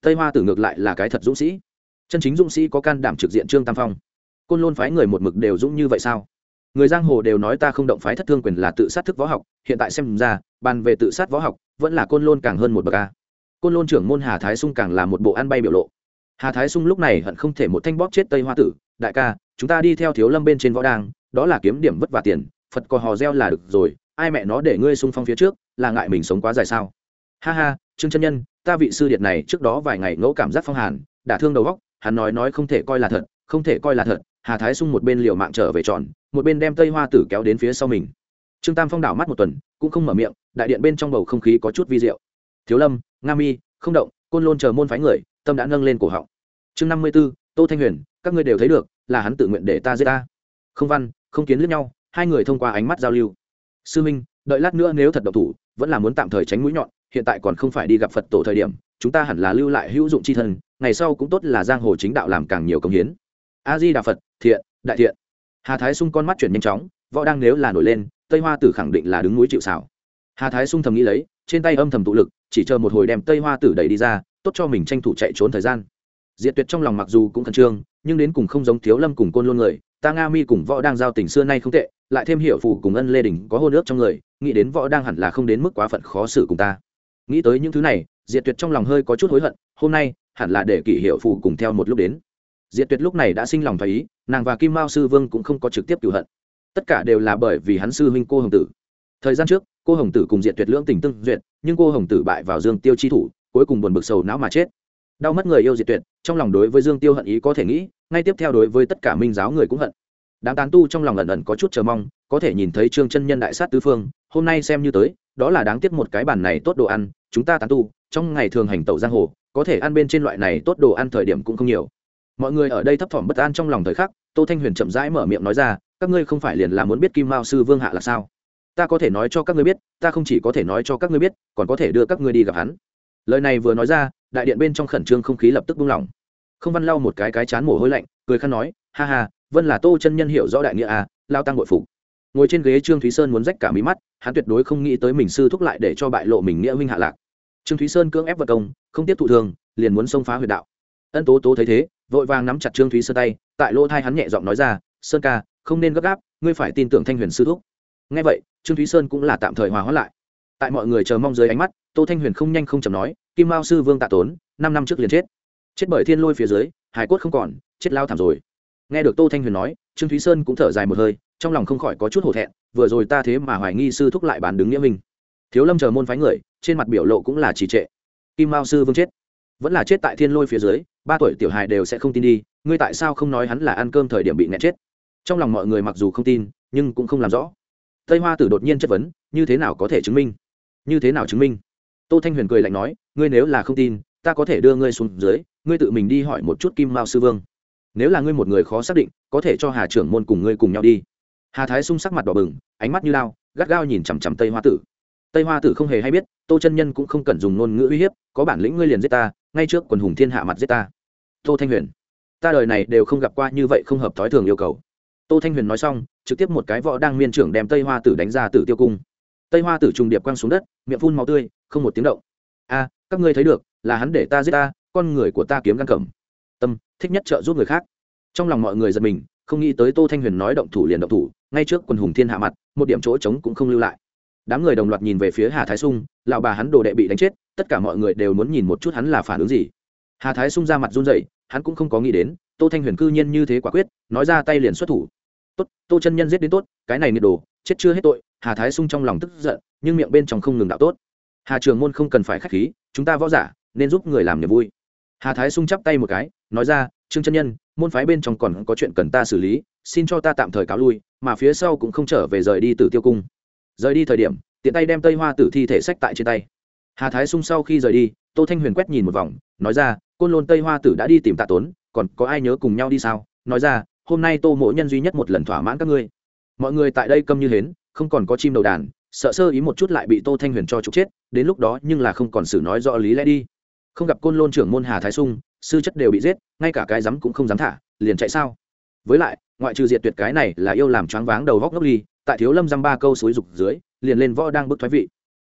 Tây hoa tử ngược lại là cái thật dũng sĩ. Chân chính dũng sĩ có can đảm trực diện trương tam phong côn lôn phái người một mực đều dũng như vậy sao? Người giang hồ đều nói ta không động phái thất thương quyền là tự sát thức võ học, hiện tại xem ra, bàn về tự sát võ học, vẫn là côn lôn càng hơn một bậc a. Côn lôn trưởng môn hà thái sung càng là một bộ ăn bay biểu lộ. Hà thái sung lúc này hận không thể một thanh bóp chết tây hoa tử, đại ca, chúng ta đi theo thiếu lâm bên trên võ đàng, đó là kiếm điểm vất vả tiền, phật cò hò reo là được rồi, ai mẹ nó để ngươi sung phong phía trước, là ngại mình sống quá dài sao? Ha ha, trương chân nhân, ta vị sư điệt này trước đó vài ngày ngẫu cảm giác phong hàn đả thương đầu góc hắn nói nói không thể coi là thật, không thể coi là thật hà thái sung một bên liều mạng trở về tròn, một bên đem tây hoa tử kéo đến phía sau mình. Trương tam phong đảo mắt một tuần, cũng không mở miệng, đại điện bên trong bầu không khí có chút vi diệu. Thiếu lâm, nga mi, không động, côn lôn chờ môn phái người, tâm đã nâng lên cổ họng. Chương năm mươi b ố tô thanh huyền, các ngươi đều thấy được, là hắn tự nguyện để ta giết ta. Không văn, không kiến lướt nhau, hai người thông qua ánh mắt giao lưu. Sư minh, đợi lát nữa nếu thật độc thủ, vẫn là muốn tạm thời tránh mũi nhọn, hiện tại còn không phải đi gặp phật tổ thời điểm, chúng ta hẳn là lưu lại hữu dụng c h i thân, ngày sau cũng tốt là giang hồ chính đạo làm càng nhiều công hiến a di đà phật thiện, đại thiện. Hà thái sung con mắt chuyển nhanh chóng, võ đang nếu là nổi lên, tây hoa tử khẳng định là đứng núi chịu xảo hà thái sung thầm nghĩ lấy, trên tay âm thầm tụ lực, chỉ chờ một hồi đem tây hoa tử đẩy đi ra, tốt cho mình tranh thủ chạy trốn thời gian. Diệt tuyệt trong lòng mặc dù cũng khẩn trương, nhưng đến cùng không giống thiếu lâm cùng côn luôn người, ta nga mi cùng võ đang giao tình xưa nay không tệ, lại thêm hiệu phủ cùng ân lê đình có hôn ước trong người, nghĩ đến võ đang hẳn là không đến mức quá phận khó xử cùng ta. Nghĩ tới những thứ này, diệt tuyệt trong lòng hơi có chút hối hận, hôm nay, hẳn là để kỷ hiệu phủ cùng theo một lúc đến diệt tuyệt lúc này đã sinh lòng phải ý, nàng và kim mao sư vương cũng không có trực tiếp cựu hận. Tất cả đều là bởi vì hắn sư huynh cô hồng tử. Thời gian trước, cô hồng tử cùng diệt tuyệt lưỡng tình tương duyệt, nhưng cô hồng tử bại vào dương tiêu chi thủ, cuối cùng buồn bực sầu não mà chết. Đau mất người yêu diệt tuyệt, trong lòng đối với dương tiêu hận ý có thể nghĩ, ngay tiếp theo đối với tất cả minh giáo người cũng hận. Đám tán tu trong lòng ẩn ẩn có chút chờ mong, có thể nhìn thấy trương chân nhân đại sát tứ phương, hôm nay xem như tới, đó là đáng tiếc một cái bản này tốt đồ ăn, chúng ta tán tu, trong ngày thường hành tẩu giang hồ, có thể ăn bên trên loại này tốt đồ ăn thời điểm cũng không nhiều mọi người ở đây thấp thỏm bất an trong lòng thời khắc, tô thanh huyền chậm rãi mở miệng nói ra, các ngươi không phải liền là muốn biết kim mao sư vương hạ là sao? Ta có thể nói cho các ngươi biết, ta không chỉ có thể nói cho các ngươi biết, còn có thể đưa các ngươi đi gặp hắn. Lời này vừa nói ra, đại điện bên trong khẩn trương không khí lập tức buông lỏng. Không văn lau một cái cái chán mồ hôi lạnh, cười khăn nói, ha ha, vân là tô chân nhân hiểu rõ đại nghĩa à lao tăng bội phục. Ngồi trên ghế trương thúy sơn muốn rách cả mí mắt, hắn tuyệt đối không nghĩ tới mình sư thúc lại để cho bại lộ mình nghĩa huynh hạ lạc. Trương thúy sơn cưỡng ép vật công, không tiếp thụ thường, liền muốn xông phá huyệt đạo. Ân tố tố thấy thế vội vàng nắm chặt trương thúy sơn tay, tại lỗ thai hắn nhẹ giọng nói ra, sơn ca, không nên gấp gáp, ngươi phải tin tưởng thanh huyền sư thúc. Ngay vậy, trương thúy sơn cũng là tạm thời hòa hóa lại. Tại mọi người chờ mong dưới ánh mắt, tô thanh huyền không nhanh không chầm nói, kim mao sư vương tạ tốn, năm năm trước liền chết. Chết bởi thiên lôi phía dưới, hải cốt không còn, chết lao thảm rồi. Nghe được tô thanh huyền nói, trương thúy sơn cũng thở dài một hơi, trong lòng không khỏi có chút hổ thẹn, vừa rồi ta thế mà hoài nghi sư thúc lại bán đứng nghĩa minh. Thiếu lâm chờ môn phái người, trên mặt biểu lộ cũng là trì trệ. Kim mao sư vương chết, vẫn là chết tại thiên lôi phía dưới ba tuổi tiểu hài đều sẽ không tin đi, ngươi tại sao không nói hắn là ăn cơm thời điểm bị nẹt chết? Trong lòng mọi người mặc dù không tin, nhưng cũng không làm rõ. Tây hoa tử đột nhiên chất vấn, như thế nào có thể chứng minh? Như thế nào chứng minh? Tô thanh huyền cười lạnh nói, ngươi nếu là không tin, ta có thể đưa ngươi xuống dưới, ngươi tự mình đi hỏi một chút kim mao sư vương. Nếu là ngươi một người khó xác định, có thể cho hà trưởng môn cùng ngươi cùng nhau đi. Hà thái sung sắc mặt đỏ bừng, ánh mắt như lao gắt gao nhìn chằm chằm tây hoa tử. Tây hoa tử không hề hay biết, tô chân nhân cũng không cần dùng ngôn ngữ uy hiếp, có bản lĩnh ngươi liền giết ta ngay trước quần hùng thiên hạ mặt giết ta. Tô thanh huyền, ta đời này đều không gặp qua như vậy không hợp thói thường yêu cầu. Tô thanh huyền nói xong, trực tiếp một cái võ đang miên trưởng đem tây hoa tử đánh ra tử tiêu cung. Tây hoa tử trùng điệp quăng xuống đất, miệng phun máu tươi, không một tiếng động. A, các ngươi thấy được, là hắn để ta giết ta, con người của ta kiếm gan cẩm tâm, thích nhất trợ giúp người khác. Trong lòng mọi người giật mình, không nghĩ tới tô thanh huyền nói động thủ liền động thủ, ngay trước quần hùng thiên hạ mặt, một điểm chỗ trống cũng không lưu lại. Đám người đồng loạt nhìn về phía hà thái sung lão bà hắn đồ đệ bị đánh chết, tất cả mọi người đều muốn nhìn một chút hắn là phản ứng gì. Hà thái sung ra mặt run rẩy, hắn cũng không có nghĩ đến, tô thanh huyền cư nhiên như thế quả quyết, nói ra tay liền xuất thủ. Tốt, tô chân nhân giết đến tốt, cái này nghiệt đồ, chết chưa hết tội. Hà thái sung trong lòng tức giận, nhưng miệng bên trong không ngừng đạo tốt. Hà trường môn không cần phải k h á c h khí, chúng ta võ giả, nên giúp người làm niềm vui. Hà thái sung chắp tay một cái, nói ra, trương chân nhân, môn phái bên trong còn có chuyện cần ta xử lý, xin cho ta tạm thời cáo lui, mà phía sau cũng không trở về rời đi từ tiêu cung. Rời đi thời điểm tiện tay đem tây hoa tử thi thể sách tại trên tay. Hà thái sung sau khi rời đi, tô thanh huyền quét nhìn một vòng, nói ra, côn lôn tây hoa tử đã đi tìm tạ tốn, còn có ai nhớ cùng nhau đi sao? Nói ra, hôm nay tô mỗi nhân duy nhất một lần thỏa mãn các ngươi. Mọi người tại đây câm như hến, không còn có chim đầu đàn, sợ sơ ý một chút lại bị tô thanh huyền cho trục chết, đến lúc đó nhưng là không còn xử nói rõ lý lẽ đi. Không gặp côn lôn trưởng môn hà thái sung, sư chất đều bị giết, ngay cả cái rắm cũng không dám thả, liền chạy sao? Với lại, ngoại trừ diệt tuyệt cái này là yêu làm choáng váng đầu góc ngốc ly, tại thiếu lâm dăm ba câu suối rục dưới liền lên võ đang bức thoái vị.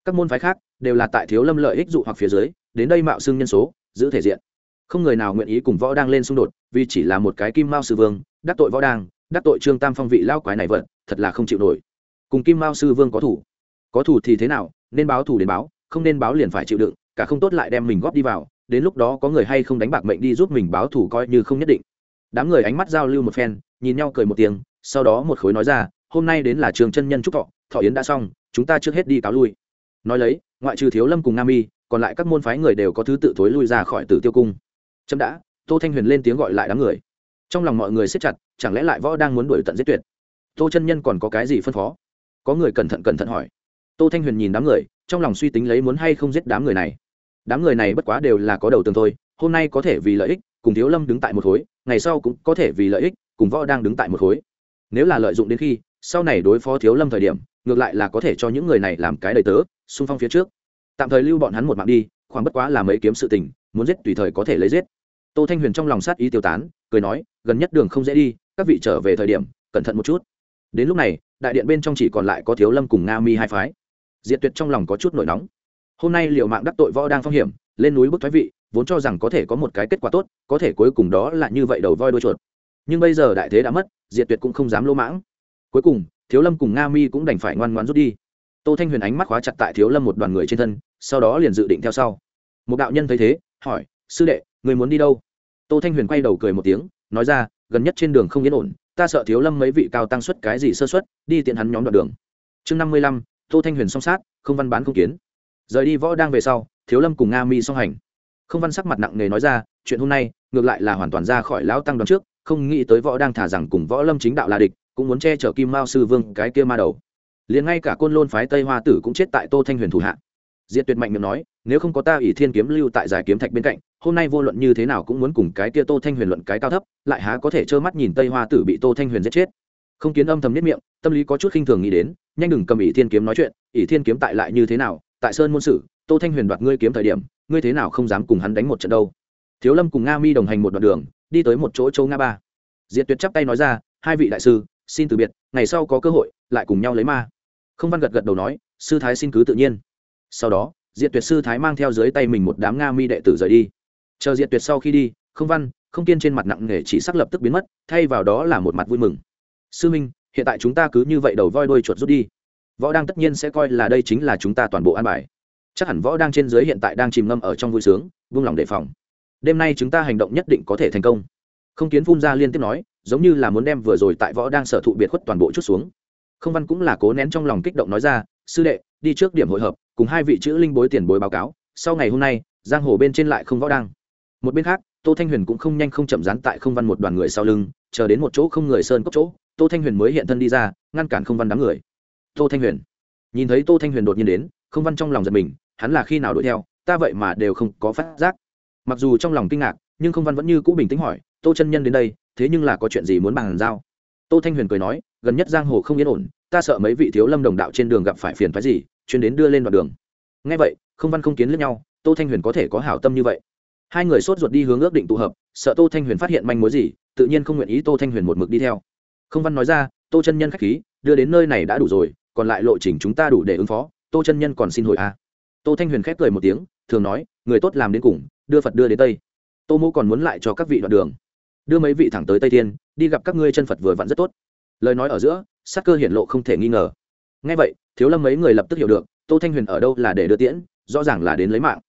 Các môn phái khác đều là tại thiếu lâm lợi ích dụ hoặc phía dưới, đến đây mạo xưng nhân số, giữ thể diện. Không người nào nguyện ý cùng võ đang lên xung đột, vì chỉ là một cái kim mao sư vương, đắc tội võ đang, đắc tội trương tam phong vị lao quái này vận thật là không chịu nổi. Cùng kim mao sư vương có thủ. Có thủ thì thế nào, nên báo thủ đến báo, không nên báo liền phải chịu đựng, cả không tốt lại đem mình góp đi vào, đến lúc đó có người hay không đánh bạc mệnh đi giúp mình báo thủ coi như không nhất định. Đám người ánh mắt giao lưu một phen, nhìn nhau cười một tiếng, sau đó một khối nói ra, hôm nay đến là trường chân nhân trúc thọ thọ yến đã xong chúng ta trước hết đi cáo lui. Nói lấy, ngoại trừ thiếu lâm cùng nam y, còn lại các môn phái người đều có thứ tự thối lui ra khỏi tử tiêu cung. Chậm đã, tô thanh huyền lên tiếng gọi lại đám người. Trong lòng mọi người siết chặt, chẳng lẽ lại võ đang muốn đuổi tận giết tuyệt? Tô chân nhân còn có cái gì phân phó? Có người cẩn thận cẩn thận hỏi. Tô thanh huyền nhìn đám người, trong lòng suy tính lấy muốn hay không giết đám người này. Đám người này bất quá đều là có đầu tường thôi, hôm nay có thể vì lợi ích, cùng thiếu lâm đứng tại một khối, ngày sau cũng có thể vì lợi ích, cùng võ đang đứng tại một khối. Nếu là lợi dụng đến khi, sau này đối phó thiếu lâm thời điểm ngược lại là có thể cho những người này làm cái đầy tớ, xung phong phía trước. Tạm thời lưu bọn hắn một mạng đi, khoảng bất quá là mấy kiếm sự tình, muốn giết tùy thời có thể lấy giết. Tô thanh huyền trong lòng sát ý tiêu tán, cười nói, gần nhất đường không dễ đi, các vị trở về thời điểm, cẩn thận một chút. Đến lúc này, đại điện bên trong chỉ còn lại có thiếu lâm cùng nga mi hai phái. Diệt tuyệt trong lòng có chút nổi nóng. Hôm nay liệu mạng đắc tội võ đang phong hiểm, lên núi bức thoái vị, vốn cho rằng có thể có một cái kết quả tốt, có thể cuối cùng đó là như vậy đầu voi đuôi chuột. Nhưng bây giờ đại thế đã mất, diệt tuyệt cũng không dám lỗ mãng. Cuối cùng thiếu lâm cùng nga mi cũng đành phải ngoan ngoan rút đi. Tô thanh huyền ánh mắt khóa chặt tại thiếu lâm một đoàn người trên thân sau đó liền dự định theo sau. Một đạo nhân thấy thế hỏi sư đệ người muốn đi đâu? Tô thanh huyền quay đầu cười một tiếng nói ra gần nhất trên đường không yên ổn ta sợ thiếu lâm mấy vị cao tăng xuất cái gì sơ suất, đi tiện hắn nhóm đoạn đường. Chương năm mươi lăm tô thanh huyền song sát không văn bán không kiến. Rời đi võ đang về sau thiếu lâm cùng nga mi song hành. Không văn sắc mặt nặng nề nói ra chuyện hôm nay ngược lại là hoàn toàn ra khỏi lão tăng đoàn trước không nghĩ tới võ đang thả rằng cùng võ lâm chính đạo là địch cũng muốn che chở kim mao sư vương cái kia ma đầu. Liền ngay cả côn lôn phái tây hoa tử cũng chết tại tô thanh huyền thủ hạ. Diệt tuyệt mạnh miệng nói, nếu không có ta ỷ thiên kiếm lưu tại giải kiếm thạch bên cạnh, hôm nay vô luận như thế nào cũng muốn cùng cái kia tô thanh huyền luận cái cao thấp, lại há có thể trơ mắt nhìn tây hoa tử bị tô thanh huyền giết chết. Không kiến âm thầm nhất miệng, tâm lý có chút khinh thường nghĩ đến, nhanh đừng cầm ỷ thiên kiếm nói chuyện, ỷ thiên kiếm tại lại như thế nào, tại sơn môn sử, tô thanh huyền đoạt ngươi kiếm thời điểm, ngươi thế nào không dám cùng hắn đánh một trận đâu. Thiếu lâm cùng nga mi đồng hành một đoạn đường, đi tới một chỗ châu nga ba. Diệt tuyệt chắp tay nói ra, hai vị đại sư xin từ biệt, ngày sau có cơ hội, lại cùng nhau lấy ma. Không văn gật gật đầu nói, sư thái xin cứ tự nhiên. Sau đó diện tuyệt sư thái mang theo dưới tay mình một đám nga mi đệ tử rời đi. Chờ diện tuyệt sau khi đi, không văn, không kiên trên mặt nặng nề chỉ sắc lập tức biến mất, thay vào đó là một mặt vui mừng. Sư minh, hiện tại chúng ta cứ như vậy đầu voi đôi chuột rút đi. Võ đang tất nhiên sẽ coi là đây chính là chúng ta toàn bộ an bài. Chắc hẳn võ đang trên dưới hiện tại đang chìm ngâm ở trong vui sướng, vung lòng đề phòng. Đêm nay chúng ta hành động nhất định có thể thành công. Không kiến phun ra liên tiếp nói giống như là muốn đem vừa rồi tại võ đang sở thụ biệt khuất toàn bộ chút xuống. Không văn cũng là cố nén trong lòng kích động nói ra, sư đệ, đi trước điểm hội hợp, cùng hai vị chữ linh bối tiền bối báo cáo, sau ngày hôm nay, giang hồ bên trên lại không võ đang. Một bên khác, tô thanh huyền cũng không nhanh không chậm dán tại không văn một đoàn người sau lưng, chờ đến một chỗ không người sơn cốc chỗ, tô thanh huyền mới hiện thân đi ra, ngăn cản không văn đám người. Tô thanh huyền. Nhìn thấy tô thanh huyền đột nhiên đến, không văn trong lòng giật mình, hắn là khi nào đuổi theo, ta vậy mà đều không có phát giác. Mặc dù trong lòng kinh ngạc, nhưng không văn vẫn như cũ bình tĩnh hỏi, tô chân nhân đến đây thế nhưng là có chuyện gì muốn bàn giao? Tô thanh huyền cười nói, gần nhất giang hồ không yên ổn, ta sợ mấy vị thiếu lâm đồng đạo trên đường gặp phải phiền phái gì, chuyên đến đưa lên đoạn đường. Ngay vậy, không văn không kiến lẫn nhau, tô thanh huyền có thể có hảo tâm như vậy. Hai người sốt ruột đi hướng ước định tụ hợp, sợ tô thanh huyền phát hiện manh mối gì, tự nhiên không nguyện ý tô thanh huyền một mực đi theo. Không văn nói ra, tô chân nhân khách khí, đưa đến nơi này đã đủ rồi, còn lại lộ trình chúng ta đủ để ứng phó, tô chân nhân còn xin hồi a à. tô thanh huyền khép cười một tiếng, thường nói, người tốt làm đến cùng, đưa phật đưa đến tây. Tô mô còn muốn lại cho các vị đoạn đường đưa mấy vị thẳng tới tây thiên, đi gặp các ngươi chân phật vừa vặn rất tốt. Lời nói ở giữa sắc cơ hiển lộ không thể nghi ngờ. Ngay vậy, thiếu lâm mấy người lập tức hiểu được, tô thanh huyền ở đâu là để đưa tiễn, rõ ràng là đến lấy mạng.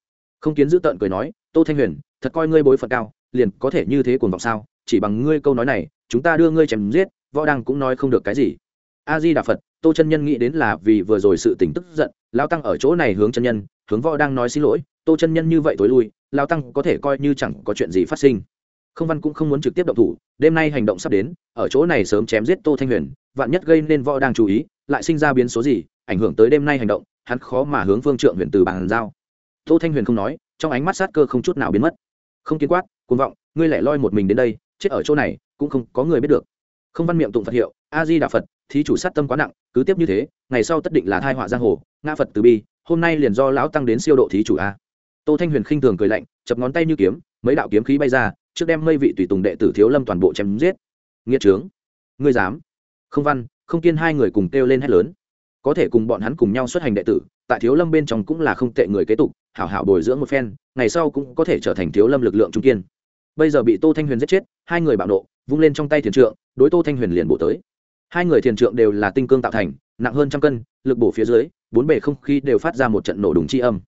Không kiến giữ tợn cười nói, tô thanh huyền, thật coi ngươi bối phận cao, liền có thể như thế cuồng vọng sao? Chỉ bằng ngươi câu nói này, chúng ta đưa ngươi chém giết, võ đăng cũng nói không được cái gì. A di đà phật, tô chân nhân nghĩ đến là vì vừa rồi sự tỉnh tức giận lao tăng ở chỗ này hướng chân nhân, hướng võ đang nói xin lỗi, tô chân nhân như vậy tối lui lao tăng có thể coi như chẳng có chuyện gì phát sinh không văn cũng không muốn trực tiếp động thủ, đêm nay hành động sắp đến, ở chỗ này sớm chém giết tô thanh huyền, vạn nhất gây nên võ đang chú ý, lại sinh ra biến số gì, ảnh hưởng tới đêm nay hành động, hắn khó mà hướng phương trượng huyền từ bàn giao. Tô thanh huyền không nói, trong ánh mắt sát cơ không chút nào biến mất. Không kiến quát, cuồng vọng, ngươi lẻ loi một mình đến đây, chết ở chỗ này, cũng không có người biết được. Không văn miệng tụng phật hiệu a di đà phật, thí chủ sát tâm quá nặng, cứ tiếp như thế, ngày sau tất định là thai họa giang hồ, ngã phật từ bi, hôm nay liền do lão tăng đến siêu độ thí chủ a. Tô thanh huyền khinh thường cười lạnh, chập ngón tay như kiếm mấy đạo kiếm khí bay ra, trước đem mây vị tùy tùng đệ tử thiếu lâm toàn bộ chém giết. Nghĩa trướng, ngươi dám? Không văn, không kiên hai người cùng kêu lên hét lớn. Có thể cùng bọn hắn cùng nhau xuất hành đệ tử, tại thiếu lâm bên trong cũng là không tệ người kế tục, hảo hảo bồi dưỡng một phen, ngày sau cũng có thể trở thành thiếu lâm lực lượng trung kiên. Bây giờ bị tô thanh huyền giết chết, hai người bạo nộ, vung lên trong tay thiền trượng, đối tô thanh huyền liền bổ tới. Hai người thiền trượng đều là tinh cương tạo thành, nặng hơn trăm cân, lực bổ phía dưới, bốn bề không khí đều phát ra một trận nổ đùng chi âm.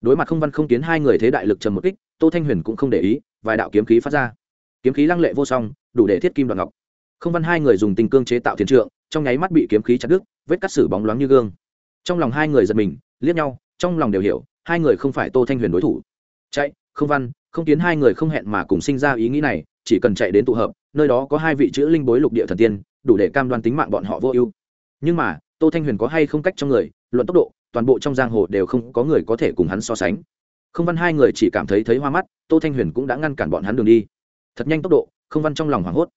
Đối mặt không văn không kiến hai người thế đại lực trầm một kích tô thanh huyền cũng không để ý, vài đạo kiếm khí phát ra. Kiếm khí lăng lệ vô song, đủ để thiết kim đoạn ngọc. Không văn hai người dùng tình cương chế tạo thiền trượng, trong nháy mắt bị kiếm khí chặt đứt, vết cắt sử bóng loáng như gương. Trong lòng hai người giật mình, liếc nhau, trong lòng đều hiểu, hai người không phải tô thanh huyền đối thủ. Chạy, không văn, không tiến hai người không hẹn mà cùng sinh ra ý nghĩ này, chỉ cần chạy đến tụ hợp, nơi đó có hai vị chữ linh bối lục địa thần tiên, đủ để cam đoan tính mạng bọn họ vô ưu. Nhưng mà, tô thanh huyền có hay không cách trong người, luận tốc độ, toàn bộ trong giang hồ đều không có người có thể cùng hắn so sánh không văn hai người chỉ cảm thấy thấy hoa mắt, tô thanh huyền cũng đã ngăn cản bọn hắn đường đi. Thật nhanh tốc độ, không văn trong lòng hoảng hốt.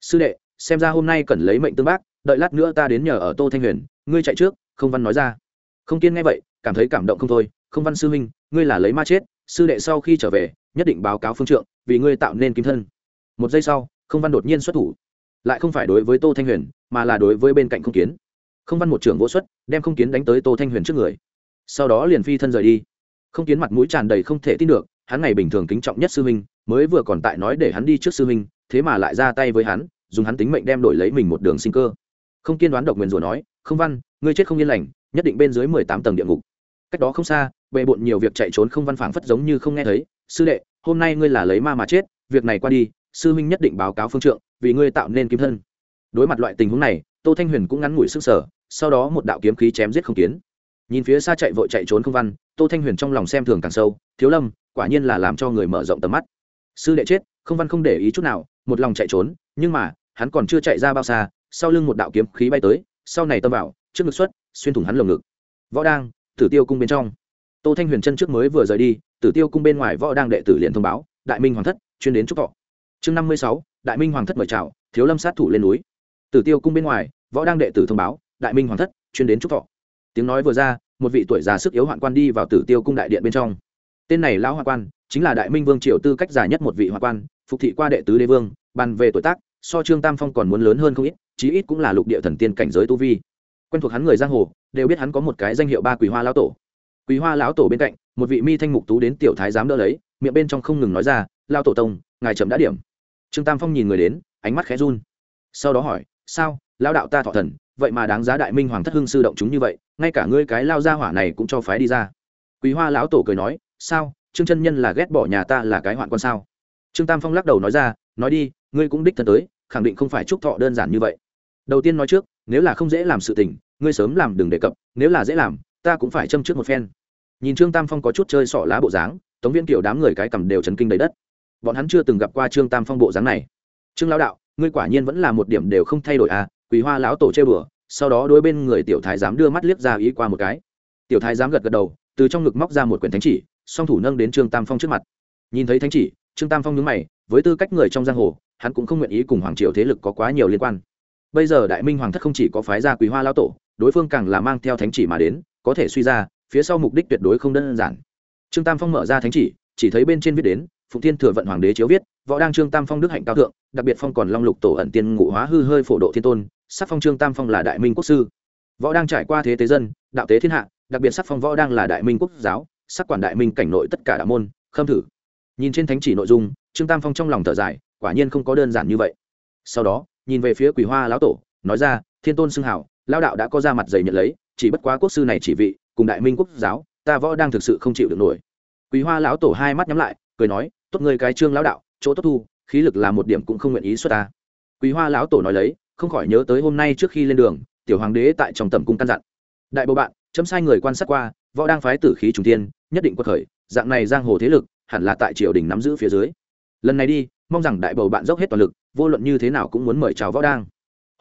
Sư đệ, xem ra hôm nay cần lấy mệnh tương bác, đợi lát nữa ta đến nhờ ở tô thanh huyền, ngươi chạy trước, không văn nói ra. Không kiên nghe vậy, cảm thấy cảm động không thôi. Không văn sư huynh, ngươi là lấy ma chết, sư đệ sau khi trở về, nhất định báo cáo phương trượng, vì ngươi tạo nên kim thân. Một giây sau, không văn đột nhiên xuất thủ. Lại không phải đối với tô thanh huyền, mà là đối với bên cạnh không kiến. Không văn một trưởng vỗ xuất, đem không kiến đánh tới tô thanh huyền trước người. Sau đó liền phi thân rời đi không kiến mặt mũi tràn đầy không thể tin được, hắn ngày bình thường kính trọng nhất sư huynh, mới vừa còn tại nói để hắn đi trước sư huynh, thế mà lại ra tay với hắn, dùng hắn tính mệnh đem đổi lấy mình một đường sinh cơ. Không kiên đoán độc nguyền rủa nói, không văn, ngươi chết không yên lành, nhất định bên dưới mười tám tầng địa ngục. Cách đó không xa, bề bộn nhiều việc chạy trốn không văn phảng phất giống như không nghe thấy, sư đệ, hôm nay ngươi là lấy ma mà chết, việc này qua đi, sư huynh nhất định báo cáo phương trượng, vì ngươi tạo nên kim thân. Đối mặt loại tình huống này, tô thanh huyền cũng ngắn ngủi sức sở sau đó một đạo kiếm khí chém giết không kiến nhìn phía xa chạy vội chạy trốn không văn, tô thanh huyền trong lòng xem thường càng sâu, thiếu lâm, quả nhiên là làm cho người mở rộng tầm mắt. Sư đệ chết, không văn không để ý chút nào, một lòng chạy trốn, nhưng mà, hắn còn chưa chạy ra bao xa, sau lưng một đạo kiếm khí bay tới, sau này tâm vào trước ngực xuất, xuyên thủng hắn lồng ngực. Võ đang, tử tiêu cung bên trong. Tô thanh huyền chân trước mới vừa rời đi, tử tiêu cung bên ngoài võ đang đệ tử liền thông báo, đại minh hoàng thất, chuyên đến trúc thọ. Chương năm mươi sáu, đại minh hoàng thất mời chào, thiếu lâm sát thủ lên núi. Tử tiêu cung bên ngoài, võ đang đệ tử thông báo, đại minh hoàng thất, chuyên đến trúc thọ tiếng nói vừa ra, một vị tuổi già sức yếu hoạn quan đi vào tử tiêu cung đại điện bên trong. Tên này lão hoạn quan chính là đại minh vương triều tư cách già nhất một vị hoạn quan, phục thị qua đệ tứ đế vương, bàn về tuổi tác, so trương tam phong còn muốn lớn hơn không ít, chí ít cũng là lục địa thần tiên cảnh giới tu vi. Quen thuộc hắn người giang hồ, đều biết hắn có một cái danh hiệu ba quý hoa lão tổ. Quý hoa lão tổ bên cạnh, một vị mi thanh mục tú đến tiểu thái giám đỡ lấy, miệng bên trong không ngừng nói ra lao tổ tông, ngài chậm đã điểm. Trương tam phong nhìn người đến, ánh mắt khẽ run. Sau đó hỏi, sao lao đạo ta thọ thần vậy mà đáng giá đại minh hoàng thất hưng sư động chúng như vậy, ngay cả ngươi cái lao ra hỏa này cũng cho phái đi ra. Quý hoa lão tổ cười nói, sao? Trương chân nhân là ghét bỏ nhà ta là cái hoạn con sao? Trương tam phong lắc đầu nói ra, nói đi, ngươi cũng đích thân tới, khẳng định không phải chúc thọ đơn giản như vậy. Đầu tiên nói trước, nếu là không dễ làm sự tình, ngươi sớm làm đừng đề cập, nếu là dễ làm, ta cũng phải châm trước một phen. Nhìn trương tam phong có chút chơi sọ lá bộ dáng, tống viên kiểu đám người cái cầm đều chấn kinh đầy đất. Bọn hắn chưa từng gặp qua trương tam phong bộ dáng này. Trương lão đạo, ngươi quả nhiên vẫn là một điểm đều không thay đổi à quỳ hoa lão tổ chơi bừa sau đó đôi bên người tiểu thái giám đưa mắt liếc ra ý qua một cái. Tiểu thái giám gật gật đầu, từ trong ngực móc ra một quyển thánh chỉ, song thủ nâng đến trương tam phong trước mặt. Nhìn thấy thánh chỉ, trương tam phong nhướng mày, với tư cách người trong giang hồ, hắn cũng không nguyện ý cùng hoàng triều thế lực có quá nhiều liên quan. Bây giờ đại minh hoàng thất không chỉ có phái gia quý hoa lao tổ, đối phương càng là mang theo thánh chỉ mà đến, có thể suy ra, phía sau mục đích tuyệt đối không đơn giản. Trương tam phong mở ra thánh chỉ chỉ thấy bên trên viết đến, phụng thiên thừa vận hoàng đế chiếu viết, võ đang trương tam phong đức hạnh cao thượng, đặc biệt phong còn long lục tổ ẩn tiên ngụ hóa hư hơi phổ độ thiên tôn sắc phong trương tam phong là đại minh quốc sư. Võ đang trải qua thế tế dân, đạo tế thiên hạ, đặc biệt sắc phong võ đang là đại minh quốc giáo, sắc quản đại minh cảnh nội tất cả đạo môn, khâm thử. Nhìn trên thánh chỉ nội dung, trương tam phong trong lòng thở dài, quả nhiên không có đơn giản như vậy. Sau đó, nhìn về phía quỷ hoa lão tổ, nói ra, thiên tôn xưng hảo lao đạo đã có ra mặt dày nhận lấy, chỉ bất quá quốc sư này chỉ vị, cùng đại minh quốc giáo, ta võ đang thực sự không chịu được nổi. Quý hoa lão tổ hai mắt nhắm lại, cười nói, tốt người cái trương lão đạo, chỗ tốt thu, khí lực là một điểm cũng không nguyện ý xuất ta. Quý hoa lão tổ nói lấy không khỏi nhớ tới hôm nay trước khi lên đường, tiểu hoàng đế tại trong tầm cung căn dặn. Đại bộ bạn, chấm sai người quan sát qua, võ đang phái tử khí trùng tiên nhất định quật khởi, dạng này giang hồ thế lực, hẳn là tại triều đình nắm giữ phía dưới. Lần này đi, mong rằng đại bầu bạn dốc hết toàn lực, vô luận như thế nào cũng muốn mời chào võ đang.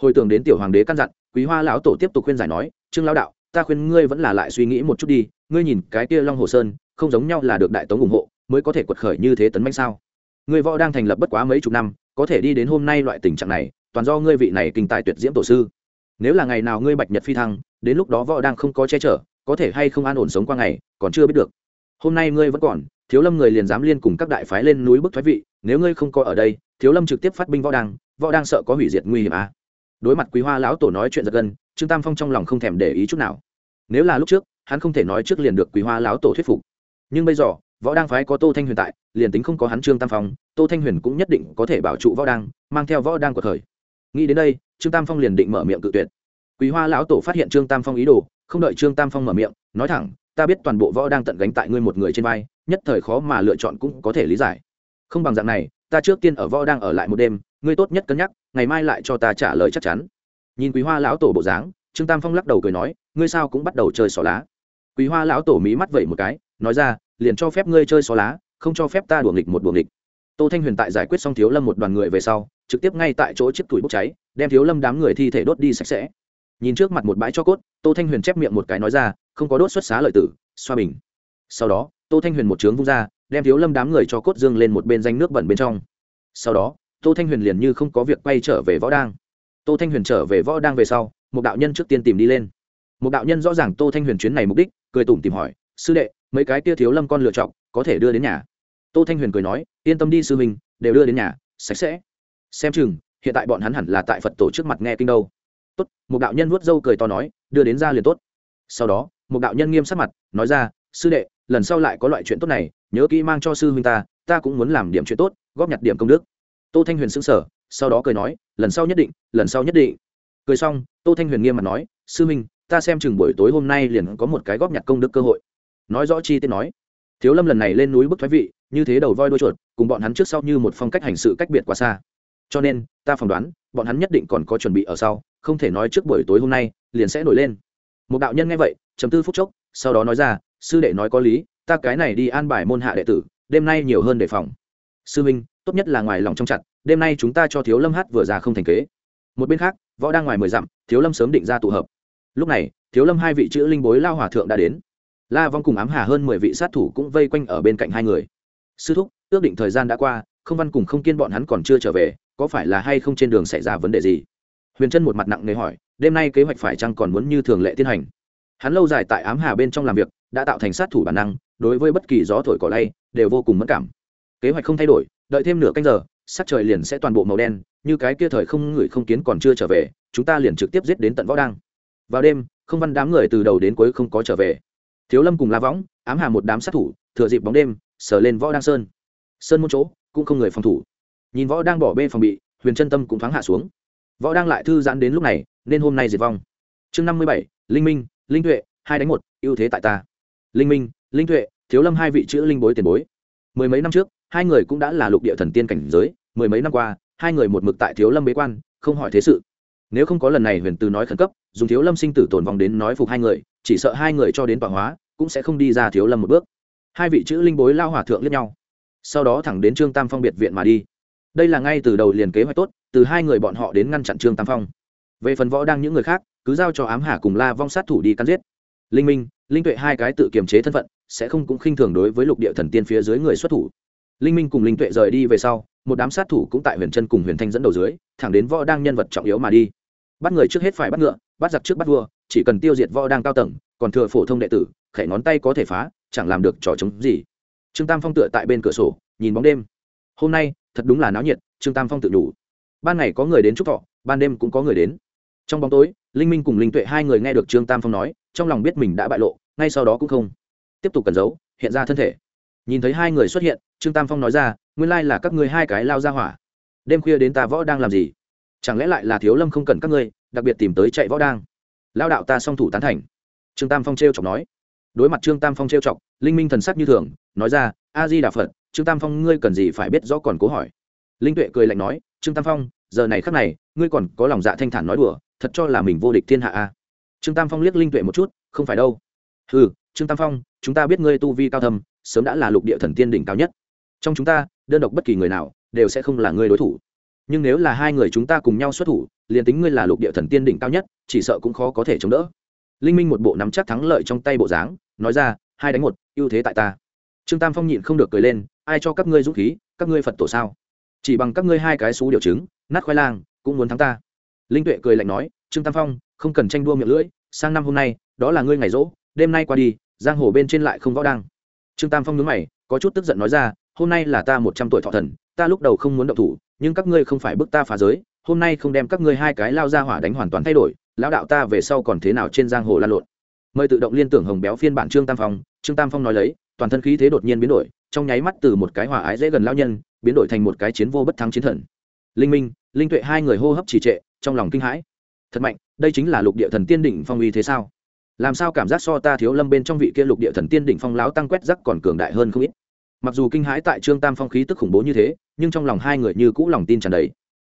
Hồi tưởng đến tiểu hoàng đế căn dặn, quý hoa lão tổ tiếp tục khuyên giải nói, trương lão đạo, ta khuyên ngươi vẫn là lại suy nghĩ một chút đi, ngươi nhìn cái kia long hồ sơn, không giống nhau là được đại tống ủng hộ, mới có thể quật khởi như thế tấn manh sao? Ngươi võ đang thành lập bất quá mấy chục năm, có thể đi đến hôm nay loại tình trạng này toàn do ngươi vị này kinh tài tuyệt diễm tổ sư. Nếu là ngày nào ngươi bạch nhật phi thăng đến lúc đó võ đang không có che chở có thể hay không an ổn sống qua ngày còn chưa biết được. Hôm nay ngươi vẫn còn thiếu lâm người liền dám liên cùng các đại phái lên núi bức thoái vị nếu ngươi không có ở đây thiếu lâm trực tiếp phát binh võ đang, võ đang sợ có hủy diệt nguy hiểm à. đối mặt quý hoa lão tổ nói chuyện giật gân trương tam phong trong lòng không thèm để ý chút nào. Nếu là lúc trước hắn không thể nói trước liền được quý hoa lão tổ thuyết phục. Nhưng bây giờ võ đang phái có tô thanh huyền tại liền tính không có hắn trương tam phong tô thanh huyền cũng nhất định có thể bảo trụ võ đang mang theo võ đang của thời nghĩ đến đây, trương tam phong liền định mở miệng cự tuyệt. Quý hoa lão tổ phát hiện trương tam phong ý đồ, không đợi trương tam phong mở miệng, nói thẳng, ta biết toàn bộ võ đang tận gánh tại ngươi một người trên vai, nhất thời khó mà lựa chọn cũng có thể lý giải. Không bằng dạng này, ta trước tiên ở võ đang ở lại một đêm, ngươi tốt nhất cân nhắc, ngày mai lại cho ta trả lời chắc chắn. Nhìn quý hoa lão tổ bộ dáng, trương tam phong lắc đầu cười nói, ngươi sao cũng bắt đầu chơi xỏ lá? Quý hoa lão tổ mí mắt vẩy một cái, nói ra, liền cho phép ngươi chơi xỏ lá, không cho phép ta đùa nghịch một đùa nghịch tô thanh huyền tại giải quyết xong thiếu lâm một đoàn người về sau, trực tiếp ngay tại chỗ chiếc tủi bốc cháy, đem thiếu lâm đám người thi thể đốt đi sạch sẽ. Nhìn trước mặt một bãi cho cốt, tô thanh huyền chép miệng một cái nói ra, không có đốt xuất xá lợi tử, xoa bình. Sau đó, tô thanh huyền một trướng vung ra, đem thiếu lâm đám người cho cốt dương lên một bên danh nước bẩn bên trong. Sau đó, tô thanh huyền liền như không có việc quay trở về võ đang. Tô thanh huyền trở về võ đang về sau, một đạo nhân trước tiên tìm đi lên. Một đạo nhân rõ ràng tô thanh huyền chuyến này mục đích, cười tủm tìm hỏi, sư đệ, mấy cái tia thiếu lâm con lựa chọn, có thể đưa đến nhà? Tô thanh huyền cười nói, yên tâm đi sư huynh, đều đưa đến nhà, sạch sẽ. Xem chừng, hiện tại bọn hắn hẳn là tại phật tổ trước mặt nghe kinh đâu. Tốt, một đạo nhân vuốt râu cười to nói, đưa đến ra liền tốt. Sau đó, một đạo nhân nghiêm sắc mặt, nói ra, sư đệ, lần sau lại có loại chuyện tốt này, nhớ kỹ mang cho sư huynh ta ta cũng muốn làm điểm chuyện tốt, góp nhặt điểm công đức. Tô thanh huyền xứng sở sau đó cười nói, lần sau nhất định, lần sau nhất định. Cười xong, tô thanh huyền nghiêm mặt nói, sư huynh, ta xem chừng buổi tối hôm nay liền có một cái góp nhặt công đức cơ hội. Nói rõ chi tiết nói, thiếu lâm lần này lên núi bức thoái vị như thế đầu voi đuôi chuột, cùng bọn hắn trước sau như một phong cách hành sự cách biệt quá xa. Cho nên, ta phỏng đoán, bọn hắn nhất định còn có chuẩn bị ở sau, không thể nói trước buổi tối hôm nay, liền sẽ nổi lên. Một đạo nhân nghe vậy chấm tư phút chốc, sau đó nói ra, sư đệ nói có lý, ta cái này đi an bài môn hạ đệ tử, đêm nay nhiều hơn đề phòng. Sư minh tốt nhất là ngoài lòng trong chặt, đêm nay chúng ta cho thiếu lâm hát vừa ra không thành kế. Một bên khác, võ đang ngoài mười dặm, thiếu lâm sớm định ra tụ hợp. Lúc này, thiếu lâm hai vị chữ linh bối lao hòa thượng đã đến. La vong cùng ám hà hơn mười vị sát thủ cũng vây quanh ở bên cạnh hai người sư thúc, ước định thời gian đã qua, không văn cùng không kiên bọn hắn còn chưa trở về, có phải là hay không trên đường xảy ra vấn đề gì? Huyền trân một mặt nặng nề hỏi, đêm nay kế hoạch phải chăng còn muốn như thường lệ tiến hành? Hắn lâu dài tại ám hà bên trong làm việc, đã tạo thành sát thủ bản năng, đối với bất kỳ gió thổi cỏ lay, đều vô cùng mất cảm. Kế hoạch không thay đổi, đợi thêm nửa canh giờ, sắc trời liền sẽ toàn bộ màu đen, như cái kia thời không người không kiến còn chưa trở về, chúng ta liền trực tiếp giết đến tận võ đăng. Vào đêm, không văn đám người từ đầu đến cuối không có trở về. Thiếu lâm cùng la võng, ám hà một đám sát thủ, thừa dịp bóng đêm sờ lên võ đăng sơn. Sơn một chỗ, cũng không người phòng thủ. Nhìn võ đang bỏ bê phòng bị, huyền chân tâm cũng thoáng hạ xuống. Võ đang lại thư giãn đến lúc này, nên hôm nay diệt vong. Chương năm mươi bảy, linh minh, linh tuệ, hai đánh một, ưu thế tại ta. Linh minh, linh tuệ, thiếu lâm hai vị chữ linh bối tiền bối. Mười mấy năm trước, hai người cũng đã là lục địa thần tiên cảnh giới. Mười mấy năm qua, hai người một mực tại thiếu lâm bế quan, không hỏi thế sự. Nếu không có lần này huyền từ nói khẩn cấp, dùng thiếu lâm sinh tử tồn vong đến nói phục hai người, chỉ sợ hai người cho đến tọa hóa, cũng sẽ không đi ra thiếu lâm một bước hai vị chữ linh bối lao hòa thượng lẫn nhau. Sau đó thẳng đến trương tam phong biệt viện mà đi. Đây là ngay từ đầu liền kế hoạch tốt, từ hai người bọn họ đến ngăn chặn trương tam phong. Về phần võ đang những người khác, cứ giao cho ám hà cùng la vong sát thủ đi cắn giết. Linh minh, linh tuệ hai cái tự kiềm chế thân phận, sẽ không cũng khinh thường đối với lục địa thần tiên phía dưới người xuất thủ. Linh minh cùng linh tuệ rời đi về sau, một đám sát thủ cũng tại huyền chân cùng huyền thanh dẫn đầu dưới, thẳng đến võ đang nhân vật trọng yếu mà đi. Bắt người trước hết phải bắt ngựa, bắt giặc trước bắt vua, chỉ cần tiêu diệt võ đang cao tầng, còn thừa phổ thông đệ tử, khẽ ngón tay có thể phá chẳng làm được trò chống gì. Trương tam phong tựa tại bên cửa sổ, nhìn bóng đêm. Hôm nay, thật đúng là náo nhiệt, trương tam phong tự đủ ban ngày có người đến chúc thọ, ban đêm cũng có người đến. Trong bóng tối, linh minh cùng linh tuệ hai người nghe được trương tam phong nói, trong lòng biết mình đã bại lộ, ngay sau đó cũng không. Tiếp tục cẩn giấu, hiện ra thân thể. Nhìn thấy hai người xuất hiện, trương tam phong nói ra, nguyên lai là các ngươi hai cái lao ra hỏa. Đêm khuya đến ta võ đang làm gì? Chẳng lẽ lại là thiếu lâm không cần các ngươi, đặc biệt tìm tới chạy võ đang. Lao đạo ta song thủ tán thành. Trương tam phong t r e o chọc nói đối mặt trương tam phong trêu chọc, linh minh thần sắc như thường, nói ra, a di đà phật, trương tam phong ngươi cần gì phải biết rõ còn cố hỏi. Linh tuệ cười lạnh nói, trương tam phong, giờ này khắc này, ngươi còn có lòng dạ thanh thản nói đùa, thật cho là mình vô địch thiên hạ a. Trương tam phong liếc linh tuệ một chút, không phải đâu. Ừ trương tam phong, chúng ta biết ngươi tu vi cao thâm, sớm đã là lục địa thần tiên đỉnh cao nhất. Trong chúng ta, đơn độc bất kỳ người nào đều sẽ không là ngươi đối thủ. Nhưng nếu là hai người chúng ta cùng nhau xuất thủ, liền tính ngươi là lục địa thần tiên đỉnh cao nhất, chỉ sợ cũng khó có thể chống đỡ linh minh một bộ nắm chắc thắng lợi trong tay bộ dáng, nói ra, hai đánh một, ưu thế tại ta. Trương tam phong nhịn không được cười lên, ai cho các ngươi dũng khí, các ngươi phật tổ sao? Chỉ bằng các ngươi hai cái xú điều chứng, nát khoai lang, cũng muốn thắng ta. Linh tuệ cười lạnh nói, trương tam phong, không cần tranh đua miệng lưỡi, sang năm hôm nay, đó là ngươi ngày rỗ, đêm nay qua đi, giang hồ bên trên lại không võ đăng trương tam phong nhớ mày, có chút tức giận nói ra, hôm nay là ta một trăm tuổi thọ thần, ta lúc đầu không muốn động thủ, nhưng các ngươi không phải bức ta phá giới, hôm nay không đem các ngươi hai cái lao ra hỏa đánh hoàn toàn thay đổi lão đạo ta về sau còn thế nào trên giang hồ lan lộn? Mời tự động liên tưởng hồng béo phiên bản trương tam phong, trương tam phong nói lấy, toàn thân khí thế đột nhiên biến đổi, trong nháy mắt từ một cái hòa ái dễ gần lao nhân, biến đổi thành một cái chiến vô bất thắng chiến thần. Linh minh, linh tuệ hai người hô hấp trì trệ, trong lòng kinh hãi. Thật mạnh, đây chính là lục địa thần tiên đỉnh phong uy thế sao? Làm sao cảm giác so ta thiếu lâm bên trong vị kia lục địa thần tiên đỉnh phong láo tăng quét rắc còn cường đại hơn không ít? Mặc dù kinh hãi tại trương tam phong khí tức khủng bố như thế, nhưng trong lòng hai người như cũ lòng tin tràn đầy.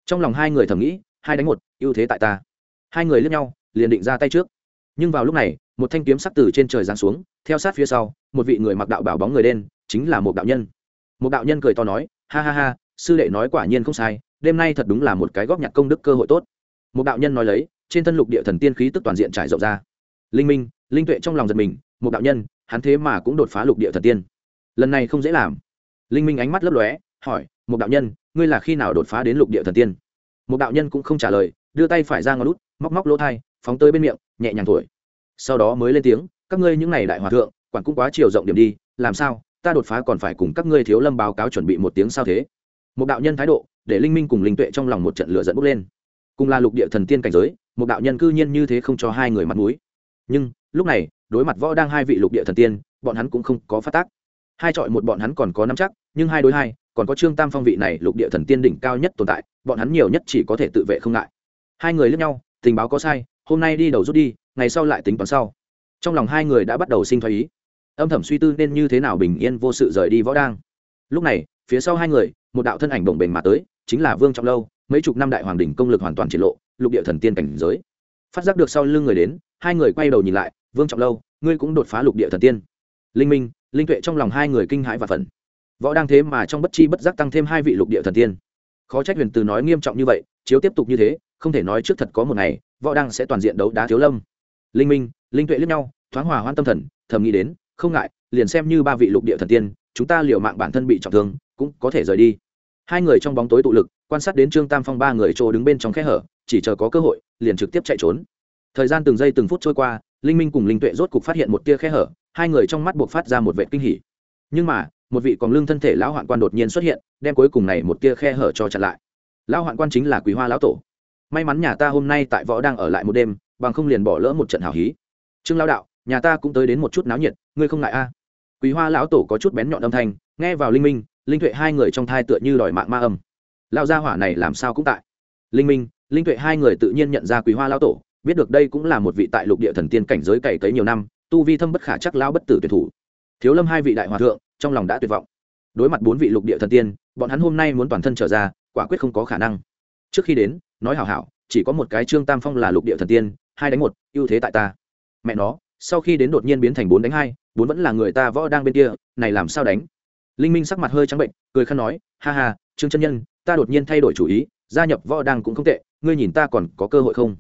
Trong lòng hai người thầm nghĩ, hai đánh một, ưu thế tại ta hai người lướt nhau, liền định ra tay trước. Nhưng vào lúc này, một thanh kiếm sắc từ trên trời giáng xuống, theo sát phía sau, một vị người mặc đạo bảo bóng người đen, chính là một đạo nhân. Một đạo nhân cười to nói, ha ha ha, sư đệ nói quả nhiên không sai, đêm nay thật đúng là một cái góp nhặt công đức cơ hội tốt. Một đạo nhân nói lấy, trên thân lục địa thần tiên khí tức toàn diện trải rộng ra. Linh minh, linh tuệ trong lòng giật mình, một đạo nhân, hắn thế mà cũng đột phá lục địa thần tiên. Lần này không dễ làm. Linh minh ánh mắt lấp lóe, hỏi, một đạo nhân, ngươi là khi nào đột phá đến lục địa thần tiên? Một đạo nhân cũng không trả lời đưa tay phải ra ngón lút móc móc lỗ thai, phóng tới bên miệng, nhẹ nhàng thổi. Sau đó mới lên tiếng, các ngươi những n à y đại hòa thượng, quản cũng quá chiều rộng điểm đi, làm sao, ta đột phá còn phải cùng các ngươi thiếu lâm báo cáo chuẩn bị một tiếng sao thế? Một đạo nhân thái độ, để linh minh cùng linh tuệ trong lòng một trận lửa dẫn bốc lên. Cùng là lục địa thần tiên cảnh giới, một đạo nhân cư nhiên như thế không cho hai người mặt mũi. Nhưng, lúc này, đối mặt võ đang hai vị lục địa thần tiên, bọn hắn cũng không có phát tác. Hai chọi một bọn hắn còn có nắm chắc, nhưng hai đối hai, còn có trương tam phong vị này lục địa thần tiên đỉnh cao nhất tồn tại, bọn hắn nhiều nhất chỉ có thể tự vệ không ngại hai người lướt nhau, tình báo có sai, hôm nay đi đầu rút đi, ngày sau lại tính toán sau. Trong lòng hai người đã bắt đầu sinh thái ý. Âm thầm suy tư nên như thế nào bình yên vô sự rời đi võ đang. Lúc này, phía sau hai người, một đạo thân ảnh bồng bềnh mà tới, chính là vương trọng lâu, mấy chục năm đại hoàng đỉnh công lực hoàn toàn triển lộ, lục địa thần tiên cảnh giới. Phát giác được sau lưng người đến, hai người quay đầu nhìn lại, vương trọng lâu, ngươi cũng đột phá lục địa thần tiên. Linh minh, linh tuệ trong lòng hai người kinh hãi và phần võ đang thế mà trong bất chi bất giác tăng thêm hai vị lục địa thần tiên. Khó trách huyền từ nói nghiêm trọng như vậy, chiếu tiếp tục như thế không thể nói trước thật có một ngày, võ đăng sẽ toàn diện đấu đá thiếu lâm. Linh minh, linh tuệ lẫn nhau, thoáng hòa hoan tâm thần, thầm nghĩ đến, không ngại, liền xem như ba vị lục địa thần tiên, chúng ta liều mạng bản thân bị trọng thương, cũng có thể rời đi. Hai người trong bóng tối tụ lực, quan sát đến trương tam phong ba người trô đứng bên trong khe hở, chỉ chờ có cơ hội, liền trực tiếp chạy trốn. Thời gian từng giây từng phút trôi qua, linh minh cùng linh tuệ rốt cục phát hiện một tia khe hở, hai người trong mắt buộc phát ra một vệ kinh hỉ. Nhưng mà, một vị còn lương thân thể lão hoạn quan đột nhiên xuất hiện, đem cuối cùng này một tia khe hở cho chặn lại. Lão hoạn quan chính là quý hoa lão tổ may mắn nhà ta hôm nay tại võ đang ở lại một đêm, bằng không liền bỏ lỡ một trận hào hí. Trương lao đạo, nhà ta cũng tới đến một chút náo nhiệt, ngươi không ngại a quý hoa lão tổ có chút bén nhọn âm thanh, nghe vào linh minh, linh tuệ hai người trong thai tựa như đòi mạng ma âm. Lao gia hỏa này làm sao cũng tại. Linh minh, linh tuệ hai người tự nhiên nhận ra quý hoa lão tổ, biết được đây cũng là một vị tại lục địa thần tiên cảnh giới cày cấy nhiều năm, tu vi thâm bất khả chắc lao bất tử tuyệt thủ. Thiếu lâm hai vị đại hòa thượng, trong lòng đã tuyệt vọng. Đối mặt bốn vị lục địa thần tiên, bọn hắn hôm nay muốn toàn thân trở ra, quả quyết không có khả năng trước khi đến, nói hảo hảo, chỉ có một cái trương tam phong là lục địa thần tiên, hai đánh một, ưu thế tại ta. Mẹ nó, sau khi đến đột nhiên biến thành bốn đánh hai, bốn vẫn là người ta võ đang bên kia, này làm sao đánh? Linh minh sắc mặt hơi trắng bệnh, cười khăn nói, ha ha, trương chân nhân, ta đột nhiên thay đổi chủ ý, gia nhập võ đang cũng không tệ, ngươi nhìn ta còn có cơ hội không?